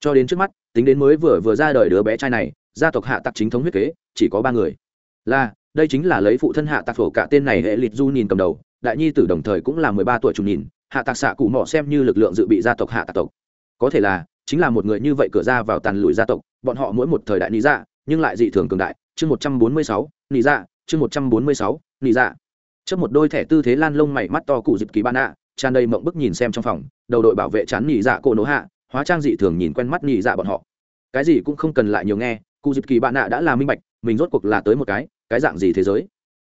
Cho đến trước mắt, tính đến mới vừa vừa ra đời đứa bé trai này, gia tộc hạ tặc chính thống huyết kế, chỉ có ba người. Là, đây chính là lấy phụ thân hạ tặc phổ cả tên này hệ liệt du nhìn cầm đầu, đại nhi tử đồng thời cũng là mười ba tuổi trùng nhìn, hạ tặc xạ cụ mỏ xem như lực lượng dự bị gia tộc hạ tặc tộc. Có thể là, chính là một người như vậy cửa ra vào tàn lùi gia tộc, bọn họ mỗi một thời đại lý dạ nhưng lại dị thường cường đại. Chương một trăm bốn mươi sáu, nị dạ. Chương một trăm bốn mươi sáu, nị dạ. Trước một đôi thẻ tư thế lan lông mày mắt to cụ dịp kỳ ban ạ, tràn đầy mộng bức nhìn xem trong phòng, đầu đội bảo vệ chán nị dạ cổ nổ hạ, hóa trang dị thường nhìn quen mắt nị dạ bọn họ. Cái gì cũng không cần lại nhiều nghe, cụ dịp kỳ bạn ạ đã là minh bạch, mình rốt cuộc là tới một cái cái dạng gì thế giới?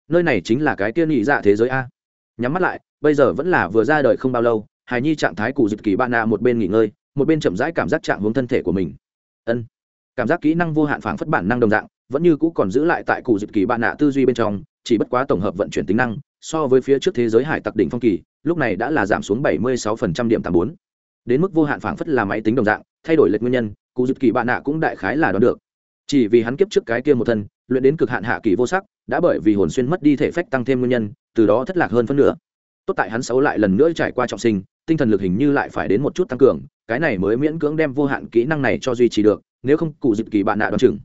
Nơi này chính là cái kia nị dạ thế giới a. Nhắm mắt lại, bây giờ vẫn là vừa ra đời không bao lâu, hài nhi trạng thái cụ dịp kỳ bạn ạ một bên nghỉ ngơi, một bên chậm rãi cảm giác trạng hướng thân thể của mình. Ân cảm giác kỹ năng vô hạn phảng phất bản năng đồng dạng, vẫn như cũ còn giữ lại tại cụ dịp kỳ bạn nạ tư duy bên trong, chỉ bất quá tổng hợp vận chuyển tính năng, so với phía trước thế giới hải tặc đỉnh phong kỳ, lúc này đã là giảm xuống 76% điểm 84. đến mức vô hạn phảng phất là máy tính đồng dạng, thay đổi lệch nguyên nhân, cụ dịp kỳ bạn nạ cũng đại khái là đoán được chỉ vì hắn kiếp trước cái kia một thân, luyện đến cực hạn hạ kỳ vô sắc, đã bởi vì hồn xuyên mất đi thể phách tăng thêm nguyên nhân, từ đó thất lạc hơn phân nửa tốt tại hắn xấu lại lần nữa trải qua trọng sinh, tinh thần lực hình như lại phải đến một chút tăng cường cái này mới miễn cưỡng đem vô hạn kỹ năng này cho duy trì được, nếu không, cụ dịp kỳ bạn nạ đoán chừng.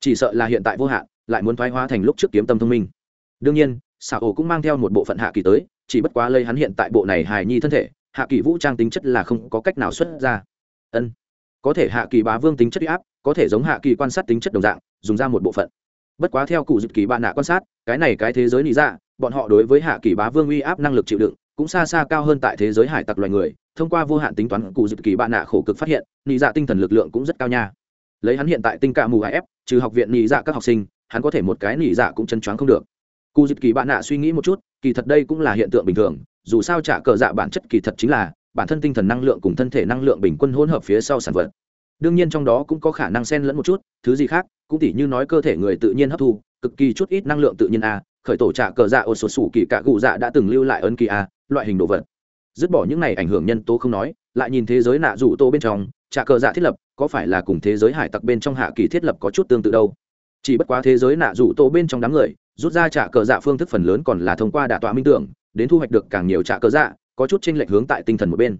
Chỉ sợ là hiện tại vô hạn, lại muốn thoái hóa thành lúc trước kiếm tâm thông minh. Đương nhiên xảo ổ cũng mang theo một bộ phận hạ kỳ tới, chỉ bất quá lây hắn hiện tại bộ này hài nhi thân thể, hạ kỳ vũ trang tính chất là không có cách nào xuất ra. Ân, có thể hạ kỳ bá vương tính chất huy áp, có thể giống hạ kỳ quan sát tính chất đồng dạng, dùng ra một bộ phận. Bất quá theo cụ dịp kỳ bạn nạ quan sát, cái này cái thế giới lý ra dạ, bọn họ đối với hạ kỳ bá vương uy áp năng lực chịu đựng cũng xa xa cao hơn tại thế giới hải tặc loài người, thông qua vô hạn tính toán cụ dịp kỳ bạn nạ khổ cực phát hiện, nị dạ tinh thần lực lượng cũng rất cao nha. Lấy hắn hiện tại tinh cả mù ép, trừ học viện nị dạ các học sinh, hắn có thể một cái nị dạ cũng chân choáng không được. Cụ dịp kỳ bạn nạ suy nghĩ một chút, kỳ thật đây cũng là hiện tượng bình thường, dù sao trả cờ dạ bản chất kỳ thật chính là, bản thân tinh thần năng lượng cùng thân thể năng lượng bình quân hỗn hợp phía sau sản vật. Đương nhiên trong đó cũng có khả năng xen lẫn một chút, thứ gì khác, cũng tỉ như nói cơ thể người tự nhiên hấp thu, cực kỳ chút ít năng lượng tự nhiên a, khởi tổ trả cờ dạ ô sổ sủ kỳ cạ cụ dạ đã từng lưu lại ấn kỳ a loại hình đồ vật. Dứt bỏ những này ảnh hưởng nhân tố không nói, lại nhìn thế giới nạ rủ tô bên trong, trà cờ dạ thiết lập, có phải là cùng thế giới hải tặc bên trong hạ kỳ thiết lập có chút tương tự đâu? Chỉ bất quá thế giới nạ rủ tô bên trong đám người, rút ra trà cờ dạ phương thức phần lớn còn là thông qua đả tọa minh tưởng, đến thu hoạch được càng nhiều trà cờ dạ có chút tranh lệch hướng tại tinh thần một bên.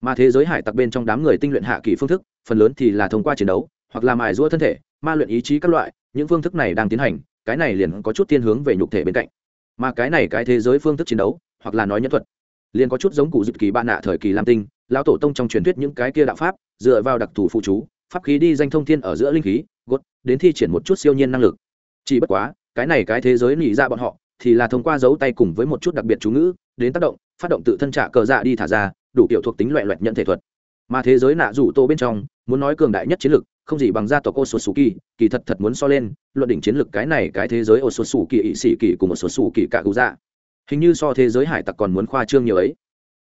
Mà thế giới hải tặc bên trong đám người tinh luyện hạ kỳ phương thức, phần lớn thì là thông qua chiến đấu, hoặc là mài giũa thân thể, ma luyện ý chí các loại, những phương thức này đang tiến hành, cái này liền có chút thiên hướng về nhục thể bên cạnh. Mà cái này cái thế giới phương thức chiến đấu hoặc là nói nhân thuật. Liền có chút giống cụ dịp kỳ bạn nạ thời kỳ lam tinh lão tổ tông trong truyền thuyết những cái kia đạo pháp dựa vào đặc thù phụ chú pháp khí đi danh thông thiên ở giữa linh khí gốt đến thi triển một chút siêu nhiên năng lực. Chỉ bất quá cái này cái thế giới nghĩ ra bọn họ thì là thông qua dấu tay cùng với một chút đặc biệt chú ngữ đến tác động phát động tự thân trả cờ dạ đi thả ra đủ kiểu thuộc tính loại loại nhận thể thuật. Mà thế giới nạ rủ tô bên trong muốn nói cường đại nhất chiến lực không gì bằng gia tộc Osotsuki, kỳ thật thật muốn so lên, luận đỉnh chiến lực cái này cái thế giới Osotsuki ỵ sĩ kỳ cùng Osotsuki cả cụ dạ. Hình như so thế giới hải tặc còn muốn khoa trương nhiều ấy.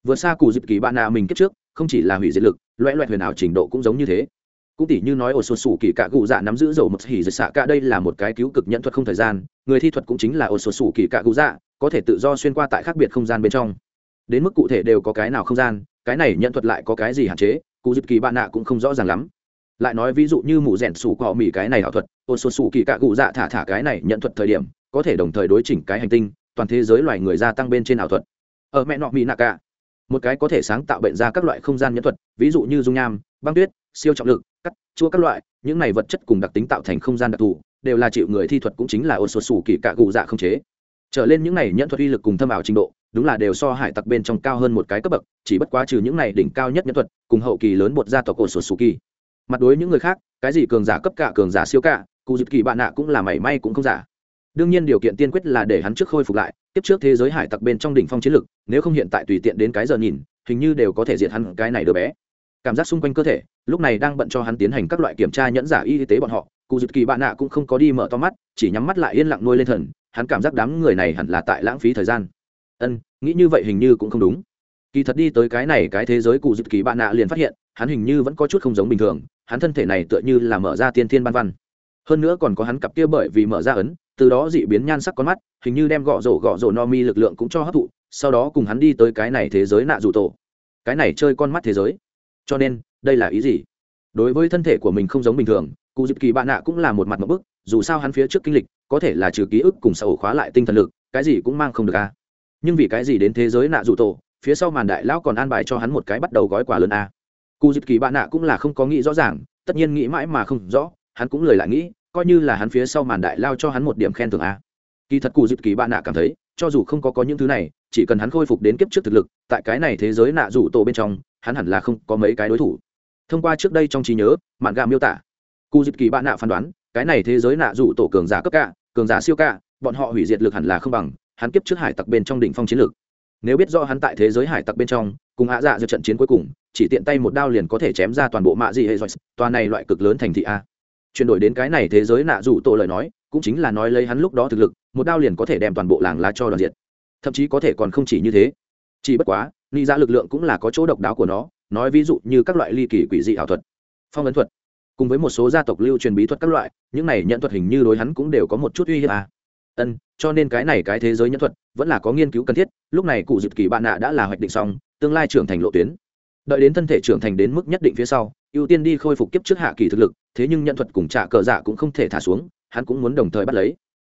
Vượt xa cụ dịp kỳ bạn nào mình kiếp trước, không chỉ là hủy diệt lực, loẹ loẹt huyền ảo trình độ cũng giống như thế. Cũng tỷ như nói ổ sột sủ kỳ cạ cụ dạ nắm giữ dầu một hỉ dịch xạ cả đây là một cái cứu cực nhận thuật không thời gian người thi thuật cũng chính là ổ sột sủ kỳ cạ cụ dạ có thể tự do xuyên qua tại khác biệt không gian bên trong. Đến mức cụ thể đều có cái nào không gian cái này nhận thuật lại có cái gì hạn chế cụ dịp kỳ bạn nạ cũng không rõ ràng lắm. Lại nói ví dụ như mụ rẻn sủ cọ mỉ cái này ảo thuật ổ sột sủ kỳ cạ cụ dạ thả thả cái này nhận thuật thời điểm có thể đồng thời đối chỉnh cái hành tinh toàn thế giới loài người gia tăng bên trên ảo thuật. Ở mẹ nọ mỹ nạ cả một cái có thể sáng tạo bệnh ra các loại không gian nhẫn thuật, ví dụ như dung nham, băng tuyết, siêu trọng lực, cắt, chua các loại, những này vật chất cùng đặc tính tạo thành không gian đặc thù, đều là chịu người thi thuật cũng chính là ôn sột sủ kỳ cạ cụ dạ không chế. Trở lên những này nhẫn thuật uy lực cùng thâm ảo trình độ, đúng là đều so hải tặc bên trong cao hơn một cái cấp bậc, chỉ bất quá trừ những này đỉnh cao nhất nhẫn thuật, cùng hậu kỳ lớn bột gia tộc ôn sột sủ kỳ. Mặt đối những người khác, cái gì cường giả cấp cả cường giả siêu cả cụ dịp kỳ bạn nạ cũng là mảy may cũng không giả đương nhiên điều kiện tiên quyết là để hắn trước khôi phục lại, tiếp trước thế giới hải tặc bên trong đỉnh phong chiến lực, nếu không hiện tại tùy tiện đến cái giờ nhìn, hình như đều có thể diệt hắn cái này đứa bé. Cảm giác xung quanh cơ thể, lúc này đang bận cho hắn tiến hành các loại kiểm tra nhẫn giả y tế bọn họ cụ dịp kỳ bạn nạ cũng không có đi mở to mắt, chỉ nhắm mắt lại yên lặng nuôi lên thần, hắn cảm giác đám người này hẳn là tại lãng phí thời gian. Ân, nghĩ như vậy hình như cũng không đúng. Kỳ thật đi tới cái này cái thế giới cụ dịp kỳ bạn nạ liền phát hiện, hắn hình như vẫn có chút không giống bình thường, hắn thân thể này tựa như là mở ra tiên thiên ban văn. Hơn nữa còn có hắn cặp kia bởi vì mở ra ấn từ đó dị biến nhan sắc con mắt, hình như đem gõ rổ gõ rổ no mi lực lượng cũng cho hấp thụ, sau đó cùng hắn đi tới cái này thế giới nạ dù tổ. Cái này chơi con mắt thế giới. Cho nên, đây là ý gì? Đối với thân thể của mình không giống bình thường, cụ dịp kỳ bạn nạ cũng là một mặt một bức, dù sao hắn phía trước kinh lịch, có thể là trừ ký ức cùng sầu khóa lại tinh thần lực, cái gì cũng mang không được a nhưng vì cái gì đến thế giới nạ dụ tổ, phía sau màn đại lão còn an bài cho hắn một cái bắt đầu gói quà lớn a cụ dịp kỳ bạn nạ cũng là không có nghĩ rõ ràng, tất nhiên nghĩ mãi mà không rõ, hắn cũng lời lại nghĩ coi như là hắn phía sau màn đại lao cho hắn một điểm khen thưởng a. Kỳ thật cụ dịp kỳ bạn nạ cảm thấy, cho dù không có có những thứ này, chỉ cần hắn khôi phục đến kiếp trước thực lực, tại cái này thế giới nạ rủ tổ bên trong, hắn hẳn là không có mấy cái đối thủ. Thông qua trước đây trong trí nhớ, mạn gà miêu tả, cụ dịp kỳ bạn nạ phán đoán, cái này thế giới nạ rủ tổ cường giả cấp cả, cường giả siêu cả, bọn họ hủy diệt lực hẳn là không bằng, hắn kiếp trước hải tặc bên trong đỉnh phong chiến lược. Nếu biết do hắn tại thế giới hải tặc bên trong, cùng hạ dạ giữa trận chiến cuối cùng, chỉ tiện tay một đao liền có thể chém ra toàn bộ mạ dị hệ dọc tòa này loại cực lớn thành thị a chuyển đổi đến cái này thế giới nạ dù tổ lời nói, cũng chính là nói lấy hắn lúc đó thực lực, một đao liền có thể đem toàn bộ làng lá cho đoàn diện thậm chí có thể còn không chỉ như thế. Chỉ bất quá ni ra dạ lực lượng cũng là có chỗ độc đáo của nó, nói ví dụ như các loại ly kỳ quỷ dị ảo thuật, phong ấn thuật, cùng với một số gia tộc lưu truyền bí thuật các loại, những này nhận thuật hình như đối hắn cũng đều có một chút uy hiếp à. ân, cho nên cái này cái thế giới nhân thuật vẫn là có nghiên cứu cần thiết, lúc này cụ dịp kỳ bạn nạ đã là hoạch định xong, tương lai trưởng thành lộ tuyến. Đợi đến thân thể trưởng thành đến mức nhất định phía sau, ưu tiên đi khôi phục kiếp trước hạ kỳ thực lực thế nhưng nhận thuật cùng trả cờ dạ cũng không thể thả xuống, hắn cũng muốn đồng thời bắt lấy.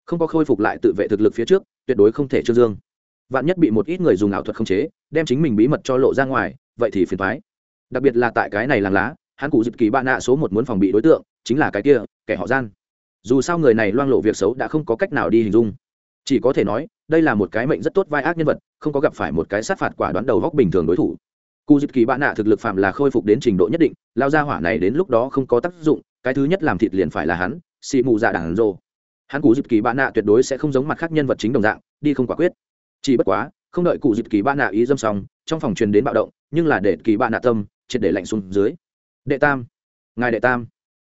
Không có khôi phục lại tự vệ thực lực phía trước, tuyệt đối không thể trương dương. Vạn nhất bị một ít người dùng ảo thuật không chế, đem chính mình bí mật cho lộ ra ngoài, vậy thì phiền thoái đặc biệt là tại cái này làng lá, hắn cụ dịp kỳ bạn nạ số một muốn phòng bị đối tượng, chính là cái kia, kẻ họ gian. Dù sao người này loang lộ việc xấu đã không có cách nào đi hình dung. Chỉ có thể nói, đây là một cái mệnh rất tốt vai ác nhân vật, không có gặp phải một cái sát phạt quả đoán đầu góc bình thường đối thủ cụ dịp kỳ bạn nạ thực lực phạm là khôi phục đến trình độ nhất định lao ra hỏa này đến lúc đó không có tác dụng cái thứ nhất làm thịt liền phải là hắn xị mù dạ đảng rô hắn cụ dịp kỳ bạn nạ tuyệt đối sẽ không giống mặt khác nhân vật chính đồng dạng đi không quả quyết. Chỉ bất quá không đợi cụ dịp kỳ bạn nạ ý dâm xong trong phòng truyền đến bạo động nhưng là để kỳ bạn nạ tâm triệt để lạnh xuống dưới. Đệ tam ngài đệ tam.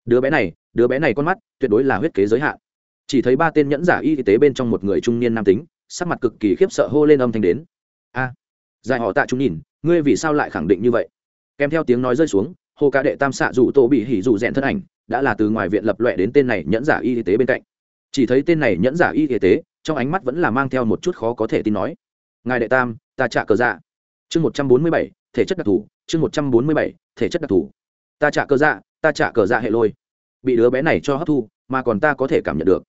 Đứa bé này đứa bé này con mắt tuyệt đối là huyết kế giới hạn. Chỉ thấy ba tên nhẫn giả y tế bên trong một người trung niên nam tính sắc mặt cực kỳ khiếp sợ hô lên âm thanh đến. A à, dài họ tạ chúng nhìn ngươi vì sao lại khẳng định như vậy? Kèm theo tiếng nói rơi xuống, hồ ca đệ tam xạ dù tổ bị hỉ dù rèn thân ảnh đã là từ ngoài viện lập lọe đến tên này nhẫn giả y tế bên cạnh. Chỉ thấy tên này nhẫn giả y tế trong ánh mắt vẫn là mang theo một chút khó có thể tin nói. Ngài đệ tam, ta trả cờ dạ. Chương một trăm bốn mươi bảy, thể chất đặc thù. Chương một trăm bốn mươi bảy, thể chất đặc thù. Ta trả cờ dạ ta trả cờ dạ hệ lôi. Bị đứa bé này cho hấp thu, mà còn ta có thể cảm nhận được.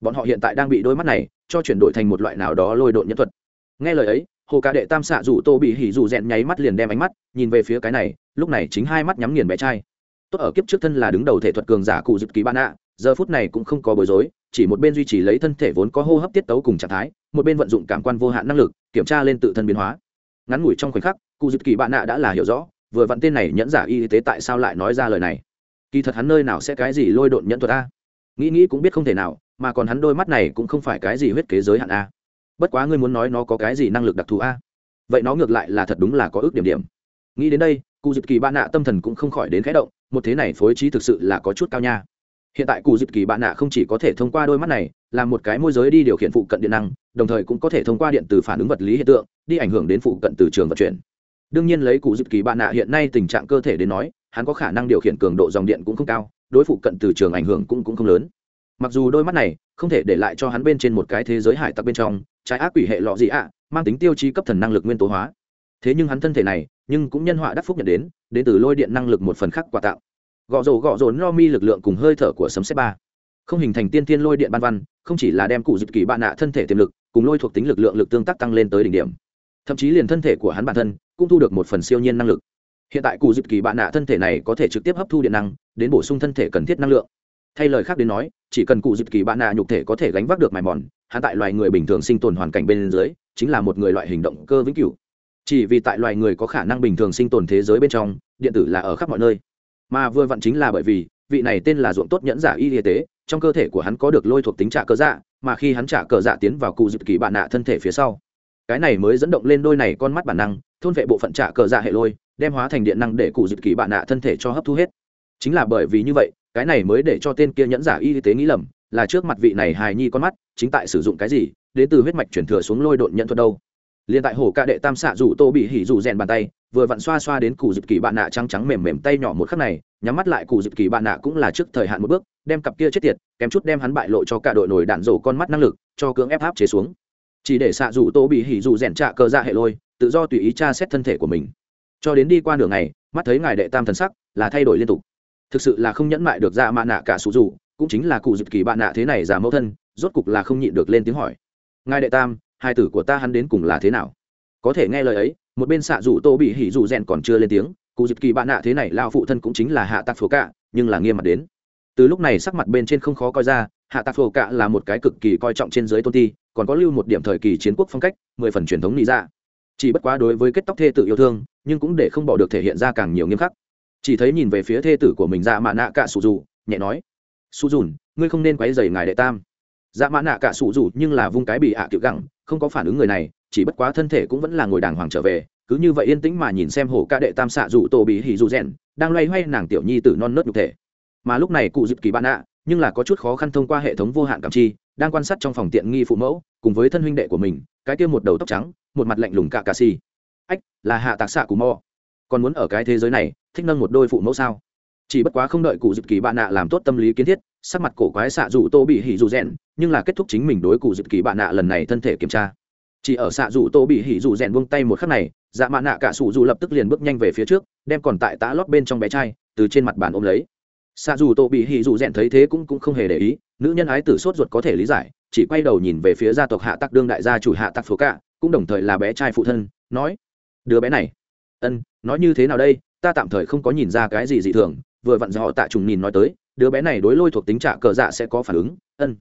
Bọn họ hiện tại đang bị đôi mắt này cho chuyển đổi thành một loại nào đó lôi độn nhân thuật. Nghe lời ấy hồ ca đệ tam xạ rủ tô bị hỉ rủ rèn nháy mắt liền đem ánh mắt nhìn về phía cái này, lúc này chính hai mắt nhắm nghiền bé trai tốt ở kiếp trước thân là đứng đầu thể thuật cường giả cụ dực ký ban ạ giờ phút này cũng không có bối rối, chỉ một bên duy trì lấy thân thể vốn có hô hấp tiết tấu cùng trạng thái, một bên vận dụng cảm quan vô hạn năng lực, kiểm tra lên tự thân biến hóa. Ngắn ngủi trong khoảnh khắc, cụ dực kỳ bạn nạ đã là hiểu rõ, vừa vặn tên này nhẫn giả y tế tại sao lại nói ra lời này. Kỳ thật hắn nơi nào sẽ cái gì lôi độn nhẫn thuật a? Nghĩ nghĩ cũng biết không thể nào, mà còn hắn đôi mắt này cũng không phải cái gì huyết kế giới hạn a bất quá ngươi muốn nói nó có cái gì năng lực đặc thù a? Vậy nó ngược lại là thật đúng là có ước điểm điểm. Nghĩ đến đây, cụ dịp kỳ bạn nạ tâm thần cũng không khỏi đến khẽ động, một thế này phối trí thực sự là có chút cao nha. Hiện tại cụ dịp kỳ bạn nạ không chỉ có thể thông qua đôi mắt này, làm một cái môi giới đi điều khiển phụ cận điện năng, đồng thời cũng có thể thông qua điện từ phản ứng vật lý hiện tượng, đi ảnh hưởng đến phụ cận từ trường vận chuyển. Đương nhiên lấy cụ dịp kỳ bạn nạ hiện nay tình trạng cơ thể đến nói, hắn có khả năng điều khiển cường độ dòng điện cũng không cao, đối phụ cận từ trường ảnh hưởng cũng cũng không lớn. Mặc dù đôi mắt này không thể để lại cho hắn bên trên một cái thế giới hải tặc bên trong trái ác quỷ hệ lọ gì ạ, mang tính tiêu chí cấp thần năng lực nguyên tố hóa. Thế nhưng hắn thân thể này, nhưng cũng nhân họa đắc phúc nhận đến đến từ lôi điện năng lực một phần khác quà tạo gõ rổ gõ rổ no mi lực lượng cùng hơi thở của sấm xếp ba. Không hình thành tiên tiên lôi điện ban văn, không chỉ là đem cụ dịp kỳ bạn nạ thân thể tiềm lực, cùng lôi thuộc tính lực lượng lực tương tác tăng lên tới đỉnh điểm. Thậm chí liền thân thể của hắn bản thân, cũng thu được một phần siêu nhiên năng lực. Hiện tại cụ dịp kỳ bạn nạ thân thể này có thể trực tiếp hấp thu điện năng, đến bổ sung thân thể cần thiết năng lượng thay lời khác đến nói, chỉ cần cụ dịp kỳ bạn nạ nhục thể có thể gánh vác được mài mòn, hắn tại loài người bình thường sinh tồn hoàn cảnh bên dưới, chính là một người loại hình động cơ vĩnh cửu. Chỉ vì tại loài người có khả năng bình thường sinh tồn thế giới bên trong, điện tử là ở khắp mọi nơi. Mà vừa vặn chính là bởi vì, vị này tên là ruộng tốt nhẫn giả y y tế, trong cơ thể của hắn có được lôi thuộc tính trả cờ dạ mà khi hắn trả cờ dạ tiến vào cụ dịp kỳ bạn nạ thân thể phía sau. Cái này mới dẫn động lên đôi này con mắt bản năng, thôn vệ bộ phận trả cờ dạ hệ lôi, đem hóa thành điện năng để cụ dịp kỳ bạn nạ thân thể cho hấp thu hết. Chính là bởi vì như vậy cái này mới để cho tên kia nhẫn giả y tế nghĩ lầm, là trước mặt vị này hài nhi con mắt, chính tại sử dụng cái gì, đến từ huyết mạch chuyển thừa xuống lôi độn nhận thuật đâu. Liền tại hồ ca đệ tam xạ rủ tô bị hỉ rủ rèn bàn tay, vừa vặn xoa xoa đến cụ dịp kỳ bạn nạ trắng trắng mềm mềm tay nhỏ một khắc này, nhắm mắt lại cụ dịp kỳ bạn nạ cũng là trước thời hạn một bước, đem cặp kia chết tiệt, kém chút đem hắn bại lộ cho cả đội nổi đạn rổ con mắt năng lực, cho cưỡng ép áp chế xuống. Chỉ để xạ rủ tô bị hỉ rủ rèn trạ cờ ra hệ lôi, tự do tùy ý tra xét thân thể của mình. Cho đến đi qua đường này mắt thấy ngài đệ tam thần sắc, là thay đổi liên tục thực sự là không nhẫn mại được dạ mạ nạ cả sụ dù, cũng chính là cụ dịp kỳ bạn nạ thế này giả mẫu thân, rốt cục là không nhịn được lên tiếng hỏi. Ngài đệ tam, hai tử của ta hắn đến cùng là thế nào? Có thể nghe lời ấy, một bên xạ dù tô bị hỉ dù rèn còn chưa lên tiếng, cụ dịp kỳ bạn nạ thế này lao phụ thân cũng chính là hạ tạc phổ cạ, nhưng là nghiêm mặt đến. Từ lúc này sắc mặt bên trên không khó coi ra, hạ tạc phổ cạ là một cái cực kỳ coi trọng trên dưới tôn ti, còn có lưu một điểm thời kỳ chiến quốc phong cách, mười phần truyền thống lý ra dạ. chỉ bất quá đối với kết tóc thê tự yêu thương, nhưng cũng để không bỏ được thể hiện ra càng nhiều nghiêm khắc chỉ thấy nhìn về phía thê tử của mình ra mạ nạ cả sụ dù nhẹ nói su dùn, ngươi không nên quấy dày ngài đệ tam. Dạ mã nạ cả sụ dù nhưng là vung cái bị hạ à gẳng, không có phản ứng người này, chỉ bất quá thân thể cũng vẫn là ngồi đàng hoàng trở về, cứ như vậy yên tĩnh mà nhìn xem hồ ca đệ tam xạ dù tổ bị hỉ dù rèn, đang loay hoay nàng tiểu nhi tử non nớt nhục thể. Mà lúc này cụ dịp kỳ bạn ạ nhưng là có chút khó khăn thông qua hệ thống vô hạn cảm chi, đang quan sát trong phòng tiện nghi phụ mẫu, cùng với thân huynh đệ của mình, cái kia một đầu tóc trắng, một mặt lạnh lùng cạ cà xì. Ách, là hạ tạc xạ cù mò còn muốn ở cái thế giới này thích nâng một đôi phụ mẫu sao? Chỉ bất quá không đợi cụ dịp kỳ bạn nạ làm tốt tâm lý kiến thiết, sắc mặt cổ quái xạ dù tô bị hỉ dù rèn, nhưng là kết thúc chính mình đối cụ dịp kỳ bạn nạ lần này thân thể kiểm tra. Chỉ ở xạ dù tô bị hỉ dù rèn buông tay một khắc này dạ mạ nạ cả sụ dù lập tức liền bước nhanh về phía trước, đem còn tại tá lót bên trong bé trai, từ trên mặt bàn ôm lấy. Xạ dù tô bị hỉ dù rèn thấy thế cũng cũng không hề để ý, nữ nhân ái tử sốt ruột có thể lý giải, chỉ quay đầu nhìn về phía gia tộc hạ tắc đương đại gia chủ hạ tắc phố cả cũng đồng thời là bé trai phụ thân, nói, đứa bé này, ân, nói như thế nào đây ta tạm thời không có nhìn ra cái gì dị thường, vừa vặn họ tạ trùng nhìn nói tới, đứa bé này đối lôi thuộc tính trả cờ dạ sẽ có phản ứng, ân.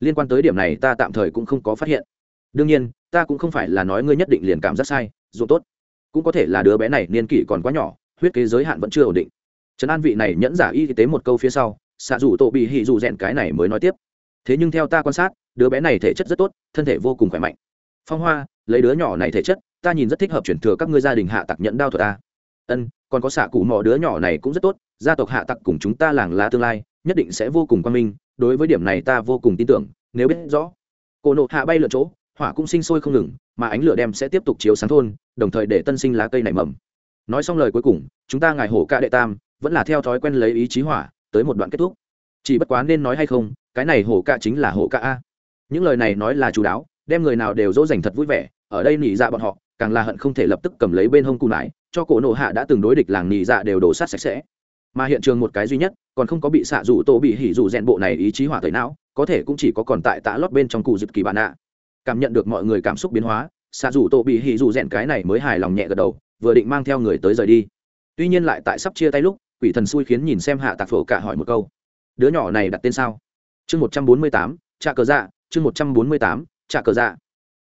Liên quan tới điểm này ta tạm thời cũng không có phát hiện. Đương nhiên, ta cũng không phải là nói ngươi nhất định liền cảm giác sai dù tốt. Cũng có thể là đứa bé này niên kỷ còn quá nhỏ, huyết kế giới hạn vẫn chưa ổn định. Trấn an vị này nhẫn giả y tế một câu phía sau, xạ dù tổ bị hỉ dù rèn cái này mới nói tiếp. Thế nhưng theo ta quan sát, đứa bé này thể chất rất tốt, thân thể vô cùng khỏe mạnh. Phong hoa, lấy đứa nhỏ này thể chất, ta nhìn rất thích hợp chuyển thừa các ngươi gia đình hạ tặc nhẫn đao thuật ta ân, còn có xạ cụ mò đứa nhỏ này cũng rất tốt, gia tộc hạ tặc cùng chúng ta làng lá tương lai, nhất định sẽ vô cùng quan minh, đối với điểm này ta vô cùng tin tưởng, nếu biết rõ. Cổ nộ hạ bay lượn chỗ, hỏa cũng sinh sôi không ngừng, mà ánh lửa đem sẽ tiếp tục chiếu sáng thôn, đồng thời để tân sinh lá cây nảy mầm. Nói xong lời cuối cùng, chúng ta ngài hổ ca đệ tam, vẫn là theo thói quen lấy ý chí hỏa, tới một đoạn kết thúc. Chỉ bất quá nên nói hay không, cái này hổ ca chính là hổ ca a. Những lời này nói là chú đáo, đem người nào đều dỗ dành thật vui vẻ, ở đây nỉ dạ bọn họ, càng là hận không thể lập tức cầm lấy bên hông cù nải cho cổ nộ hạ đã từng đối địch làng nhị dạ đều đổ sát sạch sẽ. Mà hiện trường một cái duy nhất, còn không có bị xạ rủ tổ bị hỉ rủ rèn bộ này ý chí hỏa tẩy não, có thể cũng chỉ có còn tại tạ lót bên trong cụ dịp kỳ bạn ạ. Cảm nhận được mọi người cảm xúc biến hóa, xạ rủ tổ bị hỉ rủ rèn cái này mới hài lòng nhẹ gật đầu, vừa định mang theo người tới rời đi. Tuy nhiên lại tại sắp chia tay lúc, quỷ thần xui khiến nhìn xem hạ tạc phổ cả hỏi một câu. Đứa nhỏ này đặt tên sao? Chương một trăm bốn mươi tám trà cờ dạ chương một trăm bốn mươi tám trà cờ dạ.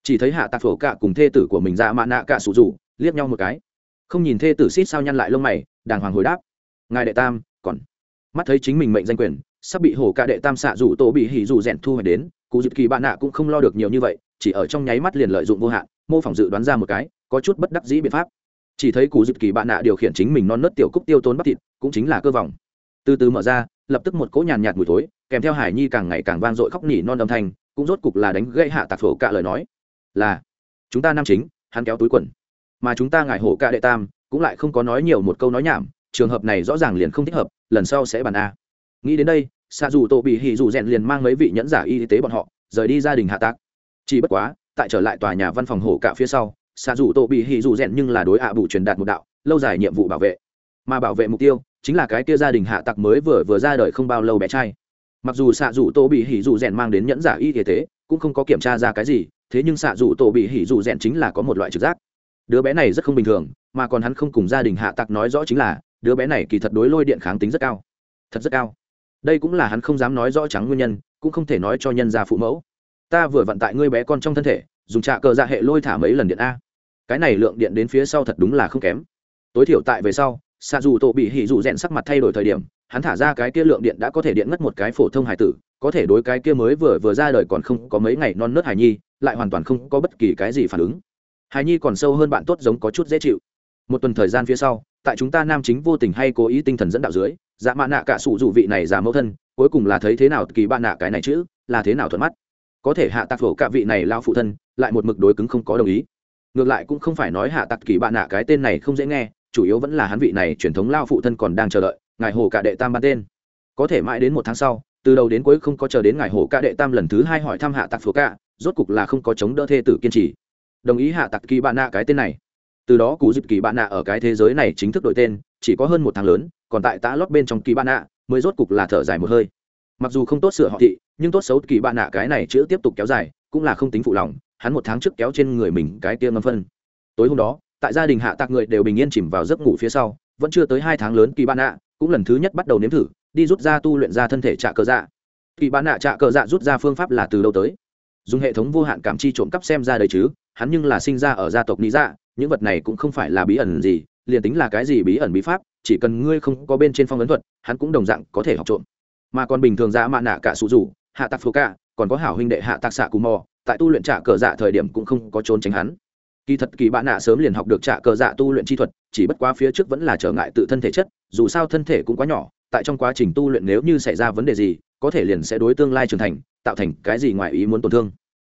Chỉ thấy hạ tạc phổ cả cùng thê tử của mình ra mạ nạ cả sủ rủ, liếc nhau một cái không nhìn thê tử xít sao nhăn lại lông mày, đàng hoàng hồi đáp. Ngài đệ tam, còn mắt thấy chính mình mệnh danh quyền, sắp bị hổ cả đệ tam xạ rủ tổ bị hỉ rủ rèn thu hồi đến, cụ dịp kỳ bạn nạ cũng không lo được nhiều như vậy, chỉ ở trong nháy mắt liền lợi dụng vô hạn, mô phỏng dự đoán ra một cái, có chút bất đắc dĩ biện pháp. Chỉ thấy cụ dịp kỳ bạn nạ điều khiển chính mình non nớt tiểu cúc tiêu tốn bắp thịt, cũng chính là cơ vòng từ từ mở ra, lập tức một cỗ nhàn nhạt mùi thối, kèm theo hải nhi càng ngày càng vang dội khóc nỉ non âm thanh, cũng rốt cục là đánh gây hạ tạc thổ cả lời nói. Là, chúng ta nam chính, hắn kéo túi quần mà chúng ta ngại hổ cả đệ tam, cũng lại không có nói nhiều một câu nói nhảm, trường hợp này rõ ràng liền không thích hợp, lần sau sẽ bàn a. Nghĩ đến đây xạ dù tổ bị hỉ dù rèn liền mang mấy vị nhẫn giả y tế bọn họ, rời đi gia đình hạ tác chỉ bất quá, tại trở lại tòa nhà văn phòng hổ cả phía sau xạ dù tổ bị hỉ dù rèn nhưng là đối ạ bù truyền đạt một đạo, lâu dài nhiệm vụ bảo vệ. Mà bảo vệ mục tiêu, chính là cái kia gia đình hạ tặc mới vừa vừa ra đời không bao lâu bé trai. Mặc dù xạ dù tổ bị hỉ dù rèn mang đến nhẫn giả y tế, cũng không có kiểm tra ra cái gì, thế nhưng xạ dù tổ bị hỉ dù rèn chính là có một loại trực giác đứa bé này rất không bình thường, mà còn hắn không cùng gia đình hạ tặc nói rõ chính là, đứa bé này kỳ thật đối lôi điện kháng tính rất cao. Thật rất cao. Đây cũng là hắn không dám nói rõ trắng nguyên nhân, cũng không thể nói cho nhân gia phụ mẫu. Ta vừa vận tại ngươi bé con trong thân thể, dùng trạ cờ dạ hệ lôi thả mấy lần điện a. Cái này lượng điện đến phía sau thật đúng là không kém. Tối thiểu tại về sau xa dù tổ bị hỉ dù rèn sắc mặt thay đổi thời điểm, hắn thả ra cái kia lượng điện đã có thể điện ngất một cái phổ thông hải tử, có thể đối cái kia mới vừa vừa ra đời còn không có mấy ngày non nớt hải nhi, lại hoàn toàn không có bất kỳ cái gì phản ứng hải nhi còn sâu hơn bạn tốt giống có chút dễ chịu. Một tuần thời gian phía sau, tại chúng ta nam chính vô tình hay cố ý tinh thần dẫn đạo dưới dạ mạ nạ cả sụ dụ vị này giả mẫu thân, cuối cùng là thấy thế nào kỳ bạn nạ cái này chữ là thế nào thuận mắt. Có thể hạ tạc phổ cả vị này lao phụ thân, lại một mực đối cứng không có đồng ý. Ngược lại cũng không phải nói hạ tạc kỳ bạn nạ cái tên này không dễ nghe, chủ yếu vẫn là hắn vị này truyền thống lao phụ thân còn đang chờ đợi, ngài hồ cả đệ tam ban tên. Có thể mãi đến một tháng sau, từ đầu đến cuối không có chờ đến ngài hồ cả đệ tam lần thứ hai hỏi thăm hạ tạc phổ cả rốt cục là không có chống đỡ thê tử kiên trì đồng ý hạ tặc kỳ bạn nạ cái tên này. Từ đó cụ dịp kỳ bạn nạ ở cái thế giới này chính thức đổi tên, chỉ có hơn một tháng lớn, còn tại tá lót bên trong kỳ bạn nạ mới rốt cục là thở dài một hơi. Mặc dù không tốt sửa họ thị, nhưng tốt xấu kỳ bạn nạ cái này chữ tiếp tục kéo dài, cũng là không tính phụ lòng, hắn một tháng trước kéo trên người mình cái tia ngâm phân. Tối hôm đó, tại gia đình hạ tạc người đều bình yên chìm vào giấc ngủ phía sau, vẫn chưa tới hai tháng lớn kỳ bạn nạ cũng lần thứ nhất bắt đầu nếm thử, đi rút ra tu luyện ra thân thể trạ cờ dạ. Kỳ bạn nạ trạ cờ dạ rút ra phương pháp là từ đâu tới? Dùng hệ thống vô hạn cảm chi trộm cắp xem ra đấy chứ, hắn nhưng là sinh ra ở gia tộc lý dạ những vật này cũng không phải là bí ẩn gì, liền tính là cái gì bí ẩn bí pháp, chỉ cần ngươi không có bên trên phong ấn thuật, hắn cũng đồng dạng có thể học trộm. Mà còn bình thường ra mạ nạ cả sụ rủ, hạ tạc phô cả, còn có hảo huynh đệ hạ tạc xạ cù mò, tại tu luyện trả cờ dạ thời điểm cũng không có trốn tránh hắn. Kỳ thật kỳ bạn nạ sớm liền học được trả cờ dạ tu luyện chi thuật, chỉ bất quá phía trước vẫn là trở ngại tự thân thể chất, dù sao thân thể cũng quá nhỏ, tại trong quá trình tu luyện nếu như xảy ra vấn đề gì, có thể liền sẽ đối tương lai trưởng thành tạo thành cái gì ngoài ý muốn tổn thương.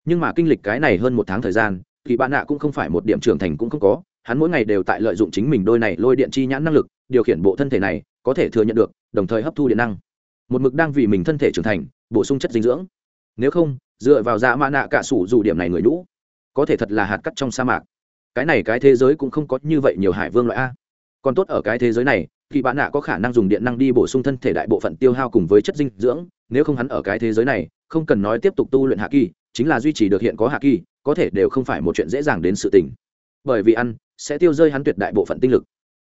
Nhưng mà kinh lịch cái này hơn một tháng thời gian kỳ bạn nạ cũng không phải một điểm trưởng thành cũng không có, hắn mỗi ngày đều tại lợi dụng chính mình đôi này lôi điện chi nhãn năng lực, điều khiển bộ thân thể này, có thể thừa nhận được, đồng thời hấp thu điện năng. Một mực đang vì mình thân thể trưởng thành, bổ sung chất dinh dưỡng. Nếu không, dựa vào dạ mã nạ cả sủ dù điểm này người nhũ, có thể thật là hạt cắt trong sa mạc. Cái này cái thế giới cũng không có như vậy nhiều hải vương loại a. Còn tốt ở cái thế giới này kỳ bạn nạ có khả năng dùng điện năng đi bổ sung thân thể đại bộ phận tiêu hao cùng với chất dinh dưỡng, nếu không hắn ở cái thế giới này không cần nói tiếp tục tu luyện hạ kỳ, chính là duy trì được hiện có hạ kỳ, có thể đều không phải một chuyện dễ dàng đến sự tình. Bởi vì ăn sẽ tiêu rơi hắn tuyệt đại bộ phận tinh lực.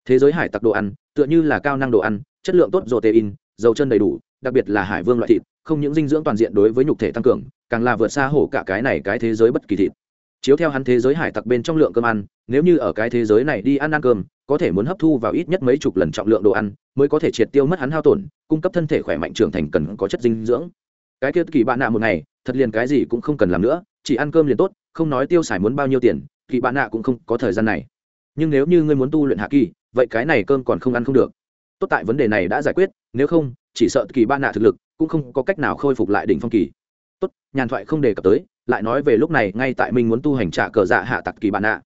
Thế giới hải tặc đồ ăn tựa như là cao năng đồ ăn, chất lượng tốt, protein, dầu chân đầy đủ, đặc biệt là hải vương loại thịt, không những dinh dưỡng toàn diện đối với nhục thể tăng cường, càng là vượt xa hổ cả cái này cái thế giới bất kỳ thịt. Chiếu theo hắn thế giới hải tặc bên trong lượng cơm ăn, nếu như ở cái thế giới này đi ăn ăn cơm, có thể muốn hấp thu vào ít nhất mấy chục lần trọng lượng đồ ăn, mới có thể triệt tiêu mất hắn hao tổn, cung cấp thân thể khỏe mạnh trưởng thành cần có chất dinh dưỡng cái kia kỳ bạn nạ một ngày, thật liền cái gì cũng không cần làm nữa, chỉ ăn cơm liền tốt, không nói tiêu xài muốn bao nhiêu tiền, kỳ bạn nạ cũng không có thời gian này. Nhưng nếu như ngươi muốn tu luyện hạ kỳ, vậy cái này cơm còn không ăn không được. Tốt tại vấn đề này đã giải quyết, nếu không, chỉ sợ kỳ bạn nạ thực lực cũng không có cách nào khôi phục lại đỉnh phong kỳ. Tốt, nhàn thoại không đề cập tới, lại nói về lúc này ngay tại mình muốn tu hành trả cờ dạ hạ tặc kỳ bạn nạ.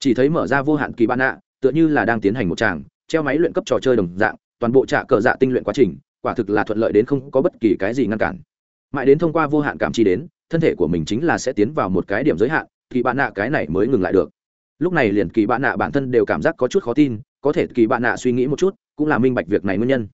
Chỉ thấy mở ra vô hạn kỳ bạn nạ, tựa như là đang tiến hành một tràng, treo máy luyện cấp trò chơi đồng dạng, toàn bộ trả cờ dạ tinh luyện quá trình, quả thực là thuận lợi đến không có bất kỳ cái gì ngăn cản mãi đến thông qua vô hạn cảm chi đến, thân thể của mình chính là sẽ tiến vào một cái điểm giới hạn, kỳ bạn nạ cái này mới ngừng lại được. Lúc này liền kỳ bạn nạ bản thân đều cảm giác có chút khó tin, có thể kỳ bạn nạ suy nghĩ một chút, cũng là minh bạch việc này nguyên nhân.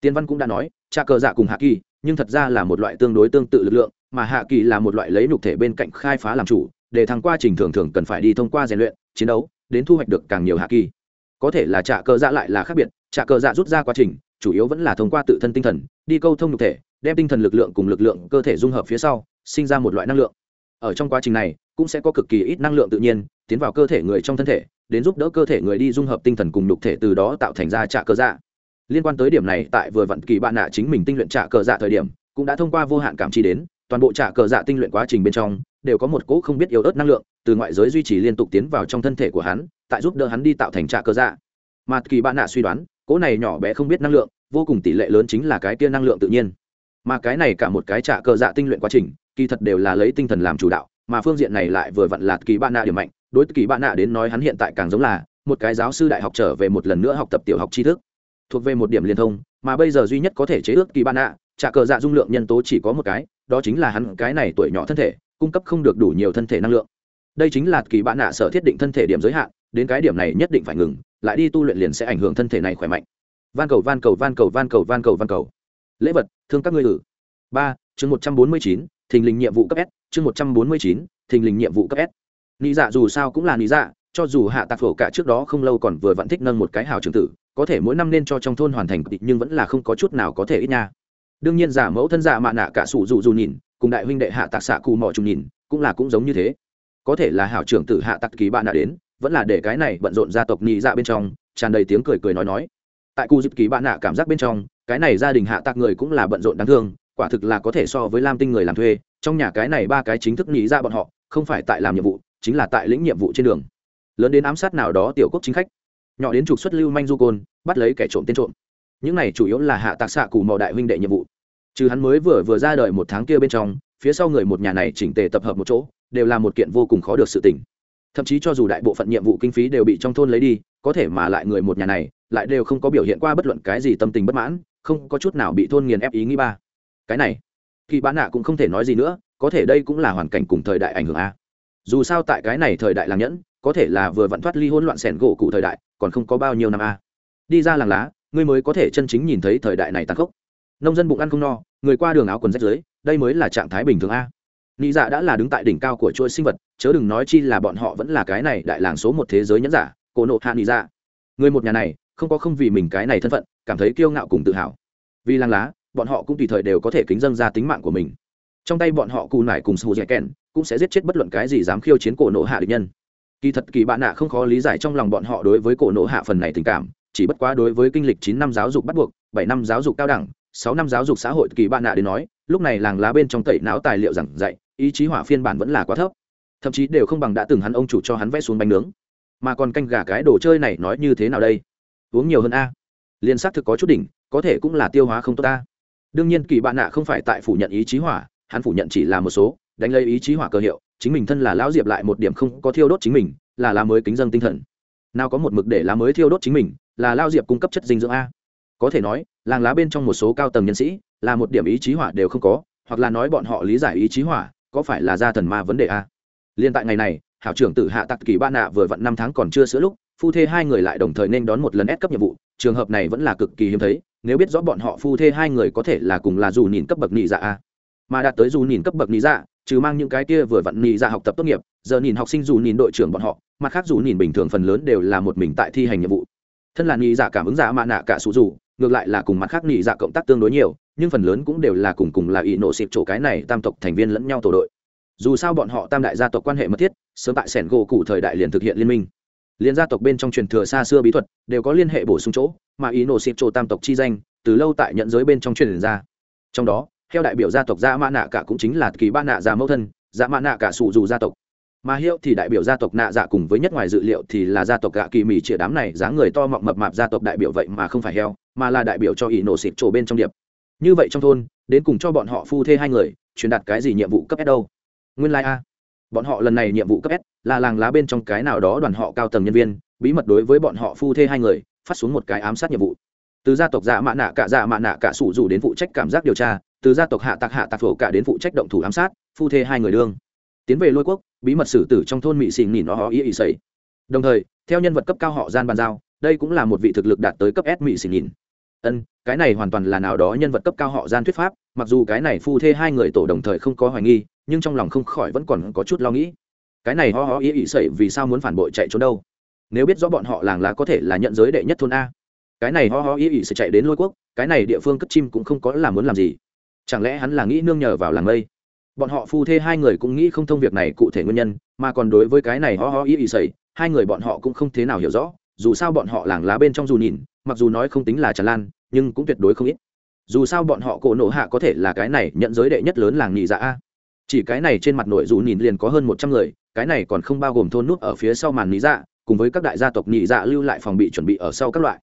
Tiên văn cũng đã nói trả cờ dạ cùng hạ kỳ, nhưng thật ra là một loại tương đối tương tự lực lượng, mà hạ kỳ là một loại lấy nhục thể bên cạnh khai phá làm chủ, để thăng quá trình thường thường cần phải đi thông qua rèn luyện, chiến đấu, đến thu hoạch được càng nhiều hạ kỳ. Có thể là trả cờ dạ lại là khác biệt trả cờ dạ rút ra quá trình, chủ yếu vẫn là thông qua tự thân tinh thần, đi câu thông nhục thể đem tinh thần lực lượng cùng lực lượng cơ thể dung hợp phía sau, sinh ra một loại năng lượng. Ở trong quá trình này, cũng sẽ có cực kỳ ít năng lượng tự nhiên tiến vào cơ thể người trong thân thể, đến giúp đỡ cơ thể người đi dung hợp tinh thần cùng nhục thể từ đó tạo thành ra trạ cơ dạ. Liên quan tới điểm này, tại vừa vặn kỳ bạn nạ chính mình tinh luyện trạ cơ dạ thời điểm, cũng đã thông qua vô hạn cảm chi đến, toàn bộ trạ cờ dạ tinh luyện quá trình bên trong, đều có một cỗ không biết yếu ớt năng lượng từ ngoại giới duy trì liên tục tiến vào trong thân thể của hắn, tại giúp đỡ hắn đi tạo thành trạ cờ dạ. Mà kỳ bạn nạ suy đoán, cỗ này nhỏ bé không biết năng lượng, vô cùng tỷ lệ lớn chính là cái tia năng lượng tự nhiên mà cái này cả một cái trả cờ dạ tinh luyện quá trình, kỳ thật đều là lấy tinh thần làm chủ đạo, mà phương diện này lại vừa vặn lạt kỳ bạn nạ điểm mạnh. Đối kỳ bạn nạ đến nói hắn hiện tại càng giống là một cái giáo sư đại học trở về một lần nữa học tập tiểu học tri thức, thuộc về một điểm liên thông, mà bây giờ duy nhất có thể chế ước kỳ bạn nạ, trả cờ dạ dung lượng nhân tố chỉ có một cái, đó chính là hắn cái này tuổi nhỏ thân thể, cung cấp không được đủ nhiều thân thể năng lượng. Đây chính là kỳ bạn nạ sở thiết định thân thể điểm giới hạn, đến cái điểm này nhất định phải ngừng, lại đi tu luyện liền sẽ ảnh hưởng thân thể này khỏe mạnh. Van cầu van cầu van cầu van cầu van cầu van cầu lễ vật, thương các ngươi ử. Ba, chương một trăm bốn mươi chín, thình lình nhiệm vụ cấp s, chương một trăm bốn mươi chín, thình lình nhiệm vụ cấp s. Lý dạ dù sao cũng là lý dạ cho dù hạ tạc phổ cả trước đó không lâu còn vừa vẫn thích nâng một cái hào trường tử, có thể mỗi năm nên cho trong thôn hoàn thành nhưng vẫn là không có chút nào có thể ít nha. Đương nhiên giả mẫu thân giả mạ nạ cả sủ dù dù nhìn, cùng đại huynh đệ hạ tạc xạ cù mò trùng nhìn, cũng là cũng giống như thế. Có thể là hảo trưởng tử hạ tạc kỳ bạn đã đến, vẫn là để cái này bận rộn gia tộc nhị dạ bên trong, tràn đầy tiếng cười cười nói nói tại cụ dịp kỳ bạn nạ cảm giác bên trong, cái này gia đình hạ tạc người cũng là bận rộn đáng thương, quả thực là có thể so với lam tinh người làm thuê, trong nhà cái này ba cái chính thức nghĩ ra bọn họ, không phải tại làm nhiệm vụ, chính là tại lĩnh nhiệm vụ trên đường. Lớn đến ám sát nào đó tiểu quốc chính khách. Nhỏ đến trục xuất lưu manh du côn, bắt lấy kẻ trộm tên trộm. Những này chủ yếu là hạ tạc xạ cù mò đại huynh đệ nhiệm vụ. Trừ hắn mới vừa vừa ra đời một tháng kia bên trong, phía sau người một nhà này chỉnh tề tập hợp một chỗ, đều là một kiện vô cùng khó được sự tình thậm chí cho dù đại bộ phận nhiệm vụ kinh phí đều bị trong thôn lấy đi, có thể mà lại người một nhà này lại đều không có biểu hiện qua bất luận cái gì tâm tình bất mãn, không có chút nào bị thôn nghiền ép ý nghĩ ba. Cái này kỳ bán nạ cũng không thể nói gì nữa, có thể đây cũng là hoàn cảnh cùng thời đại ảnh hưởng a. Dù sao tại cái này thời đại làm nhẫn, có thể là vừa vặn thoát ly hỗn loạn sẻn gỗ cụ thời đại, còn không có bao nhiêu năm a. Đi ra làng lá, ngươi mới có thể chân chính nhìn thấy thời đại này tàn khốc. Nông dân bụng ăn không no, người qua đường áo quần rách dưới, đây mới là trạng thái bình thường a nghĩ dạ đã là đứng tại đỉnh cao của chuỗi sinh vật, chớ đừng nói chi là bọn họ vẫn là cái này đại làng số một thế giới nhẫn giả, cổ nộ hạ nghĩ dạ. Người một nhà này, không có không vì mình cái này thân phận, cảm thấy kiêu ngạo cùng tự hào. Vì làng lá, bọn họ cũng tùy thời đều có thể kính dâng ra tính mạng của mình. Trong tay bọn họ cù nải cùng sù dẻ kèn, cũng sẽ giết chết bất luận cái gì dám khiêu chiến cổ nộ hạ địch nhân. Kỳ thật kỳ bạn nạ không khó lý giải trong lòng bọn họ đối với cổ nộ hạ phần này tình cảm, chỉ bất quá đối với kinh lịch chín năm giáo dục bắt buộc, bảy năm giáo dục cao đẳng sáu năm giáo dục xã hội kỳ bạn nạ đến nói, lúc này làng lá bên trong tẩy não tài liệu giảng dạy, ý chí hỏa phiên bản vẫn là quá thấp. Thậm chí đều không bằng đã từng hắn ông chủ cho hắn vẽ xuống bánh nướng. Mà còn canh gà cái đồ chơi này nói như thế nào đây? Uống nhiều hơn a. Liên xác thực có chút đỉnh, có thể cũng là tiêu hóa không tốt ta đương nhiên kỳ bạn nạ không phải tại phủ nhận ý chí hỏa, hắn phủ nhận chỉ là một số, đánh lấy ý chí hỏa cơ hiệu, chính mình thân là lão diệp lại một điểm không có thiêu đốt chính mình, là lá mới kính dân tinh thần. Nào có một mực để lá mới thiêu đốt chính mình, là lao diệp cung cấp chất dinh dưỡng a có thể nói, làng lá bên trong một số cao tầng nhân sĩ, là một điểm ý chí hỏa đều không có, hoặc là nói bọn họ lý giải ý chí hỏa, có phải là gia thần ma vấn đề a? Liên tại ngày này, hảo trưởng tử hạ tặc kỳ ba nạ vừa vặn năm tháng còn chưa sữa lúc, phu thê hai người lại đồng thời nên đón một lần ép cấp nhiệm vụ, trường hợp này vẫn là cực kỳ hiếm thấy, nếu biết rõ bọn họ phu thê hai người có thể là cùng là dù nhìn cấp bậc nhị dạ a. Mà đạt tới dù nhìn cấp bậc nhị dạ trừ mang những cái kia vừa vặn nhị dạ học tập tốt nghiệp, giờ nhìn học sinh dù nhìn đội trưởng bọn họ, mặt khác dù nhìn bình thường phần lớn đều là một mình tại thi hành nhiệm vụ. Thân là nhị dạ cảm ứng dạ mạ nạ cả sụ dù ngược lại là cùng mặt khác nhị dạ cộng tác tương đối nhiều, nhưng phần lớn cũng đều là cùng cùng là ỷ nộ xịp chỗ cái này tam tộc thành viên lẫn nhau tổ đội. Dù sao bọn họ tam đại gia tộc quan hệ mật thiết, sớm tại sẻn gỗ cụ thời đại liền thực hiện liên minh. Liên gia tộc bên trong truyền thừa xa xưa bí thuật, đều có liên hệ bổ sung chỗ, mà ý nổ xịp chỗ tam tộc chi danh, từ lâu tại nhận giới bên trong truyền ra. Trong đó, theo đại biểu gia tộc gia mã nạ cả cũng chính là kỳ ba nạ gia mẫu thân gia mã nạ cả sụ dù gia tộc mà hiệu thì đại biểu gia tộc nạ dạ cùng với nhất ngoài dự liệu thì là gia tộc gạ kỳ mì chĩa đám này, dáng người to mọng mập mạp gia tộc đại biểu vậy mà không phải heo, mà là đại biểu cho ỷ nổ xịt chỗ bên trong điệp. Như vậy trong thôn, đến cùng cho bọn họ phu thê hai người, truyền đạt cái gì nhiệm vụ cấp s đâu? Nguyên lai、like、a. Bọn họ lần này nhiệm vụ cấp s là làng lá bên trong cái nào đó đoàn họ cao tầng nhân viên, bí mật đối với bọn họ phu thê hai người, phát xuống một cái ám sát nhiệm vụ. Từ gia tộc dạ mạ nạ cả dạ mạ nạ cả sủ dù đến phụ trách cảm giác điều tra, từ gia tộc hạ tạc hạ tạc phổ cả đến phụ trách động thủ ám sát, phu thê hai người đương. Tiến về lôi quốc bí mật xử tử trong thôn mỹ xì nhìn nó họ ý ý sấy đồng thời, theo nhân vật cấp cao họ gian bàn giao, đây cũng là một vị thực lực đạt tới cấp s mỹ xì nhìn ân, cái này hoàn toàn là nào đó nhân vật cấp cao họ gian thuyết pháp, mặc dù cái này phu thê hai người tổ đồng thời không có hoài nghi, nhưng trong lòng không khỏi vẫn còn có chút lo nghĩ. Cái này ho ho ý ý sẩy vì sao muốn phản bội chạy trốn đâu? Nếu biết rõ bọn họ làng lá có thể là nhận giới đệ nhất thôn a. Cái này ho ho ý ý sẽ chạy đến lôi quốc, cái này địa phương cất chim cũng không có là muốn làm gì. Chẳng lẽ hắn là nghĩ nương nhờ vào làng mây? Bọn họ phu thê hai người cũng nghĩ không thông việc này cụ thể nguyên nhân, mà còn đối với cái này ho ho ý ý xảy hai người bọn họ cũng không thế nào hiểu rõ, dù sao bọn họ làng lá bên trong dù nhìn, mặc dù nói không tính là tràn lan, nhưng cũng tuyệt đối không ít. Dù sao bọn họ cổ nổ hạ có thể là cái này nhận giới đệ nhất lớn làng nhị dạ a. Chỉ cái này trên mặt nội dù nhìn liền có hơn một trăm người, cái này còn không bao gồm thôn nút ở phía sau màn nhị dạ cùng với các đại gia tộc nhị dạ lưu lại phòng bị chuẩn bị ở sau các loại.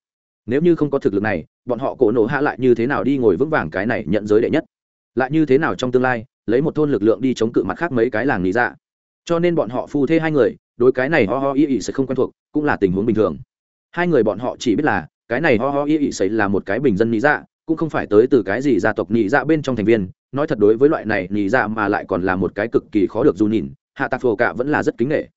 Nếu như không có thực lực này, bọn họ cổ nổ hạ lại như thế nào đi ngồi vững vàng cái này nhận giới đệ nhất? Lại như thế nào trong tương lai lấy một thôn lực lượng đi chống cự mặt khác mấy cái làng lý dạ. Cho nên bọn họ phu thê hai người, đối cái này ho ho y y sẽ không quen thuộc, cũng là tình huống bình thường. Hai người bọn họ chỉ biết là, cái này ho ho y y xảy là một cái bình dân lý dạ cũng không phải tới từ cái gì gia tộc nhị dạ bên trong thành viên. Nói thật đối với loại này nhị dạ mà lại còn là một cái cực kỳ khó được dù nhìn, hạ tạc phổ cả vẫn là rất kính nghệ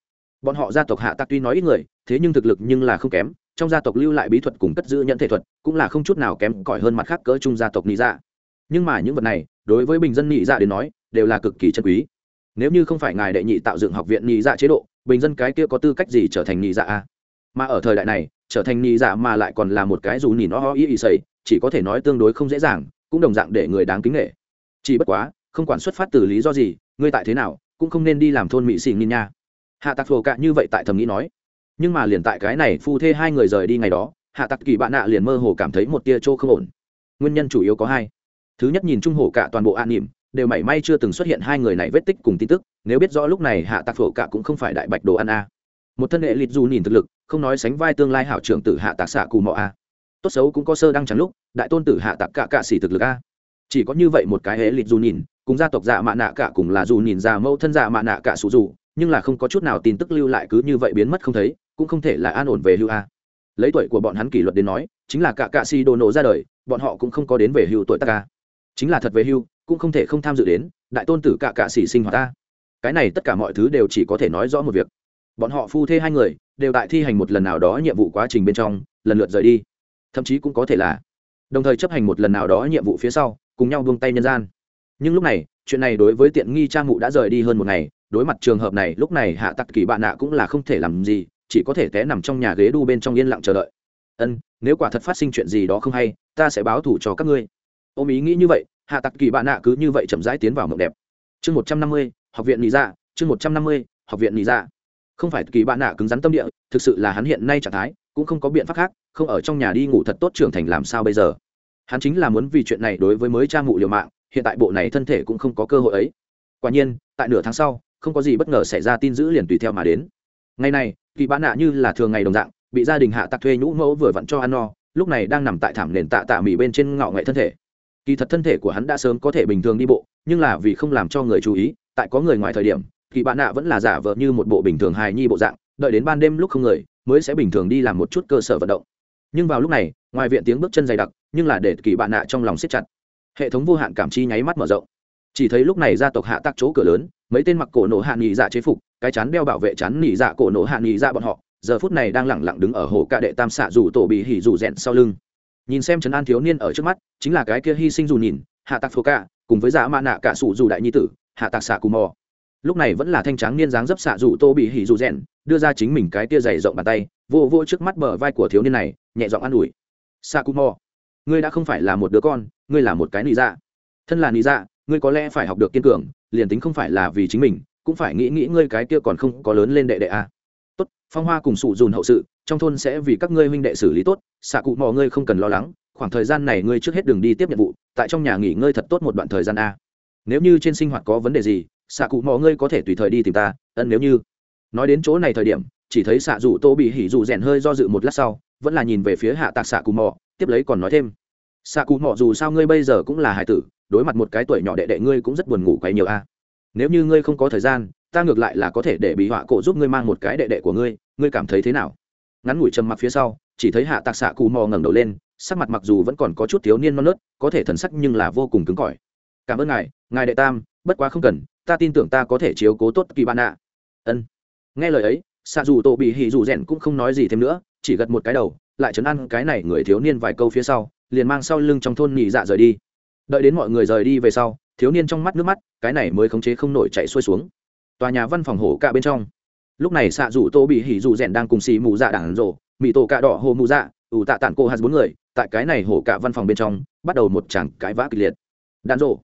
bọn họ gia tộc hạ tạc tuy nói ít người, thế nhưng thực lực nhưng là không kém, trong gia tộc lưu lại bí thuật cùng cất giữ nhận thể thuật, cũng là không chút nào kém cỏi hơn mặt khác cỡ chung gia tộc nhị dạ nhưng mà những vật này, đối với bình dân nhị dạ đến nói, đều là cực kỳ chân quý. Nếu như không phải ngài đệ nhị tạo dựng học viện nhị dạ chế độ, bình dân cái kia có tư cách gì trở thành nhị dạ a? Mà ở thời đại này, trở thành nhị dạ mà lại còn là một cái dù nhìn nó ho ý ý xây chỉ có thể nói tương đối không dễ dàng, cũng đồng dạng để người đáng kính nghệ chỉ bất quá, không quản xuất phát từ lý do gì, ngươi tại thế nào, cũng không nên đi làm thôn mỹ xì nhìn nha. Hạ tặc phổ cạ như vậy tại thầm nghĩ nói. Nhưng mà liền tại cái này phu thê hai người rời đi ngày đó, hạ tặc kỳ bạn nạ liền mơ hồ cảm thấy một tia trô không ổn. Nguyên nhân chủ yếu có hai thứ nhất nhìn trung hổ cả toàn bộ an nỉm đều mảy may chưa từng xuất hiện hai người này vết tích cùng tin tức, nếu biết rõ lúc này hạ tạc phổ cả cũng không phải đại bạch đồ ăn a. Một thân hệ lịt dù nhìn thực lực, không nói sánh vai tương lai hảo trưởng tử hạ tạc xạ cù mọ a. Tốt xấu cũng có sơ đăng chẳng lúc, đại tôn tử hạ tạc cả cạ xỉ thực lực a. Chỉ có như vậy một cái hệ lịt dù nhìn, cùng gia tộc dạ mạ nạ cả cùng là dù nhìn dạ già mâu thân dạ mạ nạ cả sụ dù, nhưng là không có chút nào tin tức lưu lại cứ như vậy biến mất không thấy, cũng không thể là an ổn về hưu a. Lấy tuổi của bọn hắn kỷ luật đến nói, chính là cả cạ xì đồ nổ ra đời, bọn họ cũng không có đến về hưu tuổi tác a chính là thật về hưu, cũng không thể không tham dự đến, đại tôn tử cả cạ xỉ sinh hoạt ta. Cái này tất cả mọi thứ đều chỉ có thể nói rõ một việc. Bọn họ phu thê hai người, đều tại thi hành một lần nào đó nhiệm vụ quá trình bên trong, lần lượt rời đi. Thậm chí cũng có thể là, đồng thời chấp hành một lần nào đó nhiệm vụ phía sau, cùng nhau buông tay nhân gian. Nhưng lúc này, chuyện này đối với tiện nghi cha mụ đã rời đi hơn một ngày, đối mặt trường hợp này, lúc này hạ tặc kỳ bạn nạ cũng là không thể làm gì, chỉ có thể té nằm trong nhà ghế đu bên trong yên lặng chờ đợi. Ân, nếu quả thật phát sinh chuyện gì đó không hay, ta sẽ báo thủ cho các ngươi ôm ý nghĩ như vậy, hạ tặc kỳ bạn nạ cứ như vậy chậm rãi tiến vào mộng đẹp. Chương một trăm năm mươi, học viện lý ra dạ, chương một trăm năm mươi, học viện lý ra dạ. không phải kỳ bạn nạ cứng rắn tâm địa, thực sự là hắn hiện nay trạng thái, cũng không có biện pháp khác, không ở trong nhà đi ngủ thật tốt trưởng thành làm sao bây giờ. Hắn chính là muốn vì chuyện này đối với mới cha mụ liều mạng, hiện tại bộ này thân thể cũng không có cơ hội ấy. Quả nhiên, tại nửa tháng sau, không có gì bất ngờ xảy ra tin dữ liền tùy theo mà đến. Ngày này, kỳ bán nạ như là thường ngày đồng dạng, bị gia đình hạ tặc thuê nhũ mẫu vừa vặn cho ăn no, lúc này đang nằm tại thảm nền tạ tạ mỉ bên trên ngọ nghệ thân thể kỳ thật thân thể của hắn đã sớm có thể bình thường đi bộ, nhưng là vì không làm cho người chú ý, tại có người ngoài thời điểm kỳ bạn nạ vẫn là giả vờ như một bộ bình thường hài nhi bộ dạng, đợi đến ban đêm lúc không người, mới sẽ bình thường đi làm một chút cơ sở vận động. Nhưng vào lúc này, ngoài viện tiếng bước chân dày đặc, nhưng là để kỳ bạn nạ trong lòng siết chặt. Hệ thống vô hạn cảm chi nháy mắt mở rộng. Chỉ thấy lúc này gia tộc hạ tắc chỗ cửa lớn, mấy tên mặc cổ nổ hạ nghỉ dạ chế phục, cái chán đeo bảo vệ chán nghỉ dạ cổ nổ hạ nghỉ dạ bọn họ, giờ phút này đang lẳng lặng đứng ở hồ cạ đệ tam xạ rủ tổ bị hỉ rủ rẽn sau lưng nhìn xem trấn an thiếu niên ở trước mắt, chính là cái kia hy sinh dù nhìn, hạ tạc phô cả cùng với giả mạ nạ cả sủ dù đại nhi tử, hạ tạc xạ cù mò. Lúc này vẫn là thanh trắng niên dáng dấp xạ dù tô bị hỉ dù rèn, đưa ra chính mình cái kia dày rộng bàn tay, vô vô trước mắt bờ vai của thiếu niên này, nhẹ giọng an ủi. Xạ cù mò, ngươi đã không phải là một đứa con, ngươi là một cái nị dạ. Thân là nị dạ ngươi có lẽ phải học được kiên cường, liền tính không phải là vì chính mình, cũng phải nghĩ nghĩ ngươi cái kia còn không có lớn lên đệ đệ a à phong hoa cùng sụ dùn hậu sự, trong thôn sẽ vì các ngươi huynh đệ xử lý tốt, xạ cụ mò ngươi không cần lo lắng, khoảng thời gian này ngươi trước hết đường đi tiếp nhiệm vụ, tại trong nhà nghỉ ngơi thật tốt một đoạn thời gian a. Nếu như trên sinh hoạt có vấn đề gì, xạ cụ mò ngươi có thể tùy thời đi tìm ta, ân nếu như. Nói đến chỗ này thời điểm, chỉ thấy xạ dù tô bị hỉ dù rèn hơi do dự một lát sau, vẫn là nhìn về phía hạ tạc xạ cụ mò, tiếp lấy còn nói thêm. Xạ cụ mò dù sao ngươi bây giờ cũng là hải tử, đối mặt một cái tuổi nhỏ đệ đệ ngươi cũng rất buồn ngủ quấy nhiều a. Nếu như ngươi không có thời gian ta ngược lại là có thể để bị họa cổ giúp ngươi mang một cái đệ đệ của ngươi ngươi cảm thấy thế nào? Ngắn ngủi trầm mặc phía sau, chỉ thấy hạ tạc xạ cù mò ngẩng đầu lên, sắc mặt mặc dù vẫn còn có chút thiếu niên non nớt, có thể thần sắc nhưng là vô cùng cứng cỏi. Cảm ơn ngài ngài đệ tam, bất quá không cần, ta tin tưởng ta có thể chiếu cố tốt kỳ bạn ạ ân. Nghe lời ấy xạ dù tổ bị hỉ dù rèn cũng không nói gì thêm nữa, chỉ gật một cái đầu, lại chấn ăn cái này người thiếu niên vài câu phía sau, liền mang sau lưng trong thôn nhị dạ rời đi. Đợi đến mọi người rời đi về sau, thiếu niên trong mắt nước mắt, cái này mới khống chế không nổi chạy xuôi xuống tòa nhà văn phòng hổ cả bên trong. Lúc này xạ rủ tô bị hỉ dù rèn đang cùng xì mù dạ đảng rộ mỹ tổ cạ đỏ hồ mù dạ ủ tạ tản cô hạt bốn người, tại cái này hổ cả văn phòng bên trong, bắt đầu một chàng cãi vã kịch liệt. Đàn rộ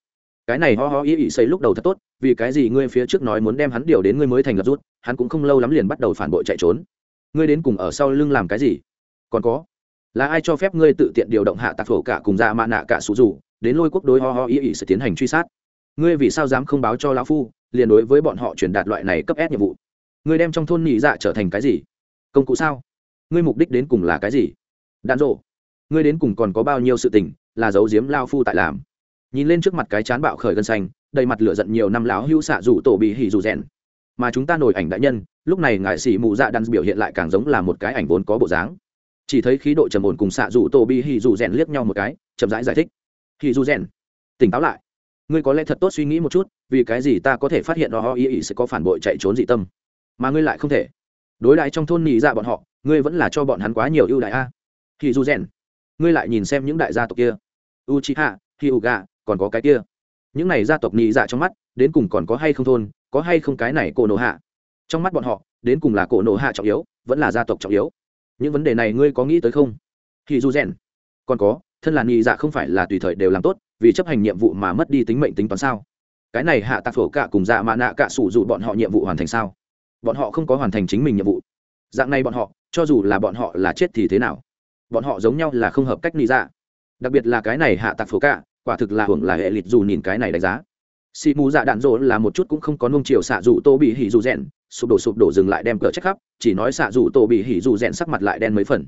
cái này ho ho ý ý xây lúc đầu thật tốt, vì cái gì ngươi phía trước nói muốn đem hắn điều đến ngươi mới thành lập rút, hắn cũng không lâu lắm liền bắt đầu phản bội chạy trốn. Ngươi đến cùng ở sau lưng làm cái gì? Còn có, là ai cho phép ngươi tự tiện điều động hạ tạc thổ cả cùng ra mạ nạ cả sủ rủ, đến lôi quốc đối ho ho ý ý sẽ tiến hành truy sát? Ngươi vì sao dám không báo cho lão phu? Liền đối với bọn họ truyền đạt loại này cấp ép nhiệm vụ. Ngươi đem trong thôn nhị dạ trở thành cái gì? Công cụ sao? Ngươi mục đích đến cùng là cái gì? Đạn rộ. Ngươi đến cùng còn có bao nhiêu sự tình là giấu giếm lao phu tại làm? Nhìn lên trước mặt cái chán bạo khởi gân xanh đầy mặt lửa giận nhiều năm lão hữu xạ rủ tổ bị hỉ rủ rèn. Mà chúng ta nổi ảnh đại nhân lúc này ngại sĩ mù dạ đan biểu hiện lại càng giống là một cái ảnh vốn có bộ dáng. Chỉ thấy khí độ trầm ổn cùng xạ rủ tổ bị hỉ rủ rèn liếc nhau một cái chậm rãi giải, giải thích. Hỉ rủ rèn. Tỉnh táo lại ngươi có lẽ thật tốt suy nghĩ một chút, vì cái gì ta có thể phát hiện đó, ý ý sẽ có phản bội chạy trốn dị tâm? Mà ngươi lại không thể. Đối đãi trong thôn nhị dạ bọn họ, ngươi vẫn là cho bọn hắn quá nhiều ưu đại a. Thì dù rèn, ngươi lại nhìn xem những đại gia tộc kia. U chi hạ hi u gà còn có cái kia. Những này gia tộc nhị dạ trong mắt, đến cùng còn có hay không thôn, có hay không cái này cổ nổ hạ? Trong mắt bọn họ, đến cùng là cổ nổ hạ trọng yếu, vẫn là gia tộc trọng yếu. Những vấn đề này ngươi có nghĩ tới không? Thì dù rèn, còn có, thân là nhị dạ không phải là tùy thời đều làm tốt vì chấp hành nhiệm vụ mà mất đi tính mệnh tính toán sao? Cái này hạ tạc phổ cả cùng dạ mạ nạ cả sủ dụ bọn họ nhiệm vụ hoàn thành sao? Bọn họ không có hoàn thành chính mình nhiệm vụ. Dạng này bọn họ, cho dù là bọn họ là chết thì thế nào? Bọn họ giống nhau là không hợp cách lý ra dạ. đặc biệt là cái này hạ tạc phổ cả quả thực là hưởng là hệ lịch dù nhìn cái này đánh giá. Xì mù dạ đạn rỗ là một chút cũng không có nung chiều xạ dù tô bị hỉ dù rèn, sụp đổ sụp đổ dừng lại đem cờ trách khắp, chỉ nói xạ dù tô bị hỉ dù rèn sắc mặt lại đen mấy phần.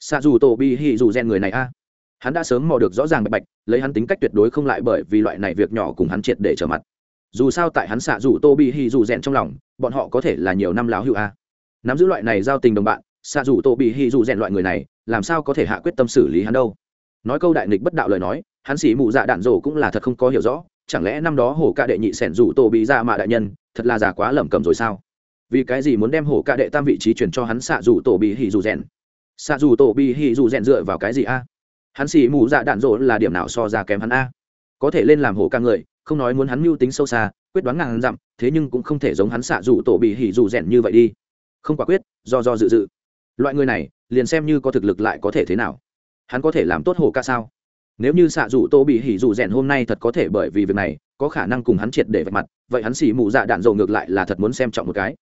Xạ dù tô bị hỉ dù rèn người này a hắn đã sớm mò được rõ ràng bạch bạch, lấy hắn tính cách tuyệt đối không lại bởi vì loại này việc nhỏ cùng hắn triệt để trở mặt. Dù sao tại hắn xạ rủ tô bị hì dù rèn trong lòng, bọn họ có thể là nhiều năm láo hữu a. Nắm giữ loại này giao tình đồng bạn, xạ rủ tô bị hì dù rèn loại người này, làm sao có thể hạ quyết tâm xử lý hắn đâu? Nói câu đại nghịch bất đạo lời nói, hắn xỉ mụ dạ đạn rổ cũng là thật không có hiểu rõ, chẳng lẽ năm đó hổ ca đệ nhị sẻn rủ tô bị ra mà đại nhân, thật là già quá lẩm cẩm rồi sao? Vì cái gì muốn đem hổ ca đệ tam vị trí chuyển cho hắn xạ rủ tổ bị hì dù rèn? Xạ rủ tổ bị hì dù rèn dựa vào cái gì a? Hắn xì mù dạ đạn rộ là điểm nào so ra kém hắn a? Có thể lên làm hổ ca người, không nói muốn hắn mưu tính sâu xa, quyết đoán ngàn dặm, thế nhưng cũng không thể giống hắn xạ dù tổ bị hỉ dù rèn như vậy đi. Không quả quyết, do do dự dự. Loại người này, liền xem như có thực lực lại có thể thế nào? Hắn có thể làm tốt hổ ca sao? Nếu như xạ dù tô bị hỉ dù rèn hôm nay thật có thể bởi vì việc này, có khả năng cùng hắn triệt để vạch mặt, vậy hắn xỉ mù dạ đạn dộ ngược lại là thật muốn xem trọng một cái.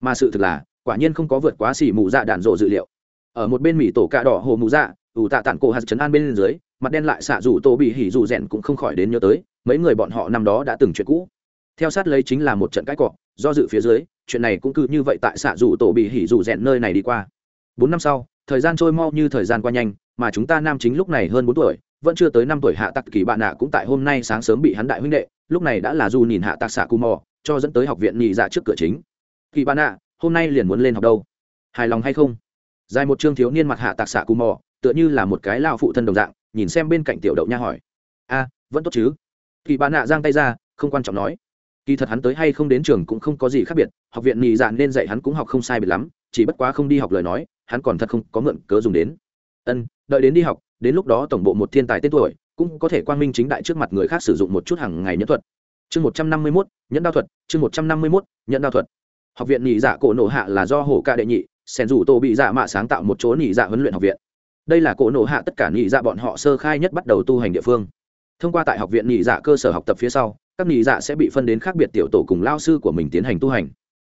Mà sự thực là, quả nhiên không có vượt quá xỉ mù dạ đạn dộ dự liệu. Ở một bên mỹ tổ cạ đỏ hồ mù dạ ủ tạ tản cổ hạt chấn an bên dưới, mặt đen lại xạ dù tô bị hỉ dù rèn cũng không khỏi đến nhớ tới, mấy người bọn họ năm đó đã từng chuyện cũ. Theo sát lấy chính là một trận cãi cọ, do dự phía dưới, chuyện này cũng cứ như vậy tại xạ dù tổ bị hỉ dù rèn nơi này đi qua. Bốn năm sau, thời gian trôi mau như thời gian qua nhanh, mà chúng ta nam chính lúc này hơn bốn tuổi, vẫn chưa tới năm tuổi hạ tặc kỳ bạn nạ cũng tại hôm nay sáng sớm bị hắn đại huynh đệ, lúc này đã là dù nhìn hạ tặc xạ cù mò, cho dẫn tới học viện nhị dạ trước cửa chính. Kỳ bạn nạ, hôm nay liền muốn lên học đâu? Hài lòng hay không? Dài một chương thiếu niên mặt hạ tặc xạ cù mò tựa như là một cái lao phụ thân đồng dạng, nhìn xem bên cạnh tiểu đậu nha hỏi. A, vẫn tốt chứ? Kỳ bà nạ giang tay ra, không quan trọng nói. Kỳ thật hắn tới hay không đến trường cũng không có gì khác biệt, học viện nhị dạn nên dạy hắn cũng học không sai biệt lắm, chỉ bất quá không đi học lời nói, hắn còn thật không có mượn cớ dùng đến. Ân, đợi đến đi học, đến lúc đó tổng bộ một thiên tài tên tuổi, cũng có thể quang minh chính đại trước mặt người khác sử dụng một chút hàng ngày nhẫn thuật. Chương một trăm năm mươi mốt, nhẫn đao thuật, chương một trăm năm mươi mốt, nhẫn đao thuật. Học viện nhị dạ cổ nổ hạ là do hổ ca đệ nhị sen rủ tô bị dạ mạ sáng tạo một chỗ nhị dạ huấn luyện học viện đây là cổ nổ hạ tất cả nhị dạ bọn họ sơ khai nhất bắt đầu tu hành địa phương. Thông qua tại học viện nhị dạ cơ sở học tập phía sau, các nhị dạ sẽ bị phân đến khác biệt tiểu tổ cùng lao sư của mình tiến hành tu hành.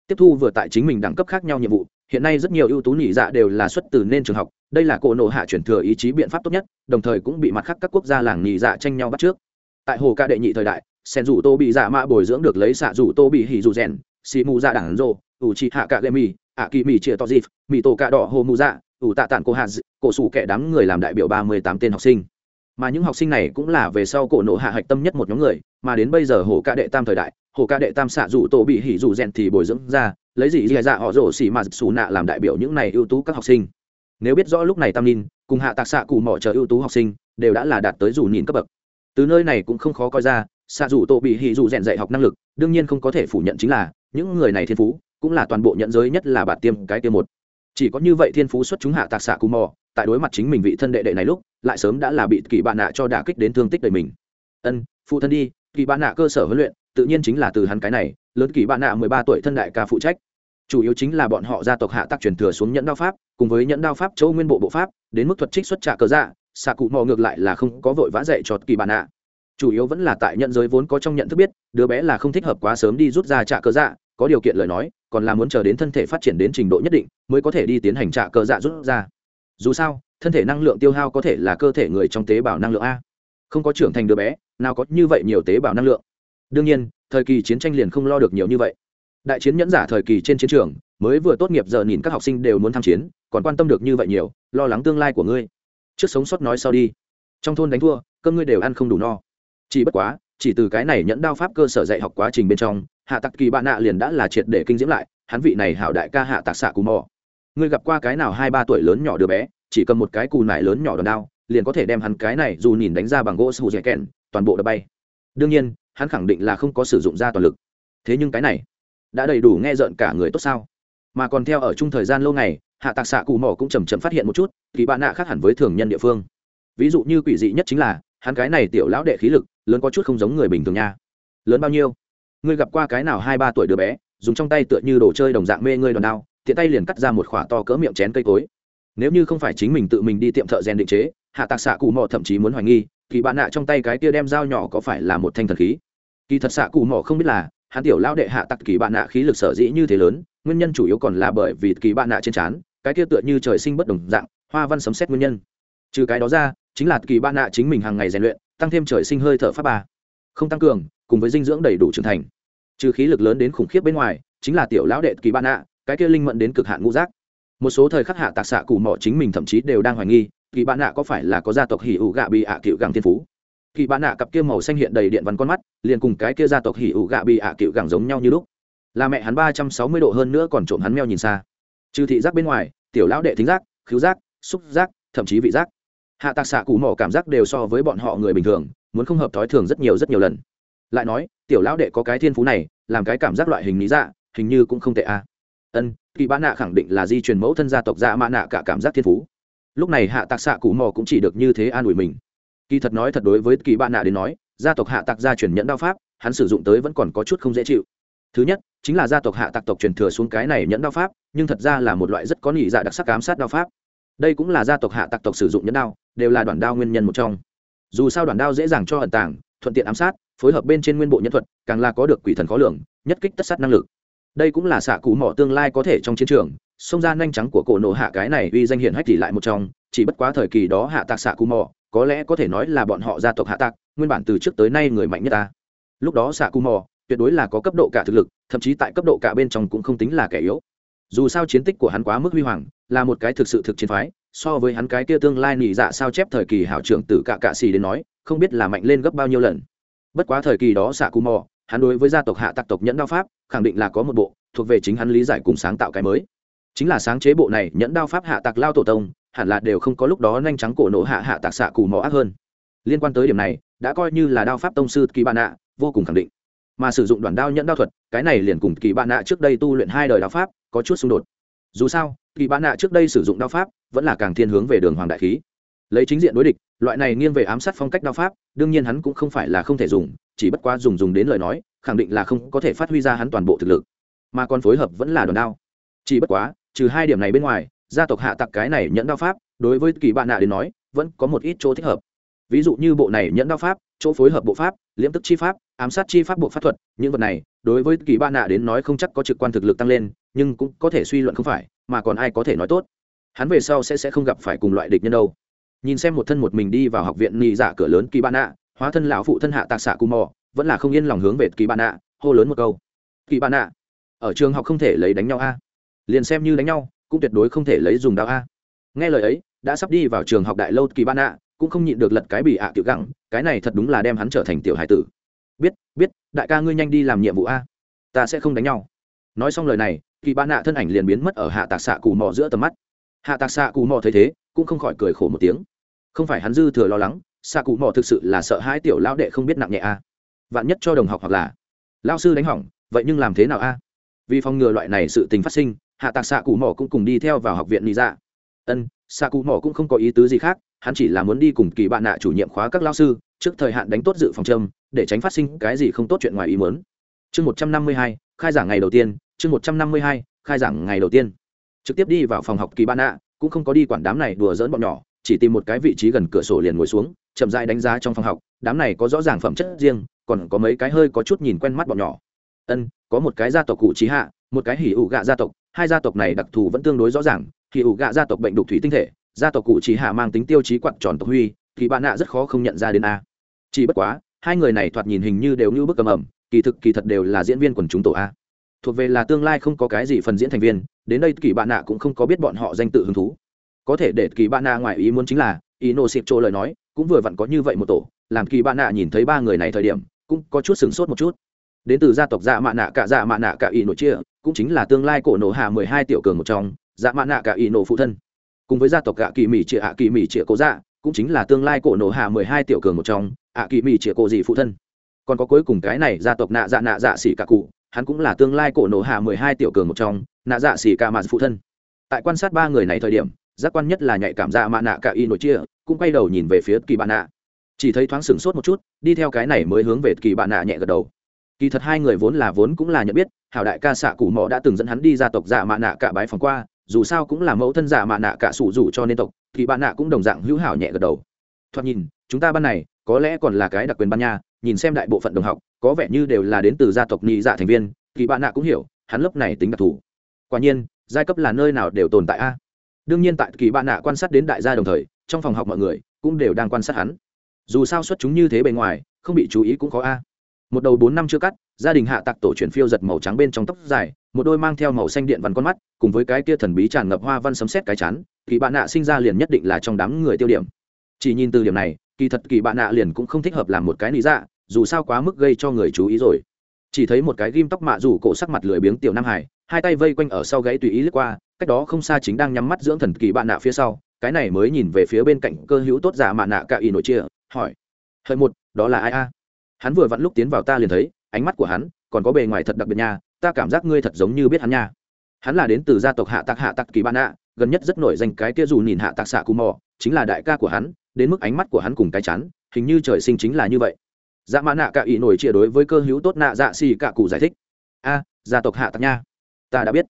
Tiếp thu vừa tại chính mình đẳng cấp khác nhau nhiệm vụ, hiện nay rất nhiều ưu tú nhị dạ đều là xuất từ nên trường học. Đây là cổ nộ hạ chuyển thừa ý chí biện pháp tốt nhất, đồng thời cũng bị mặt khác các quốc gia làng nhị dạ tranh nhau bắt trước. Tại hồ ca đệ nhị thời đại, sen rủ tô bị dạ mã bồi dưỡng được lấy xạ rủ tô bị hỉ rủ rèn, xì mù dạ đảng rô ủ trị hạ cạ lê mì ạ kỳ mì chia to dịp, mì tổ cạ đỏ hồ mù dạ ủ tạ tản cô hạ cổ sủ kẻ đám người làm đại biểu ba mươi tám tên học sinh. Mà những học sinh này cũng là về sau cổ nộ hạ hạch tâm nhất một nhóm người, mà đến bây giờ hồ ca đệ tam thời đại, hồ ca đệ tam xạ rủ tổ bị hỉ rủ rèn thì bồi dưỡng ra, lấy gì dì dạ, dạ họ rổ xỉ mà xù nạ làm đại biểu những này ưu tú các học sinh. Nếu biết rõ lúc này tam ninh cùng hạ tạc xạ cụ mỏ chờ ưu tú học sinh, đều đã là đạt tới dù nhìn cấp bậc. Từ nơi này cũng không khó coi ra, xạ dù tổ bị hỉ dù rèn dạy học năng lực, đương nhiên không có thể phủ nhận chính là, những người này thiên phú, cũng là toàn bộ nhận giới nhất là bạt tiêm cái tiêm một chỉ có như vậy thiên phú xuất chúng hạ tạc xạ cù mò, tại đối mặt chính mình vị thân đệ đệ này lúc, lại sớm đã là bị kỳ bạn nạ cho đả kích đến thương tích đời mình. Ân, phụ thân đi, kỳ bạn nạ cơ sở huấn luyện, tự nhiên chính là từ hắn cái này, lớn kỳ bạn nạ mười ba tuổi thân đại ca phụ trách. Chủ yếu chính là bọn họ gia tộc hạ tạc truyền thừa xuống nhẫn đao pháp, cùng với nhẫn đao pháp châu nguyên bộ bộ pháp, đến mức thuật trích xuất trả cờ dạ xạ cụ mò ngược lại là không có vội vã dạy cho kỳ bạn nạ. Chủ yếu vẫn là tại nhận giới vốn có trong nhận thức biết, đứa bé là không thích hợp quá sớm đi rút ra trả cờ dạ có điều kiện lời nói, còn là muốn chờ đến thân thể phát triển đến trình độ nhất định mới có thể đi tiến hành trạ cờ dạ rút ra. Dù sao, thân thể năng lượng tiêu hao có thể là cơ thể người trong tế bào năng lượng a. Không có trưởng thành đứa bé, nào có như vậy nhiều tế bào năng lượng. Đương nhiên, thời kỳ chiến tranh liền không lo được nhiều như vậy. Đại chiến nhẫn giả thời kỳ trên chiến trường, mới vừa tốt nghiệp giờ nhìn các học sinh đều muốn tham chiến, còn quan tâm được như vậy nhiều, lo lắng tương lai của ngươi. Trước sống sót nói sau đi. Trong thôn đánh thua, cơm ngươi đều ăn không đủ no. Chỉ bất quá, chỉ từ cái này nhẫn đao pháp cơ sở dạy học quá trình bên trong hạ tặc kỳ bạn nạ liền đã là triệt để kinh diễm lại, hắn vị này hảo đại ca hạ Tặc xạ cù mò. Ngươi gặp qua cái nào hai ba tuổi lớn nhỏ đứa bé, chỉ cầm một cái cù nải lớn nhỏ đòn đao, liền có thể đem hắn cái này dù nhìn đánh ra bằng gỗ sù dẻ kèn toàn bộ đã bay. Đương nhiên, hắn khẳng định là không có sử dụng ra toàn lực. Thế nhưng cái này, đã đầy đủ nghe rợn cả người tốt sao? Mà còn theo ở chung thời gian lâu ngày, hạ tạc xạ cù mỏ cũng chầm chậm phát hiện một chút, kỳ bạn nạ khác hẳn với thường nhân địa phương. Ví dụ như quỷ dị nhất chính là, hắn cái này tiểu lão đệ khí lực, lớn có chút không giống người bình thường nha. Lớn bao nhiêu? Ngươi gặp qua cái nào hai ba tuổi đứa bé, dùng trong tay tựa như đồ chơi đồng dạng mê ngươi đòn đao, tiện tay liền cắt ra một khỏa to cỡ miệng chén cây cối. Nếu như không phải chính mình tự mình đi tiệm thợ rèn định chế, hạ tạc xạ cụ mò thậm chí muốn hoài nghi, kỳ bạn nạ trong tay cái kia đem dao nhỏ có phải là một thanh thần khí? Kỳ thật xạ cụ mò không biết là, hắn tiểu lao đệ hạ tặc kỳ bạn nạ khí lực sở dĩ như thế lớn, nguyên nhân chủ yếu còn là bởi vì kỳ bạn nạ trên trán, cái kia tựa như trời sinh bất đồng dạng, hoa văn sấm xét nguyên nhân. Trừ cái đó ra, chính là kỳ bạn nạ chính mình hàng ngày rèn luyện, tăng thêm trời sinh hơi thở pháp ba. Không tăng cường, cùng với dinh dưỡng đầy đủ trưởng thành trừ khí lực lớn đến khủng khiếp bên ngoài, chính là tiểu lão đệ kỳ bạn nạ cái kia linh mẫn đến cực hạn ngũ giác. Một số thời khắc hạ tạc xạ cụ mỏ chính mình thậm chí đều đang hoài nghi, kỳ bạn nạ có phải là có gia tộc hỉ ủ gạ bị ạ cựu gàng thiên phú? Kỳ bạn nạ cặp kia màu xanh hiện đầy điện văn con mắt, liền cùng cái kia gia tộc hỉ ủ gạ bị ạ cựu gàng giống nhau như lúc. Là mẹ hắn ba trăm sáu mươi độ hơn nữa còn trộm hắn meo nhìn xa. Trừ thị giác bên ngoài, tiểu lão đệ thính giác, khứu giác, xúc giác, thậm chí vị giác. Hạ tạc xạ cụ mỏ cảm giác đều so với bọn họ người bình thường, muốn không hợp thói thường rất nhiều rất nhiều lần lại nói, tiểu lão đệ có cái thiên phú này, làm cái cảm giác loại hình lý dạ hình như cũng không tệ a ân, kỳ bá nạ khẳng định là di truyền mẫu thân gia tộc dạ mã nạ cả cảm giác thiên phú. Lúc này hạ tạc xạ cụ mò cũng chỉ được như thế an ủi mình. Kỳ thật nói thật đối với kỳ bạn nạ đến nói, gia tộc hạ tạc gia truyền nhẫn đao pháp, hắn sử dụng tới vẫn còn có chút không dễ chịu. Thứ nhất, chính là gia tộc hạ tạc tộc truyền thừa xuống cái này nhẫn đao pháp, nhưng thật ra là một loại rất có nhị dạ đặc sắc ám sát đao pháp. Đây cũng là gia tộc hạ tạc tộc sử dụng nhẫn đao, đều là đoạn đao nguyên nhân một trong. Dù sao đoạn đao dễ dàng cho ẩn tàng, thuận tiện ám sát phối hợp bên trên nguyên bộ nhân thuật, càng là có được quỷ thần khó lường, nhất kích tất sát năng lực. Đây cũng là xạ cụ mỏ tương lai có thể trong chiến trường, xông ra nhanh trắng của cổ nổ hạ cái này uy danh hiển hách tỷ lại một trong, chỉ bất quá thời kỳ đó hạ tạc xạ cụ mỏ, có lẽ có thể nói là bọn họ gia tộc hạ tạc, nguyên bản từ trước tới nay người mạnh nhất ta. Lúc đó xạ cụ mỏ, tuyệt đối là có cấp độ cả thực lực, thậm chí tại cấp độ cả bên trong cũng không tính là kẻ yếu. Dù sao chiến tích của hắn quá mức huy hoàng, là một cái thực sự thực chiến phái, so với hắn cái kia tương lai nỉ dạ sao chép thời kỳ hảo trưởng tử cả cạ xì đến nói, không biết là mạnh lên gấp bao nhiêu lần bất quá thời kỳ đó xạ cù mò, hắn đối với gia tộc hạ tặc tộc nhẫn đao pháp, khẳng định là có một bộ, thuộc về chính hắn lý giải cùng sáng tạo cái mới. Chính là sáng chế bộ này nhẫn đao pháp hạ tặc lao tổ tông, hẳn là đều không có lúc đó nhanh trắng cổ nổ hạ hạ tạc xạ cù mò ác hơn. Liên quan tới điểm này, đã coi như là đao pháp tông sư kỳ bạn nạ vô cùng khẳng định. Mà sử dụng đoàn đao nhẫn đao thuật, cái này liền cùng kỳ bạn nạ trước đây tu luyện hai đời đao pháp, có chút xung đột. Dù sao kỳ bạn nạ trước đây sử dụng đao pháp, vẫn là càng thiên hướng về đường hoàng đại khí. Lấy chính diện đối địch loại này nghiêng về ám sát phong cách đao pháp, đương nhiên hắn cũng không phải là không thể dùng, chỉ bất quá dùng dùng đến lời nói, khẳng định là không có thể phát huy ra hắn toàn bộ thực lực. Mà còn phối hợp vẫn là đòn đao. Chỉ bất quá, trừ hai điểm này bên ngoài, gia tộc hạ tặc cái này nhẫn đao pháp, đối với kỳ bạn nạ đến nói, vẫn có một ít chỗ thích hợp. Ví dụ như bộ này nhẫn đao pháp, chỗ phối hợp bộ pháp, liễm tức chi pháp, ám sát chi pháp bộ pháp thuật, những vật này, đối với kỳ bạn nạ đến nói không chắc có trực quan thực lực tăng lên, nhưng cũng có thể suy luận không phải, mà còn ai có thể nói tốt. Hắn về sau sẽ sẽ không gặp phải cùng loại địch nhân đâu nhìn xem một thân một mình đi vào học viện nhị dạ cửa lớn kỳ bạn ạ hóa thân lão phụ thân hạ tạc xạ cù mò, vẫn là không yên lòng hướng về kỳ bạn ạ hô lớn một câu. Kỳ bạn ạ ở trường học không thể lấy đánh nhau a. Liền xem như đánh nhau, cũng tuyệt đối không thể lấy dùng đao a. Nghe lời ấy, đã sắp đi vào trường học đại lâu kỳ bạn ạ cũng không nhịn được lật cái bị ạ tiểu gẳng, cái này thật đúng là đem hắn trở thành tiểu hải tử. Biết biết, đại ca ngươi nhanh đi làm nhiệm vụ a. Ta sẽ không đánh nhau. Nói xong lời này kỳ bạn ạ thân ảnh liền biến mất ở hạ tạc xạ cù mò giữa tầm mắt. Hạ tạc xạ cù mò thấy thế, cũng không khỏi cười khổ một tiếng không phải hắn dư thừa lo lắng, xạ cụ mò thực sự là sợ hai tiểu lão đệ không biết nặng nhẹ a vạn nhất cho đồng học hoặc là lao sư đánh hỏng, vậy nhưng làm thế nào a vì phòng ngừa loại này sự tình phát sinh, hạ tạc xạ cụ mò cũng cùng đi theo vào học viện lý dạ. Ân, xạ cụ mò cũng không có ý tứ gì khác, hắn chỉ là muốn đi cùng kỳ bạn nạ chủ nhiệm khóa các lao sư, trước thời hạn đánh tốt dự phòng châm, để tránh phát sinh cái gì không tốt chuyện ngoài ý mớn chương một trăm năm mươi hai, khai giảng ngày đầu tiên, chương một trăm năm mươi hai, khai giảng ngày đầu tiên. Trực tiếp đi vào phòng học kỳ bạn nạ, cũng không có đi quản đám này đùa dỡn bọn nhỏ chỉ tìm một cái vị trí gần cửa sổ liền ngồi xuống, chậm rãi đánh giá trong phòng học, đám này có rõ ràng phẩm chất riêng, còn có mấy cái hơi có chút nhìn quen mắt bọn nhỏ. Ân, có một cái gia tộc cụ trí hạ, một cái hỉ ủ gạ gia tộc, hai gia tộc này đặc thù vẫn tương đối rõ ràng, hỉ ủ gạ gia tộc bệnh đục thủy tinh thể, gia tộc cụ trí hạ mang tính tiêu chí quặn tròn tộc huy, thì bạn nạ rất khó không nhận ra đến a. Chỉ bất quá, hai người này thoạt nhìn hình như đều như bức cầm ẩm, kỳ thực kỳ thật đều là diễn viên quần chúng tổ a. Thuộc về là tương lai không có cái gì phần diễn thành viên, đến đây kỳ bạn nạ cũng không có biết bọn họ danh tự hứng thú có thể để kỳ bạn nạ ngoài ý muốn chính là ý nô xịp chỗ lời nói cũng vừa vặn có như vậy một tổ, làm kỳ bạn nạ nhìn thấy ba người này thời điểm, cũng có chút sửng sốt một chút. Đến từ gia tộc dạ mạ nạ cả dạ mạ nạ cả ý nổ chia cũng chính là tương lai cổ nổ hạ mười hai tiểu cường một trong dạ mạ nạ cả ý nổ phụ thân. Cùng với gia tộc gạ kỳ mỹ trịa ạ kỳ mỹ trịa cố dạ cũng chính là tương lai cổ nổ hạ mười hai tiểu cường một trong, ạ kỳ mỹ trịa cổ dị phụ thân. Còn có cuối cùng cái này gia tộc nạ dạ nạ dạ xỉ cả cụ, hắn cũng là tương lai cổ nổ hạ mười hai tiểu cường một trong, nạ dạ xỉ cả mạt phụ thân. Tại quan sát ba người này thời điểm giác quan nhất là nhạy cảm dạ mạ nạ cả y nội chia, cũng quay đầu nhìn về phía kỳ bạn nạ. Chỉ thấy thoáng sửng sốt một chút, đi theo cái này mới hướng về kỳ bạn nạ nhẹ gật đầu. Kỳ thật hai người vốn là vốn cũng là nhận biết, hảo đại ca xạ cụ mỏ đã từng dẫn hắn đi ra tộc dạ mạ nạ cả bái phòng qua, dù sao cũng là mẫu thân dạ mạ nạ cả sủ rủ cho nên tộc kỳ bạn nạ cũng đồng dạng hữu hảo nhẹ gật đầu. Thoạt nhìn, chúng ta ban này, có lẽ còn là cái đặc quyền ban nha, nhìn xem đại bộ phận đồng học, có vẻ như đều là đến từ gia tộc nhị dạ thành viên kỳ bạn nạ cũng hiểu, hắn lớp này tính đặc thù. Quả nhiên, giai cấp là nơi nào đều tồn tại a đương nhiên tại kỳ bạn nạ quan sát đến đại gia đồng thời, trong phòng học mọi người cũng đều đang quan sát hắn. Dù sao xuất chúng như thế bề ngoài, không bị chú ý cũng khó a. Một đầu bốn năm chưa cắt, gia đình hạ tặc tổ chuyển phiêu giật màu trắng bên trong tóc dài, một đôi mang theo màu xanh điện vằn con mắt, cùng với cái kia thần bí tràn ngập hoa văn sấm xét cái chán, kỳ bạn nạ sinh ra liền nhất định là trong đám người tiêu điểm. Chỉ nhìn từ điểm này, kỳ thật kỳ bạn nạ liền cũng không thích hợp làm một cái lý dạ dù sao quá mức gây cho người chú ý rồi. Chỉ thấy một cái ghim tóc mạ rủ cổ sắc mặt lười biếng tiểu nam hải, hai tay vây quanh ở sau gáy tùy ý lướt qua cách đó không xa chính đang nhắm mắt dưỡng thần kỳ bạn nạ phía sau, cái này mới nhìn về phía bên cạnh cơ hữu tốt giả mạ nạ cả y nội chia, hỏi, hợi một, đó là ai a? Hắn vừa vặn lúc tiến vào ta liền thấy, ánh mắt của hắn còn có bề ngoài thật đặc biệt nha, ta cảm giác ngươi thật giống như biết hắn nha. Hắn là đến từ gia tộc hạ tạc hạ tạc kỳ bạn nạ, gần nhất rất nổi danh cái kia dù nhìn hạ tạc xạ cù mò, chính là đại ca của hắn, đến mức ánh mắt của hắn cùng cái chắn hình như trời sinh chính là như vậy. Dạ mã nạ cả ý nổi chia đối với cơ hữu tốt nạ dạ xì cả cụ giải thích, a, gia tộc hạ tạc nha, ta đã biết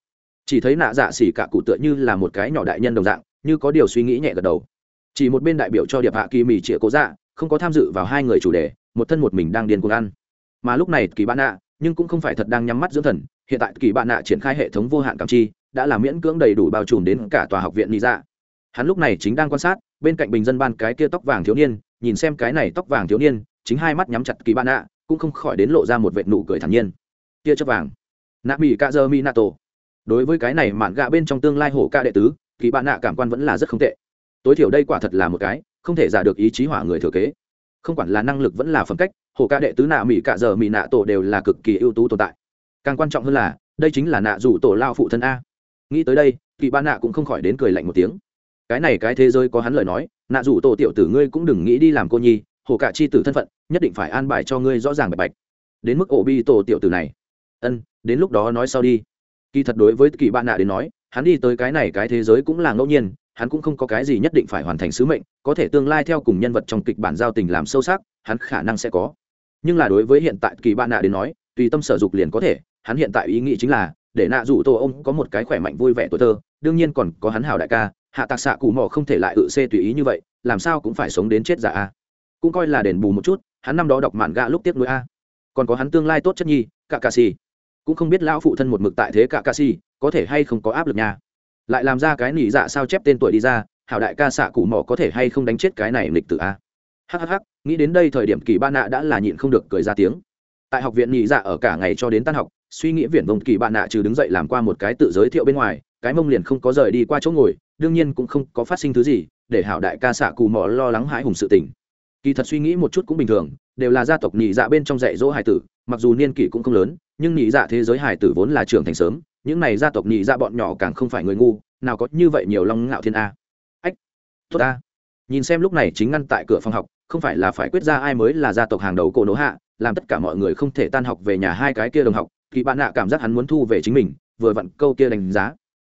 chỉ thấy nạ dạ xỉ cả cụ tựa như là một cái nhỏ đại nhân đồng dạng, như có điều suy nghĩ nhẹ gật đầu. Chỉ một bên đại biểu cho điệp hạ kỳ mì chĩa cố dạ không có tham dự vào hai người chủ đề, một thân một mình đang điên cuồng ăn. Mà lúc này kỳ bạn nạ, nhưng cũng không phải thật đang nhắm mắt dưỡng thần, hiện tại kỳ bạn nạ triển khai hệ thống vô hạn cảm chi, đã là miễn cưỡng đầy đủ bao trùm đến cả tòa học viện lý dạ. Hắn lúc này chính đang quan sát, bên cạnh bình dân ban cái kia tóc vàng thiếu niên, nhìn xem cái này tóc vàng thiếu niên, chính hai mắt nhắm chặt kỳ bạn nạ, cũng không khỏi đến lộ ra một vệt nụ cười thản nhiên. Kia chấp vàng. Nạ mỹ ca dơ mi nato đối với cái này mạn gạ bên trong tương lai hổ ca đệ tứ kỳ bạn nạ cảm quan vẫn là rất không tệ. Tối thiểu đây quả thật là một cái, không thể giả được ý chí hỏa người thừa kế. Không quản là năng lực vẫn là phẩm cách, hổ ca đệ tứ nạ mỹ cả giờ mỹ nạ tổ đều là cực kỳ ưu tú tồn tại. Càng quan trọng hơn là, đây chính là nạ rủ tổ lao phụ thân a. Nghĩ tới đây kỳ bạn nạ cũng không khỏi đến cười lạnh một tiếng. Cái này cái thế giới có hắn lời nói, nạ rủ tổ tiểu tử ngươi cũng đừng nghĩ đi làm cô nhi, hổ cả chi tử thân phận, nhất định phải an bài cho ngươi rõ ràng bạch bạch. Đến mức ổ bi tổ tiểu tử này. Ân, đến lúc đó nói sau đi kỳ thật đối với kỳ bạn nạ đến nói, hắn đi tới cái này cái thế giới cũng là ngẫu nhiên, hắn cũng không có cái gì nhất định phải hoàn thành sứ mệnh, có thể tương lai theo cùng nhân vật trong kịch bản giao tình làm sâu sắc, hắn khả năng sẽ có. Nhưng là đối với hiện tại kỳ bạn nạ đến nói, tùy tâm sở dục liền có thể, hắn hiện tại ý nghĩ chính là, để nạ rủ tô ông có một cái khỏe mạnh vui vẻ tuổi thơ, đương nhiên còn có hắn hảo đại ca, hạ tạc xạ cụ mò không thể lại ự xê tùy ý như vậy, làm sao cũng phải sống đến chết giả a. Cũng coi là đền bù một chút, hắn năm đó đọc mạn gạ lúc tiếp nối a. Còn có hắn tương lai tốt chất nhi cả cà xì cũng không biết lão phụ thân một mực tại thế cả ca si, có thể hay không có áp lực nha. Lại làm ra cái nỉ dạ sao chép tên tuổi đi ra, hảo đại ca xạ cụ mỏ có thể hay không đánh chết cái này lịch tử a? Hhh nghĩ đến đây thời điểm kỳ ba nạ đã là nhịn không được cười ra tiếng. Tại học viện nỉ dạ ở cả ngày cho đến tan học, suy nghĩ viển vông kỳ ba nạ trừ đứng dậy làm qua một cái tự giới thiệu bên ngoài, cái mông liền không có rời đi qua chỗ ngồi, đương nhiên cũng không có phát sinh thứ gì, để hảo đại ca xạ cụ mỏ lo lắng hãi hùng sự tình. Kỳ thật suy nghĩ một chút cũng bình thường đều là gia tộc nhị dạ bên trong dạy dỗ hải tử, mặc dù niên kỷ cũng không lớn, nhưng nhị dạ thế giới hải tử vốn là trưởng thành sớm, những này gia tộc nhị dạ bọn nhỏ càng không phải người ngu, nào có như vậy nhiều long ngạo thiên a. Ách, tốt a nhìn xem lúc này chính ngăn tại cửa phòng học, không phải là phải quyết ra ai mới là gia tộc hàng đầu cổ nỗ hạ, làm tất cả mọi người không thể tan học về nhà hai cái kia đồng học kỳ bạn nạ cảm giác hắn muốn thu về chính mình, vừa vặn câu kia đánh giá.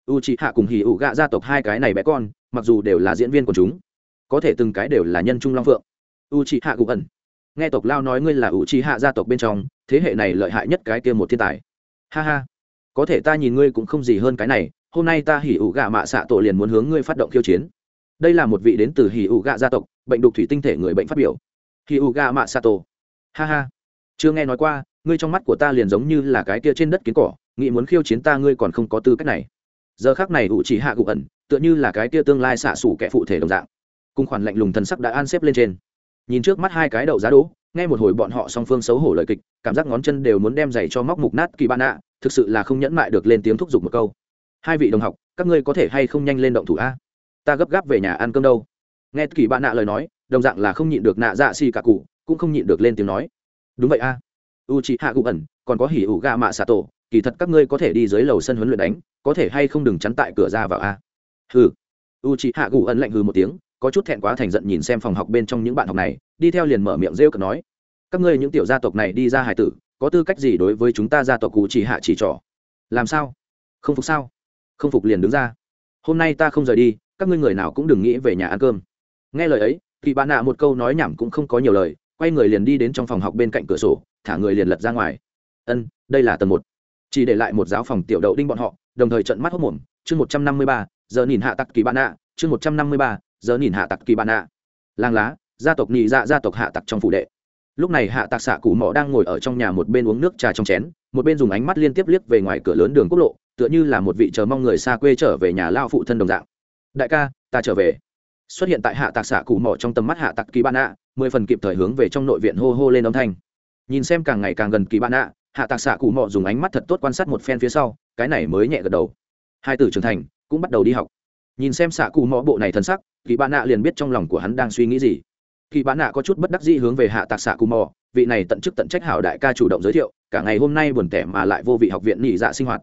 U c hạ cùng hì ủ gạ gia tộc hai cái này bé con, mặc dù đều là diễn viên của chúng, có thể từng cái đều là nhân trung long phượng. U c hạ cụ ẩn nghe tộc lao nói ngươi là u trí hạ gia tộc bên trong, thế hệ này lợi hại nhất cái kia một thiên tài. Ha ha. Có thể ta nhìn ngươi cũng không gì hơn cái này, hôm nay ta hỉ ủ gạ mạ xạ tổ liền muốn hướng ngươi phát động khiêu chiến. Đây là một vị đến từ hỉ ủ gạ gia tộc, bệnh đục thủy tinh thể người bệnh phát biểu. Hỉ ủ gạ mạ xạ tổ. Ha ha. Chưa nghe nói qua, ngươi trong mắt của ta liền giống như là cái kia trên đất kiến cỏ, nghĩ muốn khiêu chiến ta ngươi còn không có tư cách này. Giờ khác này ủ chỉ hạ gục ẩn, tựa như là cái kia tương lai xạ xủ kẻ phụ thể đồng dạng. Cùng khoản lạnh lùng thần sắc đã an xếp lên trên nhìn trước mắt hai cái đậu giá đỗ, nghe một hồi bọn họ song phương xấu hổ lời kịch, cảm giác ngón chân đều muốn đem giày cho móc mục nát kỳ bạn ạ, thực sự là không nhẫn mại được lên tiếng thúc giục một câu. Hai vị đồng học, các ngươi có thể hay không nhanh lên động thủ a? Ta gấp gáp về nhà ăn cơm đâu. Nghe kỳ bạn nạ lời nói, đồng dạng là không nhịn được nạ dạ xì cả cụ, cũng không nhịn được lên tiếng nói. Đúng vậy a. U chị hạ cụ ẩn, còn có hỉ ủ ga mạ xà tổ, kỳ thật các ngươi có thể đi dưới lầu sân huấn luyện đánh, có thể hay không đừng chắn tại cửa ra vào a? Hừ. U chị hạ cụ ẩn lạnh hừ một tiếng có chút thẹn quá thành giận nhìn xem phòng học bên trong những bạn học này, đi theo liền mở miệng rêu cực nói, các ngươi những tiểu gia tộc này đi ra hải tử, có tư cách gì đối với chúng ta gia tộc cụ chỉ hạ chỉ trỏ làm sao? Không phục sao? Không phục liền đứng ra. Hôm nay ta không rời đi, các ngươi người nào cũng đừng nghĩ về nhà ăn cơm. Nghe lời ấy, thì bạn nạ một câu nói nhảm cũng không có nhiều lời, quay người liền đi đến trong phòng học bên cạnh cửa sổ, thả người liền lật ra ngoài. Ân, đây là tầng một. Chỉ để lại một giáo phòng tiểu đậu đinh bọn họ, đồng thời trận mắt hốc mồm, chương một trăm năm mươi ba, giờ nhìn hạ tặc kỳ bạn nạ chương một trăm năm mươi ba giờ nhìn hạ tặc kỳ bạn nạ làng lá, gia tộc nhị dạ gia tộc hạ tặc trong phủ đệ. Lúc này hạ tạc xạ cụ mỏ đang ngồi ở trong nhà một bên uống nước trà trong chén, một bên dùng ánh mắt liên tiếp liếc về ngoài cửa lớn đường quốc lộ, tựa như là một vị chờ mong người xa quê trở về nhà lao phụ thân đồng dạng. Đại ca, ta trở về. Xuất hiện tại hạ tạc xạ cụ mỏ trong tầm mắt hạ tặc kỳ bạn ạ mười phần kịp thời hướng về trong nội viện hô hô lên âm thanh. Nhìn xem càng ngày càng gần kỳ bạn ạ hạ tạc xạ cụ mỏ dùng ánh mắt thật tốt quan sát một phen phía sau, cái này mới nhẹ gật đầu. Hai tử trưởng thành, cũng bắt đầu đi học nhìn xem xạ cụ mõ bộ này thân sắc, kỳ bạn nạ liền biết trong lòng của hắn đang suy nghĩ gì. Kỳ bạn nạ có chút bất đắc dĩ hướng về hạ tạc xạ cù mò vị này tận chức tận trách hảo đại ca chủ động giới thiệu, cả ngày hôm nay buồn tẻ mà lại vô vị học viện nhị dạ sinh hoạt.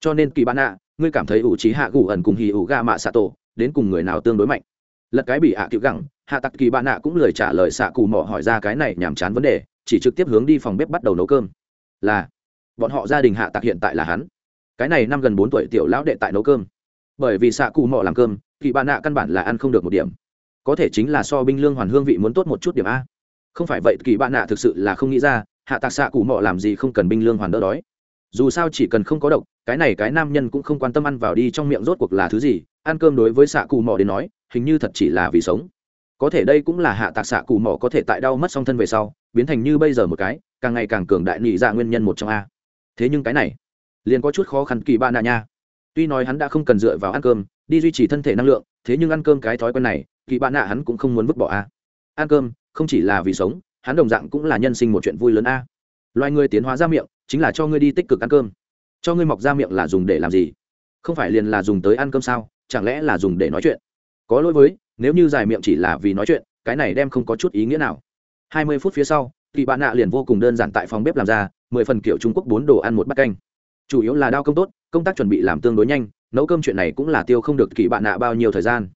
Cho nên kỳ bạn nạ, ngươi cảm thấy ủ trí hạ gù ẩn cùng hì ủ ga mạ xạ tổ, đến cùng người nào tương đối mạnh? Lật cái bị hạ cựu gẳng, hạ tặc kỳ bạn nạ cũng lời trả lời xạ cù mò hỏi ra cái này nhàm chán vấn đề, chỉ trực tiếp hướng đi phòng bếp bắt đầu nấu cơm. Là, bọn họ gia đình hạ tặc hiện tại là hắn. Cái này năm gần bốn tuổi tiểu lão đệ tại nấu cơm bởi vì xạ cụ mỏ làm cơm kỳ bạn nạ căn bản là ăn không được một điểm. Có thể chính là so binh lương hoàn hương vị muốn tốt một chút điểm a. Không phải vậy kỳ bạn nạ thực sự là không nghĩ ra, hạ tạc xạ cụ mỏ làm gì không cần binh lương hoàn đỡ đói. Dù sao chỉ cần không có độc, cái này cái nam nhân cũng không quan tâm ăn vào đi trong miệng rốt cuộc là thứ gì. Ăn cơm đối với xạ cụ mỏ đến nói, hình như thật chỉ là vì sống. Có thể đây cũng là hạ tạc xạ cụ mỏ có thể tại đau mất song thân về sau, biến thành như bây giờ một cái, càng ngày càng cường đại nhị ra dạ nguyên nhân một trong a. Thế nhưng cái này, liền có chút khó khăn kỳ ba nạ nha tuy nói hắn đã không cần dựa vào ăn cơm, đi duy trì thân thể năng lượng, thế nhưng ăn cơm cái thói quen này kỳ bạn nạ hắn cũng không muốn vứt bỏ a. Ăn cơm, không chỉ là vì sống, hắn đồng dạng cũng là nhân sinh một chuyện vui lớn a. Loài người tiến hóa ra miệng, chính là cho ngươi đi tích cực ăn cơm. Cho ngươi mọc ra miệng là dùng để làm gì? Không phải liền là dùng tới ăn cơm sao? Chẳng lẽ là dùng để nói chuyện? Có lỗi với, nếu như dài miệng chỉ là vì nói chuyện, cái này đem không có chút ý nghĩa nào. Hai mươi phút phía sau kỳ bạn nạ liền vô cùng đơn giản tại phòng bếp làm ra, mười phần kiểu trung quốc bốn đồ ăn một bát canh. Chủ yếu là đao công tốt công tác chuẩn bị làm tương đối nhanh, nấu cơm chuyện này cũng là tiêu không được kỳ bạn nạ bao nhiêu thời gian.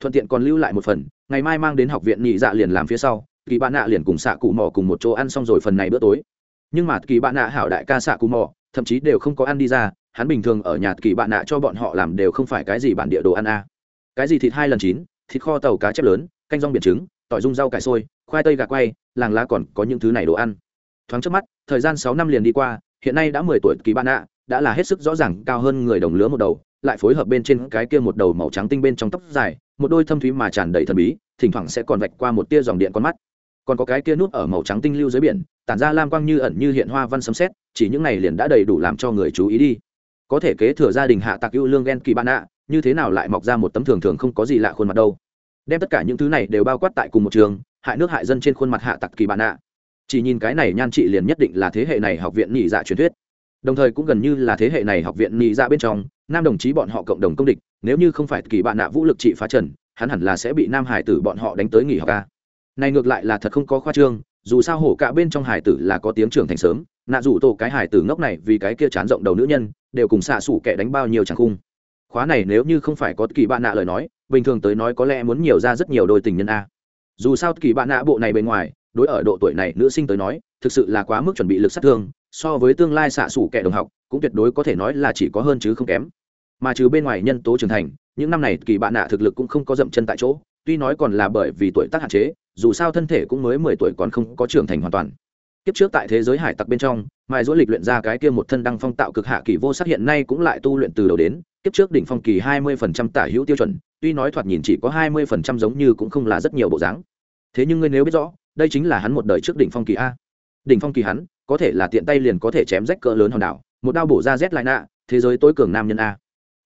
Thuận tiện còn lưu lại một phần, ngày mai mang đến học viện nhị dạ liền làm phía sau, kỳ bạn nạ liền cùng xạ cụ mò cùng một chỗ ăn xong rồi phần này bữa tối. Nhưng mà kỳ bạn nạ hảo đại ca xạ cụ mò, thậm chí đều không có ăn đi ra, hắn bình thường ở nhà kỳ bạn nạ cho bọn họ làm đều không phải cái gì bản địa đồ ăn a. À. cái gì thịt hai lần chín, thịt kho tàu cá chép lớn, canh rong biển trứng, tỏi rung rau cải sôi khoai tây gà quay, làng lá còn có những thứ này đồ ăn. Thoáng trước mắt, thời gian sáu năm liền đi qua, hiện nay đã mười tuổi kỳ bạn nạ đã là hết sức rõ ràng cao hơn người đồng lứa một đầu lại phối hợp bên trên cái kia một đầu màu trắng tinh bên trong tóc dài một đôi thâm thúy mà tràn đầy thần bí thỉnh thoảng sẽ còn vạch qua một tia dòng điện con mắt. Còn có cái kia nút ở màu trắng tinh lưu dưới biển tản ra lam quang như ẩn như hiện hoa văn sấm xét chỉ những này liền đã đầy đủ làm cho người chú ý đi. Có thể kế thừa gia đình hạ tạc ưu lương ghen kỳ bạn ạ, như thế nào lại mọc ra một tấm thường thường không có gì lạ khuôn mặt đâu. Đem tất cả những thứ này đều bao quát tại cùng một trường hại nước hại dân trên khuôn mặt hạ tặc kỳ bạn ạ. chỉ nhìn cái này nhan trị liền nhất định là thế hệ này học viện nhị dạ truyền thuyết đồng thời cũng gần như là thế hệ này học viện nhị ra dạ bên trong, nam đồng chí bọn họ cộng đồng công địch, nếu như không phải kỳ bạn nạ vũ lực trị phá trần, hắn hẳn là sẽ bị nam hải tử bọn họ đánh tới nghỉ học ca. Này ngược lại là thật không có khoa trương, dù sao hổ cả bên trong hải tử là có tiếng trưởng thành sớm, nạ rủ tổ cái hải tử ngốc này vì cái kia chán rộng đầu nữ nhân, đều cùng xạ xủ kẻ đánh bao nhiêu chẳng khung. Khóa này nếu như không phải có kỳ bạn nạ lời nói, bình thường tới nói có lẽ muốn nhiều ra rất nhiều đôi tình nhân a. Dù sao kỳ bạn nạ bộ này bên ngoài, đối ở độ tuổi này nữ sinh tới nói, thực sự là quá mức chuẩn bị lực sát thương so với tương lai xạ xủ kẻ đồng học, cũng tuyệt đối có thể nói là chỉ có hơn chứ không kém. Mà trừ bên ngoài nhân tố trưởng thành, những năm này kỳ bạn nạ thực lực cũng không có dậm chân tại chỗ, tuy nói còn là bởi vì tuổi tác hạn chế, dù sao thân thể cũng mới mười tuổi còn không có trưởng thành hoàn toàn. Kiếp trước tại thế giới hải tặc bên trong mai dỗ lịch luyện ra cái kia một thân đăng phong tạo cực hạ kỳ vô sắc hiện nay cũng lại tu luyện từ đầu đến, kiếp trước đỉnh phong kỳ hai mươi phần trăm tả hữu tiêu chuẩn, tuy nói thoạt nhìn chỉ có hai mươi phần trăm giống như cũng không là rất nhiều bộ dáng. Thế nhưng ngươi nếu biết rõ, đây chính là hắn một đời trước đỉnh phong kỳ a. Đỉnh phong kỳ hắn có thể là tiện tay liền có thể chém rách cỡ lớn hòn đảo, một đao bổ ra rét lại nạ thế giới tối cường nam nhân a.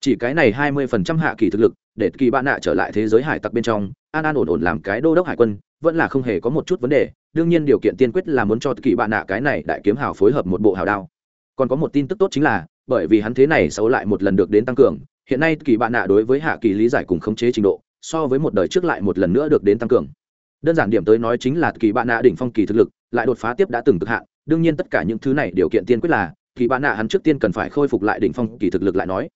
Chỉ cái này hai mươi phần trăm hạ kỳ thực lực, để kỳ bạn nạ trở lại thế giới hải tặc bên trong, an an ổn ổn làm cái đô đốc hải quân, vẫn là không hề có một chút vấn đề, đương nhiên điều kiện tiên quyết là muốn cho kỳ bạn nạ cái này đại kiếm hào phối hợp một bộ hào đao. Còn có một tin tức tốt chính là, bởi vì hắn thế này xấu lại một lần được đến tăng cường, hiện nay kỳ bạn nạ đối với hạ kỳ lý giải cùng khống chế trình độ, so với một đời trước lại một lần nữa được đến tăng cường. Đơn giản điểm tới nói chính là kỳ bạn nạ đỉnh phong kỳ thực lực, lại đột phá tiếp đã từng cực hạn đương nhiên tất cả những thứ này điều kiện tiên quyết là, kỳ bạn nạ hắn trước tiên cần phải khôi phục lại đỉnh phong kỳ thực lực lại nói.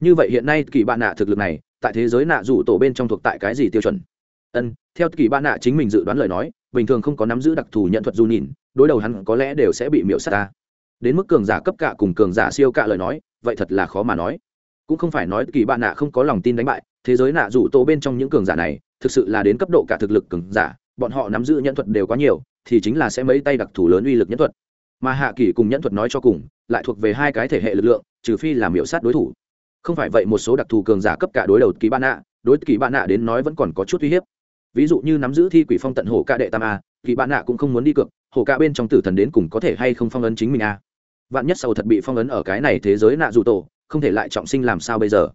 Như vậy hiện nay kỳ bạn nạ thực lực này, tại thế giới nạ rủ tổ bên trong thuộc tại cái gì tiêu chuẩn? Ân, theo kỳ bạn nạ chính mình dự đoán lời nói, bình thường không có nắm giữ đặc thù nhận thuật dù nhìn, đối đầu hắn có lẽ đều sẽ bị miễu sát ta. Đến mức cường giả cấp cạ cùng cường giả siêu cạ lời nói, vậy thật là khó mà nói. Cũng không phải nói kỳ bạn nạ không có lòng tin đánh bại, thế giới nạ rủ tổ bên trong những cường giả này, thực sự là đến cấp độ cả thực lực cường giả bọn họ nắm giữ nhẫn thuật đều quá nhiều, thì chính là sẽ mấy tay đặc thù lớn uy lực nhẫn thuật. Mà hạ kỳ cùng nhẫn thuật nói cho cùng, lại thuộc về hai cái thể hệ lực lượng, trừ phi làm hiệu sát đối thủ. Không phải vậy một số đặc thù cường giả cấp cả đối đầu kỳ bạn nạ, đối kỳ bạn nạ đến nói vẫn còn có chút uy hiếp. Ví dụ như nắm giữ thi quỷ phong tận hổ ca đệ tam a kỳ bạn nạ cũng không muốn đi cược, hổ ca bên trong tử thần đến cùng có thể hay không phong ấn chính mình a. Vạn nhất sau thật bị phong ấn ở cái này thế giới nạ dù tổ, không thể lại trọng sinh làm sao bây giờ?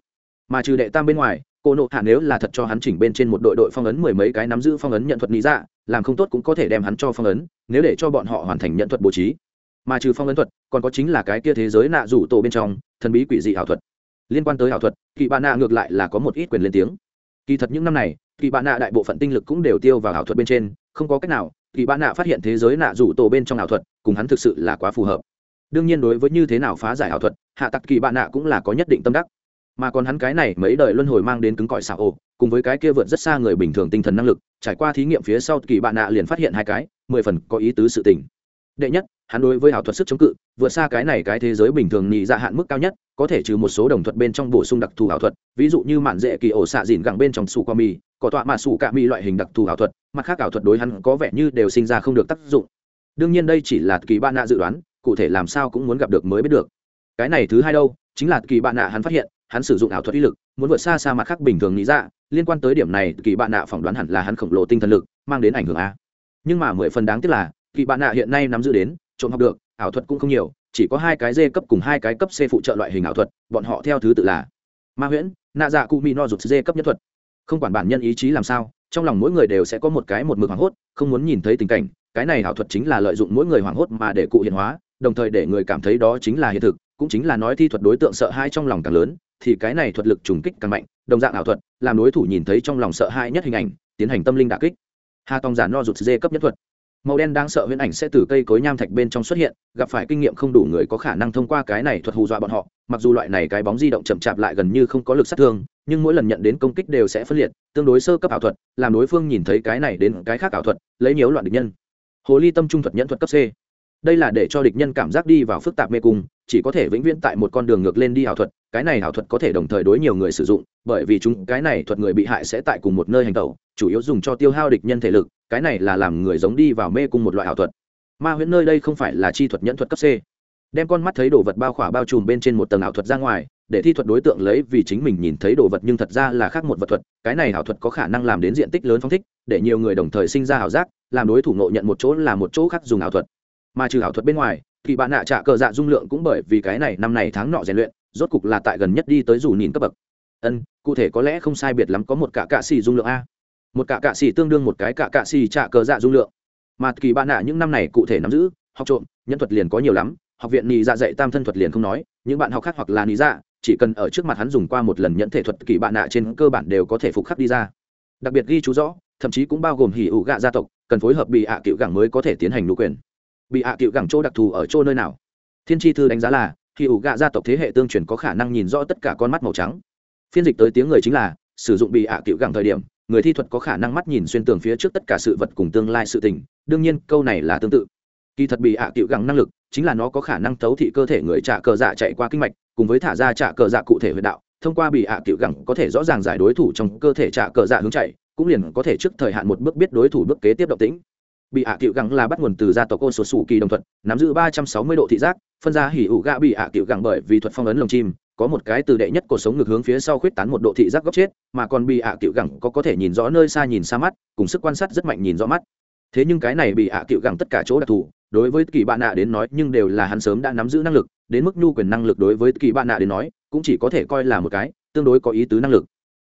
Mà trừ đệ tam bên ngoài cô nộ hạ nếu là thật cho hắn chỉnh bên trên một đội đội phong ấn mười mấy cái nắm giữ phong ấn nhận thuật lý dạ làm không tốt cũng có thể đem hắn cho phong ấn, nếu để cho bọn họ hoàn thành nhận thuật bố trí. Mà trừ phong ấn thuật, còn có chính là cái kia thế giới nạ rủ tổ bên trong, thần bí quỷ dị ảo thuật. Liên quan tới ảo thuật, kỳ bạn nạ ngược lại là có một ít quyền lên tiếng. Kỳ thật những năm này, kỳ bạn nạ đại bộ phận tinh lực cũng đều tiêu vào ảo thuật bên trên, không có cách nào, kỳ bạn nạ phát hiện thế giới nạ rủ tổ bên trong ảo thuật, cùng hắn thực sự là quá phù hợp. Đương nhiên đối với như thế nào phá giải ảo thuật, hạ tặc kỳ bạn nạ cũng là có nhất định tâm đắc mà còn hắn cái này mấy đời luân hồi mang đến cứng cỏi xảo ồ cùng với cái kia vượt rất xa người bình thường tinh thần năng lực, trải qua thí nghiệm phía sau kỳ bạn nạ liền phát hiện hai cái, mười phần có ý tứ sự tình. Đệ nhất, hắn đối với ảo thuật sức chống cự, vượt xa cái này cái thế giới bình thường nhị ra hạn mức cao nhất, có thể trừ một số đồng thuật bên trong bổ sung đặc thù ảo thuật, ví dụ như mạn dễ kỳ ổ xạ dìn gẳng bên trong su qua mì có tọa mà su cạ mì loại hình đặc thù ảo thuật, mặt khác ảo thuật đối hắn có vẻ như đều sinh ra không được tác dụng. Đương nhiên đây chỉ là kỳ bạn nạ dự đoán, cụ thể làm sao cũng muốn gặp được mới biết được. Cái này thứ hai đâu, chính là kỳ bạn nạ hắn phát hiện hắn sử dụng ảo thuật uy lực, muốn vượt xa xa mặt khác bình thường nghĩ ra, liên quan tới điểm này, kỳ bạn nạ phỏng đoán hẳn là hắn khổng lồ tinh thần lực, mang đến ảnh hưởng a. Nhưng mà mười phần đáng tiếc là, kỳ bạn nạ hiện nay nắm giữ đến, trộm học được, ảo thuật cũng không nhiều, chỉ có hai cái d cấp cùng hai cái cấp c phụ trợ loại hình ảo thuật, bọn họ theo thứ tự là ma huyễn nạ dạ cụ mỹ no rụt d cấp nhất thuật. Không quản bản nhân ý chí làm sao, trong lòng mỗi người đều sẽ có một cái một mực hoảng hốt, không muốn nhìn thấy tình cảnh, cái này ảo thuật chính là lợi dụng mỗi người hoảng hốt mà để cụ hiện hóa, đồng thời để người cảm thấy đó chính là hiện thực, cũng chính là nói thi thuật đối tượng sợ hai trong lòng càng lớn thì cái này thuật lực trùng kích càng mạnh, đồng dạng ảo thuật, làm đối thủ nhìn thấy trong lòng sợ hãi nhất hình ảnh, tiến hành tâm linh đả kích. Hà tòng giả no rụt dê cấp nhất thuật. Màu đen đang sợ huyễn ảnh sẽ từ cây cối nham thạch bên trong xuất hiện, gặp phải kinh nghiệm không đủ người có khả năng thông qua cái này thuật hù dọa bọn họ, mặc dù loại này cái bóng di động chậm chạp lại gần như không có lực sát thương, nhưng mỗi lần nhận đến công kích đều sẽ phân liệt, tương đối sơ cấp ảo thuật, làm đối phương nhìn thấy cái này đến cái khác ảo thuật, lấy nhiễu loạn địch nhân. Hồ ly tâm trung thuật nhẫn thuật cấp c. Đây là để cho địch nhân cảm giác đi vào phức tạp mê cung, chỉ có thể vĩnh viễn tại một con đường ngược lên đi ảo thuật cái này ảo thuật có thể đồng thời đối nhiều người sử dụng, bởi vì chúng cái này thuật người bị hại sẽ tại cùng một nơi hành tẩu, chủ yếu dùng cho tiêu hao địch nhân thể lực, cái này là làm người giống đi vào mê cung một loại ảo thuật. Ma huyễn nơi đây không phải là chi thuật nhẫn thuật cấp c. Đem con mắt thấy đồ vật bao khỏa bao trùm bên trên một tầng ảo thuật ra ngoài, để thi thuật đối tượng lấy vì chính mình nhìn thấy đồ vật nhưng thật ra là khác một vật thuật, cái này ảo thuật có khả năng làm đến diện tích lớn phong thích, để nhiều người đồng thời sinh ra ảo giác, làm đối thủ ngộ nhận một chỗ là một chỗ khác dùng ảo thuật. Mà trừ ảo thuật bên ngoài kỳ bạn nạ trả cờ dạ dung lượng cũng bởi vì cái này năm này tháng nọ rèn luyện rốt cục là tại gần nhất đi tới dù nhìn cấp bậc. Ân, cụ thể có lẽ không sai biệt lắm có một cả cạ xì dung lượng a. Một cả cạ xì tương đương một cái cả cạ xì trả cờ dạ dung lượng. Mà kỳ bạn nạ những năm này cụ thể nắm giữ, học trộm, nhân thuật liền có nhiều lắm. Học viện nì dạ dạy tam thân thuật liền không nói, những bạn học khác hoặc là nì dạ chỉ cần ở trước mặt hắn dùng qua một lần nhận thể thuật, kỳ bạn nạ trên cơ bản đều có thể phục khắc đi ra. Đặc biệt ghi chú rõ, thậm chí cũng bao gồm hỉ ủ gạ gia tộc, cần phối hợp bị hạ cựu gẳng mới có thể tiến hành nụ quyền. Bị hạ cựu gẳng chỗ đặc thù ở chỗ nơi nào? Thiên tri thư đánh giá là hỉ ủ gạ gia tộc thế hệ tương truyền có khả năng nhìn rõ tất cả con mắt màu trắng. Phiên dịch tới tiếng người chính là, sử dụng bị ạ cựu gẳng thời điểm, người thi thuật có khả năng mắt nhìn xuyên tường phía trước tất cả sự vật cùng tương lai sự tình, đương nhiên, câu này là tương tự. Kỳ thật bị ạ cựu gẳng năng lực, chính là nó có khả năng thấu thị cơ thể người trả cờ dạ chạy qua kinh mạch, cùng với thả ra trả cờ dạ cụ thể huyện đạo, thông qua bị ạ cựu gẳng có thể rõ ràng giải đối thủ trong cơ thể trả cờ dạ hướng chạy, cũng liền có thể trước thời hạn một bước biết đối thủ bước kế tiếp động tĩnh. Bị ạ cựu gẳng là bắt nguồn từ gia tộc ô sột sủ kỳ đồng thuận, nắm giữ ba trăm sáu mươi độ thị giác phân ra hỉ ủ gạ bị hạ cựu gẳng bởi vì thuật phong ấn lồng chim, có một cái từ đệ nhất cuộc sống ngược hướng phía sau khuyết tán một độ thị giác góc chết, mà còn bị hạ cựu gẳng có có thể nhìn rõ nơi xa nhìn xa mắt, cùng sức quan sát rất mạnh nhìn rõ mắt. Thế nhưng cái này bị hạ cựu gẳng tất cả chỗ đặc thù, đối với kỳ bạn nạ đến nói, nhưng đều là hắn sớm đã nắm giữ năng lực, đến mức nhu quyền năng lực đối với kỳ bạn nạ đến nói, cũng chỉ có thể coi là một cái tương đối có ý tứ năng lực.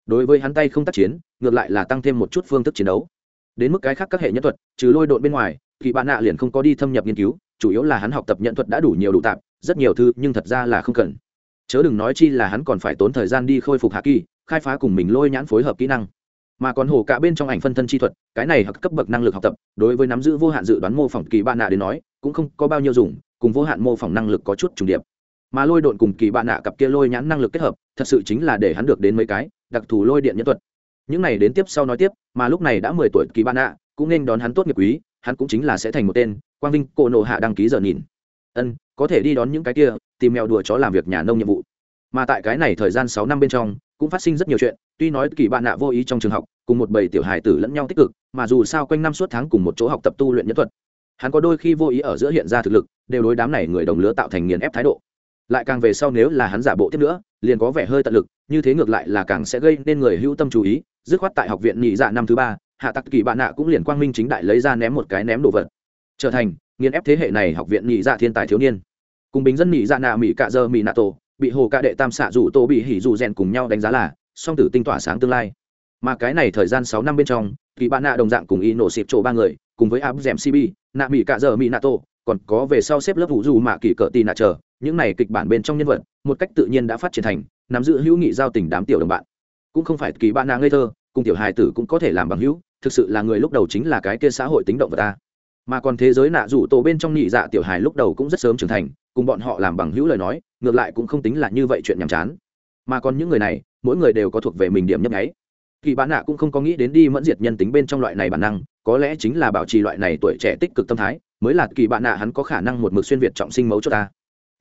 Đối với hắn tay không tác chiến, ngược lại là tăng thêm một chút phương thức chiến đấu. Đến mức cái khác các hệ nhân thuật, trừ lôi độn bên ngoài kỳ bạn nạ liền không có đi thâm nhập nghiên cứu, chủ yếu là hắn học tập nhận thuật đã đủ nhiều đủ tạp, rất nhiều thư nhưng thật ra là không cần. Chớ đừng nói chi là hắn còn phải tốn thời gian đi khôi phục hạ kỳ, khai phá cùng mình lôi nhãn phối hợp kỹ năng. Mà còn hồ cả bên trong ảnh phân thân chi thuật, cái này hoặc cấp bậc năng lực học tập, đối với nắm giữ vô hạn dự đoán mô phỏng kỳ bạn nạ đến nói, cũng không có bao nhiêu dùng, cùng vô hạn mô phỏng năng lực có chút trùng điệp. Mà lôi độn cùng kỳ bạn nạ cặp kia lôi nhãn năng lực kết hợp, thật sự chính là để hắn được đến mấy cái, đặc thù lôi điện nhân thuật. Những này đến tiếp sau nói tiếp, mà lúc này đã mười tuổi kỳ bạn nạ, cũng nên đón hắn tốt nghiệp quý hắn cũng chính là sẽ thành một tên, quang vinh cổ nộ hạ đăng ký giờ nhìn. Ân, có thể đi đón những cái kia, tìm mèo đùa chó làm việc nhà nông nhiệm vụ. Mà tại cái này thời gian sáu năm bên trong, cũng phát sinh rất nhiều chuyện, tuy nói kỳ bạn nạ vô ý trong trường học, cùng một bầy tiểu hài tử lẫn nhau tích cực, mà dù sao quanh năm suốt tháng cùng một chỗ học tập tu luyện nhân thuật, hắn có đôi khi vô ý ở giữa hiện ra thực lực, đều đối đám này người đồng lứa tạo thành nghiền ép thái độ. Lại càng về sau nếu là hắn giả bộ tiếp nữa, liền có vẻ hơi tận lực, như thế ngược lại là càng sẽ gây nên người hữu tâm chú ý, dứt khoát tại học viện nhị dạ năm thứ ba hạ tặc kỳ bạn nạ cũng liền quang minh chính đại lấy ra ném một cái ném đồ vật. Trở thành, nghiền ép thế hệ này học viện nhị dạ thiên tài thiếu niên. Cùng bình dân nhị dạ nạ mỹ cạ dơ mỹ nạ tổ, bị hồ ca đệ tam xạ rủ tô bị hỉ dù rèn cùng nhau đánh giá là song tử tinh tỏa sáng tương lai. Mà cái này thời gian sáu năm bên trong, kỳ bạn nạ đồng dạng cùng y nổ xịp chỗ ba người, cùng với áp dèm cb nạ mỹ cạ dơ mỹ nạ tổ, còn có về sau xếp lớp vũ dù mạ kỳ cỡ tì nạ chờ, những này kịch bản bên trong nhân vật, một cách tự nhiên đã phát triển thành, nắm giữ hữu nghị giao tình đám tiểu đồng bạn. Cũng không phải kỳ bạn nạ ngây thơ, cùng tiểu hài tử cũng có thể làm bằng hữu thực sự là người lúc đầu chính là cái kia xã hội tính động vật ta. Mà còn thế giới nạ rủ tổ bên trong nhị dạ tiểu hài lúc đầu cũng rất sớm trưởng thành, cùng bọn họ làm bằng hữu lời nói, ngược lại cũng không tính là như vậy chuyện nhàm chán. Mà còn những người này, mỗi người đều có thuộc về mình điểm nhấp nháy. Kỳ bán nạ cũng không có nghĩ đến đi mẫn diệt nhân tính bên trong loại này bản năng, có lẽ chính là bảo trì loại này tuổi trẻ tích cực tâm thái, mới là kỳ bạn nạ hắn có khả năng một mực xuyên việt trọng sinh mấu cho ta.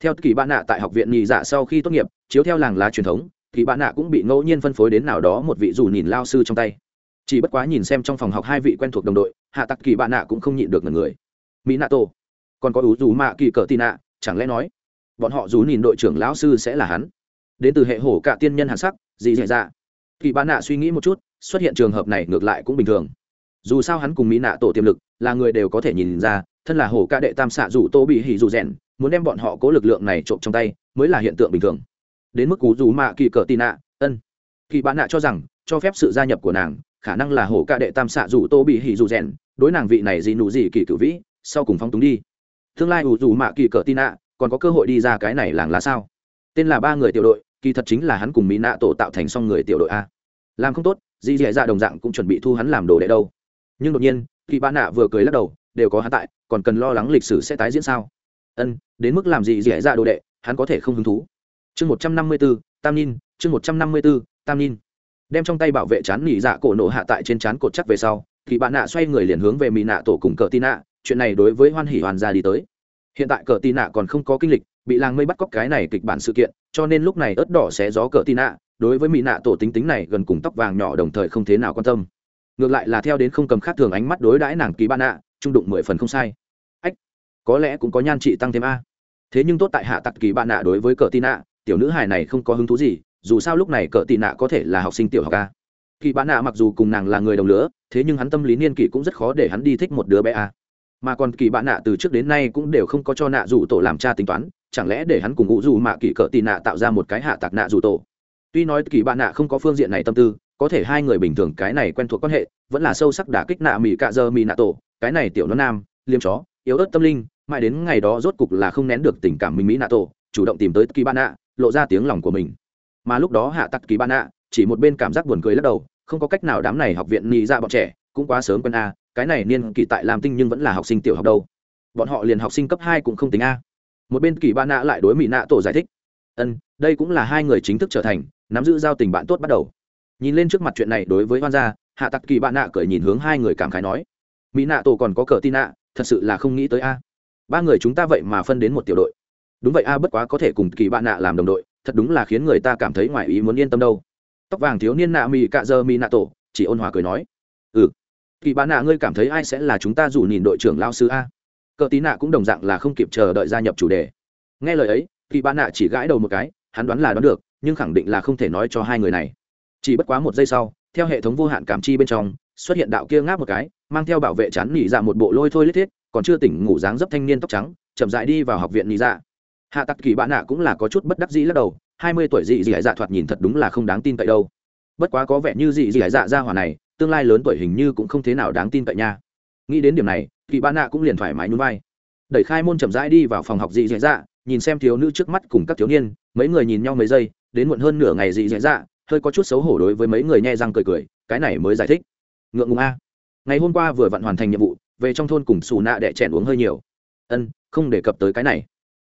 Theo kỳ bạn nạ tại học viện nhị dạ sau khi tốt nghiệp, chiếu theo làng lá truyền thống, kỳ bạn nạ cũng bị ngẫu nhiên phân phối đến nào đó một vị dù nhìn lao sư trong tay chỉ bất quá nhìn xem trong phòng học hai vị quen thuộc đồng đội, hạ tặc kỳ bạn nạ cũng không nhịn được ngần người. Mỹ nạ tổ, còn có ủ dù mạ kỳ cờ tị nạ, chẳng lẽ nói, bọn họ dù nhìn đội trưởng lão sư sẽ là hắn? Đến từ hệ hổ cả tiên nhân hàn sắc gì xảy ra kỳ bạn nạ suy nghĩ một chút, xuất hiện trường hợp này ngược lại cũng bình thường. Dù sao hắn cùng mỹ nạ tổ tiềm lực là người đều có thể nhìn ra, thân là hổ ca đệ tam xạ dù tô bị hỉ dù rèn, muốn đem bọn họ cố lực lượng này trộm trong tay, mới là hiện tượng bình thường. Đến mức cú dù mạ kỳ cờ tị nạ, ân. Kỳ bạn nạ cho rằng, cho phép sự gia nhập của nàng khả năng là hổ ca đệ tam xạ dù tô bị hỉ dù rèn, đối nàng vị này gì nụ gì kỳ cử vĩ, sau cùng phong túng đi. Tương lai ủ dù mạ kỳ cờ tin nạ còn có cơ hội đi ra cái này làng là sao? Tên là ba người tiểu đội, kỳ thật chính là hắn cùng mỹ nạ tổ tạo thành xong người tiểu đội a. Làm không tốt dì dì dạ đồng dạng cũng chuẩn bị thu hắn làm đồ đệ đâu. Nhưng đột nhiên kỳ ba nạ vừa cười lắc đầu, đều có hắn tại, còn cần lo lắng lịch sử sẽ tái diễn sao? Ân, đến mức làm gì dì dạ đồ đệ, hắn có thể không hứng thú. Chương một trăm năm mươi b ố tam nin chương một trăm năm mươi b ố tam nin đem trong tay bảo vệ chán nỉ dạ cổ nổ hạ tại trên chán cột chắc về sau kỳ bạn nạ xoay người liền hướng về mỹ nạ tổ cùng cờ tin nạ, chuyện này đối với hoan hỉ hoàn gia đi tới. Hiện tại cờ tin nạ còn không có kinh lịch, bị làng mây bắt cóc cái này kịch bản sự kiện, cho nên lúc này ớt đỏ xé gió cờ tin nạ, đối với mỹ nạ tổ tính tính này gần cùng tóc vàng nhỏ đồng thời không thế nào quan tâm. Ngược lại là theo đến không cầm khác thường ánh mắt đối đãi nàng kỳ ban nạ, trung đụng mười phần không sai. Ách, có lẽ cũng có nhan trị tăng thêm a. Thế nhưng tốt tại hạ tặc kỳ bạn nạ đối với cờ tin nạ, tiểu nữ hài này không có hứng thú gì dù sao lúc này cờ tị nạ có thể là học sinh tiểu học a. Kỳ bạn nạ mặc dù cùng nàng là người đồng lứa, thế nhưng hắn tâm lý niên kỷ cũng rất khó để hắn đi thích một đứa bé a. Mà còn kỳ bạn nạ từ trước đến nay cũng đều không có cho nạ dù tổ làm cha tính toán, chẳng lẽ để hắn cùng ngụ dù mạ kỳ cờ tị nạ tạo ra một cái hạ tặc nạ dù tổ? Tuy nói kỳ bạn nạ không có phương diện này tâm tư, có thể hai người bình thường cái này quen thuộc quan hệ, vẫn là sâu sắc đả kích nạ mỹ cạ dơ mỹ nạ tổ, cái này tiểu nó nam, liêm chó, yếu ớt tâm linh, mãi đến ngày đó rốt cục là không nén được tình cảm mình mỹ nạ tổ, chủ động tìm tới kỳ bạn nạ, lộ ra tiếng lòng của mình mà lúc đó hạ tặc kỳ ban ạ chỉ một bên cảm giác buồn cười lắc đầu, không có cách nào đám này học viện nhị ra bọn trẻ cũng quá sớm quân a, cái này niên kỳ tại làm tinh nhưng vẫn là học sinh tiểu học đâu. Bọn họ liền học sinh cấp hai cũng không tính a. Một bên kỳ ba nạ lại đối mỹ nạ tổ giải thích. Ân, đây cũng là hai người chính thức trở thành, nắm giữ giao tình bạn tốt bắt đầu. Nhìn lên trước mặt chuyện này đối với hoan gia, hạ tặc kỳ bạn nạ cởi nhìn hướng hai người cảm khái nói. Mỹ nạ tổ còn có cờ tin nạ thật sự là không nghĩ tới a. Ba người chúng ta vậy mà phân đến một tiểu đội. Đúng vậy a, bất quá có thể cùng kỳ bạn nạ làm đồng đội thật đúng là khiến người ta cảm thấy ngoài ý muốn yên tâm đâu. Tóc vàng thiếu niên nạ mì cạ dơ mì nạ tổ, chỉ ôn hòa cười nói. Ừ. Kỳ bán nạ ngươi cảm thấy ai sẽ là chúng ta dù nhìn đội trưởng lao sư a? Cờ tí nạ cũng đồng dạng là không kịp chờ đợi gia nhập chủ đề. Nghe lời ấy, kỳ bán nạ chỉ gãi đầu một cái, hắn đoán là đoán được, nhưng khẳng định là không thể nói cho hai người này. Chỉ bất quá một giây sau, theo hệ thống vô hạn cảm chi bên trong, xuất hiện đạo kia ngáp một cái, mang theo bảo vệ chắn nỉ dạ một bộ lôi thôi lết thiết, còn chưa tỉnh ngủ dáng dấp thanh niên tóc trắng, chậm dại đi vào học viện nỉ dạ hạ tặc kỳ bạn nạ cũng là có chút bất đắc dĩ lắc đầu, hai mươi tuổi dị dị dạ thoạt nhìn thật đúng là không đáng tin cậy đâu. Bất quá có vẻ như dị dị dạ ra hỏa này, tương lai lớn tuổi hình như cũng không thế nào đáng tin cậy nha. Nghĩ đến điểm này, kỳ bạn nạ cũng liền thoải mái nhún vai. Đẩy khai môn chậm rãi đi vào phòng học dị dị dạ nhìn xem thiếu nữ trước mắt cùng các thiếu niên, mấy người nhìn nhau mấy giây, đến muộn hơn nửa ngày dị dị dạ hơi có chút xấu hổ đối với mấy người nhẹ răng cười cười, cái này mới giải thích. Ngượng ngùng a. Ngày hôm qua vừa vặn hoàn thành nhiệm vụ, về trong thôn cùng xù nạ đẻ chèn uống hơi nhiều. Ân, không đề cập tới cái này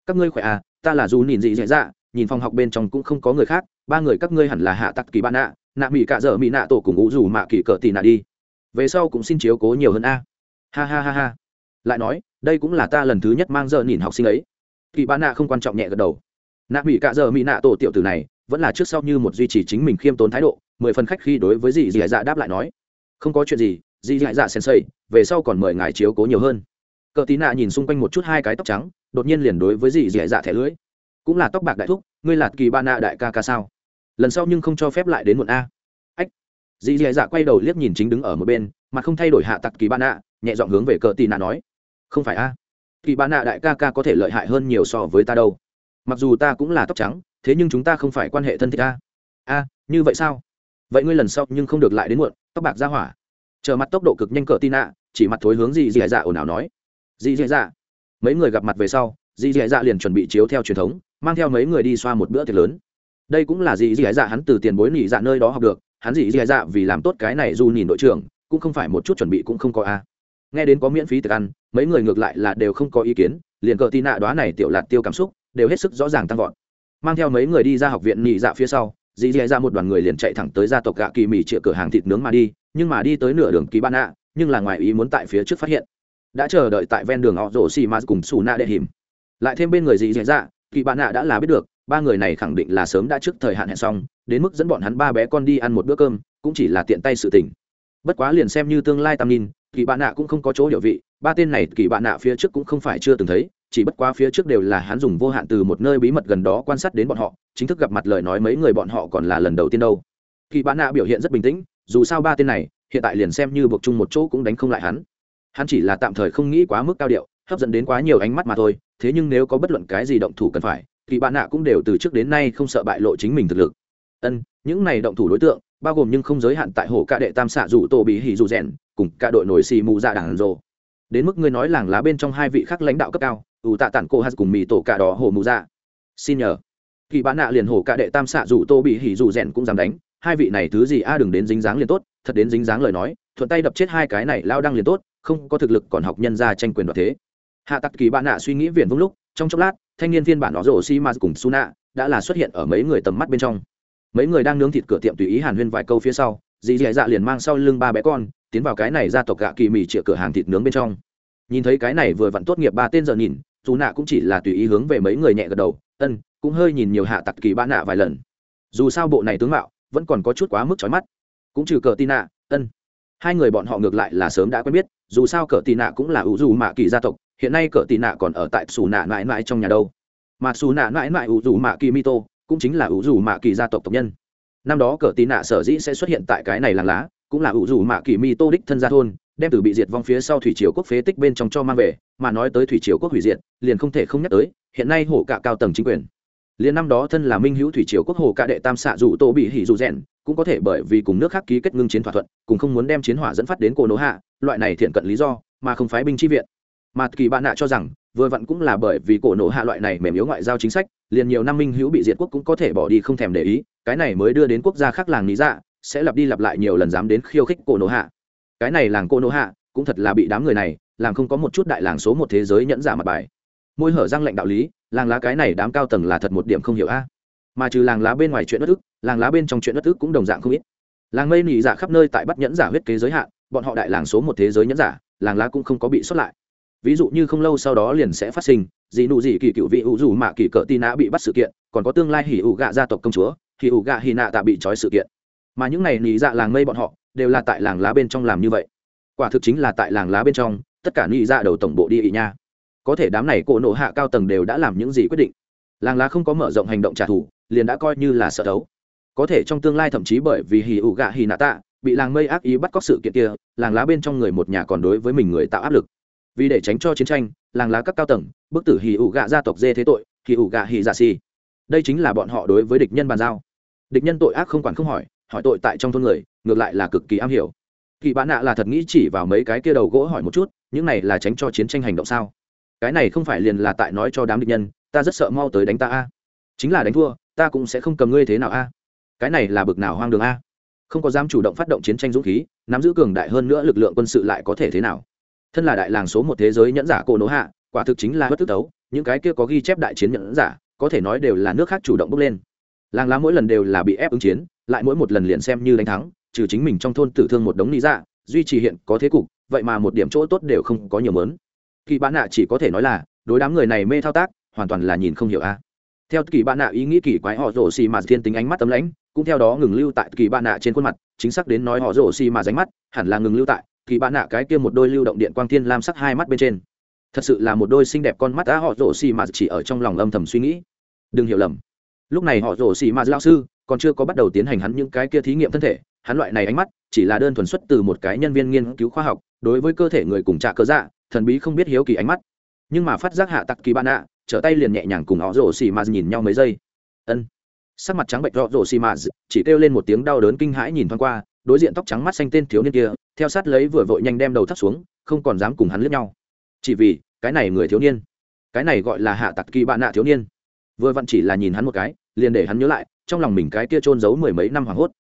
các ngươi khỏe à ta là dù nhìn dị dạy dạ nhìn phòng học bên trong cũng không có người khác, ba người các ngươi hẳn là hạ tặc kỳ bạn nạ nạ mỹ cạ dở mỹ nạ tổ cùng ngũ dù mạ kỳ cỡ tì nạ đi. Về sau cũng xin chiếu cố nhiều hơn a. Ha ha ha ha. Lại nói, đây cũng là ta lần thứ nhất mang giờ nhìn học sinh ấy. Kỳ bạn nạ không quan trọng nhẹ gật đầu. Nạ mỹ cạ dở mỹ nạ tổ tiểu tử này, vẫn là trước sau như một duy trì chính mình khiêm tốn thái độ, mười phần khách khi đối với dì dì dạ, dạ đáp lại nói. Không có chuyện gì dì dì dạ, dạ sensei, về sau còn mời ngài chiếu cố nhiều hơn. Cờ tí nạ nhìn xung quanh một chút hai cái tóc trắng đột nhiên liền đối với dì dì dạ thẻ lưỡi cũng là tóc bạc đại thúc, ngươi lạt kỳ ba nạ đại ca ca sao? Lần sau nhưng không cho phép lại đến muộn a. Ách. Dì dì dạ quay đầu liếc nhìn chính đứng ở một bên mà không thay đổi hạ tặc kỳ ba nạ, nhẹ dọn hướng về cờ tì nạ nói. Không phải a. Kỳ ba nạ đại ca ca có thể lợi hại hơn nhiều so với ta đâu. Mặc dù ta cũng là tóc trắng, thế nhưng chúng ta không phải quan hệ thân thích a. A, như vậy sao? Vậy ngươi lần sau nhưng không được lại đến muộn, tóc bạc ra hỏa. Chờ mặt tốc độ cực nhanh cờ tì nạ, chỉ mặt thối hướng Dì dì dạ ồn ào nói. Dì dì dạ mấy người gặp mặt về sau, dì dì dạ liền chuẩn bị chiếu theo truyền thống, mang theo mấy người đi xoa một bữa tiệc lớn. Đây cũng là dì dì dạ hắn từ tiền bối nỉ dạ nơi đó học được, hắn dì dì dạ vì làm tốt cái này dù nhìn đội trưởng, cũng không phải một chút chuẩn bị cũng không có a. Nghe đến có miễn phí tiệc ăn, mấy người ngược lại là đều không có ý kiến, liền cờ tin nạ đoá này tiểu lạt tiêu cảm xúc, đều hết sức rõ ràng tăng vọt. Mang theo mấy người đi ra học viện nỉ dạ phía sau, dì dì Dạ một đoàn người liền chạy thẳng tới gia tộc gạ kỳ mì chĩa cửa hàng thịt nướng mà đi, nhưng mà đi tới nửa đường ký ban ạ, nhưng là ngoài ý muốn tại phía trước phát hiện đã chờ đợi tại ven đường họ rổ xì ma cùng xù nạ đệ hiểm. Lại thêm bên người dị dạ dạ kỳ bạn nạ đã là biết được, ba người này khẳng định là sớm đã trước thời hạn hẹn xong, đến mức dẫn bọn hắn ba bé con đi ăn một bữa cơm, cũng chỉ là tiện tay sự tình. Bất quá liền xem như tương lai tam nhìn kỳ bạn nạ cũng không có chỗ địa vị, ba tên này kỳ bạn nạ phía trước cũng không phải chưa từng thấy, chỉ bất quá phía trước đều là hắn dùng vô hạn từ một nơi bí mật gần đó quan sát đến bọn họ, chính thức gặp mặt lời nói mấy người bọn họ còn là lần đầu tiên đâu. Kỳ bạn nạ biểu hiện rất bình tĩnh, dù sao ba tên này, hiện tại liền xem như buộc chung một chỗ cũng đánh không lại hắn hắn chỉ là tạm thời không nghĩ quá mức cao điệu, hấp dẫn đến quá nhiều ánh mắt mà thôi, thế nhưng nếu có bất luận cái gì động thủ cần phải kỳ bạn nạ cũng đều từ trước đến nay không sợ bại lộ chính mình thực lực. Ân, những này động thủ đối tượng, bao gồm nhưng không giới hạn tại hồ ca đệ tam xạ dù tổ bị hỉ dù rèn, cùng cả đội nổi xì mù dạ đảng rồ. Đến mức ngươi nói làng lá bên trong hai vị khác lãnh đạo cấp cao, ủ tạ tản cô hát cùng mì tổ cả đỏ hồ mù dạ. Xin nhờ. Kỳ bán nạ liền hồ ca đệ tam xạ dù tô bị hỉ dù rèn cũng dám đánh, hai vị này thứ gì a à đừng đến dính dáng liền tốt, thật đến dính dáng lời nói, thuận tay đập chết hai cái này lao đăng liền tốt không có thực lực còn học nhân ra tranh quyền đoạt thế. Hạ tặc kỳ bạn nạ suy nghĩ viển vung lúc, trong chốc lát, thanh niên phiên bản đó rổ xi ma cùng su nạ đã là xuất hiện ở mấy người tầm mắt bên trong. Mấy người đang nướng thịt cửa tiệm tùy ý hàn huyên vài câu phía sau, dì dì dạ liền mang sau lưng ba bé con, tiến vào cái này ra tộc gạ kỳ mì chĩa cửa hàng thịt nướng bên trong. Nhìn thấy cái này vừa vặn tốt nghiệp ba tên giờ nhìn dù nạ cũng chỉ là tùy ý hướng về mấy người nhẹ gật đầu, ân, cũng hơi nhìn nhiều hạ tặc kỳ ba nạ vài lần. Dù sao bộ này tướng mạo vẫn còn có chút quá mức trói mắt. Cũng trừ cờ tin nạ ân hai người bọn họ ngược lại là sớm đã quen biết, dù sao cờ tị nạ cũng là ủ dù mạ kỳ gia tộc, hiện nay cờ tị nạ còn ở tại xù nạ mãi mãi trong nhà đâu. Mà xù nạ mãi mãi ủ dù mạ kỳ mito cũng chính là ủ dù mạ kỳ gia tộc tộc nhân. Năm đó cờ tị nạ sở dĩ sẽ xuất hiện tại cái này làng lá, cũng là ủ dù mạ kỳ mito đích thân gia thôn, đem từ bị diệt vong phía sau thủy triều quốc phế tích bên trong cho mang về, mà nói tới thủy triều quốc hủy diệt, liền không thể không nhắc tới, hiện nay hổ cả cao tầng chính quyền. Liền năm đó thân là minh hữu thủy triều quốc hồ cả đệ tam xạ dù tô bị hỉ dù rèn cũng có thể bởi vì cùng nước khác ký kết ngưng chiến thỏa thuận, cùng không muốn đem chiến hỏa dẫn phát đến cổ nỗ hạ, loại này thiện cận lý do, mà không phái binh chi viện. Mà kỳ bạn nạ cho rằng, vừa vặn cũng là bởi vì cổ nổ hạ loại này mềm yếu ngoại giao chính sách, liền nhiều năm minh hữu bị diệt quốc cũng có thể bỏ đi không thèm để ý, cái này mới đưa đến quốc gia khác làng lý dạ sẽ lặp đi lặp lại nhiều lần dám đến khiêu khích cổ nổ hạ. Cái này làng cổ nổ hạ, cũng thật là bị đám người này làm không có một chút đại làng số một thế giới nhẫn giả mặt bài. Môi hở răng lệnh đạo lý, làng lá cái này đám cao tầng là thật một điểm không hiểu a mà trừ làng lá bên ngoài chuyện đất ức, làng lá bên trong chuyện đất ức cũng đồng dạng không ít. Làng mây nỉ giả khắp nơi tại bắt nhẫn giả huyết kế giới hạn, bọn họ đại làng số một thế giới nhẫn giả, làng lá cũng không có bị xuất lại. Ví dụ như không lâu sau đó liền sẽ phát sinh, dị nụ dị kỳ cựu vị ủ dù mạ kỳ cỡ tì nã bị bắt sự kiện, còn có tương lai hỉ ủ gạ gia tộc công chúa, hỉ ủ gạ hỉ nạ tạ bị trói sự kiện. Mà những này nỉ dạ làng mây bọn họ, đều là tại làng lá bên trong làm như vậy. Quả thực chính là tại làng lá bên trong, tất cả nỉ dạ đầu tổng bộ đi ị nha. Có thể đám này cổ nộ hạ cao tầng đều đã làm những gì quyết định. Làng lá không có mở rộng hành động trả thù liền đã coi như là sợ đấu. Có thể trong tương lai thậm chí bởi vì hì ủ gạ hì nạ tạ, bị làng mây ác ý bắt cóc sự kiện kia, làng lá bên trong người một nhà còn đối với mình người tạo áp lực. Vì để tránh cho chiến tranh, làng lá các cao tầng, bức tử hì ủ gạ gia tộc dê thế tội, hì ủ gạ hì dạ xì. Đây chính là bọn họ đối với địch nhân bàn giao. Địch nhân tội ác không quản không hỏi hỏi tội tại trong thôn người, ngược lại là cực kỳ am hiểu. Kỳ bán nạ là thật nghĩ chỉ vào mấy cái kia đầu gỗ hỏi một chút, những này là tránh cho chiến tranh hành động sao? Cái này không phải liền là tại nói cho đám địch nhân, ta rất sợ mau tới đánh ta a. Chính là đánh thua ta cũng sẽ không cầm ngươi thế nào a. Cái này là bực nào hoang đường a. Không có dám chủ động phát động chiến tranh dũng khí, nắm giữ cường đại hơn nữa lực lượng quân sự lại có thể thế nào? Thân là đại làng số một thế giới nhẫn giả cổ nỗ hạ, quả thực chính là bất tức tấu những cái kia có ghi chép đại chiến nhẫn giả, có thể nói đều là nước khác chủ động bước lên. Làng lá mỗi lần đều là bị ép ứng chiến, lại mỗi một lần liền xem như đánh thắng, trừ chính mình trong thôn tử thương một đống lý dạ duy trì hiện có thế cục, vậy mà một điểm chỗ tốt đều không có nhiều mớn. Kỳ bán nạ chỉ có thể nói là, đối đám người này mê thao tác, hoàn toàn là nhìn không hiểu a theo kỳ bạn nạ ý nghĩ kỳ quái, họ rổ xì mà thiên tính ánh mắt tấm lãnh, cũng theo đó ngừng lưu tại kỳ bạn nạ trên khuôn mặt, chính xác đến nói họ rổ xì mà ránh mắt, hẳn là ngừng lưu tại kỳ bạn nạ cái kia một đôi lưu động điện quang thiên lam sắc hai mắt bên trên. Thật sự là một đôi xinh đẹp con mắt đã họ rổ xì mà chỉ ở trong lòng âm thầm suy nghĩ. Đừng hiểu lầm. Lúc này họ rổ xì mà lao sư còn chưa có bắt đầu tiến hành hắn những cái kia thí nghiệm thân thể, hắn loại này ánh mắt chỉ là đơn thuần xuất từ một cái nhân viên nghiên cứu khoa học, đối với cơ thể người cùng trạ cơ dạ thần bí không biết hiếu kỳ ánh mắt. Nhưng mà phát giác hạ tặc kỳ bạn nạ trở tay liền nhẹ nhàng cùng họ rổ xì mạt nhìn nhau mấy giây. Ân. Sắc mặt trắng bệnh họ rổ xì mạt chỉ kêu lên một tiếng đau đớn kinh hãi nhìn thoáng qua, đối diện tóc trắng mắt xanh tên thiếu niên kia, theo sát lấy vừa vội nhanh đem đầu thắt xuống, không còn dám cùng hắn lướt nhau. Chỉ vì, cái này người thiếu niên. Cái này gọi là hạ tặc kỳ bạn nạ thiếu niên. Vừa vặn chỉ là nhìn hắn một cái, liền để hắn nhớ lại, trong lòng mình cái kia trôn giấu mười mấy năm hoảng hốt.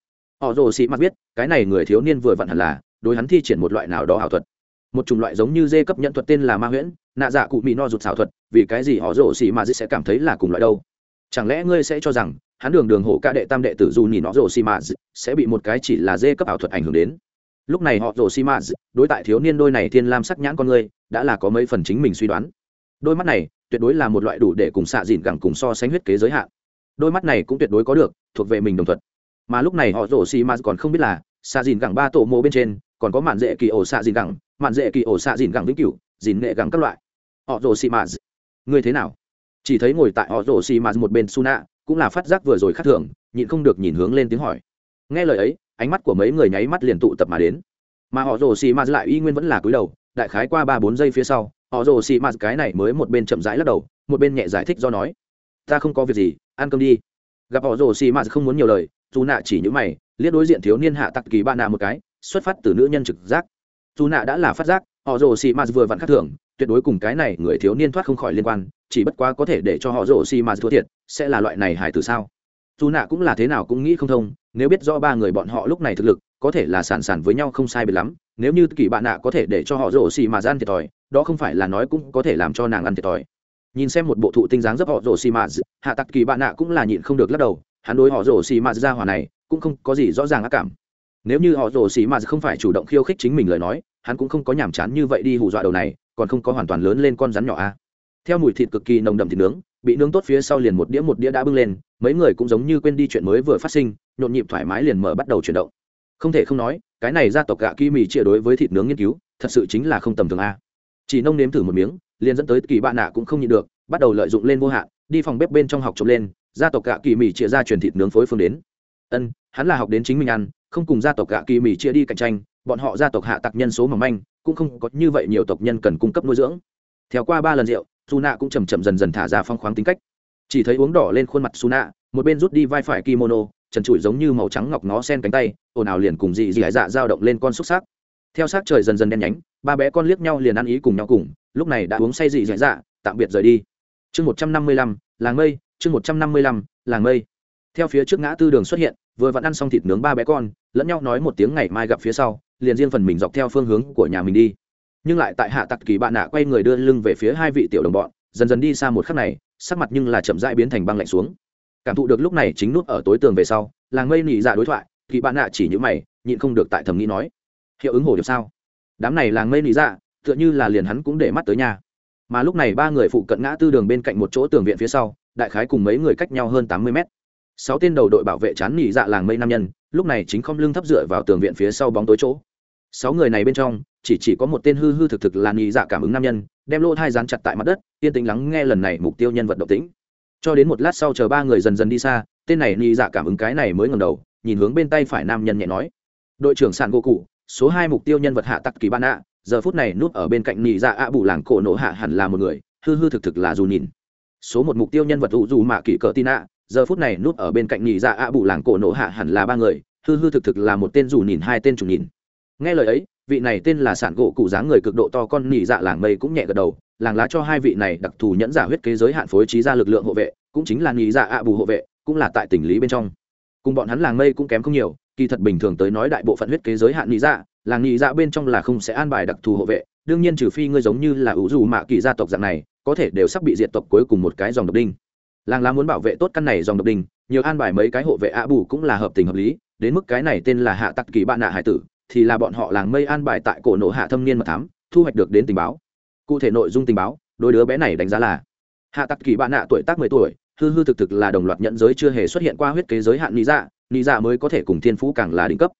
Họ rồ sĩ mặt biết, cái này người thiếu niên vừa vặn hẳn là, đối hắn thi triển một loại nào đó ảo thuật một chủng loại giống như dê cấp nhận thuật tên là ma huyễn, nạ dạ cụ mỹ no rụt xảo thuật, vì cái gì họ rồ xì mà dĩ sẽ cảm thấy là cùng loại đâu? Chẳng lẽ ngươi sẽ cho rằng, hắn đường đường hộ ca đệ tam đệ tử dù nhìn nó rồ xì mà sẽ bị một cái chỉ là dê cấp ảo thuật ảnh hưởng đến? Lúc này họ rồ xi mã đối tại thiếu niên đôi này thiên lam sắc nhãn con ngươi đã là có mấy phần chính mình suy đoán. Đôi mắt này, tuyệt đối là một loại đủ để cùng xạ dìn gẳng cùng so sánh huyết kế giới hạn. Đôi mắt này cũng tuyệt đối có được, thuộc về mình đồng thuận mà lúc này họ rồ xi mã còn không biết là, xạ dìn gẳng ba tổ mô bên trên, còn có mạn dễ kỳ ổ xạ dìn gẳng mạn dễ kỳ ổ xạ dìn gẳng vĩnh cửu, dìn nghệ gẳng các loại. Họ rồ xì mạt. Ngươi thế nào? Chỉ thấy ngồi tại họ rồ xì mạt một bên su nạ cũng là phát giác vừa rồi khác thường, nhịn không được nhìn hướng lên tiếng hỏi. Nghe lời ấy, ánh mắt của mấy người nháy mắt liền tụ tập mà đến. Mà họ rồ xì mạt lại y nguyên vẫn là cúi đầu, đại khái qua ba bốn giây phía sau, họ rồ xì mạt cái này mới một bên chậm rãi lắc đầu, một bên nhẹ giải thích do nói. Ta không có việc gì, ăn cơm đi. Gặp họ rồ xì mạt không muốn nhiều lời dù nạ chỉ những mày, liếc đối diện thiếu niên hạ tặc kỳ ba nạ một cái, xuất phát từ nữ nhân trực giác dù nạ đã là phát giác, họ rồ xì m vừa vặn khắc thường, tuyệt đối cùng cái này người thiếu niên thoát không khỏi liên quan, chỉ bất quá có thể để cho họ rồ xì m thua thiệt, sẽ là loại này hài từ sao? Dù nạ cũng là thế nào cũng nghĩ không thông, nếu biết rõ ba người bọn họ lúc này thực lực, có thể là sản sản với nhau không sai biệt lắm, nếu như kỳ bạn nạ có thể để cho họ rồ xì mà ăn thiệt thòi, đó không phải là nói cũng có thể làm cho nàng ăn thiệt thòi. Nhìn xem một bộ thụ tinh dáng dấp họ rồ xì mà hạ tặc kỳ bạn nạ cũng là nhịn không được lắc đầu, hắn đối họ rồ xì mà ra hòa này, cũng không có gì rõ ràng ác cảm nếu như họ rồ xì mà không phải chủ động khiêu khích chính mình lời nói, hắn cũng không có nhàm chán như vậy đi hù dọa đầu này, còn không có hoàn toàn lớn lên con rắn nhỏ a. Theo mùi thịt cực kỳ nồng đậm thịt nướng, bị nướng tốt phía sau liền một đĩa một đĩa đã bưng lên, mấy người cũng giống như quên đi chuyện mới vừa phát sinh, nhộn nhịp thoải mái liền mở bắt đầu chuyển động. Không thể không nói, cái này gia tộc gạ kỳ mì chia đối với thịt nướng nghiên cứu, thật sự chính là không tầm thường a. Chỉ nông nếm thử một miếng, liền dẫn tới kỳ bạn nạ cũng không nhịn được, bắt đầu lợi dụng lên vô hạn, đi phòng bếp bên trong học trộm lên, gia tộc gạ kỳ mì chia ra truyền thịt nướng phối phương đến ân, hắn là học đến chính mình ăn, không cùng gia tộc gạ kỳ mì chia đi cạnh tranh, bọn họ gia tộc hạ tặc nhân số mỏng manh, cũng không có như vậy nhiều tộc nhân cần cung cấp nuôi dưỡng. Theo qua ba lần rượu su nạ cũng chầm chậm dần dần thả ra phong khoáng tính cách. Chỉ thấy uống đỏ lên khuôn mặt su nạ một bên rút đi vai phải kimono, trần trụi giống như màu trắng ngọc nó sen cánh tay, ồn ào liền cùng dị dị hải dạ dao động lên con xúc xác theo sát trời dần dần đen nhánh, ba bé con liếc nhau liền ăn ý cùng nhau cùng, lúc này đã uống say dị hải dạ tạm biệt rời đi. Chương một trăm năm mươi lăm, làng mây, chương một trăm năm mươi lăm, làng mây theo phía trước ngã tư đường xuất hiện, vừa vẫn ăn xong thịt nướng ba bé con, lẫn nhau nói một tiếng ngày mai gặp phía sau, liền riêng phần mình dọc theo phương hướng của nhà mình đi. Nhưng lại tại hạ tặc kỳ bạn nạ quay người đưa lưng về phía hai vị tiểu đồng bọn, dần dần đi xa một khắc này, sắc mặt nhưng là chậm rãi biến thành băng lạnh xuống. Cảm thụ được lúc này chính nút ở tối tường về sau, làng mây nị dạ đối thoại, kỳ bạn nạ chỉ những mày, nhịn không được tại thầm nghĩ nói, hiệu ứng hồ điệp sao? Đám này làng mây nị dạ tựa như là liền hắn cũng để mắt tới nhà mà lúc này ba người phụ cận ngã tư đường bên cạnh một chỗ tường viện phía sau, đại khái cùng mấy người cách nhau hơn tám mươi mét sáu tên đầu đội bảo vệ chán nỉ dạ làng mây nam nhân, lúc này chính không lưng thấp dựa vào tường viện phía sau bóng tối chỗ. Sáu người này bên trong, chỉ chỉ có một tên hư hư thực thực là nỉ dạ cảm ứng nam nhân, đem lỗ thai dán chặt tại mặt đất, yên tĩnh lắng nghe lần này mục tiêu nhân vật động tĩnh. Cho đến một lát sau chờ ba người dần dần đi xa, tên này nỉ dạ cảm ứng cái này mới ngầm đầu, nhìn hướng bên tay phải nam nhân nhẹ nói. Đội trưởng sàn gỗ cụ, số hai mục tiêu nhân vật hạ tặc kỳ ban ạ, giờ phút này núp ở bên cạnh nỉ dạ ạ bù làng cổ nổ hạ hẳn là một người, hư hư thực thực là dù nhìn. Số một mục tiêu nhân vật ủ dù mạ kỷ cờ tin ạ giờ phút này núp ở bên cạnh nhị dạ ạ bù làng cổ nổ hạ hẳn là ba người, hư hư thực thực là một tên dù nhìn, hai tên chủ nhìn. Nghe lời ấy, vị này tên là sản gỗ cụ dáng người cực độ to con nhị dạ làng mây cũng nhẹ gật đầu, làng lá cho hai vị này đặc thù nhẫn giả huyết kế giới hạn phối trí ra lực lượng hộ vệ, cũng chính là nhị dạ ạ bù hộ vệ, cũng là tại tỉnh lý bên trong. Cùng bọn hắn làng mây cũng kém không nhiều, kỳ thật bình thường tới nói đại bộ phận huyết kế giới hạn nhị dạ làng nhị dạ bên trong là không sẽ an bài đặc thù hộ vệ, đương nhiên trừ phi ngươi giống như là ủ dù mạ kỳ gia tộc dạng này, có thể đều sắp bị diệt tộc cuối cùng một cái dòng độc đinh làng lá muốn bảo vệ tốt căn này dòng độc đình, nhiều an bài mấy cái hộ vệ ạ bù cũng là hợp tình hợp lý đến mức cái này tên là hạ tặc kỳ bạn nạ hải tử thì là bọn họ làng mây an bài tại cổ nổ hạ thâm niên mật thám thu hoạch được đến tình báo. Cụ thể nội dung tình báo đôi đứa bé này đánh giá là hạ tặc kỳ bạn nạ tuổi tác mười tuổi hư hư thực thực là đồng loạt nhận giới chưa hề xuất hiện qua huyết kế giới hạn lý dạ lý dạ mới có thể cùng thiên phú càng là đỉnh cấp.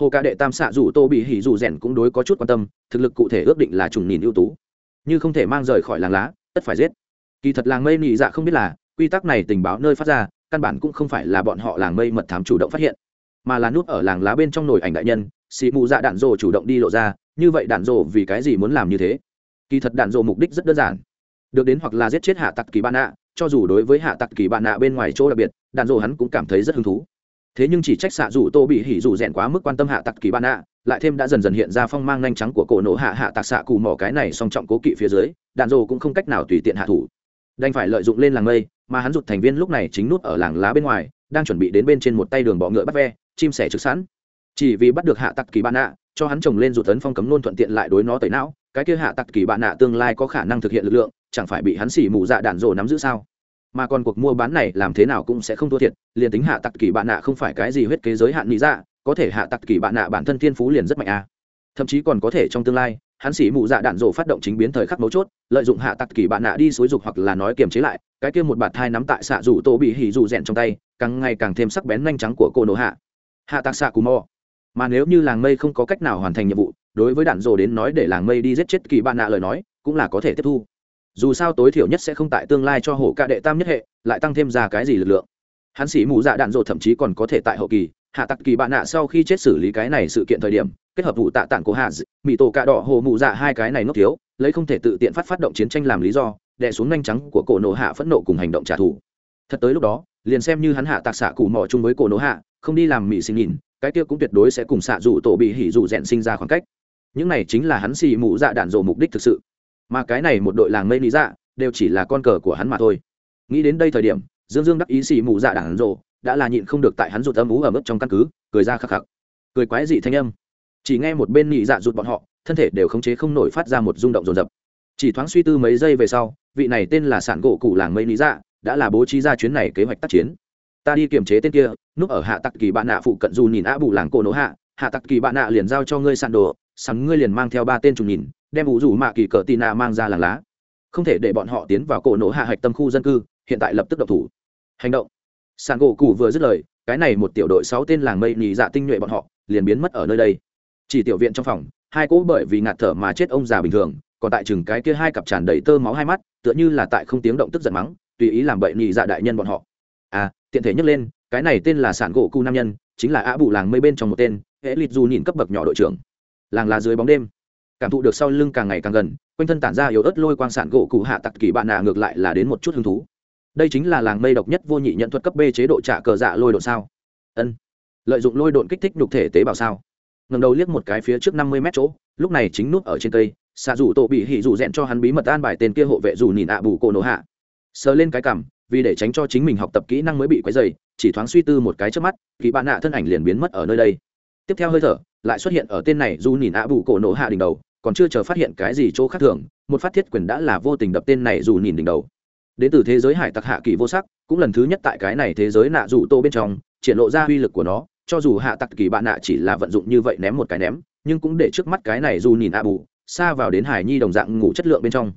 Hồ ca đệ tam xạ dù tô bị hỉ dù rèn cũng đối có chút quan tâm thực lực cụ thể ước định là trùng nhìn ưu tú. Như không thể mang rời khỏi làng lá tất phải giết. Kỳ thật làng mây nị dạ không biết là quy tắc này tình báo nơi phát ra, căn bản cũng không phải là bọn họ làng mây mật thám chủ động phát hiện, mà là nút ở làng lá bên trong nồi ảnh đại nhân, xì mù dạ đạn rồ chủ động đi lộ ra, như vậy đạn rồ vì cái gì muốn làm như thế? Kỳ thật đạn rồ mục đích rất đơn giản. Được đến hoặc là giết chết hạ tặc kỳ bạn nạ, cho dù đối với hạ tặc kỳ bạn nạ bên ngoài chỗ đặc biệt, đạn rồ hắn cũng cảm thấy rất hứng thú. Thế nhưng chỉ trách xạ dù tô bị hỉ dù rèn quá mức quan tâm hạ tặc kỳ bạn nạ, lại thêm đã dần dần hiện ra phong mang nhanh trắng của cổ nổ hạ hạ tặc xạ cù mỏ cái này song trọng cố kỵ phía dưới, đạn rồ cũng không cách nào tùy tiện hạ thủ đành phải lợi dụng lên làng mây, mà hắn rụt thành viên lúc này chính nút ở làng lá bên ngoài, đang chuẩn bị đến bên trên một tay đường bọ ngựa bắt ve, chim sẻ trực sẵn chỉ vì bắt được hạ tặc kỳ bạn nạ, cho hắn trồng lên rụt tấn phong cấm nôn thuận tiện lại đối nó tẩy não, cái kia hạ tặc kỳ bạn nạ tương lai có khả năng thực hiện lực lượng, chẳng phải bị hắn xỉ mù dạ đạn rổ nắm giữ sao mà còn cuộc mua bán này làm thế nào cũng sẽ không thua thiệt, liền tính hạ tặc kỳ bạn nạ không phải cái gì huyết kế giới hạn lý dạ có thể hạ tặc kỳ bạn nạ bản thân thiên phú liền rất mạnh a à. thậm chí còn có thể trong tương lai hắn sĩ mụ dạ đạn rổ phát động chính biến thời khắc mấu chốt, lợi dụng hạ tặc kỳ bạn nạ đi xối dục hoặc là nói kiềm chế lại, cái kia một bạt thai nắm tại xạ rủ tổ bị hỉ rủ rèn trong tay, càng ngày càng thêm sắc bén nhanh trắng của cô nổ hạ. Hạ tặc xạ cù mò. Mà nếu như làng mây không có cách nào hoàn thành nhiệm vụ, đối với đạn rổ đến nói để làng mây đi giết chết kỳ bạn nạ lời nói, cũng là có thể tiếp thu. Dù sao tối thiểu nhất sẽ không tại tương lai cho hổ ca đệ tam nhất hệ, lại tăng thêm ra cái gì lực lượng. Hắn sĩ mù dạ đạn rổ thậm chí còn có thể tại hậu kỳ, hạ tặc kỳ bạn nạ sau khi chết xử lý cái này sự kiện thời điểm, kết hợp vụ tạ tạng của hạ mỹ tổ cạ đỏ hồ mụ dạ hai cái này nốt thiếu, lấy không thể tự tiện phát phát động chiến tranh làm lý do, đè xuống nhanh trắng của cổ nổ hạ phẫn nộ cùng hành động trả thù. Thật tới lúc đó, liền xem như hắn hạ tạc xạ cụ mỏ chung với cổ nổ hạ, không đi làm mỹ sinh nhìn, cái kia cũng tuyệt đối sẽ cùng xạ dụ tổ bị hỉ dụ rèn sinh ra khoảng cách. Những này chính là hắn xì mụ dạ đạn dộ mục đích thực sự. Mà cái này một đội làng mây lý dạ đều chỉ là con cờ của hắn mà thôi. Nghĩ đến đây thời điểm, dương dương đắc ý xì mụ dạ đạn dộ, đã là nhịn không được tại hắn rụt âm ú ở mức trong căn cứ, cười ra khắc khắc. Cười quái dị thanh âm chỉ nghe một bên nhị dạ rụt bọn họ, thân thể đều khống chế không nổi phát ra một rung động rồn rập chỉ thoáng suy tư mấy giây về sau, vị này tên là sản gỗ cụ làng mây lý dạ đã là bố trí ra chuyến này kế hoạch tác chiến. Ta đi kiềm chế tên kia, núp ở hạ tặc kỳ bạn nạ phụ cận dù nhìn á bù làng cổ nổ hạ. Hạ tặc kỳ bạn nạ liền giao cho ngươi sàn đồ sắm ngươi liền mang theo ba tên trùng nhìn, đem ủ rủ mạ kỳ cờ tì nạ mang ra làng lá. Không thể để bọn họ tiến vào cổ nổ hạ hạch tâm khu dân cư, hiện tại lập tức độc thủ. Hành động. Sàn gỗ cụ vừa dứt lời, cái này một tiểu đội sáu tên làng mây nhì dạ tinh nhuệ bọn họ liền biến mất ở nơi đây chỉ tiểu viện trong phòng, hai cỗ bởi vì ngạt thở mà chết ông già bình thường, còn tại chừng cái kia hai cặp tràn đầy tơ máu hai mắt, tựa như là tại không tiếng động tức giận mắng, tùy ý làm bậy nhị dạ đại nhân bọn họ. À tiện thể nhắc lên, cái này tên là sản gỗ cu nam nhân, chính là á bụ làng mây bên trong một tên hệ lịt dù nhìn cấp bậc nhỏ đội trưởng. Làng là dưới bóng đêm. Cảm thụ được sau lưng càng ngày càng gần, quanh thân tản ra yếu ớt lôi quang sản gỗ cụ hạ tặc kỳ bạn nạ ngược lại là đến một chút hứng thú. Đây chính là làng mây độc nhất vô nhị nhận thuật cấp b chế độ trả cờ dạ lôi độn sao? Ân. Lợi dụng lôi độn kích thích nhục thể tế bào sao? Ngầm đầu liếc một cái phía trước năm mươi mét chỗ, lúc này chính nút ở trên cây xạ dù tổ bị hỉ dù rẽn cho hắn bí mật an bài tên kia hộ vệ dù nhìn ạ bù cổ nổ hạ. Sờ lên cái cằm, vì để tránh cho chính mình học tập kỹ năng mới bị quấy dày chỉ thoáng suy tư một cái trước mắt, kỳ bạn nạ thân ảnh liền biến mất ở nơi đây. Tiếp theo hơi thở, lại xuất hiện ở tên này dù nhìn ạ bù cổ nổ hạ đỉnh đầu, còn chưa chờ phát hiện cái gì chỗ khác thường, một phát thiết quyền đã là vô tình đập tên này dù nhìn đỉnh đầu. Đến từ thế giới hải tặc hạ kỳ vô sắc, cũng lần thứ nhất tại cái này thế giới nạ dù tô bên trong, triển lộ ra uy lực của nó cho dù hạ tặc kỳ bạn nạ chỉ là vận dụng như vậy ném một cái ném, nhưng cũng để trước mắt cái này dù nhìn ạ bù, xa vào đến hải nhi đồng dạng ngủ chất lượng bên trong.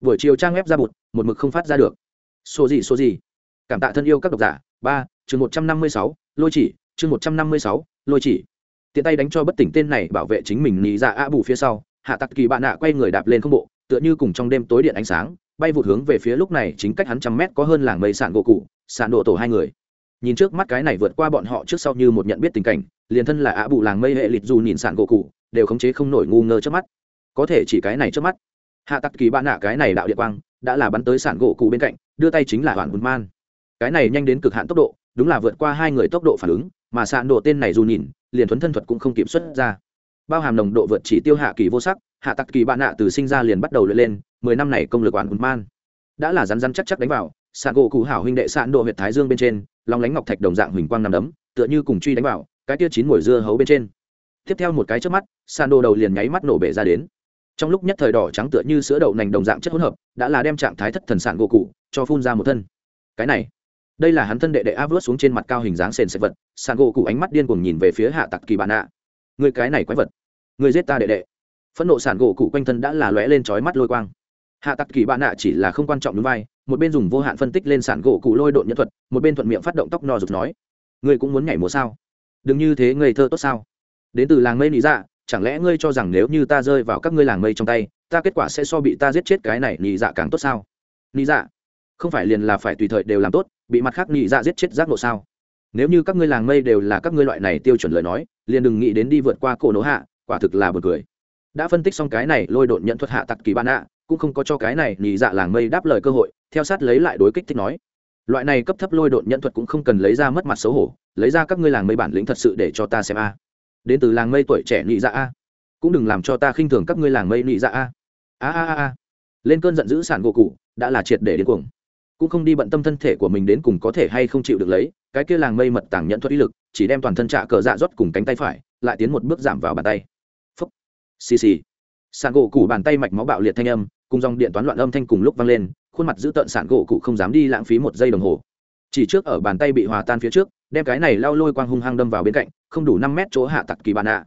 Buổi chiều trang web ra bụt, một mực không phát ra được. Số gì số gì? Cảm tạ thân yêu các độc giả. Ba, chương một trăm năm mươi sáu, lôi chỉ, chương một trăm năm mươi sáu, lôi chỉ. Tiện tay đánh cho bất tỉnh tên này bảo vệ chính mình nhị ra dạ ạ bù phía sau, hạ tặc kỳ bạn nạ quay người đạp lên không bộ, tựa như cùng trong đêm tối điện ánh sáng, bay vụt hướng về phía lúc này, chính cách hắn trăm mét có hơn làng mây sạn gỗ cụ, sạn độ tổ hai người nhìn trước mắt cái này vượt qua bọn họ trước sau như một nhận biết tình cảnh, liền thân là ạ bù làng mây hệ lịt dù nhìn sản gỗ cụ, đều khống chế không nổi ngu ngơ trước mắt. Có thể chỉ cái này trước mắt. Hạ tặc kỳ bạn nạ cái này đạo địa quang, đã là bắn tới sản gỗ cụ bên cạnh, đưa tay chính là hoàn bùn man. Cái này nhanh đến cực hạn tốc độ, đúng là vượt qua hai người tốc độ phản ứng, mà sạn độ tên này dù nhìn, liền thuấn thân thuật cũng không kiểm soát ra. Bao hàm nồng độ vượt chỉ tiêu hạ kỳ vô sắc, hạ tặc kỳ bạn nạ từ sinh ra liền bắt đầu luyện lên, mười năm này công lực hoàn bùn man. Đã là rắn rắn chắc chắc đánh vào, sạn gỗ cụ hảo huynh đệ sạn độ huyện thái dương bên trên long lánh ngọc thạch đồng dạng huỳnh quang nằm đấm, tựa như cùng truy đánh vào, cái tia chín mồi dưa hấu bên trên. Tiếp theo một cái trước mắt sàn đồ đầu liền nháy mắt nổ bể ra đến. Trong lúc nhất thời đỏ trắng tựa như sữa đậu nành đồng dạng chất hỗn hợp, đã là đem trạng thái thất thần sản gỗ cụ cho phun ra một thân. Cái này, đây là hắn thân đệ đệ a vớt xuống trên mặt cao hình dáng sền sệt vật sàn gỗ cụ ánh mắt điên cuồng nhìn về phía hạ tặc kỳ bạn ạ người cái này quái vật, người giết ta đệ đệ. Phẫn nộ sàn gỗ cụ quanh thân đã là lóe lên trói mắt lôi quang hạ tặc kỳ bạn nạ chỉ là không quan trọng núi vai, một bên dùng vô hạn phân tích lên sản gỗ cụ lôi độn nhân thuật, một bên thuận miệng phát động tóc no rụt nói. Ngươi cũng muốn nhảy múa sao? Đừng như thế ngây thơ tốt sao? Đến từ làng mây Nỉ dạ chẳng lẽ ngươi cho rằng nếu như ta rơi vào các ngươi làng mây trong tay, ta kết quả sẽ so bị ta giết chết cái này Nỉ dạ càng tốt sao? Nỉ dạ không phải liền là phải tùy thời đều làm tốt, bị mặt khác Nỉ dạ giết chết giác nộ sao? Nếu như các ngươi làng mây đều là các ngươi loại này tiêu chuẩn lời nói, liền đừng nghĩ đến đi vượt qua cổ nỗ hạ, quả thực là b cười. Đã phân tích xong cái này lôi độn nhận thuật hạ tặc kỳ ban ạ cũng không có cho cái này nhị dạ làng mây đáp lời cơ hội, theo sát lấy lại đối kích thích nói. Loại này cấp thấp lôi độn nhận thuật cũng không cần lấy ra mất mặt xấu hổ, lấy ra các ngươi làng mây bản lĩnh thật sự để cho ta xem a. Đến từ làng mây tuổi trẻ nhị dạ a. Cũng đừng làm cho ta khinh thường các ngươi làng mây nhị dạ a. A a a lên cơn giận dữ sản gỗ cụ, đã là triệt để đến cuồng. Cũng không đi bận tâm thân thể của mình đến cùng có thể hay không chịu được lấy, cái kia làng mây mật tàng nhận thuật ý lực, chỉ đem toàn thân trạ cờ dạ rót cùng cánh tay phải, lại tiến một bước giảm vào bàn tay. Phấp xì xì. Sàn gỗ củ bàn tay mạch máu bạo liệt thanh âm cùng dòng điện toán loạn âm thanh cùng lúc vang lên, khuôn mặt giữ tợn sản gỗ cụ không dám đi lãng phí một giây đồng hồ. Chỉ trước ở bàn tay bị hòa tan phía trước, đem cái này lao lôi quang hung hăng đâm vào bên cạnh, không đủ năm mét chỗ hạ tặc kỳ bạn ạ.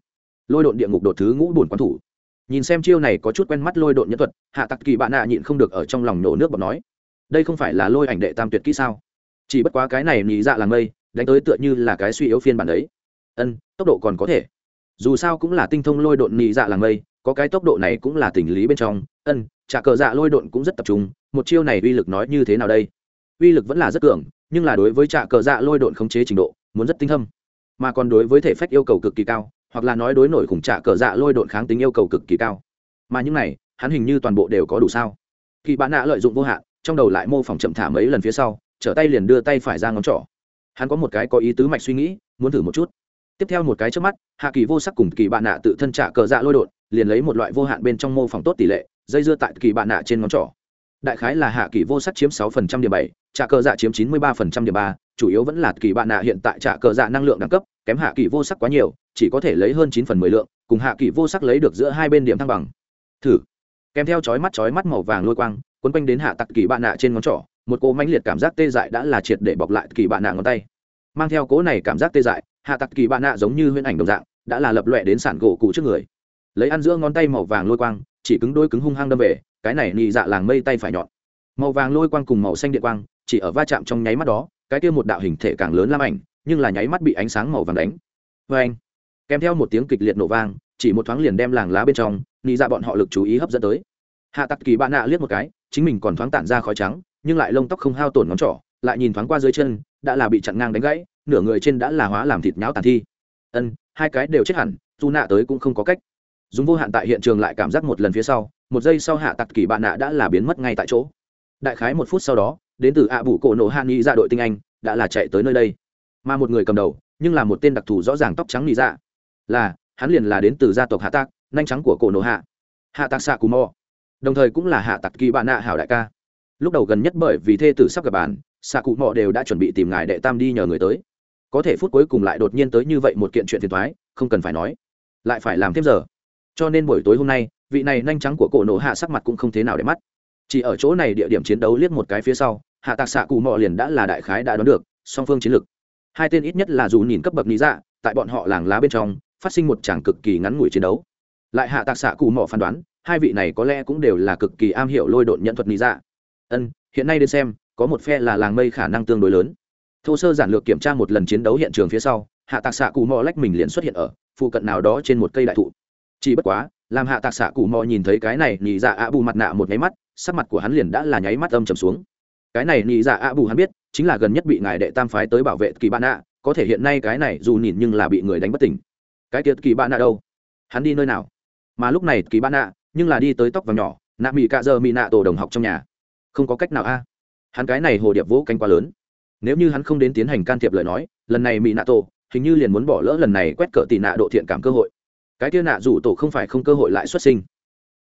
Lôi độn địa ngục đột thứ ngũ bổn quán thủ. Nhìn xem chiêu này có chút quen mắt lôi độn nhân thuật, hạ tặc kỳ bạn nạ nhịn không được ở trong lòng nổ nước bọt nói, đây không phải là lôi ảnh đệ tam tuyệt kỹ sao? Chỉ bất quá cái này nhị dạ làng mây đánh tới tựa như là cái suy yếu phiên bản đấy. Ân, tốc độ còn có thể. Dù sao cũng là tinh thông lôi độn nhị dạ làng mây có cái tốc độ này cũng là tình lý bên trong ân, trả cờ dạ lôi độn cũng rất tập trung, một chiêu này uy lực nói như thế nào đây? Uy lực vẫn là rất cường, nhưng là đối với trả cờ dạ lôi độn khống chế trình độ, muốn rất tinh thâm. Mà còn đối với thể phách yêu cầu cực kỳ cao, hoặc là nói đối nổi khủng trả cờ dạ lôi độn kháng tính yêu cầu cực kỳ cao. Mà những này, hắn hình như toàn bộ đều có đủ sao? Kỳ bạn nạ lợi dụng vô hạn, trong đầu lại mô phỏng chậm thả mấy lần phía sau, trở tay liền đưa tay phải ra ngón trỏ. Hắn có một cái có ý tứ mạch suy nghĩ, muốn thử một chút. Tiếp theo một cái trước mắt, hạ kỳ vô sắc cùng kỳ bạn nạ tự thân trả cờ dạ lôi đột liền lấy một loại vô hạn bên trong mô phỏng tốt tỷ lệ dây dưa tại kỳ bạn nạ trên ngón trỏ. Đại khái là hạ kỳ vô sắc chiếm sáu phần trăm điểm bảy trả cờ dạ chiếm chín mươi ba phần trăm điểm ba, chủ yếu vẫn là kỳ bạn nạ hiện tại trả cờ dạ năng lượng đẳng cấp, kém hạ kỳ vô sắc quá nhiều, chỉ có thể lấy hơn chín phần mười lượng, cùng hạ kỳ vô sắc lấy được giữa hai bên điểm thăng bằng. Thử. Kèm theo chói mắt chói mắt màu vàng lôi quang quấn quanh đến hạ tặc kỳ bạn nạ trên ngón trỏ, một cỗ mãnh liệt cảm giác tê dại đã là triệt để bọc lại kỳ bạn nạ ngón tay. Mang theo cỗ này cảm giác tê dại, hạ tặc kỳ bạn nạ giống như huyễn ảnh đồng dạng, đã là lập loẹ đến sản gỗ cụ trước người. Lấy ăn giữa ngón tay màu vàng lôi quang chỉ cứng đôi cứng hung hăng đâm về, cái này nhị dạ làng mây tay phải nhọn. Màu vàng lôi quang cùng màu xanh điện quang, chỉ ở va chạm trong nháy mắt đó, cái kia một đạo hình thể càng lớn lam ảnh, nhưng là nháy mắt bị ánh sáng màu vàng đánh. Vê anh kèm theo một tiếng kịch liệt nổ vang, chỉ một thoáng liền đem làng lá bên trong nhị dạ bọn họ lực chú ý hấp dẫn tới. Hạ tặc kỳ bạn nạ liếc một cái, chính mình còn thoáng tản ra khói trắng, nhưng lại lông tóc không hao tổn ngón trỏ, lại nhìn thoáng qua dưới chân, đã là bị chặn ngang đánh gãy, nửa người trên đã là hóa làm thịt nháo tàn thi. Ân, hai cái đều chết hẳn, dù nạ tới cũng không có cách dùng vô hạn tại hiện trường lại cảm giác một lần phía sau, một giây sau hạ tặc kỳ bạn nạ đã là biến mất ngay tại chỗ. Đại khái một phút sau đó, đến từ ạ à bụ cổ nổ hạ nghị ra dạ đội tinh anh, đã là chạy tới nơi đây. Mà một người cầm đầu, nhưng là một tên đặc thù rõ ràng tóc trắng nghị ra dạ. là, hắn liền là đến từ gia tộc hạ tạc, nhanh trắng của cổ nổ hạ. Hạ tạc xạ cù mò. Đồng thời cũng là hạ tặc kỳ bạn nạ hảo đại ca. Lúc đầu gần nhất bởi vì thê tử sắp gặp bạn xạ cụ mò đều đã chuẩn bị tìm ngài đệ tam đi nhờ người tới. Có thể phút cuối cùng lại đột nhiên tới như vậy một kiện chuyện phiền thoái không cần phải nói. Lại phải làm thêm giờ cho nên buổi tối hôm nay, vị này nhanh trắng của cổ nổ hạ sắc mặt cũng không thế nào để mắt. Chỉ ở chỗ này địa điểm chiến đấu liếc một cái phía sau, hạ tạc xạ cụ mò liền đã là đại khái đã đoán được, song phương chiến lược. Hai tên ít nhất là dù nhìn cấp bậc lý dạ tại bọn họ làng lá bên trong, phát sinh một tràng cực kỳ ngắn ngủi chiến đấu. Lại hạ tạc xạ cụ mò phán đoán, hai vị này có lẽ cũng đều là cực kỳ am hiểu lôi độn nhận thuật lý dạ. Ân, hiện nay đến xem, có một phe là làng mây khả năng tương đối lớn. Thô sơ giản lược kiểm tra một lần chiến đấu hiện trường phía sau, hạ tạc xạ cụ mò lách mình liền xuất hiện ở, phụ cận nào đó trên một cây đại thụ chỉ bất quá, làm hạ tạc xạ cụ mò nhìn thấy cái này nhị dạ ạ bù mặt nạ một nháy mắt, sắc mặt của hắn liền đã là nháy mắt âm trầm xuống. Cái này nhị dạ ạ bù hắn biết, chính là gần nhất bị ngài đệ tam phái tới bảo vệ kỳ bạn nạ, có thể hiện nay cái này dù nhìn nhưng là bị người đánh bất tỉnh. Cái kia kỳ bạn nạ đâu? Hắn đi nơi nào? Mà lúc này kỳ bạn nạ, nhưng là đi tới tóc vàng nhỏ, nạ mỹ cạ giờ mỹ nạ tổ đồng học trong nhà. Không có cách nào a. Hắn cái này hồ điệp vỗ canh quá lớn. Nếu như hắn không đến tiến hành can thiệp lời nói, lần này mỹ nạ tổ, hình như liền muốn bỏ lỡ lần này quét cỡ tị nạ độ thiện cảm cơ hội cái kia nạ dù tổ không phải không cơ hội lại xuất sinh.